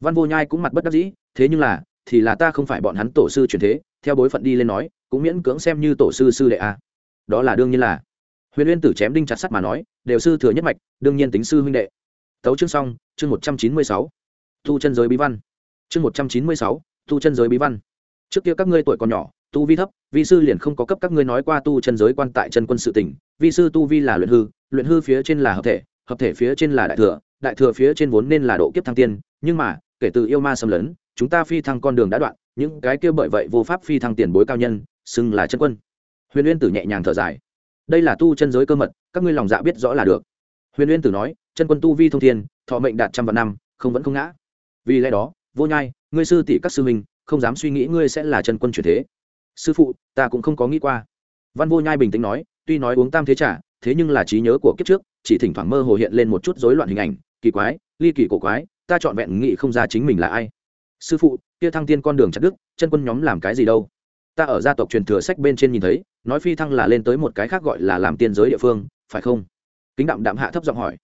Văn vô nhai cũng mặt bất đắc dĩ, thế nhưng là, thì là ta không phải bọn hắn tổ sư chuyển thế theo bối phận đi lên nói, cũng miễn cưỡng xem như tổ sư sư đệ a. Đó là đương nhiên là. Huyền uyên tử chém đinh chặt sắt mà nói, đều sư thừa nhất mạch, đương nhiên tính sư huynh đệ. Tấu chương xong, chương một trăm chín mươi sáu. Tu chân giới bí văn. Chương một trăm chín mươi sáu, tu chân giới bí văn. Trước kia các ngươi tuổi còn nhỏ, tu vi thấp, vi sư liền không có cấp các ngươi nói qua tu chân giới quan tại chân quân sự tỉnh vi sư tu vi là luyện hư luyện hư phía trên là hợp thể hợp thể phía trên là đại thừa đại thừa phía trên vốn nên là độ kiếp thăng tiên. Nhưng mà, kể từ yêu ma xâm lấn, chúng ta phi thăng con đường đã đoạn những cái kia bởi vậy vô pháp phi thăng tiền bối cao nhân, xưng là chân quân. Huyền uyên tử nhẹ nhàng thở dài. Đây là tu chân giới cơ mật, các ngươi lòng dạ biết rõ là được. Huyền uyên tử nói, chân quân tu vi thông thiên, thọ mệnh đạt trăm vạn năm, không vẫn không ngã. Vì lẽ đó, vô nhai, ngươi sư tỷ các sư minh không dám suy nghĩ ngươi sẽ là chân quân truyền thế. Sư phụ, ta cũng không có nghĩ qua. Văn vô nhai bình tĩnh nói, tuy nói uống tam thế trả thế nhưng là trí nhớ của kiếp trước, chỉ thỉnh thoảng mơ hồ hiện lên một chút rối loạn hình ảnh, kỳ quái, ly kỳ cổ quái, ta chọn vẹn nghĩ không ra chính mình là ai sư phụ, kia thăng tiên con đường chặt đức chân quân nhóm làm cái gì đâu? Ta ở gia tộc truyền thừa sách bên trên nhìn thấy, nói phi thăng là lên tới một cái khác gọi là làm tiên giới địa phương, phải không? Kính đạm đạm hạ thấp giọng hỏi.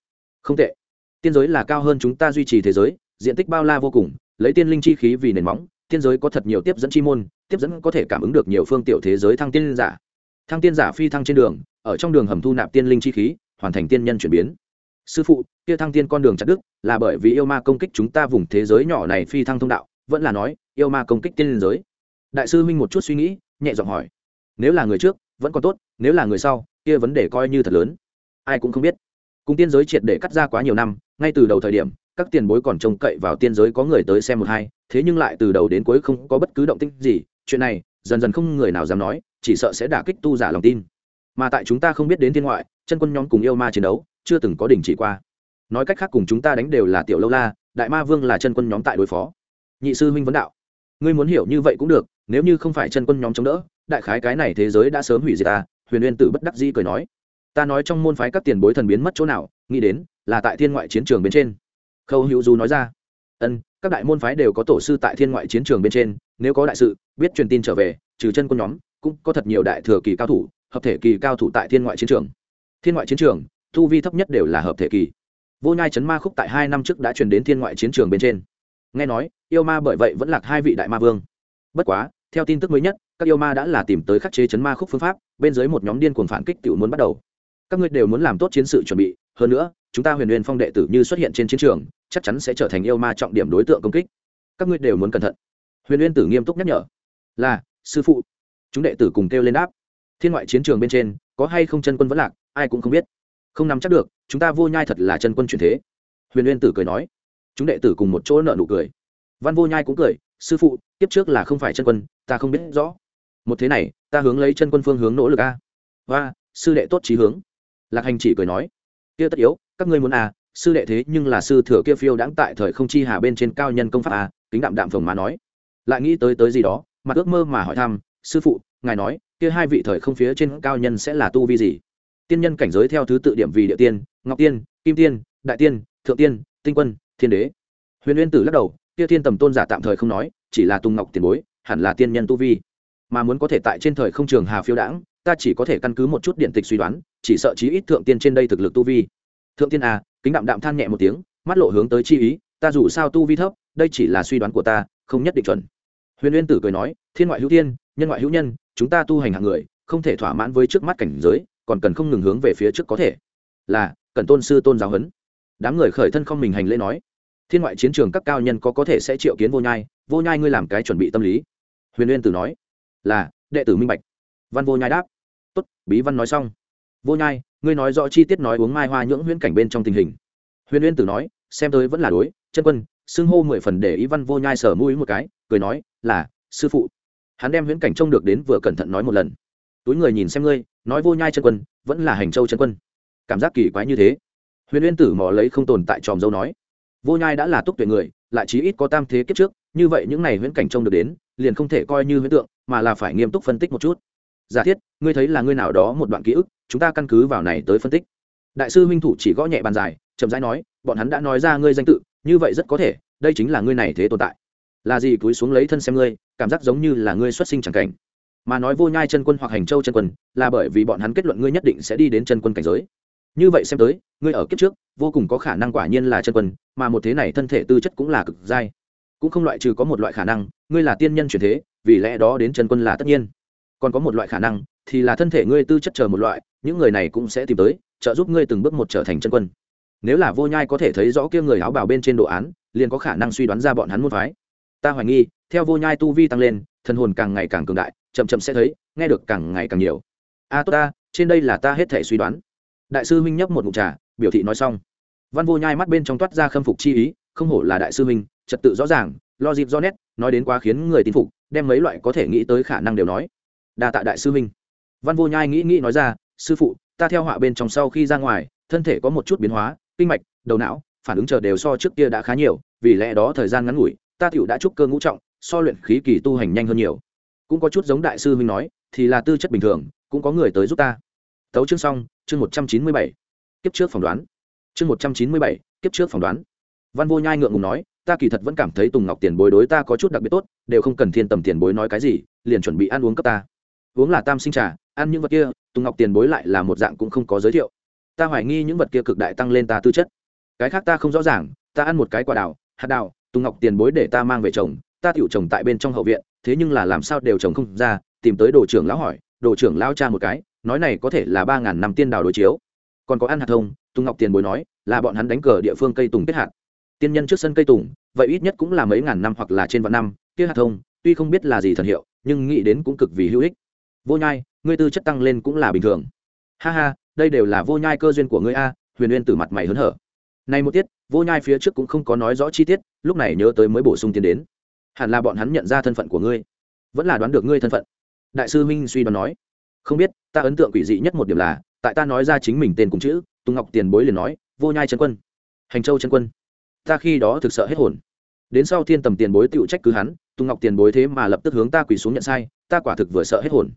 Không tệ. Tiên giới là cao hơn chúng ta duy trì thế giới, diện tích bao la vô cùng, lấy tiên linh chi khí vì nền móng, tiên giới có thật nhiều tiếp dẫn chi môn, tiếp dẫn có thể cảm ứng được nhiều phương tiểu thế giới thăng tiên giả. Thăng tiên giả phi thăng trên đường, ở trong đường hầm thu nạp tiên linh chi khí, hoàn thành tiên nhân chuyển biến. Sư phụ, kia thăng tiên con đường chặt đức là bởi vì yêu ma công kích chúng ta vùng thế giới nhỏ này phi thăng thông đạo vẫn là nói, yêu ma công kích tiên liên giới. Đại sư huynh một chút suy nghĩ, nhẹ giọng hỏi, nếu là người trước, vẫn còn tốt, nếu là người sau, kia vấn đề coi như thật lớn. Ai cũng không biết. Cùng tiên giới triệt để cắt ra quá nhiều năm, ngay từ đầu thời điểm, các tiền bối còn trông cậy vào tiên giới có người tới xem một hai, thế nhưng lại từ đầu đến cuối không có bất cứ động tĩnh gì. Chuyện này, dần dần không người nào dám nói, chỉ sợ sẽ đả kích tu giả lòng tin. Mà tại chúng ta không biết đến thiên ngoại, chân quân nhóm cùng yêu ma chiến đấu, chưa từng có đình chỉ qua. Nói cách khác cùng chúng ta đánh đều là tiểu lâu la, đại ma vương là chân quân nhóm tại đối phó nhị sư huynh vấn đạo. Ngươi muốn hiểu như vậy cũng được, nếu như không phải chân quân nhóm chống đỡ, đại khái cái này thế giới đã sớm hủy diệt ta, huyền uyên tử bất đắc di cười nói. Ta nói trong môn phái các tiền bối thần biến mất chỗ nào, nghĩ đến, là tại thiên ngoại chiến trường bên trên. Khâu hữu du nói ra. Ân, các đại môn phái đều có tổ sư tại thiên ngoại chiến trường bên trên, nếu có đại sự, biết truyền tin trở về, trừ chân quân nhóm, cũng có thật nhiều đại thừa kỳ cao thủ, hợp thể kỳ cao thủ tại thiên ngoại chiến trường. Thiên ngoại chiến trường thu vi thấp nhất đều là hợp thể kỳ. Vô nhai chấn ma khúc tại hai năm trước đã truyền đến thiên ngoại chiến trường bên trên. Nghe nói yêu ma bởi vậy vẫn lạc hai vị đại ma vương. Bất quá, theo tin tức mới nhất, các yêu ma đã là tìm tới khắc chế chấn ma khúc phương pháp, bên dưới một nhóm điên cuồng phản kích tự muốn bắt đầu. Các ngươi đều muốn làm tốt chiến sự chuẩn bị, hơn nữa, chúng ta huyền huyền phong đệ tử như xuất hiện trên chiến trường, chắc chắn sẽ trở thành yêu ma trọng điểm đối tượng công kích. Các ngươi đều muốn cẩn thận. Huyền huyền tử nghiêm túc nhắc nhở. Là, sư phụ. Chúng đệ tử cùng kêu lên đáp. Thiên ngoại chiến trường bên trên, có hay không chân quân vẫn lạc, ai cũng không biết. Không nắm chắc được, chúng ta vô nhai thật là chân quân truyền thế. Huyền uyên tử cười nói. Chúng đệ tử cùng một chỗ nợ nụ cười văn vô nhai cũng cười, sư phụ tiếp trước là không phải chân quân, ta không biết rõ. Một thế này, ta hướng lấy chân quân phương hướng nỗ lực a. Và sư đệ tốt trí hướng. Lạc hành chỉ cười nói, kia tất yếu, các ngươi muốn à sư đệ thế nhưng là sư thừa kia phiêu đãng tại thời không chi hà bên trên cao nhân công pháp à kính đạm đạm phồng mà nói. Lại nghĩ tới tới gì đó, mặt ước mơ mà hỏi thăm, sư phụ, ngài nói, kia hai vị thời không phía trên cao nhân sẽ là tu vi gì? Tiên nhân cảnh giới theo thứ tự điểm vì địa tiên, ngọc tiên, kim tiên, đại tiên, thượng tiên, tinh quân, thiên đế. Huyền uyên tử lắc đầu kia thiên tầm tôn giả tạm thời không nói chỉ là tung ngọc tiền bối hẳn là tiên nhân tu vi. Mà muốn có thể tại trên thời không trường hà phiêu đãng ta chỉ có thể căn cứ một chút điện tịch suy đoán chỉ sợ chí ít thượng tiên trên đây thực lực tu vi. Thượng tiên à kính đạm đạm than nhẹ một tiếng mắt lộ hướng tới chi ý ta dù sao tu vi thấp đây chỉ là suy đoán của ta không nhất định chuẩn. Huyền uyên tử cười nói thiên ngoại hữu tiên, nhân ngoại hữu nhân chúng ta tu hành hạng người không thể thỏa mãn với trước mắt cảnh giới còn cần không ngừng hướng về phía trước có thể. Là cần tôn sư tôn giáo huấn. Đám người khởi thân không mình hành lễ nói thiên ngoại chiến trường các cao nhân có có thể sẽ triệu kiến vô nhai vô nhai ngươi làm cái chuẩn bị tâm lý. Huyền uyên tử nói, là, đệ tử minh bạch. Văn vô nhai đáp, tốt, bí văn nói xong. Vô nhai, ngươi nói rõ chi tiết nói uống mai hoa nhưỡng huyễn cảnh bên trong tình hình. Huyền uyên tử nói, xem tới vẫn là đối, chân quân, xưng hô mười phần để ý văn vô nhai sở mũi một cái, cười nói, là, sư phụ. Hắn đem huyễn cảnh trông được đến vừa cẩn thận nói một lần. Túi người nhìn xem ngươi, nói vô nhai chân quân, vẫn là hành châu chân quân. Cảm giác kỳ quái như thế. Huyền uyên tử mò lấy không tồn tại tròm dâu nói vô nhai đã là túc tuyệt người, lại chí ít có tam thế kiếp trước, như vậy những này huyễn cảnh trông được đến, liền không thể coi như huyễn tượng, mà là phải nghiêm túc phân tích một chút. Giả thiết, ngươi thấy là ngươi nào đó một đoạn ký ức, chúng ta căn cứ vào này tới phân tích. Đại sư huynh thủ chỉ gõ nhẹ bàn dài, chậm rãi nói, bọn hắn đã nói ra ngươi danh tự, như vậy rất có thể, đây chính là ngươi này thế tồn tại. Là gì cúi xuống lấy thân xem ngươi, cảm giác giống như là ngươi xuất sinh chẳng cảnh. Mà nói vô nhai chân quân hoặc hành châu chân quân, là bởi vì bọn hắn kết luận ngươi nhất định sẽ đi đến chân quân cảnh giới như vậy xem tới, ngươi ở kiếp trước, vô cùng có khả năng quả nhiên là chân quân, mà một thế này thân thể tư chất cũng là cực dai. Cũng không loại trừ có một loại khả năng, ngươi là tiên nhân truyền thế, vì lẽ đó đến chân quân là tất nhiên. Còn có một loại khả năng, thì là thân thể ngươi tư chất chờ một loại, những người này cũng sẽ tìm tới, trợ giúp ngươi từng bước một trở thành chân quân. Nếu là vô nhai có thể thấy rõ kia người áo bào bên trên đồ án, liền có khả năng suy đoán ra bọn hắn môn phái. Ta hoài nghi, theo vô nhai tu vi tăng lên, thần hồn càng ngày càng cường đại, chậm chậm sẽ thấy, nghe được càng ngày càng nhiều. A, tốt ta, trên đây là ta hết thể suy đoán đại sư huynh nhấp một mục trà, biểu thị nói xong. Văn vô nhai mắt bên trong toát ra khâm phục chi ý, không hổ là đại sư huynh, trật tự rõ ràng, lo dịp do nét, nói đến quá khiến người tin phục, đem mấy loại có thể nghĩ tới khả năng đều nói. Đa tạ đại sư huynh. Văn vô nhai nghĩ nghĩ nói ra, sư phụ, ta theo họa bên trong sau khi ra ngoài, thân thể có một chút biến hóa, kinh mạch, đầu não, phản ứng chờ đều so trước kia đã khá nhiều, vì lẽ đó thời gian ngắn ngủi, ta tiểu đã trúc cơ ngũ trọng, so luyện khí kỳ tu hành nhanh hơn nhiều. Cũng có chút giống đại sư huynh nói, thì là tư chất bình thường, cũng có người tới giúp ta tấu chương xong, chương một trăm chín mươi bảy. Kiếp trước phỏng đoán. Chương một trăm chín mươi bảy, kiếp trước phỏng đoán. Văn vô nhai ngượng ngùng nói, ta kỳ thật vẫn cảm thấy tùng ngọc tiền bối đối ta có chút đặc biệt tốt, đều không cần thiên tầm tiền bối nói cái gì, liền chuẩn bị ăn uống cấp ta. Uống là tam sinh trà, ăn những vật kia, tùng ngọc tiền bối lại là một dạng cũng không có giới thiệu. Ta hoài nghi những vật kia cực đại tăng lên ta tư chất. Cái khác ta không rõ ràng, ta ăn một cái quả đào, hạt đào, tùng ngọc tiền bối để ta mang về chồng ta tiểu trồng tại bên trong hậu viện, thế nhưng là làm sao đều trồng không ra, tìm tới đồ trưởng lão hỏi, đồ trưởng lão cha một cái nói này có thể là ba ngàn năm tiên đào đối chiếu. Còn có ăn hạt thông, tùng ngọc tiền bối nói, là bọn hắn đánh cờ địa phương cây tùng kết hạt. Tiên nhân trước sân cây tùng, vậy ít nhất cũng là mấy ngàn năm hoặc là trên vạn năm, kia hạt thông, tuy không biết là gì thần hiệu, nhưng nghĩ đến cũng cực vì hữu ích. Vô nhai, ngươi tư chất tăng lên cũng là bình thường. Ha ha, đây đều là vô nhai cơ duyên của ngươi a, huyền uyên từ mặt mày hớn hở. Này một tiết, vô nhai phía trước cũng không có nói rõ chi tiết, lúc này nhớ tới mới bổ sung tiến đến. Hẳn là bọn hắn nhận ra thân phận của ngươi. Vẫn là đoán được ngươi thân phận. Đại sư minh suy đoán nói. Không biết ta ấn tượng quỷ dị nhất một điểm là, tại ta nói ra chính mình tên cùng chữ, tùng ngọc tiền bối liền nói, vô nhai trần quân, hành châu trần quân. Ta khi đó thực sợ hết hồn. Đến sau thiên tầm tiền bối tựu trách cứ hắn, tùng ngọc tiền bối thế mà lập tức hướng ta quỳ xuống nhận sai, ta quả thực vừa sợ hết hồn.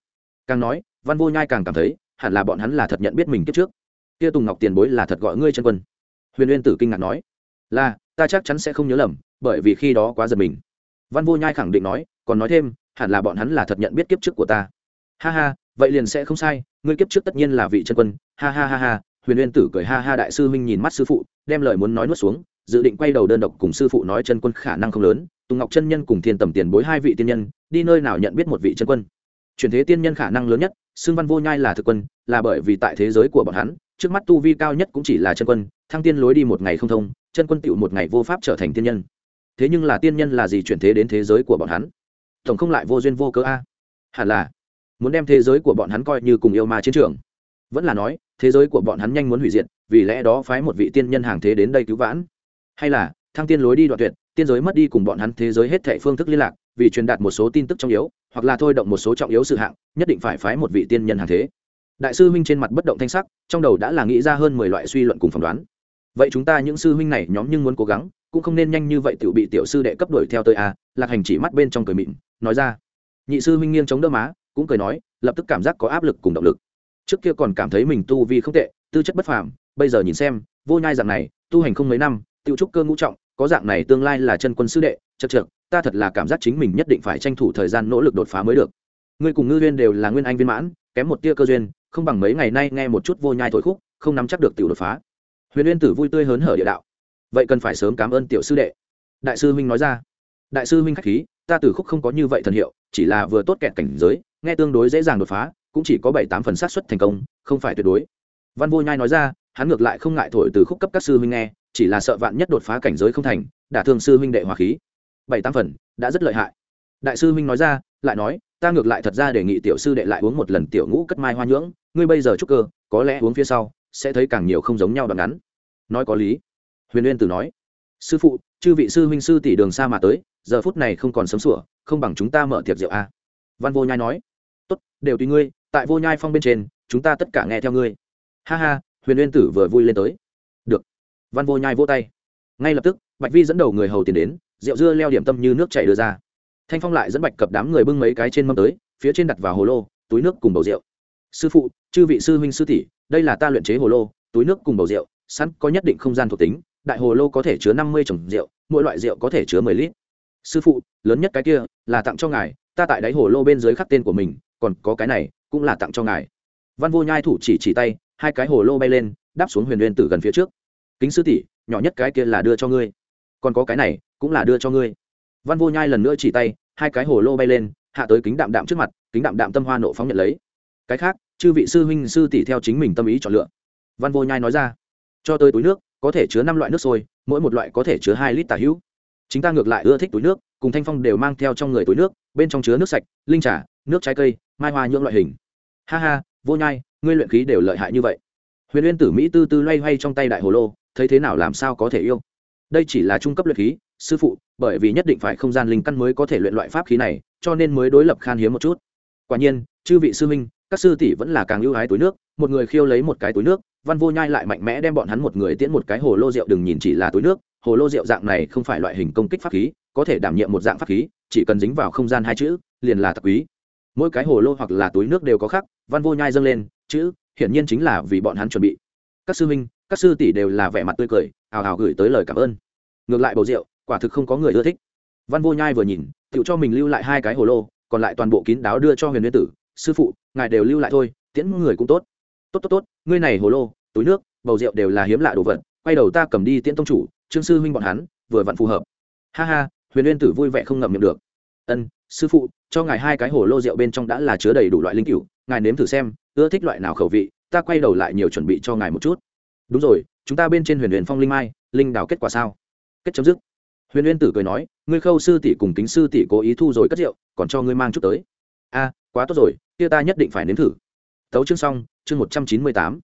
Càng nói, văn vô nhai càng cảm thấy, hẳn là bọn hắn là thật nhận biết mình kiếp trước. Kia tùng ngọc tiền bối là thật gọi ngươi chân quân. Huyền uyên tử kinh ngạc nói, là, ta chắc chắn sẽ không nhớ lầm, bởi vì khi đó quá giật mình. Văn vô nhai khẳng định nói, còn nói thêm, hẳn là bọn hắn là thật nhận biết kiếp trước của ta. Ha ha vậy liền sẽ không sai, ngươi kiếp trước tất nhiên là vị chân quân, ha ha ha ha, huyền uyên tử cười ha ha đại sư huynh nhìn mắt sư phụ, đem lời muốn nói nuốt xuống, dự định quay đầu đơn độc cùng sư phụ nói chân quân khả năng không lớn, tùng ngọc chân nhân cùng thiên tầm tiền bối hai vị tiên nhân, đi nơi nào nhận biết một vị chân quân? Chuyển thế tiên nhân khả năng lớn nhất xương văn vô nhai là thực quân, là bởi vì tại thế giới của bọn hắn, trước mắt tu vi cao nhất cũng chỉ là chân quân, thăng tiên lối đi một ngày không thông, chân quân tựu một ngày vô pháp trở thành tiên nhân. Thế nhưng là tiên nhân là gì chuyển thế đến thế giới của bọn hắn? Tổng không lại vô duyên vô cớ a. Hẳn là muốn đem thế giới của bọn hắn coi như cùng yêu ma chiến trường. Vẫn là nói, thế giới của bọn hắn nhanh muốn hủy diệt, vì lẽ đó phái một vị tiên nhân hàng thế đến đây cứu vãn. Hay là, thăng tiên lối đi đoạn tuyệt, tiên giới mất đi cùng bọn hắn thế giới hết thệ phương thức liên lạc, vì truyền đạt một số tin tức trọng yếu, hoặc là thôi động một số trọng yếu sự hạng, nhất định phải phái một vị tiên nhân hàng thế. Đại sư huynh trên mặt bất động thanh sắc, trong đầu đã là nghĩ ra hơn mười loại suy luận cùng phỏng đoán. Vậy chúng ta những sư huynh này nhóm nhưng muốn cố gắng, cũng không nên nhanh như vậy tự bị tiểu sư đệ cấp đuổi theo tôi à lạc hành chỉ mắt bên trong cười mịn nói ra. Nhị sư huynh nghiêng chống đỡ má cũng cười nói, lập tức cảm giác có áp lực cùng động lực. Trước kia còn cảm thấy mình tu vi không tệ, tư chất bất phàm, bây giờ nhìn xem, vô nhai dạng này, tu hành không mấy năm tiêu trúc cơ ngũ trọng, có dạng này tương lai là chân quân sư đệ chật trượt ta thật là cảm giác chính mình nhất định phải tranh thủ thời gian nỗ lực đột phá mới được. Ngươi cùng ngư viên đều là nguyên anh viên mãn, kém một tia cơ duyên, không bằng mấy ngày nay nghe một chút vô nhai thổi khúc, không nắm chắc được tiểu đột phá. Huyền uyên tử vui tươi hớn hở địa đạo. Vậy cần phải sớm cảm ơn tiểu sư đệ. Đại sư huynh nói ra. Đại sư huynh khách khí, ta tử khúc không có như vậy thần hiệu, chỉ là vừa tốt kẹt cảnh giới nghe tương đối dễ dàng đột phá, cũng chỉ có bảy tám phần xác suất thành công, không phải tuyệt đối. Văn vô nhai nói ra, hắn ngược lại không ngại thổi từ khúc cấp các sư huynh nghe, chỉ là sợ vạn nhất đột phá cảnh giới không thành, đả thương sư huynh đệ hòa khí. Bảy tám phần, đã rất lợi hại. Đại sư huynh nói ra, lại nói, ta ngược lại thật ra đề nghị tiểu sư đệ lại uống một lần tiểu ngũ cất mai hoa nhưỡng, ngươi bây giờ chúc cơ, có lẽ uống phía sau, sẽ thấy càng nhiều không giống nhau đoạn ngắn. Nói có lý. Huyền uyên tử nói, sư phụ, chư vị sư huynh sư tỷ đường xa mà tới, giờ phút này không còn sớm sủa, không bằng chúng ta mở tiệc rượu a. Văn vô nhai nói đều tùy ngươi, tại vô nhai phong bên trên, chúng ta tất cả nghe theo ngươi. Ha ha, huyền uyên tử vừa vui lên tới. Được. Văn vô nhai vỗ tay. Ngay lập tức, bạch vi dẫn đầu người hầu tiền đến, rượu dưa leo điểm tâm như nước chảy đưa ra. Thanh phong lại dẫn bạch cập đám người bưng mấy cái trên mâm tới, phía trên đặt vào hồ lô, túi nước cùng bầu rượu. Sư phụ, chư vị sư huynh sư tỷ, đây là ta luyện chế hồ lô, túi nước cùng bầu rượu, sẵn có nhất định không gian thuộc tính, đại hồ lô có thể chứa năm mươi trồng rượu, mỗi loại rượu có thể chứa mười lít. Sư phụ, lớn nhất cái kia, là tặng cho ngài, ta tại đáy hồ lô bên dưới khắc tên của mình còn có cái này, cũng là tặng cho ngài. Văn vô nhai thủ chỉ chỉ tay, hai cái hồ lô bay lên, đáp xuống huyền uyên tử gần phía trước. Kính sư tỷ, nhỏ nhất cái kia là đưa cho ngươi. Còn có cái này, cũng là đưa cho ngươi. Văn vô nhai lần nữa chỉ tay, hai cái hồ lô bay lên, hạ tới kính đạm đạm trước mặt, kính đạm đạm tâm hoa nộ phóng nhận lấy. Cái khác, chư vị sư huynh sư tỷ theo chính mình tâm ý chọn lựa. Văn vô nhai nói ra, cho tới túi nước, có thể chứa năm loại nước sôi, mỗi một loại có thể chứa hai lít tả hữu. Chính ta ngược lại ưa thích túi nước, cùng thanh phong đều mang theo trong người túi nước, bên trong chứa nước sạch, linh trà nước trái cây, mai hoa nhưỡng loại hình. Ha ha, vô nhai, ngươi luyện khí đều lợi hại như vậy. Huyền uyên tử mỹ tư tư loay hoay trong tay đại hồ lô, thấy thế nào làm sao có thể yêu. Đây chỉ là trung cấp luyện khí, sư phụ, bởi vì nhất định phải không gian linh căn mới có thể luyện loại pháp khí này, cho nên mới đối lập khan hiếm một chút. Quả nhiên, chư vị sư minh các sư tỷ vẫn là càng ưu ái túi nước, một người khiêu lấy một cái túi nước, văn vô nhai lại mạnh mẽ đem bọn hắn một người tiễn một cái hồ lô rượu, đừng nhìn chỉ là túi nước, hồ lô rượu dạng này không phải loại hình công kích pháp khí, có thể đảm nhiệm một dạng pháp khí, chỉ cần dính vào không gian hai chữ, liền là tặc quý mỗi cái hồ lô hoặc là túi nước đều có khắc, văn vô nhai dâng lên, chữ, hiển nhiên chính là vì bọn hắn chuẩn bị. Các sư minh các sư tỷ đều là vẻ mặt tươi cười, hào hào gửi tới lời cảm ơn. Ngược lại bầu rượu, quả thực không có người ưa thích. Văn vô nhai vừa nhìn tự cho mình lưu lại hai cái hồ lô, còn lại toàn bộ kín đáo đưa cho huyền nguyên tử, sư phụ, ngài đều lưu lại thôi, tiễn người cũng tốt. Tốt tốt tốt, ngươi này hồ lô, túi nước, bầu rượu đều là hiếm lạ đồ vật, quay đầu ta cầm đi tiễn tông chủ, trương sư huynh bọn hắn, vừa vặn phù hợp. Ha ha, huyền nguyên tử vui vẻ không ngậm miệng được. Ân, sư phụ cho ngài hai cái hồ lô rượu bên trong đã là chứa đầy đủ loại linh cựu ngài nếm thử xem, ưa thích loại nào khẩu vị, ta quay đầu lại nhiều chuẩn bị cho ngài một chút. Đúng rồi, chúng ta bên trên huyền huyền phong linh mai, linh đào kết quả sao? Kết chấm dứt. Huyền huyền tử cười nói, ngươi khâu sư tỷ cùng kính sư tỷ cố ý thu rồi cất rượu, còn cho ngươi mang chút tới. A, quá tốt rồi, kia ta nhất định phải nếm thử. Tấu chương xong, chương một trăm chín mươi tám.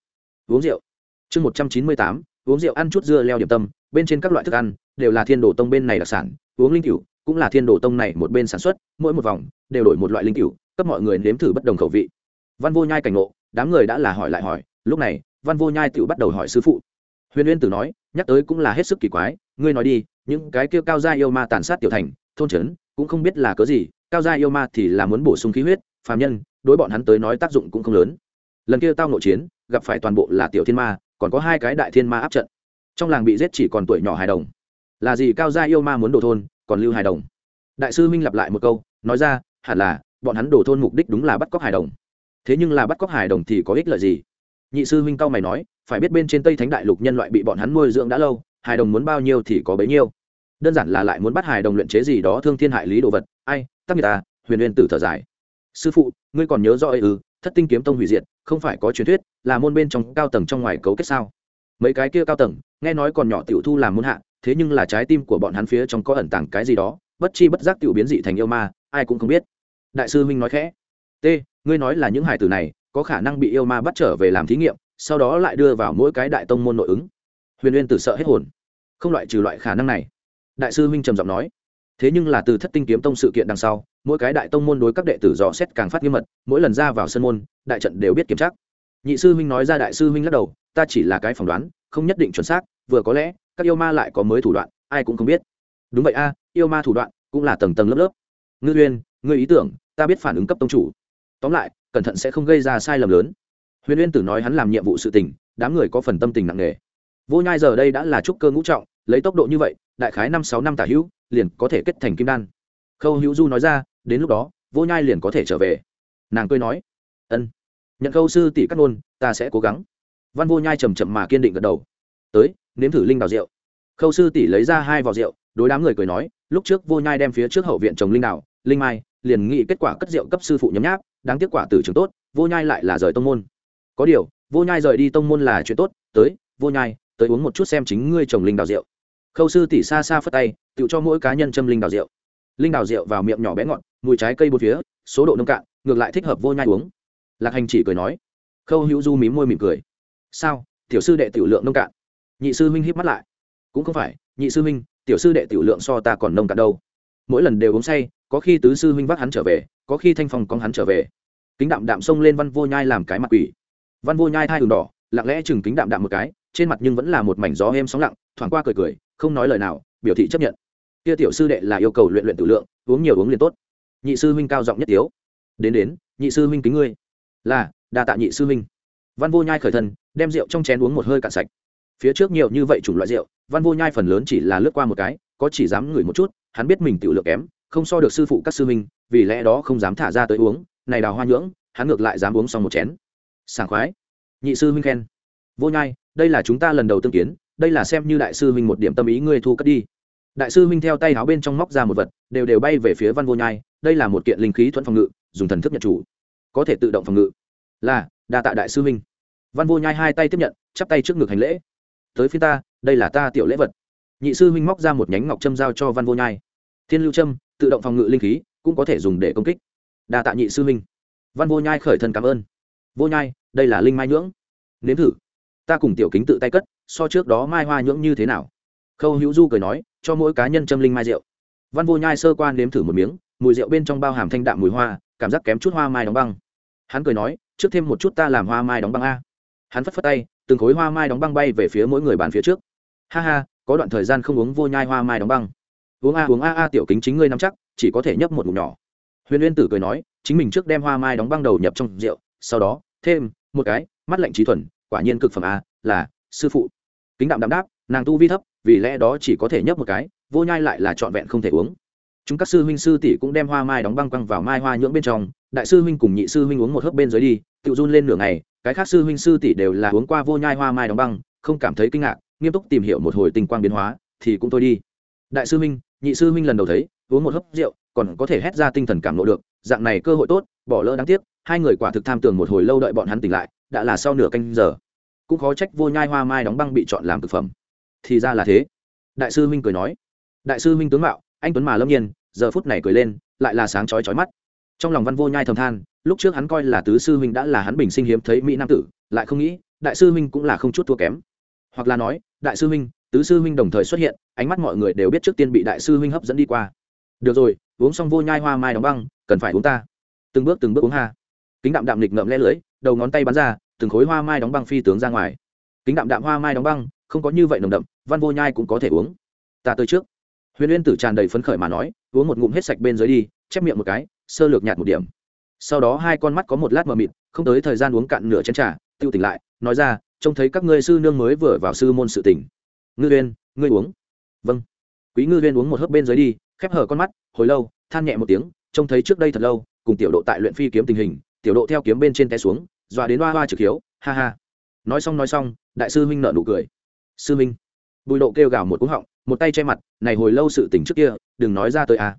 Uống rượu. Chương một trăm chín mươi tám, uống rượu ăn chút dưa leo điểm tâm, bên trên các loại thức ăn, đều là thiên đồ tông bên này đặc sản, uống linh cựu cũng là thiên đồ tông này một bên sản xuất, mỗi một vòng đều đổi một loại linh cửu, cấp mọi người nếm thử bất đồng khẩu vị. Văn vô nhai cảnh ngộ, đám người đã là hỏi lại hỏi, lúc này, văn vô nhai tự bắt đầu hỏi sư phụ. Huyền uyên tử nói, nhắc tới cũng là hết sức kỳ quái, ngươi nói đi, những cái kia cao gia yêu ma tàn sát tiểu thành, thôn trấn, cũng không biết là cớ gì, cao gia yêu ma thì là muốn bổ sung khí huyết, phàm nhân, đối bọn hắn tới nói tác dụng cũng không lớn. Lần kia tao nội chiến, gặp phải toàn bộ là tiểu thiên ma, còn có hai cái đại thiên ma áp trận. Trong làng bị giết chỉ còn tuổi nhỏ hài đồng. Là gì cao gia yêu ma muốn đổ thôn, còn lưu hài đồng. Đại sư minh lặp lại một câu, nói ra hẳn là, bọn hắn đổ thôn mục đích đúng là bắt cóc hài đồng. Thế nhưng là bắt cóc hài đồng thì có ích lợi gì? Nhị sư huynh cao mày nói, phải biết bên trên tây thánh đại lục nhân loại bị bọn hắn nuôi dưỡng đã lâu, hài đồng muốn bao nhiêu thì có bấy nhiêu. Đơn giản là lại muốn bắt hài đồng luyện chế gì đó thương thiên hại lý đồ vật. Ai, tắc người ta à, huyền huyền tử thở dài. Sư phụ, ngươi còn nhớ rõ ấy ư, thất tinh kiếm tông hủy diệt, không phải có truyền thuyết, là môn bên trong cao tầng trong ngoài cấu kết sao? Mấy cái kia cao tầng, nghe nói còn nhỏ tiểu thu làm môn hạ, thế nhưng là trái tim của bọn hắn phía trong có ẩn tàng cái gì đó, bất chi bất giác tiểu biến dị thành yêu ma ai cũng không biết. Đại sư huynh nói khẽ. T, ngươi nói là những hải tử này, có khả năng bị yêu ma bắt trở về làm thí nghiệm, sau đó lại đưa vào mỗi cái đại tông môn nội ứng. Huyền uyên tử sợ hết hồn. Không loại trừ loại khả năng này. Đại sư huynh trầm giọng nói. Thế nhưng là từ thất tinh kiếm tông sự kiện đằng sau, mỗi cái đại tông môn đối các đệ tử dò xét càng phát nghiêm mật, mỗi lần ra vào sân môn, đại trận đều biết kiểm tra. Nhị sư huynh nói ra đại sư huynh lắc đầu, ta chỉ là cái phỏng đoán, không nhất định chuẩn xác, vừa có lẽ, các yêu ma lại có mới thủ đoạn, ai cũng không biết. Đúng vậy a, yêu ma thủ đoạn cũng là tầng tầng lớp lớp ngư uyên, ngươi ý tưởng, ta biết phản ứng cấp tông chủ. Tóm lại, cẩn thận sẽ không gây ra sai lầm lớn. Huyền uyên tử nói hắn làm nhiệm vụ sự tình, đám người có phần tâm tình nặng nề. Vô nhai giờ đây đã là trúc cơ ngũ trọng, lấy tốc độ như vậy, đại khái năm sáu năm tả hữu, liền có thể kết thành kim đan. Khâu hữu du nói ra, đến lúc đó, vô nhai liền có thể trở về. Nàng cười nói, ân, nhận khâu sư tỷ cắt nôn ta sẽ cố gắng. Văn vô nhai chầm chậm mà kiên định gật đầu. Tới, nếm thử linh đào rượu. Khâu sư tỷ lấy ra hai vỏ rượu, đối đám người cười nói, lúc trước vô nhai đem phía trước hậu viện trồng linh đào linh mai, liền nghĩ kết quả cất rượu cấp sư phụ nhấm nháp, đáng tiếc quả tử trường tốt, vô nhai lại là rời tông môn. Có điều, vô nhai rời đi tông môn là chuyện tốt, tới, vô nhai, tới uống một chút xem chính ngươi trồng linh đào rượu. Khâu sư tỷ xa xa phất tay, tự cho mỗi cá nhân châm linh đào rượu. Linh đào rượu vào miệng nhỏ bé ngọt, mùi trái cây bốn phía, số độ nông cạn, ngược lại thích hợp vô nhai uống. Lạc hành chỉ cười nói. Khâu hữu du mím môi mỉm cười. Sao, tiểu sư đệ tiểu lượng nông cạn? Nhị sư huynh híp mắt lại. Cũng không phải, nhị sư huynh, tiểu sư đệ tiểu lượng so ta còn nông cạn đâu. Mỗi lần đều uống say có khi tứ sư huynh vác hắn trở về, có khi thanh phong con hắn trở về. Kính đạm đạm xông lên văn vô nhai làm cái mặt quỷ. Văn vô nhai hai đường đỏ, lặng lẽ chừng kính đạm đạm một cái, trên mặt nhưng vẫn là một mảnh gió êm sóng lặng, thoảng qua cười cười, không nói lời nào, biểu thị chấp nhận. Kia tiểu sư đệ là yêu cầu luyện luyện tự lượng, uống nhiều uống liền tốt. Nhị sư huynh cao giọng nhất tiếu. Đến đến, nhị sư huynh kính ngươi. Là, đa tạ nhị sư huynh. Văn vô nhai khởi thân, đem rượu trong chén uống một hơi cạn sạch. Phía trước nhiều như vậy chủng loại rượu, văn vô nhai phần lớn chỉ là lướt qua một cái, có chỉ dám ngửi một chút, hắn biết mình tự lượng kém không so được sư phụ các sư huynh, vì lẽ đó không dám thả ra tới uống, này đào hoa nhưỡng, hắn ngược lại dám uống xong một chén. Sảng khoái. Nhị sư huynh khen. Vô nhai, đây là chúng ta lần đầu tương kiến, đây là xem như đại sư huynh một điểm tâm ý ngươi thu cất đi. Đại sư huynh theo tay áo bên trong móc ra một vật, đều đều bay về phía văn vô nhai, đây là một kiện linh khí thuận phòng ngự, dùng thần thức nhận chủ. Có thể tự động phòng ngự. Là, đa tạ đại sư huynh. Văn vô nhai hai tay tiếp nhận, chắp tay trước ngực hành lễ. Tới phía ta, đây là ta tiểu lễ vật. Nhị sư huynh móc ra một nhánh ngọc trâm giao cho văn vô nhai thiên lưu trâm tự động phòng ngự linh khí cũng có thể dùng để công kích. Đa tạ nhị sư minh, văn vô nhai khởi thân cảm ơn. Vô nhai đây là linh mai nhưỡng. Nếm thử. Ta cùng tiểu kính tự tay cất so trước đó mai hoa nhưỡng như thế nào? Khâu hữu du cười nói cho mỗi cá nhân châm linh mai rượu. Văn vô nhai sơ quan nếm thử một miếng mùi rượu bên trong bao hàm thanh đạm mùi hoa cảm giác kém chút hoa mai đóng băng. Hắn cười nói trước thêm một chút ta làm hoa mai đóng băng a. Hắn phất phất tay từng khối hoa mai đóng băng bay về phía mỗi người bàn phía trước. Ha ha có đoạn thời gian không uống vô nhai hoa mai đóng băng uống a uống a a, tiểu kính chính ngươi nắm chắc, chỉ có thể nhấp một ngụm nhỏ. Huyền uyên tử cười nói, chính mình trước đem hoa mai đóng băng đầu nhập trong rượu, sau đó, thêm một cái, mắt lạnh trí thuần, quả nhiên cực phẩm a, là, sư phụ. Kính đạm đạm đáp, nàng tu vi thấp, vì lẽ đó chỉ có thể nhấp một cái, vô nhai lại là trọn vẹn không thể uống. Chúng các sư huynh sư tỷ cũng đem hoa mai đóng băng quăng vào mai hoa nhưỡng bên trong, đại sư huynh cùng nhị sư huynh uống một hớp bên dưới đi, tự run lên nửa ngày, cái khác sư huynh sư tỷ đều là uống qua vô nhai hoa mai đóng băng, không cảm thấy kinh ngạc, nghiêm túc tìm hiểu một hồi tình quang biến hóa, thì cũng thôi đi. Đại sư huynh nhị sư huynh lần đầu thấy, uống một hớp rượu, còn có thể hét ra tinh thần cảm nộ được, dạng này cơ hội tốt, bỏ lỡ đáng tiếc, hai người quả thực tham tưởng một hồi lâu đợi bọn hắn tỉnh lại, đã là sau nửa canh giờ. Cũng khó trách vô nhai hoa mai đóng băng bị chọn làm thực phẩm. Thì ra là thế. Đại sư huynh cười nói. Đại sư huynh tướng mạo, anh tuấn mà lâm nhiên, giờ phút này cười lên, lại là sáng chói chói mắt. Trong lòng văn vô nhai thầm than, lúc trước hắn coi là tứ sư huynh đã là hắn bình sinh hiếm thấy mỹ nam tử, lại không nghĩ, đại sư huynh cũng là không chút thua kém. Hoặc là nói, đại sư huynh tứ sư huynh đồng thời xuất hiện, ánh mắt mọi người đều biết trước tiên bị đại sư huynh hấp dẫn đi qua. Được rồi, uống xong vô nhai hoa mai đóng băng, cần phải uống ta. Từng bước từng bước uống ha. Kính đạm đạm lịch ngậm le lưỡi, đầu ngón tay bắn ra, từng khối hoa mai đóng băng phi tướng ra ngoài. Kính đạm đạm hoa mai đóng băng, không có như vậy nồng đậm, văn vô nhai cũng có thể uống. Ta tới trước. Huyền uyên tử tràn đầy phấn khởi mà nói, uống một ngụm hết sạch bên dưới đi, chép miệng một cái, sơ lược nhạt một điểm. Sau đó hai con mắt có một lát mờ mịt, không tới thời gian uống cạn nửa chén trà, tiêu tỉnh lại, nói ra, trông thấy các ngươi sư nương mới vừa vào sư môn sự tỉnh ngư uyên, ngươi uống. Vâng. Quý ngư uyên uống một hớp bên dưới đi, khép hở con mắt, hồi lâu, than nhẹ một tiếng, trông thấy trước đây thật lâu, cùng tiểu độ tại luyện phi kiếm tình hình, tiểu độ theo kiếm bên trên té xuống, dọa đến hoa hoa trực hiếu, ha ha. Nói xong nói xong, đại sư huynh nợ nụ cười. Sư huynh bùi độ kêu gào một cú họng, một tay che mặt, này hồi lâu sự tỉnh trước kia, đừng nói ra tới a à.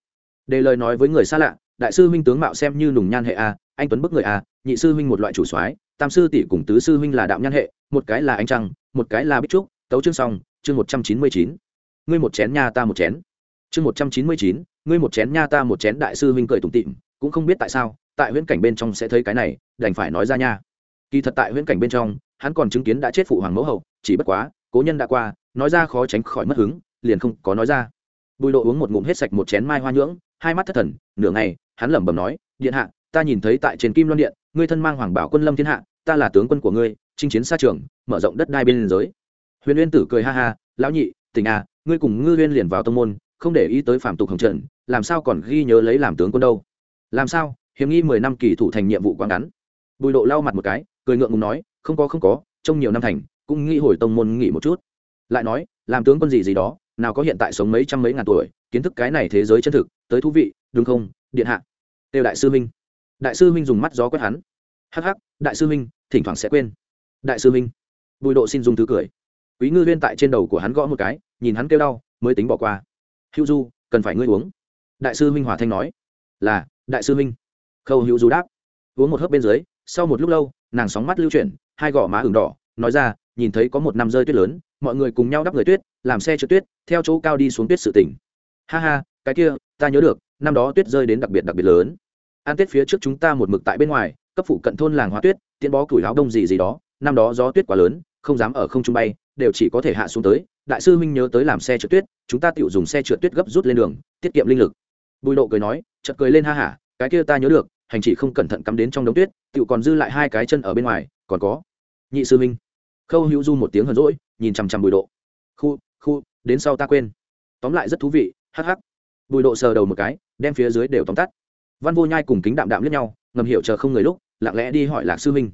đề lời nói với người xa lạ, đại sư huynh tướng mạo xem như nùng nhan hệ a anh tuấn bức người a nhị sư huynh một loại chủ soái, tam sư tỷ cùng tứ sư huynh là đạo nhan hệ, một cái là anh trăng, một cái là bích trúc, tấu chương xong chương một trăm chín mươi chín. Ngươi một chén nha ta một chén. Chương một trăm chín mươi chín, ngươi một chén nha ta một chén đại sư huynh cười tủm tịm cũng không biết tại sao, tại huyễn cảnh bên trong sẽ thấy cái này, đành phải nói ra nha. Kỳ thật tại huyễn cảnh bên trong, hắn còn chứng kiến đã chết phụ hoàng mẫu hậu, chỉ bất quá, cố nhân đã qua, nói ra khó tránh khỏi mất hứng, liền không có nói ra. Bùi độ uống một ngụm hết sạch một chén mai hoa nhưỡng, hai mắt thất thần, nửa ngày, hắn lẩm bẩm nói, điện hạ, ta nhìn thấy tại trên kim loan điện, ngươi thân mang hoàng bảo quân lâm thiên hạ, ta là tướng quân của ngươi, chinh chiến xa trường, mở rộng đất đai bên liên giới huyền uyên tử cười ha ha, lão nhị, tỉnh à ngươi cùng ngư uyên liền vào tông môn, không để ý tới phạm tục hồng trần, làm sao còn ghi nhớ lấy làm tướng quân đâu? Làm sao? Hiếm nghi mười năm kỳ thủ thành nhiệm vụ quá ngắn. Bùi độ lau mặt một cái, cười ngượng ngùng nói, không có không có trong nhiều năm thành, cũng nghĩ hồi tông môn nghỉ một chút. Lại nói, làm tướng quân gì gì đó, nào có hiện tại sống mấy trăm mấy ngàn tuổi, kiến thức cái này thế giới chân thực, tới thú vị, đúng không, điện hạ? Đều đại sư minh đại sư minh dùng mắt gió quét hắn. Hắc hắc, đại sư minh thỉnh thoảng sẽ quên. Đại sư minh bùi độ xin dùng thứ cười quý ngư viên tại trên đầu của hắn gõ một cái, nhìn hắn kêu đau, mới tính bỏ qua. Hữu du, cần phải ngươi uống. Đại sư minh hòa thanh nói. Là, đại sư minh. Khâu hữu du đáp. Uống một hớp bên dưới, sau một lúc lâu, nàng sóng mắt lưu chuyển, hai gò má ửng đỏ, nói ra, nhìn thấy có một năm rơi tuyết lớn, mọi người cùng nhau đắp người tuyết, làm xe trượt tuyết, theo chỗ cao đi xuống tuyết sự tỉnh. Ha ha, cái kia, ta nhớ được, năm đó tuyết rơi đến đặc biệt đặc biệt lớn. An tết phía trước chúng ta một mực tại bên ngoài, cấp phụ cận thôn làng hóa tuyết tiến bó củi áo đông gì gì đó, năm đó gió tuyết quá lớn, không dám ở không trung bay đều chỉ có thể hạ xuống tới. Đại sư minh nhớ tới làm xe trượt tuyết, chúng ta tự dùng xe trượt tuyết gấp rút lên đường, tiết kiệm linh lực. Bùi độ cười nói, chợt cười lên ha hả, cái kia ta nhớ được, hành chỉ không cẩn thận cắm đến trong đống tuyết tự còn dư lại hai cái chân ở bên ngoài, còn có. Nhị sư minh khâu hữu du một tiếng hờn rỗi nhìn chằm chằm bùi độ. Khu khu, đến sau ta quên. Tóm lại rất thú vị, hắc hắc. Bùi độ sờ đầu một cái, đem phía dưới đều tóm tắt. Văn vô nhai cùng kính đạm đạm lướt nhau, ngầm hiểu chờ không người lúc, lặng lẽ đi hỏi lạc sư minh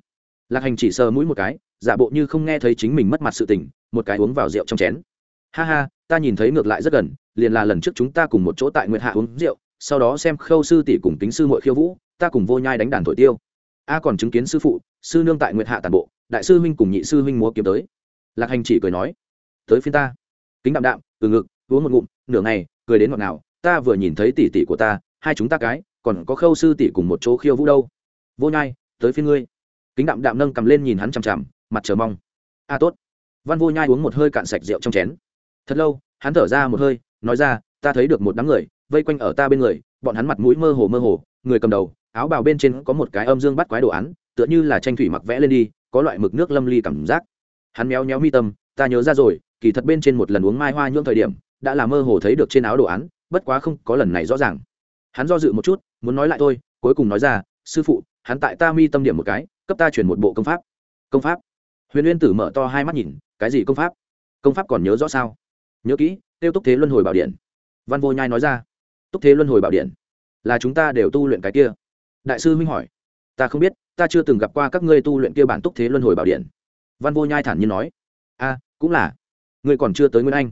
lạc hành chỉ sờ mũi một cái giả bộ như không nghe thấy chính mình mất mặt sự tình, một cái uống vào rượu trong chén. Ha ha, ta nhìn thấy ngược lại rất gần, liền là lần trước chúng ta cùng một chỗ tại nguyệt hạ uống rượu, sau đó xem khâu sư tỷ cùng tính sư mội khiêu vũ, ta cùng vô nhai đánh đàn thổi tiêu. A còn chứng kiến sư phụ, sư nương tại nguyệt hạ tàn bộ, đại sư huynh cùng nhị sư huynh múa kiếm tới. Lạc hành chỉ cười nói, tới phiên ta. Kính đạm đạm, từ ngực, uống một ngụm, nửa ngày, cười đến ngọt ngào, ta vừa nhìn thấy tỷ tỷ của ta, hai chúng ta cái, còn có khâu sư tỷ cùng một chỗ khiêu vũ đâu. Vô nhai, tới phiên ngươi. Kính đạm đạm nâng cầm lên nhìn hắn chằm chằm mặt chờ mong. A tốt. Văn vô nhai uống một hơi cạn sạch rượu trong chén. Thật lâu, hắn thở ra một hơi, nói ra, ta thấy được một đám người, vây quanh ở ta bên người, bọn hắn mặt mũi mơ hồ mơ hồ, người cầm đầu, áo bào bên trên có một cái âm dương bắt quái đồ án, tựa như là tranh thủy mặc vẽ lên đi, có loại mực nước lâm ly cảm giác. Hắn méo méo mi tâm, ta nhớ ra rồi, kỳ thật bên trên một lần uống mai hoa nhưỡng thời điểm, đã là mơ hồ thấy được trên áo đồ án, bất quá không có lần này rõ ràng. Hắn do dự một chút, muốn nói lại thôi, cuối cùng nói ra, sư phụ, hắn tại ta mi tâm điểm một cái, cấp ta chuyển một bộ công pháp. Công pháp? Huyền uyên tử mở to hai mắt nhìn, cái gì công pháp? Công pháp còn nhớ rõ sao? Nhớ kỹ, tiêu túc thế luân hồi bảo điện. Văn vô nhai nói ra. Túc thế luân hồi bảo điện, là chúng ta đều tu luyện cái kia. Đại sư minh hỏi. Ta không biết, ta chưa từng gặp qua các ngươi tu luyện kia bản túc thế luân hồi bảo điện. Văn vô nhai thản nhiên nói. A cũng là. Ngươi còn chưa tới nguyên anh.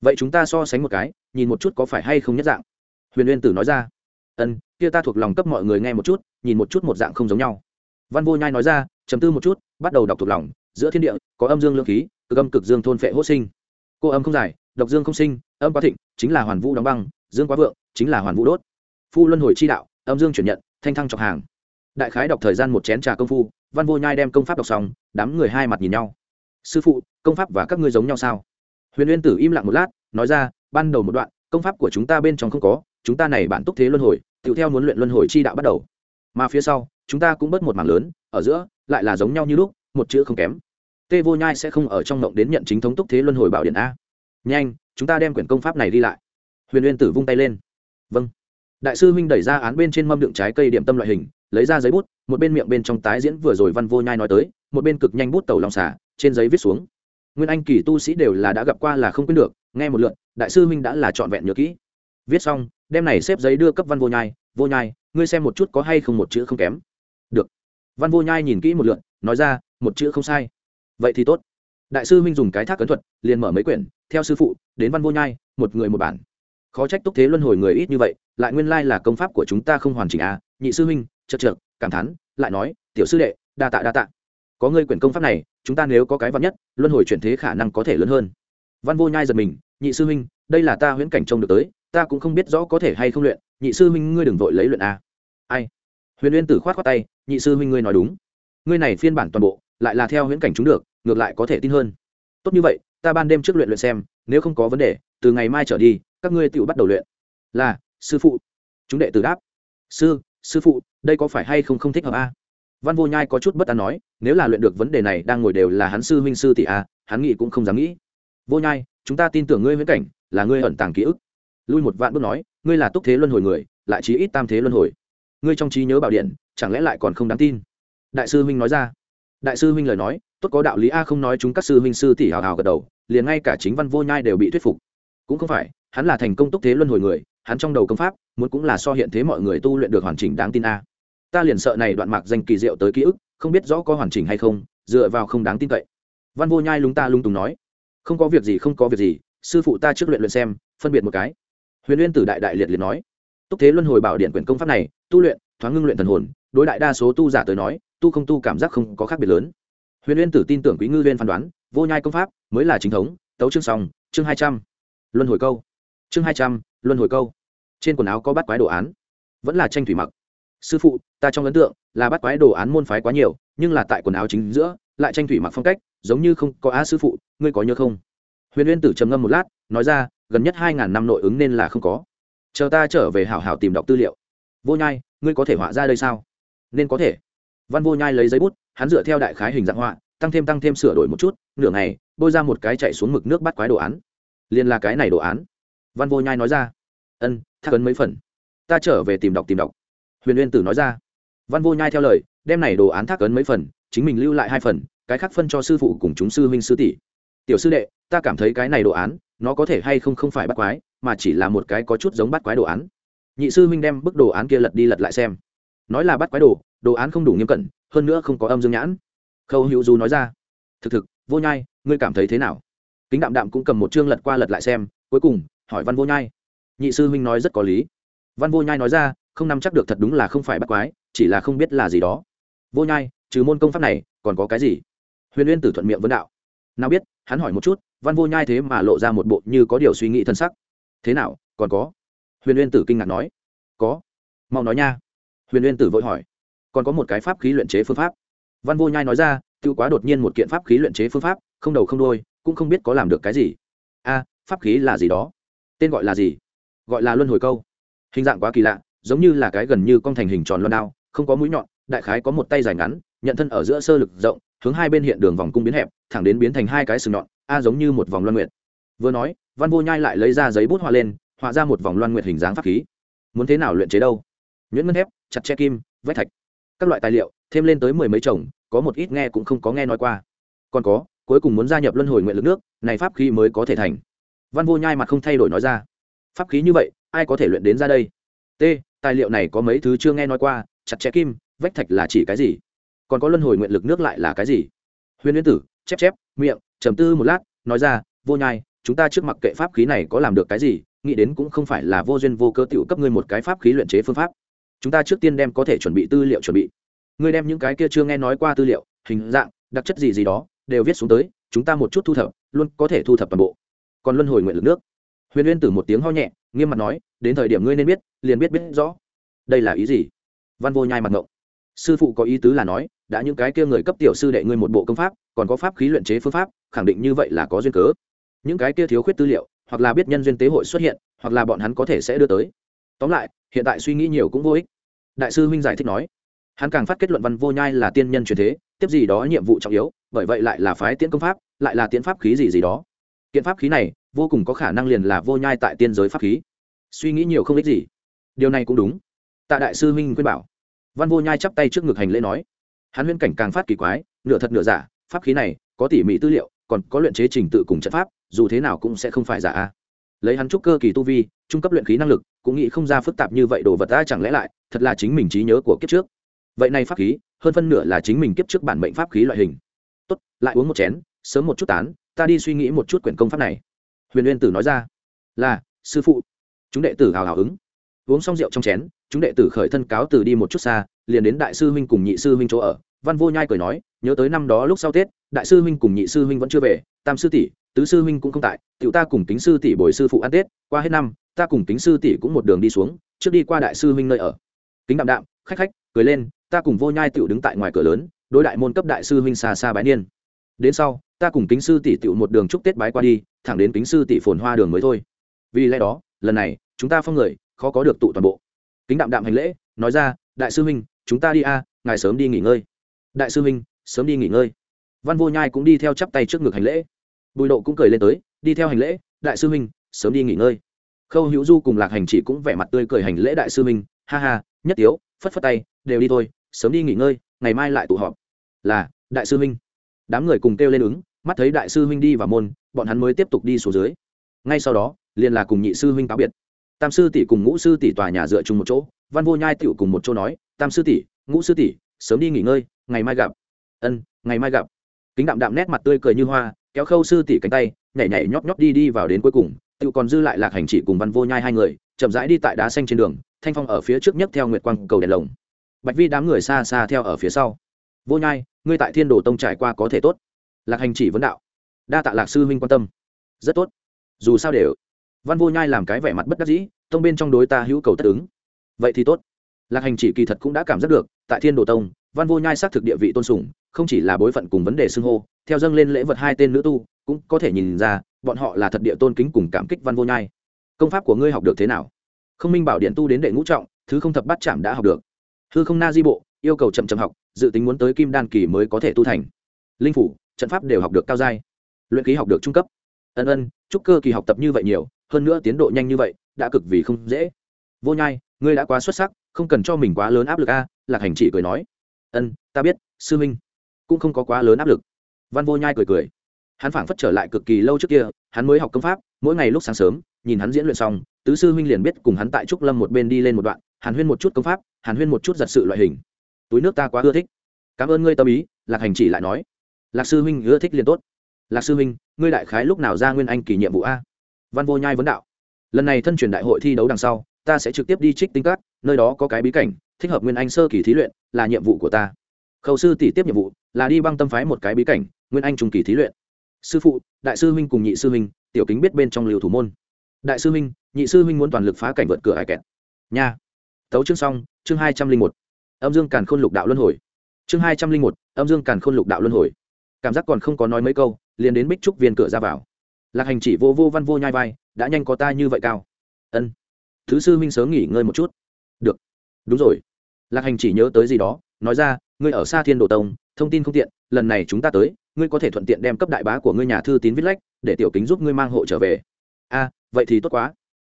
Vậy chúng ta so sánh một cái, nhìn một chút có phải hay không nhất dạng. Huyền uyên tử nói ra. Ân, kia ta thuộc lòng cấp mọi người nghe một chút, nhìn một chút một dạng không giống nhau. Văn vô nhai nói ra chấm tư một chút, bắt đầu đọc thuộc lòng giữa thiên địa, có âm dương lương khí, cực âm cực dương thôn phệ hốt sinh. Cô âm không giải, độc dương không sinh, âm quá thịnh, chính là hoàn vũ đóng băng, dương quá vượng, chính là hoàn vũ đốt. Phu luân hồi chi đạo, âm dương chuyển nhận, thanh thăng trọc hàng. Đại khái đọc thời gian một chén trà công phu, văn vô nhai đem công pháp đọc xong, đám người hai mặt nhìn nhau. Sư phụ, công pháp và các ngươi giống nhau sao? Huyền uyên tử im lặng một lát, nói ra, ban đầu một đoạn, công pháp của chúng ta bên trong không có, chúng ta này bản túc thế luân hồi tự theo muốn luyện luân hồi chi đạo bắt đầu. Mà phía sau, chúng ta cũng bớt một mảng lớn, ở giữa, lại là giống nhau như lúc, một chữ không kém tê vô nhai sẽ không ở trong mộng đến nhận chính thống túc thế luân hồi bảo điện a. Nhanh, chúng ta đem quyển công pháp này đi lại. Huyền uyên tử vung tay lên. Vâng. Đại sư huynh đẩy ra án bên trên mâm đựng trái cây điểm tâm loại hình, lấy ra giấy bút, một bên miệng bên trong tái diễn vừa rồi văn vô nhai nói tới, một bên cực nhanh bút tàu lòng xả, trên giấy viết xuống. Nguyên anh kỳ tu sĩ đều là đã gặp qua là không quên được, nghe một lượt, đại sư huynh đã là trọn vẹn nhớ kỹ. Viết xong đem này xếp giấy đưa cấp văn vô nhai vô nhai, ngươi xem một chút có hay không một chữ không kém. Được. Văn vô nhai nhìn kỹ một lượt, nói ra, một chữ không sai vậy thì tốt. Đại sư huynh dùng cái thác cấn thuật, liền mở mấy quyển, theo sư phụ, đến văn vô nhai, một người một bản. Khó trách túc thế luân hồi người ít như vậy, lại nguyên lai là công pháp của chúng ta không hoàn chỉnh à? Nhị sư huynh chật trượt cảm thán, lại nói, tiểu sư đệ, đa tạ đa tạ. Có ngươi quyển công pháp này, chúng ta nếu có cái văn nhất, luân hồi chuyển thế khả năng có thể lớn hơn. Văn vô nhai giật mình, nhị sư huynh, đây là ta huyễn cảnh trông được tới, ta cũng không biết rõ có thể hay không luyện, nhị sư huynh ngươi đừng vội lấy luyện a ai? Huyền uyên tử khoát khoát tay, nhị sư huynh ngươi nói đúng. Ngươi này phiên bản toàn bộ lại là theo huyễn cảnh chúng được, ngược lại có thể tin hơn. Tốt như vậy, ta ban đêm trước luyện luyện xem, nếu không có vấn đề, từ ngày mai trở đi, các ngươi tự bắt đầu luyện. Là, sư phụ. Chúng đệ tử đáp. Sư sư phụ, đây có phải hay không không thích hợp a? Văn vô nhai có chút bất an nói, nếu là luyện được vấn đề này đang ngồi đều là hắn sư huynh sư tỷ a, hắn nghĩ cũng không dám nghĩ. Vô nhai, chúng ta tin tưởng ngươi huyễn cảnh, là ngươi ẩn tàng ký ức. Lui một vạn bước nói, ngươi là túc thế luân hồi người, lại chí ít tam thế luân hồi. Ngươi trong trí nhớ bảo điện, chẳng lẽ lại còn không đáng tin? Đại sư huynh nói ra đại sư huynh lời nói, tốt có đạo lý a, không nói chúng các sư huynh sư tỷ hào hào gật đầu, liền ngay cả chính văn vô nhai đều bị thuyết phục. Cũng không phải, hắn là thành công túc thế luân hồi người, hắn trong đầu công pháp, muốn cũng là so hiện thế mọi người tu luyện được hoàn chỉnh đáng tin a. Ta liền sợ này đoạn mạc danh kỳ diệu tới ký ức, không biết rõ có hoàn chỉnh hay không, dựa vào không đáng tin cậy. Văn vô nhai lúng ta lung tùng nói, không có việc gì, không có việc gì, sư phụ ta trước luyện luyện xem, phân biệt một cái. Huyền uyên tử đại đại liệt liệt nói, túc thế luân hồi bảo điện quyển công pháp này, tu luyện, thoáng ngưng luyện thần hồn, đối đại đa số tu giả tới nói tu không tu cảm giác không có khác biệt lớn. Huyền uyên tử tin tưởng quý ngư Uyên phán đoán, vô nhai công pháp mới là chính thống, tấu chương song chương hai trăm. Luân hồi câu. Chương hai trăm, luân hồi câu. Trên quần áo có bắt quái đồ án. Vẫn là tranh thủy mặc. Sư phụ, ta trong ấn tượng là bắt quái đồ án môn phái quá nhiều, nhưng là tại quần áo chính giữa, lại tranh thủy mặc phong cách, giống như không có á sư phụ, ngươi có nhớ không? Huyền uyên tử trầm ngâm một lát, nói ra, gần nhất hai ngàn năm nội ứng nên là không có. Chờ ta trở về hảo hảo tìm đọc tư liệu. Vô nhai, ngươi có thể họa ra đây sao? Nên có thể văn vô nhai lấy giấy bút, hắn dựa theo đại khái hình dạng họa, tăng thêm tăng thêm sửa đổi một chút, nửa ngày, bôi ra một cái chạy xuống mực nước bắt quái đồ án. Liền là cái này đồ án. Văn vô nhai nói ra. Ân thắc ấn mấy phần. Ta trở về tìm đọc tìm đọc. Huyền uyên tử nói ra. Văn vô nhai theo lời, đem này đồ án thác ấn mấy phần, chính mình lưu lại hai phần, cái khác phân cho sư phụ cùng chúng sư huynh sư tỷ. Tiểu sư đệ, ta cảm thấy cái này đồ án, nó có thể hay không không phải bắt quái, mà chỉ là một cái có chút giống bắt quái đồ án. Nhị sư huynh đem bức đồ án kia lật đi lật lại xem nói là bắt quái đồ đồ án không đủ nghiêm cẩn, hơn nữa không có âm dương nhãn. Khâu hữu du nói ra, thực thực, vô nhai, ngươi cảm thấy thế nào? Kính đạm đạm cũng cầm một chương lật qua lật lại xem, cuối cùng, hỏi văn vô nhai. Nhị sư huynh nói rất có lý. Văn vô nhai nói ra, không nắm chắc được thật đúng là không phải bắt quái, chỉ là không biết là gì đó. Vô nhai, trừ môn công pháp này, còn có cái gì? Huyền uyên tử thuận miệng vấn đạo. Nào biết, hắn hỏi một chút, văn vô nhai thế mà lộ ra một bộ như có điều suy nghĩ thân sắc. Thế nào, còn có? Huyền uyên tử kinh ngạc nói. Có. Mau nói nha huyền uyên tử vội hỏi, còn có một cái pháp khí luyện chế phương pháp. Văn vô nhai nói ra tự quá đột nhiên một kiện pháp khí luyện chế phương pháp, không đầu không đôi cũng không biết có làm được cái gì. A, pháp khí là gì đó? Tên gọi là gì? Gọi là luân hồi câu. Hình dạng quá kỳ lạ, giống như là cái gần như con thành hình tròn luân đao, không có mũi nhọn, đại khái có một tay dài ngắn, nhận thân ở giữa sơ lực rộng, hướng hai bên hiện đường vòng cung biến hẹp, thẳng đến biến thành hai cái sừng nhọn, a giống như một vòng loan nguyệt. Vừa nói, văn vô nhai lại lấy ra giấy bút họa lên, họa ra một vòng loan nguyệt hình dáng pháp khí. Muốn thế nào luyện chế đâu? Nhuyễn ngân thép, chặt che kim, vách thạch. Các loại tài liệu, thêm lên tới mười mấy chồng, có một ít nghe cũng không có nghe nói qua. Còn có, cuối cùng muốn gia nhập luân hồi nguyện lực nước, này pháp khí mới có thể thành. Văn vô nhai mặt không thay đổi nói ra. Pháp khí như vậy, ai có thể luyện đến ra đây? T, tài liệu này có mấy thứ chưa nghe nói qua, chặt chẽ kim, vách thạch là chỉ cái gì? Còn có luân hồi nguyện lực nước lại là cái gì? Huyền nguyên tử, chép chép, miệng, trầm tư một lát, nói ra, vô nhai, chúng ta trước mặt kệ pháp khí này có làm được cái gì? Nghĩ đến cũng không phải là vô duyên vô cơ tựu cấp ngươi một cái pháp khí luyện chế phương pháp chúng ta trước tiên đem có thể chuẩn bị tư liệu chuẩn bị. Ngươi đem những cái kia chưa nghe nói qua tư liệu, hình dạng, đặc chất gì gì đó, đều viết xuống tới, chúng ta một chút thu thập, luôn có thể thu thập toàn bộ. Còn luân hồi nguyện lực nước. Huyền uyên tử một tiếng ho nhẹ, nghiêm mặt nói, đến thời điểm ngươi nên biết, liền biết biết rõ. Đây là ý gì? Văn vô nhai mặt ngộng. Sư phụ có ý tứ là nói, đã những cái kia người cấp tiểu sư đệ ngươi một bộ công pháp, còn có pháp khí luyện chế phương pháp, khẳng định như vậy là có duyên cớ. Những cái kia thiếu khuyết tư liệu, hoặc là biết nhân duyên tế hội xuất hiện, hoặc là bọn hắn có thể sẽ đưa tới tóm lại, hiện tại suy nghĩ nhiều cũng vô ích. Đại sư huynh giải thích nói, hắn càng phát kết luận văn vô nhai là tiên nhân truyền thế, tiếp gì đó nhiệm vụ trọng yếu, bởi vậy lại là phái tiễn công pháp, lại là tiễn pháp khí gì gì đó. Kiện pháp khí này, vô cùng có khả năng liền là vô nhai tại tiên giới pháp khí. Suy nghĩ nhiều không ích gì. Điều này cũng đúng. Tạ đại sư huynh khuyên bảo. Văn vô nhai chắp tay trước ngực hành lễ nói, hắn huyên cảnh càng phát kỳ quái, nửa thật nửa giả, pháp khí này, có tỉ mỉ tư liệu, còn có luyện chế trình tự cùng trận pháp, dù thế nào cũng sẽ không phải giả lấy hắn trúc cơ kỳ tu vi, trung cấp luyện khí năng lực, cũng nghĩ không ra phức tạp như vậy đồ vật ta chẳng lẽ lại, thật là chính mình trí nhớ của kiếp trước. Vậy này pháp khí, hơn phân nửa là chính mình kiếp trước bản mệnh pháp khí loại hình. Tốt, lại uống một chén, sớm một chút tán, ta đi suy nghĩ một chút quyển công pháp này. Huyền uyên tử nói ra, là, sư phụ. Chúng đệ tử hào hào ứng. Uống xong rượu trong chén, chúng đệ tử khởi thân cáo từ đi một chút xa, liền đến đại sư huynh cùng nhị sư huynh chỗ ở. Văn vô nhai cười nói, nhớ tới năm đó lúc sau tết, đại sư huynh cùng nhị sư huynh vẫn chưa về, tam sư tỷ tứ sư huynh cũng không tại, tiểu ta cùng tính sư tỷ bồi sư phụ ăn tết, qua hết năm, ta cùng tính sư tỷ cũng một đường đi xuống, trước đi qua đại sư huynh nơi ở. Kính đạm đạm, khách khách, cười lên, ta cùng vô nhai tiểu đứng tại ngoài cửa lớn, đối đại môn cấp đại sư huynh xa xa bái niên. Đến sau, ta cùng kính sư tỷ tiểu một đường chúc tết bái qua đi, thẳng đến kính sư tỷ phồn hoa đường mới thôi. Vì lẽ đó, lần này, chúng ta phong người, khó có được tụ toàn bộ. Kính đạm đạm hành lễ, nói ra, đại sư huynh, chúng ta đi a, ngài sớm đi nghỉ ngơi. Đại sư huynh, sớm đi nghỉ ngơi. Văn vô nhai cũng đi theo chắp tay trước ngực hành lễ bùi độ cũng cười lên tới, đi theo hành lễ, đại sư huynh, sớm đi nghỉ ngơi. Khâu hữu du cùng lạc hành chỉ cũng vẻ mặt tươi cười hành lễ đại sư huynh, ha ha, nhất tiếu, phất phất tay, đều đi thôi, sớm đi nghỉ ngơi, ngày mai lại tụ họp. Là, đại sư huynh. Đám người cùng kêu lên ứng, mắt thấy đại sư huynh đi vào môn, bọn hắn mới tiếp tục đi xuống dưới. Ngay sau đó, liền là cùng nhị sư huynh cáo biệt. Tam sư tỷ cùng ngũ sư tỷ tòa nhà dựa chung một chỗ, văn vô nhai tựu cùng một chỗ nói, tam sư tỷ, ngũ sư tỷ, sớm đi nghỉ ngơi, ngày mai gặp. Ân, ngày mai gặp. Kính đạm đạm nét mặt tươi cười như hoa kéo khâu sư tỷ cánh tay, nhảy nhảy nhóp nhóp đi đi vào đến cuối cùng, tự còn dư lại lạc hành chỉ cùng văn vô nhai hai người, chậm rãi đi tại đá xanh trên đường, thanh phong ở phía trước nhất theo nguyệt quang cầu đèn lồng. Bạch vi đám người xa xa theo ở phía sau. Vô nhai, ngươi tại thiên đồ tông trải qua có thể tốt. Lạc hành chỉ vấn đạo. Đa tạ lạc sư huynh quan tâm. Rất tốt. Dù sao đều. Văn vô nhai làm cái vẻ mặt bất đắc dĩ, tông bên trong đối ta hữu cầu tất ứng. Vậy thì tốt. Lạc hành chỉ kỳ thật cũng đã cảm giác được, tại thiên đồ tông, văn vô nhai xác thực địa vị tôn sùng, không chỉ là bối phận cùng vấn đề xưng hô theo dâng lên lễ vật hai tên nữ tu, cũng có thể nhìn ra, bọn họ là thật địa tôn kính cùng cảm kích văn vô nhai. Công pháp của ngươi học được thế nào? Không minh bảo điện tu đến đệ ngũ trọng, thứ không thập bắt chạm đã học được. Hư không na di bộ, yêu cầu chậm chậm học, dự tính muốn tới kim đan kỳ mới có thể tu thành. Linh phủ, trận pháp đều học được cao giai. Luyện ký học được trung cấp. Ân ân, chúc cơ kỳ học tập như vậy nhiều, hơn nữa tiến độ nhanh như vậy, đã cực vì không dễ. Vô nhai, ngươi đã quá xuất sắc, không cần cho mình quá lớn áp lực a, lạc hành chỉ cười nói. Ân, ta biết, sư minh, cũng không có quá lớn áp lực văn vô nhai cười cười. Hắn phảng phất trở lại cực kỳ lâu trước kia, hắn mới học công pháp, mỗi ngày lúc sáng sớm, nhìn hắn diễn luyện xong, tứ sư huynh liền biết cùng hắn tại trúc lâm một bên đi lên một đoạn, hàn huyên một chút công pháp, hàn huyên một chút giật sự loại hình. Túi nước ta quá ưa thích. Cảm ơn ngươi tâm ý, lạc hành chỉ lại nói. Lạc sư huynh, ưa thích liền tốt. Lạc sư huynh, ngươi đại khái lúc nào ra nguyên anh kỷ nhiệm vụ a? Văn vô nhai vấn đạo. Lần này thân truyền đại hội thi đấu đằng sau, ta sẽ trực tiếp đi trích tinh cát, nơi đó có cái bí cảnh, thích hợp nguyên anh sơ kỳ thí luyện, là nhiệm vụ của ta khâu sư tỷ tiếp nhiệm vụ là đi băng tâm phái một cái bí cảnh, nguyên anh trung kỳ thí luyện. Sư phụ, đại sư huynh cùng nhị sư huynh, tiểu kính biết bên trong liều thủ môn. Đại sư huynh, nhị sư huynh muốn toàn lực phá cảnh vượt cửa hải kẹt. Nha. Tấu chương xong, chương hai trăm linh một. Âm dương càn khôn lục đạo luân hồi. Chương hai trăm linh một, âm dương càn khôn lục đạo luân hồi. Cảm giác còn không có nói mấy câu, liền đến bích trúc viên cửa ra vào. Lạc hành chỉ vô vô văn vô nhai vai, đã nhanh có ta như vậy cao. Ân. Thứ sư minh sớm nghỉ ngơi một chút. Được. Đúng rồi. Lạc hành chỉ nhớ tới gì đó, nói ra ngươi ở xa thiên đồ tông, thông tin không tiện, lần này chúng ta tới, ngươi có thể thuận tiện đem cấp đại bá của ngươi nhà thư tín viết lách, để tiểu kính giúp ngươi mang hộ trở về. A, vậy thì tốt quá.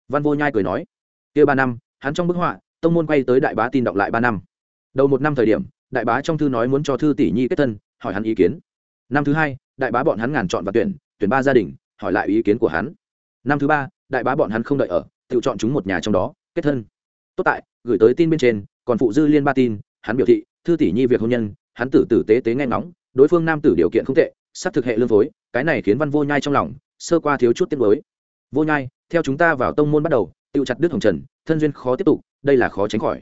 Văn vô nhai cười nói. Kia ba năm, hắn trong bức họa, tông môn quay tới đại bá tin đọc lại ba năm. Đầu một năm thời điểm, đại bá trong thư nói muốn cho thư tỷ nhi kết thân, hỏi hắn ý kiến. Năm thứ hai, đại bá bọn hắn ngàn chọn và tuyển tuyển ba gia đình, hỏi lại ý kiến của hắn. Năm thứ ba, đại bá bọn hắn không đợi ở, tự chọn chúng một nhà trong đó, kết thân. Tốt tại, gửi tới tin bên trên, còn phụ dư liên ba tin, hắn biểu thị thư tỷ nhi việc hôn nhân, hắn tử tử tế tế nghe ngóng, đối phương nam tử điều kiện không tệ, sắp thực hệ lương phối, cái này khiến văn vô nhai trong lòng, sơ qua thiếu chút tiết mới vô nhai, theo chúng ta vào tông môn bắt đầu tự chặt đứt hồng trần, thân duyên khó tiếp tục, đây là khó tránh khỏi.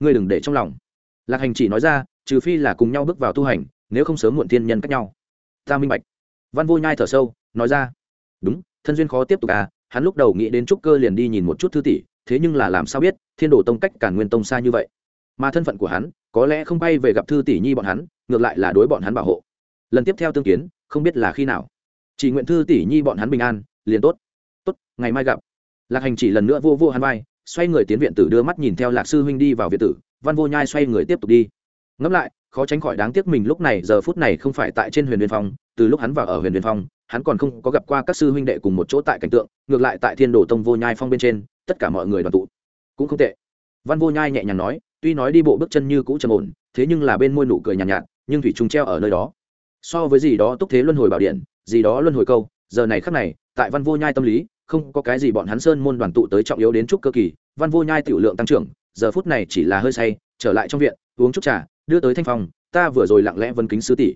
Ngươi đừng để trong lòng. Lạc hành chỉ nói ra, trừ phi là cùng nhau bước vào tu hành, nếu không sớm muộn thiên nhân cách nhau. Ta minh bạch. Văn vô nhai thở sâu, nói ra. Đúng, thân duyên khó tiếp tục à hắn lúc đầu nghĩ đến trúc cơ liền đi nhìn một chút thư tỷ, thế nhưng là làm sao biết, thiên đồ tông cách cả nguyên tông xa như vậy. Mà thân phận của hắn có lẽ không bay về gặp thư tỷ nhi bọn hắn, ngược lại là đối bọn hắn bảo hộ. Lần tiếp theo tương kiến, không biết là khi nào. Chỉ nguyện thư tỷ nhi bọn hắn bình an, liền tốt. Tốt, ngày mai gặp. Lạc hành chỉ lần nữa vô vô hắn vai, xoay người tiến viện tử đưa mắt nhìn theo lạc sư huynh đi vào viện tử, văn vô nhai xoay người tiếp tục đi. Ngẫm lại, khó tránh khỏi đáng tiếc mình lúc này, giờ phút này không phải tại trên huyền Viên phong, từ lúc hắn vào ở huyền Viên phong, hắn còn không có gặp qua các sư huynh đệ cùng một chỗ tại cảnh tượng, ngược lại tại thiên đồ tông vô nhai phong bên trên, tất cả mọi người đoàn tụ. Cũng không tệ. Văn vô nhai nhẹ nhàng nói tuy nói đi bộ bước chân như cũ trầm ổn thế nhưng là bên môi nụ cười nhàn nhạt, nhạt nhưng thủy trùng treo ở nơi đó. So với gì đó túc thế luân hồi bảo điện gì đó luân hồi câu giờ này khắc này tại văn vô nhai tâm lý không có cái gì bọn hắn sơn môn đoàn tụ tới trọng yếu đến chút cơ kỳ văn vô nhai tiểu lượng tăng trưởng giờ phút này chỉ là hơi say trở lại trong viện uống chút trà đưa tới thanh phong ta vừa rồi lặng lẽ vân kính sư tỷ.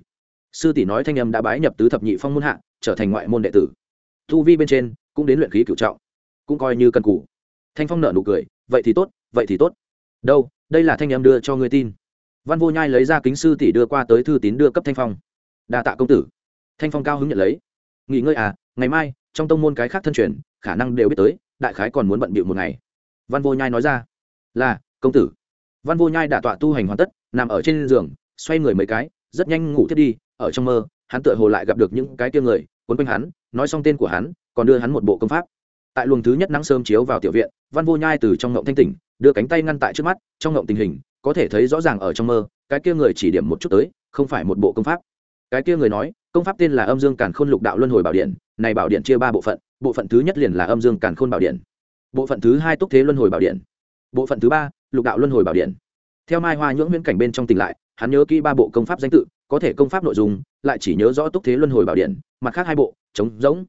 Sư tỷ nói thanh âm đã bái nhập tứ thập nhị phong môn hạ trở thành ngoại môn đệ tử. Thu vi bên trên cũng đến luyện khí cửu trọng cũng coi như cần cù. Thanh phong nợ nụ cười vậy thì tốt vậy thì tốt. Đâu đây là thanh em đưa cho ngươi tin. Văn vô nhai lấy ra kính sư tỷ đưa qua tới thư tín đưa cấp thanh phong. Đa tạ công tử. Thanh phong cao hứng nhận lấy. Nghỉ ngơi à ngày mai, trong tông môn cái khác thân truyền, khả năng đều biết tới, đại khái còn muốn bận bịu một ngày. Văn vô nhai nói ra. Là, công tử. Văn vô nhai đã tọa tu hành hoàn tất, nằm ở trên giường, xoay người mấy cái, rất nhanh ngủ thiết đi, ở trong mơ, hắn tựa hồ lại gặp được những cái tiêu người, quấn quanh hắn, nói xong tên của hắn, còn đưa hắn một bộ công pháp tại luồng thứ nhất nắng sớm chiếu vào tiểu viện, văn vô nhai từ trong ngộng thanh tỉnh, đưa cánh tay ngăn tại trước mắt, trong ngộng tình hình, có thể thấy rõ ràng ở trong mơ, cái kia người chỉ điểm một chút tới, không phải một bộ công pháp. Cái kia người nói, công pháp tên là âm dương càn khôn lục đạo luân hồi bảo điện, này bảo điện chia ba bộ phận bộ phận thứ nhất liền là âm dương càn khôn bảo điện, bộ phận thứ hai túc thế luân hồi bảo điện, bộ phận thứ ba lục đạo luân hồi bảo điện. Theo mai hoa nhưỡng nguyễn cảnh bên trong tỉnh lại, hắn nhớ kỹ ba bộ công pháp danh tự, có thể công pháp nội dung, lại chỉ nhớ rõ túc thế luân hồi bảo điện, mặt khác hai bộ chống rỗng.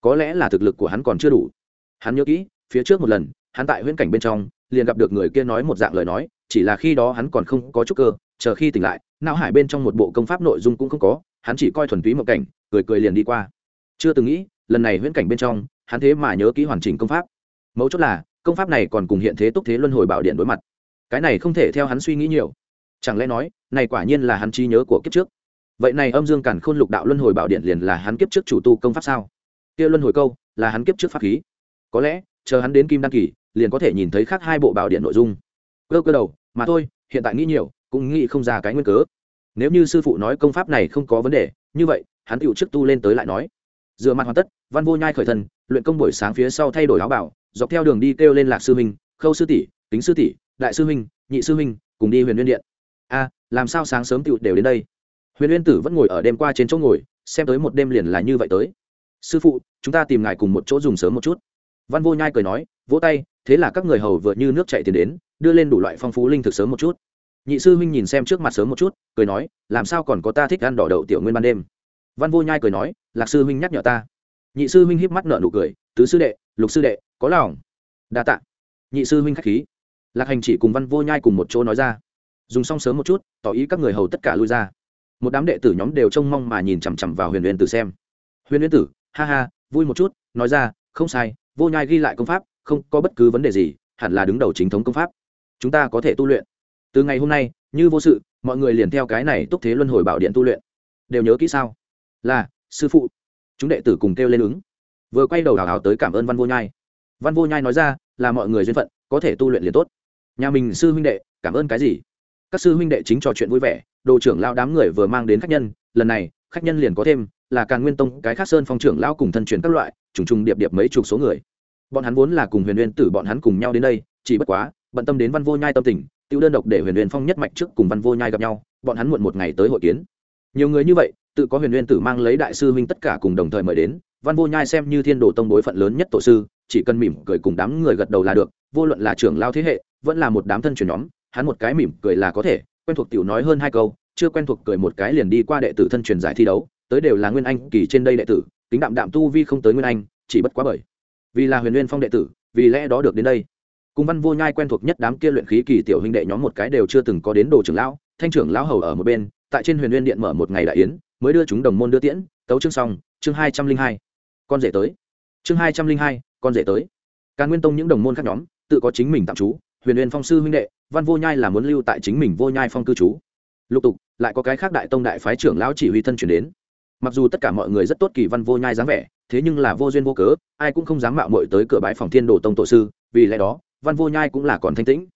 Có lẽ là thực lực của hắn còn chưa đủ hắn nhớ kỹ, phía trước một lần, hắn tại huyễn cảnh bên trong, liền gặp được người kia nói một dạng lời nói, chỉ là khi đó hắn còn không có chút cơ, chờ khi tỉnh lại, não hải bên trong một bộ công pháp nội dung cũng không có, hắn chỉ coi thuần túy một cảnh, cười cười liền đi qua. Chưa từng nghĩ, lần này huyễn cảnh bên trong, hắn thế mà nhớ kỹ hoàn chỉnh công pháp. Mấu chốt là, công pháp này còn cùng hiện thế túc thế luân hồi bảo điện đối mặt. Cái này không thể theo hắn suy nghĩ nhiều. Chẳng lẽ nói, này quả nhiên là hắn trí nhớ của kiếp trước? Vậy này âm dương cản khôn lục đạo luân hồi bảo điện liền là hắn kiếp trước chủ tu công pháp sao? Kia luân hồi câu, là hắn kiếp trước pháp khí có lẽ, chờ hắn đến kim đăng kỳ, liền có thể nhìn thấy khác hai bộ bảo điện nội dung. Cơ cơ đầu, mà thôi, hiện tại nghĩ nhiều, cũng nghĩ không ra cái nguyên cớ. Nếu như sư phụ nói công pháp này không có vấn đề, như vậy, hắn tựu trước tu lên tới lại nói. Dựa mặt hoàn tất, văn vô nhai khởi thân, luyện công buổi sáng phía sau thay đổi áo bảo, dọc theo đường đi kêu lên lạc sư huynh khâu sư tỷ tính sư tỷ, đại sư huynh nhị sư huynh cùng đi huyền nguyên điện. A làm sao sáng sớm tựu đều đến đây? Huyền nguyên tử vẫn ngồi ở đêm qua trên chỗ ngồi, xem tới một đêm liền là như vậy tới. Sư phụ, chúng ta tìm ngài cùng một chỗ dùng sớm một chút văn vô nhai cười nói, vỗ tay, thế là các người hầu vừa như nước chạy tiền đến, đưa lên đủ loại phong phú linh thực sớm một chút. Nhị sư huynh nhìn xem trước mặt sớm một chút, cười nói, làm sao còn có ta thích ăn đỏ đậu tiểu nguyên ban đêm? Văn vô nhai cười nói, lạc sư huynh nhắc nhở ta. Nhị sư huynh híp mắt nợ nụ cười, tứ sư đệ, lục sư đệ, có lòng. Đa tạ. Nhị sư huynh k h á c h khí. Lạc hành chỉ cùng văn vô nhai cùng một chỗ nói ra. Dùng xong sớm một chút, tỏ ý các người hầu tất cả lui ra. Một đám đệ tử nhóm đều trông mong mà nhìn chằm chằm vào huyền huyền tử xem. Huyền huyền tử, ha ha, vui một chút, nói ra, không sai vô nhai ghi lại công pháp, không có bất cứ vấn đề gì, hẳn là đứng đầu chính thống công pháp. Chúng ta có thể tu luyện. Từ ngày hôm nay, như vô sự, mọi người liền theo cái này túc thế luân hồi bảo điện tu luyện. Đều nhớ kỹ sao? Là, sư phụ. Chúng đệ tử cùng kêu lên ứng. Vừa quay đầu hào hào tới cảm ơn văn vô nhai. Văn vô nhai nói ra, là mọi người duyên phận, có thể tu luyện liền tốt. Nhà mình sư huynh đệ, cảm ơn cái gì? Các sư huynh đệ chính trò chuyện vui vẻ, đồ trưởng lao đám người vừa mang đến khách nhân, lần này, khách nhân liền có thêm là càn nguyên tông, cái khác sơn phong trưởng lao cùng thân truyền các loại, trùng trùng điệp điệp mấy chục số người. Bọn hắn vốn là cùng huyền huyền tử bọn hắn cùng nhau đến đây, chỉ bất quá, bận tâm đến văn vô nhai tâm tình tiêu đơn độc để huyền huyền phong nhất mạch trước cùng văn vô nhai gặp nhau, bọn hắn muộn một ngày tới hội kiến. Nhiều người như vậy, tự có huyền huyền tử mang lấy đại sư huynh tất cả cùng đồng thời mời đến, văn vô nhai xem như thiên đồ tông bối phận lớn nhất tổ sư, chỉ cần mỉm cười cùng đám người gật đầu là được, vô luận là trưởng lao thế hệ, vẫn là một đám thân truyền nhóm, hắn một cái mỉm cười là có thể, quen thuộc tiểu nói hơn hai câu chưa quen thuộc cười một cái liền đi qua đệ tử thân truyền giải thi đấu, tới đều là nguyên anh, kỳ trên đây đệ tử tính đạm đạm tu vi không tới nguyên anh, chỉ bất quá bởi vì là huyền nguyên phong đệ tử, vì lẽ đó được đến đây. Cùng văn vô nhai quen thuộc nhất đám kia luyện khí kỳ tiểu huynh đệ nhóm một cái đều chưa từng có đến đồ trưởng lão, thanh trưởng lão hầu ở một bên, tại trên huyền nguyên điện mở một ngày đại yến, mới đưa chúng đồng môn đưa tiễn, tấu chương xong, chương hai trăm linh hai. Con rể tới. Chương hai trăm linh hai, con rể tới. Càn nguyên tông những đồng môn khác nhóm, tự có chính mình tạm trú, huyền huyền phong sư huynh đệ, văn vô nhai là muốn lưu tại chính mình vô nhai phong cư trú. Lục tục lại có cái khác đại tông đại phái trưởng lão chỉ huy thân chuyển đến. Mặc dù tất cả mọi người rất tốt kỳ văn vô nhai dáng vẻ, thế nhưng là vô duyên vô cớ, ai cũng không dám mạo mội tới cửa bãi phòng thiên đồ tông tổ sư, vì lẽ đó, văn vô nhai cũng là còn thanh tĩnh.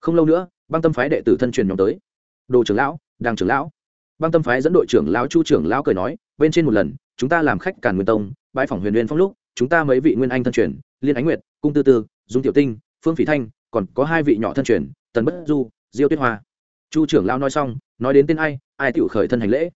Không lâu nữa, băng tâm phái đệ tử thân truyền nhóm tới. Đồ trưởng lão, đàng trưởng lão. Băng tâm phái dẫn đội trưởng lão chu trưởng lão cười nói, bên trên một lần, chúng ta làm khách càn nguyên tông bãi phòng huyền huyền phong lúc, chúng ta mấy vị nguyên anh thân truyền, liên ánh nguyệt, cung tư tư, dung tiểu tinh, phương phỉ thanh, còn có hai vị nhỏ thân truyền, tần bất du, diêu tuyết hoa. Chu trưởng lão nói xong nói đến tên ai ai tự khởi thân hành lễ.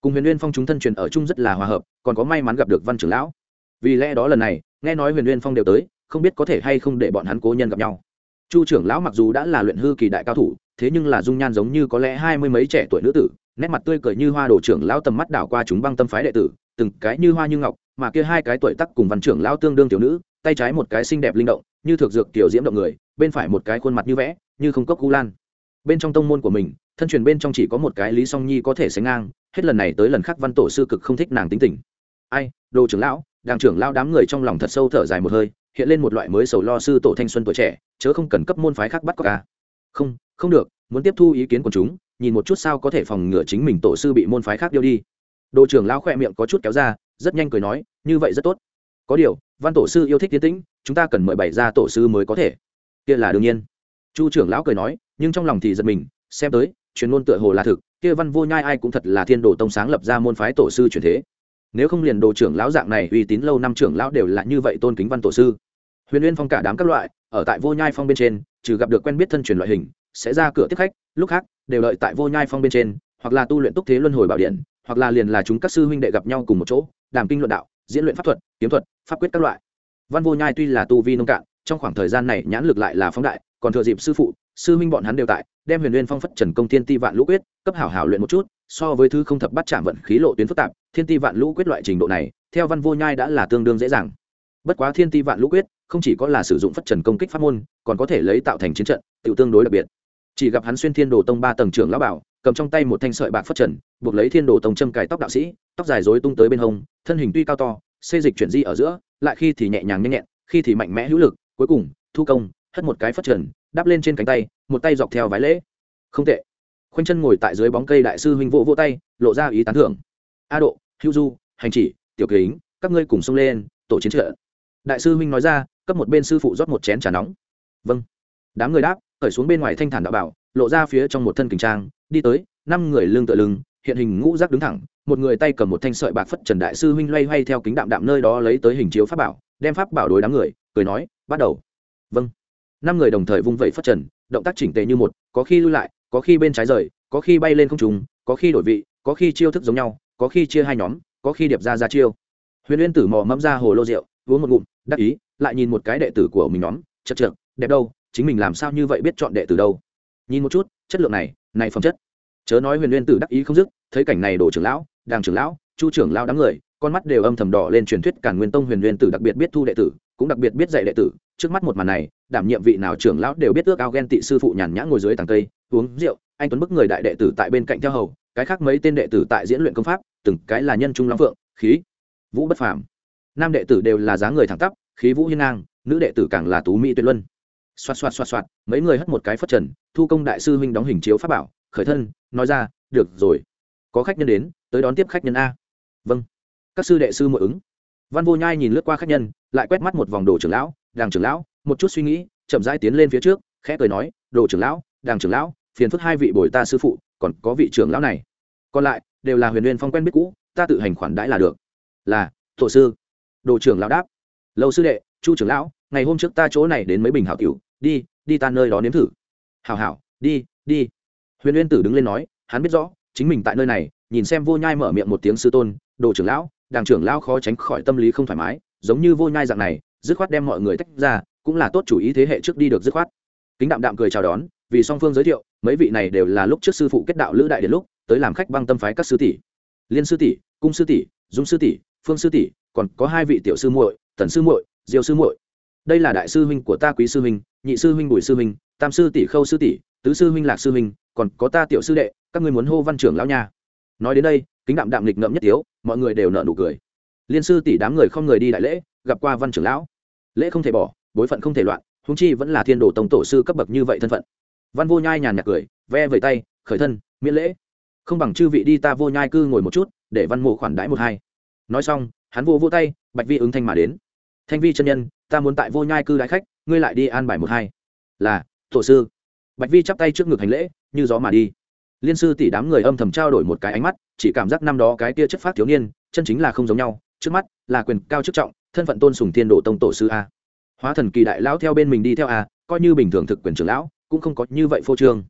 Cùng huyền huyền phong chúng thân truyền ở chung rất là hòa hợp, còn có may mắn gặp được văn trưởng lão. Vì lẽ đó lần này, nghe nói huyền huyền phong đều tới, không biết có thể hay không để bọn hắn cố nhân gặp nhau. Chu trưởng lão mặc dù đã là luyện hư kỳ đại cao thủ, thế nhưng là dung nhan giống như có lẽ hai mươi mấy trẻ tuổi nữ tử, nét mặt tươi cười như hoa đồ trưởng lão tầm mắt đảo qua chúng băng tâm phái đệ tử, từng cái như hoa như ngọc, mà kia hai cái tuổi tắc cùng văn trưởng lão tương đương tiểu nữ, tay trái một cái xinh đẹp linh động, như thực dược tiểu diễm động người, bên phải một cái khuôn mặt như vẽ, như không cốc gu lan bên trong tông môn của mình, thân truyền bên trong chỉ có một cái lý song nhi có thể sánh ngang, hết lần này tới lần khác văn tổ sư cực không thích nàng tính tình. Ai, đồ trưởng lão, đàng trưởng lão đám người trong lòng thật sâu thở dài một hơi, hiện lên một loại mới sầu lo sư tổ thanh xuân tuổi trẻ, chớ không cần cấp môn phái khác bắt có ca à. không không được, muốn tiếp thu ý kiến của chúng, nhìn một chút sao có thể phòng ngừa chính mình tổ sư bị môn phái khác điêu đi. Đồ trưởng lão khỏe miệng có chút kéo ra, rất nhanh cười nói, như vậy rất tốt. Có điều, văn tổ sư yêu thích tiến tĩnh, chúng ta cần mời bày ra tổ sư mới có thể. Kia là đương nhiên. Chu trưởng lão cười nói nhưng trong lòng thì giật mình, xem tới, truyền ngôn tựa hồ là thực, kia văn vô nhai ai cũng thật là thiên đồ tông sáng lập ra môn phái tổ sư truyền thế. Nếu không liền đồ trưởng lão dạng này uy tín lâu năm trưởng lão đều là như vậy tôn kính văn tổ sư. Huyền uyên phong cả đám các loại, ở tại vô nhai phong bên trên, trừ gặp được quen biết thân truyền loại hình, sẽ ra cửa tiếp khách, lúc khác, đều lợi tại vô nhai phong bên trên, hoặc là tu luyện túc thế luân hồi bảo điện, hoặc là liền là chúng các sư huynh đệ gặp nhau cùng một chỗ, đàm kinh luận đạo, diễn luyện pháp thuật, kiếm thuật, pháp quyết các loại. Văn vô nhai tuy là tu vi nông cạn, trong khoảng thời gian này nhãn lực lại là phóng đại, còn thừa dịp sư phụ sư Minh bọn hắn đều tại, đem huyền nguyên phong phất trần công thiên ti vạn lũ quyết, cấp hảo hảo luyện một chút, so với thứ không thập bắt chạm vận khí lộ tuyến phức tạp, thiên ti vạn lũ quyết loại trình độ này, theo văn vô nhai đã là tương đương dễ dàng. Bất quá thiên ti vạn lũ quyết, không chỉ có là sử dụng phất trần công kích pháp môn, còn có thể lấy tạo thành chiến trận tự tương đối đặc biệt. Chỉ gặp hắn xuyên thiên đồ tông ba tầng trưởng lão bảo, cầm trong tay một thanh sợi bạc phất trần, buộc lấy thiên đồ tông châm cài tóc đạo sĩ, tóc dài dối tung tới bên hông, thân hình tuy cao to, xê dịch chuyển di ở giữa, lại khi thì nhẹ nhàng nhanh nhẹn, khi thì mạnh mẽ hữu lực, cuối cùng, thu công, hất một cái phất trần đắp lên trên cánh tay, một tay dọc theo vái lễ. Không tệ. Khoanh chân ngồi tại dưới bóng cây đại sư huynh vỗ vỗ tay, lộ ra ý tán thưởng. A độ, hữu du, hành chỉ, tiểu kính, các ngươi cùng xông lên, tổ chiến trợ. Đại sư huynh nói ra, cấp một bên sư phụ rót một chén trà nóng. Vâng. Đám người đáp, cởi xuống bên ngoài thanh thản đạo bảo, lộ ra phía trong một thân kình trang, đi tới, năm người lưng tựa lưng, hiện hình ngũ giác đứng thẳng, một người tay cầm một thanh sợi bạc phất trần đại sư huynh loay hoay theo kính đạm đạm nơi đó lấy tới hình chiếu pháp bảo, đem pháp bảo đối đám người, cười nói, bắt đầu. Vâng năm người đồng thời vung vẩy phất trần, động tác chỉnh tề như một, có khi lưu lại, có khi bên trái rời, có khi bay lên không trùng có khi đổi vị, có khi chiêu thức giống nhau, có khi chia hai nhóm, có khi điệp ra ra chiêu. Huyền uyên tử mò mẫm ra hồ lô rượu, uống một ngụm, đắc ý, lại nhìn một cái đệ tử của mình nhóm, chật trượt đẹp đâu, chính mình làm sao như vậy biết chọn đệ tử đâu. Nhìn một chút, chất lượng này này phẩm chất. Chớ nói huyền uyên tử đắc ý không dứt, thấy cảnh này đổ trưởng lão, đàng trưởng lão, chu trưởng lão đám người, con mắt đều âm thầm đỏ lên truyền thuyết cản nguyên tông huyền uyên tử đặc biệt biết thu đệ tử, cũng đặc biệt biết dạy đệ tử, trước mắt một màn này đảm nhiệm vị nào trưởng lão đều biết ước ao ghen tị sư phụ nhàn nhã ngồi dưới tàng cây, uống rượu, anh tuấn bức người đại đệ tử tại bên cạnh theo hầu, cái khác mấy tên đệ tử tại diễn luyện công pháp, từng cái là nhân trung long phượng, khí, vũ bất phàm. Nam đệ tử đều là dáng người thẳng tắp, khí vũ hiên ngang, nữ đệ tử càng là tú mỹ tuyệt luân. Xoạt xoạt xoạt xoạt, mấy người hất một cái phất trần, thu công đại sư huynh đóng hình chiếu pháp bảo, khởi thân, nói ra, được rồi, có khách nhân đến, tới đón tiếp khách nhân a. Vâng. Các sư đệ sư mỗi ứng. Văn vô nhai nhìn lướt qua khách nhân, lại quét mắt một vòng đồ trưởng lão, đàng trưởng lão một chút suy nghĩ, chậm rãi tiến lên phía trước, khẽ cười nói, đồ trưởng lão, đàng trưởng lão, phiền phức hai vị bồi ta sư phụ, còn có vị trưởng lão này. Còn lại, đều là huyền huyền phong quen biết cũ, ta tự hành khoản đãi là được. Là thổ sư. Đồ trưởng lão đáp. Lâu sư đệ, chu trưởng lão, ngày hôm trước ta chỗ này đến mấy bình hảo tiểu, đi đi ta nơi đó nếm thử. Hảo hảo, đi đi. Huyền uyên tử đứng lên nói, hắn biết rõ, chính mình tại nơi này, nhìn xem vô nhai mở miệng một tiếng sư tôn, đồ trưởng lão, đàng trưởng lão khó tránh khỏi tâm lý không thoải mái, giống như vô nhai dạng này dứt khoát đem mọi người tách ra, cũng là tốt chủ ý thế hệ trước đi được dứt khoát. Kính đạm đạm cười chào đón, vì song phương giới thiệu, mấy vị này đều là lúc trước sư phụ kết đạo lữ đại đến lúc, tới làm khách băng tâm phái các sư tỷ. Liên sư tỷ, cung sư tỷ, dung sư tỷ, phương sư tỷ, còn có hai vị tiểu sư muội, tần sư muội, diêu sư muội. Đây là đại sư huynh của ta quý sư huynh, nhị sư huynh bùi sư huynh, tam sư tỷ khâu sư tỷ, tứ sư huynh lạc sư huynh, còn có ta tiểu sư đệ, các ngươi muốn hô văn trưởng lão nha. Nói đến đây, kính đạm đạm lịch ngậm nhất tiếu, mọi người đều nợ nụ cười. Liên sư tỷ đám người không người đi đại lễ gặp qua văn trưởng lão. Lễ không thể bỏ, bối phận không thể loạn húng chi vẫn là thiên đồ tổng tổ sư cấp bậc như vậy thân phận. Văn vô nhai nhàn nhạt cười, ve vẩy tay, khởi thân, miễn lễ. Không bằng chư vị đi ta vô nhai cư ngồi một chút, để văn mộ khoản đãi một hai. Nói xong, hắn vô vô tay, bạch vi ứng thanh mà đến. Thanh vi chân nhân, ta muốn tại vô nhai cư đãi khách, ngươi lại đi an bài một hai. Là, tổ sư. Bạch vi chắp tay trước ngực hành lễ, như gió mà đi. Liên sư tỷ đám người âm thầm trao đổi một cái ánh mắt, chỉ cảm giác năm đó cái kia chất phát thiếu niên, chân chính là không giống nhau trước mắt, là quyền cao chức trọng, thân phận tôn sùng thiên độ tông tổ sư a. Hóa thần kỳ đại lão theo bên mình đi theo a, coi như bình thường thực quyền trưởng lão, cũng không có như vậy phô trương.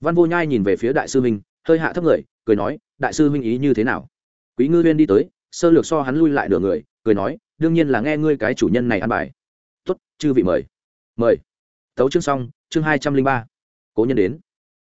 Văn vô nhai nhìn về phía đại sư huynh, hơi hạ thấp người, cười nói, đại sư huynh ý như thế nào? Quý ngư huyên đi tới, sơ lược so hắn lui lại nửa người, cười nói, đương nhiên là nghe ngươi cái chủ nhân này ăn bài. Tuất chư vị mời. Mời. Tấu chương xong, chương hai trăm linh ba. Cố nhân đến.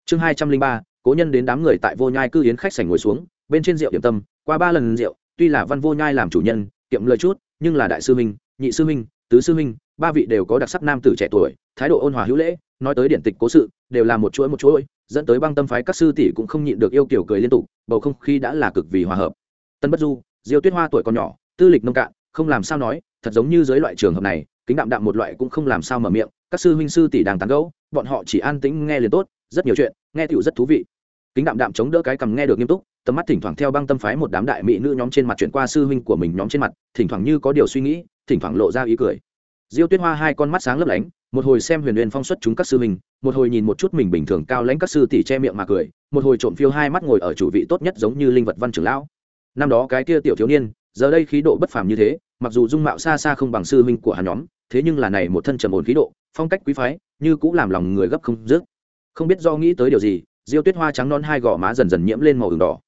Chương hai trăm linh ba, cố nhân đến đám người tại vô nhai cư yến khách sảnh ngồi xuống, bên trên rượu điểm tâm, qua ba lần rượu tuy là văn vô nhai làm chủ nhân, kiệm lời chút, nhưng là đại sư minh nhị sư minh tứ sư minh ba vị đều có đặc sắc nam tử trẻ tuổi, thái độ ôn hòa hữu lễ, nói tới điển tịch cố sự, đều là một chuỗi một chuỗi, dẫn tới băng tâm phái các sư tỷ cũng không nhịn được yêu kiểu cười liên tục, bầu không khí đã là cực vì hòa hợp. Tân bất du, diêu tuyết hoa tuổi còn nhỏ, tư lịch nông cạn, không làm sao nói, thật giống như dưới loại trường hợp này, kính đạm đạm một loại cũng không làm sao mở miệng, các sư huynh sư tỷ đang tán gẫu, bọn họ chỉ an tĩnh nghe liền tốt, rất nhiều chuyện, nghe tiểu rất thú vị. Kính đạm đạm chống đỡ cái cầm nghe được nghiêm túc tầm mắt thỉnh thoảng theo băng tâm phái một đám đại mỹ nữ nhóm trên mặt chuyển qua sư huynh của mình nhóm trên mặt, thỉnh thoảng như có điều suy nghĩ, thỉnh thoảng lộ ra ý cười. Diêu tuyết hoa hai con mắt sáng lấp lánh, một hồi xem huyền huyền phong xuất chúng các sư huynh, một hồi nhìn một chút mình bình thường cao lãnh các sư tỷ che miệng mà cười, một hồi trộm phiêu hai mắt ngồi ở chủ vị tốt nhất giống như linh vật văn trưởng lão. Năm đó cái kia tiểu thiếu niên, giờ đây khí độ bất phàm như thế, mặc dù dung mạo xa xa không bằng sư huynh của hắn nhóm, thế nhưng là này một thân trầm ổn khí độ, phong cách quý phái, như cũng làm lòng người gấp không dứt. Không biết do nghĩ tới điều gì, diêu tuyết hoa trắng non hai gò má dần dần nhiễm lên màu ửng đỏ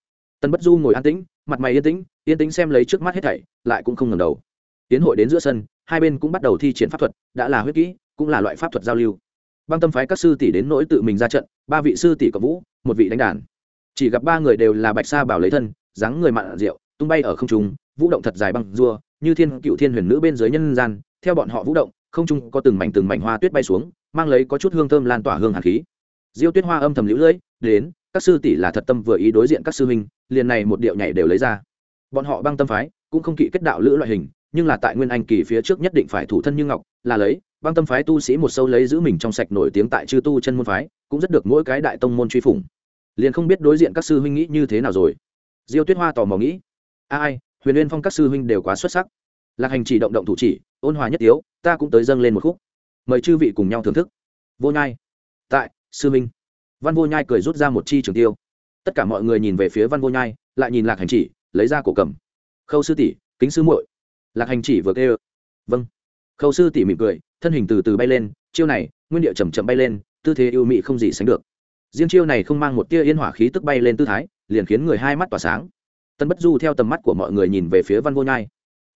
tân bất du ngồi an tĩnh, mặt mày yên tĩnh yên tĩnh xem lấy trước mắt hết thảy, lại cũng không ngầm đầu. Tiến hội đến giữa sân, hai bên cũng bắt đầu thi triển pháp thuật, đã là huyết kỹ, cũng là loại pháp thuật giao lưu. Băng tâm phái các sư tỷ đến nỗi tự mình ra trận, ba vị sư tỷ cộng vũ, một vị đánh đàn. Chỉ gặp ba người đều là bạch sa bảo lấy thân, dáng người mặn rượu, tung bay ở không trung, vũ động thật dài băng rua như thiên, cựu thiên huyền nữ bên dưới nhân gian, theo bọn họ vũ động, không trung có từng mảnh từng mảnh hoa tuyết bay xuống, mang lấy có chút hương thơm lan tỏa hương hàn khí. Diêu tuyết hoa âm thầm lũ lưỡi, đến, các sư tỷ là thật tâm vừa ý đối diện các sư huynh liền này một điệu nhảy đều lấy ra. Bọn họ băng tâm phái cũng không kỵ kết đạo lữ loại hình nhưng là tại nguyên anh kỳ phía trước nhất định phải thủ thân như ngọc là lấy băng tâm phái tu sĩ một sâu lấy giữ mình trong sạch nổi tiếng tại chư tu chân môn phái cũng rất được mỗi cái đại tông môn truy phủng. Liền không biết đối diện các sư huynh nghĩ như thế nào rồi. Diêu tuyết hoa tò mò nghĩ ai huyền liên phong các sư huynh đều quá xuất sắc. Lạc hành chỉ động động thủ chỉ ôn hòa nhất yếu, ta cũng tới dâng lên một khúc. Mời chư vị cùng nhau thưởng thức. Vô nhai. Tại sư minh văn vô nhai cười rút ra một chi trường tiêu tất cả mọi người nhìn về phía văn vô nhai, lại nhìn lạc hành chỉ, lấy ra cổ cầm. Khâu sư tỷ, kính sư muội. Lạc hành chỉ vừa kêu. Vâng. Khâu sư tỷ mỉm cười, thân hình từ từ bay lên, chiêu này, nguyên địa chầm chậm bay lên, tư thế yêu mị không gì sánh được. Riêng chiêu này không mang một tia yên hỏa khí tức bay lên tư thái, liền khiến người hai mắt tỏa sáng. Tân bất du theo tầm mắt của mọi người nhìn về phía văn vô nhai.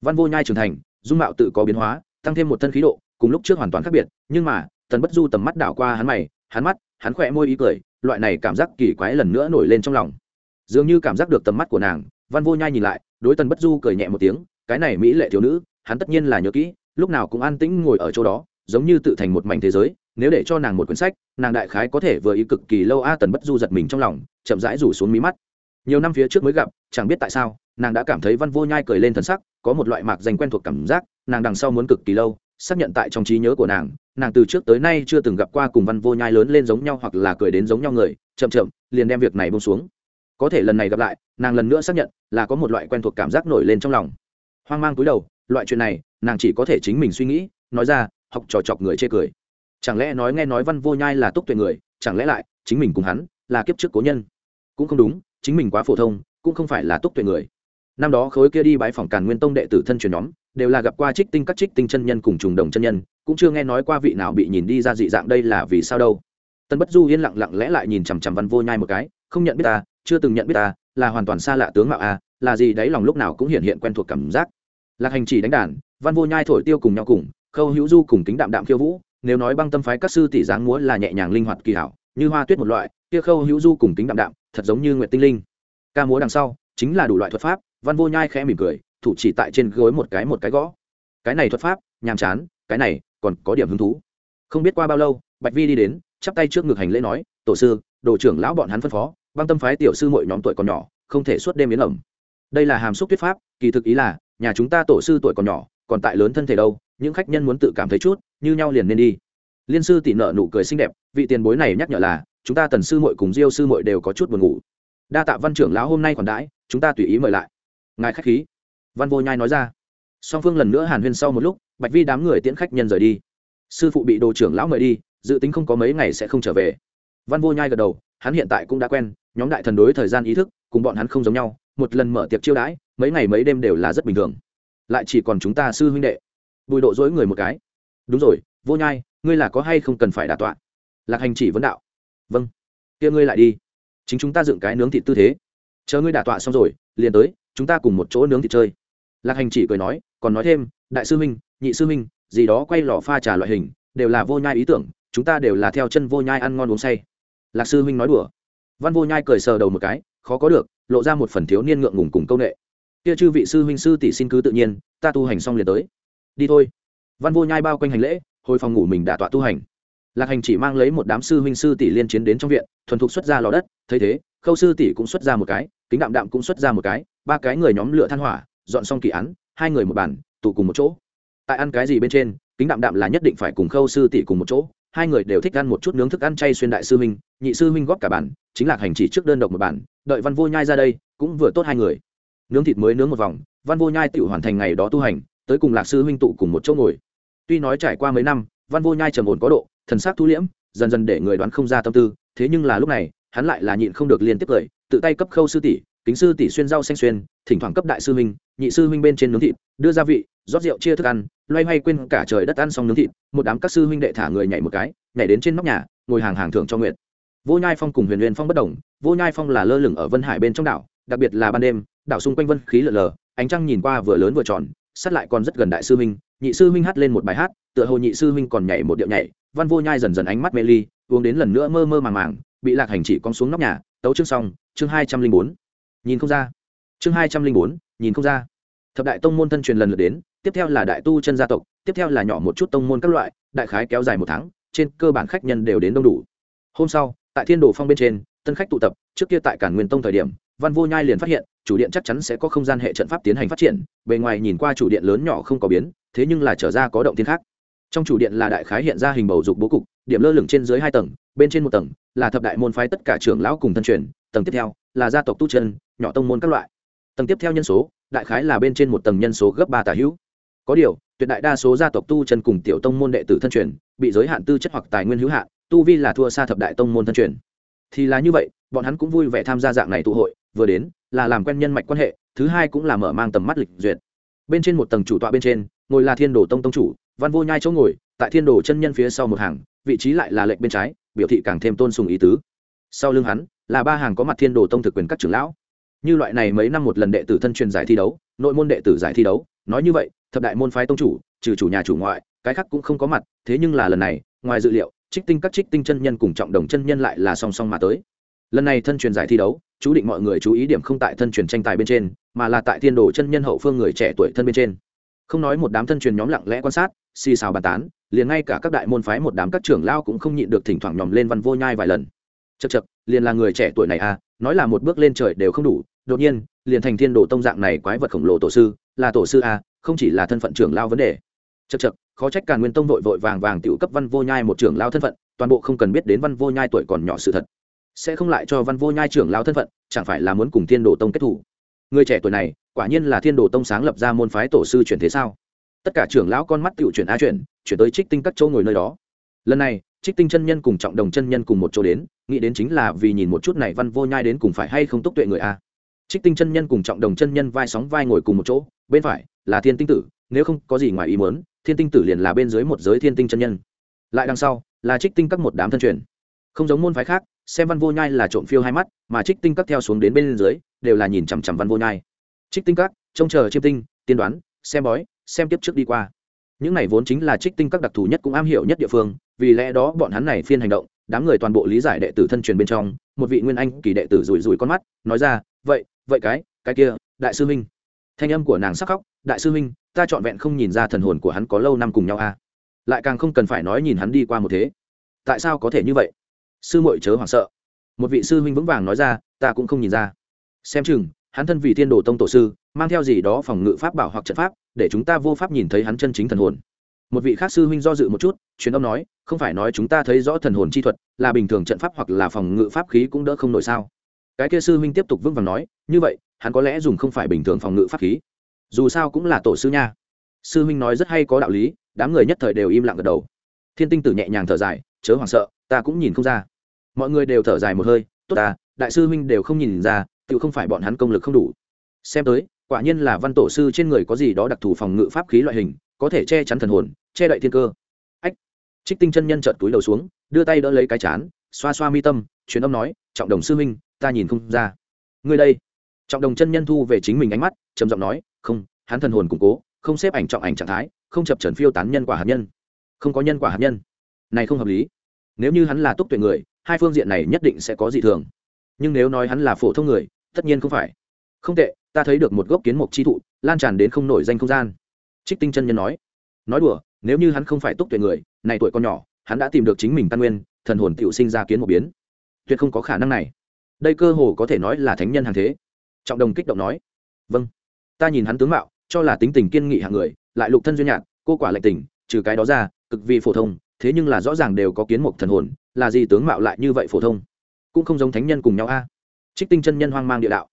Văn vô nhai trưởng thành, dung mạo tự có biến hóa, tăng thêm một thân khí độ, cùng lúc trước hoàn toàn khác biệt, nhưng mà tần bất du tầm mắt đảo qua hắn mày, hắn mắt, hắn khỏe môi ý cười loại này cảm giác kỳ quái lần nữa nổi lên trong lòng. Dường như cảm giác được tầm mắt của nàng, văn vô nhai nhìn lại, đối tần bất du cười nhẹ một tiếng, cái này mỹ lệ thiếu nữ, hắn tất nhiên là nhớ kỹ, lúc nào cũng an tĩnh ngồi ở chỗ đó, giống như tự thành một mảnh thế giới, nếu để cho nàng một quyển sách, nàng đại khái có thể vừa ý cực kỳ lâu a tần bất du giật mình trong lòng, chậm rãi rủ xuống mí mắt. Nhiều năm phía trước mới gặp, chẳng biết tại sao, nàng đã cảm thấy văn vô nhai cười lên thần sắc, có một loại mạc danh quen thuộc cảm giác, nàng đằng sau muốn cực kỳ lâu xác nhận tại trong trí nhớ của nàng nàng từ trước tới nay chưa từng gặp qua cùng văn vô nhai lớn lên giống nhau hoặc là cười đến giống nhau người, chậm chậm, liền đem việc này bông xuống. Có thể lần này gặp lại, nàng lần nữa xác nhận là có một loại quen thuộc cảm giác nổi lên trong lòng. Hoang mang cúi đầu, loại chuyện này, nàng chỉ có thể chính mình suy nghĩ, nói ra, học trò chọc người chê cười. Chẳng lẽ nói nghe nói văn vô nhai là túc tuệ người, chẳng lẽ lại chính mình cùng hắn là kiếp trước cố nhân? Cũng không đúng, chính mình quá phổ thông, cũng không phải là túc tuệ người năm đó khối kia đi bãi phòng càn nguyên tông đệ tử thân truyền nhóm, đều là gặp qua trích tinh các trích tinh chân nhân cùng trùng đồng chân nhân, cũng chưa nghe nói qua vị nào bị nhìn đi ra dị dạng đây là vì sao đâu. Tân bất du yên lặng lặng lẽ lại nhìn chằm chằm văn vô nhai một cái, không nhận biết ta, chưa từng nhận biết ta, là hoàn toàn xa lạ tướng mạo a là gì đấy lòng lúc nào cũng hiện hiện quen thuộc cảm giác. Lạc hành chỉ đánh đàn, văn vô nhai thổi tiêu cùng nhau cùng, khâu hữu du cùng kính đạm đạm khiêu vũ, nếu nói băng tâm phái các sư tỷ dáng múa là nhẹ nhàng linh hoạt kỳ hảo, như hoa tuyết một loại, kia khâu hữu du cùng kính đạm đạm, thật giống như nguyệt tinh linh. Ca múa đằng sau, chính là đủ loại thuật pháp văn vô nhai khẽ mỉm cười, thủ chỉ tại trên gối một cái một cái gõ. Cái này thuật pháp, nhàm chán, cái này còn có điểm hứng thú. Không biết qua bao lâu, bạch vi đi đến, chắp tay trước ngực hành lễ nói, tổ sư, đồ trưởng lão bọn hắn phân phó, băng tâm phái tiểu sư mọi nhóm tuổi còn nhỏ, không thể suốt đêm yến ẩm. Đây là hàm xúc thuyết pháp, kỳ thực ý là, nhà chúng ta tổ sư tuổi còn nhỏ, còn tại lớn thân thể đâu, những khách nhân muốn tự cảm thấy chút, như nhau liền nên đi. Liên sư tỷ nợ nụ cười xinh đẹp, vị tiền bối này nhắc nhở là, chúng ta tần sư muội cùng diêu sư muội đều có chút buồn ngủ. Đa tạ văn trưởng lão hôm nay còn đãi, chúng ta tùy ý mời lại ngài khách khí. Văn vô nhai nói ra. Song phương lần nữa hàn huyên sau một lúc, bạch vi đám người tiễn khách nhân rời đi. Sư phụ bị đồ trưởng lão mời đi, dự tính không có mấy ngày sẽ không trở về. Văn vô nhai gật đầu, hắn hiện tại cũng đã quen, nhóm đại thần đối thời gian ý thức, cùng bọn hắn không giống nhau, một lần mở tiệc chiêu đãi, mấy ngày mấy đêm đều là rất bình thường. Lại chỉ còn chúng ta sư huynh đệ. Bùi độ dối người một cái. Đúng rồi, vô nhai, ngươi là có hay không cần phải đả tọa? Lạc hành chỉ vấn đạo. Vâng. Kia ngươi lại đi. Chính chúng ta dựng cái nướng thịt tư thế. Chờ ngươi đả tọa xong rồi, liền tới chúng ta cùng một chỗ nướng thịt chơi. Lạc hành chỉ cười nói, còn nói thêm, đại sư huynh, nhị sư huynh, gì đó quay lò pha trà loại hình, đều là vô nhai ý tưởng, chúng ta đều là theo chân vô nhai ăn ngon uống say. Lạc sư huynh nói đùa. Văn vô nhai cười sờ đầu một cái, khó có được, lộ ra một phần thiếu niên ngượng ngùng cùng công nghệ. Kia chư vị sư huynh sư tỷ xin cứ tự nhiên, ta tu hành xong liền tới. Đi thôi. Văn vô nhai bao quanh hành lễ, hồi phòng ngủ mình đã tọa tu hành. Lạc hành chỉ mang lấy một đám sư huynh sư tỷ liên chiến đến trong viện, thuần thục xuất ra lò đất, thấy thế, khâu sư tỷ cũng xuất ra một cái kính đạm đạm cũng xuất ra một cái, ba cái người nhóm lửa than hỏa, dọn xong kỳ án, hai người một bàn, tụ cùng một chỗ. Tại ăn cái gì bên trên, kính đạm đạm là nhất định phải cùng khâu sư tỷ cùng một chỗ, hai người đều thích ăn một chút nướng thức ăn chay xuyên đại sư huynh, nhị sư huynh góp cả bản chính là hành chỉ trước đơn độc một bản đợi văn vô nhai ra đây, cũng vừa tốt hai người. Nướng thịt mới nướng một vòng, văn vô nhai tự hoàn thành ngày đó tu hành, tới cùng lạc sư huynh tụ cùng một chỗ ngồi. Tuy nói trải qua mấy năm, văn vô nhai trầm ổn có độ, thần sắc thu liễm, dần dần để người đoán không ra tâm tư, thế nhưng là lúc này hắn lại là nhịn không được liên tiếp cười, tự tay cấp khâu sư tỷ, kính sư tỷ xuyên rau xanh xuyên, thỉnh thoảng cấp đại sư huynh, nhị sư huynh bên trên nướng thịt, đưa gia vị, rót rượu chia thức ăn, loay hoay quên cả trời đất ăn xong nướng thịt, một đám các sư huynh đệ thả người nhảy một cái, nhảy đến trên nóc nhà, ngồi hàng hàng thưởng cho nguyện vô nhai phong cùng huyền huyền phong bất đồng, vô nhai phong là lơ lửng ở vân hải bên trong đảo, đặc biệt là ban đêm, đảo xung quanh vân khí lờ lờ, ánh trăng nhìn qua vừa lớn vừa tròn, sát lại còn rất gần đại sư huynh, nhị sư huynh hát lên một bài hát, tựa hồ nhị sư huynh còn nhảy một điệu nhảy, văn vô nhai dần dần ánh mắt mê ly, uống đến lần nữa mơ mơ màng màng bị lạc hành chỉ con xuống nóc nhà, tấu chương xong, chương hai trăm linh bốn. Nhìn không ra. Chương hai trăm linh bốn, nhìn không ra. Thập đại tông môn thân truyền lần lượt đến, tiếp theo là đại tu chân gia tộc, tiếp theo là nhỏ một chút tông môn các loại, đại khái kéo dài một tháng, trên cơ bản khách nhân đều đến đông đủ. Hôm sau, tại thiên đồ phong bên trên, tân khách tụ tập, trước kia tại cản nguyên tông thời điểm, văn vô nhai liền phát hiện, chủ điện chắc chắn sẽ có không gian hệ trận pháp tiến hành phát triển, bề ngoài nhìn qua chủ điện lớn nhỏ không có biến, thế nhưng là trở ra có động thiên khác trong chủ điện là đại khái hiện ra hình bầu dục bố cục, điểm lơ lửng trên dưới hai tầng, bên trên một tầng, là thập đại môn phái tất cả trưởng lão cùng thân truyền, tầng tiếp theo là gia tộc tu chân, nhỏ tông môn các loại. Tầng tiếp theo nhân số, đại khái là bên trên một tầng nhân số gấp ba tả hữu. Có điều, tuyệt đại đa số gia tộc tu chân cùng tiểu tông môn đệ tử thân truyền, bị giới hạn tư chất hoặc tài nguyên hữu hạn, tu vi là thua xa thập đại tông môn thân truyền. Thì là như vậy, bọn hắn cũng vui vẻ tham gia dạng này tụ hội, vừa đến, là làm quen nhân mạch quan hệ, thứ hai cũng là mở mang tầm mắt lịch duyệt. Bên trên một tầng chủ tọa bên trên, ngồi là thiên đồ tông tông chủ văn vô nhai chỗ ngồi, tại thiên đồ chân nhân phía sau một hàng, vị trí lại là lệnh bên trái, biểu thị càng thêm tôn sùng ý tứ. Sau lưng hắn, là ba hàng có mặt thiên đồ tông thực quyền các trưởng lão. Như loại này mấy năm một lần đệ tử thân truyền giải thi đấu, nội môn đệ tử giải thi đấu, nói như vậy, thập đại môn phái tông chủ, trừ chủ nhà chủ ngoại, cái khác cũng không có mặt, thế nhưng là lần này, ngoài dự liệu, trích tinh các trích tinh chân nhân cùng trọng đồng chân nhân lại là song song mà tới. Lần này thân truyền giải thi đấu, chú định mọi người chú ý điểm không tại thân truyền tranh tài bên trên, mà là tại thiên đồ chân nhân hậu phương người trẻ tuổi thân bên trên. Không nói một đám thân truyền nhóm lặng lẽ quan sát xì xào bàn tán, liền ngay cả các đại môn phái một đám các trưởng lao cũng không nhịn được thỉnh thoảng nhòm lên văn vô nhai vài lần. Chật chật liền là người trẻ tuổi này à nói là một bước lên trời đều không đủ, đột nhiên, liền thành thiên đồ tông dạng này quái vật khổng lồ tổ sư, là tổ sư à không chỉ là thân phận trưởng lao vấn đề. Chật chật khó trách cả nguyên tông vội vội vàng vàng tiểu cấp văn vô nhai một trưởng lao thân phận, toàn bộ không cần biết đến văn vô nhai tuổi còn nhỏ sự thật. Sẽ không lại cho văn vô nhai trưởng lao thân phận, chẳng phải là muốn cùng thiên đồ tông kết thủ. Người trẻ tuổi này, quả nhiên là thiên đồ tông sáng lập ra môn phái tổ sư chuyển thế sao? Tất cả trưởng lão con mắt tự chuyển a chuyển chuyển tới trích tinh các châu ngồi nơi đó. Lần này, trích tinh chân nhân cùng trọng đồng chân nhân cùng một chỗ đến, nghĩ đến chính là vì nhìn một chút này văn vô nhai đến cùng phải hay không túc tuệ người a. Trích tinh chân nhân cùng trọng đồng chân nhân vai sóng vai ngồi cùng một chỗ, bên phải là thiên tinh tử, nếu không có gì ngoài ý muốn, thiên tinh tử liền là bên dưới một giới thiên tinh chân nhân. Lại đằng sau, là trích tinh các một đám thân truyền. Không giống môn phái khác, xem văn vô nhai là trộm phiêu hai mắt, mà trích tinh các theo xuống đến bên dưới, đều là nhìn chằm chằm văn vô nhai. Trích tinh các, trông chờ chiêm tinh, tiên đoán, xem bói xem tiếp trước đi qua. Những này vốn chính là trích tinh các đặc thù nhất cũng am hiểu nhất địa phương, vì lẽ đó bọn hắn này phiên hành động, đám người toàn bộ lý giải đệ tử thân truyền bên trong, một vị nguyên anh kỳ đệ tử rủi rủi con mắt, nói ra, vậy vậy cái cái kia, đại sư huynh. Thanh âm của nàng sắc khóc, đại sư huynh, ta trọn vẹn không nhìn ra thần hồn của hắn có lâu năm cùng nhau a à? lại càng không cần phải nói nhìn hắn đi qua một thế. Tại sao có thể như vậy? Sư muội chớ hoảng sợ. Một vị sư huynh vững vàng nói ra, ta cũng không nhìn ra. Xem chừng, hắn thân vị thiên đồ tông tổ sư mang theo gì đó phòng ngự pháp bảo hoặc trận pháp, để chúng ta vô pháp nhìn thấy hắn chân chính thần hồn. Một vị khác sư huynh do dự một chút, truyền âm nói, không phải nói chúng ta thấy rõ thần hồn chi thuật, là bình thường trận pháp hoặc là phòng ngự pháp khí cũng đỡ không nổi sao? Cái kia sư huynh tiếp tục vững vàng nói, như vậy, hắn có lẽ dùng không phải bình thường phòng ngự pháp khí. Dù sao cũng là tổ sư nha. Sư huynh nói rất hay có đạo lý, đám người nhất thời đều im lặng gật đầu. Thiên tinh tử nhẹ nhàng thở dài, chớ hoảng sợ, ta cũng nhìn không ra. Mọi người đều thở dài một hơi, tốt ta, đại sư huynh đều không nhìn ra tự không phải bọn hắn công lực không đủ. Xem tới quả nhiên là văn tổ sư trên người có gì đó đặc thù phòng ngự pháp khí loại hình có thể che chắn thần hồn che đậy thiên cơ. Ách trích tinh chân nhân trợt túi đầu xuống đưa tay đỡ lấy cái chán xoa xoa mi tâm truyền âm nói trọng đồng sư minh, ta nhìn không ra. Ngươi đây. Trọng đồng chân nhân thu về chính mình ánh mắt trầm giọng nói không hắn thần hồn củng cố không xếp ảnh trọng ảnh trạng thái không chập trần phiêu tán nhân quả hạt nhân. Không có nhân quả hạt nhân. Này không hợp lý. Nếu như hắn là túc tuệ người hai phương diện này nhất định sẽ có dị thường. Nhưng nếu nói hắn là phổ thông người tất nhiên không phải. Không tệ ta thấy được một gốc kiến mục chi thụ, lan tràn đến không nổi danh không gian. Trích tinh chân nhân nói. Nói đùa, nếu như hắn không phải túc tuệ người, này tuổi còn nhỏ, hắn đã tìm được chính mình căn nguyên, thần hồn tiểu sinh ra kiến một biến. Tuyệt không có khả năng này. Đây cơ hồ có thể nói là thánh nhân hàng thế. Trọng đồng kích động nói. Vâng. Ta nhìn hắn tướng mạo, cho là tính tình kiên nghị hạng người, lại lục thân duyên nhạt cô quả lệnh tình trừ cái đó ra, cực vì phổ thông, thế nhưng là rõ ràng đều có kiến mục thần hồn, là gì tướng mạo lại như vậy phổ thông? Cũng không giống thánh nhân cùng nhau a. Trích tinh chân nhân hoang mang địa đạo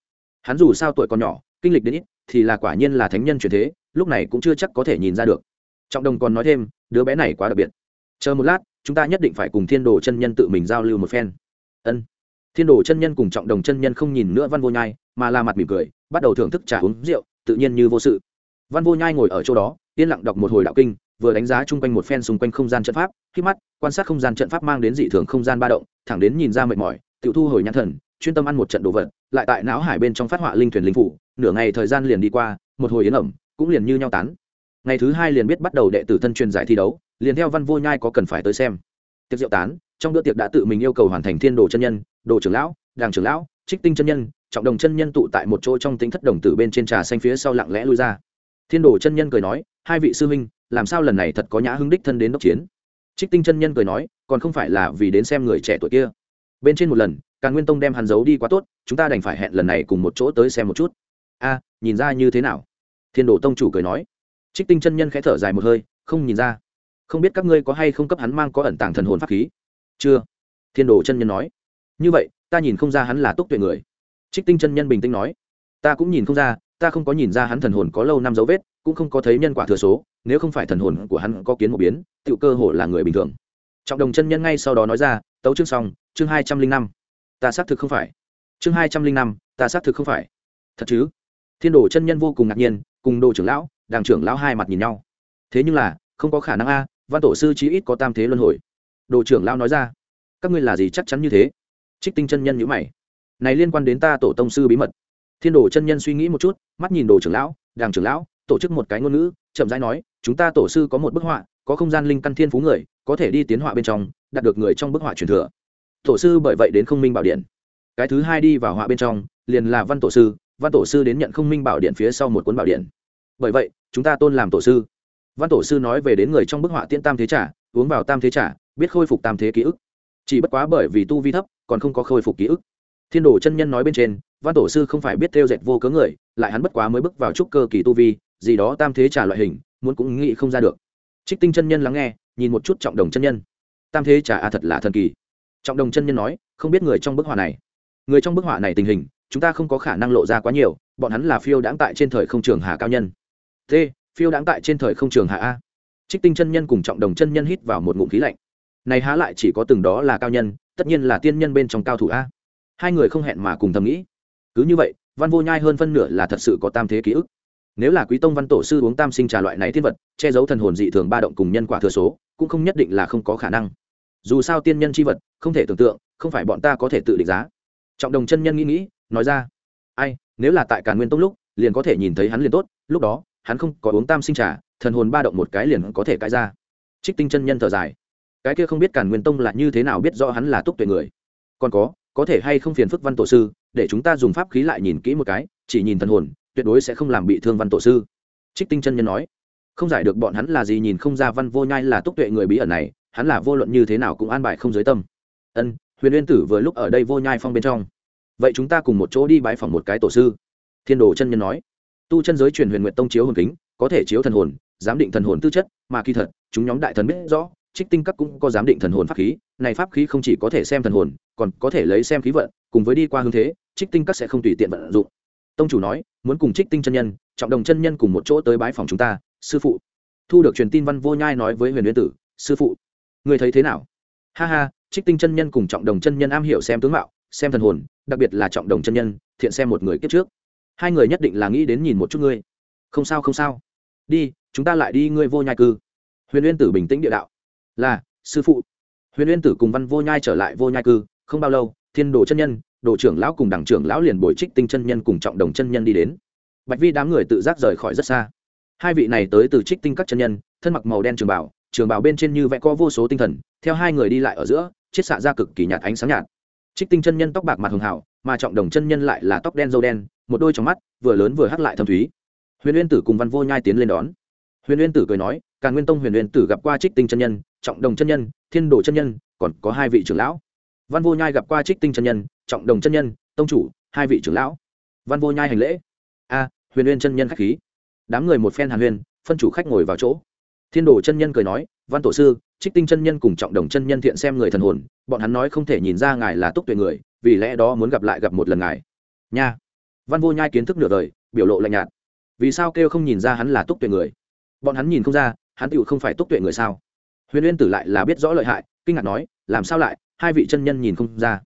hắn dù sao tuổi còn nhỏ, kinh lịch đến ít, thì là quả nhiên là thánh nhân truyền thế, lúc này cũng chưa chắc có thể nhìn ra được. Trọng đồng còn nói thêm, đứa bé này quá đặc biệt. Chờ một lát, chúng ta nhất định phải cùng thiên đồ chân nhân tự mình giao lưu một phen. Ân. Thiên đồ chân nhân cùng trọng đồng chân nhân không nhìn nữa văn vô nhai, mà là mặt mỉm cười, bắt đầu thưởng thức trà uống rượu, tự nhiên như vô sự. Văn vô nhai ngồi ở chỗ đó, yên lặng đọc một hồi đạo kinh, vừa đánh giá chung quanh một phen xung quanh không gian trận pháp, khi mắt, quan sát không gian trận pháp mang đến dị thường không gian ba động, thẳng đến nhìn ra mệt mỏi tự thu hồi nhãn thần, chuyên tâm ăn một trận đồ vật lại tại não hải bên trong phát họa linh thuyền linh phủ, nửa ngày thời gian liền đi qua, một hồi yến ẩm, cũng liền như nhau tán. Ngày thứ hai liền biết bắt đầu đệ tử thân truyền giải thi đấu, liền theo văn vô nhai có cần phải tới xem. Tiệc diệu tán, trong bữa tiệc đã tự mình yêu cầu hoàn thành thiên đồ chân nhân, đồ trưởng lão, đàng trưởng lão, trích tinh chân nhân, trọng đồng chân nhân tụ tại một chỗ trong tính thất đồng tử bên trên trà xanh phía sau lặng lẽ lui ra. Thiên đồ chân nhân cười nói, hai vị sư huynh, làm sao lần này thật có nhã hưng đích thân đến đốc chiến? Trích tinh chân nhân cười nói, còn không phải là vì đến xem người trẻ tuổi kia. Bên trên một lần càng nguyên tông đem hắn giấu đi quá tốt, chúng ta đành phải hẹn lần này cùng một chỗ tới xem một chút. A, nhìn ra như thế nào? Thiên đồ tông chủ cười nói. Trích tinh chân nhân khẽ thở dài một hơi, không nhìn ra. Không biết các ngươi có hay không cấp hắn mang có ẩn tàng thần hồn pháp khí? Chưa. Thiên đồ chân nhân nói. Như vậy, ta nhìn không ra hắn là túc tuệ người. Trích tinh chân nhân bình tĩnh nói. Ta cũng nhìn không ra, ta không có nhìn ra hắn thần hồn có lâu năm dấu vết, cũng không có thấy nhân quả thừa số, nếu không phải thần hồn của hắn có kiến một biến tự cơ hồ là người bình thường. Trọng đồng chân nhân ngay sau đó nói ra, tấu chương xong, chương hai trăm linh năm ta xác thực không phải. Chương hai trăm linh năm, ta xác thực không phải. Thật chứ? Thiên đồ chân nhân vô cùng ngạc nhiên, cùng đồ trưởng lão đảng trưởng lão hai mặt nhìn nhau. Thế nhưng là, không có khả năng a, văn tổ sư chí ít có tam thế luân hồi. Đồ trưởng lão nói ra, các ngươi là gì chắc chắn như thế? Trích tinh chân nhân nhữ mày. Này liên quan đến ta tổ tông sư bí mật. Thiên đồ chân nhân suy nghĩ một chút, mắt nhìn đồ trưởng lão đảng trưởng lão, tổ chức một cái ngôn ngữ, chậm rãi nói, chúng ta tổ sư có một bức họa, có không gian linh căn thiên phú người, có thể đi tiến họa bên trong, đạt được người trong bức họa truyền thừa tổ sư bởi vậy đến không minh bảo điện. Cái thứ hai đi vào họa bên trong, liền là văn tổ sư, văn tổ sư đến nhận không minh bảo điện phía sau một cuốn bảo điện. Bởi vậy, chúng ta tôn làm tổ sư. Văn tổ sư nói về đến người trong bức họa tiễn tam thế trả, uống vào tam thế trả, biết khôi phục tam thế ký ức. Chỉ bất quá bởi vì tu vi thấp, còn không có khôi phục ký ức. Thiên đồ chân nhân nói bên trên, văn tổ sư không phải biết theo dệt vô cớ người, lại hắn bất quá mới bước vào trúc cơ kỳ tu vi, gì đó tam thế trả loại hình, muốn cũng nghĩ không ra được. Trích tinh chân nhân lắng nghe, nhìn một chút trọng đồng chân nhân. Tam thế trả a thật là thần kỳ trọng đồng chân nhân nói, không biết người trong bức họa này. Người trong bức họa này tình hình, chúng ta không có khả năng lộ ra quá nhiều, bọn hắn là phiêu đãng tại trên thời không trường hà cao nhân. T, phiêu đãng tại trên thời không trường hà a. Trích tinh chân nhân cùng trọng đồng chân nhân hít vào một ngụm khí lạnh. Này há lại chỉ có từng đó là cao nhân, tất nhiên là tiên nhân bên trong cao thủ a. Hai người không hẹn mà cùng thầm nghĩ. Cứ như vậy, văn vô nhai hơn phân nửa là thật sự có tam thế ký ức. Nếu là quý tông văn tổ sư uống tam sinh trà loại này thiên vật, che giấu thần hồn dị thường ba động cùng nhân quả thừa số, cũng không nhất định là không có khả năng dù sao tiên nhân c h i vật, không thể tưởng tượng, không phải bọn ta có thể tự định giá. Trọng đồng chân nhân nghĩ nghĩ, nói ra, ai, nếu là tại càn nguyên tông lúc, liền có thể nhìn thấy hắn liền tốt, lúc đó, hắn không có uống tam sinh trà, thần hồn ba động một cái liền có thể cãi ra. Trích tinh chân nhân thở dài, cái kia không biết càn nguyên tông là như thế nào biết rõ hắn là túc tuệ người. Còn có có thể hay không phiền phức văn tổ sư, để chúng ta dùng pháp khí lại nhìn kỹ một cái, chỉ nhìn thần hồn, tuyệt đối sẽ không làm bị thương văn tổ sư. Trích tinh chân nhân nói, không giải được bọn hắn là gì nhìn không ra văn vô nhai là túc tuệ người bí ẩn này hắn là vô luận như thế nào cũng an bài không giới tâm. Ân, huyền uyên tử vừa lúc ở đây vô nhai phong bên trong. Vậy chúng ta cùng một chỗ đi bãi phòng một cái tổ sư. Thiên đồ chân nhân nói. Tu chân giới truyền huyền nguyện tông chiếu hồn kính, có thể chiếu thần hồn, giám định thần hồn tư chất, mà kỳ thật, chúng nhóm đại thần biết rõ, trích tinh các cũng có giám định thần hồn pháp khí, này pháp khí không chỉ có thể xem thần hồn, còn có thể lấy xem khí vận, cùng với đi qua hướng thế, trích tinh các sẽ không tùy tiện vận dụng. Tông chủ nói, muốn cùng trích tinh chân nhân, trọng đồng chân nhân cùng một chỗ tới bái phòng chúng ta, sư phụ. Thu được truyền tin văn vô nhai nói với huyền uyên tử, sư phụ người thấy thế nào? Ha ha, trích tinh chân nhân cùng trọng đồng chân nhân am hiểu xem tướng mạo, xem thần hồn, đặc biệt là trọng đồng chân nhân, thiện xem một người kiếp trước. Hai người nhất định là nghĩ đến nhìn một chút ngươi. Không sao không sao. Đi, chúng ta lại đi ngươi vô nhai cư. Huyền uyên tử bình tĩnh địa đạo. Là, sư phụ. Huyền uyên tử cùng văn vô nhai trở lại vô nhai cư, không bao lâu, thiên đồ chân nhân, đồ trưởng lão cùng đảng trưởng lão liền bồi trích tinh chân nhân cùng trọng đồng chân nhân đi đến. Bạch vi đám người tự giác rời khỏi rất xa. Hai vị này tới từ trích tinh các chân nhân, thân mặc màu đen trường bảo trường bào bên trên như vẽ có vô số tinh thần, theo hai người đi lại ở giữa, chiết xạ ra cực kỳ nhạt ánh sáng nhạt. Trích tinh chân nhân tóc bạc mặt hường hảo mà trọng đồng chân nhân lại là tóc đen dâu đen, một đôi trong mắt vừa lớn vừa hắc lại thâm thúy. Huyền uyên tử cùng văn vô nhai tiến lên đón. Huyền uyên tử cười nói, càn nguyên tông huyền uyên tử gặp qua trích tinh chân nhân, trọng đồng chân nhân, thiên đồ chân nhân, còn có hai vị trưởng lão. Văn vô nhai gặp qua trích tinh chân nhân, trọng đồng chân nhân, tông chủ, hai vị trưởng lão. Văn vô nhai hành lễ. A, huyền uyên chân nhân khách khí. Đám người một phen hàn huyền phân chủ khách ngồi vào chỗ thiên đồ chân nhân cười nói, văn tổ sư, trích tinh chân nhân cùng trọng đồng chân nhân thiện xem người thần hồn, bọn hắn nói không thể nhìn ra ngài là túc tuệ người, vì lẽ đó muốn gặp lại gặp một lần ngài. Nha. Văn vô nhai kiến thức nửa đời, biểu lộ lạnh nhạt. Vì sao kêu không nhìn ra hắn là túc tuệ người? Bọn hắn nhìn không ra, hắn tựu không phải túc tuệ người sao? Huyền uyên tử lại là biết rõ lợi hại, kinh ngạc nói, làm sao lại, hai vị chân nhân nhìn không ra?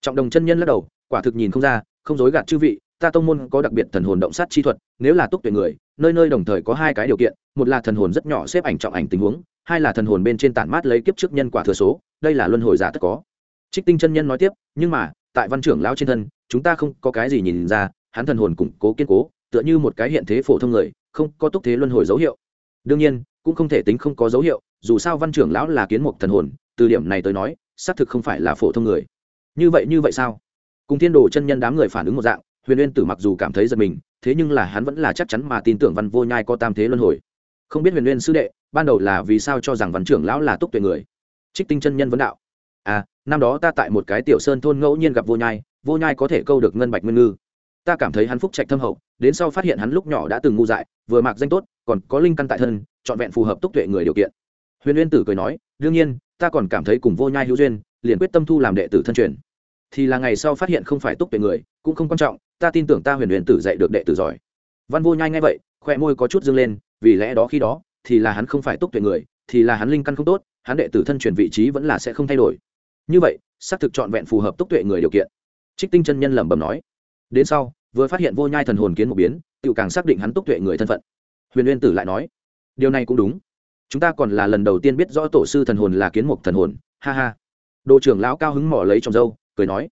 Trọng đồng chân nhân lắc đầu, quả thực nhìn không ra, không dối gạt chư vị, ta tông môn có đặc biệt thần hồn động sát chi thuật, nếu là túc tuệ người, nơi nơi đồng thời có hai cái điều kiện một là thần hồn rất nhỏ xếp ảnh trọng ảnh tình huống, hai là thần hồn bên trên tản mát lấy kiếp trước nhân quả thừa số, đây là luân hồi giả tất có. Trích tinh chân nhân nói tiếp, nhưng mà, tại văn trưởng lão trên thân, chúng ta không có cái gì nhìn ra, hắn thần hồn củng cố kiên cố, tựa như một cái hiện thế phổ thông người, không có túc thế luân hồi dấu hiệu. Đương nhiên, cũng không thể tính không có dấu hiệu, dù sao văn trưởng lão là kiến mục thần hồn, từ điểm này tới nói, xác thực không phải là phổ thông người. Như vậy như vậy sao? Cùng thiên đồ chân nhân đám người phản ứng một dạng, huyền uyên tử mặc dù cảm thấy giật mình, thế nhưng là hắn vẫn là chắc chắn mà tin tưởng văn vô nhai có tam thế luân hồi không biết huyền Nguyên sư đệ, ban đầu là vì sao cho rằng văn trưởng lão là túc tuệ người? Trích tinh chân nhân vấn đạo. À năm đó ta tại một cái tiểu sơn thôn ngẫu nhiên gặp vô nhai vô nhai có thể câu được ngân bạch nguyên ngư. Ta cảm thấy hắn phúc trạch thâm hậu, đến sau phát hiện hắn lúc nhỏ đã từng ngu dại, vừa mạc danh tốt, còn có linh căn tại thân, trọn vẹn phù hợp túc tuệ người điều kiện. Huyền uyên tử cười nói, đương nhiên, ta còn cảm thấy cùng vô nhai hữu duyên, liền quyết tâm thu làm đệ tử thân truyền. Thì là ngày sau phát hiện không phải túc tuệ người, cũng không quan trọng, ta tin tưởng ta huyền uyên tử dạy được đệ tử giỏi. Văn vô nhai nghe vậy khoe môi có chút dâng lên vì lẽ đó khi đó, thì là hắn không phải túc tuệ người, thì là hắn linh căn không tốt, hắn đệ tử thân truyền vị trí vẫn là sẽ không thay đổi. Như vậy, xác thực trọn vẹn phù hợp túc tuệ người điều kiện. Trích tinh chân nhân lẩm bẩm nói. Đến sau, vừa phát hiện vô nhai thần hồn kiến một biến tự càng xác định hắn túc tuệ người thân phận. Huyền uyên tử lại nói, điều này cũng đúng. Chúng ta còn là lần đầu tiên biết rõ tổ sư thần hồn là kiến mục thần hồn. Ha ha. Đồ trưởng lão cao hứng mỏ lấy trong dâu cười nói,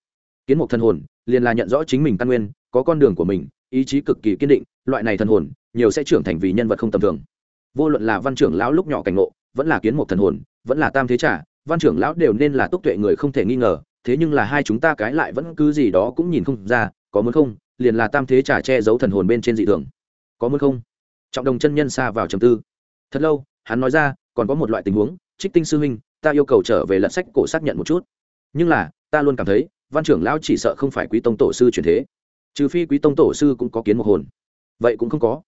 kiến mục thần hồn, liền là nhận rõ chính mình căn nguyên, có con đường của mình, ý chí cực kỳ kiên định, loại này thần hồn nhiều sẽ trưởng thành vì nhân vật không tầm thường. Vô luận là văn trưởng lão lúc nhỏ cảnh ngộ, vẫn là kiến một thần hồn, vẫn là tam thế trả văn trưởng lão đều nên là túc tuệ người không thể nghi ngờ, thế nhưng là hai chúng ta cái lại vẫn cứ gì đó cũng nhìn không ra, có muốn không? Liền là tam thế trả che giấu thần hồn bên trên dị thường. Có muốn không? Trọng đồng chân nhân xa vào trầm tư. Thật lâu, hắn nói ra, còn có một loại tình huống, trích tinh sư huynh, ta yêu cầu trở về lận sách cổ xác nhận một chút. Nhưng là, ta luôn cảm thấy, văn trưởng lão chỉ sợ không phải quý tông tổ sư truyền thế. Trừ phi quý tông tổ sư cũng có kiến một hồn. Vậy cũng không có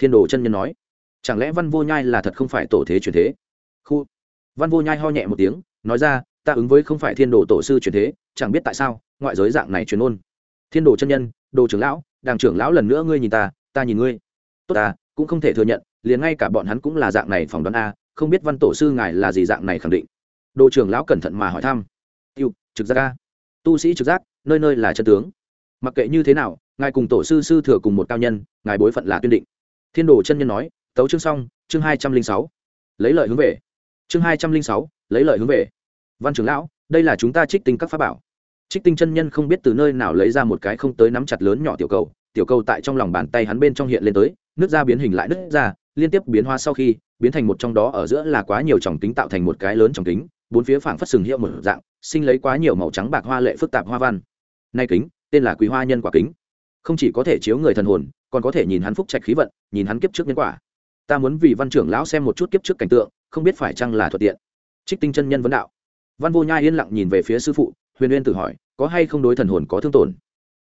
thiên đồ chân nhân nói, chẳng lẽ văn vô nhai là thật không phải tổ thế truyền thế? Khu. Văn vô nhai ho nhẹ một tiếng, nói ra, ta ứng với không phải thiên đồ tổ sư truyền thế, chẳng biết tại sao, ngoại giới dạng này truyền ôn. Thiên đồ chân nhân, đồ trưởng lão, đàng trưởng lão lần nữa ngươi nhìn ta ta nhìn ngươi. Tốt ta, cũng không thể thừa nhận, liền ngay cả bọn hắn cũng là dạng này phỏng đoán a, không biết văn tổ sư ngài là gì dạng này khẳng định. Đồ trưởng lão cẩn thận mà hỏi thăm. Yêu, trực giác a. Tu sĩ trực giác, nơi nơi là chân tướng. Mặc kệ như thế nào, ngài cùng tổ sư sư thừa cùng một cao nhân, ngài bối phận là tuyên định thiên đồ chân nhân nói, tấu chương xong, chương hai trăm linh sáu, lấy lợi hướng về. Chương hai trăm linh sáu, lấy lợi hướng về. Văn trưởng lão, đây là chúng ta trích tinh các pháp bảo. Trích tinh chân nhân không biết từ nơi nào lấy ra một cái không tới nắm chặt lớn nhỏ tiểu cầu tiểu cầu tại trong lòng bàn tay hắn bên trong hiện lên tới, nước ra biến hình lại nứt ra, liên tiếp biến hóa sau khi, biến thành một trong đó ở giữa là quá nhiều tròng kính tạo thành một cái lớn tròng kính, bốn phía phảng phất sừng hiệu một dạng, sinh lấy quá nhiều màu trắng bạc hoa lệ phức tạp hoa văn. Nay kính, tên là quý hoa nhân quả kính. Không chỉ có thể chiếu người thần hồn còn có thể nhìn hắn phúc trạch khí vận, nhìn hắn kiếp trước nhân quả. Ta muốn vì văn trưởng lão xem một chút kiếp trước cảnh tượng, không biết phải chăng là thuận tiện. Trích tinh chân nhân vấn đạo. Văn vô nhai yên lặng nhìn về phía sư phụ, huyền uyên tự hỏi, có hay không đối thần hồn có thương tổn?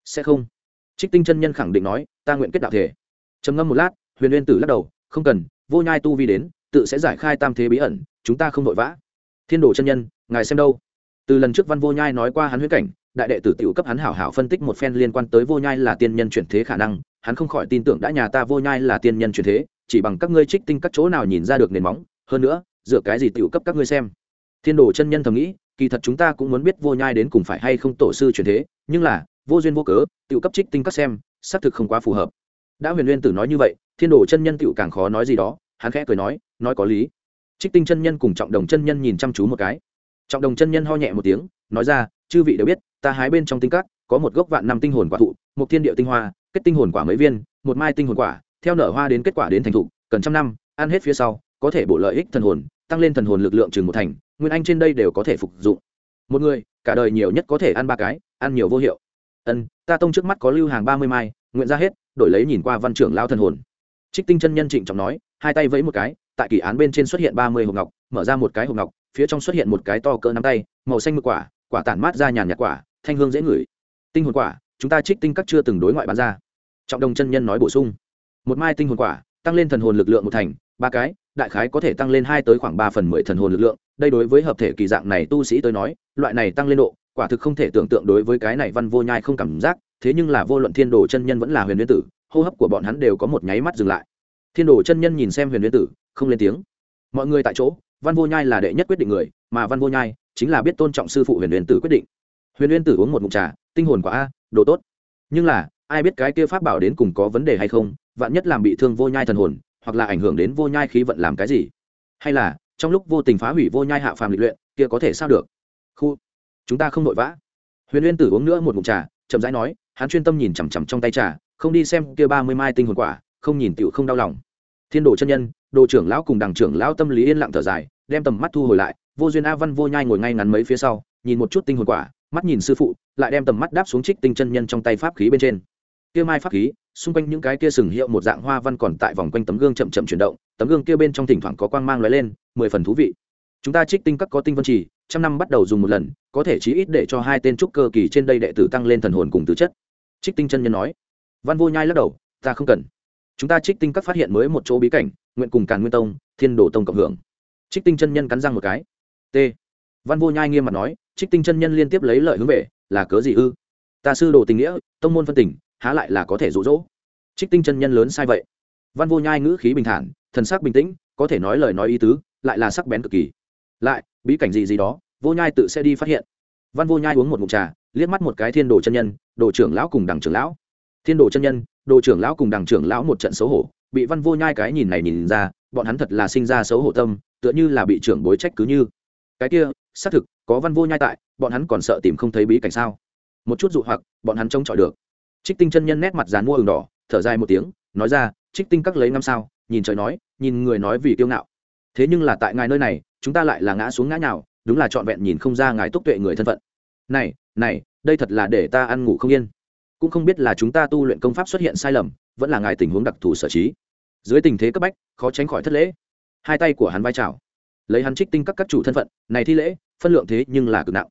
Sẽ không. Trích tinh chân nhân khẳng định nói, ta nguyện kết đạo thể. Trầm ngâm một lát, huyền uyên tử lắc đầu, không cần, vô nhai tu vi đến, tự sẽ giải khai tam thế bí ẩn, chúng ta không vội vã. Thiên đồ chân nhân, ngài xem đâu? Từ lần trước văn vô nhai nói qua hắn huyết cảnh, đại đệ tử tiểu cấp hắn hảo hảo phân tích một phen liên quan tới vô nhai là tiên nhân chuyển thế khả năng hắn không khỏi tin tưởng đã nhà ta vô nhai là tiên nhân chuyển thế, chỉ bằng các ngươi trích tinh các chỗ nào nhìn ra được nền móng, hơn nữa, dựa cái gì tiểu cấp các ngươi xem. Thiên đồ chân nhân thầm nghĩ, kỳ thật chúng ta cũng muốn biết vô nhai đến cùng phải hay không tổ sư chuyển thế, nhưng là, vô duyên vô cớ, tiểu cấp trích tinh các xem, xác thực không quá phù hợp. Đã huyền nguyên tử nói như vậy, thiên đồ chân nhân tiểu càng khó nói gì đó, hắn khẽ cười nói nói có lý. Trích tinh chân nhân cùng trọng đồng chân nhân nhìn chăm chú một cái. Trọng đồng chân nhân ho nhẹ một tiếng, nói ra, chư vị đều biết, ta hái bên trong tinh các, có một gốc vạn năm tinh hồn quả thụ, một thiên địa tinh hoa kết tinh hồn quả mấy viên, một mai tinh hồn quả, theo nở hoa đến kết quả đến thành thụ, cần trăm năm, ăn hết phía sau, có thể bổ lợi ích thần hồn, tăng lên thần hồn lực lượng chừng một thành, nguyên anh trên đây đều có thể phục dụng. Một người, cả đời nhiều nhất có thể ăn ba cái, ăn nhiều vô hiệu. Ân, ta tông trước mắt có lưu hàng ba mươi mai, nguyện ra hết, đổi lấy nhìn qua văn trưởng lao thần hồn. Trích tinh chân nhân trịnh trọng nói, hai tay vẫy một cái, tại kỳ án bên trên xuất hiện ba mươi hộp ngọc, mở ra một cái hộp ngọc, phía trong xuất hiện một cái to cỡ nắm tay, màu xanh mực quả quả tản mát ra nhàn nhạt quả, thanh hương dễ ngửi. Tinh hồn quả, chúng ta trích tinh các chưa từng đối ngoại bán ra trọng đồng chân nhân nói bổ sung. Một mai tinh hồn quả, tăng lên thần hồn lực lượng một thành, ba cái, đại khái có thể tăng lên hai tới khoảng ba phần mười thần hồn lực lượng. Đây đối với hợp thể kỳ dạng này tu sĩ tới nói, loại này tăng lên độ, quả thực không thể tưởng tượng đối với cái này văn vô nhai không cảm giác, thế nhưng là vô luận thiên đồ chân nhân vẫn là huyền nguyên tử, hô hấp của bọn hắn đều có một nháy mắt dừng lại. Thiên đồ chân nhân nhìn xem huyền nguyên tử, không lên tiếng. Mọi người tại chỗ, văn vô nhai là đệ nhất quyết định người, mà văn vô nhai chính là biết tôn trọng sư phụ huyền nguyên tử quyết định. Huyền nguyên tử uống một mụn trà, tinh hồn quả a, đồ tốt. Nhưng là ai biết cái kia pháp bảo đến cùng có vấn đề hay không, vạn nhất làm bị thương vô nhai thần hồn, hoặc là ảnh hưởng đến vô nhai khí vận làm cái gì? Hay là, trong lúc vô tình phá hủy vô nhai hạ phàm lịch luyện, kia có thể sao được? Khu, chúng ta không vội vã. Huyền uyên tử uống nữa một mụn trà, chậm rãi nói, hắn chuyên tâm nhìn chằm chằm trong tay trà, không đi xem kia ba mươi mai tinh hồn quả, không nhìn tựu không đau lòng. Thiên đồ chân nhân, đồ trưởng lão cùng đảng trưởng lão tâm lý yên lặng thở dài, đem tầm mắt thu hồi lại, vô duyên a văn vô nhai ngồi ngay ngắn mấy phía sau, nhìn một chút tinh hồn quả, mắt nhìn sư phụ, lại đem tầm mắt đáp xuống trích tinh chân nhân trong tay pháp khí bên trên kia mai pháp khí, xung quanh những cái kia sừng hiệu một dạng hoa văn còn tại vòng quanh tấm gương chậm chậm chuyển động, tấm gương kia bên trong thỉnh thoảng có quang mang lóe lên, mười phần thú vị. Chúng ta trích tinh các có tinh vân trì, trăm năm bắt đầu dùng một lần, có thể chí ít để cho hai tên trúc cơ kỳ trên đây đệ tử tăng lên thần hồn cùng tứ chất. Trích tinh chân nhân nói. Văn vô nhai lắc đầu, ta không cần. Chúng ta trích tinh các phát hiện mới một chỗ bí cảnh, nguyện cùng càn nguyên tông, thiên đồ tông cộng hưởng. Trích tinh chân nhân cắn răng một cái. T. Văn vô nhai nghiêm mặt nói, trích tinh chân nhân liên tiếp lấy lợi hướng về, là cớ gì ư? Ta sư đồ tình nghĩa, tông môn phân tình há lại là có thể rụ rỗ. Trích tinh chân nhân lớn sai vậy. Văn vô nhai ngữ khí bình thản, thần sắc bình tĩnh, có thể nói lời nói ý tứ, lại là sắc bén cực kỳ. Lại, bí cảnh gì gì đó, vô nhai tự sẽ đi phát hiện. Văn vô nhai uống một mục trà, liếc mắt một cái thiên đồ chân nhân, đồ trưởng lão cùng đằng trưởng lão. Thiên đồ chân nhân, đồ trưởng lão cùng đằng trưởng lão một trận xấu hổ, bị văn vô nhai cái nhìn này nhìn ra, bọn hắn thật là sinh ra xấu hổ tâm, tựa như là bị trưởng bối trách cứ như. Cái kia, xác thực, có văn vô nhai tại, bọn hắn còn sợ tìm không thấy bí cảnh sao? Một chút dụ hoặc, bọn hắn trông chọi được trích tinh chân nhân nét mặt dàn mua ửng đỏ, thở dài một tiếng, nói ra, trích tinh các lấy năm sao? Nhìn trời nói, nhìn người nói vì kiêu ngạo. Thế nhưng là tại ngài nơi này, chúng ta lại là ngã xuống ngã nhào, đúng là trọn vẹn nhìn không ra ngài túc tuệ người thân phận. Này này, đây thật là để ta ăn ngủ không yên. Cũng không biết là chúng ta tu luyện công pháp xuất hiện sai lầm, vẫn là ngài tình huống đặc thù sở trí. Dưới tình thế cấp bách, khó tránh khỏi thất lễ. Hai tay của hắn vai trào lấy hắn trích tinh các các chủ thân phận, này thi lễ, phân lượng thế nhưng là cực nặng.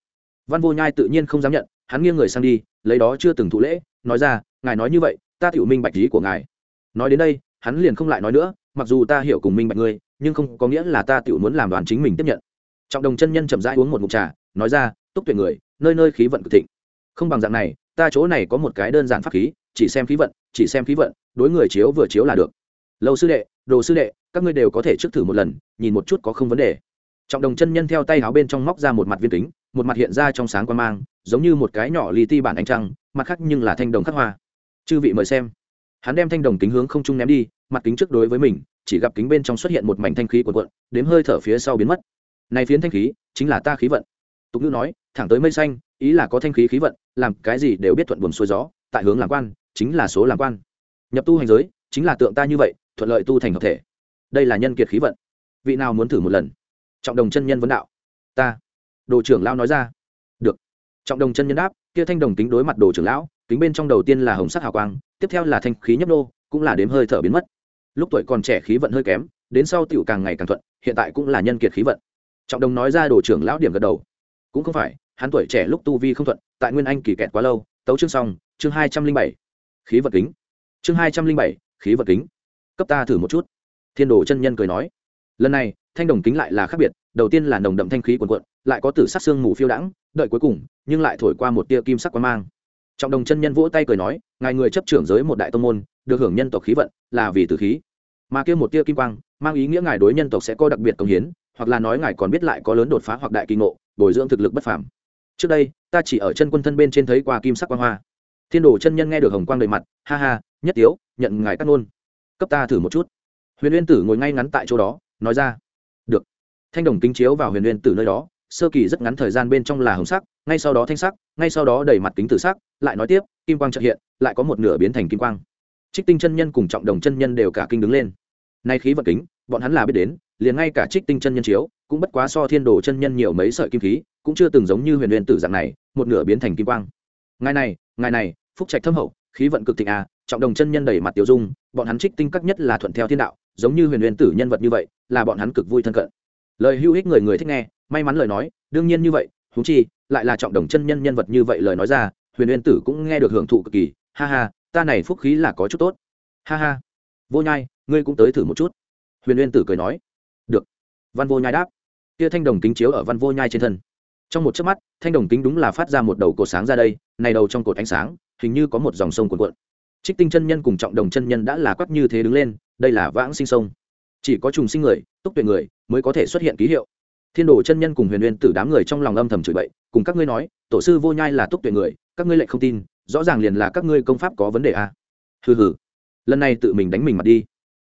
Văn vô nhai tự nhiên không dám nhận hắn nghiêng người sang đi, lấy đó chưa từng thụ lễ, nói ra, ngài nói như vậy, ta tiểu minh bạch ý của ngài. Nói đến đây, hắn liền không lại nói nữa, mặc dù ta hiểu cùng minh bạch ngươi, nhưng không có nghĩa là ta tiểu muốn làm đoàn chính mình tiếp nhận. Trọng đồng chân nhân chậm rãi uống một ngụm trà, nói ra, túc tuyệt người, nơi nơi khí vận cực thịnh. Không bằng dạng này, ta chỗ này có một cái đơn giản pháp khí, chỉ xem khí vận, chỉ xem khí vận, đối người chiếu vừa chiếu là được. Lâu sư đệ, đồ sư đệ, các ngươi đều có thể trước thử một lần, nhìn một chút có không vấn đề. Trọng đồng chân nhân theo tay áo bên trong móc ra một mặt viên kính, một mặt hiện ra trong sáng quan mang giống như một cái nhỏ li ti bản ánh trăng, mặt khác nhưng là thanh đồng khắc hoa. Chư vị mời xem. Hắn đem thanh đồng kính hướng không trung ném đi, mặt kính trước đối với mình, chỉ gặp kính bên trong xuất hiện một mảnh thanh khí của quận đếm hơi thở phía sau biến mất. Này phiến thanh khí, chính là ta khí vận. Tục ngữ nói, thẳng tới mây xanh, ý là có thanh khí khí vận, làm cái gì đều biết thuận buồm xuôi gió, tại hướng làm quan, chính là số làm quan. Nhập tu hành giới, chính là tượng ta như vậy, thuận lợi tu thành hợp thể. Đây là nhân kiệt khí vận. Vị nào muốn thử một lần? Trọng đồng chân nhân vấn đạo. Ta. Đồ trưởng lao nói ra trọng đồng chân nhân đáp, kia thanh đồng kính đối mặt đồ trưởng lão, kính bên trong đầu tiên là hồng sắc hào quang, tiếp theo là thanh khí nhấp nô, cũng là đếm hơi thở biến mất. Lúc tuổi còn trẻ khí vận hơi kém, đến sau tiểu càng ngày càng thuận, hiện tại cũng là nhân kiệt khí vận. Trọng đồng nói ra đồ trưởng lão điểm gật đầu. Cũng không phải, hắn tuổi trẻ lúc tu vi không thuận, tại nguyên anh kỳ kẹt quá lâu, tấu chương xong, chương hai trăm linh bảy. Khí vật kính. Chương hai trăm linh bảy, khí vật kính. Cấp ta thử một chút. Thiên đồ chân nhân cười nói lần này, thanh đồng kính lại là khác biệt, đầu tiên là nồng đậm thanh khí quần quận lại có tử sắc xương mù phiêu đãng, đợi cuối cùng, nhưng lại thổi qua một tia kim sắc quang mang. Trọng đồng chân nhân vỗ tay cười nói, ngài người chấp trưởng giới một đại tông môn, được hưởng nhân tộc khí vận, là vì tử khí. Mà kia một tia kim quang, mang ý nghĩa ngài đối nhân tộc sẽ có đặc biệt công hiến, hoặc là nói ngài còn biết lại có lớn đột phá hoặc đại kỳ ngộ, bồi dưỡng thực lực bất phàm. Trước đây, ta chỉ ở chân quân thân bên trên thấy qua kim sắc quang hoa. Thiên đồ chân nhân nghe được hồng quang đầy mặt, ha ha, nhất tiếu, nhận ngài cắt ngôn. Cấp ta thử một chút. Huyền uyên tử ngồi ngay ngắn tại chỗ đó nói ra. Được. Thanh đồng kính chiếu vào huyền uyên tử nơi đó, sơ kỳ rất ngắn thời gian bên trong là hồng sắc, ngay sau đó thanh sắc, ngay sau đó đầy mặt kính tử sắc, lại nói tiếp, kim quang trợ hiện, lại có một nửa biến thành kim quang. Trích tinh chân nhân cùng trọng đồng chân nhân đều cả kinh đứng lên. Nay khí vật kính, bọn hắn là biết đến, liền ngay cả trích tinh chân nhân chiếu, cũng bất quá so thiên đồ chân nhân nhiều mấy sợi kim khí, cũng chưa từng giống như huyền huyền tử dạng này, một nửa biến thành kim quang. Ngài này ngài này, phúc trạch thâm hậu, khí vận cực thịnh à trọng đồng chân nhân đẩy mặt tiểu dung, bọn hắn trích tinh các nhất là thuận theo thiên đạo giống như huyền huyền tử nhân vật như vậy, là bọn hắn cực vui thân cận. Lời hữu ích người người thích nghe, may mắn lời nói, đương nhiên như vậy thú chi, lại là trọng đồng chân nhân nhân vật như vậy lời nói ra, huyền huyền tử cũng nghe được hưởng thụ cực kỳ, ha ha, ta này phúc khí là có chút tốt. Ha ha. Vô nhai, ngươi cũng tới thử một chút. Huyền huyền tử cười nói. Được. Văn vô nhai đáp. Kia thanh đồng kính chiếu ở văn vô nhai trên thân. Trong một chớp mắt, thanh đồng kính đúng là phát ra một đầu cột sáng ra đây, này đầu trong cột ánh sáng, hình như có một dòng sông cuộn cuộn. Trích tinh chân nhân cùng trọng đồng chân nhân đã là quắc như thế đứng lên đây là vãng sinh sông. Chỉ có trùng sinh người, túc tuyệt người mới có thể xuất hiện ký hiệu. Thiên đồ chân nhân cùng huyền uyên tử đám người trong lòng âm thầm chửi bậy, cùng các ngươi nói, tổ sư vô nhai là túc tuyệt người, các ngươi lại không tin, rõ ràng liền là các ngươi công pháp có vấn đề à. hừ hừ. Lần này tự mình đánh mình mặt đi.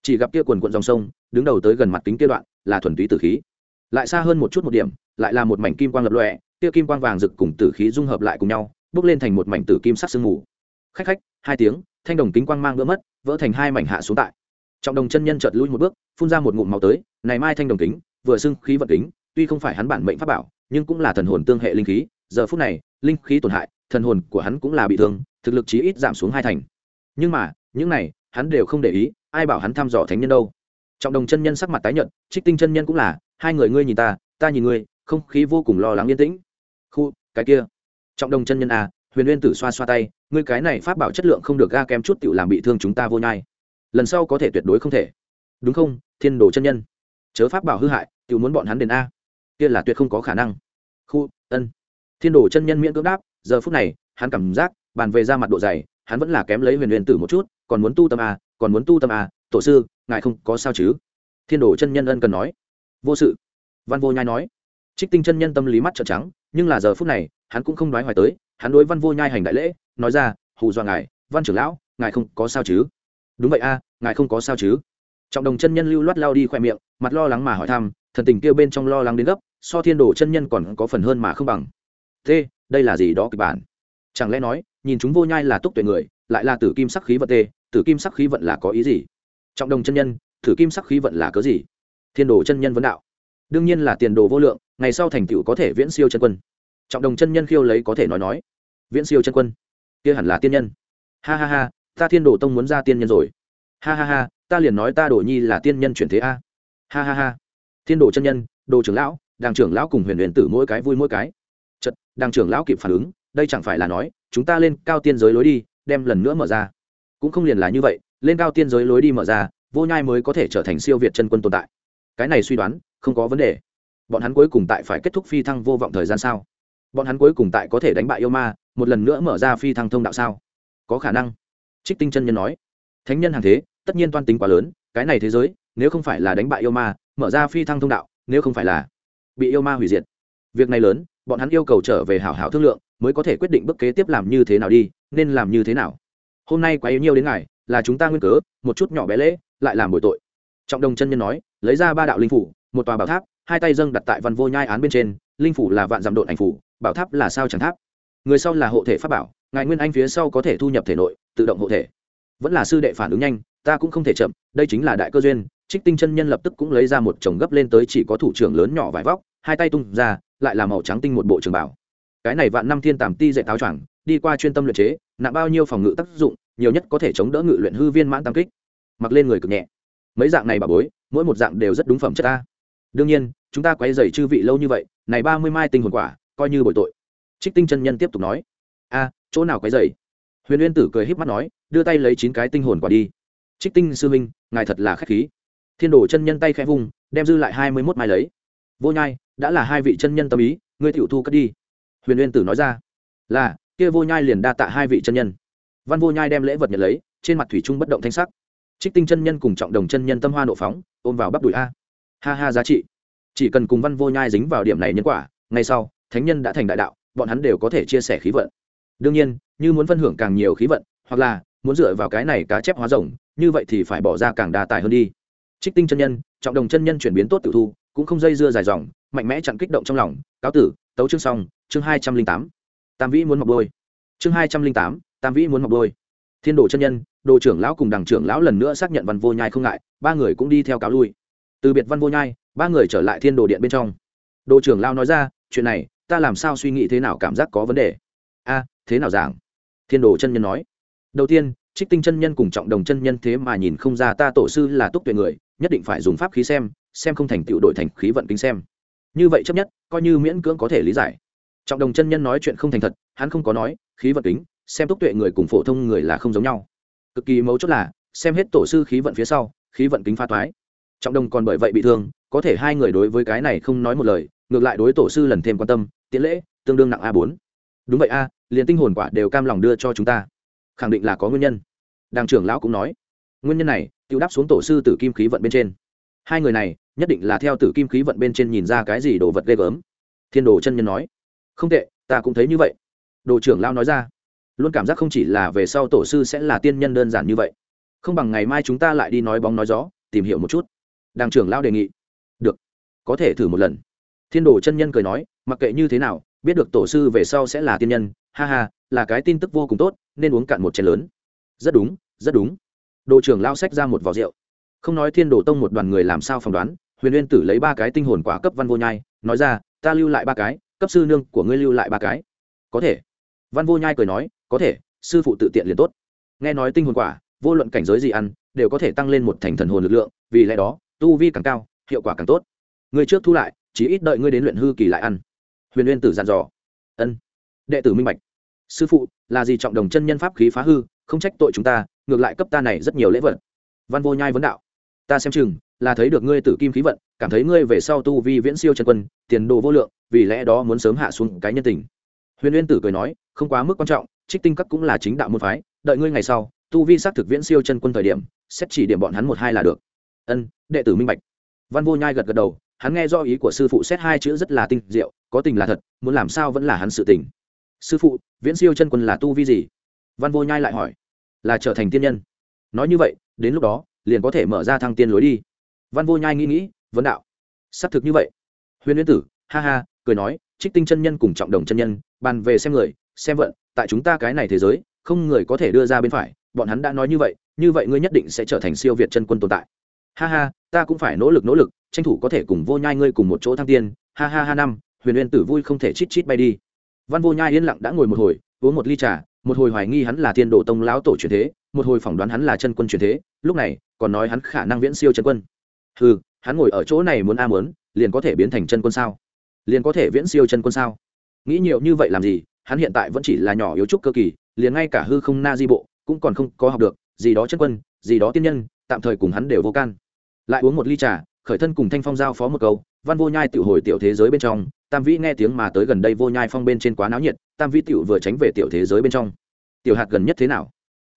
Chỉ gặp kia quần quận dòng sông, đứng đầu tới gần mặt kính kia đoạn, là thuần túy tử khí. Lại xa hơn một chút một điểm, lại là một mảnh kim quang lập lọe kia kim quang vàng rực cùng tử khí dung hợp lại cùng nhau, bước lên thành một mảnh tử kim sắc sương mù. Khách khách, hai tiếng, thanh đồng kính quang mang vỡ mất, vỡ thành hai mảnh hạ xuống tại trọng đồng chân nhân chợt lui một bước, phun ra một ngụm máu tới, này mai thanh đồng kính, vừa xưng khí vật kính, tuy không phải hắn bản mệnh pháp bảo, nhưng cũng là thần hồn tương hệ linh khí, giờ phút này, linh khí tổn hại, thần hồn của hắn cũng là bị thương, thực lực chí ít giảm xuống hai thành. Nhưng mà, những này, hắn đều không để ý, ai bảo hắn thăm dò thánh nhân đâu. Trọng đồng chân nhân sắc mặt tái nhợt, trích tinh chân nhân cũng là, hai người ngươi nhìn ta ta nhìn ngươi, không khí vô cùng lo lắng yên tĩnh. Khu, cái kia. Trọng đồng chân nhân à huyền uyên tử xoa xoa tay, ngươi cái này pháp bảo chất lượng không được ga kém chút tiểu làm bị thương chúng ta vô nhai lần sau có thể tuyệt đối không thể. Đúng không, thiên đồ chân nhân? Chớ pháp bảo hư hại tự muốn bọn hắn đền a. Kia là tuyệt không có khả năng. Khu, ân. Thiên đồ chân nhân miễn cưỡng đáp, giờ phút này, hắn cảm giác, bàn về ra mặt độ dày, hắn vẫn là kém lấy huyền huyền tử một chút, còn muốn tu tâm a, còn muốn tu tâm a, tổ sư, ngài không có sao chứ? Thiên đồ chân nhân ân cần nói. Vô sự. Văn vô nhai nói. Trích tinh chân nhân tâm lý mắt trợn trắng, nhưng là giờ phút này, hắn cũng không nói hoài tới, hắn đối văn vô nhai hành đại lễ, nói ra, hù dọa ngài, văn trưởng lão, ngài không có sao chứ? Đúng vậy a, ngài không có sao chứ? Trọng đồng chân nhân lưu loát lao đi khoe miệng, mặt lo lắng mà hỏi thăm, thần tình kêu bên trong lo lắng đến gấp, so thiên đồ chân nhân còn có phần hơn mà không bằng. Thế, đây là gì đó kịch bản? Chẳng lẽ nói, nhìn chúng vô nhai là túc tuệ người, lại là tử kim sắc khí vận tê, tử kim sắc khí vận là có ý gì? Trọng đồng chân nhân, tử kim sắc khí vận là cớ gì? Thiên đồ chân nhân vấn đạo. Đương nhiên là tiền đồ vô lượng, ngày sau thành tựu có thể viễn siêu chân quân. Trọng đồng chân nhân khiêu lấy có thể nói nói. Viễn siêu chân quân. Kia hẳn là tiên nhân. Ha ha ha ta thiên đồ tông muốn ra tiên nhân rồi. Ha ha ha, ta liền nói ta đồ nhi là tiên nhân chuyển thế a. Ha ha ha. Thiên đồ chân nhân, đồ trưởng lão đàng trưởng lão cùng huyền huyền tử mỗi cái vui mỗi cái. Chật đàng trưởng lão kịp phản ứng, đây chẳng phải là nói, chúng ta lên cao tiên giới lối đi, đem lần nữa mở ra. Cũng không liền là như vậy, lên cao tiên giới lối đi mở ra, vô nhai mới có thể trở thành siêu việt chân quân tồn tại. Cái này suy đoán, không có vấn đề. Bọn hắn cuối cùng tại phải kết thúc phi thăng vô vọng thời gian sao? Bọn hắn cuối cùng tại có thể đánh bại yêu ma, một lần nữa mở ra phi thăng thông đạo sao? Có khả năng trích tinh chân nhân nói, thánh nhân hàng thế, tất nhiên toan tính quá lớn, cái này thế giới, nếu không phải là đánh bại yêu ma, mở ra phi thăng thông đạo, nếu không phải là bị yêu ma hủy diệt. Việc này lớn, bọn hắn yêu cầu trở về hảo hảo thương lượng, mới có thể quyết định bước kế tiếp làm như thế nào đi, nên làm như thế nào. Hôm nay quá yêu nhiêu đến ngài, là chúng ta nguyên cớ, một chút nhỏ bé lễ, lại làm bồi tội. Trọng đồng chân nhân nói, lấy ra ba đạo linh phủ, một tòa bảo tháp, hai tay dâng đặt tại văn vô nhai án bên trên, linh phủ là vạn dặm độn ảnh phủ, bảo tháp là sao chẳng tháp. Người sau là hộ thể pháp bảo ngài nguyên anh phía sau có thể thu nhập thể nội, tự động hộ thể. Vẫn là sư đệ phản ứng nhanh, ta cũng không thể chậm, đây chính là đại cơ duyên. Trích tinh chân nhân lập tức cũng lấy ra một chồng gấp lên tới chỉ có thủ trưởng lớn nhỏ vải vóc, hai tay tung ra, lại là màu trắng tinh một bộ trường bảo. Cái này vạn năm thiên tàm ti dạy táo choàng, đi qua chuyên tâm luyện chế, nặng bao nhiêu phòng ngự tác dụng, nhiều nhất có thể chống đỡ ngự luyện hư viên mãn tam kích. Mặc lên người cực nhẹ. Mấy dạng này bà bối, mỗi một dạng đều rất đúng phẩm chất ta. Đương nhiên, chúng ta quay dày chư vị lâu như vậy, này ba mươi mai tinh hồn quả, coi như bội tội. Trích tinh chân nhân tiếp tục nói. A chỗ nào quấy dày huyền uyên tử cười híp mắt nói, đưa tay lấy chín cái tinh hồn quả đi. Trích tinh sư minh ngài thật là k h á c h khí. Thiên đồ chân nhân tay khẽ vung, đem dư lại hai mươi mốt mai lấy. Vô nhai, đã là hai vị chân nhân tâm ý, ngươi tiểu thu cất đi. Huyền uyên tử nói ra, là, kia vô nhai liền đa tạ hai vị chân nhân. Văn vô nhai đem lễ vật nhận lấy, trên mặt thủy trung bất động thanh sắc. Trích tinh chân nhân cùng trọng đồng chân nhân tâm hoa nộ phóng, ôm vào bắp đùi a. Ha ha, giá trị. Chỉ cần cùng văn vô nhai dính vào điểm này nhân quả, ngay sau, thánh nhân đã thành đại đạo, bọn hắn đều có thể chia sẻ khí vận đương nhiên, như muốn phân hưởng càng nhiều khí vận, hoặc là muốn dựa vào cái này cá chép hóa rồng, như vậy thì phải bỏ ra càng đa tài hơn đi. Trích tinh chân nhân, trọng đồng chân nhân chuyển biến tốt tự thu, cũng không dây dưa dài dòng, mạnh mẽ chặn kích động trong lòng. Cáo tử, tấu chương xong, chương hai trăm linh tám. Tam vĩ muốn mọc đôi. Chương hai trăm linh tám, tam vĩ muốn mọc đôi. Thiên đồ chân nhân, đồ trưởng lão cùng đằng trưởng lão lần nữa xác nhận văn vô nhai không ngại, ba người cũng đi theo cáo lui. Từ biệt văn vô nhai, ba người trở lại thiên đồ điện bên trong. Đồ trưởng lão nói ra, chuyện này, ta làm sao suy nghĩ thế nào cảm giác có vấn đề? A thế nào giảng? Thiên đồ chân nhân nói. Đầu tiên, trích tinh chân nhân cùng trọng đồng chân nhân thế mà nhìn không ra ta tổ sư là túc tuệ người, nhất định phải dùng pháp khí xem xem không thành tựu đội thành khí vận kính xem. Như vậy chấp nhất, coi như miễn cưỡng có thể lý giải. Trọng đồng chân nhân nói chuyện không thành thật, hắn không có nói, khí vận kính, xem túc tuệ người cùng phổ thông người là không giống nhau. Cực kỳ mấu chốt là, xem hết tổ sư khí vận phía sau, khí vận kính pha toái. Trọng đồng còn bởi vậy bị thương, có thể hai người đối với cái này không nói một lời, ngược lại đối tổ sư lần thêm quan tâm, tiễn lễ, tương đương nặng a bốn. Đúng vậy a liền tinh hồn quả đều cam lòng đưa cho chúng ta. Khẳng định là có nguyên nhân. Đàng trưởng lão cũng nói. Nguyên nhân này tiêu đáp xuống tổ sư tử kim khí vận bên trên. Hai người này, nhất định là theo tử kim khí vận bên trên nhìn ra cái gì đồ vật ghê gớm. Thiên đồ chân nhân nói. Không tệ, ta cũng thấy như vậy. Đồ trưởng lão nói ra. Luôn cảm giác không chỉ là về sau tổ sư sẽ là tiên nhân đơn giản như vậy. Không bằng ngày mai chúng ta lại đi nói bóng nói gió, tìm hiểu một chút. Đàng trưởng lão đề nghị. Được, có thể thử một lần. Thiên đồ chân nhân cười nói. Mặc kệ như thế nào, biết được tổ sư về sau sẽ là tiên nhân ha ha, là cái tin tức vô cùng tốt, nên uống cạn một chén lớn. Rất đúng rất đúng. Đồ trưởng lao sách ra một vỏ rượu. Không nói thiên đồ tông một đoàn người làm sao phỏng đoán, huyền uyên tử lấy ba cái tinh hồn quả cấp văn vô nhai, nói ra, ta lưu lại ba cái, cấp sư nương của ngươi lưu lại ba cái. Có thể. Văn vô nhai cười nói, có thể, sư phụ tự tiện liền tốt. Nghe nói tinh hồn quả, vô luận cảnh giới gì ăn, đều có thể tăng lên một thành thần hồn lực lượng, vì lẽ đó, tu vi càng cao, hiệu quả càng tốt. Ngươi trước thu lại, chỉ ít đợi ngươi đến luyện hư kỳ lại ăn. Huyền uyên tử dặn dò. Ân đệ tử minh bạch. Sư phụ, là gì trọng đồng chân nhân pháp khí phá hư, không trách tội chúng ta, ngược lại cấp ta này rất nhiều lễ vật. Văn vô nhai vấn đạo. Ta xem chừng, là thấy được ngươi tử kim khí vận, cảm thấy ngươi về sau tu vi viễn siêu chân quân, tiền đồ vô lượng, vì lẽ đó muốn sớm hạ xuống cái nhân tình. Huyền uyên tử cười nói, không quá mức quan trọng, trích tinh các cũng là chính đạo môn phái, đợi ngươi ngày sau, tu vi xác thực viễn siêu chân quân thời điểm, xét chỉ điểm bọn hắn một hai là được. Ân, đệ tử minh bạch. Văn vô nhai gật gật đầu, hắn nghe do ý của sư phụ xét hai chữ rất là tinh diệu, có tình là thật, muốn làm sao vẫn là hắn sự tình sư phụ, viễn siêu chân quân là tu vi gì? Văn vô nhai lại hỏi. Là trở thành tiên nhân. Nói như vậy, đến lúc đó, liền có thể mở ra thăng tiên lối đi. Văn vô nhai nghĩ nghĩ, vấn đạo. Xác thực như vậy. Huyền nguyên tử, ha ha, cười nói, trích tinh chân nhân cùng trọng đồng chân nhân, bàn về xem người, xem vận, tại chúng ta cái này thế giới, không người có thể đưa ra bên phải, bọn hắn đã nói như vậy như vậy ngươi nhất định sẽ trở thành siêu việt chân quân tồn tại. Ha ha, ta cũng phải nỗ lực nỗ lực, tranh thủ có thể cùng vô nhai ngươi cùng một chỗ thăng tiên. Ha ha ha năm, huyền uyên tử vui không thể chít chít bay đi văn vô nhai yên lặng đã ngồi một hồi, uống một ly trà, một hồi hoài nghi hắn là thiên đồ tông lão tổ truyền thế, một hồi phỏng đoán hắn là chân quân truyền thế, lúc này, còn nói hắn khả năng viễn siêu chân quân. Ừ hắn ngồi ở chỗ này muốn a muốn, liền có thể biến thành chân quân sao? Liền có thể viễn siêu chân quân sao? Nghĩ nhiều như vậy làm gì, hắn hiện tại vẫn chỉ là nhỏ yếu trúc cơ kỳ, liền ngay cả hư không na di bộ, cũng còn không có học được, gì đó chân quân, gì đó tiên nhân, tạm thời cùng hắn đều vô can. Lại uống một ly trà, khởi thân cùng thanh phong giao phó một câu, văn vô nhai tự hồi tiểu thế giới bên trong tam vĩ nghe tiếng mà tới gần đây vô nhai phong bên trên quá náo nhiệt, tam vĩ tiểu vừa tránh về tiểu thế giới bên trong. Tiểu hạt gần nhất thế nào?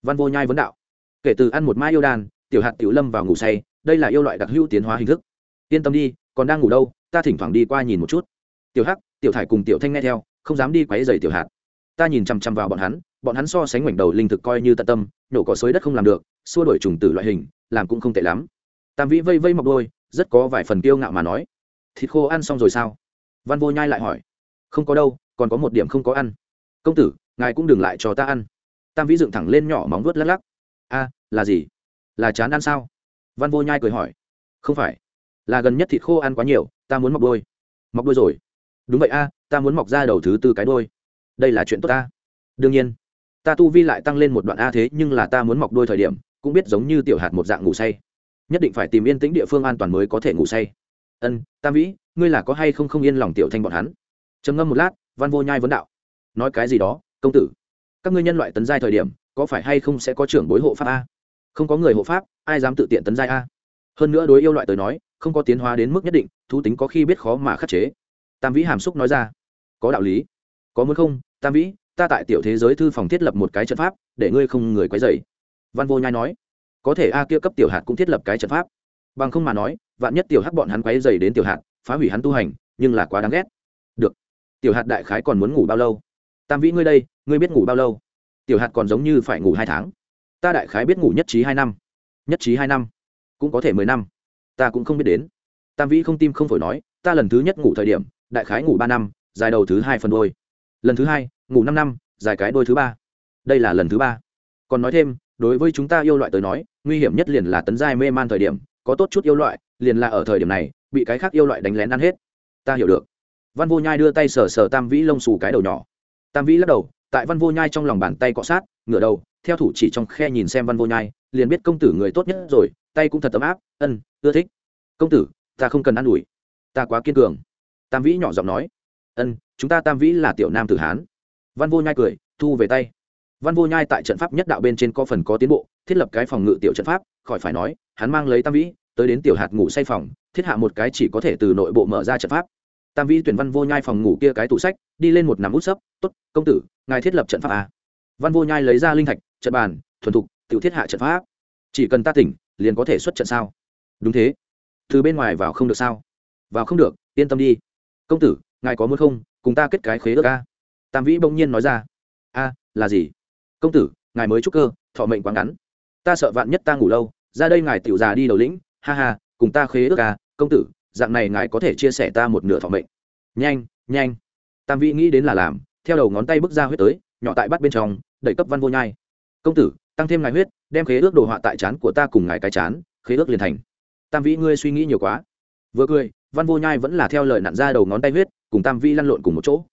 Văn vô nhai vấn đạo. Kể từ ăn một mai yêu đan, tiểu hạt tiểu lâm vào ngủ say, đây là yêu loại đặc hữu tiến hóa hình thức. Yên tâm đi, còn đang ngủ đâu, ta thỉnh thoảng đi qua nhìn một chút. Tiểu hắc, tiểu thải cùng tiểu thanh nghe theo, không dám đi quấy dày tiểu hạt. Ta nhìn chằm chằm vào bọn hắn bọn hắn so sánh ngoảnh đầu linh thực coi như tận tâm nhổ có xới đất không làm được, xua đổi trùng tử loại hình, làm cũng không tệ lắm. Tam vĩ vây vây mọc đôi, rất có vài phần kiêu ngạo mà nói. Thịt khô ăn xong rồi sao? Văn vô nhai lại hỏi, không có đâu, còn có một điểm không có ăn. Công tử, ngài cũng đừng lại cho ta ăn. Tam vĩ dựng thẳng lên nhỏ móng vuốt lắc lắc, a, là gì? Là chán ăn sao? Văn vô nhai cười hỏi, không phải, là gần nhất thịt khô ăn quá nhiều, ta muốn mọc đôi mọc đôi rồi? Đúng vậy a, ta muốn mọc ra đầu thứ tư cái đôi đây là chuyện tốt ta. Đương nhiên, ta tu vi lại tăng lên một đoạn a, thế nhưng là ta muốn mọc đôi thời điểm, cũng biết giống như tiểu hạt một dạng ngủ say. Nhất định phải tìm yên tĩnh địa phương an toàn mới có thể ngủ say. Ân, tam vĩ ngươi là có hay không không yên lòng tiểu thanh bọn hắn? Trầm ngâm một lát, văn vô nhai vấn đạo. Nói cái gì đó, công tử? Các ngươi nhân loại tấn giai thời điểm, có phải hay không sẽ có trưởng bối hộ pháp a? Không có người hộ pháp, ai dám tự tiện tấn giai a? Hơn nữa đối yêu loại tới nói, không có tiến hóa đến mức nhất định, thú tính có khi biết khó mà khắc chế. Tam vĩ hàm xúc nói ra. Có đạo lý. Có muốn không, tam vĩ, ta tại tiểu thế giới thư phòng thiết lập một cái trận pháp, để ngươi không người quấy dày văn vô nhai nói. Có thể a kia cấp tiểu hạt cũng thiết lập cái trận pháp. Bằng không mà nói, vạn nhất tiểu hắc bọn hắn quấy dày đến tiểu hạt phá hủy hắn tu hành, nhưng là quá đáng ghét. Được. Tiểu hạt đại khái còn muốn ngủ bao lâu? Tam vĩ ngươi đây, ngươi biết ngủ bao lâu? Tiểu hạt còn giống như phải ngủ hai tháng. Ta đại khái biết ngủ nhất trí hai năm. Nhất trí hai năm? Cũng có thể mười năm. Ta cũng không biết đến. Tam vĩ không tim không phổi nói, ta lần thứ nhất ngủ thời điểm, đại khái ngủ ba năm, dài đầu thứ hai phần đôi. Lần thứ hai, ngủ năm năm, dài cái đôi thứ ba. Đây là lần thứ ba. Còn nói thêm, đối với chúng ta yêu loại tới nói, nguy hiểm nhất liền là tấn giai mê man thời điểm, có tốt chút yêu loại, liền là ở thời điểm này bị cái khác yêu loại đánh lén ăn hết. Ta hiểu được. Văn vô nhai đưa tay sờ sờ tam vĩ lông xù cái đầu nhỏ. Tam vĩ lắc đầu, tại văn vô nhai trong lòng bàn tay cọ sát, ngửa đầu, theo thủ chỉ trong khe nhìn xem văn vô nhai, liền biết công tử người tốt nhất rồi, tay cũng thật ấm áp, ân, ưa thích. Công tử, ta không cần ă n ủi, ta quá kiên cường. Tam vĩ nhỏ giọng nói. Ân, chúng ta tam vĩ là tiểu nam tử hán. Văn vô nhai cười, thu về tay. Văn vô nhai tại trận pháp nhất đạo bên trên có phần có tiến bộ, thiết lập cái phòng ngự tiểu trận pháp, khỏi phải nói, hắn mang lấy tam vĩ tới đến tiểu hạt ngủ say phòng, thiết hạ một cái chỉ có thể từ nội bộ mở ra trận pháp. Tam vĩ tuyển văn vô nhai phòng ngủ kia cái tủ sách, đi lên một nắm út sấp t ố t công tử, ngài thiết lập trận pháp à. văn vô nhai lấy ra linh thạch, trận bàn, thuần thục, tự thiết hạ trận pháp. Chỉ cần ta tỉnh, liền có thể xuất trận sao? Đúng thế. Từ bên ngoài vào không được sao? Vào không được, yên tâm đi. Công tử, ngài có muốn không? Cùng ta kết cái khế ước a. Tam vĩ bỗng nhiên nói ra. A, là gì? Công tử, ngài mới trúc cơ, thọ mệnh quá ngắn. Ta sợ vạn nhất ta ngủ lâu, ra đây ngài tiểu già đi đầu lĩnh ha ha, cùng ta khế ước à công tử, dạng này ngài có thể chia sẻ ta một nửa thọ mệnh. Nhanh nhanh. Tam vĩ nghĩ đến là làm, theo đầu ngón tay bước ra huyết tới, nhỏ tại bắt bên trong, đẩy cấp văn vô nhai. Công tử, tăng thêm ngài huyết, đem khế ước đồ họa tại chán của ta cùng ngài cái chán, khế ước liền thành. Tam vĩ, ngươi suy nghĩ nhiều quá. Vừa cười, văn vô nhai vẫn là theo lời nặn ra đầu ngón tay huyết, cùng tam vĩ lăn lộn cùng một chỗ.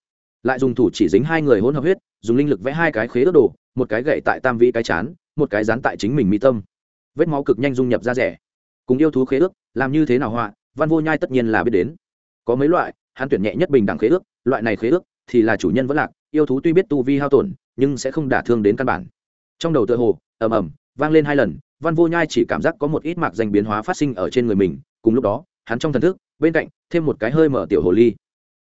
Lại dùng thủ chỉ dính hai người hỗn hợp huyết, dùng linh lực vẽ hai cái khế ước đồ, một cái gậy tại tam vĩ cái chán, một cái dán tại chính mình mi tâm. Vết máu cực nhanh dung nhập ra rẻ cùng yêu thú khế ước, làm như thế nào họa, văn vô nhai tất nhiên là biết đến. Có mấy loại, hắn tuyển nhẹ nhất bình đẳng khế ước, loại này khế ước thì là chủ nhân vẫn lạc, yêu thú tuy biết tu vi hao tổn, nhưng sẽ không đả thương đến căn bản. Trong đầu tựa hồ, ầm ầm, vang lên hai lần, văn vô nhai chỉ cảm giác có một ít mạc danh biến hóa phát sinh ở trên người mình, cùng lúc đó, hắn trong thần thức, bên cạnh, thêm một cái hơi mở tiểu hồ ly.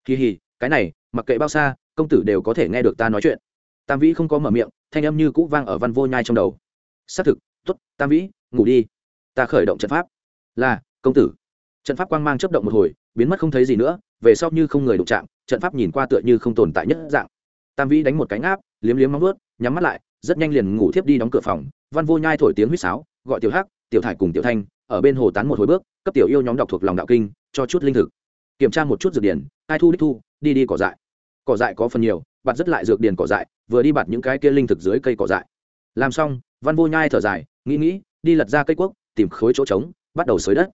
Kỳ hì cái này, mặc kệ bao xa, công tử đều có thể nghe được ta nói chuyện. Tam vĩ không có mở miệng, thanh âm như cũ vang ở văn vô nhai trong đầu. Xác thực t ố t tam vĩ, ngủ đi ta khởi động trận pháp. Là, công tử. Trận pháp quang mang chấp động một hồi, biến mất không thấy gì nữa, về sau như không người đụng chạm, trận pháp nhìn qua tựa như không tồn tại nhất dạng. Tam vĩ đánh một cánh áp liếm liếm móng vớt nhắm mắt lại, rất nhanh liền ngủ thiếp đi đóng cửa phòng. Văn vô nhai thổi tiếng huýt sáo, gọi tiểu hắc, tiểu thải cùng tiểu thanh, ở bên hồ tán một hồi bước, cấp tiểu yêu nhóm đọc thuộc lòng đạo kinh, cho chút linh thực. Kiểm tra một chút dược điển, ai thu đích thu, đi đi cỏ dại. Cỏ dại có phần nhiều bạn rất lại dược điển cỏ dại, vừa đi bạt những cái kia linh thực dưới cây cỏ dại. Làm xong, văn vô nhai thở dài, nghĩ nghĩ, đi lật ra cây quốc tìm khối chỗ trống, bắt đầu xới đất.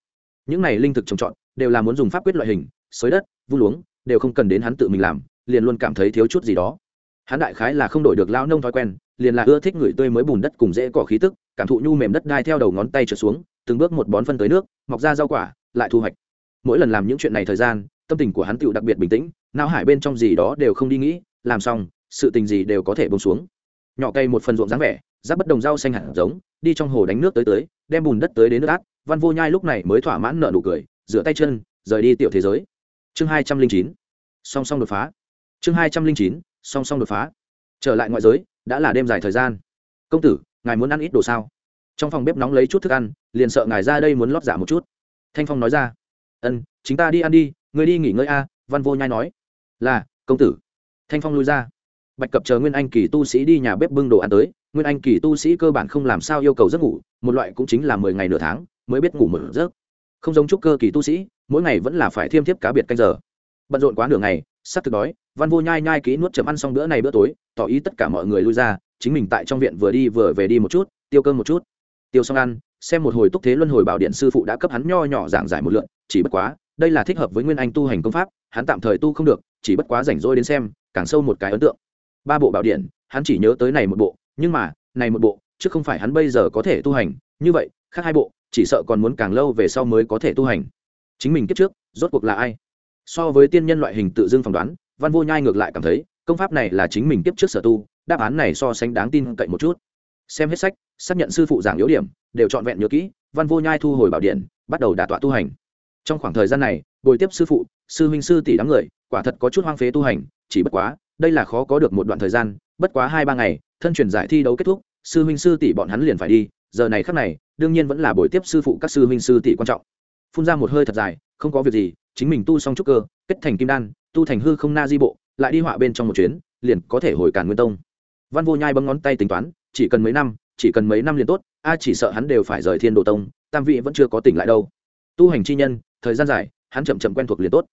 Những này linh thực trồng trọt đều là muốn dùng pháp quyết loại hình xới đất vu luống, đều không cần đến hắn tự mình làm, liền luôn cảm thấy thiếu chút gì đó. Hắn đại khái là không đổi được lao nông thói quen, liền là ưa thích người tươi mới bùn đất cùng dễ cỏ khí tức, cảm thụ nhu mềm đất đai theo đầu ngón tay trượt xuống, từng bước một bón phân tới nước, mọc ra rau quả, lại thu hoạch. Mỗi lần làm những chuyện này thời gian, tâm tình của hắn tựu đặc biệt bình tĩnh, não hải bên trong gì đó đều không đi nghĩ, làm xong, sự tình gì đều có thể bông xuống. Nhỏ cây một phần ruộng dáng vẻ giáp bất đồng rau xanh hạt giống, đi trong hồ đánh nước tới tới, đem bùn đất tới đến nước át, văn vô nhai lúc này mới thỏa mãn nợ nụ cười, rửa tay chân, rời đi tiểu thế giới. Chương hai trăm linh chín. Song song đột phá. Chương hai trăm linh chín. Song song đột phá. Trở lại ngoại giới, đã là đêm dài thời gian. Công tử, ngài muốn ăn ít đồ sao? Trong phòng bếp nóng lấy chút thức ăn, liền sợ ngài ra đây muốn lót giả một chút. Thanh phong nói ra. Ân, chính ta đi ăn đi người đi nghỉ ngơi a, văn vô nhai nói. Là, công tử. Thanh phong lui ra bạch cập chờ nguyên anh kỳ tu sĩ đi nhà bếp bưng đồ ăn tới, nguyên anh kỳ tu sĩ cơ bản không làm sao yêu cầu giấc ngủ, một loại cũng chính là mười ngày nửa tháng mới biết ngủ một giấc. Không giống chúc cơ kỳ tu sĩ, mỗi ngày vẫn là phải thiêm thiếp cá biệt canh giờ. Bận rộn quá nửa ngày, sắp thực đói, văn vô nhai nhai kỹ nuốt chấm ăn xong bữa này bữa tối, tỏ ý tất cả mọi người lui ra, chính mình tại trong viện vừa đi vừa về đi một chút, tiêu cơm một chút. Tiêu xong ăn, xem một hồi túc thế luân hồi bảo điện sư phụ đã cấp hắn nho nhỏ giảng giải một lượn chỉ bất quá, đây là thích hợp với nguyên anh tu hành công pháp, hắn tạm thời tu không được, chỉ bất quá rảnh rỗi đến xem, càng sâu một cái ấn tượng ba bộ bảo điện, hắn chỉ nhớ tới này một bộ, nhưng mà, này một bộ, chứ không phải hắn bây giờ có thể tu hành. Như vậy, khác hai bộ, chỉ sợ còn muốn càng lâu về sau mới có thể tu hành. Chính mình kiếp trước, rốt cuộc là ai? So với tiên nhân loại hình tự dưng phỏng đoán, văn vô nhai ngược lại cảm thấy, công pháp này là chính mình kiếp trước sở tu, đáp án này so sánh đáng tin cậy một chút. Xem hết sách, xác nhận sư phụ giảng yếu điểm, đều trọn vẹn nhớ kỹ, văn vô nhai thu hồi bảo điện, bắt đầu đả tọa tu hành. Trong khoảng thời gian này, bồi tiếp sư phụ, sư huynh sư tỷ đám người, quả thật có chút hoang phế tu hành, chỉ bất quá đây là khó có được một đoạn thời gian, bất quá hai ba ngày, thân truyền giải thi đấu kết thúc, sư huynh sư tỷ bọn hắn liền phải đi, giờ này khắc này, đương nhiên vẫn là buổi tiếp sư phụ các sư huynh sư tỷ quan trọng. Phun ra một hơi thật dài, không có việc gì, chính mình tu xong trúc cơ, kết thành kim đan, tu thành hư không na di bộ, lại đi họa bên trong một chuyến, liền có thể hồi càn nguyên tông. Văn vô nhai bấm ngón tay tính toán, chỉ cần mấy năm, chỉ cần mấy năm liền tốt, a chỉ sợ hắn đều phải rời thiên đồ tông, tam vị vẫn chưa có tỉnh lại đâu. Tu hành chi nhân, thời gian dài, hắn chậm chậm quen thuộc liền tốt.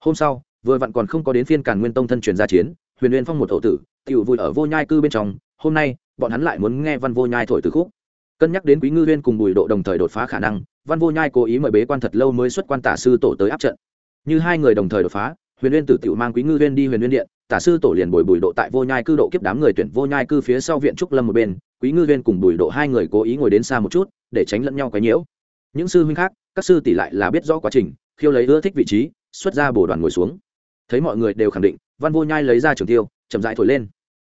Hôm sau, vừa vặn còn không có đến phiên càn nguyên tông thân truyền gia chiến huyền nguyên phong một thổ tử, tiểu vui ở vô nhai cư bên trong, hôm nay, bọn hắn lại muốn nghe văn vô nhai thổi từ khúc. Cân nhắc đến quý ngư huyên cùng bùi độ đồng thời đột phá khả năng, văn vô nhai cố ý mời bế quan thật lâu mới xuất quan tả sư tổ tới áp trận. Như hai người đồng thời đột phá, huyền uyên tử tiểu mang quý ngư huyên đi huyền uyên điện, tả sư tổ liền bồi bùi độ tại vô nhai cư độ kiếp đám người tuyển vô nhai cư phía sau viện trúc lâm một bên, quý ngư huyên cùng bùi độ hai người cố ý ngồi đến xa một chút, để tránh lẫn nhau quấy nhiễu. Những sư huynh khác, các sư tỷ lại là biết rõ quá trình, khiêu lấy ưa thích vị trí, xuất ra bổ đoàn ngồi xuống. Thấy mọi người đều khẳng định văn vô nhai lấy ra trường tiêu, chậm rãi thổi lên.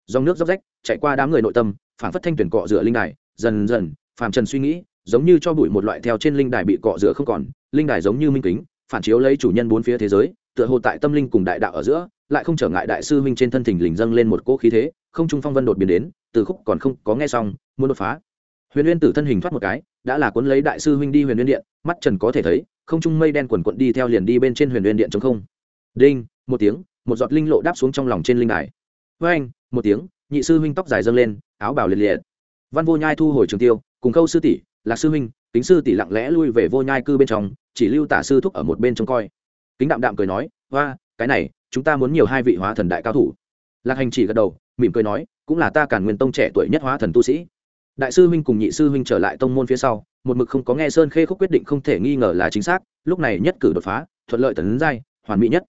Dòng nước róc rách, chạy qua đám người nội tâm phản phất thanh tuyển cọ rửa linh đài, dần dần, phàm trần suy nghĩ, giống như cho bụi một loại theo trên linh đài bị cọ rửa không còn, linh đài giống như minh kính, phản chiếu lấy chủ nhân bốn phía thế giới, tựa hồ tại tâm linh cùng đại đạo ở giữa, lại không trở ngại đại sư huynh trên thân thình lình dâng lên một cỗ khí thế, không trung phong vân đột biến đến, từ khúc còn không có nghe xong, muốn đột phá. Huyền uyên tử thân hình thoát một cái, đã là cuốn lấy đại sư huynh đi huyền uyên điện, mắt trần có thể thấy, không trung mây đen quần quận đi theo liền đi bên trên huyền uyên điện chống không. Đinh, một tiếng một giọt linh lộ đáp xuống trong lòng trên linh đài. Với anh, một tiếng, nhị sư huynh tóc dài dâng lên, áo bào liệt liệt. Văn vô nhai thu hồi trường tiêu, cùng khâu sư tỷ, lạc sư huynh, kính sư tỷ lặng lẽ lui về vô nhai cư bên trong, chỉ lưu tả sư thúc ở một bên trông coi. Kính đạm đạm cười nói hoa cái này, chúng ta muốn nhiều hai vị hóa thần đại cao thủ. Lạc hành chỉ gật đầu, mỉm cười nói, cũng là ta cản nguyên tông trẻ tuổi nhất hóa thần tu sĩ. Đại sư huynh cùng nhị sư huynh trở lại tông môn phía sau, một mực không có nghe sơn khê khúc quyết định không thể nghi ngờ là chính xác, lúc này nhất cử đột phá, thuận lợi tấn giai, hoàn mỹ nhất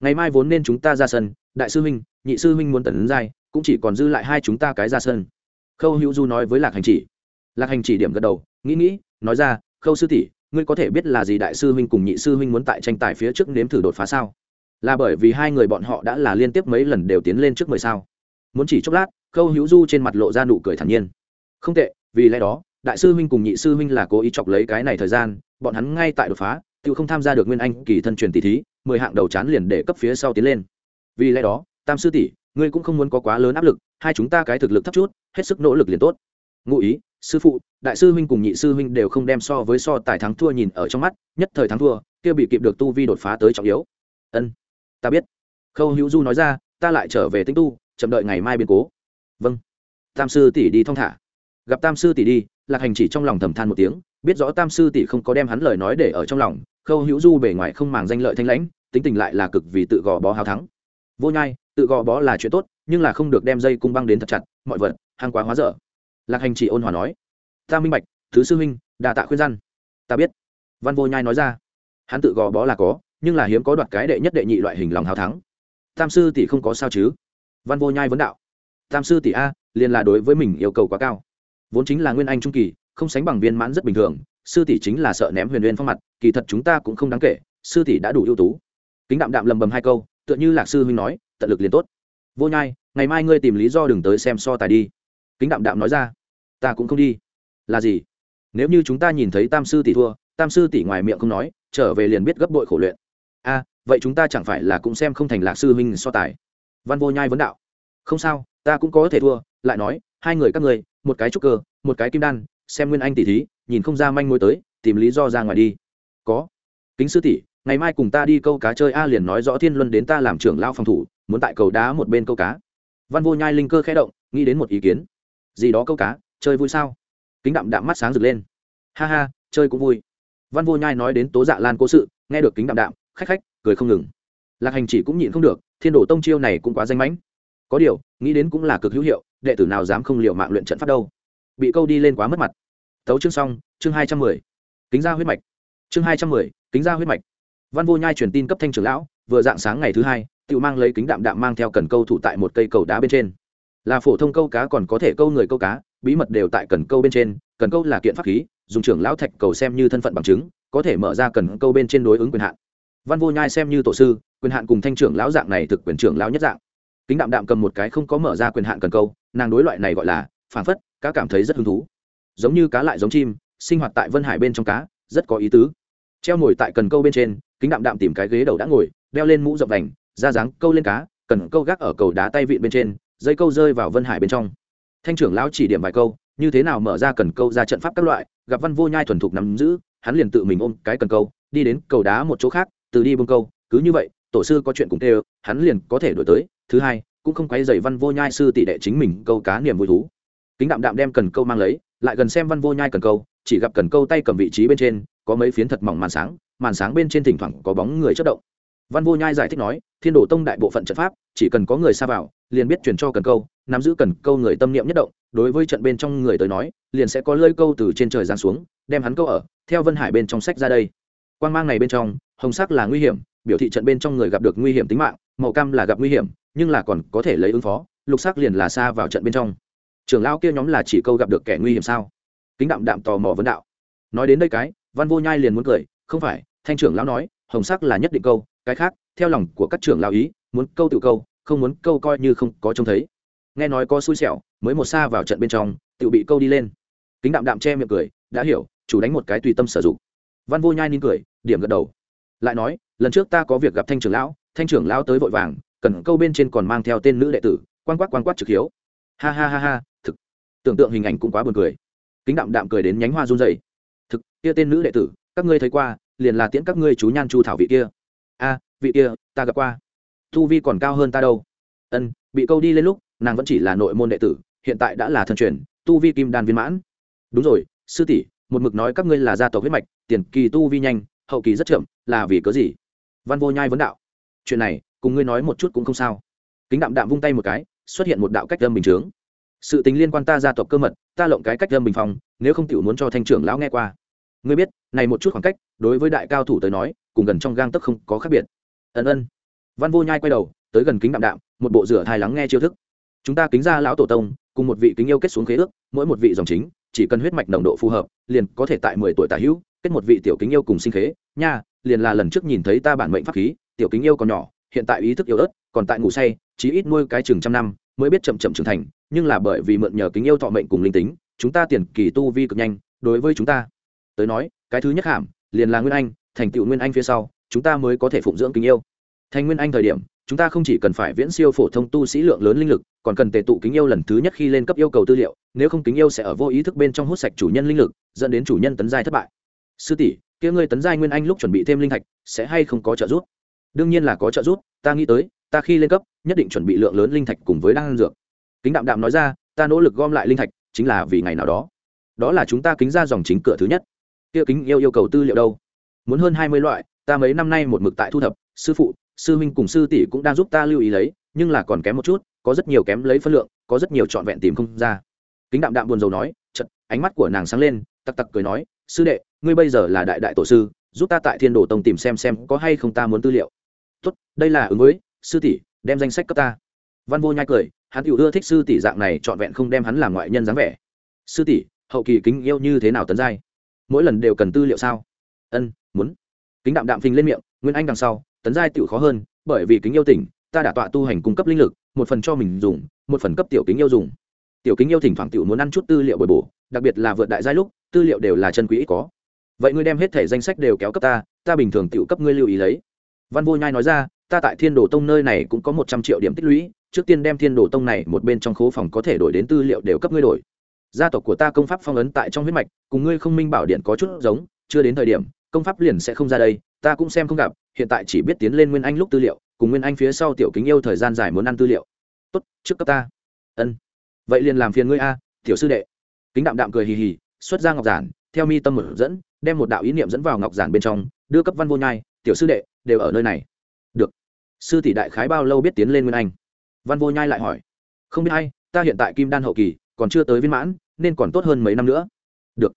ngày mai vốn nên chúng ta ra sân, đại sư huynh, nhị sư huynh muốn tấn giai, cũng chỉ còn dư lại hai chúng ta cái ra sân. Khâu hữu du nói với lạc hành chỉ. Lạc hành chỉ điểm gật đầu, nghĩ nghĩ, nói ra, khâu sư tỷ, ngươi có thể biết là gì đại sư huynh cùng nhị sư huynh muốn tại tranh tài phía trước nếm thử đột phá sao? Là bởi vì hai người bọn họ đã là liên tiếp mấy lần đều tiến lên trước mười sao? Muốn chỉ chốc lát, khâu hữu du trên mặt lộ ra nụ cười thản nhiên. Không tệ, vì lẽ đó, đại sư huynh cùng nhị sư huynh là cố ý chọc lấy cái này thời gian, bọn hắn ngay tại đột phá tự không tham gia được nguyên anh kỳ thân truyền tỷ thí, mười hạng đầu chán liền để cấp phía sau tiến lên. Vì lẽ đó, tam sư tỷ, ngươi cũng không muốn có quá lớn áp lực, hai chúng ta cái thực lực thấp chút, hết sức nỗ lực liền tốt. Ngụ ý, sư phụ, đại sư huynh cùng nhị sư huynh đều không đem so với so tài thắng thua nhìn ở trong mắt, nhất thời thắng thua, kia bị kịp được tu vi đột phá tới trọng yếu. Ân, ta biết. Khâu hữu du nói ra, ta lại trở về tinh tu, chậm đợi ngày mai biến cố. Vâng. Tam sư tỷ đi thong thả. Gặp tam sư tỷ đi, lạc hành chỉ trong lòng thầm than một tiếng biết rõ tam sư tỷ không có đem hắn lời nói để ở trong lòng, khâu hữu du bề ngoài không màng danh lợi thanh lãnh, tính tình lại là cực vì tự gò bó hào thắng. Vô nhai, tự gò bó là chuyện tốt, nhưng là không được đem dây cung băng đến thật chặt, mọi vật, hàng quá hóa dở. Lạc hành chỉ ôn hòa nói, ta minh bạch, thứ sư huynh, đà tạ khuyên răn ta biết. Văn vô nhai nói ra, hắn tự gò bó là có, nhưng là hiếm có đoạt cái đệ nhất đệ nhị loại hình lòng hào thắng. Tam sư tỷ không có sao chứ? Văn vô nhai vấn đạo, tam sư tỷ a, liền là đối với mình yêu cầu quá cao. Vốn chính là nguyên anh trung kỳ không sánh bằng viên mãn rất bình thường, sư tỷ chính là sợ ném huyền huyền phong mặt, kỳ thật chúng ta cũng không đáng kể, sư tỷ đã đủ ưu tú. Kính đạm đạm lầm bầm hai câu, tựa như lạc sư huynh nói, tận lực liền tốt. Vô nhai, ngày mai ngươi tìm lý do đừng tới xem so tài đi. Kính đạm đạm nói ra, ta cũng không đi. Là gì? Nếu như chúng ta nhìn thấy tam sư tỷ thua, tam sư tỷ ngoài miệng không nói, trở về liền biết gấp bội khổ luyện. A, vậy chúng ta chẳng phải là cũng xem không thành lạc sư huynh so tài? Văn vô nhai vấn đạo. Không sao, ta cũng có thể thua, lại nói, hai người các người một cái trúc cơ, một cái kim đan xem nguyên anh tỷ thí, nhìn không ra manh mối tới, tìm lý do ra ngoài đi. Có. Kính sư tỷ, ngày mai cùng ta đi câu cá chơi a liền nói rõ thiên luân đến ta làm trưởng lao phòng thủ, muốn tại cầu đá một bên câu cá. Văn vô nhai linh cơ khẽ động, nghĩ đến một ý kiến. Gì đó câu cá, chơi vui sao? Kính đạm đạm mắt sáng rực lên. Ha ha, chơi cũng vui. Văn vô nhai nói đến tố dạ lan cố sự, nghe được kính đạm đạm, khách khách, cười không ngừng. Lạc hành chỉ cũng nhịn không được, thiên đồ tông chiêu này cũng quá danh mãnh. Có điều, nghĩ đến cũng là cực hữu hiệu, đệ tử nào dám không liệu mạng luyện trận pháp đâu bị câu đi lên quá mất mặt. Tấu chương xong, chương hai trăm mười. Kính ra huyết mạch. Chương hai trăm mười, kính ra huyết mạch. Văn vô nhai truyền tin cấp thanh trưởng lão, vừa dạng sáng ngày thứ hai tự mang lấy kính đạm đạm mang theo cần câu thủ tại một cây cầu đá bên trên. Là phổ thông câu cá còn có thể câu người câu cá, bí mật đều tại cần câu bên trên. Cần câu là kiện pháp khí, dùng trưởng lão thạch cầu xem như thân phận bằng chứng, có thể mở ra cần câu bên trên đối ứng quyền hạn. Văn vô nhai xem như tổ sư, quyền hạn cùng thanh trưởng lão dạng này thực quyền trưởng lão nhất dạng. Kính đạm đạm cầm một cái không có mở ra quyền hạn cần câu, nàng đối loại này gọi là phản phất, cá cảm thấy rất hứng thú. Giống như cá lại giống chim, sinh hoạt tại vân hải bên trong cá, rất có ý tứ. Treo ngồi tại cần câu bên trên, kính đạm đạm tìm cái ghế đầu đã ngồi, đeo lên mũ rộng đành ra dáng câu lên cá, cần câu gác ở cầu đá tay vịn bên trên, dây câu rơi vào vân hải bên trong. Thanh trưởng lão chỉ điểm vài câu, như thế nào mở ra cần câu ra trận pháp các loại, gặp văn vô nhai thuần thục nắm giữ, hắn liền tự mình ôm cái cần câu, đi đến cầu đá một chỗ khác, từ đi bông câu, cứ như vậy, tổ sư có chuyện cùng tê hắn liền có thể đổi tới. Thứ hai, cũng không quay dày văn vô nhai sư tỷ đệ chính mình câu cá niềm vui thú kính đạm đạm đem cần câu mang lấy, lại gần xem văn vô nhai cần câu, chỉ gặp cần câu tay cầm vị trí bên trên, có mấy phiến thật mỏng màn sáng màn sáng bên trên thỉnh thoảng có bóng người chất động. Văn vô nhai giải thích nói, thiên đồ tông đại bộ phận trận pháp, chỉ cần có người xa vào, liền biết chuyển cho cần câu, nắm giữ cần câu người tâm niệm nhất động, đối với trận bên trong người tới nói, liền sẽ có lơi câu từ trên trời giáng xuống, đem hắn câu ở, theo vân hải bên trong sách ra đây. Quan mang này bên trong, hồng sắc là nguy hiểm, biểu thị trận bên trong người gặp được nguy hiểm tính mạng, màu cam là gặp nguy hiểm, nhưng là còn có thể lấy ứng phó, lục sắc liền là xa vào trận bên trong trưởng lao kia nhóm là chỉ câu gặp được kẻ nguy hiểm sao? Kính đạm đạm tò mò vấn đạo. Nói đến đây cái, văn vô nhai liền muốn cười, không phải, thanh trưởng lão nói, hồng sắc là nhất định câu, cái khác, theo lòng của các trưởng lão ý, muốn câu tự câu, không muốn câu coi như không có trông thấy. Nghe nói có xui xẻo, mới một xa vào trận bên trong, tự bị câu đi lên. Kính đạm đạm che miệng cười, đã hiểu, chủ đánh một cái tùy tâm sử dụng. Văn vô nhai nín cười, điểm gật đầu. Lại nói, lần trước ta có việc gặp thanh trưởng lão, thanh trưởng lão tới vội vàng, cần câu bên trên còn mang theo tên nữ đệ tử quan quát quan quát trực hiếu. Ha ha ha ha tưởng tượng hình ảnh cũng quá buồn cười. Kính đạm đạm cười đến nhánh hoa run dày thực, kia tên nữ đệ tử, các ngươi thấy qua, liền là tiễn các ngươi chú nhan chu thảo vị kia. A, vị kia, ta gặp qua. Thu vi còn cao hơn ta đâu. Ân, bị câu đi lên lúc, nàng vẫn chỉ là nội môn đệ tử, hiện tại đã là thân truyền, tu vi kim đan viên mãn. Đúng rồi, sư tỷ, một mực nói các ngươi là gia tộc huyết mạch, tiền kỳ tu vi nhanh, hậu kỳ rất chậm, là vì cớ gì? Văn vô nhai vấn đạo. Chuyện này, cùng ngươi nói một chút cũng không sao. Kính đạm đạm vung tay một cái, xuất hiện một đạo cách âm bình chướng sự tính liên quan ta gia tộc cơ mật, ta lộng cái cách lâm bình phòng nếu không tiểu muốn cho thanh trưởng lão nghe qua. Ngươi biết, này một chút khoảng cách, đối với đại cao thủ tới nói, cùng gần trong gang tấc không có khác biệt. Ân ân. Văn vô nhai quay đầu, tới gần kính đạm đạm, một bộ rửa thai lắng nghe chiêu thức. Chúng ta kính ra lão tổ tông, cùng một vị kính yêu kết xuống khế ước, mỗi một vị dòng chính, chỉ cần huyết mạch nồng độ phù hợp, liền có thể tại mười tuổi tả hữu, kết một vị tiểu kính yêu cùng sinh khế. Nha, liền là lần trước nhìn thấy ta bản mệnh pháp khí, tiểu kính yêu còn nhỏ, hiện tại ý thức yếu ớt, còn tại ngủ say, chí ít nuôi cái chừng trăm năm mới biết chậm chậm trưởng thành, nhưng là bởi vì mượn nhờ kính yêu thọ mệnh cùng linh tính, chúng ta tiền kỳ tu vi cực nhanh, đối với chúng ta tới nói, cái thứ nhất hàm liền là nguyên anh, thành tựu nguyên anh phía sau, chúng ta mới có thể phụng dưỡng kính yêu. Thành nguyên anh thời điểm, chúng ta không chỉ cần phải viễn siêu phổ thông tu sĩ lượng lớn linh lực, còn cần tề tụ kính yêu lần thứ nhất khi lên cấp yêu cầu tư liệu, nếu không kính yêu sẽ ở vô ý thức bên trong hút sạch chủ nhân linh lực, dẫn đến chủ nhân tấn giai thất bại. Sư tỷ, kia ngươi tấn giai nguyên anh lúc chuẩn bị thêm linh thạch, sẽ hay không có trợ giúp? Đương nhiên là có trợ giúp, ta nghĩ tới ta khi lên cấp, nhất định chuẩn bị lượng lớn linh thạch cùng với đan dược. Kính đạm đạm nói ra, ta nỗ lực gom lại linh thạch, chính là vì ngày nào đó. Đó là chúng ta kính ra dòng chính cửa thứ nhất. Kia kính yêu yêu cầu tư liệu đâu? Muốn hơn hai mươi loại, ta mấy năm nay một mực tại thu thập, sư phụ, sư huynh cùng sư tỷ cũng đang giúp ta lưu ý lấy, nhưng là còn kém một chút, có rất nhiều kém lấy phân lượng, có rất nhiều trọn vẹn tìm không ra. Kính đạm đạm buồn rầu nói chật ánh mắt của nàng sáng lên, tặc tặc cười nói, sư đệ, ngươi bây giờ là đại đại tổ sư, giúp ta tại thiên đồ tông tìm xem xem có hay không ta muốn tư liệu. Tốt, đây là ứng với sư tỷ, đem danh sách cấp ta. Văn vô nhai cười, hắn tiểu ưa thích sư tỷ dạng này, trọn vẹn không đem hắn làm ngoại nhân dáng vẻ. Sư tỷ, hậu kỳ kính yêu như thế nào tấn giai? Mỗi lần đều cần tư liệu sao? Ân, muốn. Kính đạm đạm phình lên miệng, nguyên anh đằng sau, tấn giai tiểu khó hơn, bởi vì kính yêu tỉnh, ta đã tọa tu hành cung cấp linh lực, một phần cho mình dùng, một phần cấp tiểu kính yêu dùng. Tiểu kính yêu thỉnh thoảng tiểu muốn ăn chút tư liệu bồi bổ, đặc biệt là vượt đại giai lúc, tư liệu đều là chân quý ít có. Vậy ngươi đem hết thể danh sách đều kéo cấp ta ta bình thường tiểu cấp ngươi lưu ý lấy. Văn vô nhai nói ra ta tại thiên đồ tông nơi này cũng có một trăm triệu điểm tích lũy, trước tiên đem thiên đồ tông này một bên trong khố phòng có thể đổi đến tư liệu đều cấp ngươi đổi. Gia tộc của ta công pháp phong ấn tại trong huyết mạch, cùng ngươi không minh bảo điện có chút giống, chưa đến thời điểm, công pháp liền sẽ không ra đây, ta cũng xem không gặp, hiện tại chỉ biết tiến lên nguyên anh lúc tư liệu, cùng nguyên anh phía sau tiểu kính yêu thời gian dài muốn ăn tư liệu. Tốt, trước cấp ta. Ân. Vậy liền làm phiền ngươi a, tiểu sư đệ. Kính đạm đạm cười hì hì, xuất ra ngọc giản, theo mi tâm một dẫn, đem một đạo ý niệm dẫn vào ngọc giản bên trong, đưa cấp văn vô nhai, tiểu sư đệ, đều ở nơi này sư tỷ đại khái bao lâu biết tiến lên nguyên anh? Văn vô nhai lại hỏi. Không biết hay ta hiện tại kim đan hậu kỳ còn chưa tới viên mãn nên còn tốt hơn mấy năm nữa. Được.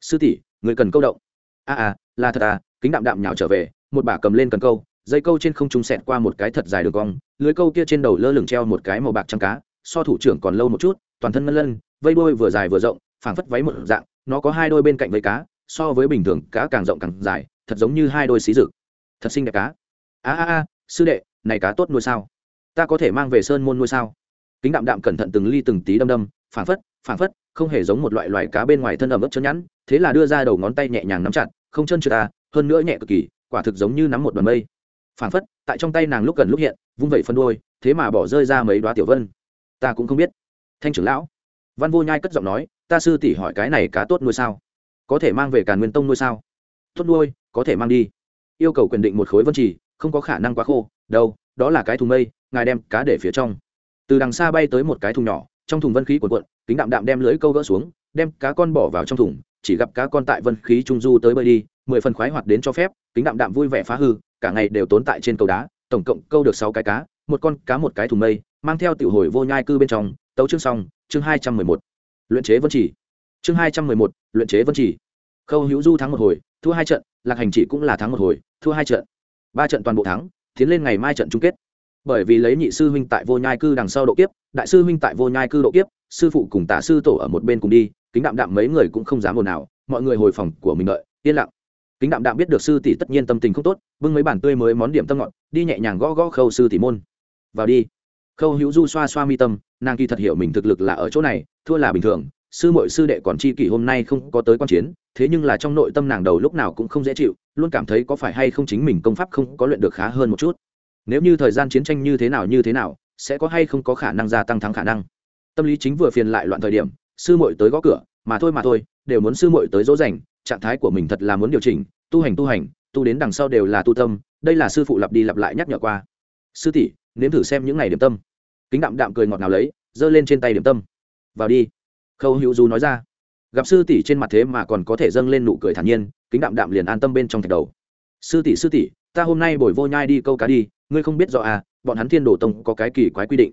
Sư tỷ người cần câu động. A à, à là thật à kính đạm đạm nhào trở về một bà cầm lên cần câu dây câu trên không trung sẹt qua một cái thật dài đường cong lưới câu kia trên đầu lơ lửng treo một cái màu bạc trắng cá so thủ trưởng còn lâu một chút toàn thân ngân lân vây đuôi vừa dài vừa rộng phảng phất váy một dạng nó có hai đôi bên cạnh vây cá so với bình thường cá càng rộng càng dài thật giống như hai đôi xí rực. Thật xinh đẹp cá. A a a sư đệ, này cá tốt nuôi sao? Ta có thể mang về sơn môn nuôi sao? Kính đạm đạm cẩn thận từng ly từng tí đâm đâm, phảng phất phảng phất, không hề giống một loại loài cá bên ngoài thân ẩm ướt chân nhẵn, thế là đưa ra đầu ngón tay nhẹ nhàng nắm chặt, không chân trượt ta, hơn nữa nhẹ cực kỳ, quả thực giống như nắm một đoàn mây. Phảng phất, tại trong tay nàng lúc gần lúc hiện, vung vẩy phân đôi, thế mà bỏ rơi ra mấy đoá tiểu vân. Ta cũng không biết. Thanh trưởng lão, văn vô nhai cất giọng nói, ta sư tỷ hỏi cái này cá tốt nuôi sao? Có thể mang về càn nguyên tông nuôi sao? Tốt nuôi, có thể mang đi. Yêu cầu quyền định một khối vân trì không có khả năng quá khô, đâu, đó là cái thùng mây, ngài đem cá để phía trong. Từ đằng xa bay tới một cái thùng nhỏ, trong thùng vân khí cuộn cuộn, kính đạm đạm đem lưới câu gỡ xuống, đem cá con bỏ vào trong thùng, chỉ gặp cá con tại vân khí trung du tới bơi đi, mười phần khoái hoạt đến cho phép, kính đạm đạm vui vẻ phá hư, cả ngày đều tốn tại trên cầu đá, tổng cộng câu được sáu cái cá, một con cá một cái thùng mây, mang theo tiểu hồi vô nhai cư bên trong, tấu chương xong, chương hai trăm mười một. Luyện chế vân chỉ. Chương hai trăm mười một, luyện chế vân chỉ. Khâu hữu du thắng một hồi, thua hai trận, lạc hành chỉ cũng là thắng một hồi, thua hai trận ba trận toàn bộ thắng, tiến lên ngày mai trận chung kết. Bởi vì lấy nhị sư huynh tại vô nhai cư đằng sau độ kiếp, đại sư huynh tại vô nhai cư độ kiếp, sư phụ cùng tả sư tổ ở một bên cùng đi, kính đạm đạm mấy người cũng không dám ồn nào mọi người hồi phòng của mình đợi, yên lặng. Kính đạm đạm biết được sư tỷ tất nhiên tâm tình không tốt, bưng mấy bản tươi mới món điểm tâm ngọt, đi nhẹ nhàng gõ gõ khâu sư tỷ môn. Vào đi. Khâu hữu du xoa xoa mi tâm, nàng kỳ thật hiểu mình thực lực là ở chỗ này, thua là bình thường, sư mội sư đệ còn chi kỷ hôm nay không có tới quan chiến thế nhưng là trong nội tâm nàng đầu lúc nào cũng không dễ chịu, luôn cảm thấy có phải hay không chính mình công pháp không có luyện được khá hơn một chút. Nếu như thời gian chiến tranh như thế nào như thế nào, sẽ có hay không có khả năng gia tăng thắng khả năng. Tâm lý chính vừa phiền lại loạn thời điểm, sư muội tới gõ cửa, mà thôi mà thôi, đều muốn sư muội tới dỗ dành, trạng thái của mình thật là muốn điều chỉnh, tu hành tu hành, tu đến đằng sau đều là tu tâm, đây là sư phụ lặp đi lặp lại nhắc nhở qua. Sư tỷ, nếm thử xem những ngày điểm tâm. Kính đạm đạm cười ngọt nào lấy, giơ lên trên tay điểm tâm. Vào đi. Khâu hữu du nói ra gặp sư tỷ trên mặt thế mà còn có thể dâng lên nụ cười thản nhiên, kính đạm đạm liền an tâm bên trong thạch đầu. Sư tỷ sư tỷ, ta hôm nay bồi vô nhai đi câu cá đi, ngươi không biết rõ à bọn hắn thiên đồ tông có cái kỳ quái quy định.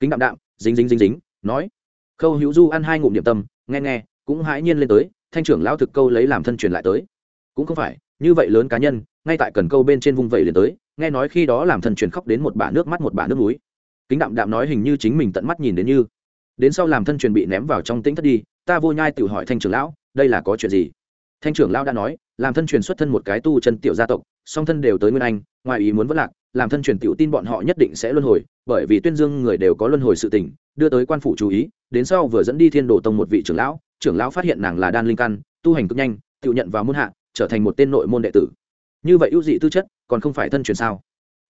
Kính đạm đạm, dính dính dính dính, nói. Khâu hữu du ăn hai ngụm điểm tâm, nghe nghe, cũng hãi nhiên lên tới, thanh trưởng lão thực câu lấy làm thân truyền lại tới. Cũng không phải, như vậy lớn cá nhân, ngay tại cần câu bên trên vung vẩy liền tới, nghe nói khi đó làm thân truyền khóc đến một bả nước mắt một bả nước núi kính đạm đạm nói hình như chính mình tận mắt nhìn đến như. Đến sau làm thân truyền bị ném vào trong tĩnh thất đi ta vô nhai tự hỏi thanh trưởng lão, đây là có chuyện gì? Thanh trưởng lão đã nói, làm thân truyền xuất thân một cái tu chân tiểu gia tộc, song thân đều tới nguyên anh, ngoài ý muốn vất lạc, làm thân truyền tiểu tin bọn họ nhất định sẽ luân hồi, bởi vì tuyên dương người đều có luân hồi sự tình, đưa tới quan phủ chú ý, đến sau vừa dẫn đi thiên đồ tông một vị trưởng lão trưởng lão phát hiện nàng là đan linh căn, tu hành cực nhanh, tự nhận vào môn hạ, trở thành một tên nội môn đệ tử. Như vậy ưu dị tư chất, còn không phải thân truyền sao?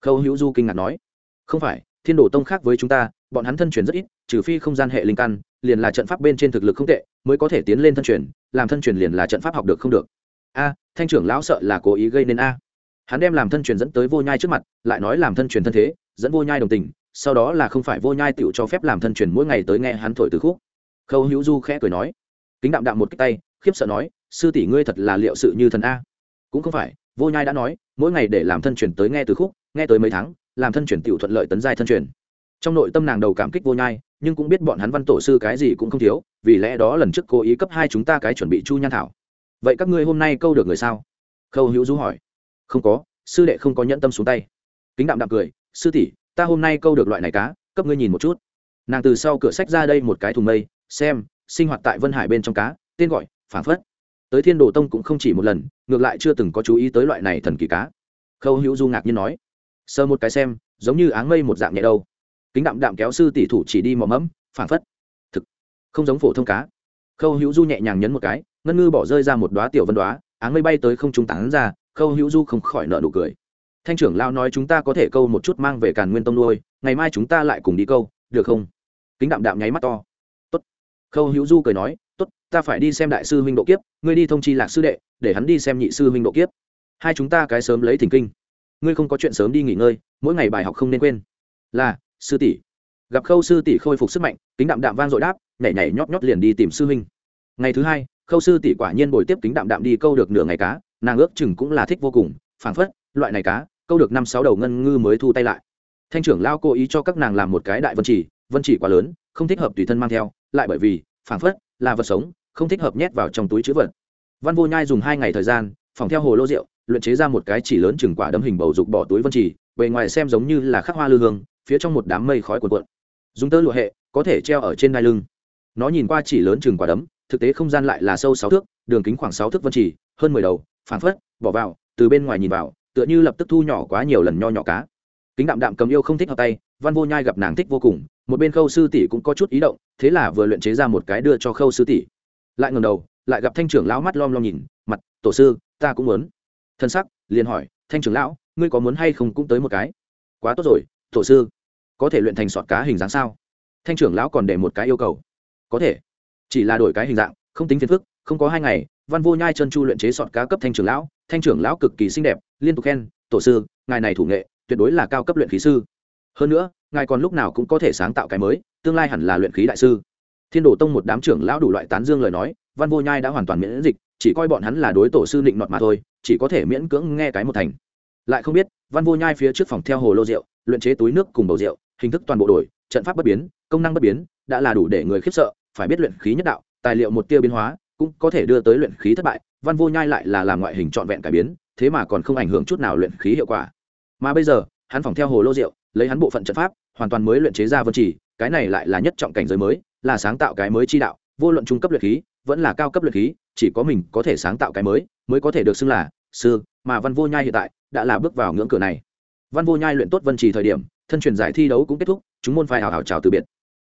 Khâu hữu du kinh ngạc nói. Không phải, thiên đồ tông khác với chúng ta, bọn hắn thân truyền rất ít, trừ phi không gian hệ linh căn liền là trận pháp bên trên thực lực không tệ, mới có thể tiến lên thân truyền, làm thân truyền liền là trận pháp học được không được. A, thanh trưởng lão sợ là cố ý gây nên a. Hắn đem làm thân truyền dẫn tới vô nhai trước mặt, lại nói làm thân truyền thân thế, dẫn vô nhai đồng tình, sau đó là không phải vô nhai tựu cho phép làm thân truyền mỗi ngày tới nghe hắn thổi từ khúc. Khâu hữu du khẽ cười nói, kính đạm đạm một cái tay, khiếp sợ nói, sư tỷ ngươi thật là liệu sự như thần a. Cũng không phải, vô nhai đã nói, mỗi ngày để làm thân truyền tới nghe từ khúc, nghe tới mấy tháng, làm thân truyền tiểu thuận lợi tấn giai thân truyền. Trong nội tâm nàng đầu cảm kích vô nhai nhưng cũng biết bọn hắn văn tổ sư cái gì cũng không thiếu, vì lẽ đó lần trước cố ý cấp hai chúng ta cái chuẩn bị chu nhan thảo. Vậy các ngươi hôm nay câu được người sao? Khâu hữu du hỏi. Không có, sư đệ không có nhẫn tâm xuống tay. Kính đạm đạm cười, sư tỷ, ta hôm nay câu được loại này cá, cấp ngươi nhìn một chút. Nàng từ sau cửa sách ra đây một cái thùng mây, xem, sinh hoạt tại vân hải bên trong cá, tên gọi phản phất. Tới thiên đồ tông cũng không chỉ một lần, ngược lại chưa từng có chú ý tới loại này thần kỳ cá. Khâu hữu du ngạc nhiên nói. Sơ một cái xem, giống như áng mây một dạng nhẹ đâu kính đạm đạm kéo sư tỷ thủ chỉ đi mò mẫm phản phất. Thực. Không giống phổ thông cá. Khâu hữu du nhẹ nhàng nhấn một cái, ngân ngư bỏ rơi ra một đoá tiểu vân đoá áng mây bay tới không chúng tán ra, khâu hữu du không khỏi nợ nụ cười. Thanh trưởng lao nói chúng ta có thể câu một chút mang về càn nguyên tông nuôi, ngày mai chúng ta lại cùng đi câu, được không? Kính đạm đạm nháy mắt to. Tốt. Khâu hữu du cười nói, tốt, ta phải đi xem đại sư huynh độ kiếp, ngươi đi thông chi lạc sư đệ, để hắn đi xem nhị sư huynh độ kiếp. Hai chúng ta cái sớm lấy thỉnh kinh. Ngươi không có chuyện sớm đi nghỉ ngơi, mỗi ngày bài học không nên quên. Là sư tỷ. Gặp khâu sư tỷ khôi phục sức mạnh, kính đạm đạm vang dội đáp, nhảy nhảy nhót nhót liền đi tìm sư huynh. Ngày thứ hai, khâu sư tỷ quả nhiên bồi tiếp kính đạm đạm đi câu được nửa ngày cá, nàng ước chừng cũng là thích vô cùng, phảng phất, loại này cá, câu được năm sáu đầu ngân ngư mới thu tay lại. Thanh trưởng lao cố ý cho các nàng làm một cái đại vân chỉ vân chỉ quá lớn, không thích hợp tùy thân mang theo, lại bởi vì, phảng phất, là vật sống, không thích hợp nhét vào trong túi chữ vật. Văn vô nhai dùng hai ngày thời gian, phòng theo hồ lô rượu, luyện chế ra một cái chỉ lớn chừng quả đấm hình bầu dục bỏ túi vân chỉ, bề ngoài xem giống như là khắc hoa lư hương phía trong một đám mây khói cuộn cuộn. Dùng tơ lụa hệ, có thể treo ở trên đai lưng. Nó nhìn qua chỉ lớn chừng quả đấm, thực tế không gian lại là sâu sáu thước, đường kính khoảng sáu thước vân chỉ hơn mười đầu Phản phất, bỏ vào, từ bên ngoài nhìn vào, tựa như lập tức thu nhỏ quá nhiều lần nho nhỏ cá. Kính đạm đạm cầm yêu không thích hợp tay, văn vô nhai gặp nàng thích vô cùng, một bên khâu sư tỷ cũng có chút ý động, thế là vừa luyện chế ra một cái đưa cho khâu sư tỷ. Lại ngầm đầu, lại gặp thanh trưởng lão mắt lom lom nhìn, mặt, tổ sư, ta cũng muốn. Thân sắc, liền hỏi, thanh trưởng lão, ngươi có muốn hay không cũng tới một cái? Quá tốt rồi, tổ sư có thể luyện thành sọt cá hình dáng sao? Thanh trưởng lão còn để một cái yêu cầu. Có thể. Chỉ là đổi cái hình dạng, không tính phiền phức, không có hai ngày, văn vô nhai chân chu luyện chế sọt cá cấp thanh trưởng lão, thanh trưởng lão cực kỳ xinh đẹp, liên tục khen, tổ sư, ngài này thủ nghệ, tuyệt đối là cao cấp luyện khí sư. Hơn nữa, ngài còn lúc nào cũng có thể sáng tạo cái mới, tương lai hẳn là luyện khí đại sư. Thiên đồ tông một đám trưởng lão đủ loại tán dương lời nói, văn vô nhai đã hoàn toàn miễn dịch, chỉ coi bọn hắn là đối tổ sư định nọt mà thôi, chỉ có thể miễn cưỡng nghe cái một thành. Lại không biết, văn vô nhai phía trước phòng theo hồ lô rượu, luyện chế túi nước cùng bầu rượu hình thức toàn bộ đổi, trận pháp bất biến, công năng bất biến, đã là đủ để người khiếp sợ, phải biết luyện khí nhất đạo, tài liệu một tiêu biến hóa, cũng có thể đưa tới luyện khí thất bại, văn vô nhai lại là làm ngoại hình trọn vẹn cải biến, thế mà còn không ảnh hưởng chút nào luyện khí hiệu quả. Mà bây giờ, hắn phòng theo hồ lô rượu, lấy hắn bộ phận trận pháp, hoàn toàn mới luyện chế ra vân chỉ cái này lại là nhất trọng cảnh giới mới, là sáng tạo cái mới chi đạo, vô luận trung cấp luyện khí, vẫn là cao cấp luyện khí, chỉ có mình có thể sáng tạo cái mới mới có thể được xưng là sư, mà văn vô nhai hiện tại đã là bước vào ngưỡng cửa này văn vô nhai luyện tốt vân trì thời điểm, thân truyền giải thi đấu cũng kết thúc, chúng môn phái hào hào chào từ biệt.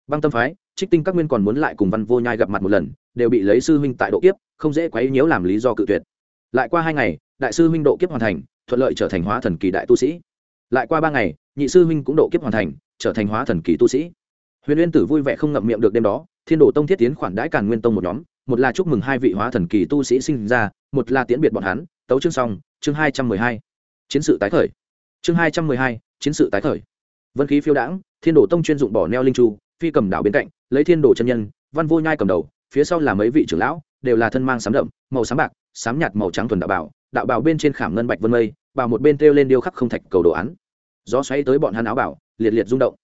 Băng tâm phái, trích tinh các nguyên còn muốn lại cùng văn vô nhai gặp mặt một lần, đều bị lấy sư huynh tại độ kiếp, không dễ quấy nhiễu làm lý do cự tuyệt. Lại qua hai ngày, đại sư huynh độ kiếp hoàn thành, thuận lợi trở thành hóa thần kỳ đại tu sĩ. Lại qua ba ngày, nhị sư huynh cũng độ kiếp hoàn thành, trở thành hóa thần kỳ tu sĩ. Huyền uyên tử vui vẻ không ngậm miệng được đêm đó, thiên đồ tông thiết tiến khoản đãi càn nguyên tông một nhóm, một là chúc mừng hai vị hóa thần kỳ tu sĩ sinh ra, một là tiễn biệt bọn hắn. Tấu chương xong, chương hai trăm mười hai. Chiến sự tái khởi chương hai trăm mười hai, chiến sự tái khởi. Vân khí phiêu đãng, thiên đồ tông chuyên dụng bỏ neo linh chu, phi cầm đảo bên cạnh, lấy thiên đồ chân nhân, văn vô nhai cầm đầu, phía sau là mấy vị trưởng lão, đều là thân mang sám đậm, màu sám bạc, sám nhạt màu trắng thuần đạo bảo đạo bảo bên trên khảm ngân bạch vân mây, bảo một bên treo lên điêu khắc không thạch cầu đồ án. Gió xoáy tới bọn hắn áo bảo, liệt liệt rung động.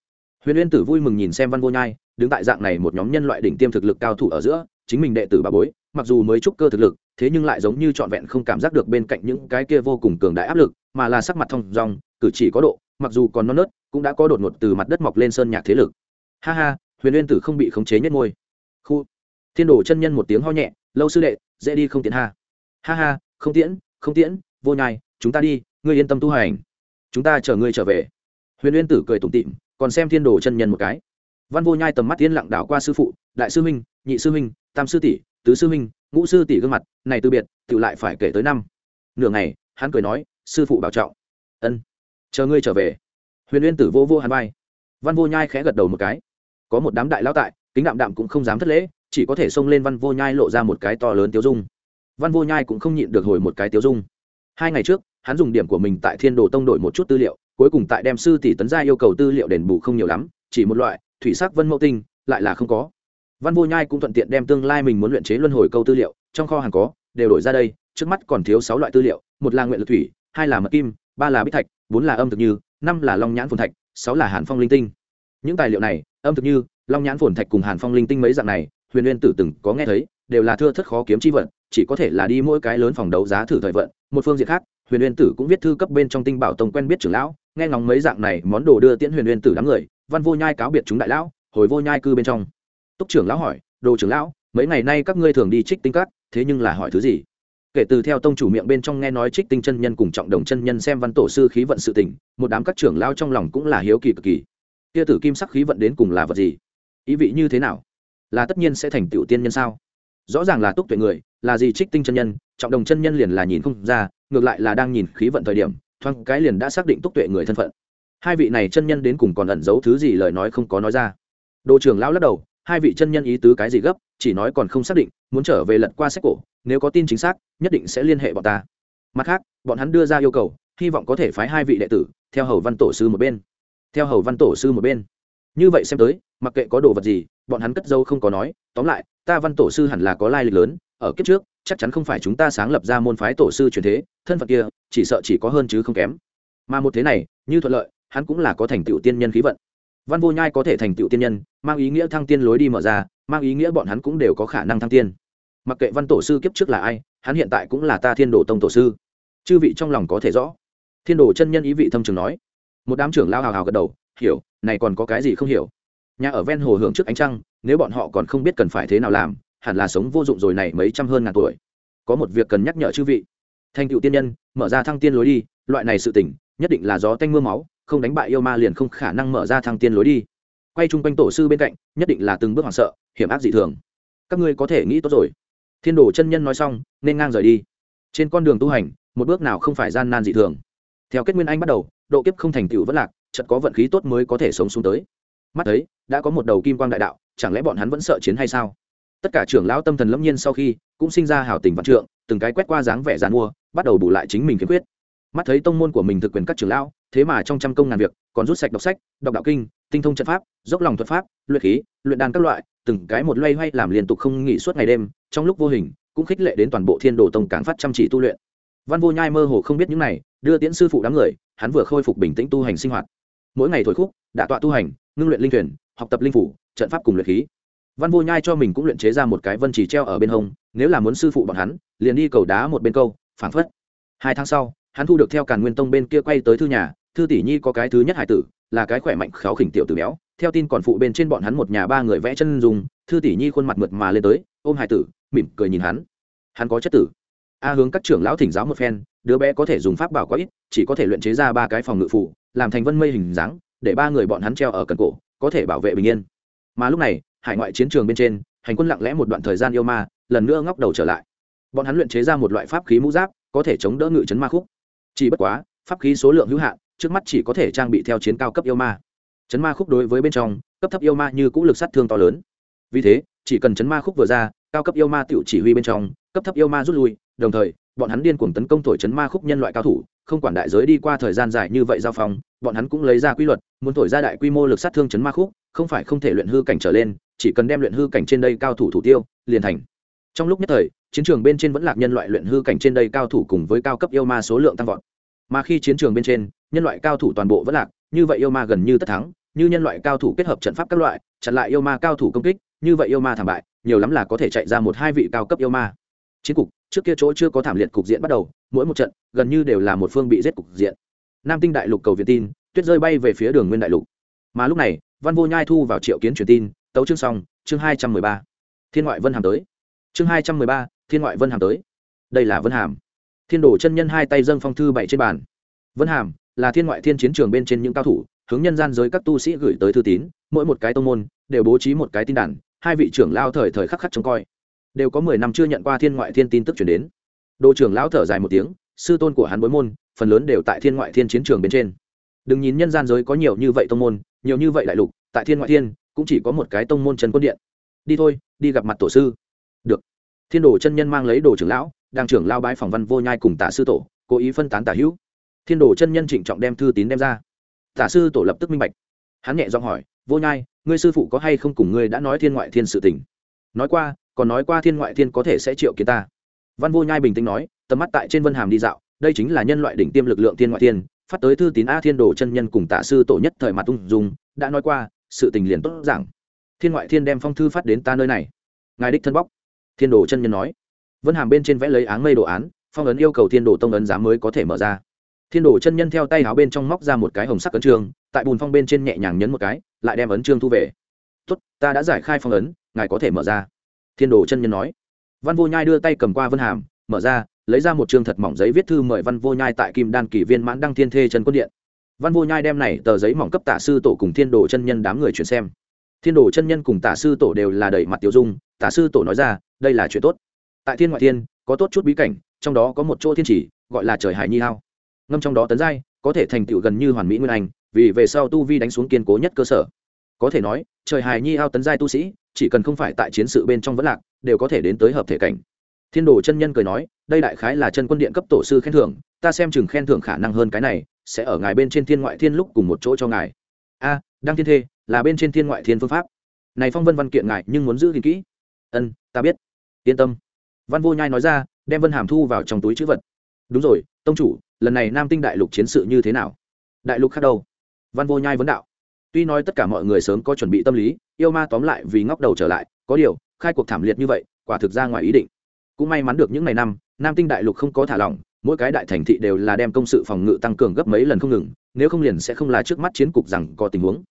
Huyền uyên tử vui mừng nhìn xem văn vô nhai, đứng tại dạng này một nhóm nhân loại đỉnh tiêm thực lực cao thủ ở giữa, chính mình đệ tử bà bối, mặc dù mới trúc cơ thực lực, thế nhưng lại giống như trọn vẹn không cảm giác được bên cạnh những cái kia vô cùng cường đại áp lực mà là sắc mặt thông dong, cử chỉ có độ, mặc dù còn non nớt, cũng đã có đột ngột từ mặt đất mọc lên sơn nhạc thế lực. Ha ha, huyền uyên tử không bị khống chế nhất ngôi khu. Thiên đồ chân nhân một tiếng ho nhẹ, lâu sư đệ, dễ đi không tiễn ha. Ha ha, không tiễn không tiễn, vô nhai, chúng ta đi, ngươi yên tâm tu hành. Chúng ta chờ ngươi trở về. Huyền uyên tử cười tủm tịm còn xem thiên đồ chân nhân một cái. Văn vô nhai tầm mắt yên lặng đảo qua sư phụ, đại sư minh nhị sư minh tam sư tỷ, tứ sư minh ngũ sư tỷ gương mặt, này từ biệt tự lại phải kể tới năm. Nửa ngày, hắn cười nói sư phụ bảo trọng. Ân, chờ ngươi trở về. Huyền uyên tử vô vô hàn vai. Văn vô nhai khẽ gật đầu một cái. Có một đám đại lao tại, kính đạm đạm cũng không dám thất lễ, chỉ có thể xông lên văn vô nhai lộ ra một cái to lớn tiêu dung. Văn vô nhai cũng không nhịn được hồi một cái tiêu dung. Hai ngày trước, hắn dùng điểm của mình tại thiên đồ tông đổi một chút tư liệu, cuối cùng tại đem sư tỷ tấn gia yêu cầu tư liệu đền bù không nhiều lắm, chỉ một loại, thủy sắc vân mẫu tinh, lại là không có. Văn vô nhai cũng thuận tiện đem tương lai mình muốn luyện chế luân hồi câu tư liệu, trong kho hàng có, đều đổi ra đây, trước mắt còn thiếu sáu loại tư liệu, một là nguyện lực thủy hai là mật kim, ba là bích thạch, bốn là âm thực như, năm là long nhãn phồn thạch, sáu là hàn phong linh tinh. Những tài liệu này, âm thực như, long nhãn phồn thạch cùng hàn phong linh tinh mấy dạng này, huyền uyên tử từng có nghe thấy, đều là thưa thất khó kiếm chi vận, chỉ có thể là đi mỗi cái lớn phòng đấu giá thử thời vận, một phương diện khác, huyền uyên tử cũng viết thư cấp bên trong tinh bảo tông quen biết trưởng lão, nghe ngóng mấy dạng này món đồ đưa tiễn huyền uyên tử đám người, văn vô nhai cáo biệt chúng đại lão, hồi vô nhai cư bên trong. Túc trưởng lão hỏi, đồ trưởng lão, mấy ngày nay các ngươi thường đi trích tinh cắt thế nhưng là hỏi thứ gì? Kể từ theo tông chủ miệng bên trong nghe nói trích tinh chân nhân cùng trọng đồng chân nhân xem văn tổ sư khí vận sự tình, một đám các trưởng lao trong lòng cũng là hiếu kỳ cực kỳ. Kia tử kim sắc khí vận đến cùng là vật gì? Ý vị như thế nào? Là tất nhiên sẽ thành tựu tiên nhân sao? Rõ ràng là túc tuệ người, là gì trích tinh chân nhân, trọng đồng chân nhân liền là nhìn không ra, ngược lại là đang nhìn khí vận thời điểm, thoáng cái liền đã xác định túc tuệ người thân phận. Hai vị này chân nhân đến cùng còn ẩn giấu thứ gì lời nói không có nói ra. Đồ trưởng lão lắc đầu, hai vị chân nhân ý tứ cái gì gấp, chỉ nói còn không xác định, muốn trở về lật qua sách cổ nếu có tin chính xác, nhất định sẽ liên hệ bọn ta. Mặt khác, bọn hắn đưa ra yêu cầu, hy vọng có thể phái hai vị đệ tử, theo hầu văn tổ sư một bên. Theo hầu văn tổ sư một bên. Như vậy xem tới, mặc kệ có đồ vật gì, bọn hắn cất dâu không có nói, tóm lại, ta văn tổ sư hẳn là có lai lịch lớn, ở kiếp trước, chắc chắn không phải chúng ta sáng lập ra môn phái tổ sư truyền thế, thân phận kia, chỉ sợ chỉ có hơn chứ không kém. Mà một thế này, như thuận lợi, hắn cũng là có thành tựu tiên nhân khí vận. Văn vô nhai có thể thành tựu tiên nhân, mang ý nghĩa thăng tiên lối đi mở ra, mang ý nghĩa bọn hắn cũng đều có khả năng thăng tiên mặc kệ văn tổ sư kiếp trước là ai, hắn hiện tại cũng là ta thiên đồ tông tổ sư. Chư vị trong lòng có thể rõ. Thiên đồ chân nhân ý vị thâm trường nói. Một đám trưởng lao hào hào gật đầu, hiểu, này còn có cái gì không hiểu? Nhà ở ven hồ hưởng trước ánh trăng, nếu bọn họ còn không biết cần phải thế nào làm, hẳn là sống vô dụng rồi này mấy trăm hơn ngàn tuổi. Có một việc cần nhắc nhở chư vị. Thành cựu tiên nhân, mở ra thăng tiên lối đi, loại này sự tỉnh nhất định là gió tanh mưa máu, không đánh bại yêu ma liền không khả năng mở ra thăng tiên lối đi. Quay chung quanh tổ sư bên cạnh, nhất định là từng bước hoảng sợ, hiểm ác dị thường. Các ngươi có thể nghĩ tốt rồi thiên đồ chân nhân nói xong, nên ngang rời đi. Trên con đường tu hành, một bước nào không phải gian nan dị thường. Theo kết nguyên anh bắt đầu, độ kiếp không thành tựu vẫn lạc chật có vận khí tốt mới có thể sống xuống tới. Mắt thấy, đã có một đầu kim quang đại đạo, chẳng lẽ bọn hắn vẫn sợ chiến hay sao? Tất cả trưởng lão tâm thần lâm nhiên sau khi, cũng sinh ra hảo tình văn trượng, từng cái quét qua dáng vẻ dàn mua, bắt đầu bù lại chính mình khiếm khuyết. Mắt thấy tông môn của mình thực quyền các trưởng lão, thế mà trong trăm công ngàn việc, còn rút sạch đọc sách, đọc đạo kinh, tinh thông trận pháp, dốc lòng thuật pháp, luyện khí, luyện đàn các loại, từng cái một loay hoay làm liên tục không nghỉ suốt ngày đêm trong lúc vô hình, cũng khích lệ đến toàn bộ thiên đồ tông cảng phát chăm chỉ tu luyện. Văn vô nhai mơ hồ không biết những này, đưa tiễn sư phụ đám người, hắn vừa khôi phục bình tĩnh tu hành sinh hoạt. Mỗi ngày thổi khúc đạ tọa tu hành, ngưng luyện linh thuyền, học tập linh phủ, trận pháp cùng luyện khí. Văn vô nhai cho mình cũng luyện chế ra một cái vân chỉ treo ở bên hông, nếu là muốn sư phụ bọn hắn, liền đi cầu đá một bên câu phản phất. Hai tháng sau, hắn thu được theo càn nguyên tông bên kia quay tới thư nhà, thư tỷ nhi có cái thứ nhất hải tử, là cái khỏe mạnh kháo khỉnh tiểu tử béo. Theo tin còn phụ bên trên bọn hắn một nhà ba người vẽ chân dùng thư tỷ nhi khuôn mặt mượt mà lên tới, ôm hải tử, mỉm cười nhìn hắn. Hắn có chất tử. A hướng các trưởng lão thỉnh giáo một phen, đứa bé có thể dùng pháp bảo quá ít, chỉ có thể luyện chế ra ba cái phòng ngự phụ làm thành vân mây hình dáng, để ba người bọn hắn treo ở cần cổ, có thể bảo vệ bình yên. Mà lúc này, hải ngoại chiến trường bên trên, hành quân lặng lẽ một đoạn thời gian yêu ma, lần nữa ngóc đầu trở lại. Bọn hắn luyện chế ra một loại pháp khí mũ giáp, có thể chống đỡ ngự chấn ma khúc. Chỉ bất quá, pháp khí số lượng hữu hạn, trước mắt chỉ có thể trang bị theo chiến cao cấp yêu ma. Chấn ma khúc đối với bên trong, cấp thấp yêu ma như cũ lực sát thương to lớn vì thế, chỉ cần chấn ma khúc vừa ra, cao cấp yêu ma tự chỉ huy bên trong, cấp thấp yêu ma rút lui, đồng thời, bọn hắn điên cuồng tấn công thổi chấn ma khúc nhân loại cao thủ, không quản đại giới đi qua thời gian dài như vậy giao phong, bọn hắn cũng lấy ra quy luật, muốn thổi ra đại quy mô lực sát thương chấn ma khúc, không phải không thể luyện hư cảnh trở lên, chỉ cần đem luyện hư cảnh trên đây cao thủ thủ tiêu, liền thành. Trong lúc nhất thời, chiến trường bên trên vẫn lạc nhân loại luyện hư cảnh trên đây cao thủ cùng với cao cấp yêu ma số lượng tăng vọt. Mà khi chiến trường bên trên, nhân loại cao thủ toàn bộ vẫn lạc, như vậy yêu ma gần như tất thắng, như nhân loại cao thủ kết hợp trận pháp các loại, chặn lại yêu ma cao thủ công kích như vậy yêu ma thảm bại, nhiều lắm là có thể chạy ra một hai vị cao cấp yêu ma. Chiến cục, trước kia chỗ chưa có thảm liệt cục diện bắt đầu, mỗi một trận, gần như đều là một phương bị giết cục diện. Nam tinh đại lục cầu viện tin, tuyết rơi bay về phía đường nguyên đại lục. Mà lúc này, văn vô nhai thu vào triệu kiến truyền tin, tấu chương xong, chương hai trăm mười ba. Thiên ngoại vân hàm tới. Chương hai trăm mười ba, thiên ngoại vân hàm tới. Đây là vân hàm. Thiên đồ chân nhân hai tay dâng phong thư bảy trên bàn. Vân hàm là thiên ngoại thiên chiến trường bên trên những cao thủ hướng nhân gian giới các tu sĩ gửi tới thư tín, mỗi một cái tông môn đều bố trí một cái tin đàn, hai vị trưởng lao thời thời khắc khắc trông coi. Đều có mười năm chưa nhận qua thiên ngoại thiên tin tức chuyển đến. Đồ trưởng lão thở dài một tiếng, sư tôn của hắn bối môn, phần lớn đều tại thiên ngoại thiên chiến trường bên trên. Đừng nhìn nhân gian giới có nhiều như vậy tông môn, nhiều như vậy đại lục, tại thiên ngoại thiên, cũng chỉ có một cái tông môn trần quân điện. Đi thôi, đi gặp mặt tổ sư. Được. Thiên đồ chân nhân mang lấy đồ trưởng lão, đang trưởng lao bái phòng văn vô nhai cùng tả sư tổ, cố ý phân tán tả hữu. Thiên đồ chân nhân trịnh trọng đem thư tín đem ra tả sư tổ lập tức minh bạch. Hắn nhẹ giọng hỏi, vô nhai, ngươi sư phụ có hay không cùng ngươi đã nói thiên ngoại thiên sự tình? Nói qua, còn nói qua thiên ngoại thiên có thể sẽ triệu kiến ta. Văn vô nhai bình tĩnh nói, tầm mắt tại trên vân hàm đi dạo, đây chính là nhân loại đỉnh tiêm lực lượng thiên ngoại thiên, phát tới thư tín a thiên đồ chân nhân cùng tạ sư tổ nhất thời mặt tung dùng đã nói qua, sự tình liền tốt giảng. Thiên ngoại thiên đem phong thư phát đến ta nơi này. Ngài đích thân bóc. Thiên đồ chân nhân nói. Vân hàm bên trên vẽ lấy áng mây đồ án, phong ấn yêu cầu thiên đồ tông ấn giá mới có thể mở ra thiên đồ chân nhân theo tay áo bên trong móc ra một cái hồng sắc ấn trương tại bùn phong bên trên nhẹ nhàng nhấn một cái, lại đem ấn trương thu về. Tốt, ta đã giải khai phong ấn, ngài có thể mở ra. Thiên đồ chân nhân nói. Văn vô nhai đưa tay cầm qua vân hàm, mở ra, lấy ra một chương thật mỏng giấy viết thư mời văn vô nhai tại kim đan kỷ viên mãn đăng thiên thê trần quân điện. Văn vô nhai đem này tờ giấy mỏng cấp tả sư tổ cùng thiên đồ chân nhân đám người chuyển xem. Thiên đồ chân nhân cùng tả sư tổ đều là đẩy mặt tiêu dung, tả sư tổ nói ra, đây là chuyện tốt. Tại thiên ngoại thiên, có tốt chút bí cảnh, trong đó có một chỗ thiên chỉ, gọi là trời hải nhi hao ngâm trong đó tấn giai có thể thành tựu gần như hoàn mỹ nguyên anh vì về sau tu vi đánh xuống kiên cố nhất cơ sở. Có thể nói trời hài nhi ao tấn giai tu sĩ chỉ cần không phải tại chiến sự bên trong vẫn lạc đều có thể đến tới hợp thể cảnh. Thiên đồ chân nhân cười nói đây đại khái là chân quân điện cấp tổ sư khen thưởng ta xem chừng khen thưởng khả năng hơn cái này sẽ ở ngài bên trên thiên ngoại thiên lúc cùng một chỗ cho ngài. A à, đăng thiên thê là bên trên thiên ngoại thiên phương pháp. Này phong vân văn kiện ngài nhưng muốn giữ gìn kỹ. Ân ta biết. Yên tâm. Văn vô nhai nói ra đem vân hàm thu vào trong túi chữ vật. Đúng rồi tông chủ lần này nam tinh đại lục chiến sự như thế nào? Đại lục khác đâu? Văn vô nhai vấn đạo. Tuy nói tất cả mọi người sớm có chuẩn bị tâm lý, yêu ma tóm lại vì ngóc đầu trở lại, có điều, khai cuộc thảm liệt như vậy, quả thực ra ngoài ý định. Cũng may mắn được những ngày năm, nam tinh đại lục không có thả lỏng, mỗi cái đại thành thị đều là đem công sự phòng ngự tăng cường gấp mấy lần không ngừng, nếu không liền sẽ không là trước mắt chiến cục rằng có tình huống.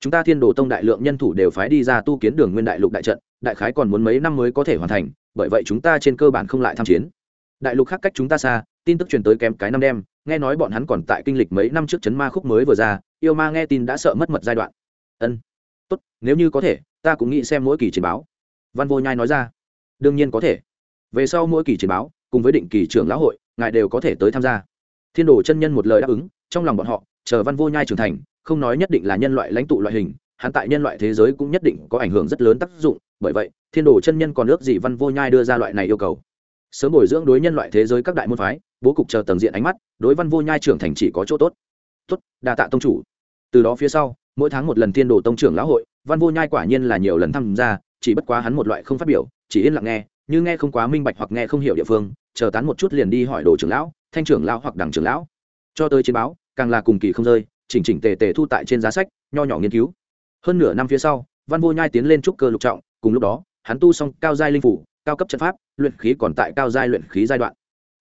Chúng ta thiên đồ tông đại lượng nhân thủ đều phái đi ra tu kiến đường nguyên đại lục đại trận, đại khái còn muốn mấy năm mới có thể hoàn thành, bởi vậy chúng ta trên cơ bản không lại tham chiến. Đại lục khác cách chúng ta xa tin tức truyền tới kém cái năm đêm, nghe nói bọn hắn còn tại kinh lịch mấy năm trước chấn ma khúc mới vừa ra, yêu ma nghe tin đã sợ mất mật giai đoạn. Ân, tốt, nếu như có thể, ta cũng nghĩ xem mỗi kỳ trình báo. Văn vô nhai nói ra. Đương nhiên có thể. Về sau mỗi kỳ trình báo, cùng với định kỳ trưởng lão hội, ngài đều có thể tới tham gia. Thiên đồ chân nhân một lời đáp ứng, trong lòng bọn họ, chờ văn vô nhai trưởng thành, không nói nhất định là nhân loại lãnh tụ loại hình, hắn tại nhân loại thế giới cũng nhất định có ảnh hưởng rất lớn tác dụng, bởi vậy, thiên đồ chân nhân còn ước gì văn vô nhai đưa ra loại này yêu cầu sớm bồi dưỡng đối nhân loại thế giới các đại môn phái, bố cục chờ tầng diện ánh mắt, đối văn vô nhai trưởng thành chỉ có chỗ tốt. Tốt, đa tạ tông chủ. Từ đó phía sau, mỗi tháng một lần thiên đồ tông trưởng lão hội, văn vô nhai quả nhiên là nhiều lần tham gia, chỉ bất quá hắn một loại không phát biểu, chỉ yên lặng nghe, như nghe không quá minh bạch hoặc nghe không hiểu địa phương, chờ tán một chút liền đi hỏi đồ trưởng lão, thanh trưởng lão hoặc đảng trưởng lão. Cho tới chiến báo, càng là cùng kỳ không rơi, chỉnh chỉnh tề tề thu tại trên giá sách, nho nhỏ nghiên cứu. Hơn nửa năm phía sau, văn vô nhai tiến lên trúc cơ lục trọng, cùng lúc đó, hắn tu xong cao giai linh phủ cao cấp trận pháp, luyện khí còn tại cao giai luyện khí giai đoạn.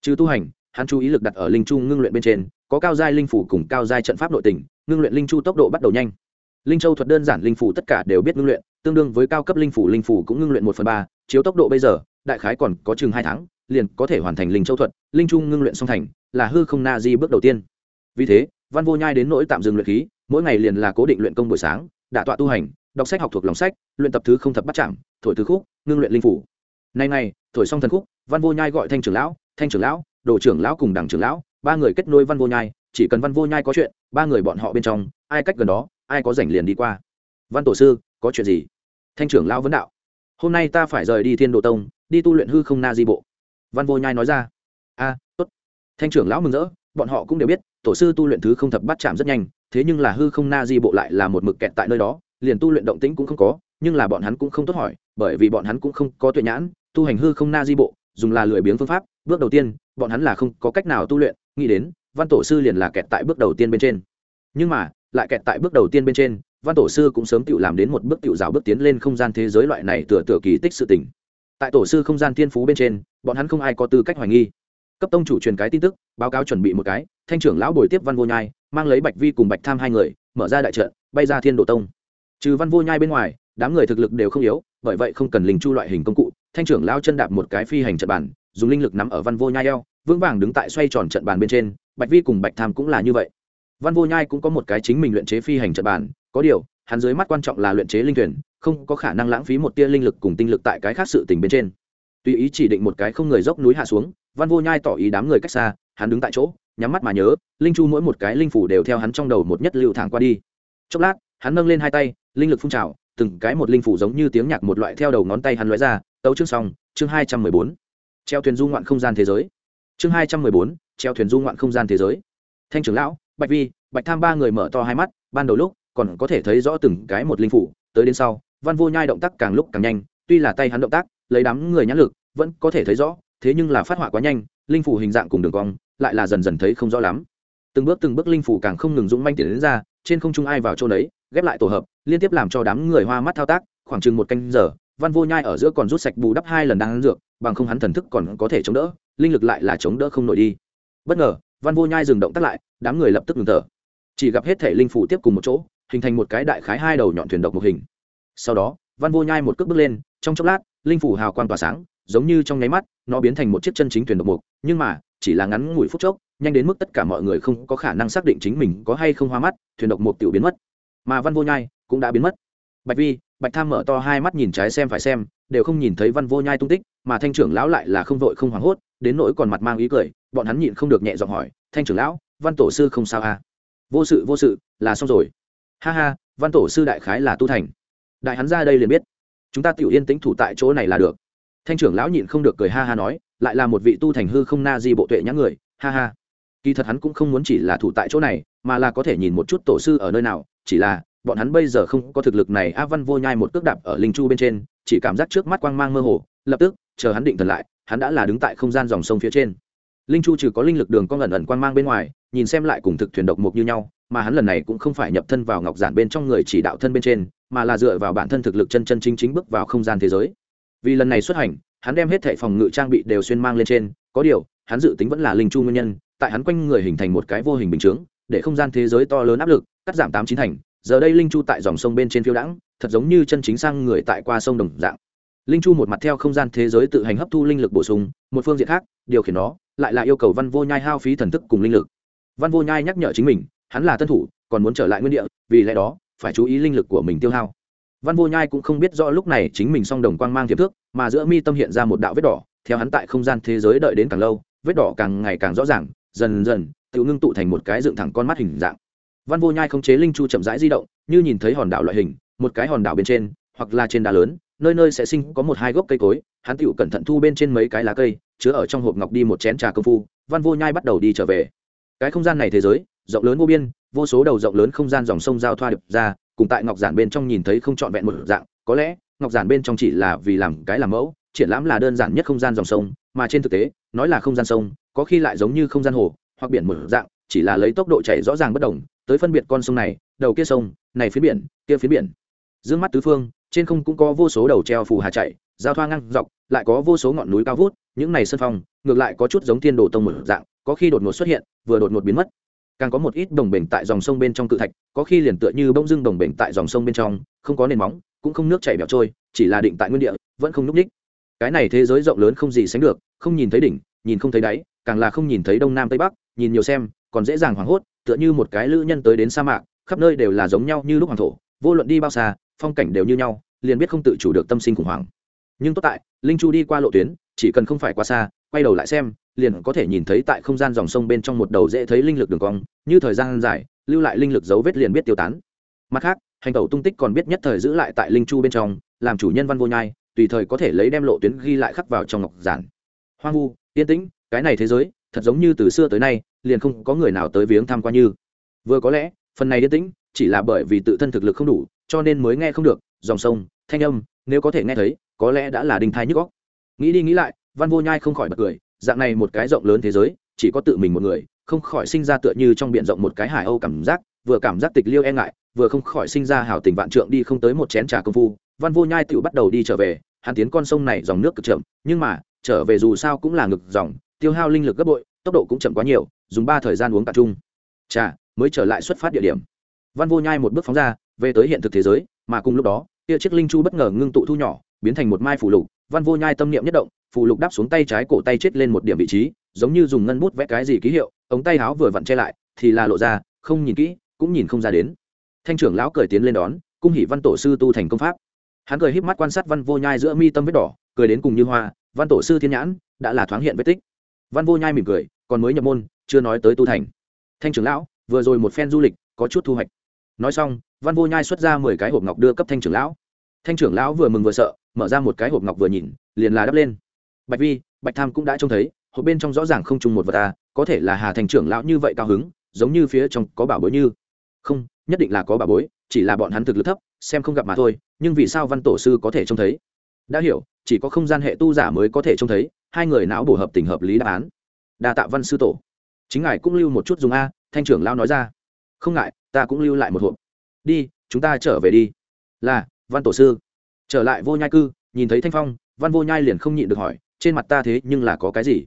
Trừ tu hành, hắn chú ý lực đặt ở linh chu ngưng luyện bên trên, có cao giai linh phủ cùng cao giai trận pháp nội tình, ngưng luyện linh chu tốc độ bắt đầu nhanh. Linh châu thuật đơn giản linh phủ tất cả đều biết ngưng luyện, tương đương với cao cấp linh phủ linh phủ cũng ngưng luyện một phần ba, chiếu tốc độ bây giờ, đại khái còn có chừng hai tháng, liền có thể hoàn thành linh châu thuật, linh trung ngưng luyện song thành, là hư không na di bước đầu tiên. Vì thế, văn vô nhai đến nỗi tạm dừng luyện khí, mỗi ngày liền là cố định luyện công buổi sáng, đả tọa tu hành, đọc sách học thuộc lòng sách, luyện tập thứ không thập bắt chạm, thổi thứ khúc, ngưng luyện linh phủ nay này thổi xong thần khúc, văn vô nhai gọi thanh trưởng lão, thanh trưởng lão, đồ trưởng lão cùng đảng trưởng lão, ba người kết nối văn vô nhai, chỉ cần văn vô nhai có chuyện, ba người bọn họ bên trong, ai cách gần đó, ai có rảnh liền đi qua. Văn tổ sư, có chuyện gì? Thanh trưởng lão vấn đạo. Hôm nay ta phải rời đi thiên đồ tông, đi tu luyện hư không na di bộ. Văn vô nhai nói ra. A, tốt. Thanh trưởng lão mừng rỡ, bọn họ cũng đều biết, tổ sư tu luyện thứ không thập bắt chạm rất nhanh, thế nhưng là hư không na di bộ lại là một mực kẹt tại nơi đó, liền tu luyện động tĩnh cũng không có, nhưng là bọn hắn cũng không tốt hỏi, bởi vì bọn hắn cũng không có tuệ nhãn tu hành hư không na di bộ, dùng là lười biếng phương pháp, bước đầu tiên, bọn hắn là không có cách nào tu luyện, nghĩ đến, văn tổ sư liền là kẹt tại bước đầu tiên bên trên. Nhưng mà, lại kẹt tại bước đầu tiên bên trên, văn tổ sư cũng sớm tự làm đến một bước tự rào bước tiến lên không gian thế giới loại này tựa tựa kỳ tích sự tình. Tại tổ sư không gian thiên phú bên trên, bọn hắn không ai có tư cách hoài nghi. Cấp tông chủ truyền cái tin tức, báo cáo chuẩn bị một cái, thanh trưởng lão bồi tiếp văn vô nhai, mang lấy bạch vi cùng bạch tham hai người, mở ra đại trận, bay ra thiên độ tông. Trừ văn vô nhai bên ngoài, đám người thực lực đều không yếu, bởi vậy không cần linh chu loại hình công cụ thanh trưởng lao chân đạp một cái phi hành trận bàn, dùng linh lực nắm ở văn vô nhai eo, vững vàng đứng tại xoay tròn trận bàn bên trên, bạch vi cùng bạch tham cũng là như vậy. Văn vô nhai cũng có một cái chính mình luyện chế phi hành trận bàn, có điều, hắn dưới mắt quan trọng là luyện chế linh thuyền, không có khả năng lãng phí một tia linh lực cùng tinh lực tại cái khác sự tình bên trên. Tùy ý chỉ định một cái không người dốc núi hạ xuống, văn vô nhai tỏ ý đám người cách xa, hắn đứng tại chỗ, nhắm mắt mà nhớ, linh chu mỗi một cái linh phủ đều theo hắn trong đầu một nhất lưu thẳng qua đi. Chốc lát, hắn nâng lên hai tay, linh lực phun trào từng cái một linh phủ giống như tiếng nhạc một loại theo đầu ngón tay hắn lóe ra, tấu chương xong, chương hai trăm mười bốn. Treo thuyền du ngoạn không gian thế giới. Chương hai trăm mười bốn, treo thuyền du ngoạn không gian thế giới. Thanh trưởng lão, bạch vi, bạch tham ba người mở to hai mắt, ban đầu lúc còn có thể thấy rõ từng cái một linh phủ, tới đến sau, văn vô nhai động tác càng lúc càng nhanh, tuy là tay hắn động tác, lấy đám người nhãn lực, vẫn có thể thấy rõ, thế nhưng là phát họa quá nhanh, linh phủ hình dạng cùng đường cong, lại là dần dần thấy không rõ lắm. Từng bước từng bước linh phủ càng không ngừng dũng manh tiến đến ra trên không trung ai vào chỗ đấy ghép lại tổ hợp, liên tiếp làm cho đám người hoa mắt thao tác, khoảng chừng một canh giờ, văn vô nhai ở giữa còn rút sạch bù đắp hai lần đang dược, bằng không hắn thần thức còn có thể chống đỡ, linh lực lại là chống đỡ không nổi đi. Bất ngờ, văn vô nhai dừng động tác lại, đám người lập tức ngừng thở. Chỉ gặp hết thể linh phủ tiếp cùng một chỗ, hình thành một cái đại khái hai đầu nhọn thuyền độc một hình. Sau đó, văn vô nhai một cước bước lên, trong chốc lát, linh phủ hào quang tỏa sáng, giống như trong nháy mắt, nó biến thành một chiếc chân chính thuyền độc mục, nhưng mà, chỉ là ngắn ngủi phút chốc nhanh đến mức tất cả mọi người không có khả năng xác định chính mình có hay không hoa mắt, thuyền độc mục tiểu biến mất. Mà văn vô nhai cũng đã biến mất. Bạch vi, bạch tham mở to hai mắt nhìn trái xem phải xem, đều không nhìn thấy văn vô nhai tung tích, mà thanh trưởng lão lại là không vội không hoảng hốt, đến nỗi còn mặt mang ý cười, bọn hắn nhịn không được nhẹ giọng hỏi, thanh trưởng lão, văn tổ sư không sao à? Vô sự vô sự, là xong rồi. Ha ha, văn tổ sư đại khái là tu thành. Đại hắn ra đây liền biết. Chúng ta tiểu yên tĩnh thủ tại chỗ này là được. Thanh trưởng lão nhịn không được cười ha ha nói, lại là một vị tu thành hư không na di bộ tuệ nhãn người, ha ha kỳ thật hắn cũng không muốn chỉ là thủ tại chỗ này, mà là có thể nhìn một chút tổ sư ở nơi nào, chỉ là, bọn hắn bây giờ không có thực lực này, a văn vô nhai một cước đạp ở linh chu bên trên, chỉ cảm giác trước mắt quang mang mơ hồ, lập tức, chờ hắn định thần lại, hắn đã là đứng tại không gian dòng sông phía trên. Linh chu trừ có linh lực đường con ẩn ẩn quang mang bên ngoài, nhìn xem lại cùng thực thuyền độc mục như nhau, mà hắn lần này cũng không phải nhập thân vào ngọc giản bên trong người chỉ đạo thân bên trên, mà là dựa vào bản thân thực lực chân chân chính chính bước vào không gian thế giới. Vì lần này xuất hành, hắn đem hết thệ phòng ngự trang bị đều xuyên mang lên trên, có điều, hắn dự tính vẫn là linh chu nguyên nhân tại hắn quanh người hình thành một cái vô hình bình chướng, để không gian thế giới to lớn áp lực, cắt giảm tám chín thành, giờ đây linh chu tại dòng sông bên trên phiêu đãng, thật giống như chân chính sang người tại qua sông đồng dạng. Linh chu một mặt theo không gian thế giới tự hành hấp thu linh lực bổ sung, một phương diện khác, điều khiển nó, lại là yêu cầu văn vô nhai hao phí thần thức cùng linh lực. Văn vô nhai nhắc nhở chính mình, hắn là tân thủ, còn muốn trở lại nguyên địa, vì lẽ đó, phải chú ý linh lực của mình tiêu hao. Văn vô nhai cũng không biết rõ lúc này chính mình song đồng quang mang thiệp thước, mà giữa mi tâm hiện ra một đạo vết đỏ, theo hắn tại không gian thế giới đợi đến càng lâu, vết đỏ càng ngày càng rõ ràng dần dần, tự ngưng tụ thành một cái dựng thẳng con mắt hình dạng. Văn vô nhai không chế linh chu chậm rãi di động, như nhìn thấy hòn đảo loại hình, một cái hòn đảo bên trên, hoặc là trên đá lớn, nơi nơi sẽ sinh có một hai gốc cây cối, hắn tựu cẩn thận thu bên trên mấy cái lá cây, chứa ở trong hộp ngọc đi một chén trà công phu, văn vô nhai bắt đầu đi trở về. Cái không gian này thế giới, rộng lớn vô biên, vô số đầu rộng lớn không gian dòng sông giao thoa đập ra, cùng tại ngọc giản bên trong nhìn thấy không trọn vẹn một dạng, có lẽ, ngọc giản bên trong chỉ là vì làm cái làm mẫu, triển lãm là đơn giản nhất không gian dòng sông, mà trên thực tế, nói là không gian sông có khi lại giống như không gian hồ, hoặc biển một dạng, chỉ là lấy tốc độ chảy rõ ràng bất đồng, tới phân biệt con sông này, đầu kia sông, này phía biển, kia phía biển. D mắt tứ phương, trên không cũng có vô số đầu treo phù hà chạy, giao thoa ngang dọc, lại có vô số ngọn núi cao vút, những này sân phong, ngược lại có chút giống thiên đồ tông một dạng, có khi đột ngột xuất hiện, vừa đột ngột biến mất. Càng có một ít đồng bể tại dòng sông bên trong cự thạch, có khi liền tựa như bông dưng đồng bể tại dòng sông bên trong, không có nền móng, cũng không nước chảy bẹo trôi, chỉ là định tại nguyên địa, vẫn không n ú c ních cái này thế giới rộng lớn không gì sánh được, không nhìn thấy đỉnh nhìn không thấy đáy, càng là không nhìn thấy đông nam tây bắc, nhìn nhiều xem, còn dễ dàng hoảng hốt, tựa như một cái lữ nhân tới đến sa mạc, khắp nơi đều là giống nhau như lúc hoàng thổ, vô luận đi bao xa, phong cảnh đều như nhau, liền biết không tự chủ được tâm sinh khủng hoảng. Nhưng tốt tại, linh chu đi qua lộ tuyến, chỉ cần không phải quá xa, quay đầu lại xem, liền có thể nhìn thấy tại không gian dòng sông bên trong một đầu dễ thấy linh lực đường cong, như thời gian dài, lưu lại linh lực dấu vết liền biết tiêu tán. Mặt khác, hành tẩu tung tích còn biết nhất thời giữ lại tại linh chu bên trong, làm chủ nhân văn vô nhai, tùy thời có thể lấy đem lộ tuyến ghi lại khắc vào trong ngọc giản hoang vu, yên tĩnh, cái này thế giới, thật giống như từ xưa tới nay, liền không có người nào tới viếng thăm qua như. Vừa có lẽ, phần này yên tĩnh, chỉ là bởi vì tự thân thực lực không đủ, cho nên mới nghe không được, dòng sông, thanh âm, nếu có thể nghe thấy, có lẽ đã là đinh thai nhức góc nghĩ đi nghĩ lại, văn vô nhai không khỏi bật cười, dạng này một cái rộng lớn thế giới, chỉ có tự mình một người, không khỏi sinh ra tựa như trong b i ể n rộng một cái hải âu cảm giác, vừa cảm giác tịch liêu e ngại, vừa không khỏi sinh ra hảo tình vạn trượng đi không tới một chén trà công phu. Văn vô nhai tự bắt đầu đi trở về hàn tiến con sông này dòng nước cực chậm, nhưng mà trở về dù sao cũng là ngực dòng, tiêu hao linh lực gấp bội, tốc độ cũng chậm quá nhiều, dùng ba thời gian uống tập trung trà mới trở lại xuất phát địa điểm. Văn vô nhai một bước phóng ra, về tới hiện thực thế giới, mà cùng lúc đó, kia chiếc linh chu bất ngờ ngưng tụ thu nhỏ, biến thành một mai phủ lục. Văn vô nhai tâm niệm nhất động phủ lục đáp xuống tay trái cổ tay chết lên một điểm vị trí, giống như dùng ngân bút vẽ cái gì ký hiệu, ống tay áo vừa vặn che lại, thì là lộ ra, không nhìn kỹ, cũng nhìn không ra đến. Thanh trưởng lão cười tiến lên đón, cung hỷ văn tổ sư tu thành công pháp. Hắn cười híp mắt quan sát văn vô nhai giữa mi tâm vết đỏ, cười đến cùng như hoa văn tổ sư thiên nhãn đã là thoáng hiện vết tích. Văn vô nhai mỉm cười, còn mới nhập môn, chưa nói tới tu thành. Thanh trưởng lão, vừa rồi một phen du lịch, có chút thu hoạch. Nói xong, văn vô nhai xuất ra mười cái hộp ngọc đưa cấp thanh trưởng lão. Thanh trưởng lão vừa mừng vừa sợ, mở ra một cái hộp ngọc vừa nhìn, liền là đắp lên. Bạch vi, bạch tham cũng đã trông thấy, hộp bên trong rõ ràng không chung một vật ta có thể là hà thành trưởng lão như vậy cao hứng, giống như phía trong có bảo bối như. Không, nhất định là có bảo bối, chỉ là bọn hắn thực lực thấp, xem không gặp mà thôi, nhưng vì sao văn tổ sư có thể trông thấy? Đã hiểu chỉ có không gian hệ tu giả mới có thể trông thấy hai người não bổ hợp tình hợp lý đáp án. Đa tạ văn sư tổ. Chính ngài cũng lưu một chút dùng a thanh trưởng lao nói ra. Không ngại ta cũng lưu lại một hộp. Đi chúng ta trở về đi. Là văn tổ sư. Trở lại vô nhai cư nhìn thấy thanh phong văn vô nhai liền không nhịn được hỏi trên mặt ta thế nhưng là có cái gì?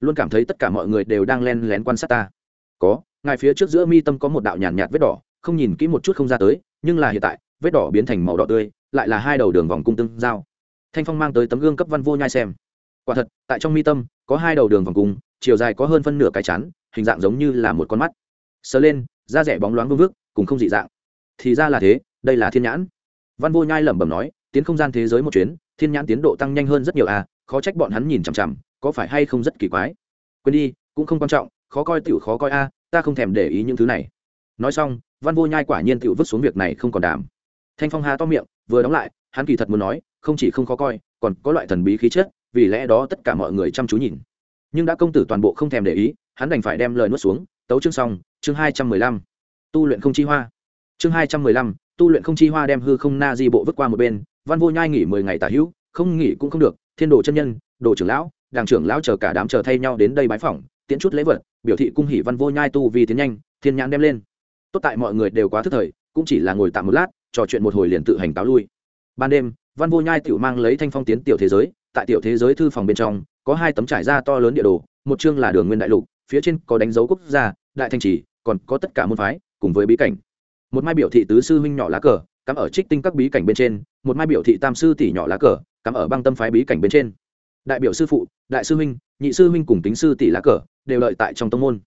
Luôn cảm thấy tất cả mọi người đều đang len lén quan sát ta. Có ngài phía trước giữa mi tâm có một đạo nhàn nhạt, vết đỏ không nhìn kỹ một chút không ra tới nhưng là hiện tại vết đỏ biến thành màu đỏ tươi lại là hai đầu đường vòng cung tương giao thanh phong mang tới tấm gương cấp văn vô nhai xem. Quả thật, tại trong mi tâm, có hai đầu đường vòng cung chiều dài có hơn phân nửa cái chắn hình dạng giống như là một con mắt. Sờ lên, da rẻ bóng loáng vương vức, cùng không dị dạng. Thì ra là thế, đây là thiên nhãn. Văn vô nhai lẩm bẩm nói, tiến không gian thế giới một chuyến, thiên nhãn tiến độ tăng nhanh hơn rất nhiều à khó trách bọn hắn nhìn chằm chằm, có phải hay không rất kỳ quái. Quên đi, cũng không quan trọng, khó coi tiểu khó coi a, ta không thèm để ý những thứ này. Nói xong, văn vô nhai quả nhiên tiểu vứt xuống việc này không còn đàm. Thanh phong hà to miệng, vừa đóng lại hắn kỳ thật muốn nói, không chỉ không khó coi, còn có loại thần bí khí chất, vì lẽ đó tất cả mọi người chăm chú nhìn. Nhưng đã công tử toàn bộ không thèm để ý, hắn đành phải đem lời nuốt xuống, tấu chương xong, chương hai trăm mười lăm. Tu luyện không chi hoa. Chương hai trăm mười lăm, tu luyện không chi hoa đem hư không na di bộ vứt qua một bên, văn vô nhai nghỉ mười ngày tả hữu, không nghỉ cũng không được, thiên đồ chân nhân, đồ trưởng lão, đảng trưởng lão chờ cả đám chờ thay nhau đến đây bái phỏng, tiễn chút lễ vật, biểu thị cung hỷ văn vô nhai tu vì tiến nhanh, thiên nhãn đem lên. Tốt tại mọi người đều quá thức thời, cũng chỉ là ngồi tạm một lát, trò chuyện một hồi liền tự hành táo lui ban đêm, văn vô nhai tự mang lấy thanh phong tiến tiểu thế giới, tại tiểu thế giới thư phòng bên trong, có hai tấm trải ra to lớn địa đồ, một chương là đường nguyên đại lục, phía trên có đánh dấu quốc gia, đại thanh trì, còn có tất cả môn phái, cùng với bí cảnh. Một mai biểu thị tứ sư huynh nhỏ lá cờ, cắm ở trích tinh các bí cảnh bên trên, một mai biểu thị tam sư tỷ nhỏ lá cờ, cắm ở băng tâm phái bí cảnh bên trên. Đại biểu sư phụ, đại sư huynh, nhị sư huynh cùng tính sư tỷ lá cờ, đều lợi tại trong tông môn.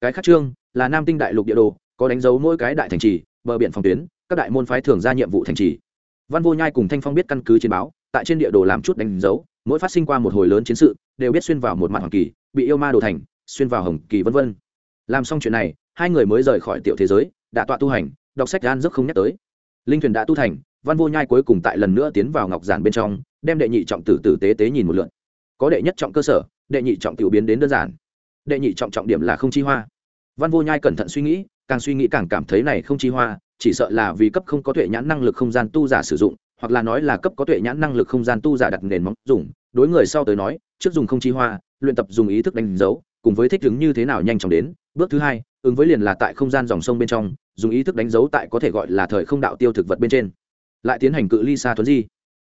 Cái khác trương là nam tinh đại lục địa đồ, có đánh dấu mỗi cái đại thành trì, bờ biển phòng tuyến, các đại môn phái thường ra nhiệm vụ thành trì văn vô nhai cùng thanh phong biết căn cứ chiến báo, tại trên địa đồ làm chút đánh dấu, mỗi phát sinh qua một hồi lớn chiến sự, đều biết xuyên vào một mặt hoàng kỳ, bị yêu ma đồ thành, xuyên vào hồng kỳ vân vân. Làm xong chuyện này, hai người mới rời khỏi tiểu thế giới, đã tọa tu hành, đọc sách gan rất không nhắc tới. Linh thuyền đã tu thành, văn vô nhai cuối cùng tại lần nữa tiến vào ngọc giản bên trong, đem đệ nhị trọng tử tử tế tế nhìn một lượn có đệ nhất trọng cơ sở, đệ nhị trọng tiểu biến đến đơn giản. Đệ nhị trọng trọng điểm là không chi hoa. Văn vô nhai cẩn thận suy nghĩ, càng suy nghĩ càng cảm thấy này không chi hoa chỉ sợ là vì cấp không có tuệ nhãn năng lực không gian tu giả sử dụng, hoặc là nói là cấp có tuệ nhãn năng lực không gian tu giả đặt nền móng dùng. Đối người sau tới nói, trước dùng không chi hoa, luyện tập dùng ý thức đánh dấu, cùng với thích ứng như thế nào nhanh chóng đến. Bước thứ hai, ứng với liền là tại không gian dòng sông bên trong, dùng ý thức đánh dấu tại có thể gọi là thời không đạo tiêu thực vật bên trên. Lại tiến hành cự ly xa thuấn di.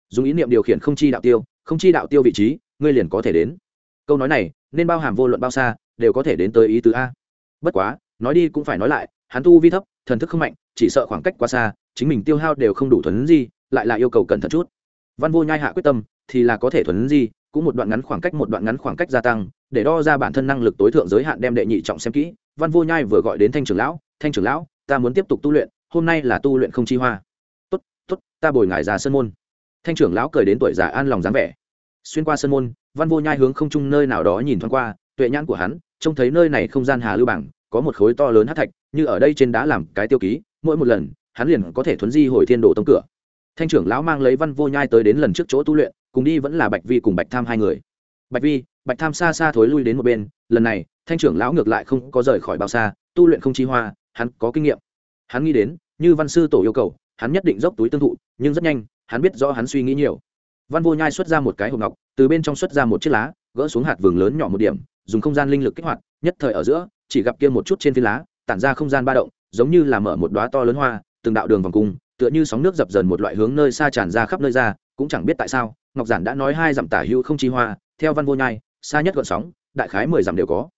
Dùng ý niệm điều khiển không chi đạo tiêu, không chi đạo tiêu vị trí, ngươi liền có thể đến. Câu nói này, nên bao hàm vô luận bao xa, đều có thể đến tới ý tứ a. Bất quá, nói đi cũng phải nói lại hắn tu vi thấp, thần thức không mạnh, chỉ sợ khoảng cách quá xa, chính mình tiêu hao đều không đủ thuấn di, lại là yêu cầu cẩn thận chút. Văn vô nhai hạ quyết tâm, thì là có thể thuấn di, cũng một đoạn ngắn khoảng cách, một đoạn ngắn khoảng cách gia tăng, để đo ra bản thân năng lực tối thượng giới hạn đem đệ nhị trọng xem kỹ. Văn vô nhai vừa gọi đến thanh trưởng lão, thanh trưởng lão, ta muốn tiếp tục tu luyện, hôm nay là tu luyện không chi hoa. Tốt tốt, ta bồi ngài ra sân môn. Thanh trưởng lão cười đến tuổi già an lòng dáng vẻ. Xuyên qua sân môn, văn vô nhai hướng không chung nơi nào đó nhìn thoáng qua, tuệ nhãn của hắn, trông thấy nơi này không gian hà lưu bảng có một khối to lớn hát thạch, như ở đây trên đá làm cái tiêu ký, mỗi một lần, hắn liền có thể thuấn di hồi thiên đồ tông cửa. Thanh trưởng lão mang lấy văn vô nhai tới đến lần trước chỗ tu luyện, cùng đi vẫn là bạch vi cùng bạch tham hai người. Bạch vi, bạch tham xa xa thối lui đến một bên, lần này, thanh trưởng lão ngược lại không có rời khỏi bao xa, tu luyện không chi hoa, hắn có kinh nghiệm. Hắn nghĩ đến, như văn sư tổ yêu cầu, hắn nhất định dốc túi tương thụ, nhưng rất nhanh, hắn biết rõ hắn suy nghĩ nhiều. Văn vô nhai xuất ra một cái hộp ngọc, từ bên trong xuất ra một chiếc lá, gỡ xuống hạt vừng lớn nhỏ một điểm, dùng không gian linh lực kích hoạt, nhất thời ở giữa chỉ gặp kia một chút trên phi lá, tản ra không gian ba động, giống như là mở một đóa to lớn hoa, từng đạo đường vòng cung, tựa như sóng nước dập dần một loại hướng nơi xa tràn ra khắp nơi ra, cũng chẳng biết tại sao, ngọc giản đã nói hai dặm tả hữu không chi hoa, theo văn vô nhai, xa nhất gọn sóng, đại khái mười dặm đều có.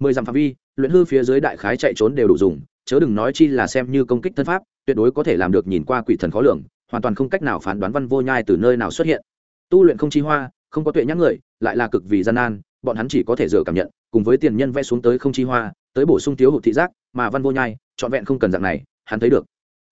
Mười dặm phạm vi, luyện hư phía dưới đại khái chạy trốn đều đủ dùng, chớ đừng nói chi là xem như công kích thân pháp, tuyệt đối có thể làm được nhìn qua quỷ thần khó lường, hoàn toàn không cách nào phán đoán văn vô nhai từ nơi nào xuất hiện. Tu luyện không chi hoa, không có tuệ nhãn người, lại là cực vì gian nan, bọn hắn chỉ có thể dựa cảm nhận, cùng với tiền nhân vẽ xuống tới không chi hoa tới bổ sung thiếu hụt thị giác, mà văn vô nhai, trọn vẹn không cần dạng này, hắn thấy được.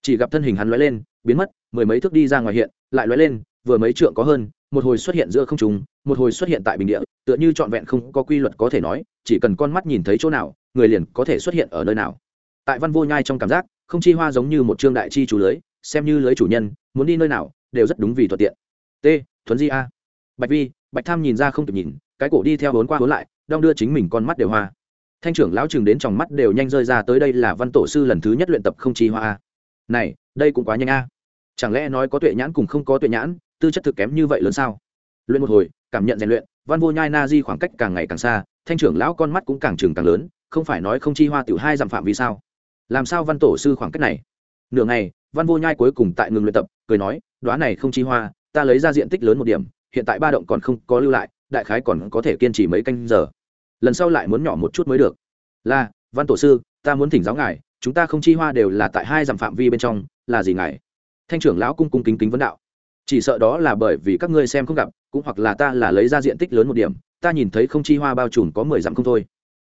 Chỉ gặp thân hình hắn lóe lên, biến mất, mười mấy thước đi ra ngoài hiện, lại lóe lên, vừa mấy trượng có hơn, một hồi xuất hiện giữa không trung, một hồi xuất hiện tại bình địa, tựa như trọn vẹn không có quy luật có thể nói, chỉ cần con mắt nhìn thấy chỗ nào, người liền có thể xuất hiện ở nơi nào. Tại văn vô nhai trong cảm giác, không chi hoa giống như một trương đại chi chủ lưới, xem như lưới chủ nhân, muốn đi nơi nào, đều rất đúng vì thuận tiện. T, thuấn di a. Bạch vi, bạch tham nhìn ra không kịp nhìn, cái cổ đi theo vốn qua vốn lại, đong đưa chính mình con mắt đều hoa thanh trưởng lão chừng đến trong mắt đều nhanh rơi ra tới đây là văn tổ sư lần thứ nhất luyện tập không chi hoa a. Này, đây cũng quá nhanh a. Chẳng lẽ nói có tuệ nhãn cùng không có tuệ nhãn, tư chất thực kém như vậy lớn sao? Luyện một hồi, cảm nhận rèn luyện, văn vô nhai na di khoảng cách càng ngày càng xa, thanh trưởng lão con mắt cũng càng trừng càng lớn, không phải nói không chi hoa tiểu hai dặm phạm vì sao? Làm sao văn tổ sư khoảng cách này? Nửa ngày, văn vô nhai cuối cùng tại ngừng luyện tập, cười nói đoá này không chi hoa, ta lấy ra diện tích lớn một điểm, hiện tại ba động còn không có lưu lại, đại khái còn có thể kiên trì mấy canh giờ lần sau lại muốn nhỏ một chút mới được. Là, văn tổ sư, ta muốn thỉnh giáo ngài, chúng ta không chi hoa đều là tại hai dặm phạm vi bên trong, là gì ngài? Thanh trưởng lão cung cung kính kính vấn đạo. Chỉ sợ đó là bởi vì các ngươi xem không gặp, cũng hoặc là ta là lấy ra diện tích lớn một điểm, ta nhìn thấy không chi hoa bao trùm có mười dặm không thôi.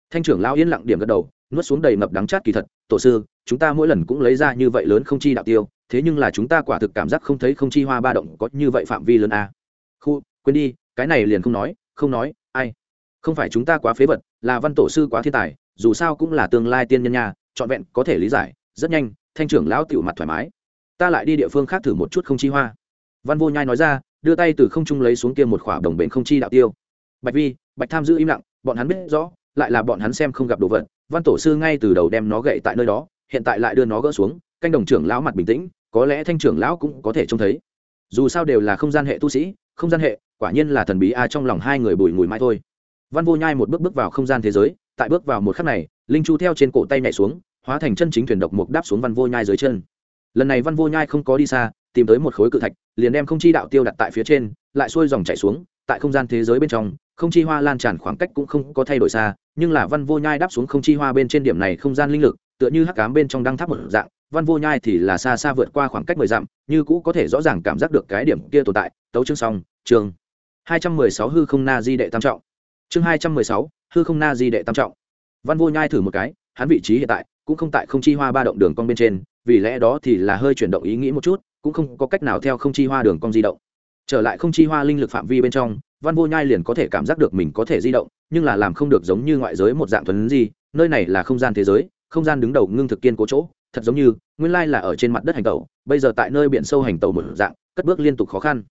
Thanh trưởng lão yên lặng điểm gật đầu, nuốt xuống đầy ngập đắng chát kỳ thật, tổ sư, chúng ta mỗi lần cũng lấy ra như vậy lớn không chi đạo tiêu, thế nhưng là chúng ta quả thực cảm giác không thấy không chi hoa ba động có như vậy phạm vi lớn a. À. khu, quên đi, cái này liền không nói không nói, ai không phải chúng ta quá phế vật, là văn tổ sư quá thiên tài, dù sao cũng là tương lai tiên nhân nha, trọn vẹn có thể lý giải, rất nhanh, thanh trưởng lão tiểu mặt thoải mái. Ta lại đi địa phương khác thử một chút không chi hoa. Văn vô nhai nói ra, đưa tay từ không trung lấy xuống kia một khỏa đồng bền không chi đạo tiêu. Bạch vi, bạch tham giữ im lặng, bọn hắn biết rõ, lại là bọn hắn xem không gặp đồ vật, văn tổ sư ngay từ đầu đem nó gậy tại nơi đó, hiện tại lại đưa nó gỡ xuống, canh đồng trưởng lão mặt bình tĩnh, có lẽ thanh trưởng lão cũng có thể trông thấy. Dù sao đều là không gian hệ tu sĩ, không gian hệ, quả nhiên là thần bí a, trong lòng hai người bùi ngùi mãi thôi văn vô nhai một bước bước vào không gian thế giới, tại bước vào một khắc này, linh chu theo trên cổ tay nhảy xuống, hóa thành chân chính thuyền độc mục đáp xuống văn vô nhai dưới chân. Lần này văn vô nhai không có đi xa, tìm tới một khối cự thạch, liền đem không chi đạo tiêu đặt tại phía trên, lại xuôi dòng chảy xuống, tại không gian thế giới bên trong, không chi hoa lan tràn khoảng cách cũng không có thay đổi xa, nhưng là văn vô nhai đáp xuống không chi hoa bên trên điểm này không gian linh lực, tựa như hắc cám bên trong đăng tháp một dạng, văn vô nhai thì là xa xa vượt qua khoảng cách mười dặm, như cũ có thể rõ ràng cảm giác được cái điểm kia tồn tại. Tấu chương xong chương hai trăm mười sáu hư không na di đệ tam trọng chương hai trăm mười sáu, hư không na di đệ tam trọng. Văn vô nhai thử một cái, hắn vị trí hiện tại cũng không tại không chi hoa ba động đường cong bên trên, vì lẽ đó thì là hơi chuyển động ý nghĩ một chút, cũng không có cách nào theo không chi hoa đường cong di động. Trở lại không chi hoa linh lực phạm vi bên trong, văn vô nhai liền có thể cảm giác được mình có thể di động, nhưng là làm không được giống như ngoại giới một dạng thuần gì nơi này là không gian thế giới, không gian đứng đầu ngưng thực kiên cố chỗ, thật giống như, nguyên lai là ở trên mặt đất hành tàu bây giờ tại nơi biển sâu hành tàu một dạng, cất bước liên tục khó khăn.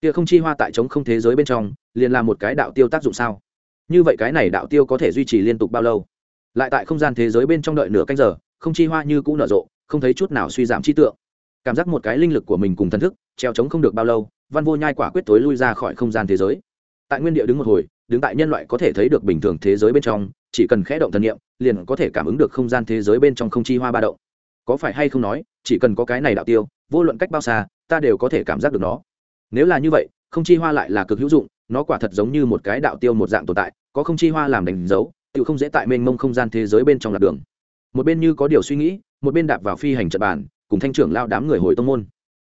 Kia không chi hoa tại chống không thế giới bên trong, liền là một cái đạo tiêu tác dụng sao? Như vậy cái này đạo tiêu có thể duy trì liên tục bao lâu? Lại tại không gian thế giới bên trong đợi nửa canh giờ, không chi hoa như cũ nở rộ, không thấy chút nào suy giảm chi tượng. Cảm giác một cái linh lực của mình cùng thần thức, treo chống không được bao lâu, văn vô nhai quả quyết tối lui ra khỏi không gian thế giới. Tại nguyên địa đứng một hồi, đứng tại nhân loại có thể thấy được bình thường thế giới bên trong, chỉ cần khẽ động thần niệm, liền có thể cảm ứng được không gian thế giới bên trong không chi hoa ba động. Có phải hay không nói, chỉ cần có cái này đạo tiêu, vô luận cách bao xa, ta đều có thể cảm giác được nó. Nếu là như vậy, không chi hoa lại là cực hữu dụng nó quả thật giống như một cái đạo tiêu một dạng tồn tại, có không chi hoa làm đánh dấu, tự không dễ tại mênh mông không gian thế giới bên trong lạc đường. Một bên như có điều suy nghĩ, một bên đạp vào phi hành trận bàn, cùng thanh trưởng lao đám người hồi tông môn.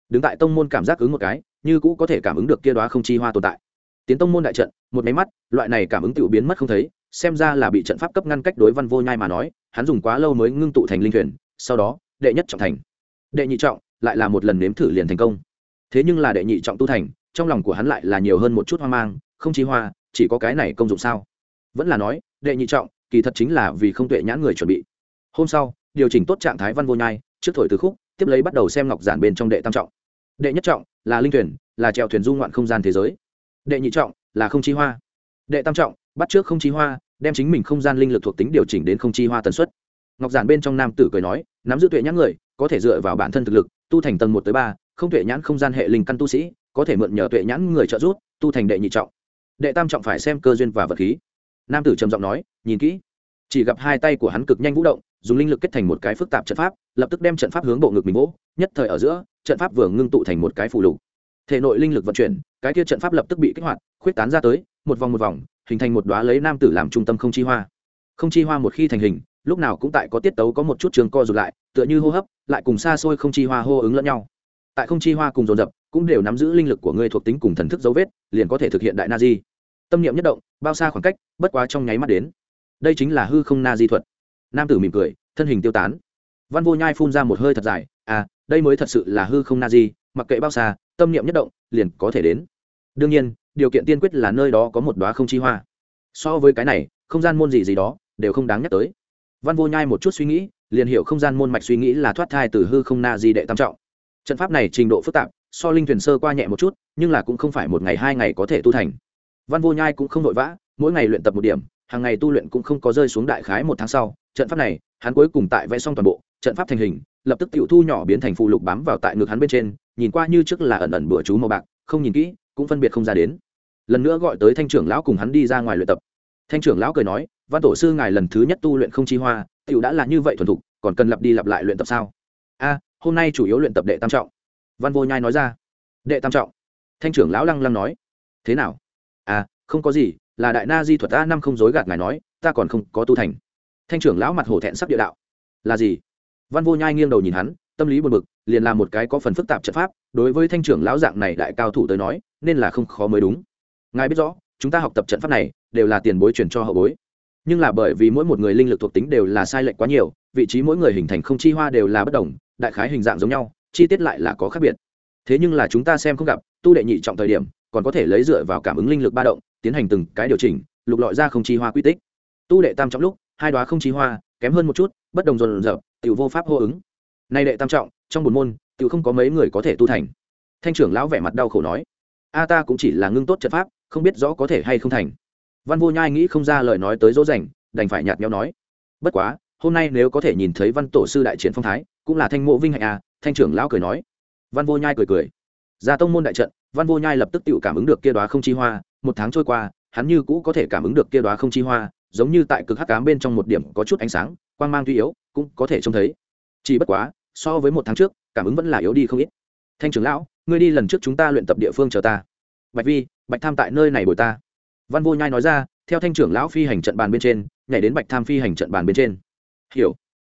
Đứng tại tông môn cảm giác ứng một cái, như cũ có thể cảm ứng được kia đoá không chi hoa tồn tại. Tiến tông môn đại trận, một máy mắt, loại này cảm ứng tự biến mất không thấy, xem ra là bị trận pháp cấp ngăn cách đối văn vô nhai mà nói, hắn dùng quá lâu mới ngưng tụ thành linh thuyền, sau đó, đệ nhất trọng thành. Đệ nhị trọng, lại là một lần nếm thử liền thành công. Thế nhưng là đệ nhị trọng tu thành trong lòng của hắn lại là nhiều hơn một chút hoang mang, không chi hoa, chỉ có cái này công dụng sao? Vẫn là nói, đệ nhị trọng, kỳ thật chính là vì không tuệ nhãn người chuẩn bị. Hôm sau, điều chỉnh tốt trạng thái văn vô nhai, trước thổi từ khúc, tiếp lấy bắt đầu xem ngọc giản bên trong đệ tam trọng. Đệ nhất trọng, là linh thuyền, là trèo thuyền du ngoạn không gian thế giới. Đệ nhị trọng, là không chi hoa. Đệ tam trọng, bắt trước không chi hoa, đem chính mình không gian linh lực thuộc tính điều chỉnh đến không chi hoa tần suất. Ngọc giản bên trong nam tử cười nói, nắm giữ tuệ nhãn người, có thể dựa vào bản thân thực lực, tu thành tầng một tới ba, không tuệ nhãn không gian hệ linh căn tu sĩ có thể mượn nhờ tuệ nhãn người trợ giúp, tu thành đệ nhị trọng. Đệ tam trọng phải xem cơ duyên và vật khí. Nam tử trầm giọng nói, nhìn kỹ. Chỉ gặp hai tay của hắn cực nhanh vũ động, dùng linh lực kết thành một cái phức tạp trận pháp, lập tức đem trận pháp hướng bộ ngực mình vỗ, nhất thời ở giữa, trận pháp vừa ngưng tụ thành một cái phù lục. Thể nội linh lực vận chuyển, cái kia trận pháp lập tức bị kích hoạt, khuyết tán ra tới, một vòng một vòng, hình thành một đoá lấy nam tử làm trung tâm không chi hoa. Không chi hoa một khi thành hình, lúc nào cũng tại có tiết tấu có một chút trường co rụt lại, tựa như hô hấp, lại cùng xa xôi không chi hoa hô ứng lẫn nhau. Tại không chi hoa cùng dồn dập cũng đều nắm giữ linh lực của ngươi thuộc tính cùng thần thức dấu vết, liền có thể thực hiện đại na di. Tâm niệm nhất động, bao xa khoảng cách, bất quá trong nháy mắt đến. Đây chính là hư không na di thuật. Nam tử mỉm cười, thân hình tiêu tán. Văn vô nhai phun ra một hơi thật dài à đây mới thật sự là hư không na di, mặc kệ bao xa, tâm niệm nhất động, liền có thể đến. Đương nhiên, điều kiện tiên quyết là nơi đó có một đoá không chi hoa. So với cái này, không gian môn gì gì đó, đều không đáng nhắc tới. Văn vô nhai một chút suy nghĩ, liền hiểu không gian môn mạch suy nghĩ là thoát thai từ hư không na di đệ tam trọng. Trận pháp này trình độ phức tạp so linh thuyền sơ qua nhẹ một chút, nhưng là cũng không phải một ngày hai ngày có thể tu thành. Văn vô nhai cũng không vội vã, mỗi ngày luyện tập một điểm, hàng ngày tu luyện cũng không có rơi xuống đại khái một tháng sau, trận pháp này, hắn cuối cùng tại vẽ xong toàn bộ, trận pháp thành hình, lập tức tiểu thu nhỏ biến thành phụ lục bám vào tại ngực hắn bên trên, nhìn qua như trước là ẩn ẩn bữa chú màu bạc, không nhìn kỹ, cũng phân biệt không ra đến. Lần nữa gọi tới thanh trưởng lão cùng hắn đi ra ngoài luyện tập. Thanh trưởng lão cười nói, văn tổ sư ngài lần thứ nhất tu luyện không chi hoa, tiểu đã là như vậy thuần thục, còn cần lặp đi lặp lại luyện tập sao? A, hôm nay chủ yếu luyện tập đệ tam trọng văn vô nhai nói ra. Đệ tam trọng. Thanh trưởng lão lăng lăng nói. Thế nào? À không có gì, là đại na di thuật ta năm không dối gạt ngài nói, ta còn không có tu thành. Thanh trưởng lão mặt hổ thẹn sắp địa đạo. Là gì? Văn vô nhai nghiêng đầu nhìn hắn, tâm lý buồn bực, liền là một cái có phần phức tạp trận pháp, đối với thanh trưởng lão dạng này đại cao thủ tới nói, nên là không khó mới đúng. Ngài biết rõ, chúng ta học tập trận pháp này, đều là tiền bối truyền cho hậu bối. Nhưng là bởi vì mỗi một người linh lực thuộc tính đều là sai lệch quá nhiều, vị trí mỗi người hình thành không chi hoa đều là bất đồng, đại khái hình dạng giống nhau chi tiết lại là có khác biệt. Thế nhưng là chúng ta xem không gặp, tu đệ nhị trọng thời điểm, còn có thể lấy dựa vào cảm ứng linh lực ba động, tiến hành từng cái điều chỉnh, lục lọi ra không chi hoa quy tích. Tu đệ tam trọng lúc, hai đoá không chi hoa, kém hơn một chút, bất đồng dồn dập tự vô pháp hô ứng. Nay đệ tam trọng, trong một môn tự không có mấy người có thể tu thành. Thanh trưởng lão vẻ mặt đau khổ nói, a ta cũng chỉ là ngưng tốt trận pháp, không biết rõ có thể hay không thành. Văn vô nhai nghĩ không ra lời nói tới dỗ dành, đành phải nhạt nhau nói, bất quá, hôm nay nếu có thể nhìn thấy văn tổ sư đại triển phong thái, cũng là thanh mộ vinh hạnh à thanh trưởng lão cười nói. Văn vô nhai cười cười. Ra tông môn đại trận, văn vô nhai lập tức tự cảm ứng được kia đoá không chi hoa, một tháng trôi qua, hắn như cũ có thể cảm ứng được kia đoá không chi hoa, giống như tại cực hắc cám bên trong một điểm có chút ánh sáng, quang mang tuy yếu, cũng có thể trông thấy. Chỉ bất quá, so với một tháng trước, cảm ứng vẫn là yếu đi không ít. Thanh trưởng lão, ngươi đi lần trước chúng ta luyện tập địa phương chờ ta. Bạch vi, bạch tham tại nơi này bồi ta. Văn vô nhai nói ra, theo thanh trưởng lão phi hành trận bàn bên trên, nhảy đến bạch tham phi hành trận bàn bên trên. Hiểu.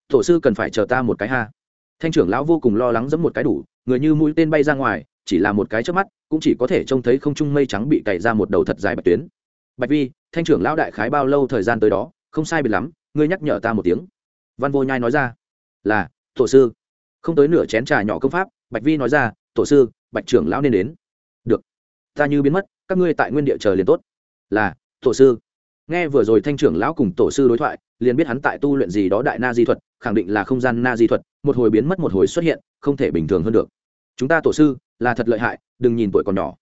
Tổ sư cần phải chờ ta một cái ha thanh trưởng lão vô cùng lo lắng giẫm một cái đủ, người như mũi tên bay ra ngoài, chỉ là một cái trước mắt, cũng chỉ có thể trông thấy không trung mây trắng bị cày ra một đầu thật dài bạch tuyến. Bạch vi, thanh trưởng lão đại khái bao lâu thời gian tới đó? Không sai biệt lắm, ngươi nhắc nhở ta một tiếng. Văn vô nhai nói ra. Là, tổ sư. Không tới nửa chén trà nhỏ công pháp, bạch vi nói ra, tổ sư, bạch trưởng lão nên đến. Được. Ta như biến mất, các ngươi tại nguyên địa chờ liền tốt. Là, tổ sư. Nghe vừa rồi thanh trưởng lão cùng tổ sư đối thoại, liền biết hắn tại tu luyện gì đó đại na di thuật khẳng định là không gian na di thuật, một hồi biến mất một hồi xuất hiện, không thể bình thường hơn được. Chúng ta tổ sư, là thật lợi hại, đừng nhìn tuổi còn nhỏ.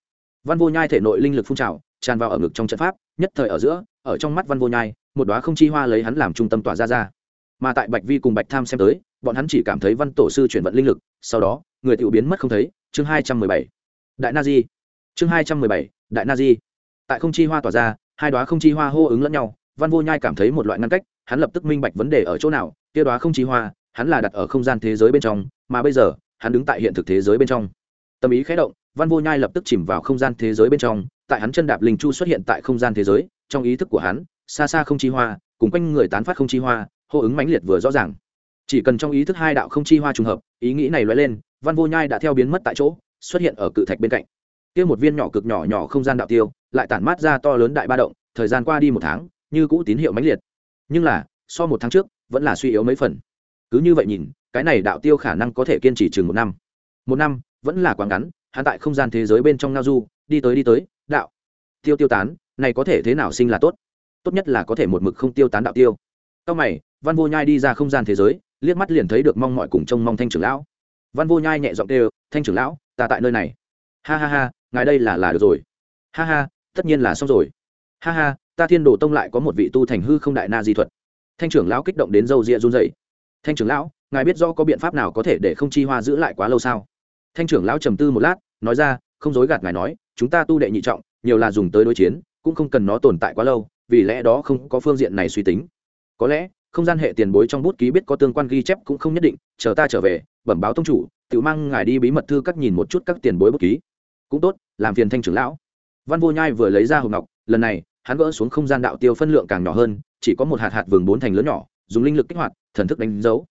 Văn vô nhai thể nội linh lực phun trào, tràn vào ở ngực trong trận pháp, nhất thời ở giữa, ở trong mắt văn vô nhai, một đoá không chi hoa lấy hắn làm trung tâm tỏa ra ra. Mà tại bạch vi cùng bạch tham xem tới, bọn hắn chỉ cảm thấy văn tổ sư chuyển vận linh lực, sau đó, người tiểu biến mất không thấy, chương hai trăm mười bảy. Đại na di. Chương hai trăm mười bảy, đại na di. Tại không chi hoa tỏa ra, hai đoá không chi hoa hô ứng lẫn nhau, văn vô nhai cảm thấy một loại ngăn cách, hắn lập tức minh bạch vấn đề ở chỗ nào kia đoá không chi hoa, hắn là đặt ở không gian thế giới bên trong, mà bây giờ, hắn đứng tại hiện thực thế giới bên trong. Tâm ý khẽ động, văn vô nhai lập tức chìm vào không gian thế giới bên trong, tại hắn chân đạp linh chu xuất hiện tại không gian thế giới, trong ý thức của hắn, xa xa không chi hoa, cùng quanh người tán phát không chi hoa, hô ứng mãnh liệt vừa rõ ràng. Chỉ cần trong ý thức hai đạo không chi hoa trùng hợp, ý nghĩ này lóe lên, văn vô nhai đã theo biến mất tại chỗ, xuất hiện ở cự thạch bên cạnh. Kia một viên nhỏ cực nhỏ nhỏ không gian đạo tiêu, lại tản mát ra to lớn đại ba động, thời gian qua đi một tháng, như cũ tín hiệu mãnh liệt. Nhưng là so một tháng trước, vẫn là suy yếu mấy phần. Cứ như vậy nhìn, cái này đạo tiêu khả năng có thể kiên trì chừng một năm. Một năm, vẫn là quá ngắn, hắn tại không gian thế giới bên trong ngao du, đi tới đi tới, đạo. Tiêu tiêu tán, này có thể thế nào sinh là tốt? Tốt nhất là có thể một mực không tiêu tán đạo tiêu. Sau mày, văn vô nhai đi ra không gian thế giới, liếc mắt liền thấy được mong mọi cùng trông mong thanh trưởng lão. Văn vô nhai nhẹ giọng kêu, thanh trưởng lão, ta tại nơi này. Ha ha ha, ngài đây là là được rồi. Ha ha, tất nhiên là xong rồi. Ha ha, ta thiên đồ tông lại có một vị tu thành hư không đại na di thuật thanh trưởng lão kích động đến râu ria run rẩy. thanh trưởng lão, ngài biết rõ có biện pháp nào có thể để không chi hoa giữ lại quá lâu sao? Thanh trưởng lão trầm tư một lát, nói ra, không dối gạt ngài nói, chúng ta tu đệ nhị trọng, nhiều là dùng tới đối chiến, cũng không cần nó tồn tại quá lâu, vì lẽ đó không có phương diện này suy tính. Có lẽ, không gian hệ tiền bối trong bút ký biết có tương quan ghi chép cũng không nhất định, chờ ta trở về, bẩm báo tông chủ, tự mang ngài đi bí mật thư các nhìn một chút các tiền bối bút ký. Cũng tốt, làm phiền thanh trưởng lão. Văn vô nhai vừa lấy ra hộp ngọc, lần này hắn gỡ xuống không gian đạo tiêu phân lượng càng nhỏ hơn, chỉ có một hạt hạt vừng bốn thành lớn nhỏ, dùng linh lực kích hoạt, thần thức đánh dấu.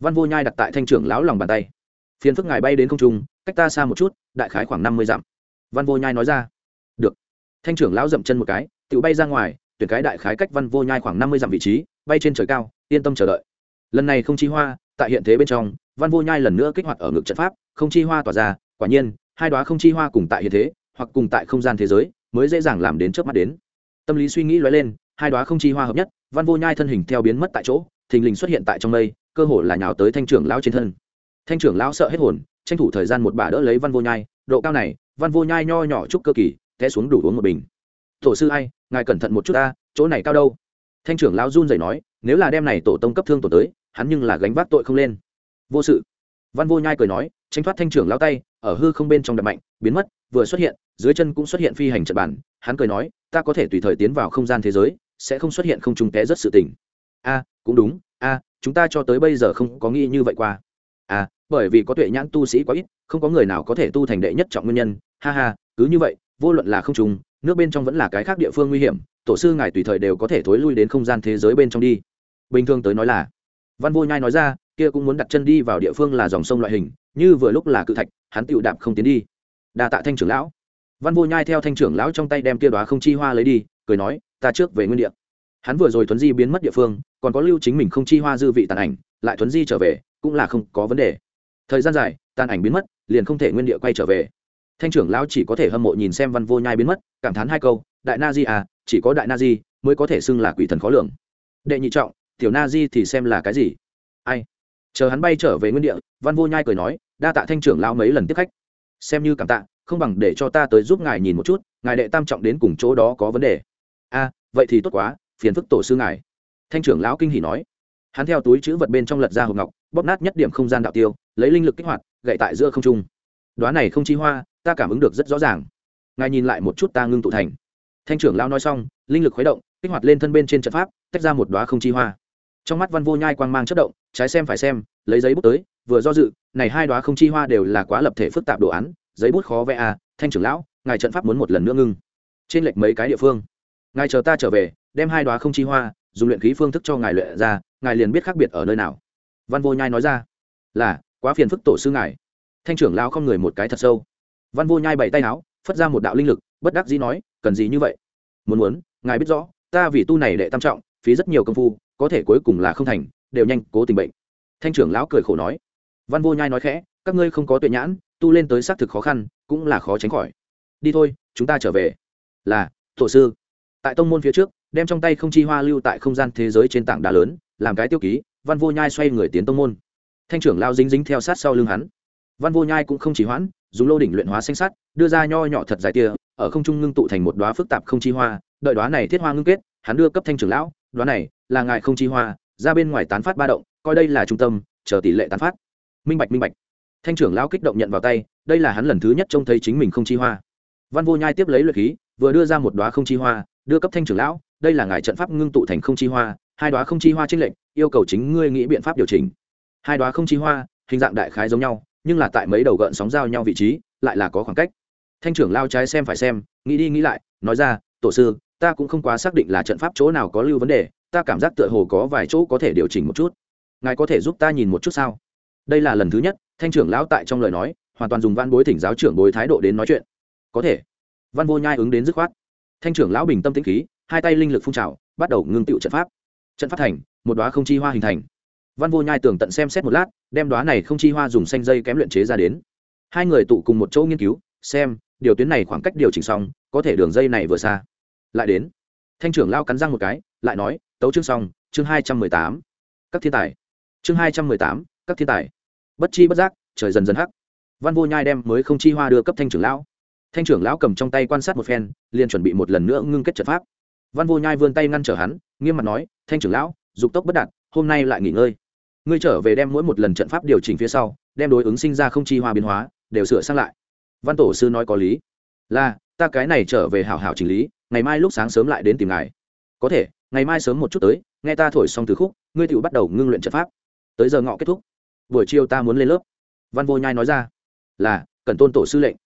Văn vô nhai đặt tại thanh trưởng lão lòng bàn tay. Phiền phức ngài bay đến không trung, cách ta xa một chút, đại khái khoảng năm mươi dặm. Văn vô nhai nói ra. Được. Thanh trưởng lão dậm chân một cái, tự bay ra ngoài, tuyển cái đại khái cách văn vô nhai khoảng năm mươi dặm vị trí, bay trên trời cao, yên tâm chờ đợi. Lần này không chi hoa, tại hiện thế bên trong, văn vô nhai lần nữa kích hoạt ở ngực trận pháp, không chi hoa tỏa ra, quả nhiên, hai đoá không chi hoa cùng tại hiện thế, hoặc cùng tại không gian thế giới, mới dễ dàng làm đến trước mắt đến tâm lý suy nghĩ lóe lên, hai đoá không chi hoa hợp nhất, văn vô nhai thân hình theo biến mất tại chỗ, thình lình xuất hiện tại trong mây, cơ hồ là nhào tới thanh trưởng lão trên thân. Thanh trưởng lão sợ hết hồn, tranh thủ thời gian một bà đỡ lấy văn vô nhai, độ cao này, văn vô nhai nho nhỏ chút cơ kỳ, té xuống đủ uống một bình. Tổ sư ai, ngài cẩn thận một chút ta, chỗ này cao đâu? Thanh trưởng lão run rẩy nói, nếu là đem này tổ tông cấp thương tổ tới, hắn nhưng là gánh vác tội không lên. Vô sự. Văn vô nhai cười nói, tranh thoát thanh trưởng lão tay, ở hư không bên trong đập mạnh, biến mất, vừa xuất hiện, dưới chân cũng xuất hiện phi hành trận bản hắn cười nói, ta có thể tùy thời tiến vào không gian thế giới, sẽ không xuất hiện không trùng té rất sự tình. A, cũng đúng, a, chúng ta cho tới bây giờ không có nghĩ như vậy qua. A, bởi vì có tuệ nhãn tu sĩ quá ít, không có người nào có thể tu thành đệ nhất trọng nguyên nhân. Ha ha, cứ như vậy, vô luận là không trùng nước bên trong vẫn là cái khác địa phương nguy hiểm, tổ sư ngài tùy thời đều có thể thối lui đến không gian thế giới bên trong đi. Bình thường tới nói là, văn vô nhai nói ra, kia cũng muốn đặt chân đi vào địa phương là dòng sông loại hình, như vừa lúc là cự thạch, hắn tựu đạp không tiến đi. Đa tạ thanh trưởng lão văn vô nhai theo thanh trưởng lão trong tay đem kia đoá không chi hoa lấy đi, cười nói, ta trước về nguyên địa. Hắn vừa rồi tuấn di biến mất địa phương, còn có lưu chính mình không chi hoa dư vị tàn ảnh, lại tuấn di trở về, cũng là không có vấn đề. Thời gian dài, tàn ảnh biến mất, liền không thể nguyên địa quay trở về. Thanh trưởng lão chỉ có thể hâm mộ nhìn xem văn vô nhai biến mất, cảm thán hai câu, đại na di à chỉ có đại na di mới có thể xưng là quỷ thần khó lường. Đệ nhị trọng, tiểu na di thì xem là cái gì? Ai? Chờ hắn bay trở về nguyên địa, văn vô nhai cười nói, đa tạ thanh trưởng lão mấy lần tiếp khách. Xem như cảm tạ không bằng để cho ta tới giúp ngài nhìn một chút, ngài đệ tam trọng đến cùng chỗ đó có vấn đề. A, vậy thì tốt quá, phiền phức tổ sư ngài. Thanh trưởng lão kinh hỉ nói. Hắn theo túi chữ vật bên trong lật ra hộp ngọc, bóp nát nhất điểm không gian đạo tiêu, lấy linh lực kích hoạt, gậy tại giữa không trung. Đoá này không chi hoa, ta cảm ứng được rất rõ ràng. Ngài nhìn lại một chút ta ngưng tụ thành. Thanh trưởng lão nói xong, linh lực khuấy động, kích hoạt lên thân bên trên trận pháp, tách ra một đoá không chi hoa. Trong mắt văn vô nhai quang mang chất động, trái xem phải xem, lấy giấy bút tới, vừa do dự, này hai đoá không chi hoa đều là quá lập thể phức tạp đồ án giấy bút khó vẽ à thanh trưởng lão, ngài trận pháp muốn một lần nữa ngưng. Trên lệch mấy cái địa phương. Ngài chờ ta trở về, đem hai đoá không chi hoa, dùng luyện khí phương thức cho ngài luyện ra, ngài liền biết khác biệt ở nơi nào. Văn vô nhai nói ra. Là, quá phiền phức tổ sư ngài. Thanh trưởng lão không người một cái thật sâu. Văn vô nhai bày tay áo, phất ra một đạo linh lực, bất đắc dĩ nói, cần gì như vậy? Muốn muốn, ngài biết rõ, ta vì tu này đệ tam trọng, phí rất nhiều công phu, có thể cuối cùng là không thành, đều nhanh cố tình bệnh. Thanh trưởng lão cười khổ nói. Văn vô nhai nói khẽ, các ngươi không có tuệ nhãn tu lên tới xác thực khó khăn, cũng là khó tránh khỏi. Đi thôi, chúng ta trở về. Là, tổ sư. Tại tông môn phía trước, đem trong tay không chi hoa lưu tại không gian thế giới trên tảng đá lớn, làm cái tiêu ký, văn vô nhai xoay người tiến tông môn. Thanh trưởng lao dính dính theo sát sau lưng hắn. Văn vô nhai cũng không chỉ hoãn, dùng lô đỉnh luyện hóa xanh sắt, đưa ra nho nhỏ thật dài tia, ở không trung ngưng tụ thành một đoá phức tạp không chi hoa, đợi đoá này thiết hoa ngưng kết, hắn đưa cấp thanh trưởng lão đoá này là ngài không chi hoa, ra bên ngoài tán phát ba động, coi đây là trung tâm, chờ tỷ lệ tán phát. Minh bạch minh bạch thanh trưởng lão kích động nhận vào tay, đây là hắn lần thứ nhất trông thấy chính mình không chi hoa. Văn vô nhai tiếp lấy luyện khí, vừa đưa ra một đoá không chi hoa, đưa cấp thanh trưởng lão, đây là ngài trận pháp ngưng tụ thành không chi hoa, hai đoá không chi hoa trên lệnh yêu cầu chính ngươi nghĩ biện pháp điều chỉnh. Hai đoá không chi hoa, hình dạng đại khái giống nhau, nhưng là tại mấy đầu gợn sóng giao nhau vị trí, lại là có khoảng cách. Thanh trưởng lao trái xem phải xem, nghĩ đi nghĩ lại, nói ra, tổ sư, ta cũng không quá xác định là trận pháp chỗ nào có lưu vấn đề, ta cảm giác tựa hồ có vài chỗ có thể điều chỉnh một chút. Ngài có thể giúp ta nhìn một chút sao? Đây là lần thứ nhất thanh trưởng lão tại trong lời nói, hoàn toàn dùng văn bối thỉnh giáo trưởng bối thái độ đến nói chuyện. Có thể. Văn vô nhai ứng đến dứt khoát. Thanh trưởng lão bình tâm tĩnh khí, hai tay linh lực phun trào, bắt đầu ngưng tựu trận pháp. Trận pháp thành, một đoá không chi hoa hình thành. Văn vô nhai tường tận xem xét một lát, đem đoá này không chi hoa dùng xanh dây kém luyện chế ra đến. Hai người tụ cùng một chỗ nghiên cứu, xem, điều tuyến này khoảng cách điều chỉnh xong, có thể đường dây này vừa xa. Lại đến. Thanh trưởng lao cắn răng một cái, lại nói, tấu chương xong, chương hai trăm mười tám. Các thiên tài. Chương hai trăm mười tám, các thiên tài bất chi bất giác, trời dần dần hắc. Văn vô nhai đem mới không chi hoa đưa cấp thanh trưởng lão. Thanh trưởng lão cầm trong tay quan sát một phen, liền chuẩn bị một lần nữa ngưng kết trận pháp. Văn vô nhai vươn tay ngăn trở hắn, nghiêm mặt nói, thanh trưởng lão, dục tốc bất đạt, hôm nay lại nghỉ ngơi. Ngươi trở về đem mỗi một lần trận pháp điều chỉnh phía sau, đem đối ứng sinh ra không chi hoa biến hóa, đều sửa sang lại. Văn tổ sư nói có lý. Là, ta cái này trở về hảo hảo chỉnh lý, ngày mai lúc sáng sớm lại đến tìm ngài. Có thể, ngày mai sớm một chút tới, nghe ta thổi xong từ khúc, ngươi tự bắt đầu ngưng luyện trận pháp. Tới giờ ngọ kết thúc buổi chiều ta muốn lên lớp. Văn vô nhai nói ra, là, cần tôn tổ sư lệnh.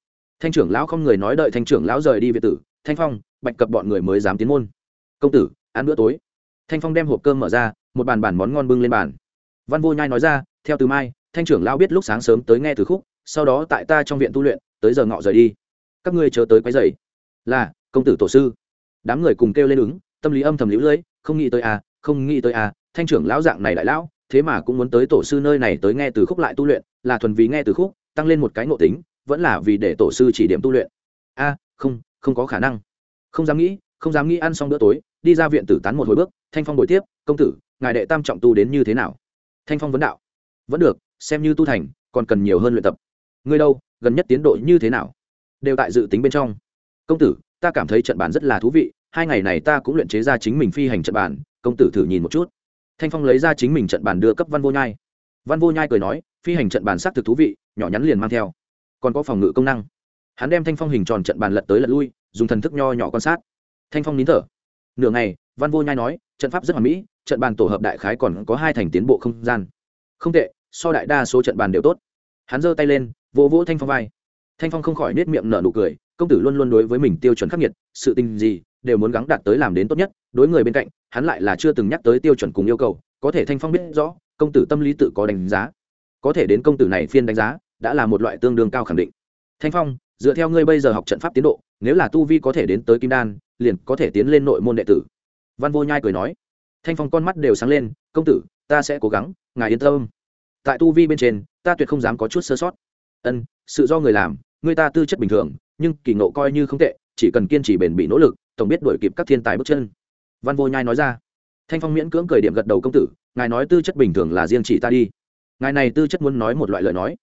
Thanh trưởng lão không người nói đợi thanh trưởng lão rời đi về tử, thanh phong, bạch cập bọn người mới dám tiến môn. Công tử, ăn bữa tối. Thanh phong đem hộp cơm mở ra, một bàn bàn món ngon bưng lên bàn. Văn vô nhai nói ra, theo từ mai, thanh trưởng lão biết lúc sáng sớm tới nghe từ khúc, sau đó tại ta trong viện tu luyện, tới giờ ngọ rời đi. Các ngươi chờ tới quấy dậy là, công tử tổ sư. Đám người cùng kêu lên ứng, tâm lý âm thầm lũ lưỡi không nghĩ tới à không nghĩ tới à thanh trưởng lão dạng này đại lão thế mà cũng muốn tới tổ sư nơi này tới nghe từ khúc lại tu luyện, là thuần vì nghe từ khúc, tăng lên một cái ngộ tính, vẫn là vì để tổ sư chỉ điểm tu luyện. A, không không có khả năng. Không dám nghĩ, không dám nghĩ ăn xong bữa tối, đi ra viện tử tán một hồi bước, thanh phong đổi tiếp, công tử, ngài đệ tam trọng tu đến như thế nào? Thanh phong vấn đạo, vẫn được, xem như tu thành, còn cần nhiều hơn luyện tập. Ngươi đâu, gần nhất tiến độ như thế nào? Đều tại dự tính bên trong. Công tử, ta cảm thấy trận bàn rất là thú vị, hai ngày này ta cũng luyện chế ra chính mình phi hành trận bàn, công tử thử nhìn một chút thanh phong lấy ra chính mình trận bàn đưa cấp văn vô nhai. Văn vô nhai cười nói, phi hành trận bàn s á c thực thú vị, nhỏ nhắn liền mang theo. Còn có phòng ngự công năng. Hắn đem thanh phong hình tròn trận bàn lật tới lật lui, dùng thần thức nho nhỏ quan sát. Thanh phong nín thở. Nửa ngày, văn vô nhai nói, trận pháp rất hoàn mỹ, trận bàn tổ hợp đại khái còn có hai thành tiến bộ không gian. Không tệ, so đại đa số trận bàn đều tốt. Hắn giơ tay lên, vỗ vỗ thanh phong vai. Thanh phong không khỏi nết miệng nở nụ cười, công tử luôn luôn đối với mình tiêu chuẩn khắc nghiệt, sự tình gì đều muốn gắng đạt tới làm đến tốt nhất, đối người bên cạnh, hắn lại là chưa từng nhắc tới tiêu chuẩn cùng yêu cầu, có thể thanh phong biết rõ, công tử tâm lý tự có đánh giá. Có thể đến công tử này phiên đánh giá, đã là một loại tương đương cao khẳng định. Thanh phong, dựa theo ngươi bây giờ học trận pháp tiến độ, nếu là tu vi có thể đến tới kim đan, liền có thể tiến lên nội môn đệ tử. Văn vô nhai cười nói. Thanh phong con mắt đều sáng lên, công tử, ta sẽ cố gắng, ngài yên tâm. Tại tu vi bên trên, ta tuyệt không dám có chút sơ sót. Ân, sự do người làm, người ta tư chất bình thường, nhưng kỳ ngộ coi như không tệ chỉ cần kiên trì bền bỉ nỗ lực, tổng biết đuổi kịp các thiên tài bước chân. Văn vô nhai nói ra. Thanh phong miễn cưỡng cười điểm gật đầu công tử, ngài nói tư chất bình thường là riêng chỉ ta đi. Ngài này tư chất muốn nói một loại lời nói.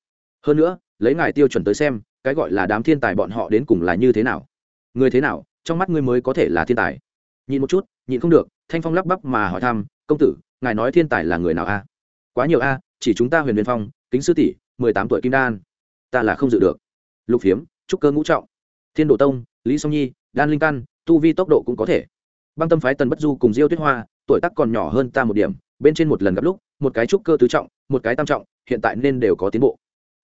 Hơn nữa, lấy ngài tiêu chuẩn tới xem, cái gọi là đám thiên tài bọn họ đến cùng là như thế nào? Người thế nào, trong mắt ngươi mới có thể là thiên tài? Nhìn một chút nhìn không được, thanh phong lắp bắp mà hỏi thăm, công tử, ngài nói thiên tài là người nào a? Quá nhiều a, chỉ chúng ta huyền viên phong, kính sư tỷ, mười tám tuổi kim đan. Ta là không dự được. Lục phiếm, trúc cơ ngũ trọng. Thiên độ tông lý song nhi, đan linh căn, tu vi tốc độ cũng có thể. Băng tâm phái tần bất du cùng diêu tuyết hoa, tuổi tác còn nhỏ hơn ta một điểm, bên trên một lần gặp lúc, một cái trúc cơ tứ trọng, một cái tam trọng, hiện tại nên đều có tiến bộ.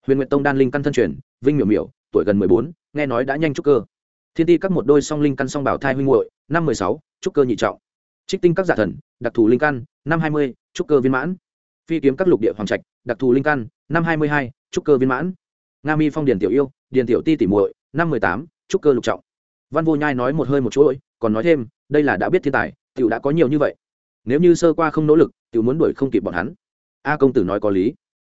Huyền nguyện tông đan linh căn thân truyền, vinh miểu miểu, tuổi gần mười bốn, nghe nói đã nhanh trúc cơ. Thiên ti các một đôi song linh căn song bảo thai huynh hội năm mười sáu, trúc cơ nhị trọng. Trích tinh các giả thần, đặc thù linh căn, năm hai mươi, trúc cơ viên mãn. Phi kiếm các lục địa hoàng trạch, đặc thù linh căn, năm hai mươi hai, trúc cơ viên mãn. Nga mi phong điền tiểu yêu, điền tiểu ti tỉ muội, năm mười tám, trúc cơ lục trọng văn vô nhai nói một hơi một chuỗi, còn nói thêm, đây là đã biết thiên tài, tiểu đã có nhiều như vậy. Nếu như sơ qua không nỗ lực, tiểu muốn đuổi không kịp bọn hắn. A công tử nói có lý.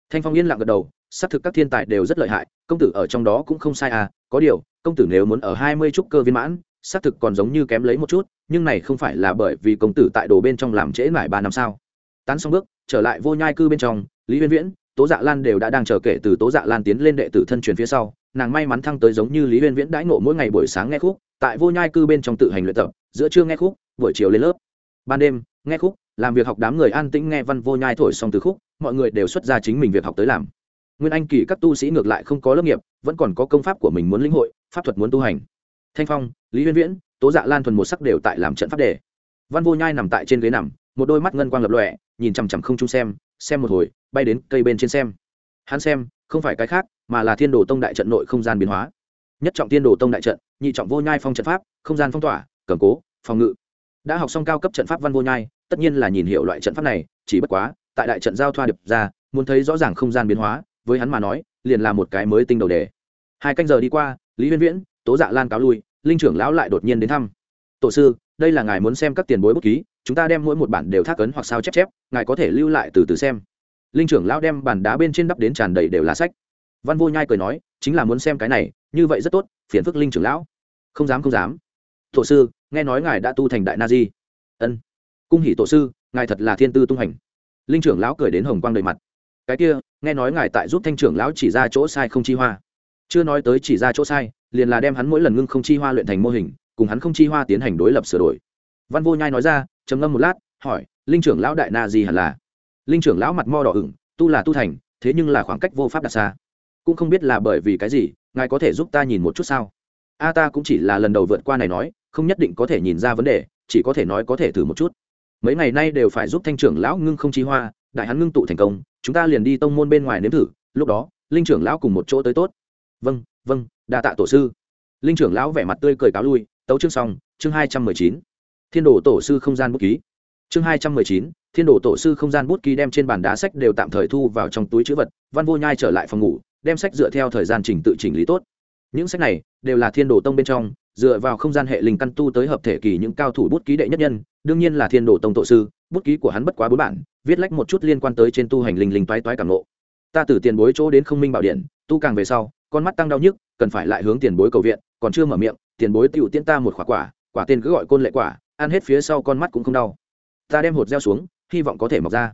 Thanh phong yên lặng gật đầu, xác thực các thiên tài đều rất lợi hại, công tử ở trong đó cũng không sai à có điều, công tử nếu muốn ở hai mươi trúc cơ viên mãn, xác thực còn giống như kém lấy một chút, nhưng này không phải là bởi vì công tử tại đồ bên trong làm trễ mãi ba năm sao. Tán xong bước, trở lại vô nhai cư bên trong, lý huyên viễn, tố dạ lan đều đã đang chờ kể từ tố dạ lan tiến lên đệ tử thân truyền phía sau nàng may mắn thăng tới giống như lý huyên viễn đãi ngộ mỗi ngày buổi sáng nghe khúc, tại vô nhai cư bên trong tự hành luyện tập, giữa trưa nghe khúc, buổi chiều lên lớp. Ban đêm, nghe khúc, làm việc học đám người an tĩnh nghe văn vô nhai thổi xong từ khúc, mọi người đều xuất ra chính mình việc học tới làm. Nguyên anh kỳ các tu sĩ ngược lại không có lớp nghiệp, vẫn còn có công pháp của mình muốn lĩnh hội, pháp thuật muốn tu hành. Thanh phong, lý huyên viễn, tố dạ lan thuần một sắc đều tại làm trận pháp đề. Văn vô nhai nằm tại trên ghế nằm, một đôi mắt ngân quang lập lọe nhìn chằm chằm không chung xem xem một hồi, bay đến cây bên trên xem hắn xem, không phải cái khác, mà là thiên đồ tông đại trận nội không gian biến hóa. Nhất trọng thiên đồ tông đại trận, nhị trọng vô nhai phong trận pháp, không gian phong tỏa, cầm cố, phòng ngự. Đã học xong cao cấp trận pháp văn vô nhai, tất nhiên là nhìn hiệu loại trận pháp này, chỉ bất quá, tại đại trận giao thoa điệp ra, muốn thấy rõ ràng không gian biến hóa, với hắn mà nói, liền là một cái mới tinh đầu đề. Hai canh giờ đi qua, lý huyên viễn, tố dạ lan cáo lui, linh trưởng lão lại đột nhiên đến thăm. Tổ sư, đây là ngài muốn xem các tiền bối bút ký, chúng ta đem mỗi một bản đều thác ấn hoặc sao chép chép, ngài có thể lưu lại từ từ xem linh trưởng lão đem bàn đá bên trên đắp đến tràn đầy đều là sách. Văn vô nhai cười nói, chính là muốn xem cái này, như vậy rất tốt, phiền phức linh trưởng lão. Không dám không dám. Tổ sư, nghe nói ngài đã tu thành đại na di. Ân. Cung hỷ tổ sư, ngài thật là thiên tư tung hành. Linh trưởng lão cười đến hồng quang đầy mặt. Cái kia, nghe nói ngài tại giúp thanh trưởng lão chỉ ra chỗ sai không chi hoa. Chưa nói tới chỉ ra chỗ sai, liền là đem hắn mỗi lần ngưng không chi hoa luyện thành mô hình, cùng hắn không chi hoa tiến hành đối lập sửa đổi. Văn vô nhai nói ra, trầm ngâm một lát, hỏi, linh trưởng lão đại na di hẳn là? Linh trưởng lão mặt mo đỏ ửng, tu là tu thành, thế nhưng là khoảng cách vô pháp đặt xa. Cũng không biết là bởi vì cái gì, ngài có thể giúp ta nhìn một chút sao? A ta cũng chỉ là lần đầu vượt qua này nói, không nhất định có thể nhìn ra vấn đề, chỉ có thể nói có thể thử một chút. Mấy ngày nay đều phải giúp thanh trưởng lão ngưng không chi hoa, đại hắn ngưng tụ thành công, chúng ta liền đi tông môn bên ngoài nếm thử, lúc đó, linh trưởng lão cùng một chỗ tới tốt. Vâng vâng đa tạ tổ sư. Linh trưởng lão vẻ mặt tươi cười cáo lui, tấu chương xong, chương hai trăm mười chín. Thiên đồ tổ sư không gian bút ký. Chương hai trăm mười chín thiên đồ tổ sư không gian bút ký đem trên bàn đá sách đều tạm thời thu vào trong túi chữ vật, văn vô nhai trở lại phòng ngủ, đem sách dựa theo thời gian trình tự chỉnh lý tốt những sách này đều là thiên đồ tông bên trong, dựa vào không gian hệ linh căn tu tới hợp thể kỳ những cao thủ bút ký đệ nhất nhân, đương nhiên là thiên đồ tông tổ sư, bút ký của hắn bất quá bốn bản, viết lách một chút liên quan tới trên tu hành linh linh toái toái cảm lộ. ta từ tiền bối chỗ đến không minh bảo điện, tu càng về sau, con mắt tăng đau nhức, cần phải lại hướng tiền bối cầu viện, còn chưa mở miệng, tiền bối tiểu tiễn ta một quả quả quả tên cứ gọi côn lệ quả, ăn hết phía sau con mắt cũng không đau ta đem hột gieo xuống hy vọng có thể mọc ra.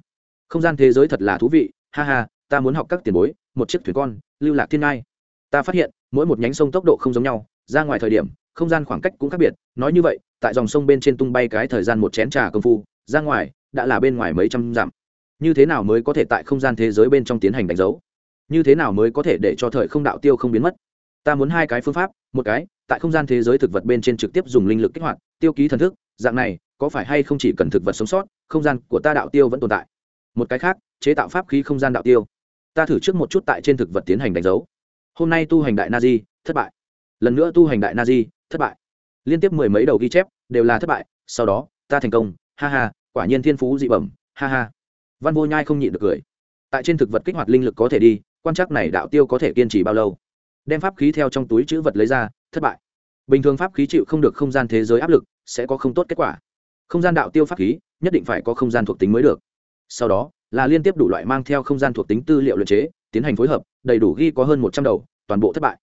Không gian thế giới thật là thú vị, ha ha, ta muốn học các tiền bối, một chiếc thuyền con, lưu lạc thiên ngai. Ta phát hiện, mỗi một nhánh sông tốc độ không giống nhau, ra ngoài thời điểm, không gian khoảng cách cũng khác biệt, nói như vậy, tại dòng sông bên trên tung bay cái thời gian một chén trà công phu, ra ngoài, đã là bên ngoài mấy trăm dặm. Như thế nào mới có thể tại không gian thế giới bên trong tiến hành đánh dấu? Như thế nào mới có thể để cho thời không đạo tiêu không biến mất? Ta muốn hai cái phương pháp, một cái, tại không gian thế giới thực vật bên trên trực tiếp dùng linh lực kích hoạt, tiêu ký thần thức, dạng này có phải hay không chỉ cần thực vật sống sót, không gian của ta đạo tiêu vẫn tồn tại? Một cái khác, chế tạo pháp khí không gian đạo tiêu. Ta thử trước một chút tại trên thực vật tiến hành đánh dấu. Hôm nay tu hành đại na di, thất bại. Lần nữa tu hành đại na di, thất bại. Liên tiếp mười mấy đầu ghi chép, đều là thất bại, sau đó, ta thành công, ha ha, quả nhiên thiên phú dị bẩm, ha ha. Văn vô nhai không nhịn được cười. Tại trên thực vật kích hoạt linh lực có thể đi, quan trắc này đạo tiêu có thể kiên trì bao lâu? Đem pháp khí theo trong túi chữ vật lấy ra, thất bại. Bình thường pháp khí chịu không được không gian thế giới áp lực, sẽ có không tốt kết quả không gian đạo tiêu pháp khí, nhất định phải có không gian thuộc tính mới được. Sau đó, là liên tiếp đủ loại mang theo không gian thuộc tính tư liệu luyện chế, tiến hành phối hợp, đầy đủ ghi có hơn một trăm đầu, toàn bộ thất bại.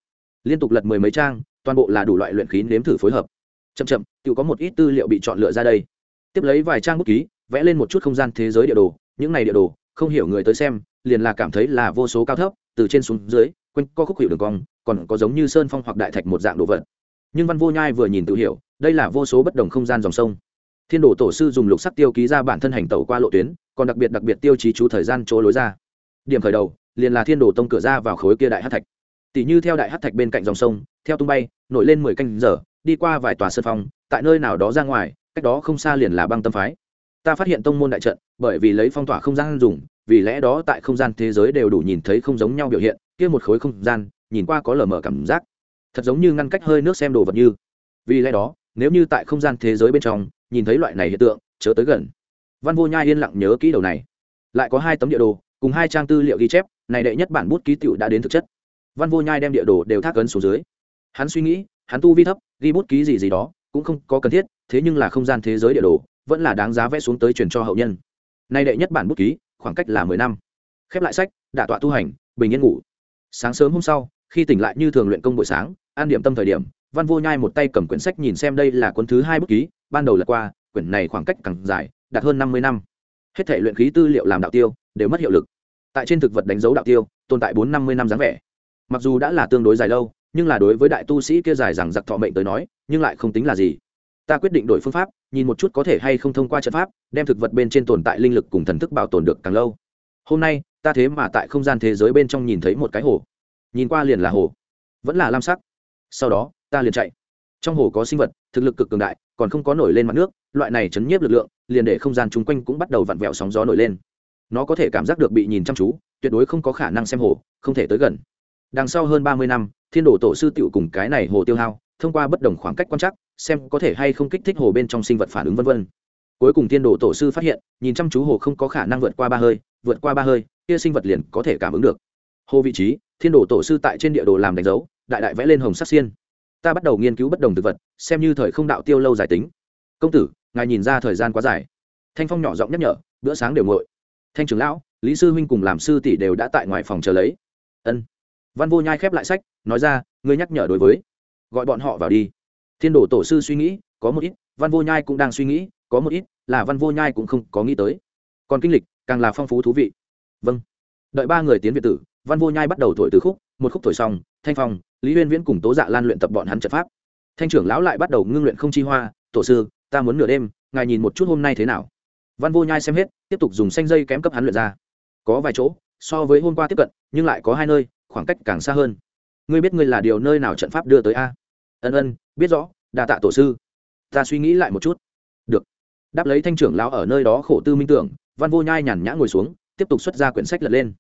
Liên tục lật mười mấy trang, toàn bộ là đủ loại luyện khí nếm thử phối hợp. Chậm chậm, tự có một ít tư liệu bị chọn lựa ra đây. Tiếp lấy vài trang bút ký, vẽ lên một chút không gian thế giới địa đồ, những này địa đồ, không hiểu người tới xem, liền là cảm thấy là vô số cao thấp, từ trên xuống dưới, quanh co khúc hiệu đường cong, còn có giống như sơn phong hoặc đại thạch một dạng đồ vật. Nhưng văn vô nhai vừa nhìn tự hiểu, đây là vô số bất đồng không gian dòng sông thiên đồ tổ sư dùng lục sắc tiêu ký ra bản thân hành tẩu qua lộ tuyến, còn đặc biệt đặc biệt tiêu chí chú thời gian chỗ lối ra. Điểm khởi đầu, liền là thiên đồ tông cửa ra vào khối kia đại hát thạch. Tỷ như theo đại hát thạch bên cạnh dòng sông, theo tung bay, nổi lên mười canh giờ, đi qua vài tòa sân phong, tại nơi nào đó ra ngoài, cách đó không xa liền là băng tâm phái. Ta phát hiện tông môn đại trận, bởi vì lấy phong tỏa không gian dùng, vì lẽ đó tại không gian thế giới đều đủ nhìn thấy không giống nhau biểu hiện, kia một khối không gian, nhìn qua có lờ mờ cảm giác. Thật giống như ngăn cách hơi nước xem đồ vật như. Vì lẽ đó, nếu như tại không gian thế giới bên trong nhìn thấy loại này hiện tượng, chớ tới gần. Văn vô nhai yên lặng nhớ kỹ đầu này. Lại có hai tấm địa đồ, cùng hai trang tư liệu ghi chép, này đệ nhất bản bút ký tựu đã đến thực chất. Văn vô nhai đem địa đồ đều thác ấn xuống dưới. Hắn suy nghĩ, hắn tu vi thấp, ghi bút ký gì gì đó, cũng không có cần thiết, thế nhưng là không gian thế giới địa đồ, vẫn là đáng giá vẽ xuống tới truyền cho hậu nhân. Nay đệ nhất bản bút ký, khoảng cách là mười năm. Khép lại sách, đả tọa tu hành, bình yên ngủ. Sáng sớm hôm sau, khi tỉnh lại như thường luyện công buổi sáng, an điểm tâm thời điểm, văn vô nhai một tay cầm quyển sách nhìn xem đây là cuốn thứ hai bút ký ban đầu là qua, quyển này khoảng cách càng dài, đạt hơn năm mươi năm. Hết thể luyện khí tư liệu làm đạo tiêu, đều mất hiệu lực. Tại trên thực vật đánh dấu đạo tiêu, tồn tại bốn năm mươi năm dáng vẻ. Mặc dù đã là tương đối dài lâu, nhưng là đối với đại tu sĩ kia dài rằng giặc thọ mệnh tới nói, nhưng lại không tính là gì. Ta quyết định đổi phương pháp, nhìn một chút có thể hay không thông qua trận pháp, đem thực vật bên trên tồn tại linh lực cùng thần thức bảo tồn được càng lâu. Hôm nay, ta thế mà tại không gian thế giới bên trong nhìn thấy một cái hồ. Nhìn qua liền là hồ. Vẫn là lam sắc. Sau đó, ta liền chạy trong hồ có sinh vật, thực lực cực cường đại, còn không có nổi lên mặt nước, loại này chấn nhiếp lực lượng, liền để không gian chung quanh cũng bắt đầu vặn vẹo sóng gió nổi lên. Nó có thể cảm giác được bị nhìn chăm chú, tuyệt đối không có khả năng xem hồ, không thể tới gần. Đằng sau hơn ba mươi năm, thiên đồ tổ sư tiểu cùng cái này hồ tiêu hao, thông qua bất đồng khoảng cách quan trắc, xem có thể hay không kích thích hồ bên trong sinh vật phản ứng vân vân. Cuối cùng thiên đồ tổ sư phát hiện, nhìn chăm chú hồ không có khả năng vượt qua ba hơi, vượt qua ba hơi, kia sinh vật liền có thể cảm ứng được. Hồ vị trí, thiên đồ tổ sư tại trên địa đồ làm đánh dấu, đại đại vẽ lên hồng sắc xiên ta bắt đầu nghiên cứu bất đồng thực vật, xem như thời không đạo tiêu lâu dài tính. Công tử, ngài nhìn ra thời gian quá dài. Thanh phong nhỏ giọng nhắc nhở, bữa sáng đều ngội thanh trưởng lão, lý sư huynh cùng làm sư tỷ đều đã tại ngoài phòng chờ lấy. Ân. Văn vô nhai khép lại sách, nói ra, ngươi nhắc nhở đối với. Gọi bọn họ vào đi. Thiên đồ tổ sư suy nghĩ, có một ít, văn vô nhai cũng đang suy nghĩ, có một ít là văn vô nhai cũng không có nghĩ tới. Còn kinh lịch, càng là phong phú thú vị. Vâng. Đợi ba người tiến việt tử, văn vô nhai bắt đầu thổi từ khúc, một khúc thổi xong, thanh phong lý huyên viễn cùng tố dạ lan luyện tập bọn hắn trận pháp. Thanh trưởng lão lại bắt đầu ngưng luyện không chi hoa, tổ sư, ta muốn nửa đêm, ngài nhìn một chút hôm nay thế nào. Văn vô nhai xem hết, tiếp tục dùng xanh dây kém cấp hắn luyện ra. Có vài chỗ, so với hôm qua tiếp cận, nhưng lại có hai nơi, khoảng cách càng xa hơn. Ngươi biết ngươi là điều nơi nào trận pháp đưa tới a? Ân ân, biết rõ, đa tạ tổ sư. Ta suy nghĩ lại một chút. Được. Đáp lấy thanh trưởng lão ở nơi đó khổ tư minh tưởng, văn vô nhai nhàn nhã ngồi xuống, tiếp tục xuất ra quyển sách lật lên.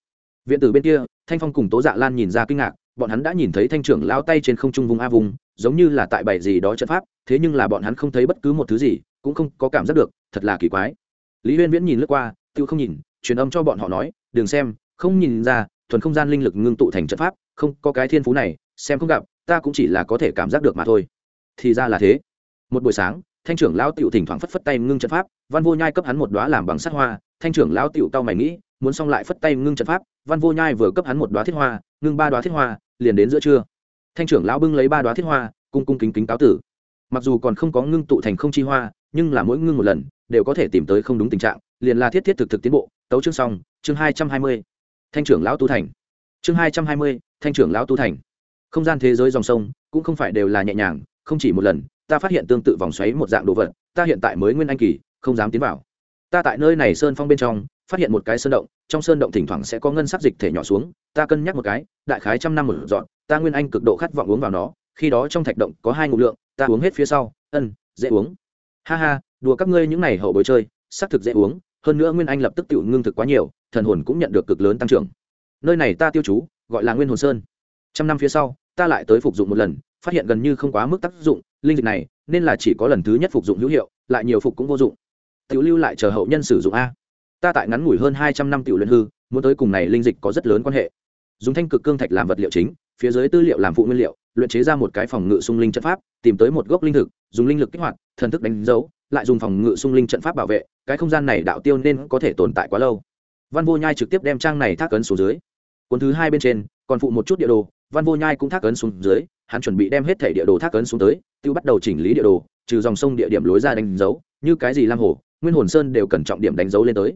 Viện tử bên kia, thanh phong cùng tố dạ lan nhìn ra kinh ngạc bọn hắn đã nhìn thấy thanh trưởng lao tay trên không trung vùng a vùng giống như là tại bảy gì đó trận pháp, thế nhưng là bọn hắn không thấy bất cứ một thứ gì, cũng không có cảm giác được, thật là kỳ quái. Lý huyên viễn nhìn lướt qua tự không nhìn, truyền âm cho bọn họ nói đừng xem, không nhìn ra, thuần không gian linh lực ngưng tụ thành trận pháp, không có cái thiên phú này, xem không gặp, ta cũng chỉ là có thể cảm giác được mà thôi. Thì ra là thế. Một buổi sáng, thanh trưởng lão tiểu thỉnh thoảng phất phất tay ngưng trận pháp, văn vô nhai cấp hắn một đóa làm bằng sắt hoa, thanh trưởng lão tiểu cao mày nghĩ, muốn xong lại phất tay ngưng trận pháp, văn vô nhai vừa cấp hắn một đóa thiết hoa, ngưng ba đóa thiết hoa liền đến giữa trưa. Thanh trưởng lão bưng lấy ba đóa thiết hoa, cung cung kính kính cáo tử. Mặc dù còn không có ngưng tụ thành không chi hoa, nhưng là mỗi ngưng một lần, đều có thể tìm tới không đúng tình trạng, liền là thiết thiết thực thực tiến bộ. Tấu chương xong, chương hai trăm hai mươi. Thanh trưởng lão tu thành. Chương hai trăm hai mươi, thanh trưởng lão tu thành. Không gian thế giới dòng sông, cũng không phải đều là nhẹ nhàng, không chỉ một lần, ta phát hiện tương tự vòng xoáy một dạng đồ vật, ta hiện tại mới nguyên anh kỳ, không dám tiến vào. Ta tại nơi này sơn phong bên trong phát hiện một cái sơn động, trong sơn động thỉnh thoảng sẽ có ngân sắc dịch thể nhỏ xuống, ta cân nhắc một cái, đại khái trăm năm một dọn, ta nguyên anh cực độ khát vọng uống vào nó, khi đó trong thạch động có hai ngụ lượng, ta uống hết phía sau, ân, dễ uống. Ha ha, đùa các ngươi những này hậu bối chơi, xác thực dễ uống, hơn nữa nguyên anh lập tức tự ngưng thực quá nhiều, thần hồn cũng nhận được cực lớn tăng trưởng. Nơi này ta tiêu chú, gọi là nguyên hồn sơn. Trăm năm phía sau, ta lại tới phục dụng một lần, phát hiện gần như không quá mức tác dụng, linh dịch này, nên là chỉ có lần thứ nhất phục dụng hữu hiệu, lại nhiều phục cũng vô dụng. Tiểu lưu lại chờ hậu nhân sử dụng a ta tại ngắn ngủi hơn hai trăm năm tiểu luyện hư, muốn tới cùng này linh dịch có rất lớn quan hệ. Dùng thanh cực cương thạch làm vật liệu chính, phía dưới tư liệu làm phụ nguyên liệu, luyện chế ra một cái phòng ngự sung linh trận pháp, tìm tới một gốc linh thực, dùng linh lực kích hoạt, thần thức đánh dấu, lại dùng phòng ngự sung linh trận pháp bảo vệ, cái không gian này đạo tiêu nên có thể tồn tại quá lâu. Văn vô nhai trực tiếp đem trang này thác ấn xuống dưới. Cuốn thứ hai bên trên, còn phụ một chút địa đồ, văn vô nhai cũng thác ấn xuống dưới, hắn chuẩn bị đem hết thẻ địa đồ thác ấn xuống tới, tiêu bắt đầu chỉnh lý địa đồ, trừ dòng sông địa điểm lối ra đánh dấu, như cái gì lam hồ, nguyên hồn sơn đều cần trọng điểm đánh dấu lên tới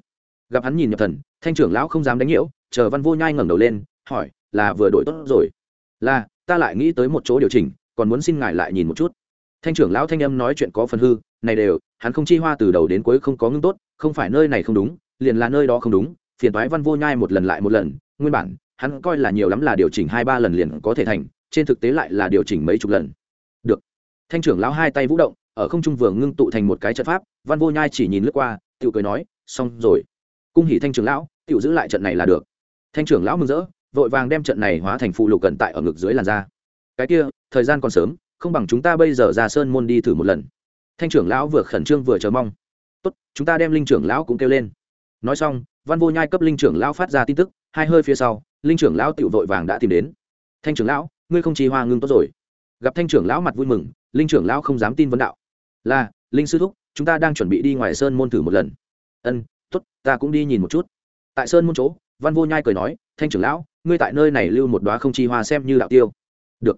gặp hắn nhìn nhập thần, thanh trưởng lão không dám đánh nhiễu, chờ văn vô nhai ngẩng đầu lên, hỏi, là vừa đổi tốt rồi? Là, ta lại nghĩ tới một chỗ điều chỉnh, còn muốn xin ngài lại nhìn một chút. Thanh trưởng lão thanh âm nói chuyện có phần hư, này đều, hắn không chi hoa từ đầu đến cuối không có ngưng tốt, không phải nơi này không đúng, liền là nơi đó không đúng, phiền toái văn vô nhai một lần lại một lần, nguyên bản, hắn coi là nhiều lắm là điều chỉnh hai ba lần liền có thể thành, trên thực tế lại là điều chỉnh mấy chục lần. Được. Thanh trưởng lão hai tay vũ động, ở không trung vừa ngưng tụ thành một cái trận pháp, văn vô nhai chỉ nhìn lướt qua tự cười nói, xong rồi cung hỉ thanh trưởng lão tự giữ lại trận này là được. Thanh trưởng lão mừng rỡ, vội vàng đem trận này hóa thành phụ lục cận tại ở ngực dưới làn da. Cái kia, thời gian còn sớm, không bằng chúng ta bây giờ ra sơn môn đi thử một lần. Thanh trưởng lão vừa khẩn trương vừa chờ mong. Tốt, chúng ta đem linh trưởng lão cũng kêu lên. Nói xong, văn vô nhai cấp linh trưởng lão phát ra tin tức, hai hơi phía sau, linh trưởng lão tự vội vàng đã tìm đến. Thanh trưởng lão, ngươi không trì hoa ngưng tốt rồi. Gặp thanh trưởng lão mặt vui mừng, linh trưởng lão không dám tin vấn đạo. Là, linh sư thúc, chúng ta đang chuẩn bị đi ngoài sơn môn thử một lần. Ân tốt, ta cũng đi nhìn một chút. Tại sơn môn chỗ, văn vô nhai cười nói, thanh trưởng lão, ngươi tại nơi này lưu một đoá không chi hoa xem như đạo tiêu. Được.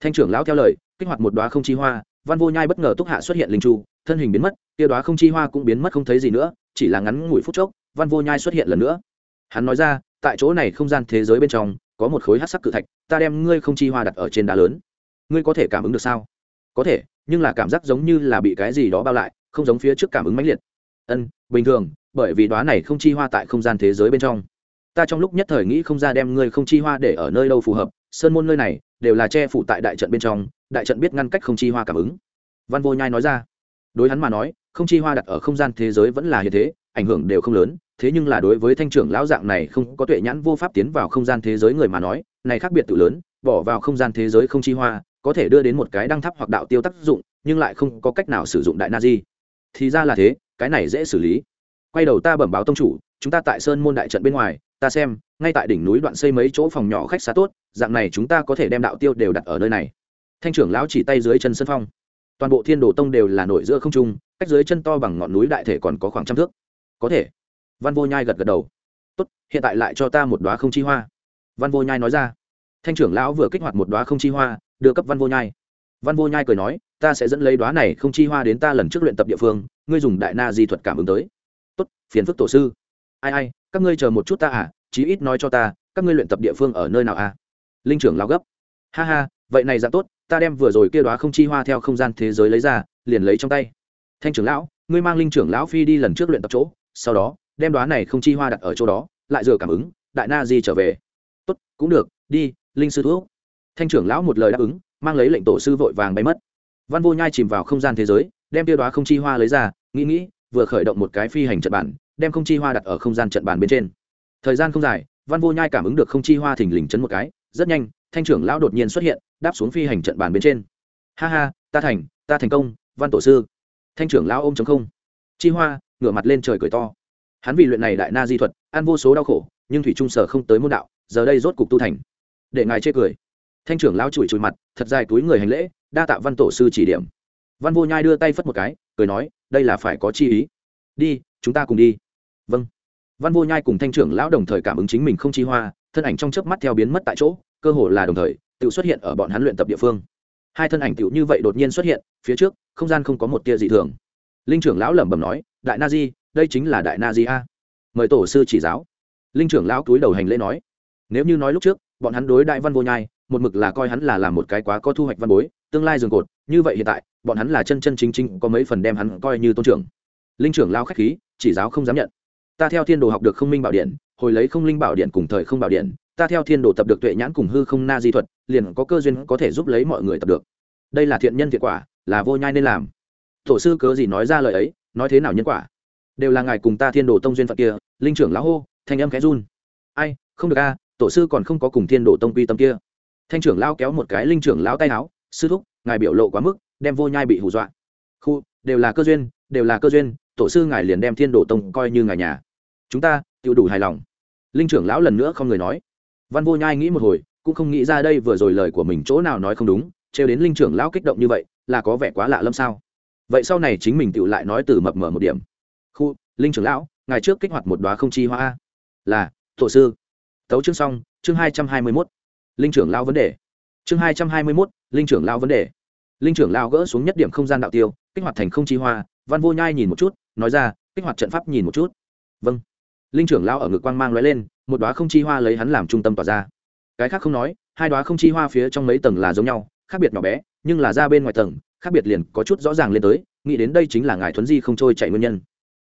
Thanh trưởng lão theo lời, kích hoạt một đoá không chi hoa, văn vô nhai bất ngờ túc hạ xuất hiện linh chu thân hình biến mất tiêu đoá không chi hoa cũng biến mất không thấy gì nữa, chỉ là ngắn ngủi phút chốc, văn vô nhai xuất hiện lần nữa. Hắn nói ra, tại chỗ này không gian thế giới bên trong, có một khối hát sắc cự thạch, ta đem ngươi không chi hoa đặt ở trên đá lớn. Ngươi có thể cảm ứng được sao? Có thể, nhưng là cảm giác giống như là bị cái gì đó bao lại, không giống phía trước cảm ứng mãnh liệt. Ân, bình thường bởi vì đoá này không chi hoa tại không gian thế giới bên trong. Ta trong lúc nhất thời nghĩ không ra đem ngươi không chi hoa để ở nơi đâu phù hợp, sơn môn nơi này đều là che phủ tại đại trận bên trong, đại trận biết ngăn cách không chi hoa cảm ứng. Văn vô nhai nói ra. Đối hắn mà nói, không chi hoa đặt ở không gian thế giới vẫn là như thế, ảnh hưởng đều không lớn, thế nhưng là đối với thanh trưởng lão dạng này không có tuệ nhãn vô pháp tiến vào không gian thế giới người mà nói, này khác biệt tự lớn, bỏ vào không gian thế giới không chi hoa, có thể đưa đến một cái đăng tháp hoặc đạo tiêu tác dụng, nhưng lại không có cách nào sử dụng đại na di. Thì ra là thế, cái này dễ xử lý quay đầu ta bẩm báo tông chủ, chúng ta tại sơn môn đại trận bên ngoài, ta xem, ngay tại đỉnh núi đoạn xây mấy chỗ phòng nhỏ khách xá tốt, dạng này chúng ta có thể đem đạo tiêu đều đặt ở nơi này. Thanh trưởng lão chỉ tay dưới chân sân phong. Toàn bộ thiên đồ tông đều là nổi giữa không trung, cách dưới chân to bằng ngọn núi đại thể còn có khoảng trăm thước. Có thể. Văn vô nhai gật gật đầu. Tốt, hiện tại lại cho ta một đoá không chi hoa. Văn vô nhai nói ra. Thanh trưởng lão vừa kích hoạt một đoá không chi hoa, đưa cấp văn vô nhai. Văn vô nhai cười nói, ta sẽ dẫn lấy đoá này không chi hoa đến ta lần trước luyện tập địa phương, ngươi dùng đại na di thuật cảm ứng tới tốt, phiền phức tổ sư. Ai ai, các ngươi chờ một chút ta à chí ít nói cho ta, các ngươi luyện tập địa phương ở nơi nào à? Linh trưởng lao gấp. Ha ha, vậy này dạng tốt, ta đem vừa rồi kia đoá không chi hoa theo không gian thế giới lấy ra, liền lấy trong tay. Thanh trưởng lão, ngươi mang linh trưởng lão phi đi lần trước luyện tập chỗ, sau đó, đem đoá này không chi hoa đặt ở chỗ đó, lại dừa cảm ứng, đại na di trở về. Tốt, cũng được, đi, linh sư thuốc thanh trưởng lão một lời đáp ứng, mang lấy lệnh tổ sư vội vàng bay mất. Văn vô nhai chìm vào không gian thế giới, đem tiêu đoá không chi hoa lấy ra, nghĩ nghĩ vừa khởi động một cái phi hành trận bàn, đem không chi hoa đặt ở không gian trận bàn bên trên. Thời gian không dài văn vô nhai cảm ứng được không chi hoa thình lình chấn một cái rất nhanh thanh trưởng lão đột nhiên xuất hiện đáp xuống phi hành trận bàn bên trên. Ha ha ta thành ta thành công văn tổ sư. Thanh trưởng lão ôm chống không. Chi hoa ngửa mặt lên trời cười to. Hắn vì luyện này đại na di thuật ăn vô số đau khổ nhưng thủy trung sở không tới môn đạo giờ đây rốt cục tu thành. Để ngài chê cười. Thanh trưởng lão chùi chùi mặt thật dài túi người hành lễ đa tạ văn tổ sư chỉ điểm. Văn vô nhai đưa tay phất một cái cười nói, đây là phải có chi ý. Đi, chúng ta cùng đi. Vâng. Văn vô nhai cùng thanh trưởng lão đồng thời cảm ứng chính mình không chi hoa, thân ảnh trong chớp mắt theo biến mất tại chỗ, cơ hồ là đồng thời tự xuất hiện ở bọn hắn luyện tập địa phương. Hai thân ảnh tựu như vậy đột nhiên xuất hiện, phía trước, không gian không có một tia dị thường. Linh trưởng lão lẩm bẩm nói, đại na di, đây chính là đại na di a. Mời tổ sư chỉ giáo. Linh trưởng lão túi đầu hành lễ nói, nếu như nói lúc trước, bọn hắn đối đại văn vô nhai một mực là coi hắn là làm một cái quá có thu hoạch văn bối, tương lai dường cột, như vậy hiện tại, bọn hắn là chân chân chính chính có mấy phần đem hắn coi như tôn trưởng. Linh trưởng lao khách khí, chỉ giáo không dám nhận. Ta theo thiên đồ học được không minh bảo điện, hồi lấy không linh bảo điện cùng thời không bảo điện, ta theo thiên đồ tập được tuệ nhãn cùng hư không na di thuật, liền có cơ duyên có thể giúp lấy mọi người tập được. Đây là thiện nhân thiện quả, là vô nhai nên làm. Tổ sư cớ gì nói ra lời ấy, nói thế nào nhân quả? Đều là ngài cùng ta thiên đồ tông duyên phận kia, linh trưởng lão hô, thanh âm khẽ run. Ai, không được a, tổ sư còn không có cùng thiên đồ tông quy tâm kia thanh trưởng lao kéo một cái linh trưởng lão tay áo, sư thúc, ngài biểu lộ quá mức, đem vô nhai bị hù dọa. Khu, đều là cơ duyên, đều là cơ duyên, tổ sư ngài liền đem thiên đồ tông coi như ngài nhà. Chúng ta tự đủ hài lòng. Linh trưởng lão lần nữa không người nói. Văn vô nhai nghĩ một hồi, cũng không nghĩ ra đây vừa rồi lời của mình chỗ nào nói không đúng, trêu đến linh trưởng lão kích động như vậy, là có vẻ quá lạ lâm sao? Vậy sau này chính mình tự lại nói từ mập mờ một điểm. Khu, linh trưởng lão, ngài trước kích hoạt một đoá không chi hoa là, tổ sư. Tấu chương xong, chương hai trăm hai mươi mốt linh trưởng lao vấn đề. Chương hai trăm hai mươi mốt, linh trưởng lao vấn đề. Linh trưởng lao gỡ xuống nhất điểm không gian đạo tiêu, kích hoạt thành không chi hoa, văn vô nhai nhìn một chút, nói ra, kích hoạt trận pháp nhìn một chút. Vâng. Linh trưởng lao ở ngực quang mang l ó e lên, một đoá không chi hoa lấy hắn làm trung tâm tỏa ra. Cái khác không nói, hai đoá không chi hoa phía trong mấy tầng là giống nhau, khác biệt nhỏ bé, nhưng là ra bên ngoài tầng, khác biệt liền có chút rõ ràng lên tới, nghĩ đến đây chính là ngài thuấn di không trôi chạy nguyên nhân.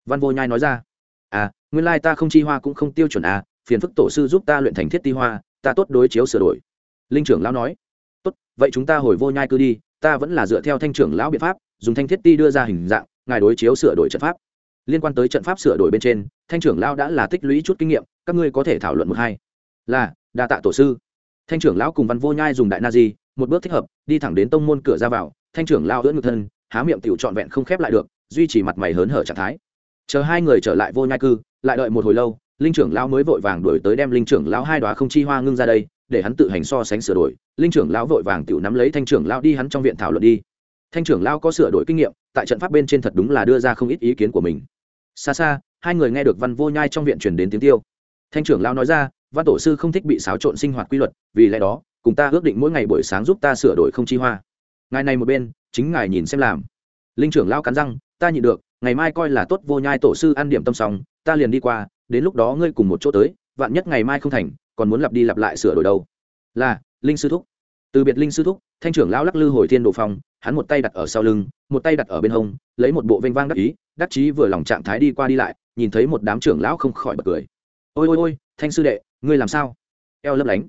Văn vô nhai nói ra à nguyên lai ta không chi hoa cũng không tiêu chuẩn à phiền phức tổ sư giúp ta luyện thành thiết ti hoa ta tốt đối chiếu sửa đổi. Linh trưởng lão nói, tốt, vậy chúng ta hồi vô nhai cư đi, ta vẫn là dựa theo thanh trưởng lão biện pháp, dùng thanh thiết ti đưa ra hình dạng, ngài đối chiếu sửa đổi trận pháp. Liên quan tới trận pháp sửa đổi bên trên, thanh trưởng lão đã là tích lũy chút kinh nghiệm, các ngươi có thể thảo luận một hai. Là, đa tạ tổ sư. Thanh trưởng lão cùng văn vô nhai dùng đại na di, một bước thích hợp, đi thẳng đến tông môn cửa ra vào, thanh trưởng lão đỡ ngược thân, há miệng tiểu trọn vẹn không khép lại được, duy trì mặt mày hớn hở trạng thái. Chờ hai người trở lại vô nhai cư, lại đợi một hồi lâu linh trưởng lão mới vội vàng đuổi tới đem linh trưởng lão hai đoá không chi hoa ngưng ra đây, để hắn tự hành so sánh sửa đổi. Linh trưởng lão vội vàng tự nắm lấy thanh trưởng lão đi hắn trong viện thảo luận đi. Thanh trưởng lão có sửa đổi kinh nghiệm, tại trận pháp bên trên thật đúng là đưa ra không ít ý kiến của mình. Xa xa, hai người nghe được văn vô nhai trong viện truyền đến tiếng tiêu. Thanh trưởng lão nói ra, văn tổ sư không thích bị xáo trộn sinh hoạt quy luật, vì lẽ đó, cùng ta ước định mỗi ngày buổi sáng giúp ta sửa đổi không chi hoa. Ngài này một bên, chính ngài nhìn xem làm. Linh trưởng lão cắn răng, ta nhịn được, ngày mai coi là tốt vô nhai tổ sư ăn điểm tâm xong, ta liền đi qua đến lúc đó ngươi cùng một chỗ tới, vạn nhất ngày mai không thành, còn muốn lặp đi lặp lại sửa đổi đâu. Là, linh sư thúc. Từ biệt linh sư thúc, thanh trưởng lão lắc lư hồi thiên đồ phong, hắn một tay đặt ở sau lưng, một tay đặt ở bên hông, lấy một bộ vênh vang đắc ý, đắc chí vừa lòng trạng thái đi qua đi lại, nhìn thấy một đám trưởng lão không khỏi bật cười. Ôi ôi ôi, thanh sư đệ, ngươi làm sao? Eo lấp lánh.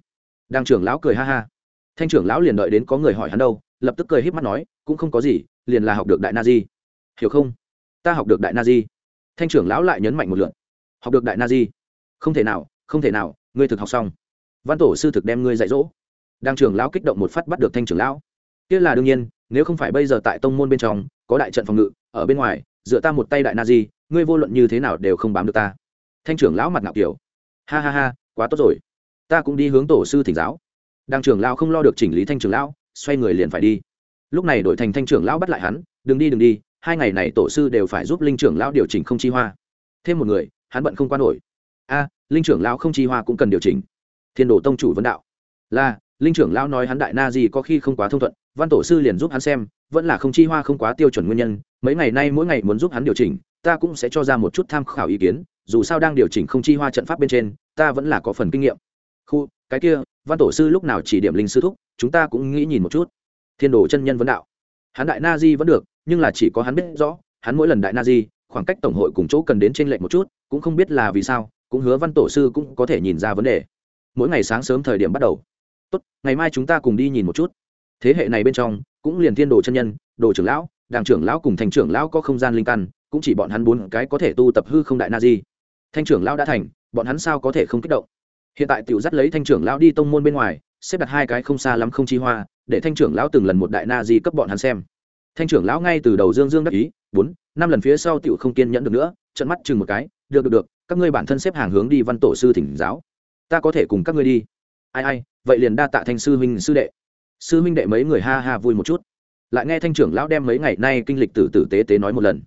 Đang trưởng lão cười ha ha. Thanh trưởng lão liền đợi đến có người hỏi hắn đâu, lập tức cười híp mắt nói, cũng không có gì, liền là học được đại na di. Hiểu không? Ta học được đại na di. Thanh trưởng lão lại nhấn mạnh một lượn học được đại na di không thể nào, không thể nào, ngươi thực học xong. Văn tổ sư thực đem ngươi dạy dỗ. Đang trưởng lão kích động một phát bắt được thanh trưởng lão. Kia là đương nhiên, nếu không phải bây giờ tại tông môn bên trong, có đại trận phòng ngự, ở bên ngoài, dựa ta một tay đại na di ngươi vô luận như thế nào đều không bám được ta. Thanh trưởng lão mặt ngạo kiểu. Ha ha ha, quá tốt rồi. Ta cũng đi hướng tổ sư thỉnh giáo. Đang trưởng lão không lo được chỉnh lý thanh trưởng lão, xoay người liền phải đi. Lúc này đổi thành thanh trưởng lão bắt lại hắn, đừng đi đừng đi, hai ngày này tổ sư đều phải giúp linh trưởng lão điều chỉnh không chi hoa. Thêm một người hắn bận không quan nổi. A, linh trưởng lão không chi hoa cũng cần điều chỉnh. Thiên đồ tông chủ vấn đạo. Là, linh trưởng lão nói hắn đại na gì có khi không quá thông thuận, văn tổ sư liền giúp hắn xem, vẫn là không chi hoa không quá tiêu chuẩn nguyên nhân, mấy ngày nay mỗi ngày muốn giúp hắn điều chỉnh, ta cũng sẽ cho ra một chút tham khảo ý kiến, dù sao đang điều chỉnh không chi hoa trận pháp bên trên, ta vẫn là có phần kinh nghiệm. Khu, cái kia, văn tổ sư lúc nào chỉ điểm linh sư thúc, chúng ta cũng nghĩ nhìn một chút. Thiên đồ chân nhân vấn đạo. Hắn đại na di vẫn được, nhưng là chỉ có hắn biết rõ, hắn mỗi lần đại na di khoảng cách tổng hội cùng chỗ cần đến trên lệnh một chút, cũng không biết là vì sao, cũng hứa văn tổ sư cũng có thể nhìn ra vấn đề. Mỗi ngày sáng sớm thời điểm bắt đầu. Tốt, ngày mai chúng ta cùng đi nhìn một chút. Thế hệ này bên trong, cũng liền thiên đồ chân nhân, đồ trưởng lão đàng trưởng lão cùng thành trưởng lão có không gian linh căn, cũng chỉ bọn hắn bốn cái có thể tu tập hư không đại na di. Thanh trưởng lão đã thành, bọn hắn sao có thể không kích động? Hiện tại tiểu dắt lấy thanh trưởng lão đi tông môn bên ngoài, xếp đặt hai cái không xa lắm không chi hoa, để thanh trưởng lão từng lần một đại na di cấp bọn hắn xem. Thanh trưởng lão ngay từ đầu dương dương đắc ý, bốn năm lần phía sau tiểu không kiên nhẫn được nữa trận mắt chừng một cái, được được được, các ngươi bản thân xếp hàng hướng đi văn tổ sư thỉnh giáo. Ta có thể cùng các ngươi đi. Ai ai, vậy liền đa tạ thanh sư huynh, sư đệ. Sư huynh đệ mấy người ha ha vui một chút. Lại nghe thanh trưởng lão đem mấy ngày nay kinh lịch tử tử tế tế nói một lần.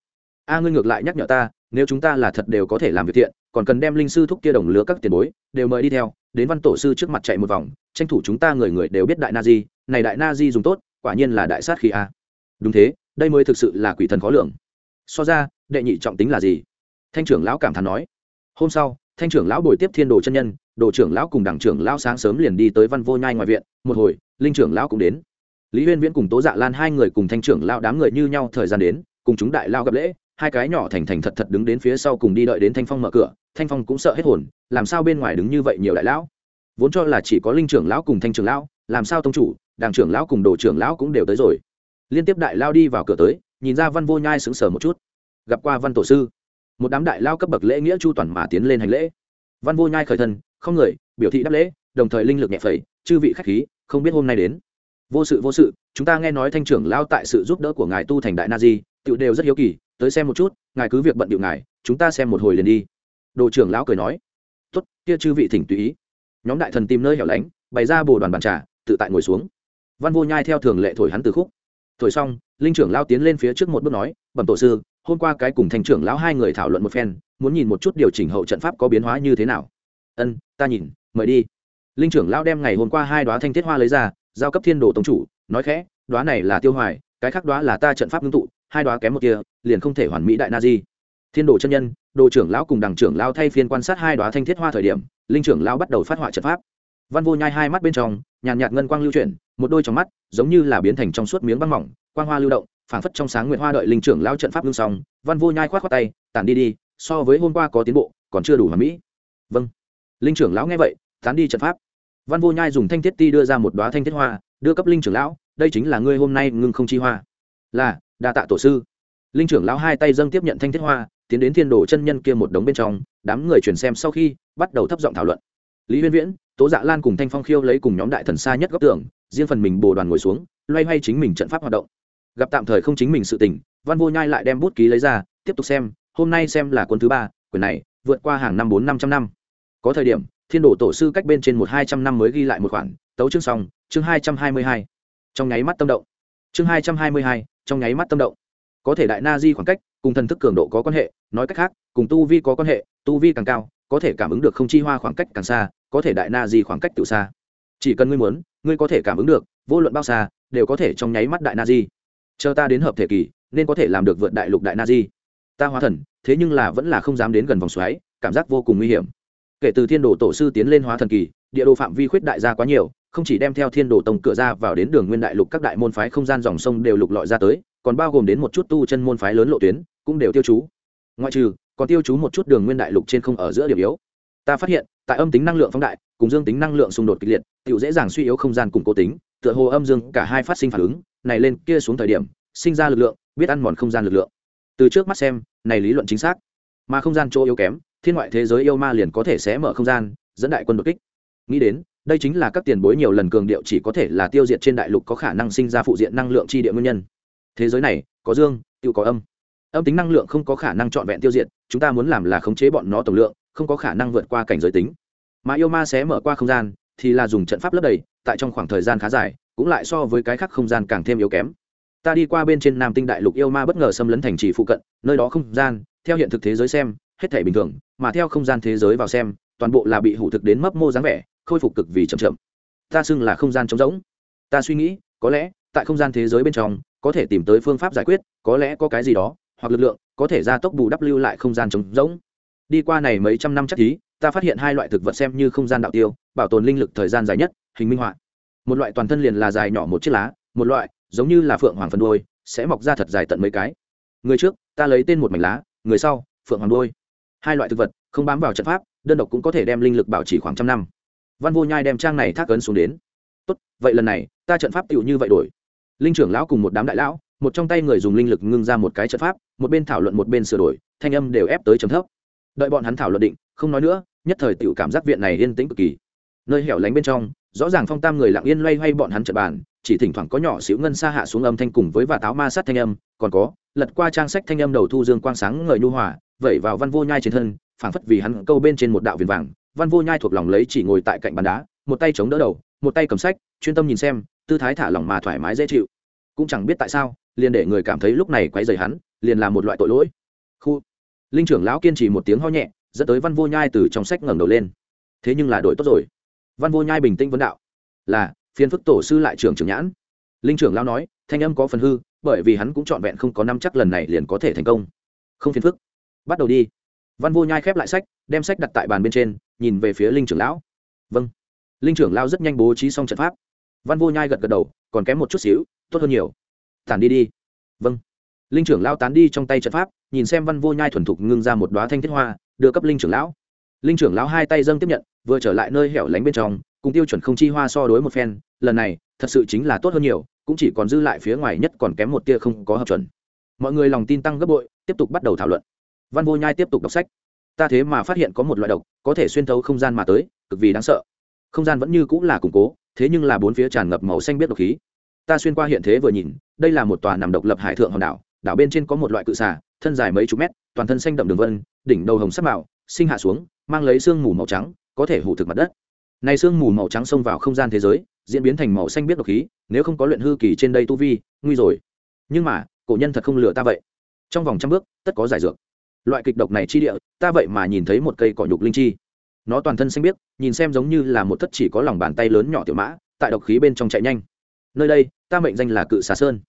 A, ngươi ngược lại nhắc nhở ta, nếu chúng ta là thật đều có thể làm việc thiện, còn cần đem linh sư thúc kia đồng lứa các tiền bối, đều mời đi theo, đến văn tổ sư trước mặt chạy một vòng, tranh thủ chúng ta người người đều biết đại na di, này đại na di dùng tốt, quả nhiên là đại sát khí a. Đúng thế, đây mới thực sự là quỷ thần khó lường so ra, đệ nhị trọng tính là gì? Thanh trưởng lão cảm thán nói. Hôm sau, thanh trưởng lão bồi tiếp thiên đồ chân nhân, đồ trưởng lão cùng đảng trưởng lão sáng sớm liền đi tới văn vô nhai ngoài viện, một hồi, linh trưởng lão cũng đến. Lý huyên viễn cùng tố dạ lan hai người cùng thanh trưởng lão đám người như nhau thời gian đến, cùng chúng đại lao gặp lễ, hai cái nhỏ thành thành thật thật đứng đến phía sau cùng đi đợi đến thanh phong mở cửa, thanh phong cũng sợ hết hồn, làm sao bên ngoài đứng như vậy nhiều đại lão? Vốn cho là chỉ có linh trưởng lão cùng thanh trưởng lão, làm sao tông chủ đảng trưởng lão cùng đồ trưởng lão cũng đều tới rồi. Liên tiếp đại lao đi vào cửa tới nhìn ra văn vô nhai sững sờ một chút. Gặp qua văn tổ sư, một đám đại lao cấp bậc lễ nghĩa chu toàn mà tiến lên hành lễ. Văn vô nhai khởi thân, không người, biểu thị đáp lễ, đồng thời linh lực nhẹ phẩy, chư vị khách khí, không biết hôm nay đến. Vô sự vô sự, chúng ta nghe nói thanh trưởng lao tại sự giúp đỡ của ngài tu thành đại na di tự đều rất hiếu kỳ, tới xem một chút, ngài cứ việc bận điệu ngài, chúng ta xem một hồi liền đi. Đồ trưởng lão cười nói, tốt, kia chư vị thỉnh tùy ý. Nhóm đại thần tìm nơi hẻo lánh, bày ra bồ đoàn bàn trà, tự tại ngồi xuống. Văn vô nhai theo thường lệ thổi hắn từ khúc thổi xong, linh trưởng lao tiến lên phía trước một bước nói, bẩm tổ sư, hôm qua cái cùng thành trưởng lão hai người thảo luận một phen, muốn nhìn một chút điều chỉnh hậu trận pháp có biến hóa như thế nào. Ân, ta nhìn, mời đi. Linh trưởng lão đem ngày hôm qua hai đoá thanh thiết hoa lấy ra, giao cấp thiên đồ tông chủ, nói khẽ đoá này là tiêu hoài, cái khác đoá là ta trận pháp ngưng tụ, hai đoá kém một kia, liền không thể hoàn mỹ đại na di. Thiên đồ chân nhân, đồ trưởng lão cùng đằng trưởng lão thay phiên quan sát hai đoá thanh thiết hoa thời điểm, linh trưởng lão bắt đầu phát họa trận pháp. Văn vô nhai hai mắt bên trong, nhàn nhạt ngân quang lưu chuyển một đôi trong mắt giống như là biến thành trong suốt miếng băng mỏng, quang hoa lưu động, phảng phất trong sáng nguyện hoa đợi linh trưởng lao trận pháp ngưng xong, văn vô nhai khoát khoát tay, tản đi đi, so với hôm qua có tiến bộ, còn chưa đủ hoàn mỹ. Vâng. Linh trưởng lão nghe vậy, tán đi trận pháp. Văn vô nhai dùng thanh thiết ti đưa ra một đoá thanh thiết hoa, đưa cấp linh trưởng lão, đây chính là ngươi hôm nay ngưng không chi hoa. Là, đa tạ tổ sư. Linh trưởng lão hai tay dâng tiếp nhận thanh thiết hoa, tiến đến thiên đồ chân nhân kia một đống bên trong, đám người chuyển xem sau khi, bắt đầu thấp giọng thảo luận. Lý huyên viễn, tố dạ lan cùng thanh phong khiêu lấy cùng nhóm đại thần xa nhất góc tường riêng phần mình bồ đoàn ngồi xuống, loay hoay chính mình trận pháp hoạt động. Gặp tạm thời không chính mình sự tỉnh. văn vô nhai lại đem bút ký lấy ra, tiếp tục xem, hôm nay xem là cuốn thứ ba, quyển này, vượt qua hàng năm bốn năm trăm năm. Có thời điểm, thiên đồ tổ sư cách bên trên một hai trăm năm mới ghi lại một khoản, tấu chương xong, chương hai trăm hai mươi hai. Trong nháy mắt tâm động. Chương hai trăm hai mươi hai, trong nháy mắt tâm động. Có thể đại na di khoảng cách, cùng thần thức cường độ có quan hệ, nói cách khác, cùng tu vi có quan hệ, tu vi càng cao, có thể cảm ứng được không chi hoa khoảng cách càng xa, có thể đại na di khoảng cách tự xa chỉ cần ngươi muốn, ngươi có thể cảm ứng được, vô luận bao xa, đều có thể trong nháy mắt đại na di. Chờ ta đến hợp thể kỳ, nên có thể làm được vượt đại lục đại na di. Ta hóa thần, thế nhưng là vẫn là không dám đến gần vòng xoáy, cảm giác vô cùng nguy hiểm. Kể từ thiên đồ tổ sư tiến lên hóa thần kỳ, địa đồ phạm vi khuyết đại gia quá nhiều, không chỉ đem theo thiên đồ tông cửa ra vào đến đường nguyên đại lục các đại môn phái không gian dòng sông đều lục lọi ra tới, còn bao gồm đến một chút tu chân môn phái lớn lộ tuyến, cũng đều tiêu chú. Ngoại trừ, còn tiêu chú một chút đường nguyên đại lục trên không ở giữa điểm yếu. Ta phát hiện, tại âm tính năng lượng phóng đại, cùng dương tính năng lượng xung đột kịch liệt tự dễ dàng suy yếu không gian cùng cố tính, tựa hồ âm dương cả hai phát sinh phản ứng, này lên kia xuống thời điểm, sinh ra lực lượng, biết ăn mòn không gian lực lượng. Từ trước mắt xem, này lý luận chính xác. Mà không gian chỗ yếu kém, thiên ngoại thế giới yêu ma liền có thể sẽ mở không gian, dẫn đại quân đột kích. Nghĩ đến, đây chính là các tiền bối nhiều lần cường điệu chỉ có thể là tiêu diệt trên đại lục có khả năng sinh ra phụ diện năng lượng chi địa nguyên nhân. Thế giới này, có dương tự có âm. Âm tính năng lượng không có khả năng trọn vẹn tiêu diệt, chúng ta muốn làm là khống chế bọn nó tổng lượng, không có khả năng vượt qua cảnh giới tính. Mà yêu ma sẽ mở qua không gian thì là dùng trận pháp lấp đầy, tại trong khoảng thời gian khá dài, cũng lại so với cái khác không gian càng thêm yếu kém. Ta đi qua bên trên nam tinh đại lục yêu ma bất ngờ xâm lấn thành trì phụ cận, nơi đó không gian, theo hiện thực thế giới xem, hết thể bình thường, mà theo không gian thế giới vào xem, toàn bộ là bị hủ thực đến mấp mô dáng vẻ, khôi phục cực vì chậm chậm. Ta xưng là không gian trống rỗng. Ta suy nghĩ, có lẽ, tại không gian thế giới bên trong, có thể tìm tới phương pháp giải quyết, có lẽ có cái gì đó, hoặc lực lượng, có thể gia tốc bù đắp lưu lại không gian trống rỗng. Đi qua này mấy trăm năm chắc thí ta phát hiện hai loại thực vật xem như không gian đạo tiêu, bảo tồn linh lực thời gian dài nhất, hình minh họa. Một loại toàn thân liền là dài nhỏ một chiếc lá, một loại giống như là phượng hoàng phân đôi sẽ mọc ra thật dài tận mấy cái. Người trước, ta lấy tên một mảnh lá, người sau, phượng hoàng đôi hai loại thực vật, không bám vào trận pháp, đơn độc cũng có thể đem linh lực bảo trì khoảng trăm năm. Văn vô nhai đem trang này thác ấn xuống đến. Tốt, vậy lần này, ta trận pháp tựu như vậy đổi. Linh trưởng lão cùng một đám đại lão, một trong tay người dùng linh lực ngưng ra một cái trận pháp, một bên thảo luận một bên sửa đổi, thanh âm đều ép tới chấm thấp. Đợi bọn hắn thảo luận định, không nói nữa nhất thời tựu cảm giác viện này yên tĩnh cực kỳ. Nơi hẻo lánh bên trong, rõ ràng phong tam người lặng yên loay hoay bọn hắn trận bàn, chỉ thỉnh thoảng có nhỏ xíu ngân xa hạ xuống âm thanh cùng với và táo ma sát thanh âm, còn có, lật qua trang sách thanh âm đầu thu dương quang sáng ngời nhu hòa, vẩy vào văn vô nhai trên thân, phảng phất vì hắn câu bên trên một đạo viền vàng, văn vô nhai thuộc lòng lấy chỉ ngồi tại cạnh bàn đá, một tay chống đỡ đầu, một tay cầm sách, chuyên tâm nhìn xem, tư thái thả lỏng mà thoải mái dễ chịu. Cũng chẳng biết tại sao, liền để người cảm thấy lúc này quấy rầy hắn, liền là một loại tội lỗi. Khu, linh trưởng lão kiên trì một tiếng ho nhẹ dẫn tới văn vô nhai từ trong sách ngẩng đầu lên. Thế nhưng là đổi tốt rồi. Văn vô nhai bình tĩnh vấn đạo, là phiên phức tổ sư lại trưởng trưởng nhãn. Linh trưởng lao nói, thanh âm có phần hư, bởi vì hắn cũng trọn vẹn không có năm chắc lần này liền có thể thành công. Không phiền phức. Bắt đầu đi. Văn vô nhai khép lại sách, đem sách đặt tại bàn bên trên, nhìn về phía linh trưởng lão. Vâng. Linh trưởng lao rất nhanh bố trí xong trận pháp. Văn vô nhai gật gật đầu, còn kém một chút xíu, tốt hơn nhiều. Tản đi đi. Vâng. Linh trưởng lao tán đi trong tay trận pháp, nhìn xem văn vô nhai thuần thục ngưng ra một đoá thanh thiết hoa đưa cấp linh trưởng lão. Linh trưởng lão hai tay dâng tiếp nhận, vừa trở lại nơi hẻo lánh bên trong, cùng tiêu chuẩn không chi hoa so đối một phen, lần này, thật sự chính là tốt hơn nhiều, cũng chỉ còn dư lại phía ngoài nhất còn kém một tia không có hợp chuẩn. Mọi người lòng tin tăng gấp bội, tiếp tục bắt đầu thảo luận. Văn vô nhai tiếp tục đọc sách. Ta thế mà phát hiện có một loại độc, có thể xuyên thấu không gian mà tới, cực vì đáng sợ. Không gian vẫn như cũng là củng cố, thế nhưng là bốn phía tràn ngập màu xanh biết độc khí. Ta xuyên qua hiện thế vừa nhìn, đây là một tòa nằm độc lập hải thượng hòn đảo đảo bên trên có một loại cự xà, thân dài mấy chục mét, toàn thân xanh đậm đường vân đỉnh đầu hồng sắc mạo, sinh hạ xuống, mang lấy sương mù màu trắng, có thể hủ thực mặt đất. Này sương mù màu trắng xông vào không gian thế giới, diễn biến thành màu xanh biết độc khí, nếu không có luyện hư kỳ trên đây tu vi, nguy rồi. Nhưng mà, cổ nhân thật không lừa ta vậy. Trong vòng trăm bước, tất có giải dược. Loại kịch độc này chi địa, ta vậy mà nhìn thấy một cây cỏ nhục linh chi. Nó toàn thân xanh biếc, nhìn xem giống như là một thất chỉ có lòng bàn tay lớn nhỏ tiểu mã, tại độc khí bên trong chạy nhanh. Nơi đây, ta mệnh danh là cự xà sơn.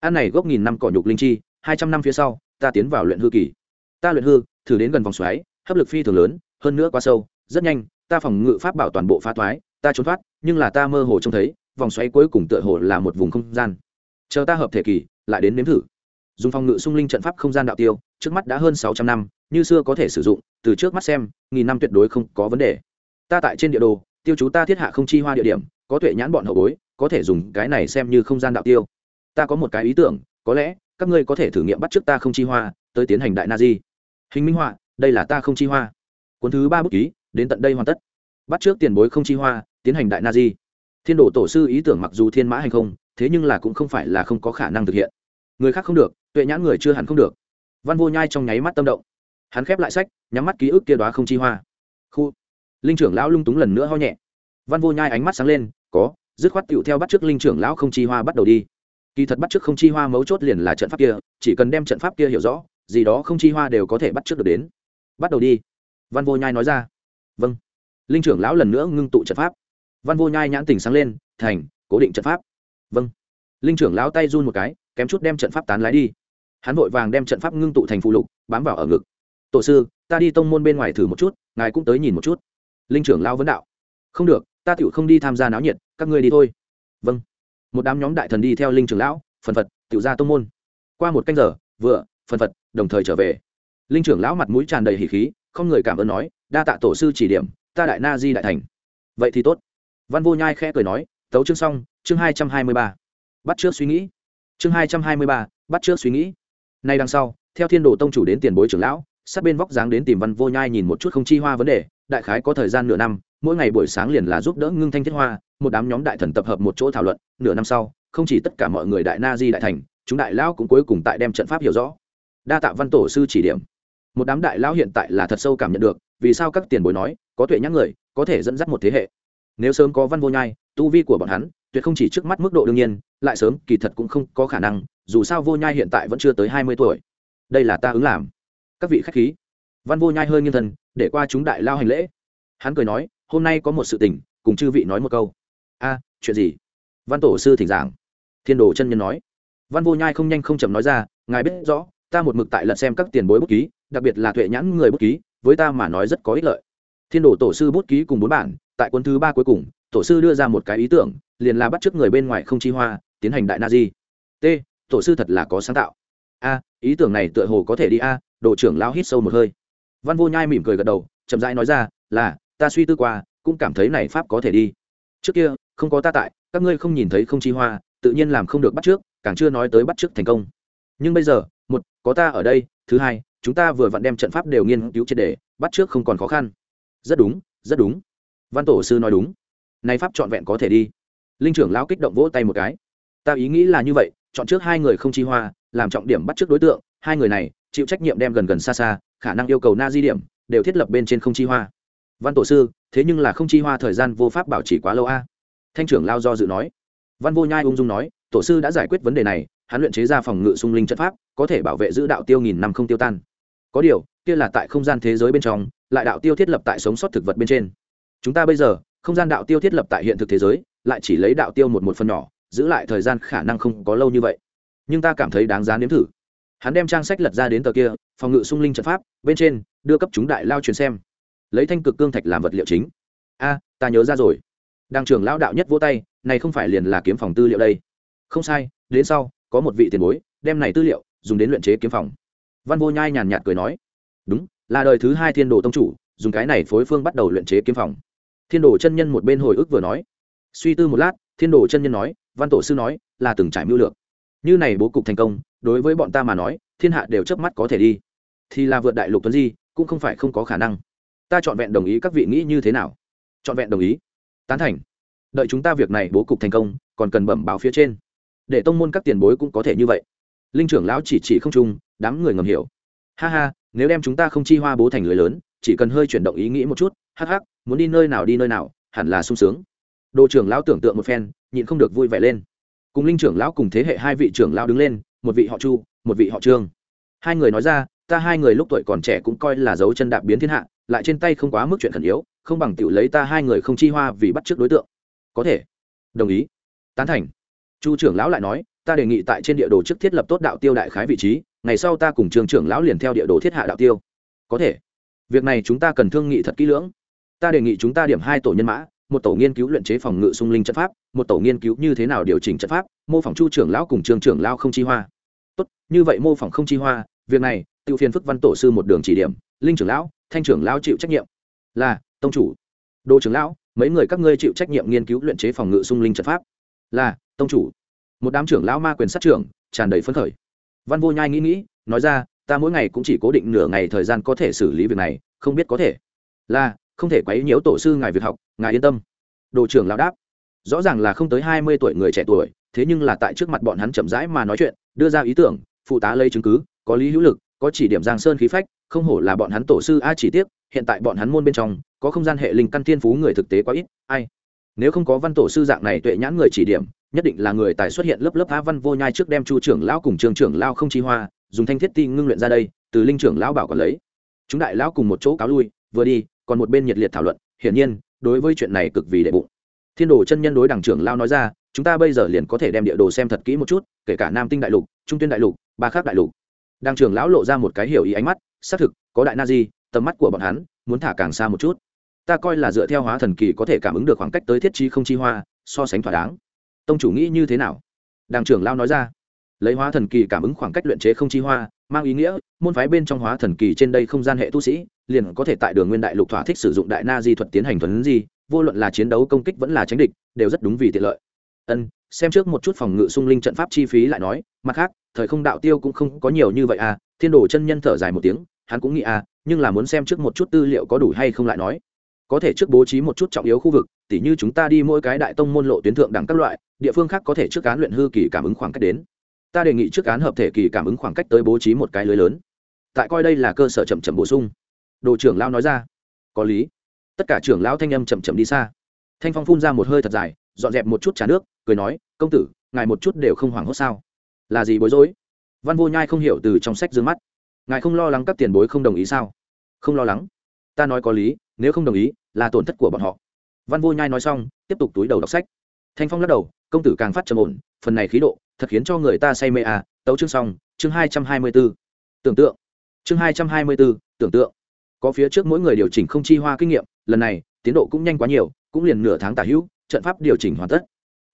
Ăn này gốc nghìn năm cỏ nhục linh chi, hai trăm năm phía sau, ta tiến vào luyện hư kỳ. Ta luyện hư thử đến gần vòng xoáy, hấp lực phi thường lớn, hơn nữa quá sâu, rất nhanh, ta phòng ngự pháp bảo toàn bộ phá thoái, ta trốn thoát, nhưng là ta mơ hồ trông thấy, vòng xoáy cuối cùng tựa hồ là một vùng không gian. Chờ ta hợp thể kỳ, lại đến nếm thử. Dùng phòng ngự sung linh trận pháp không gian đạo tiêu, trước mắt đã hơn sáu trăm năm, như xưa có thể sử dụng, từ trước mắt xem, nghìn năm tuyệt đối không có vấn đề. Ta tại trên địa đồ, tiêu chú ta thiết hạ không chi hoa địa điểm, có tuệ nhãn bọn hậu bối, có thể dùng cái này xem như không gian đạo tiêu. Ta có một cái ý tưởng, có lẽ, các ngươi có thể thử nghiệm bắt trước ta không chi hoa, tới tiến hành đại na di hình minh họa, đây là ta không chi hoa. Cuốn thứ ba bút ký, đến tận đây hoàn tất. Bắt trước tiền bối không chi hoa, tiến hành đại na di thiên đồ tổ sư ý tưởng mặc dù thiên mã hành không, thế nhưng là cũng không phải là không có khả năng thực hiện. Người khác không được, tuệ nhãn người chưa hẳn không được. Văn vô nhai trong nháy mắt tâm động. Hắn khép lại sách, nhắm mắt ký ức kia đoá không chi hoa. Khu. Linh trưởng lão lung túng lần nữa ho nhẹ. Văn vô nhai ánh mắt sáng lên, có, dứt khoát tựu theo bắt trước linh trưởng lão không chi hoa bắt đầu đi. Kỳ thật bắt trước không chi hoa mấu chốt liền là trận pháp kia, chỉ cần đem trận pháp kia hiểu rõ gì đó không chi hoa đều có thể bắt trước được đến. Bắt đầu đi. Văn vô nhai nói ra. Vâng. Linh trưởng lão lần nữa ngưng tụ trận pháp. Văn vô nhai nhãn tình sáng lên, thành, cố định trận pháp. Vâng. Linh trưởng lão tay run một cái, kém chút đem trận pháp tán lái đi. Hắn vội vàng đem trận pháp ngưng tụ thành phụ lục, bám vào ở ngực. Tổ sư, ta đi tông môn bên ngoài thử một chút, ngài cũng tới nhìn một chút. Linh trưởng lão vấn đạo. Không được, ta tựu không đi tham gia náo nhiệt, các ngươi đi thôi. Vâng. Một đám nhóm đại thần đi theo linh trưởng lão, phần phật tựu ra tông môn. Qua một canh giờ, vừa phần phật, đồng thời trở về. Linh trưởng lão mặt mũi tràn đầy hỉ khí, không người cảm ơn nói, đa tạ tổ sư chỉ điểm, ta đại na di đại thành. Vậy thì tốt. Văn vô nhai khẽ cười nói, tấu chương xong, chương hai trăm hai mươi ba. Bắt trước suy nghĩ. Chương hai trăm hai mươi ba, bắt trước suy nghĩ. Nay đằng sau, theo thiên đồ tông chủ đến tiền bối trưởng lão, sát bên vóc dáng đến tìm văn vô nhai nhìn một chút không chi hoa vấn đề, đại khái có thời gian nửa năm, mỗi ngày buổi sáng liền là giúp đỡ ngưng thanh thiết hoa, một đám nhóm đại thần tập hợp một chỗ thảo luận, nửa năm sau, không chỉ tất cả mọi người đại na di đại thành, chúng đại lão cũng cuối cùng tại đem trận pháp hiểu rõ đa tạ văn tổ sư chỉ điểm. Một đám đại lão hiện tại là thật sâu cảm nhận được, vì sao các tiền bối nói, có tuệ nhắc người, có thể dẫn dắt một thế hệ. Nếu sớm có văn vô nhai, tu vi của bọn hắn, tuyệt không chỉ trước mắt mức độ đương nhiên, lại sớm, kỳ thật cũng không có khả năng, dù sao vô nhai hiện tại vẫn chưa tới hai mươi tuổi. Đây là ta ứng làm. Các vị khách khí. Văn vô nhai hơi nghiêng thần để qua chúng đại lao hành lễ. Hắn cười nói, hôm nay có một sự tình, cùng chư vị nói một câu. A, chuyện gì? Văn tổ sư thỉnh giảng. Thiên đồ chân nhân nói. Văn vô nhai không nhanh không chậm nói ra, ngài biết rõ ta một mực tại lật xem các tiền bối bút ký đặc biệt là tuệ nhãn người bút ký với ta mà nói rất có ích lợi. Thiên đồ tổ sư bút ký cùng bốn bản tại cuốn thứ ba cuối cùng tổ sư đưa ra một cái ý tưởng liền là bắt chước người bên ngoài không chi hoa tiến hành đại na di. T tổ sư thật là có sáng tạo. A ý tưởng này tựa hồ có thể đi a à, đồ trưởng lao hít sâu một hơi. Văn vô nhai mỉm cười gật đầu chậm rãi nói ra là ta suy tư qua cũng cảm thấy này pháp có thể đi. Trước kia không có ta tại các ngươi không nhìn thấy không chi hoa tự nhiên làm không được bắt trước càng chưa nói tới bắt trước thành công. Nhưng bây giờ một, có ta ở đây. Thứ hai, chúng ta vừa vặn đem trận pháp đều nghiên cứu triệt đề bắt trước không còn khó khăn. Rất đúng rất đúng. Văn tổ sư nói đúng. Nay pháp trọn vẹn có thể đi. Linh trưởng lão kích động vỗ tay một cái. Ta ý nghĩ là như vậy, chọn trước hai người không chi hoa, làm trọng điểm bắt trước đối tượng. Hai người này, chịu trách nhiệm đem gần gần xa xa, khả năng yêu cầu na di điểm, đều thiết lập bên trên không chi hoa. Văn tổ sư, thế nhưng là không chi hoa thời gian vô pháp bảo trì quá lâu a. Thanh trưởng lao do dự nói. Văn vô nhai ung dung nói, tổ sư đã giải quyết vấn đề này, hắn luyện chế ra phòng ngự sung linh trận pháp có thể bảo vệ giữ đạo tiêu nghìn năm không tiêu tan. Có điều, kia là tại không gian thế giới bên trong, lại đạo tiêu thiết lập tại sống sót thực vật bên trên. Chúng ta bây giờ, không gian đạo tiêu thiết lập tại hiện thực thế giới, lại chỉ lấy đạo tiêu một một phần nhỏ, giữ lại thời gian khả năng không có lâu như vậy. Nhưng ta cảm thấy đáng giá nếm thử. Hắn đem trang sách lật ra đến tờ kia, phòng ngự sung linh trận pháp, bên trên, đưa cấp chúng đại lao truyền xem. Lấy thanh cực cương thạch làm vật liệu chính. A, ta nhớ ra rồi. Đàng trưởng lão đạo nhất vỗ tay, này không phải liền là kiếm phòng tư liệu đây. Không sai, đến sau, có một vị tiền bối, đem này tư liệu dùng đến luyện chế kiếm phòng. Văn vô nhai nhàn nhạt cười nói, đúng, là đời thứ hai thiên đồ tông chủ, dùng cái này phối phương bắt đầu luyện chế kiếm phòng. Thiên đồ chân nhân một bên hồi ức vừa nói, suy tư một lát, thiên đồ chân nhân nói, văn tổ sư nói, là từng trải mưu lược. Như này bố cục thành công, đối với bọn ta mà nói, thiên hạ đều chớp mắt có thể đi. Thì là vượt đại lục tuấn di, cũng không phải không có khả năng. Ta chọn vẹn đồng ý các vị nghĩ như thế nào? Chọn vẹn đồng ý. Tán thành. Đợi chúng ta việc này bố cục thành công, còn cần bẩm báo phía trên. Để tông môn các tiền bối cũng có thể như vậy linh trưởng lão chỉ chỉ không chung đám người ngầm hiểu. Ha ha, nếu đem chúng ta không chi hoa bố thành lưới lớn, chỉ cần hơi chuyển động ý nghĩ một chút, hắc hắc, muốn đi nơi nào đi nơi nào, hẳn là sung sướng. Đồ trưởng lão tưởng tượng một phen, nhịn không được vui vẻ lên. Cùng linh trưởng lão cùng thế hệ hai vị trưởng lão đứng lên, một vị họ chu, một vị họ trương. Hai người nói ra, ta hai người lúc tuổi còn trẻ cũng coi là dấu chân đạp biến thiên hạ, lại trên tay không quá mức chuyện khẩn yếu, không bằng tiểu lấy ta hai người không chi hoa vì bắt trước đối tượng. Có thể. Đồng ý. Tán thành. Chu trưởng lão lại nói ta đề nghị tại trên địa đồ trước thiết lập tốt đạo tiêu đại khái vị trí, ngày sau ta cùng trường trưởng lão liền theo địa đồ thiết hạ đạo tiêu. Có thể. Việc này chúng ta cần thương nghị thật kỹ lưỡng. Ta đề nghị chúng ta điểm hai tổ nhân mã, một tổ nghiên cứu luyện chế phòng ngự sung linh trận pháp, một tổ nghiên cứu như thế nào điều chỉnh trận pháp, mô phỏng chu trưởng lão cùng trường trưởng lão không chi hoa. Tốt, như vậy mô phỏng không chi hoa, việc này, tiêu phiên phức văn tổ sư một đường chỉ điểm, linh trưởng lão, thanh trưởng lão chịu trách nhiệm. Là, tông chủ. Đô trưởng lão, mấy người các ngươi chịu trách nhiệm nghiên cứu luyện chế phòng ngự sung linh trận pháp. Là, tông chủ một đám trưởng lão ma quyền sát trưởng tràn đầy phấn khởi. Văn vô nhai nghĩ nghĩ, nói ra, ta mỗi ngày cũng chỉ cố định nửa ngày thời gian có thể xử lý việc này, không biết có thể. Là, không thể quấy nhiễu tổ sư ngài việc học, ngài yên tâm. Đồ trưởng lão đáp, rõ ràng là không tới hai mươi tuổi người trẻ tuổi, thế nhưng là tại trước mặt bọn hắn chậm rãi mà nói chuyện, đưa ra ý tưởng, phụ tá lấy chứng cứ, có lý hữu lực, có chỉ điểm giang sơn khí phách, không hổ là bọn hắn tổ sư a chỉ tiếc, hiện tại bọn hắn môn bên trong, có không gian hệ linh căn thiên phú người thực tế quá ít, ai? Nếu không có văn tổ sư dạng này tuệ nhãn người chỉ điểm, nhất định là người tài xuất hiện lớp lớp á văn vô nhai trước đem chu trưởng lão cùng trường trưởng lão không chi hoa, dùng thanh thiết ti ngưng luyện ra đây, từ linh trưởng lão bảo còn lấy. Chúng đại lão cùng một chỗ cáo lui, vừa đi, còn một bên nhiệt liệt thảo luận, hiển nhiên, đối với chuyện này cực vì đệ bụng. Thiên đồ chân nhân đối đảng trưởng lao nói ra, chúng ta bây giờ liền có thể đem địa đồ xem thật kỹ một chút, kể cả nam tinh đại lục, trung tuyên đại lục, ba khác đại lục. Đảng trưởng lão lộ ra một cái hiểu ý ánh mắt, xác thực, có đại na di, tầm mắt của bọn hắn, muốn thả càng xa một chút ta coi là dựa theo hóa thần kỳ có thể cảm ứng được khoảng cách tới thiết trí không chi hoa, so sánh thỏa đáng. Tông chủ nghĩ như thế nào? Đảng trưởng lao nói ra. Lấy hóa thần kỳ cảm ứng khoảng cách luyện chế không chi hoa, mang ý nghĩa, môn phái bên trong hóa thần kỳ trên đây không gian hệ tu sĩ, liền có thể tại đường nguyên đại lục thỏa thích sử dụng đại na di thuật tiến hành thuấn di, vô luận là chiến đấu công kích vẫn là tránh địch, đều rất đúng vì tiện lợi. Ân, xem trước một chút phòng ngự sung linh trận pháp chi phí lại nói, mặt khác, thời không đạo tiêu cũng không có nhiều như vậy à thiên đồ chân nhân thở dài một tiếng, hắn cũng nghĩ à nhưng là muốn xem trước một chút tư liệu có đủ hay không lại nói có thể trước bố trí một chút trọng yếu khu vực, tỉ như chúng ta đi mỗi cái đại tông môn lộ tuyến thượng đẳng các loại, địa phương khác có thể trước cán luyện hư kỳ cảm ứng khoảng cách đến. Ta đề nghị trước cán hợp thể kỳ cảm ứng khoảng cách tới bố trí một cái lưới lớn. Tại coi đây là cơ sở chậm chậm bổ sung. Đồ trưởng lao nói ra. Có lý. Tất cả trưởng lão thanh âm chậm chậm đi xa. Thanh phong phun ra một hơi thật dài, dọn dẹp một chút trà nước, cười nói, công tử, ngài một chút đều không hoảng hốt sao? Là gì bối rối? Văn vô nhai không hiểu từ trong sách d mắt. Ngài không lo lắng các tiền bối không đồng ý sao? Không lo lắng. Ta nói có lý, nếu không đồng ý là tổn thất của bọn họ. Văn vô nhai nói xong, tiếp tục túi đầu đọc sách. Thanh phong lắc đầu, công tử càng phát trầm ổn, phần này khí độ, thật khiến cho người ta say mê à tấu chương xong, chương hai trăm hai mươi b ố tưởng tượng. Chương hai trăm hai mươi b ố tưởng tượng. Có phía trước mỗi người điều chỉnh không chi hoa kinh nghiệm, lần này, tiến độ cũng nhanh quá nhiều, cũng liền nửa tháng tả hữu, trận pháp điều chỉnh hoàn tất.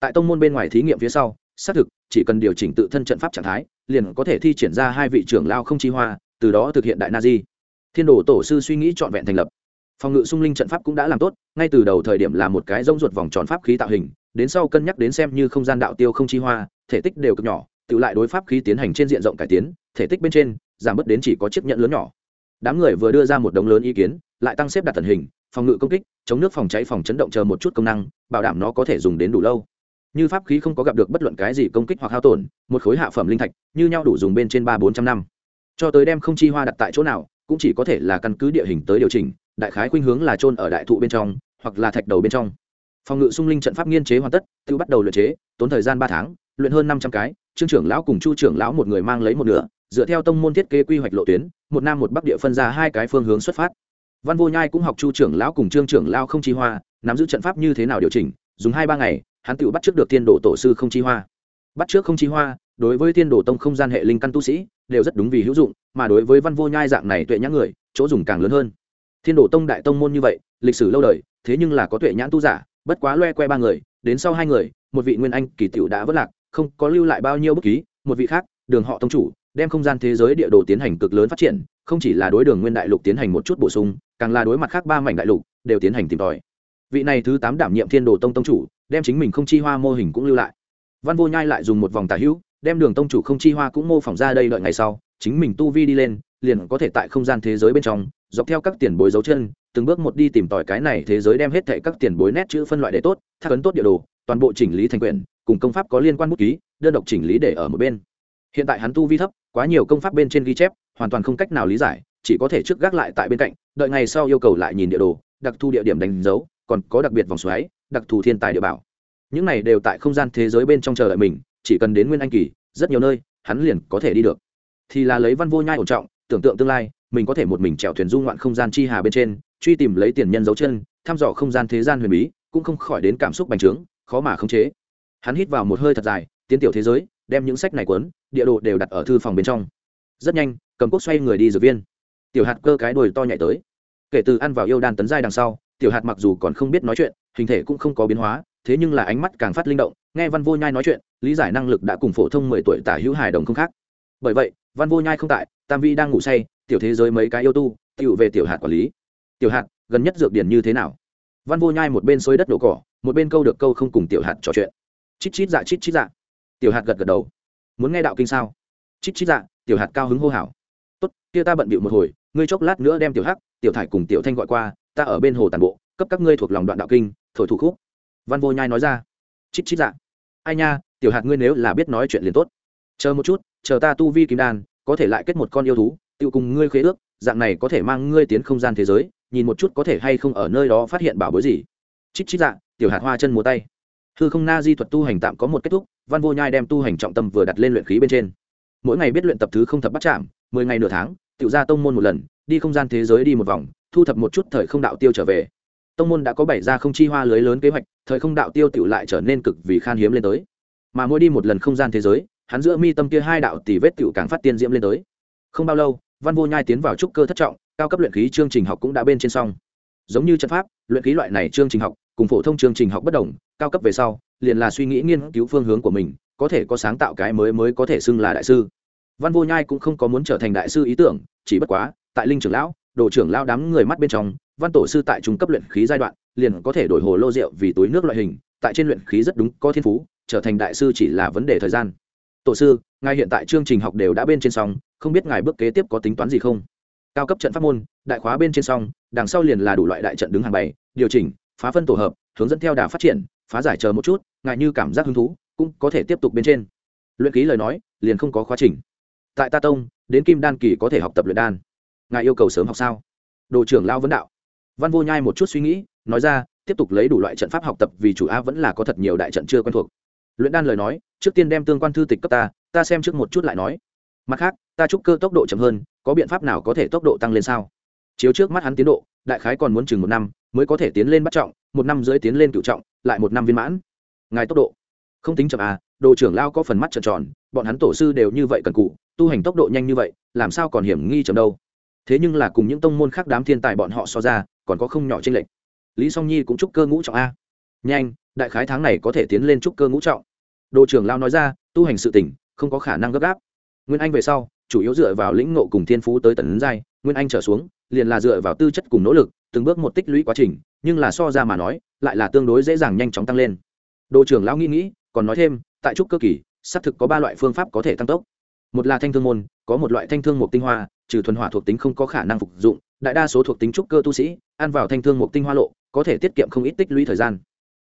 Tại tông môn bên ngoài thí nghiệm phía sau, xác thực, chỉ cần điều chỉnh tự thân trận pháp trạng thái, liền có thể thi triển ra hai vị trưởng lao không chi hoa, từ đó thực hiện đại na di. Thiên đồ tổ sư suy nghĩ trọn vẹn thành lập phòng ngự sung linh trận pháp cũng đã làm tốt, ngay từ đầu thời điểm là một cái rông ruột vòng tròn pháp khí tạo hình, đến sau cân nhắc đến xem như không gian đạo tiêu không chi hoa, thể tích đều cực nhỏ, tự lại đối pháp khí tiến hành trên diện rộng cải tiến, thể tích bên trên, giảm bớt đến chỉ có chiếc nhận lớn nhỏ. Đám người vừa đưa ra một đống lớn ý kiến, lại tăng xếp đặt tần hình, phòng ngự công kích, chống nước phòng cháy phòng chấn động chờ một chút công năng, bảo đảm nó có thể dùng đến đủ lâu. Như pháp khí không có gặp được bất luận cái gì công kích hoặc hao tổn, một khối hạ phẩm linh thạch, như nhau đủ dùng bên trên ba bốn trăm năm. Cho tới đem không chi hoa đặt tại chỗ nào, cũng chỉ có thể là căn cứ địa hình tới điều chỉnh đại khái khuynh hướng là trôn ở đại thụ bên trong, hoặc là thạch đầu bên trong. Phòng ngự sung linh trận pháp nghiên chế hoàn tất tự bắt đầu luyện chế, tốn thời gian ba tháng, luyện hơn năm trăm cái, trương trưởng lão cùng chu trưởng lão một người mang lấy một nửa, dựa theo tông môn thiết kế quy hoạch lộ tuyến, một nam một bắc địa phân ra hai cái phương hướng xuất phát. Văn vô nhai cũng học chu trưởng lão cùng trương trưởng lão không chi hoa, nắm giữ trận pháp như thế nào điều chỉnh, dùng hai ba ngày, hắn tự bắt trước được tiên đồ tổ sư không chi hoa. Bắt trước không chi hoa, đối với tiên đồ tông không gian hệ linh căn tu sĩ, đều rất đúng vì hữu dụng, mà đối với văn vô nhai dạng này tuệ nhã người, chỗ dùng càng lớn hơn thiên đồ tông đại tông môn như vậy, lịch sử lâu đời, thế nhưng là có tuệ nhãn tu giả, bất quá loe que ba người, đến sau hai người, một vị nguyên anh kỳ tiểu đã vất lạc, không có lưu lại bao nhiêu bút ký, một vị khác, đường họ tông chủ, đem không gian thế giới địa đồ tiến hành cực lớn phát triển, không chỉ là đối đường nguyên đại lục tiến hành một chút bổ sung, càng là đối mặt khác ba mảnh đại lục, đều tiến hành tìm tòi. Vị này thứ tám đảm nhiệm thiên đồ tông tông chủ, đem chính mình không chi hoa mô hình cũng lưu lại. Văn vô nhai lại dùng một vòng tả hữu, đem đường tông chủ không chi hoa cũng mô phỏng ra đây đợi ngày sau, chính mình tu vi đi lên, liền có thể tại không gian thế giới bên trong dọc theo các tiền bối dấu chân, từng bước một đi tìm tòi cái này thế giới đem hết thệ các tiền bối nét chữ phân loại để tốt, thác ấn tốt địa đồ, toàn bộ chỉnh lý thành quyển, cùng công pháp có liên quan bút ký, đơn độc chỉnh lý để ở một bên. Hiện tại hắn tu vi thấp, quá nhiều công pháp bên trên ghi chép, hoàn toàn không cách nào lý giải, chỉ có thể trước gác lại tại bên cạnh, đợi ngày sau yêu cầu lại nhìn địa đồ, đặc thu địa điểm đánh dấu, còn có đặc biệt vòng xoáy, đặc thù thiên tài địa bảo. Những này đều tại không gian thế giới bên trong chờ đợi mình, chỉ cần đến nguyên anh kỳ, rất nhiều nơi, hắn liền có thể đi được. Thì là lấy văn vô nhai ổn trọng, tưởng tượng tương lai mình có thể một mình chèo thuyền du ngoạn không gian chi hà bên trên, truy tìm lấy tiền nhân dấu chân, thăm dò không gian thế gian huyền bí, cũng không khỏi đến cảm xúc bành trướng, khó mà khống chế. Hắn hít vào một hơi thật dài, tiến tiểu thế giới, đem những sách này cuốn, địa đồ đều đặt ở thư phòng bên trong. Rất nhanh, cầm cốt xoay người đi dược viên. Tiểu hạt cơ cái đồi to nhảy tới. Kể từ ăn vào yêu đan tấn giai đằng sau, tiểu hạt mặc dù còn không biết nói chuyện, hình thể cũng không có biến hóa, thế nhưng là ánh mắt càng phát linh động, nghe văn vô nhai nói chuyện, lý giải năng lực đã cùng phổ thông mười tuổi tả hữu hài đồng không khác. Bởi vậy văn vô nhai không tại, tam vi đang ngủ say, tiểu thế giới mấy cái yêu tu tựu về tiểu hạt quản lý. Tiểu hạt, gần nhất dược điển như thế nào? Văn vô nhai một bên xới đất đổ cỏ, một bên câu được câu không cùng tiểu hạt trò chuyện. Chít chít dạ chít chít dạ. Tiểu hạt gật gật đầu. Muốn nghe đạo kinh sao? Chít chít dạ tiểu hạt cao hứng hô hào. Tốt, kia ta bận bịu một hồi, ngươi chốc lát nữa đem tiểu hắc, tiểu thải cùng tiểu thanh gọi qua, ta ở bên hồ tàn bộ, cấp các ngươi thuộc lòng đoạn đạo kinh, thổi thủ khúc. Văn vô nhai nói ra. Chít chít dạ. Ai nha, tiểu hạt ngươi nếu là biết nói chuyện liền tốt. Chờ một chút chờ ta tu vi kim đan, có thể lại kết một con yêu thú tự cùng ngươi khế ước, dạng này có thể mang ngươi tiến không gian thế giới, nhìn một chút có thể hay không ở nơi đó phát hiện bảo bối gì. Chích chích dạ tiểu hạt hoa chân múa tay. Hư không na di thuật tu hành tạm có một kết thúc, văn vô nhai đem tu hành trọng tâm vừa đặt lên luyện khí bên trên. Mỗi ngày biết luyện tập thứ không thập bắt chạm, mười ngày nửa tháng tự ra tông môn một lần, đi không gian thế giới đi một vòng, thu thập một chút thời không đạo tiêu trở về. Tông môn đã có bảy ra không chi hoa lưới lớn kế hoạch, thời không đạo tiêu tự lại trở nên cực vì khan hiếm lên tới. Mà mỗi đi một lần không gian thế giới hắn giữa mi tâm kia hai đạo tỷ vết tiểu càng phát tiên diễm lên tới. Không bao lâu, văn vô nhai tiến vào trúc cơ thất trọng, cao cấp luyện khí chương trình học cũng đã bên trên xong. Giống như trận pháp, luyện khí loại này chương trình học, cùng phổ thông chương trình học bất đồng, cao cấp về sau, liền là suy nghĩ nghiên cứu phương hướng của mình, có thể có sáng tạo cái mới mới có thể xưng là đại sư. Văn vô nhai cũng không có muốn trở thành đại sư ý tưởng, chỉ bất quá, tại linh trưởng lão, đồ trưởng lao đám người mắt bên trong, văn tổ sư tại trung cấp luyện khí giai đoạn, liền có thể đổi hồ lô rượu vì túi nước loại hình, tại trên luyện khí rất đúng, có thiên phú, trở thành đại sư chỉ là vấn đề thời gian tổ sư, ngài hiện tại chương trình học đều đã bên trên xong, không biết ngài bước kế tiếp có tính toán gì không? Cao cấp trận pháp môn, đại khóa bên trên xong, đằng sau liền là đủ loại đại trận đứng hàng bày, điều chỉnh, phá phân tổ hợp, hướng dẫn theo đà phát triển, phá giải chờ một chút, ngài như cảm giác hứng thú, cũng có thể tiếp tục bên trên. Luyện ký lời nói, liền không có khóa trình. Tại ta tông, đến kim đan kỳ có thể học tập luyện đan. Ngài yêu cầu sớm học sao? Đồ trưởng lao vấn đạo. Văn vô nhai một chút suy nghĩ, nói ra, tiếp tục lấy đủ loại trận pháp học tập vì chủ a vẫn là có thật nhiều đại trận chưa quen thuộc luyện đan lời nói, trước tiên đem tương quan thư tịch cấp ta ta xem trước một chút lại nói. Mặt khác, ta chúc cơ tốc độ chậm hơn, có biện pháp nào có thể tốc độ tăng lên sao? Chiếu trước mắt hắn tiến độ, đại khái còn muốn chừng một năm, mới có thể tiến lên bắt trọng, một năm dưới tiến lên cựu trọng, lại một năm viên mãn. Ngài tốc độ. Không tính chậm à đồ trưởng lao có phần mắt trợn tròn, bọn hắn tổ sư đều như vậy cần cụ, tu hành tốc độ nhanh như vậy, làm sao còn hiểm nghi chậm đâu? Thế nhưng là cùng những tông môn khác đám thiên tài bọn họ so ra, còn có không nhỏ trên lệnh lý song nhi cũng chúc cơ ngũ trọng a. Nhanh đại khái tháng này có thể tiến lên trúc cơ ngũ trọng. Đồ trưởng lao nói ra, tu hành sự tỉnh không có khả năng gấp gáp. Nguyên anh về sau, chủ yếu dựa vào lĩnh ngộ cùng thiên phú tới tần giai, nguyên anh trở xuống, liền là dựa vào tư chất cùng nỗ lực, từng bước một tích lũy quá trình, nhưng là so ra mà nói, lại là tương đối dễ dàng nhanh chóng tăng lên. Đồ trưởng lão nghĩ nghĩ, còn nói thêm, tại trúc cơ kỳ, xác thực có ba loại phương pháp có thể tăng tốc. Một là thanh thương môn, có một loại thanh thương một tinh hoa, trừ thuần hỏa thuộc tính không có khả năng phục dụng, đại đa số thuộc tính trúc cơ tu sĩ, ăn vào thanh thương một tinh hoa lộ, có thể tiết kiệm không ít tích lũy thời gian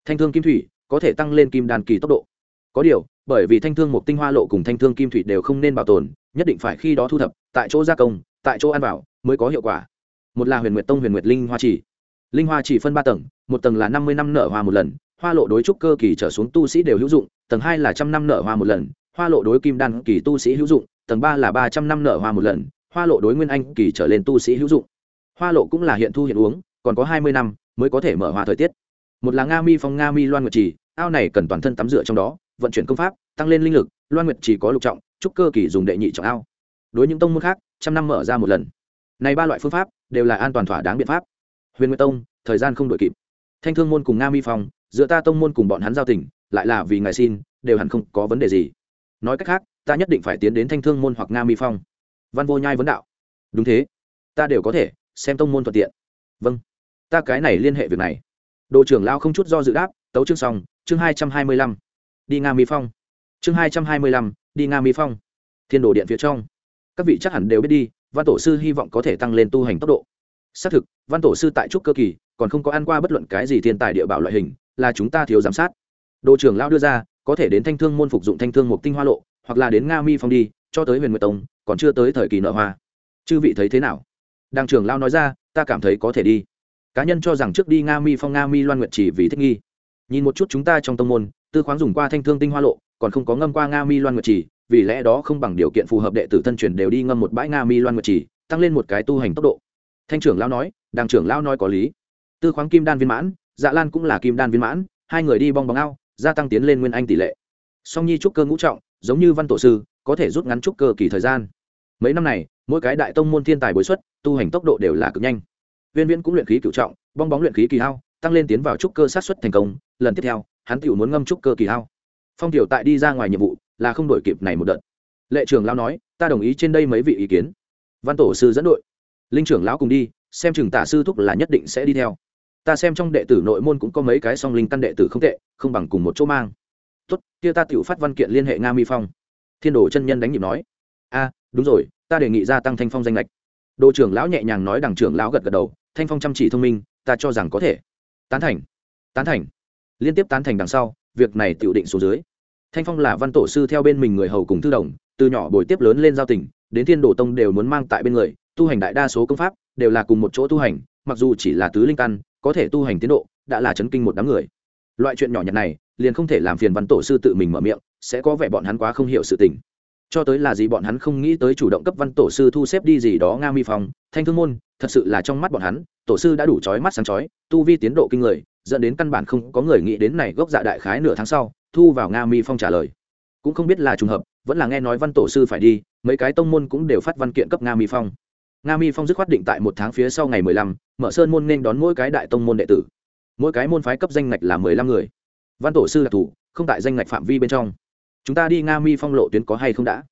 thanh thương kim thủy có thể tăng lên kim đan kỳ tốc độ. Có điều, bởi vì thanh thương một tinh hoa lộ cùng thanh thương kim thủy đều không nên bảo tồn, nhất định phải khi đó thu thập, tại chỗ gia công, tại chỗ ăn vào mới có hiệu quả. Một là huyền nguyệt tông, huyền nguyệt linh hoa chỉ. Linh hoa chỉ phân ba tầng, một tầng là năm mươi năm nở hoa một lần, hoa lộ đối trúc cơ kỳ trở xuống tu sĩ đều hữu dụng, tầng hai là trăm năm nở hoa một lần, hoa lộ đối kim đan kỳ tu sĩ hữu dụng, tầng ba là ba trăm năm nở hoa một lần, hoa lộ đối nguyên anh kỳ trở lên tu sĩ hữu dụng. Hoa lộ cũng là hiện thu hiện uống, còn có hai mươi năm mới có thể mở hoa thời tiết một là nga mi phong, nga mi loan nguyệt trì, ao này cần toàn thân tắm rửa trong đó, vận chuyển công pháp, tăng lên linh lực, loan nguyệt trì có lục trọng, trúc cơ kỳ dùng đệ nhị trọng ao. Đối những tông môn khác, trăm năm mở ra một lần. Này ba loại phương pháp đều là an toàn thỏa đáng biện pháp. Huyền nguyệt tông, thời gian không đổi kịp. Thanh thương môn cùng nga mi phong, giữa ta tông môn cùng bọn hắn giao tình, lại là vì ngài xin, đều hẳn không có vấn đề gì. Nói cách khác, ta nhất định phải tiến đến thanh thương môn hoặc nga mi phong. Văn vô nhai vấn đạo. Đúng thế. Ta đều có thể, xem tông môn thuận tiện. Vâng. Ta cái này liên hệ việc này. Đồ trưởng lao không chút do dự đáp, tấu chương xong, chương hai trăm hai mươi lăm. Đi nga mi phong. Chương hai trăm hai mươi lăm, đi nga mi phong. Thiên đồ điện phía trong. Các vị chắc hẳn đều biết đi, văn tổ sư hy vọng có thể tăng lên tu hành tốc độ. Xác thực, văn tổ sư tại trúc cơ kỳ, còn không có ăn qua bất luận cái gì thiên tài địa bảo loại hình, là chúng ta thiếu giám sát. Đồ trưởng lao đưa ra, có thể đến thanh thương môn phục dụng thanh thương một tinh hoa lộ, hoặc là đến nga mi phong đi, cho tới huyền nguyệt tông, còn chưa tới thời kỳ nợ hoa. Chư vị thấy thế nào? Đàng trưởng lao nói ra, ta cảm thấy có thể đi cá nhân cho rằng trước đi nga mi phong, nga mi loan nguyệt chỉ vì thích nghi. Nhìn một chút chúng ta trong tông môn, tư khoáng dùng qua thanh thương tinh hoa lộ, còn không có ngâm qua nga mi loan nguyệt chỉ, vì lẽ đó không bằng điều kiện phù hợp đệ tử thân truyền đều đi ngâm một bãi nga mi loan nguyệt chỉ, tăng lên một cái tu hành tốc độ. Thanh trưởng lao nói đàng trưởng lao nói có lý. Tư khoáng kim đan viên mãn dạ lan cũng là kim đan viên mãn, hai người đi bong bóng ao, gia tăng tiến lên nguyên anh tỷ lệ. Song nhi trúc cơ ngũ trọng, giống như văn tổ sư, có thể rút ngắn trúc cơ kỳ thời gian. Mấy năm này, mỗi cái đại tông môn thiên tài bối xuất, tu hành tốc độ đều là cực nhanh viên viễn cũng luyện khí cựu trọng, bong bóng luyện khí kỳ hao, tăng lên tiến vào trúc cơ sát xuất thành công, lần tiếp theo, hắn tiểu muốn ngâm trúc cơ kỳ hao. Phong tiểu tại đi ra ngoài nhiệm vụ, là không đổi kịp này một đợt. Lệ trưởng lão nói, ta đồng ý trên đây mấy vị ý kiến. Văn tổ sư dẫn đội. Linh trưởng lão cùng đi, xem chừng tả sư thúc là nhất định sẽ đi theo. Ta xem trong đệ tử nội môn cũng có mấy cái song linh căn đệ tử không tệ, không bằng cùng một chỗ mang. Tốt, kia ta tiểu phát văn kiện liên hệ nga mi phong. Thiên đồ chân nhân đánh nhịp nói. A, đúng rồi, ta đề nghị gia tăng thanh phong danh lệch đồ trưởng lão nhẹ nhàng nói đằng trưởng lão gật gật đầu thanh phong chăm chỉ thông minh, ta cho rằng có thể. Tán thành. Tán thành. Liên tiếp tán thành đằng sau, việc này tự định số dưới. Thanh phong là văn tổ sư theo bên mình người hầu cùng thư đồng, từ nhỏ bồi tiếp lớn lên giao tình, đến thiên đồ tông đều muốn mang tại bên người, tu hành đại đa số công pháp, đều là cùng một chỗ tu hành, mặc dù chỉ là tứ linh căn, có thể tu hành tiến độ, đã là chấn kinh một đám người. Loại chuyện nhỏ nhặt này, liền không thể làm phiền văn tổ sư tự mình mở miệng, sẽ có vẻ bọn hắn quá không hiểu sự tình cho tới là gì bọn hắn không nghĩ tới chủ động cấp văn tổ sư thu xếp đi gì đó nga mi phong, thanh thương môn, thật sự là trong mắt bọn hắn, tổ sư đã đủ trói mắt sáng chói, tu vi tiến độ kinh người, dẫn đến căn bản không có người nghĩ đến này gốc dạ đại khái nửa tháng sau, thu vào nga mi phong trả lời. Cũng không biết là trùng hợp, vẫn là nghe nói văn tổ sư phải đi, mấy cái tông môn cũng đều phát văn kiện cấp nga mi phong. Nga mi phong dứt khoát định tại một tháng phía sau ngày mười lăm, mở sơn môn nên đón mỗi cái đại tông môn đệ tử. Mỗi cái môn phái cấp danh ngạch là mười lăm người. Văn tổ sư đặc thù không tại danh ngạch phạm vi bên trong chúng ta đi nga mi phong lộ tuyến có hay không đã?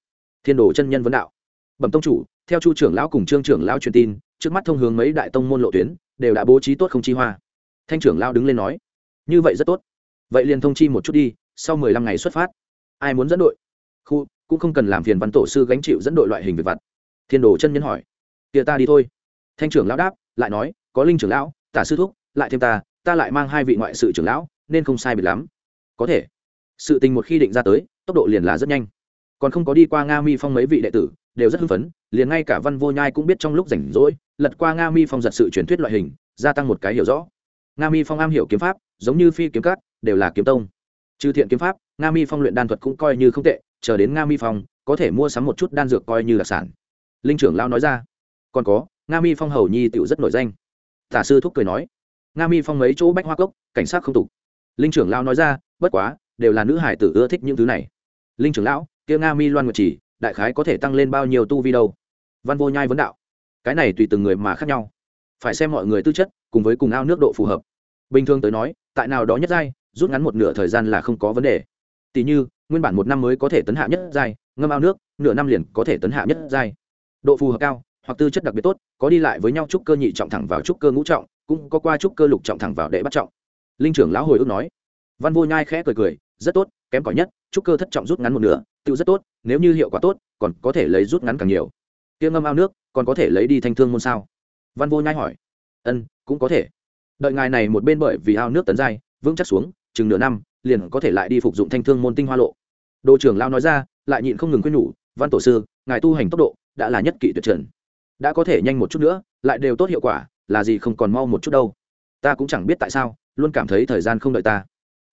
Thiên đồ chân nhân vấn đạo. Bẩm tông chủ, theo chu trưởng lão cùng trương trưởng lão truyền tin, trước mắt thông hướng mấy đại tông môn lộ tuyến, đều đã bố trí tốt không chi hoa. Thanh trưởng lão đứng lên nói. Như vậy rất tốt. Vậy liền thông chi một chút đi, sau mười lăm ngày xuất phát. Ai muốn dẫn đội? Khu, cũng không cần làm phiền văn tổ sư gánh chịu dẫn đội loại hình về vặt. Thiên đồ chân nhân hỏi. Kia ta đi thôi. Thanh trưởng lão đáp, lại nói, có linh trưởng lão, tả sư thúc, lại thêm ta ta lại mang hai vị ngoại sự trưởng lão, nên không sai biệt lắm. Có thể. Sự tình một khi định ra tới tốc độ liền là rất nhanh. Còn không có đi qua nga mi phong mấy vị đệ tử, đều rất hưng phấn, liền ngay cả văn vô nhai cũng biết trong lúc rảnh rỗi, lật qua nga mi phong giật sự truyền thuyết loại hình, gia tăng một cái hiểu rõ. Nga mi phong am hiểu kiếm pháp, giống như phi kiếm cát đều là kiếm tông. Trừ thiện kiếm pháp, nga mi phong luyện đan thuật cũng coi như không tệ, chờ đến nga mi phong, có thể mua sắm một chút đan dược coi như đặc sản. Linh trưởng lao nói ra. Còn có, nga mi phong hầu nhi tựu rất nổi danh. Tả sư thúc cười nói. Nga mi phong mấy chỗ bách hoa cốc, cảnh sát không tục. Linh trưởng lao nói ra, bất quá, đều là nữ hải tử ưa thích những thứ này linh trưởng lão, kia nga mi loan nguyệt chỉ, đại khái có thể tăng lên bao nhiêu tu vi đâu? Văn vô nhai vấn đạo. Cái này tùy từng người mà khác nhau. Phải xem mọi người tư chất, cùng với cùng ao nước độ phù hợp. Bình thường tới nói, tại nào đó nhất giai, rút ngắn một nửa thời gian là không có vấn đề. Tỷ như, nguyên bản một năm mới có thể tấn hạ nhất giai, ngâm ao nước, nửa năm liền có thể tấn hạ nhất giai. Độ phù hợp cao, hoặc tư chất đặc biệt tốt, có đi lại với nhau trúc cơ nhị trọng thẳng vào trúc cơ ngũ trọng, cũng có qua trúc cơ lục trọng thẳng vào đệ bắt trọng. Linh trưởng lão hồi ước nói. Văn vô nhai khẽ cười cười, rất tốt kém cỏi nhất, trúc cơ thất trọng rút ngắn một nửa tự rất tốt, nếu như hiệu quả tốt, còn có thể lấy rút ngắn càng nhiều. Tiêm ngâm ao nước, còn có thể lấy đi thanh thương môn sao? Văn vô nhai hỏi. Ân, cũng có thể. Đợi ngài này một bên bởi vì ao nước tấn dai, vững chắc xuống, chừng nửa năm, liền có thể lại đi phục dụng thanh thương môn tinh hoa lộ. Đồ trưởng lao nói ra, lại nhịn không ngừng quên nhủ, văn tổ sư, ngài tu hành tốc độ đã là nhất kỵ tuyệt trần. Đã có thể nhanh một chút nữa, lại đều tốt hiệu quả, là gì không còn mau một chút đâu. Ta cũng chẳng biết tại sao, luôn cảm thấy thời gian không đợi ta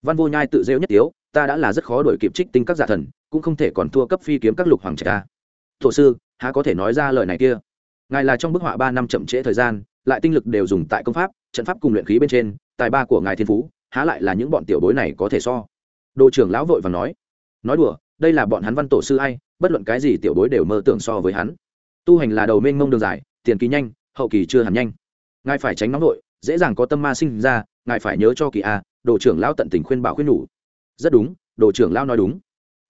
văn vô nhai tự rêu nhất tiếu, ta đã là rất khó đổi kịp trích tinh các giả thần, cũng không thể còn thua cấp phi kiếm các lục hoàng trạch ta. Thổ sư, há có thể nói ra lời này kia? Ngài là trong bức họa ba năm chậm trễ thời gian, lại tinh lực đều dùng tại công pháp, trận pháp cùng luyện khí bên trên, tài ba của ngài thiên phú, há lại là những bọn tiểu bối này có thể so? Đồ trưởng lão vội và nói nói đùa, đây là bọn hắn văn tổ sư ai, bất luận cái gì tiểu bối đều mơ tưởng so với hắn. Tu hành là đầu mênh mông đường dài, tiền kỳ nhanh, hậu kỳ chưa hẳn nhanh. Ngài phải tránh nóng vội, dễ dàng có tâm ma sinh ra, ngài phải nhớ cho kỳ a đồ trưởng lão tận tình khuyên bảo khuyên nhủ. Rất đúng, đồ trưởng lão nói đúng.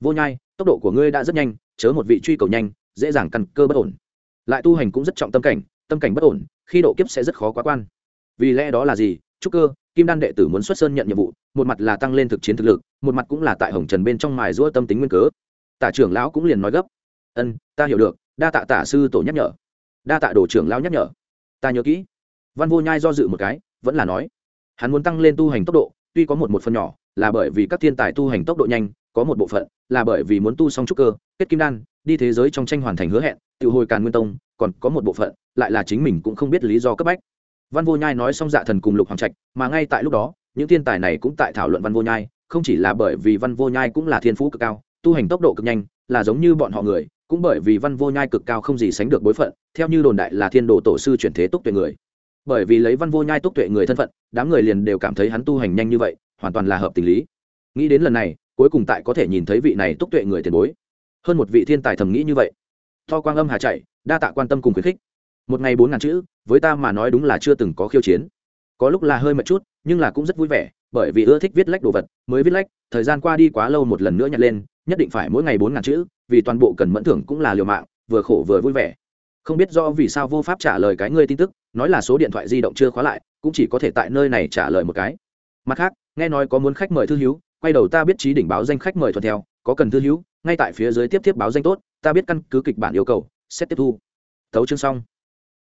Vô nhai, tốc độ của ngươi đã rất nhanh, chớ một vị truy cầu nhanh, dễ dàng căn cơ bất ổn. Lại tu hành cũng rất trọng tâm cảnh tâm cảnh bất ổn, khi độ kiếp sẽ rất khó quá quan. Vì lẽ đó là gì? Trúc cơ, kim đan đệ tử muốn xuất sơn nhận nhiệm vụ, một mặt là tăng lên thực chiến thực lực, một mặt cũng là tại hồng trần bên trong mài giũa tâm tính nguyên cớ. Tả trưởng lão cũng liền nói gấp. Ân, ta hiểu được, đa tạ tả sư tổ nhắc nhở. Đa tạ đồ trưởng lão nhắc nhở. Ta nhớ kỹ. Văn vô nhai do dự một cái, vẫn là nói. Hắn muốn tăng lên tu hành tốc độ tuy có một một phần nhỏ, là bởi vì các thiên tài tu hành tốc độ nhanh, có một bộ phận là bởi vì muốn tu xong trúc cơ, kết kim đan, đi thế giới trong tranh hoàn thành hứa hẹn, tự hồi càn nguyên tông, còn có một bộ phận lại là chính mình cũng không biết lý do cấp bách. Văn vô nhai nói xong dạ thần cùng lục hoàng trạch, mà ngay tại lúc đó, những thiên tài này cũng tại thảo luận văn vô nhai, không chỉ là bởi vì văn vô nhai cũng là thiên phú cực cao, tu hành tốc độ cực nhanh, là giống như bọn họ người, cũng bởi vì văn vô nhai cực cao không gì sánh được bối phận, theo như đồn đại là thiên đồ tổ sư chuyển thế túc tuyệt người bởi vì lấy văn vô nhai túc tuệ người thân phận, đám người liền đều cảm thấy hắn tu hành nhanh như vậy, hoàn toàn là hợp tình lý. Nghĩ đến lần này, cuối cùng tại có thể nhìn thấy vị này túc tuệ người tiền bối. Hơn một vị thiên tài thầm nghĩ như vậy. Tho quang âm hà chạy, đa tạ quan tâm cùng khuyến khích. Một ngày bốn ngàn chữ, với ta mà nói đúng là chưa từng có khiêu chiến. Có lúc là hơi mệt chút, nhưng là cũng rất vui vẻ, bởi vì ưa thích viết lách đồ vật, mới viết lách, thời gian qua đi quá lâu một lần nữa nhặt lên, nhất định phải mỗi ngày bốn ngàn chữ, vì toàn bộ cần mẫn thưởng cũng là liều mạng, vừa khổ vừa vui vẻ không biết do vì sao vô pháp trả lời cái ngươi tin tức, nói là số điện thoại di động chưa khóa lại, cũng chỉ có thể tại nơi này trả lời một cái. Mặt khác, nghe nói có muốn khách mời thư hữu, quay đầu ta biết trí đỉnh báo danh khách mời thuận theo, có cần thư hữu, ngay tại phía dưới tiếp tiếp báo danh tốt, ta biết căn cứ kịch bản yêu cầu xét tiếp thu. Thấu chương xong.